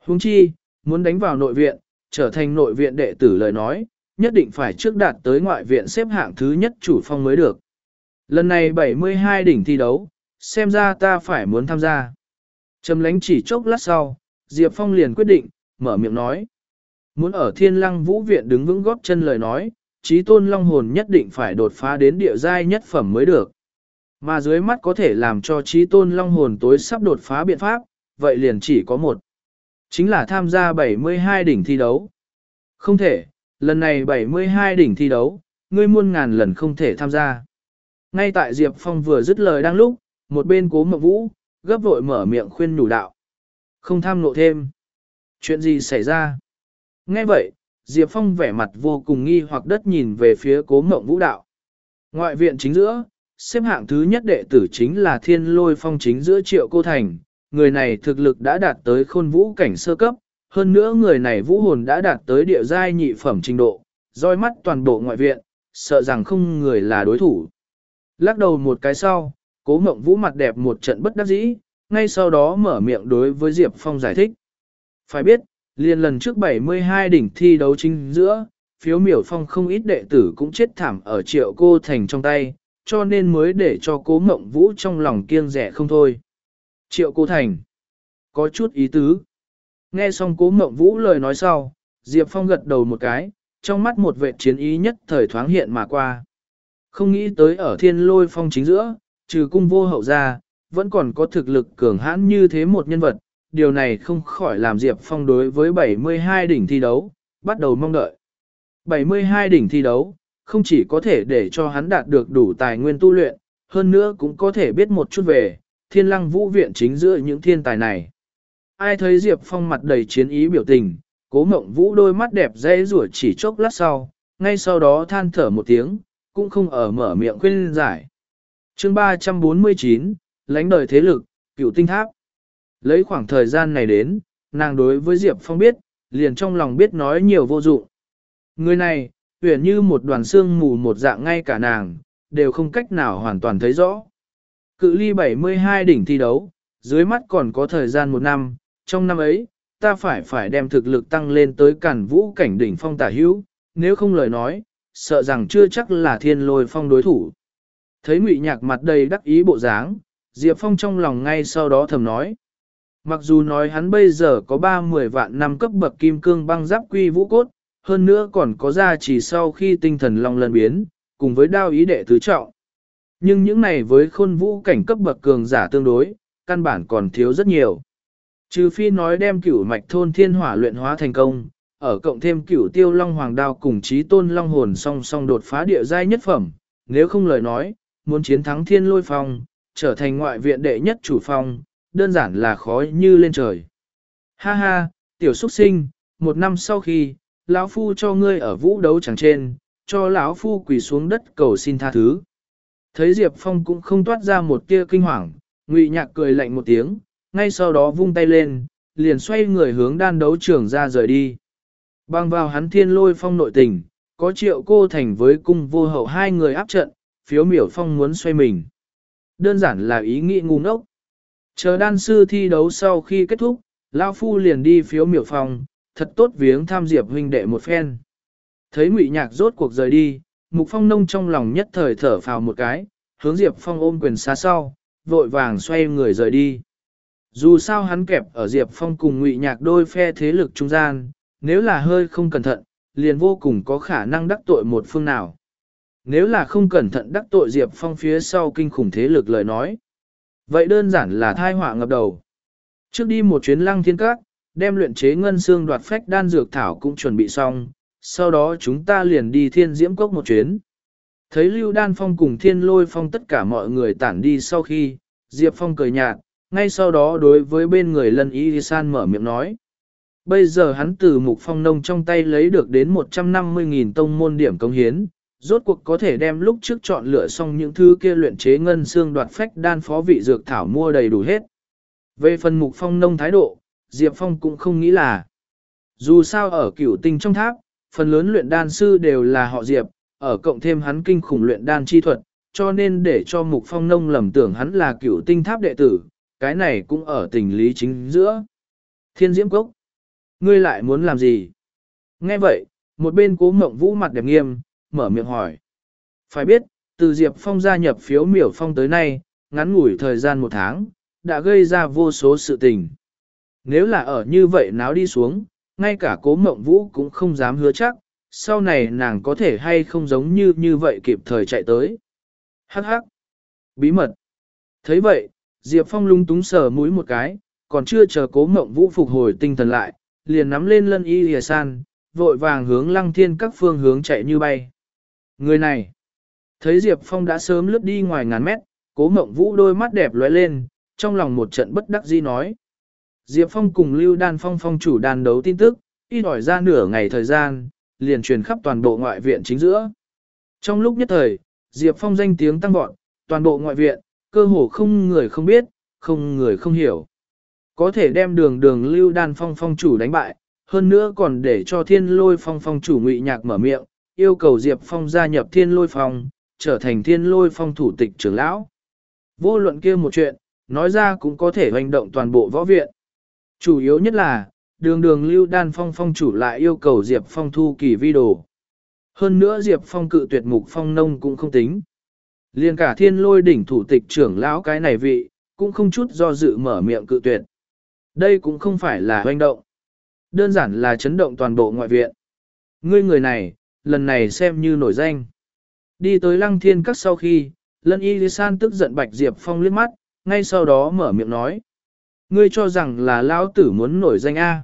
Huống chi, muốn đánh vào nội viện, trở thành nội viện đệ tử lời nói, nhất định phải trước đạt tới ngoại viện xếp hạng thứ nhất chủ phong mới được. Lần này 72 đỉnh thi đấu, xem ra ta phải muốn tham gia. Trầm lánh chỉ chốc lát sau, Diệp Phong liền quyết định, mở miệng nói. Muốn ở thiên lăng vũ viện đứng vững góp chân lời nói, trí tôn long hồn nhất định phải đột phá đến địa giai nhất phẩm mới được. Mà dưới mắt có thể làm cho trí tôn long hồn tối sắp đột phá biện pháp, vậy liền chỉ có một. Chính là tham gia 72 đỉnh thi đấu. Không thể, lần này 72 đỉnh thi đấu, ngươi muôn ngàn lần không thể tham gia. Ngay tại Diệp Phong vừa dứt lời đang lúc, một bên cố mộng vũ, gấp vội mở miệng khuyên nhủ đạo. Không tham nộ thêm. Chuyện gì xảy ra? Nghe vậy, Diệp Phong vẻ mặt vô cùng nghi hoặc đất nhìn về phía cố mộng vũ đạo. Ngoại viện chính giữa, xếp hạng thứ nhất đệ tử chính là thiên lôi phong chính giữa triệu cô thành. Người này thực lực đã đạt tới khôn vũ cảnh sơ cấp, hơn nữa người này vũ hồn đã đạt tới địa giai nhị phẩm trình độ, roi mắt toàn bộ ngoại viện, sợ rằng không người là đối thủ. Lắc đầu một cái sau, cố mộng vũ mặt đẹp một trận bất đắc dĩ, ngay sau đó mở miệng đối với Diệp Phong giải thích. Phải biết, liên lần trước 72 đỉnh thi đấu chính giữa, phiếu miểu phong không ít đệ tử cũng chết thảm ở triệu cô thành trong tay, cho nên mới để cho cố mộng vũ trong lòng kiêng rẻ không thôi. Triệu cô thành, có chút ý tứ. Nghe xong cố mộng vũ lời nói sau, Diệp Phong gật đầu một cái, trong mắt một vệ chiến ý nhất thời thoáng hiện mà qua. Không nghĩ tới ở thiên lôi phong chính giữa, trừ cung vô hậu ra, vẫn còn có thực lực cường hãn như thế một nhân vật, điều này không khỏi làm Diệp Phong đối với 72 đỉnh thi đấu, bắt đầu mong đợi. 72 đỉnh thi đấu, không chỉ có thể để cho hắn đạt được đủ tài nguyên tu luyện, hơn nữa cũng có thể biết một chút về thiên lăng vũ viện chính giữa những thiên tài này. Ai thấy Diệp Phong mặt đầy chiến ý biểu tình, cố mộng vũ đôi mắt đẹp dễ rủa chỉ chốc lát sau, ngay sau đó than thở một tiếng, cũng không ở mở miệng khuyên giải. chương 349, lãnh đời thế lực, cựu tinh tháp. Lấy khoảng thời gian này đến, nàng đối với Diệp Phong biết, liền trong lòng biết nói nhiều vô dụng. Người này, huyền như một đoàn xương mù một dạng ngay cả nàng, đều không cách nào hoàn toàn thấy rõ. Cự ly 72 đỉnh thi đấu, dưới mắt còn có thời gian một năm, trong năm ấy, ta phải phải đem thực lực tăng lên tới cản vũ cảnh đỉnh phong tả hữu, nếu không lời nói, sợ rằng chưa chắc là thiên lôi phong đối thủ. Thấy ngụy nhạc mặt đầy đắc ý bộ dáng, Diệp Phong trong lòng ngay sau đó thầm nói. Mặc dù nói hắn bây giờ có 30 vạn năm cấp bậc kim cương băng giáp quy vũ cốt, hơn nữa còn có ra chỉ sau khi tinh thần long lần biến, cùng với đao ý đệ tứ trọng. Nhưng những này với khôn vũ cảnh cấp bậc cường giả tương đối, căn bản còn thiếu rất nhiều. Trừ phi nói đem cửu mạch thôn thiên hỏa luyện hóa thành công, ở cộng thêm cửu tiêu long hoàng đao cùng trí tôn long hồn song song đột phá địa giai nhất phẩm, nếu không lời nói, muốn chiến thắng thiên lôi phong, trở thành ngoại viện đệ nhất chủ phong, đơn giản là khó như lên trời. Ha ha, tiểu xuất sinh, một năm sau khi, lão phu cho ngươi ở vũ đấu chẳng trên, cho lão phu quỳ xuống đất cầu xin tha thứ. Thấy Diệp Phong cũng không toát ra một tia kinh hoàng, Ngụy Nhạc cười lạnh một tiếng, ngay sau đó vung tay lên, liền xoay người hướng đan đấu trường ra rời đi. Bang vào hắn thiên lôi phong nội tình, có triệu cô thành với cung vô hậu hai người áp trận, phiếu miểu phong muốn xoay mình. Đơn giản là ý nghĩ ngu ngốc. Chờ đan sư thi đấu sau khi kết thúc, Lao Phu liền đi phiếu miểu phong, thật tốt viếng tham diệp huynh đệ một phen. Thấy ngụy nhạc rốt cuộc rời đi, Mục Phong Nông trong lòng nhất thời thở phào một cái, hướng Diệp Phong ôm quyền xa sau, vội vàng xoay người rời đi. Dù sao hắn kẹp ở Diệp Phong cùng ngụy nhạc đôi phe thế lực trung gian, nếu là hơi không cẩn thận, liền vô cùng có khả năng đắc tội một phương nào. Nếu là không cẩn thận đắc tội Diệp Phong phía sau kinh khủng thế lực lời nói. Vậy đơn giản là thai họa ngập đầu. Trước đi một chuyến lăng thiên các, đem luyện chế ngân xương đoạt phách đan dược thảo cũng chuẩn bị xong, sau đó chúng ta liền đi thiên diễm cốc một chuyến. Thấy Lưu Đan Phong cùng thiên lôi phong tất cả mọi người tản đi sau khi, Diệp Phong cười nhạt, ngay sau đó đối với bên người lân y san mở miệng nói. Bây giờ hắn từ mục phong nông trong tay lấy được đến 150.000 tông môn điểm công hiến, rốt cuộc có thể đem lúc trước chọn lựa xong những thứ kia luyện chế ngân xương đoạt phách đan phó vị dược thảo mua đầy đủ hết. Về phần mục phong nông thái độ, Diệp Phong cũng không nghĩ là. Dù sao ở cửu tinh trong tháp, phần lớn luyện đan sư đều là họ Diệp, ở cộng thêm hắn kinh khủng luyện đan chi thuật, cho nên để cho mục phong nông lầm tưởng hắn là cửu tinh tháp đệ tử, cái này cũng ở tình lý chính giữa. Thiên Diễm Cốc, ngươi lại muốn làm gì? Nghe vậy, một bên cố mộng vũ mặt đẹp nghiêm, mở miệng hỏi. Phải biết, từ Diệp Phong gia nhập phiếu miểu phong tới nay, ngắn ngủi thời gian một tháng, đã gây ra vô số sự tình. Nếu là ở như vậy náo đi xuống, ngay cả cố mộng vũ cũng không dám hứa chắc, sau này nàng có thể hay không giống như như vậy kịp thời chạy tới. Hắc hắc. Bí mật. thấy vậy, Diệp Phong lung túng sờ mũi một cái, còn chưa chờ cố mộng vũ phục hồi tinh thần lại, liền nắm lên lân y lìa san, vội vàng hướng lăng thiên các phương hướng chạy như bay. Người này, thấy Diệp Phong đã sớm lướt đi ngoài ngàn mét, cố mộng vũ đôi mắt đẹp lóe lên, trong lòng một trận bất đắc dĩ nói. Diệp Phong cùng Lưu Đan Phong phong chủ đàn đấu tin tức, y đòi ra nửa ngày thời gian, liền truyền khắp toàn bộ ngoại viện chính giữa. Trong lúc nhất thời, Diệp Phong danh tiếng tăng vọt, toàn bộ ngoại viện, cơ hồ không người không biết, không người không hiểu. Có thể đem đường đường Lưu Đan Phong phong chủ đánh bại, hơn nữa còn để cho thiên lôi phong phong chủ ngụy nhạc mở miệng, yêu cầu Diệp Phong gia nhập thiên lôi phong, trở thành thiên lôi phong thủ tịch trưởng lão. Vô luận kia một chuyện, nói ra cũng có thể hành động toàn bộ võ viện. Chủ yếu nhất là, đường đường lưu đan phong phong chủ lại yêu cầu Diệp Phong thu kỳ vi đồ. Hơn nữa Diệp Phong cự tuyệt mục phong nông cũng không tính. Liên cả thiên lôi đỉnh thủ tịch trưởng lão cái này vị, cũng không chút do dự mở miệng cự tuyệt. Đây cũng không phải là hoành động. Đơn giản là chấn động toàn bộ ngoại viện. Ngươi người này, lần này xem như nổi danh. Đi tới lăng thiên các sau khi, lân y san tức giận bạch Diệp Phong liếc mắt, ngay sau đó mở miệng nói. Ngươi cho rằng là lão tử muốn nổi danh A.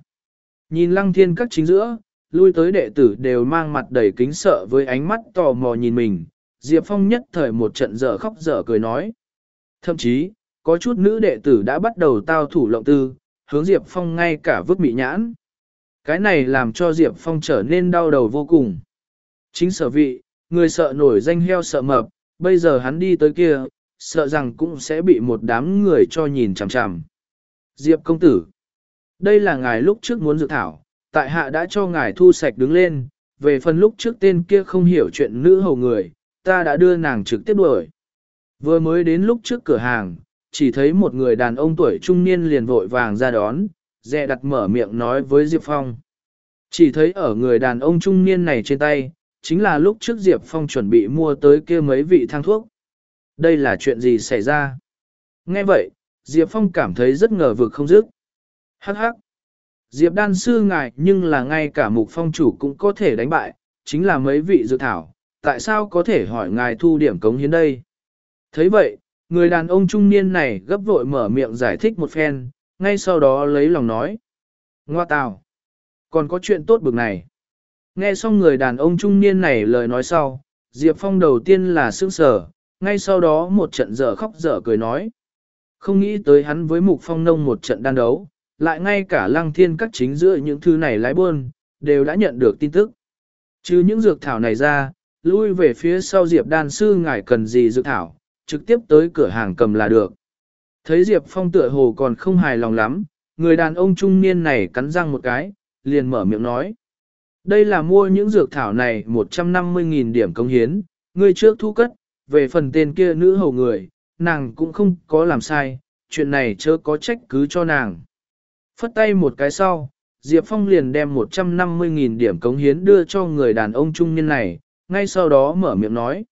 Nhìn lăng thiên các chính giữa, lui tới đệ tử đều mang mặt đầy kính sợ với ánh mắt tò mò nhìn mình. Diệp Phong nhất thời một trận dở khóc dở cười nói. Thậm chí, có chút nữ đệ tử đã bắt đầu tao thủ lộng tư, hướng Diệp Phong ngay cả vứt bị nhãn. Cái này làm cho Diệp Phong trở nên đau đầu vô cùng. Chính sở vị, người sợ nổi danh heo sợ mập, bây giờ hắn đi tới kia, sợ rằng cũng sẽ bị một đám người cho nhìn chằm chằm. Diệp công tử, đây là ngài lúc trước muốn dự thảo, tại hạ đã cho ngài thu sạch đứng lên, về phần lúc trước tên kia không hiểu chuyện nữ hầu người, ta đã đưa nàng trực tiếp đuổi. Vừa mới đến lúc trước cửa hàng, chỉ thấy một người đàn ông tuổi trung niên liền vội vàng ra đón, dè đặt mở miệng nói với Diệp Phong. Chỉ thấy ở người đàn ông trung niên này trên tay, chính là lúc trước Diệp Phong chuẩn bị mua tới kia mấy vị thang thuốc. Đây là chuyện gì xảy ra? Nghe vậy, Diệp Phong cảm thấy rất ngờ vực không dứt. Hắc hắc. Diệp đan sư ngài nhưng là ngay cả mục phong chủ cũng có thể đánh bại, chính là mấy vị dự thảo, tại sao có thể hỏi ngài thu điểm cống hiến đây? thấy vậy, người đàn ông trung niên này gấp vội mở miệng giải thích một phen, ngay sau đó lấy lòng nói. Ngoa tào, còn có chuyện tốt bực này. Nghe xong người đàn ông trung niên này lời nói sau, Diệp Phong đầu tiên là sững sờ, ngay sau đó một trận dở khóc dở cười nói. Không nghĩ tới hắn với Mục Phong Nông một trận đan đấu, lại ngay cả lăng thiên các chính giữa những thứ này lái buôn, đều đã nhận được tin tức. Chứ những dược thảo này ra, lui về phía sau Diệp đan sư ngài cần gì dược thảo, trực tiếp tới cửa hàng cầm là được. Thấy Diệp Phong tựa hồ còn không hài lòng lắm, người đàn ông trung niên này cắn răng một cái, liền mở miệng nói. Đây là mua những dược thảo này 150.000 điểm công hiến, ngươi trước thu cất, về phần tên kia nữ hầu người, nàng cũng không có làm sai, chuyện này chớ có trách cứ cho nàng. Phất tay một cái sau, Diệp Phong liền đem 150.000 điểm cống hiến đưa cho người đàn ông trung niên này, ngay sau đó mở miệng nói.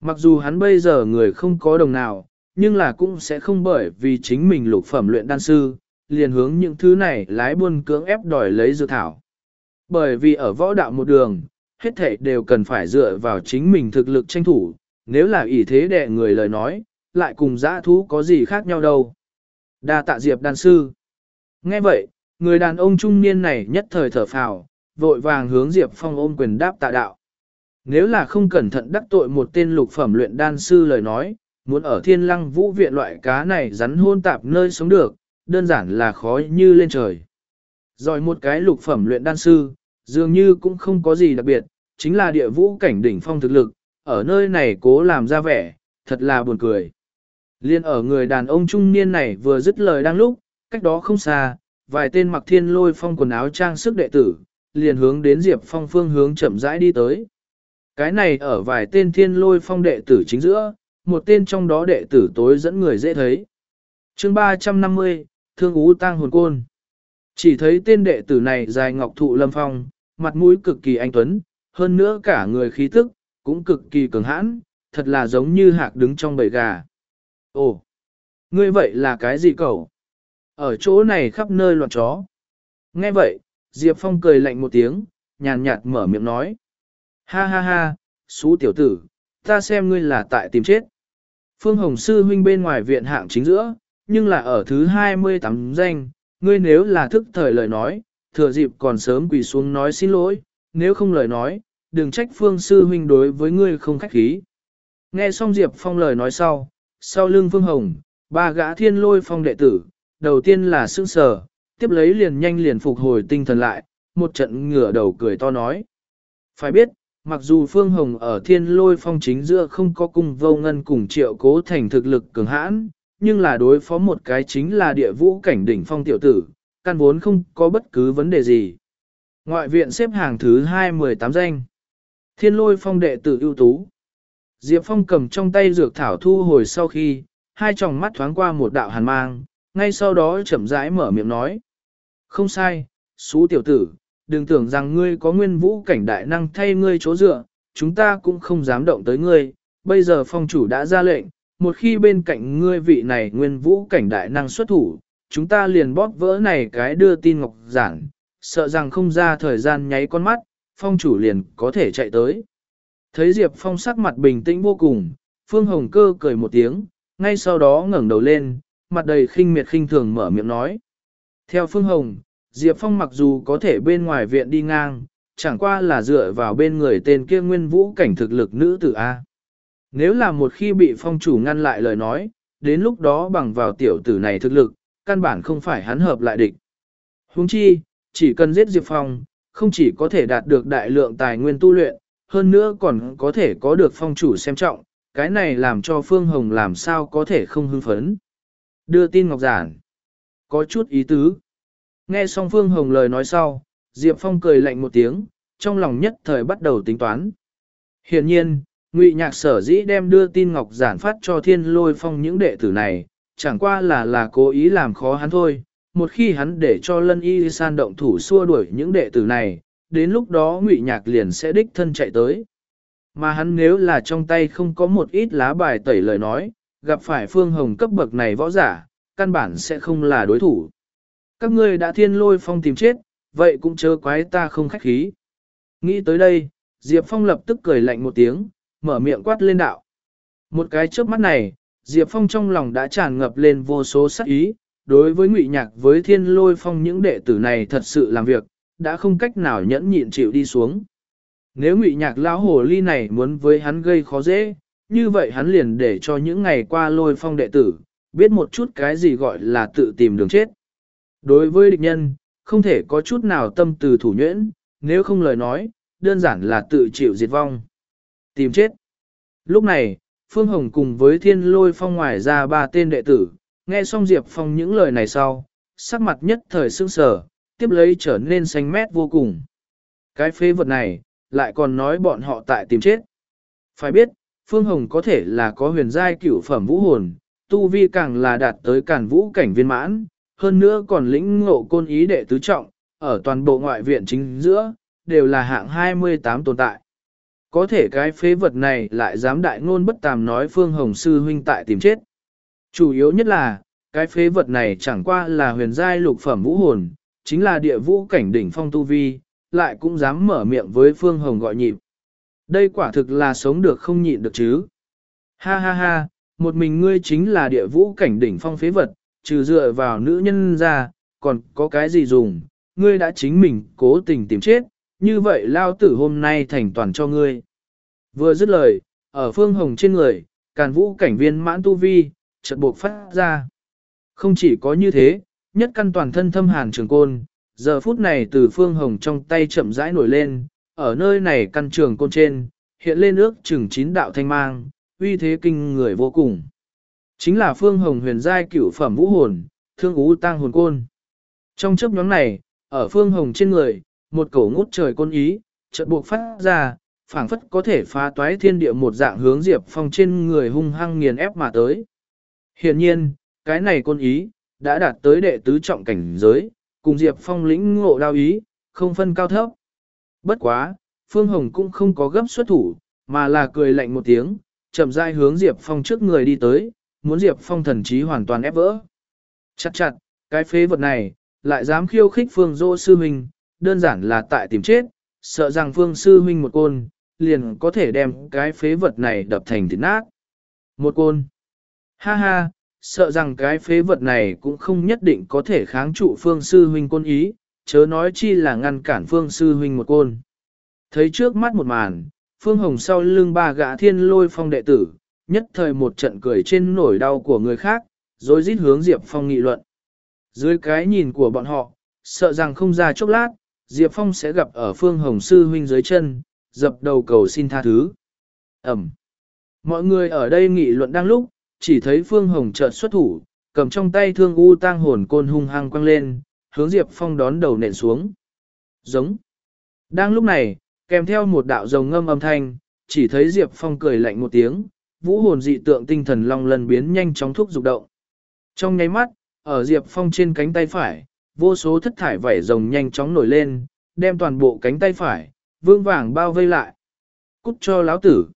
Mặc dù hắn bây giờ người không có đồng nào, nhưng là cũng sẽ không bởi vì chính mình lục phẩm luyện đan sư, liền hướng những thứ này lái buôn cưỡng ép đòi lấy dược thảo. Bởi vì ở võ đạo một đường, hết thể đều cần phải dựa vào chính mình thực lực tranh thủ, nếu là ỷ thế đệ người lời nói, lại cùng dã thú có gì khác nhau đâu. Đa tạ diệp đan sư. Nghe vậy, người đàn ông trung niên này nhất thời thở phào, vội vàng hướng Diệp Phong ôm quyền đáp tạ đạo. Nếu là không cẩn thận đắc tội một tên lục phẩm luyện đan sư lời nói, muốn ở thiên lăng vũ viện loại cá này rắn hôn tạp nơi sống được, đơn giản là khó như lên trời. Rồi một cái lục phẩm luyện đan sư, dường như cũng không có gì đặc biệt, chính là địa vũ cảnh đỉnh phong thực lực, ở nơi này cố làm ra vẻ, thật là buồn cười. Liên ở người đàn ông trung niên này vừa dứt lời đang lúc, cách đó không xa, vài tên mặc thiên lôi phong quần áo trang sức đệ tử, liền hướng đến Diệp Phong phương hướng chậm rãi đi tới. Cái này ở vài tên thiên lôi phong đệ tử chính giữa, một tên trong đó đệ tử tối dẫn người dễ thấy. chương 350, Thương Ú Tăng Hồn Côn. Chỉ thấy tên đệ tử này dài ngọc thụ lâm phong, mặt mũi cực kỳ anh tuấn, hơn nữa cả người khí tức, cũng cực kỳ cường hãn, thật là giống như hạc đứng trong bầy gà. Ồ, ngươi vậy là cái gì cậu? Ở chỗ này khắp nơi loạn chó. Nghe vậy, Diệp Phong cười lạnh một tiếng, nhàn nhạt mở miệng nói. Ha ha ha, xú tiểu tử, ta xem ngươi là tại tìm chết. Phương Hồng Sư huynh bên ngoài viện hạng chính giữa, nhưng là ở thứ 28 danh, ngươi nếu là thức thời lời nói, thừa dịp còn sớm quỳ xuống nói xin lỗi, nếu không lời nói, đừng trách Phương Sư huynh đối với ngươi không khách khí. Nghe xong Diệp Phong lời nói sau, sau lưng Phương Hồng, ba gã thiên lôi phong đệ tử, đầu tiên là sững sờ, tiếp lấy liền nhanh liền phục hồi tinh thần lại, một trận ngửa đầu cười to nói. Phải biết, mặc dù Phương Hồng ở thiên lôi phong chính giữa không có cung vô ngân cùng triệu cố thành thực lực cường hãn, nhưng là đối phó một cái chính là địa vũ cảnh đỉnh phong tiểu tử, căn vốn không có bất cứ vấn đề gì. Ngoại viện xếp hàng thứ 218 danh. Thiên lôi phong đệ tử ưu tú. Diệp Phong cầm trong tay dược thảo thu hồi sau khi, hai tròng mắt thoáng qua một đạo hàn mang, ngay sau đó chậm rãi mở miệng nói. Không sai, xú tiểu tử, đừng tưởng rằng ngươi có nguyên vũ cảnh đại năng thay ngươi chỗ dựa, chúng ta cũng không dám động tới ngươi, bây giờ phong chủ đã ra lệnh, một khi bên cạnh ngươi vị này nguyên vũ cảnh đại năng xuất thủ, chúng ta liền bóp vỡ này cái đưa tin ngọc giản, sợ rằng không ra thời gian nháy con mắt, phong chủ liền có thể chạy tới. Thấy Diệp Phong sắc mặt bình tĩnh vô cùng, Phương Hồng Cơ cười một tiếng, ngay sau đó ngẩng đầu lên, mặt đầy khinh miệt khinh thường mở miệng nói. Theo Phương Hồng, Diệp Phong mặc dù có thể bên ngoài viện đi ngang, chẳng qua là dựa vào bên người tên kia nguyên vũ cảnh thực lực nữ tử A. Nếu là một khi bị phong chủ ngăn lại lời nói, đến lúc đó bằng vào tiểu tử này thực lực, căn bản không phải hắn hợp lại địch. Huống chi, chỉ cần giết Diệp Phong, không chỉ có thể đạt được đại lượng tài nguyên tu luyện, hơn nữa còn có thể có được phong chủ xem trọng, cái này làm cho Phương Hồng làm sao có thể không hưng phấn. Đưa tin Ngọc Giản. Có chút ý tứ. Nghe xong Phương Hồng lời nói sau, Diệp Phong cười lạnh một tiếng, trong lòng nhất thời bắt đầu tính toán. Hiện nhiên, Ngụy Nhạc sở dĩ đem đưa tin Ngọc Giản phát cho Thiên Lôi Phong những đệ tử này, chẳng qua là là cố ý làm khó hắn thôi. Một khi hắn để cho Lân Y San động thủ xua đuổi những đệ tử này, đến lúc đó Ngụy Nhạc liền sẽ đích thân chạy tới. Mà hắn nếu là trong tay không có một ít lá bài tẩy lời nói, gặp phải Phương Hồng cấp bậc này võ giả, căn bản sẽ không là đối thủ. Các ngươi đã thiên lôi phong tìm chết, vậy cũng chớ quái ta không khách khí. Nghĩ tới đây, Diệp Phong lập tức cười lạnh một tiếng, mở miệng quát lên đạo. Một cái trước mắt này, Diệp Phong trong lòng đã tràn ngập lên vô số sắc ý, đối với ngụy nhạc với thiên lôi phong những đệ tử này thật sự làm việc, đã không cách nào nhẫn nhịn chịu đi xuống. Nếu ngụy nhạc lão hồ ly này muốn với hắn gây khó dễ, như vậy hắn liền để cho những ngày qua lôi phong đệ tử, biết một chút cái gì gọi là tự tìm đường chết. Đối với địch nhân, không thể có chút nào tâm từ thủ nhuyễn, nếu không lời nói, đơn giản là tự chịu diệt vong. Tìm chết. Lúc này, Phương Hồng cùng với thiên lôi phong ngoài ra ba tên đệ tử, nghe xong Diệp Phong những lời này sau, sắc mặt nhất thời sương sở, tiếp lấy trở nên xanh mét vô cùng. Cái phế vật này, lại còn nói bọn họ tại tìm chết. Phải biết, Phương Hồng có thể là có huyền giai cửu phẩm vũ hồn, tu vi càng là đạt tới càn vũ cảnh viên mãn, hơn nữa còn lĩnh ngộ côn ý đệ tứ trọng, ở toàn bộ ngoại viện chính giữa, đều là hạng 28 tồn tại. Có thể cái phế vật này lại dám đại ngôn bất tàm nói Phương Hồng Sư huynh tại tìm chết. Chủ yếu nhất là, cái phế vật này chẳng qua là huyền giai lục phẩm vũ hồn, chính là địa vũ cảnh đỉnh phong tu vi, lại cũng dám mở miệng với Phương Hồng gọi nhịp. Đây quả thực là sống được không nhịn được chứ. Ha ha ha, một mình ngươi chính là địa vũ cảnh đỉnh phong phế vật, trừ dựa vào nữ nhân ra, còn có cái gì dùng, ngươi đã chính mình cố tình tìm chết, như vậy lao tử hôm nay thành toàn cho ngươi. Vừa dứt lời, ở phương hồng trên người, càn vũ cảnh viên mãn tu vi, chợt buộc phát ra. Không chỉ có như thế, nhất căn toàn thân thâm hàn trường côn, giờ phút này từ phương hồng trong tay chậm rãi nổi lên, ở nơi này căn trường côn trên, hiện lên ước chừng chín đạo thanh mang, uy thế kinh người vô cùng. Chính là phương hồng huyền giai cửu phẩm vũ hồn, thương ú tang hồn côn. Trong chấp nhóm này, ở phương hồng trên người, một cổ ngút trời côn ý, chợt buộc phát ra, phảng phất có thể phá toái thiên địa một dạng hướng Diệp Phong trên người hung hăng nghiền ép mà tới. Hiện nhiên, cái này côn ý, đã đạt tới đệ tứ trọng cảnh giới, cùng Diệp Phong lĩnh ngộ đao ý, không phân cao thấp. Bất quá, Phương Hồng cũng không có gấp xuất thủ, mà là cười lạnh một tiếng, chậm rãi hướng Diệp Phong trước người đi tới, muốn Diệp Phong thần trí hoàn toàn ép vỡ. Chặt chặt, cái phế vật này, lại dám khiêu khích Phương Dô Sư Minh, đơn giản là tại tìm chết, sợ rằng Phương Sư Huynh một côn, liền có thể đem cái phế vật này đập thành thịt nát. Một côn. Ha ha, sợ rằng cái phế vật này cũng không nhất định có thể kháng trụ Phương Sư Huynh côn ý, chớ nói chi là ngăn cản Phương Sư Huynh một côn. Thấy trước mắt một màn, Phương Hồng sau lưng ba gã thiên lôi phong đệ tử, nhất thời một trận cười trên nổi đau của người khác, rồi rít hướng Diệp Phong nghị luận. Dưới cái nhìn của bọn họ, sợ rằng không ra chốc lát, Diệp Phong sẽ gặp ở Phương Hồng Sư huynh dưới chân, dập đầu cầu xin tha thứ. Ẩm. Mọi người ở đây nghị luận đang lúc, chỉ thấy Phương Hồng chợt xuất thủ, cầm trong tay thương u tang hồn côn hung hăng quăng lên, hướng Diệp Phong đón đầu nện xuống. Giống. Đang lúc này, kèm theo một đạo rồng ngâm âm thanh, chỉ thấy Diệp Phong cười lạnh một tiếng, vũ hồn dị tượng tinh thần long lần biến nhanh chóng thúc dục động. Trong nháy mắt, ở Diệp Phong trên cánh tay phải, vô số thất thải vảy rồng nhanh chóng nổi lên, đem toàn bộ cánh tay phải, vương vàng bao vây lại. Cút cho lão tử.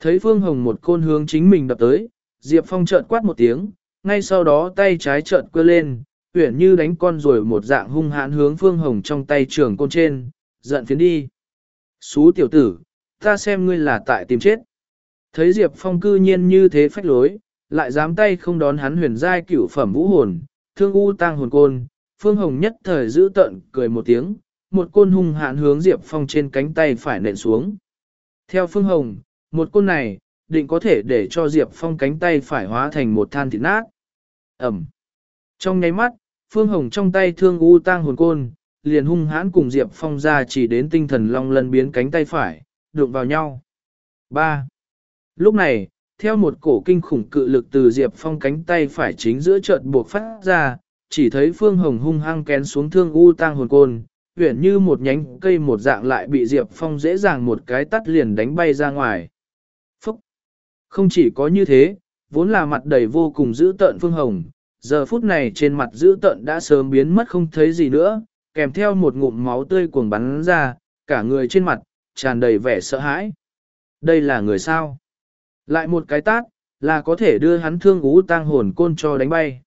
Thấy Phương Hồng một côn hướng chính mình đập tới, Diệp Phong trợn quát một tiếng, ngay sau đó tay trái trợn quơ lên, uyển như đánh con rồi một dạng hung hãn hướng Phương Hồng trong tay trường côn trên, giận phiến đi. Xú tiểu tử, ta xem ngươi là tại tìm chết. Thấy Diệp Phong cư nhiên như thế phách lối, lại dám tay không đón hắn huyền giai cửu phẩm vũ hồn, thương u tang hồn côn, Phương Hồng nhất thời giữ tận cười một tiếng, một côn hung hãn hướng Diệp Phong trên cánh tay phải nện xuống. Theo Phương Hồng, một côn này, định có thể để cho Diệp Phong cánh tay phải hóa thành một than thịt nát. Ẩm. Trong nháy mắt, Phương Hồng trong tay thương u tang hồn côn, liền hung hãn cùng Diệp Phong ra chỉ đến tinh thần long lân biến cánh tay phải, đụng vào nhau. 3. Lúc này, theo một cổ kinh khủng cự lực từ Diệp Phong cánh tay phải chính giữa chợt buộc phát ra, chỉ thấy Phương Hồng hung hăng kén xuống thương u tang hồn côn, huyển như một nhánh cây một dạng lại bị Diệp Phong dễ dàng một cái tắt liền đánh bay ra ngoài. Phúc! Không chỉ có như thế, vốn là mặt đầy vô cùng dữ tợn Phương Hồng, giờ phút này trên mặt dữ tợn đã sớm biến mất không thấy gì nữa, kèm theo một ngụm máu tươi cuồng bắn ra, cả người trên mặt, tràn đầy vẻ sợ hãi. Đây là người sao? Lại một cái tát, là có thể đưa hắn thương ú tang hồn côn cho đánh bay.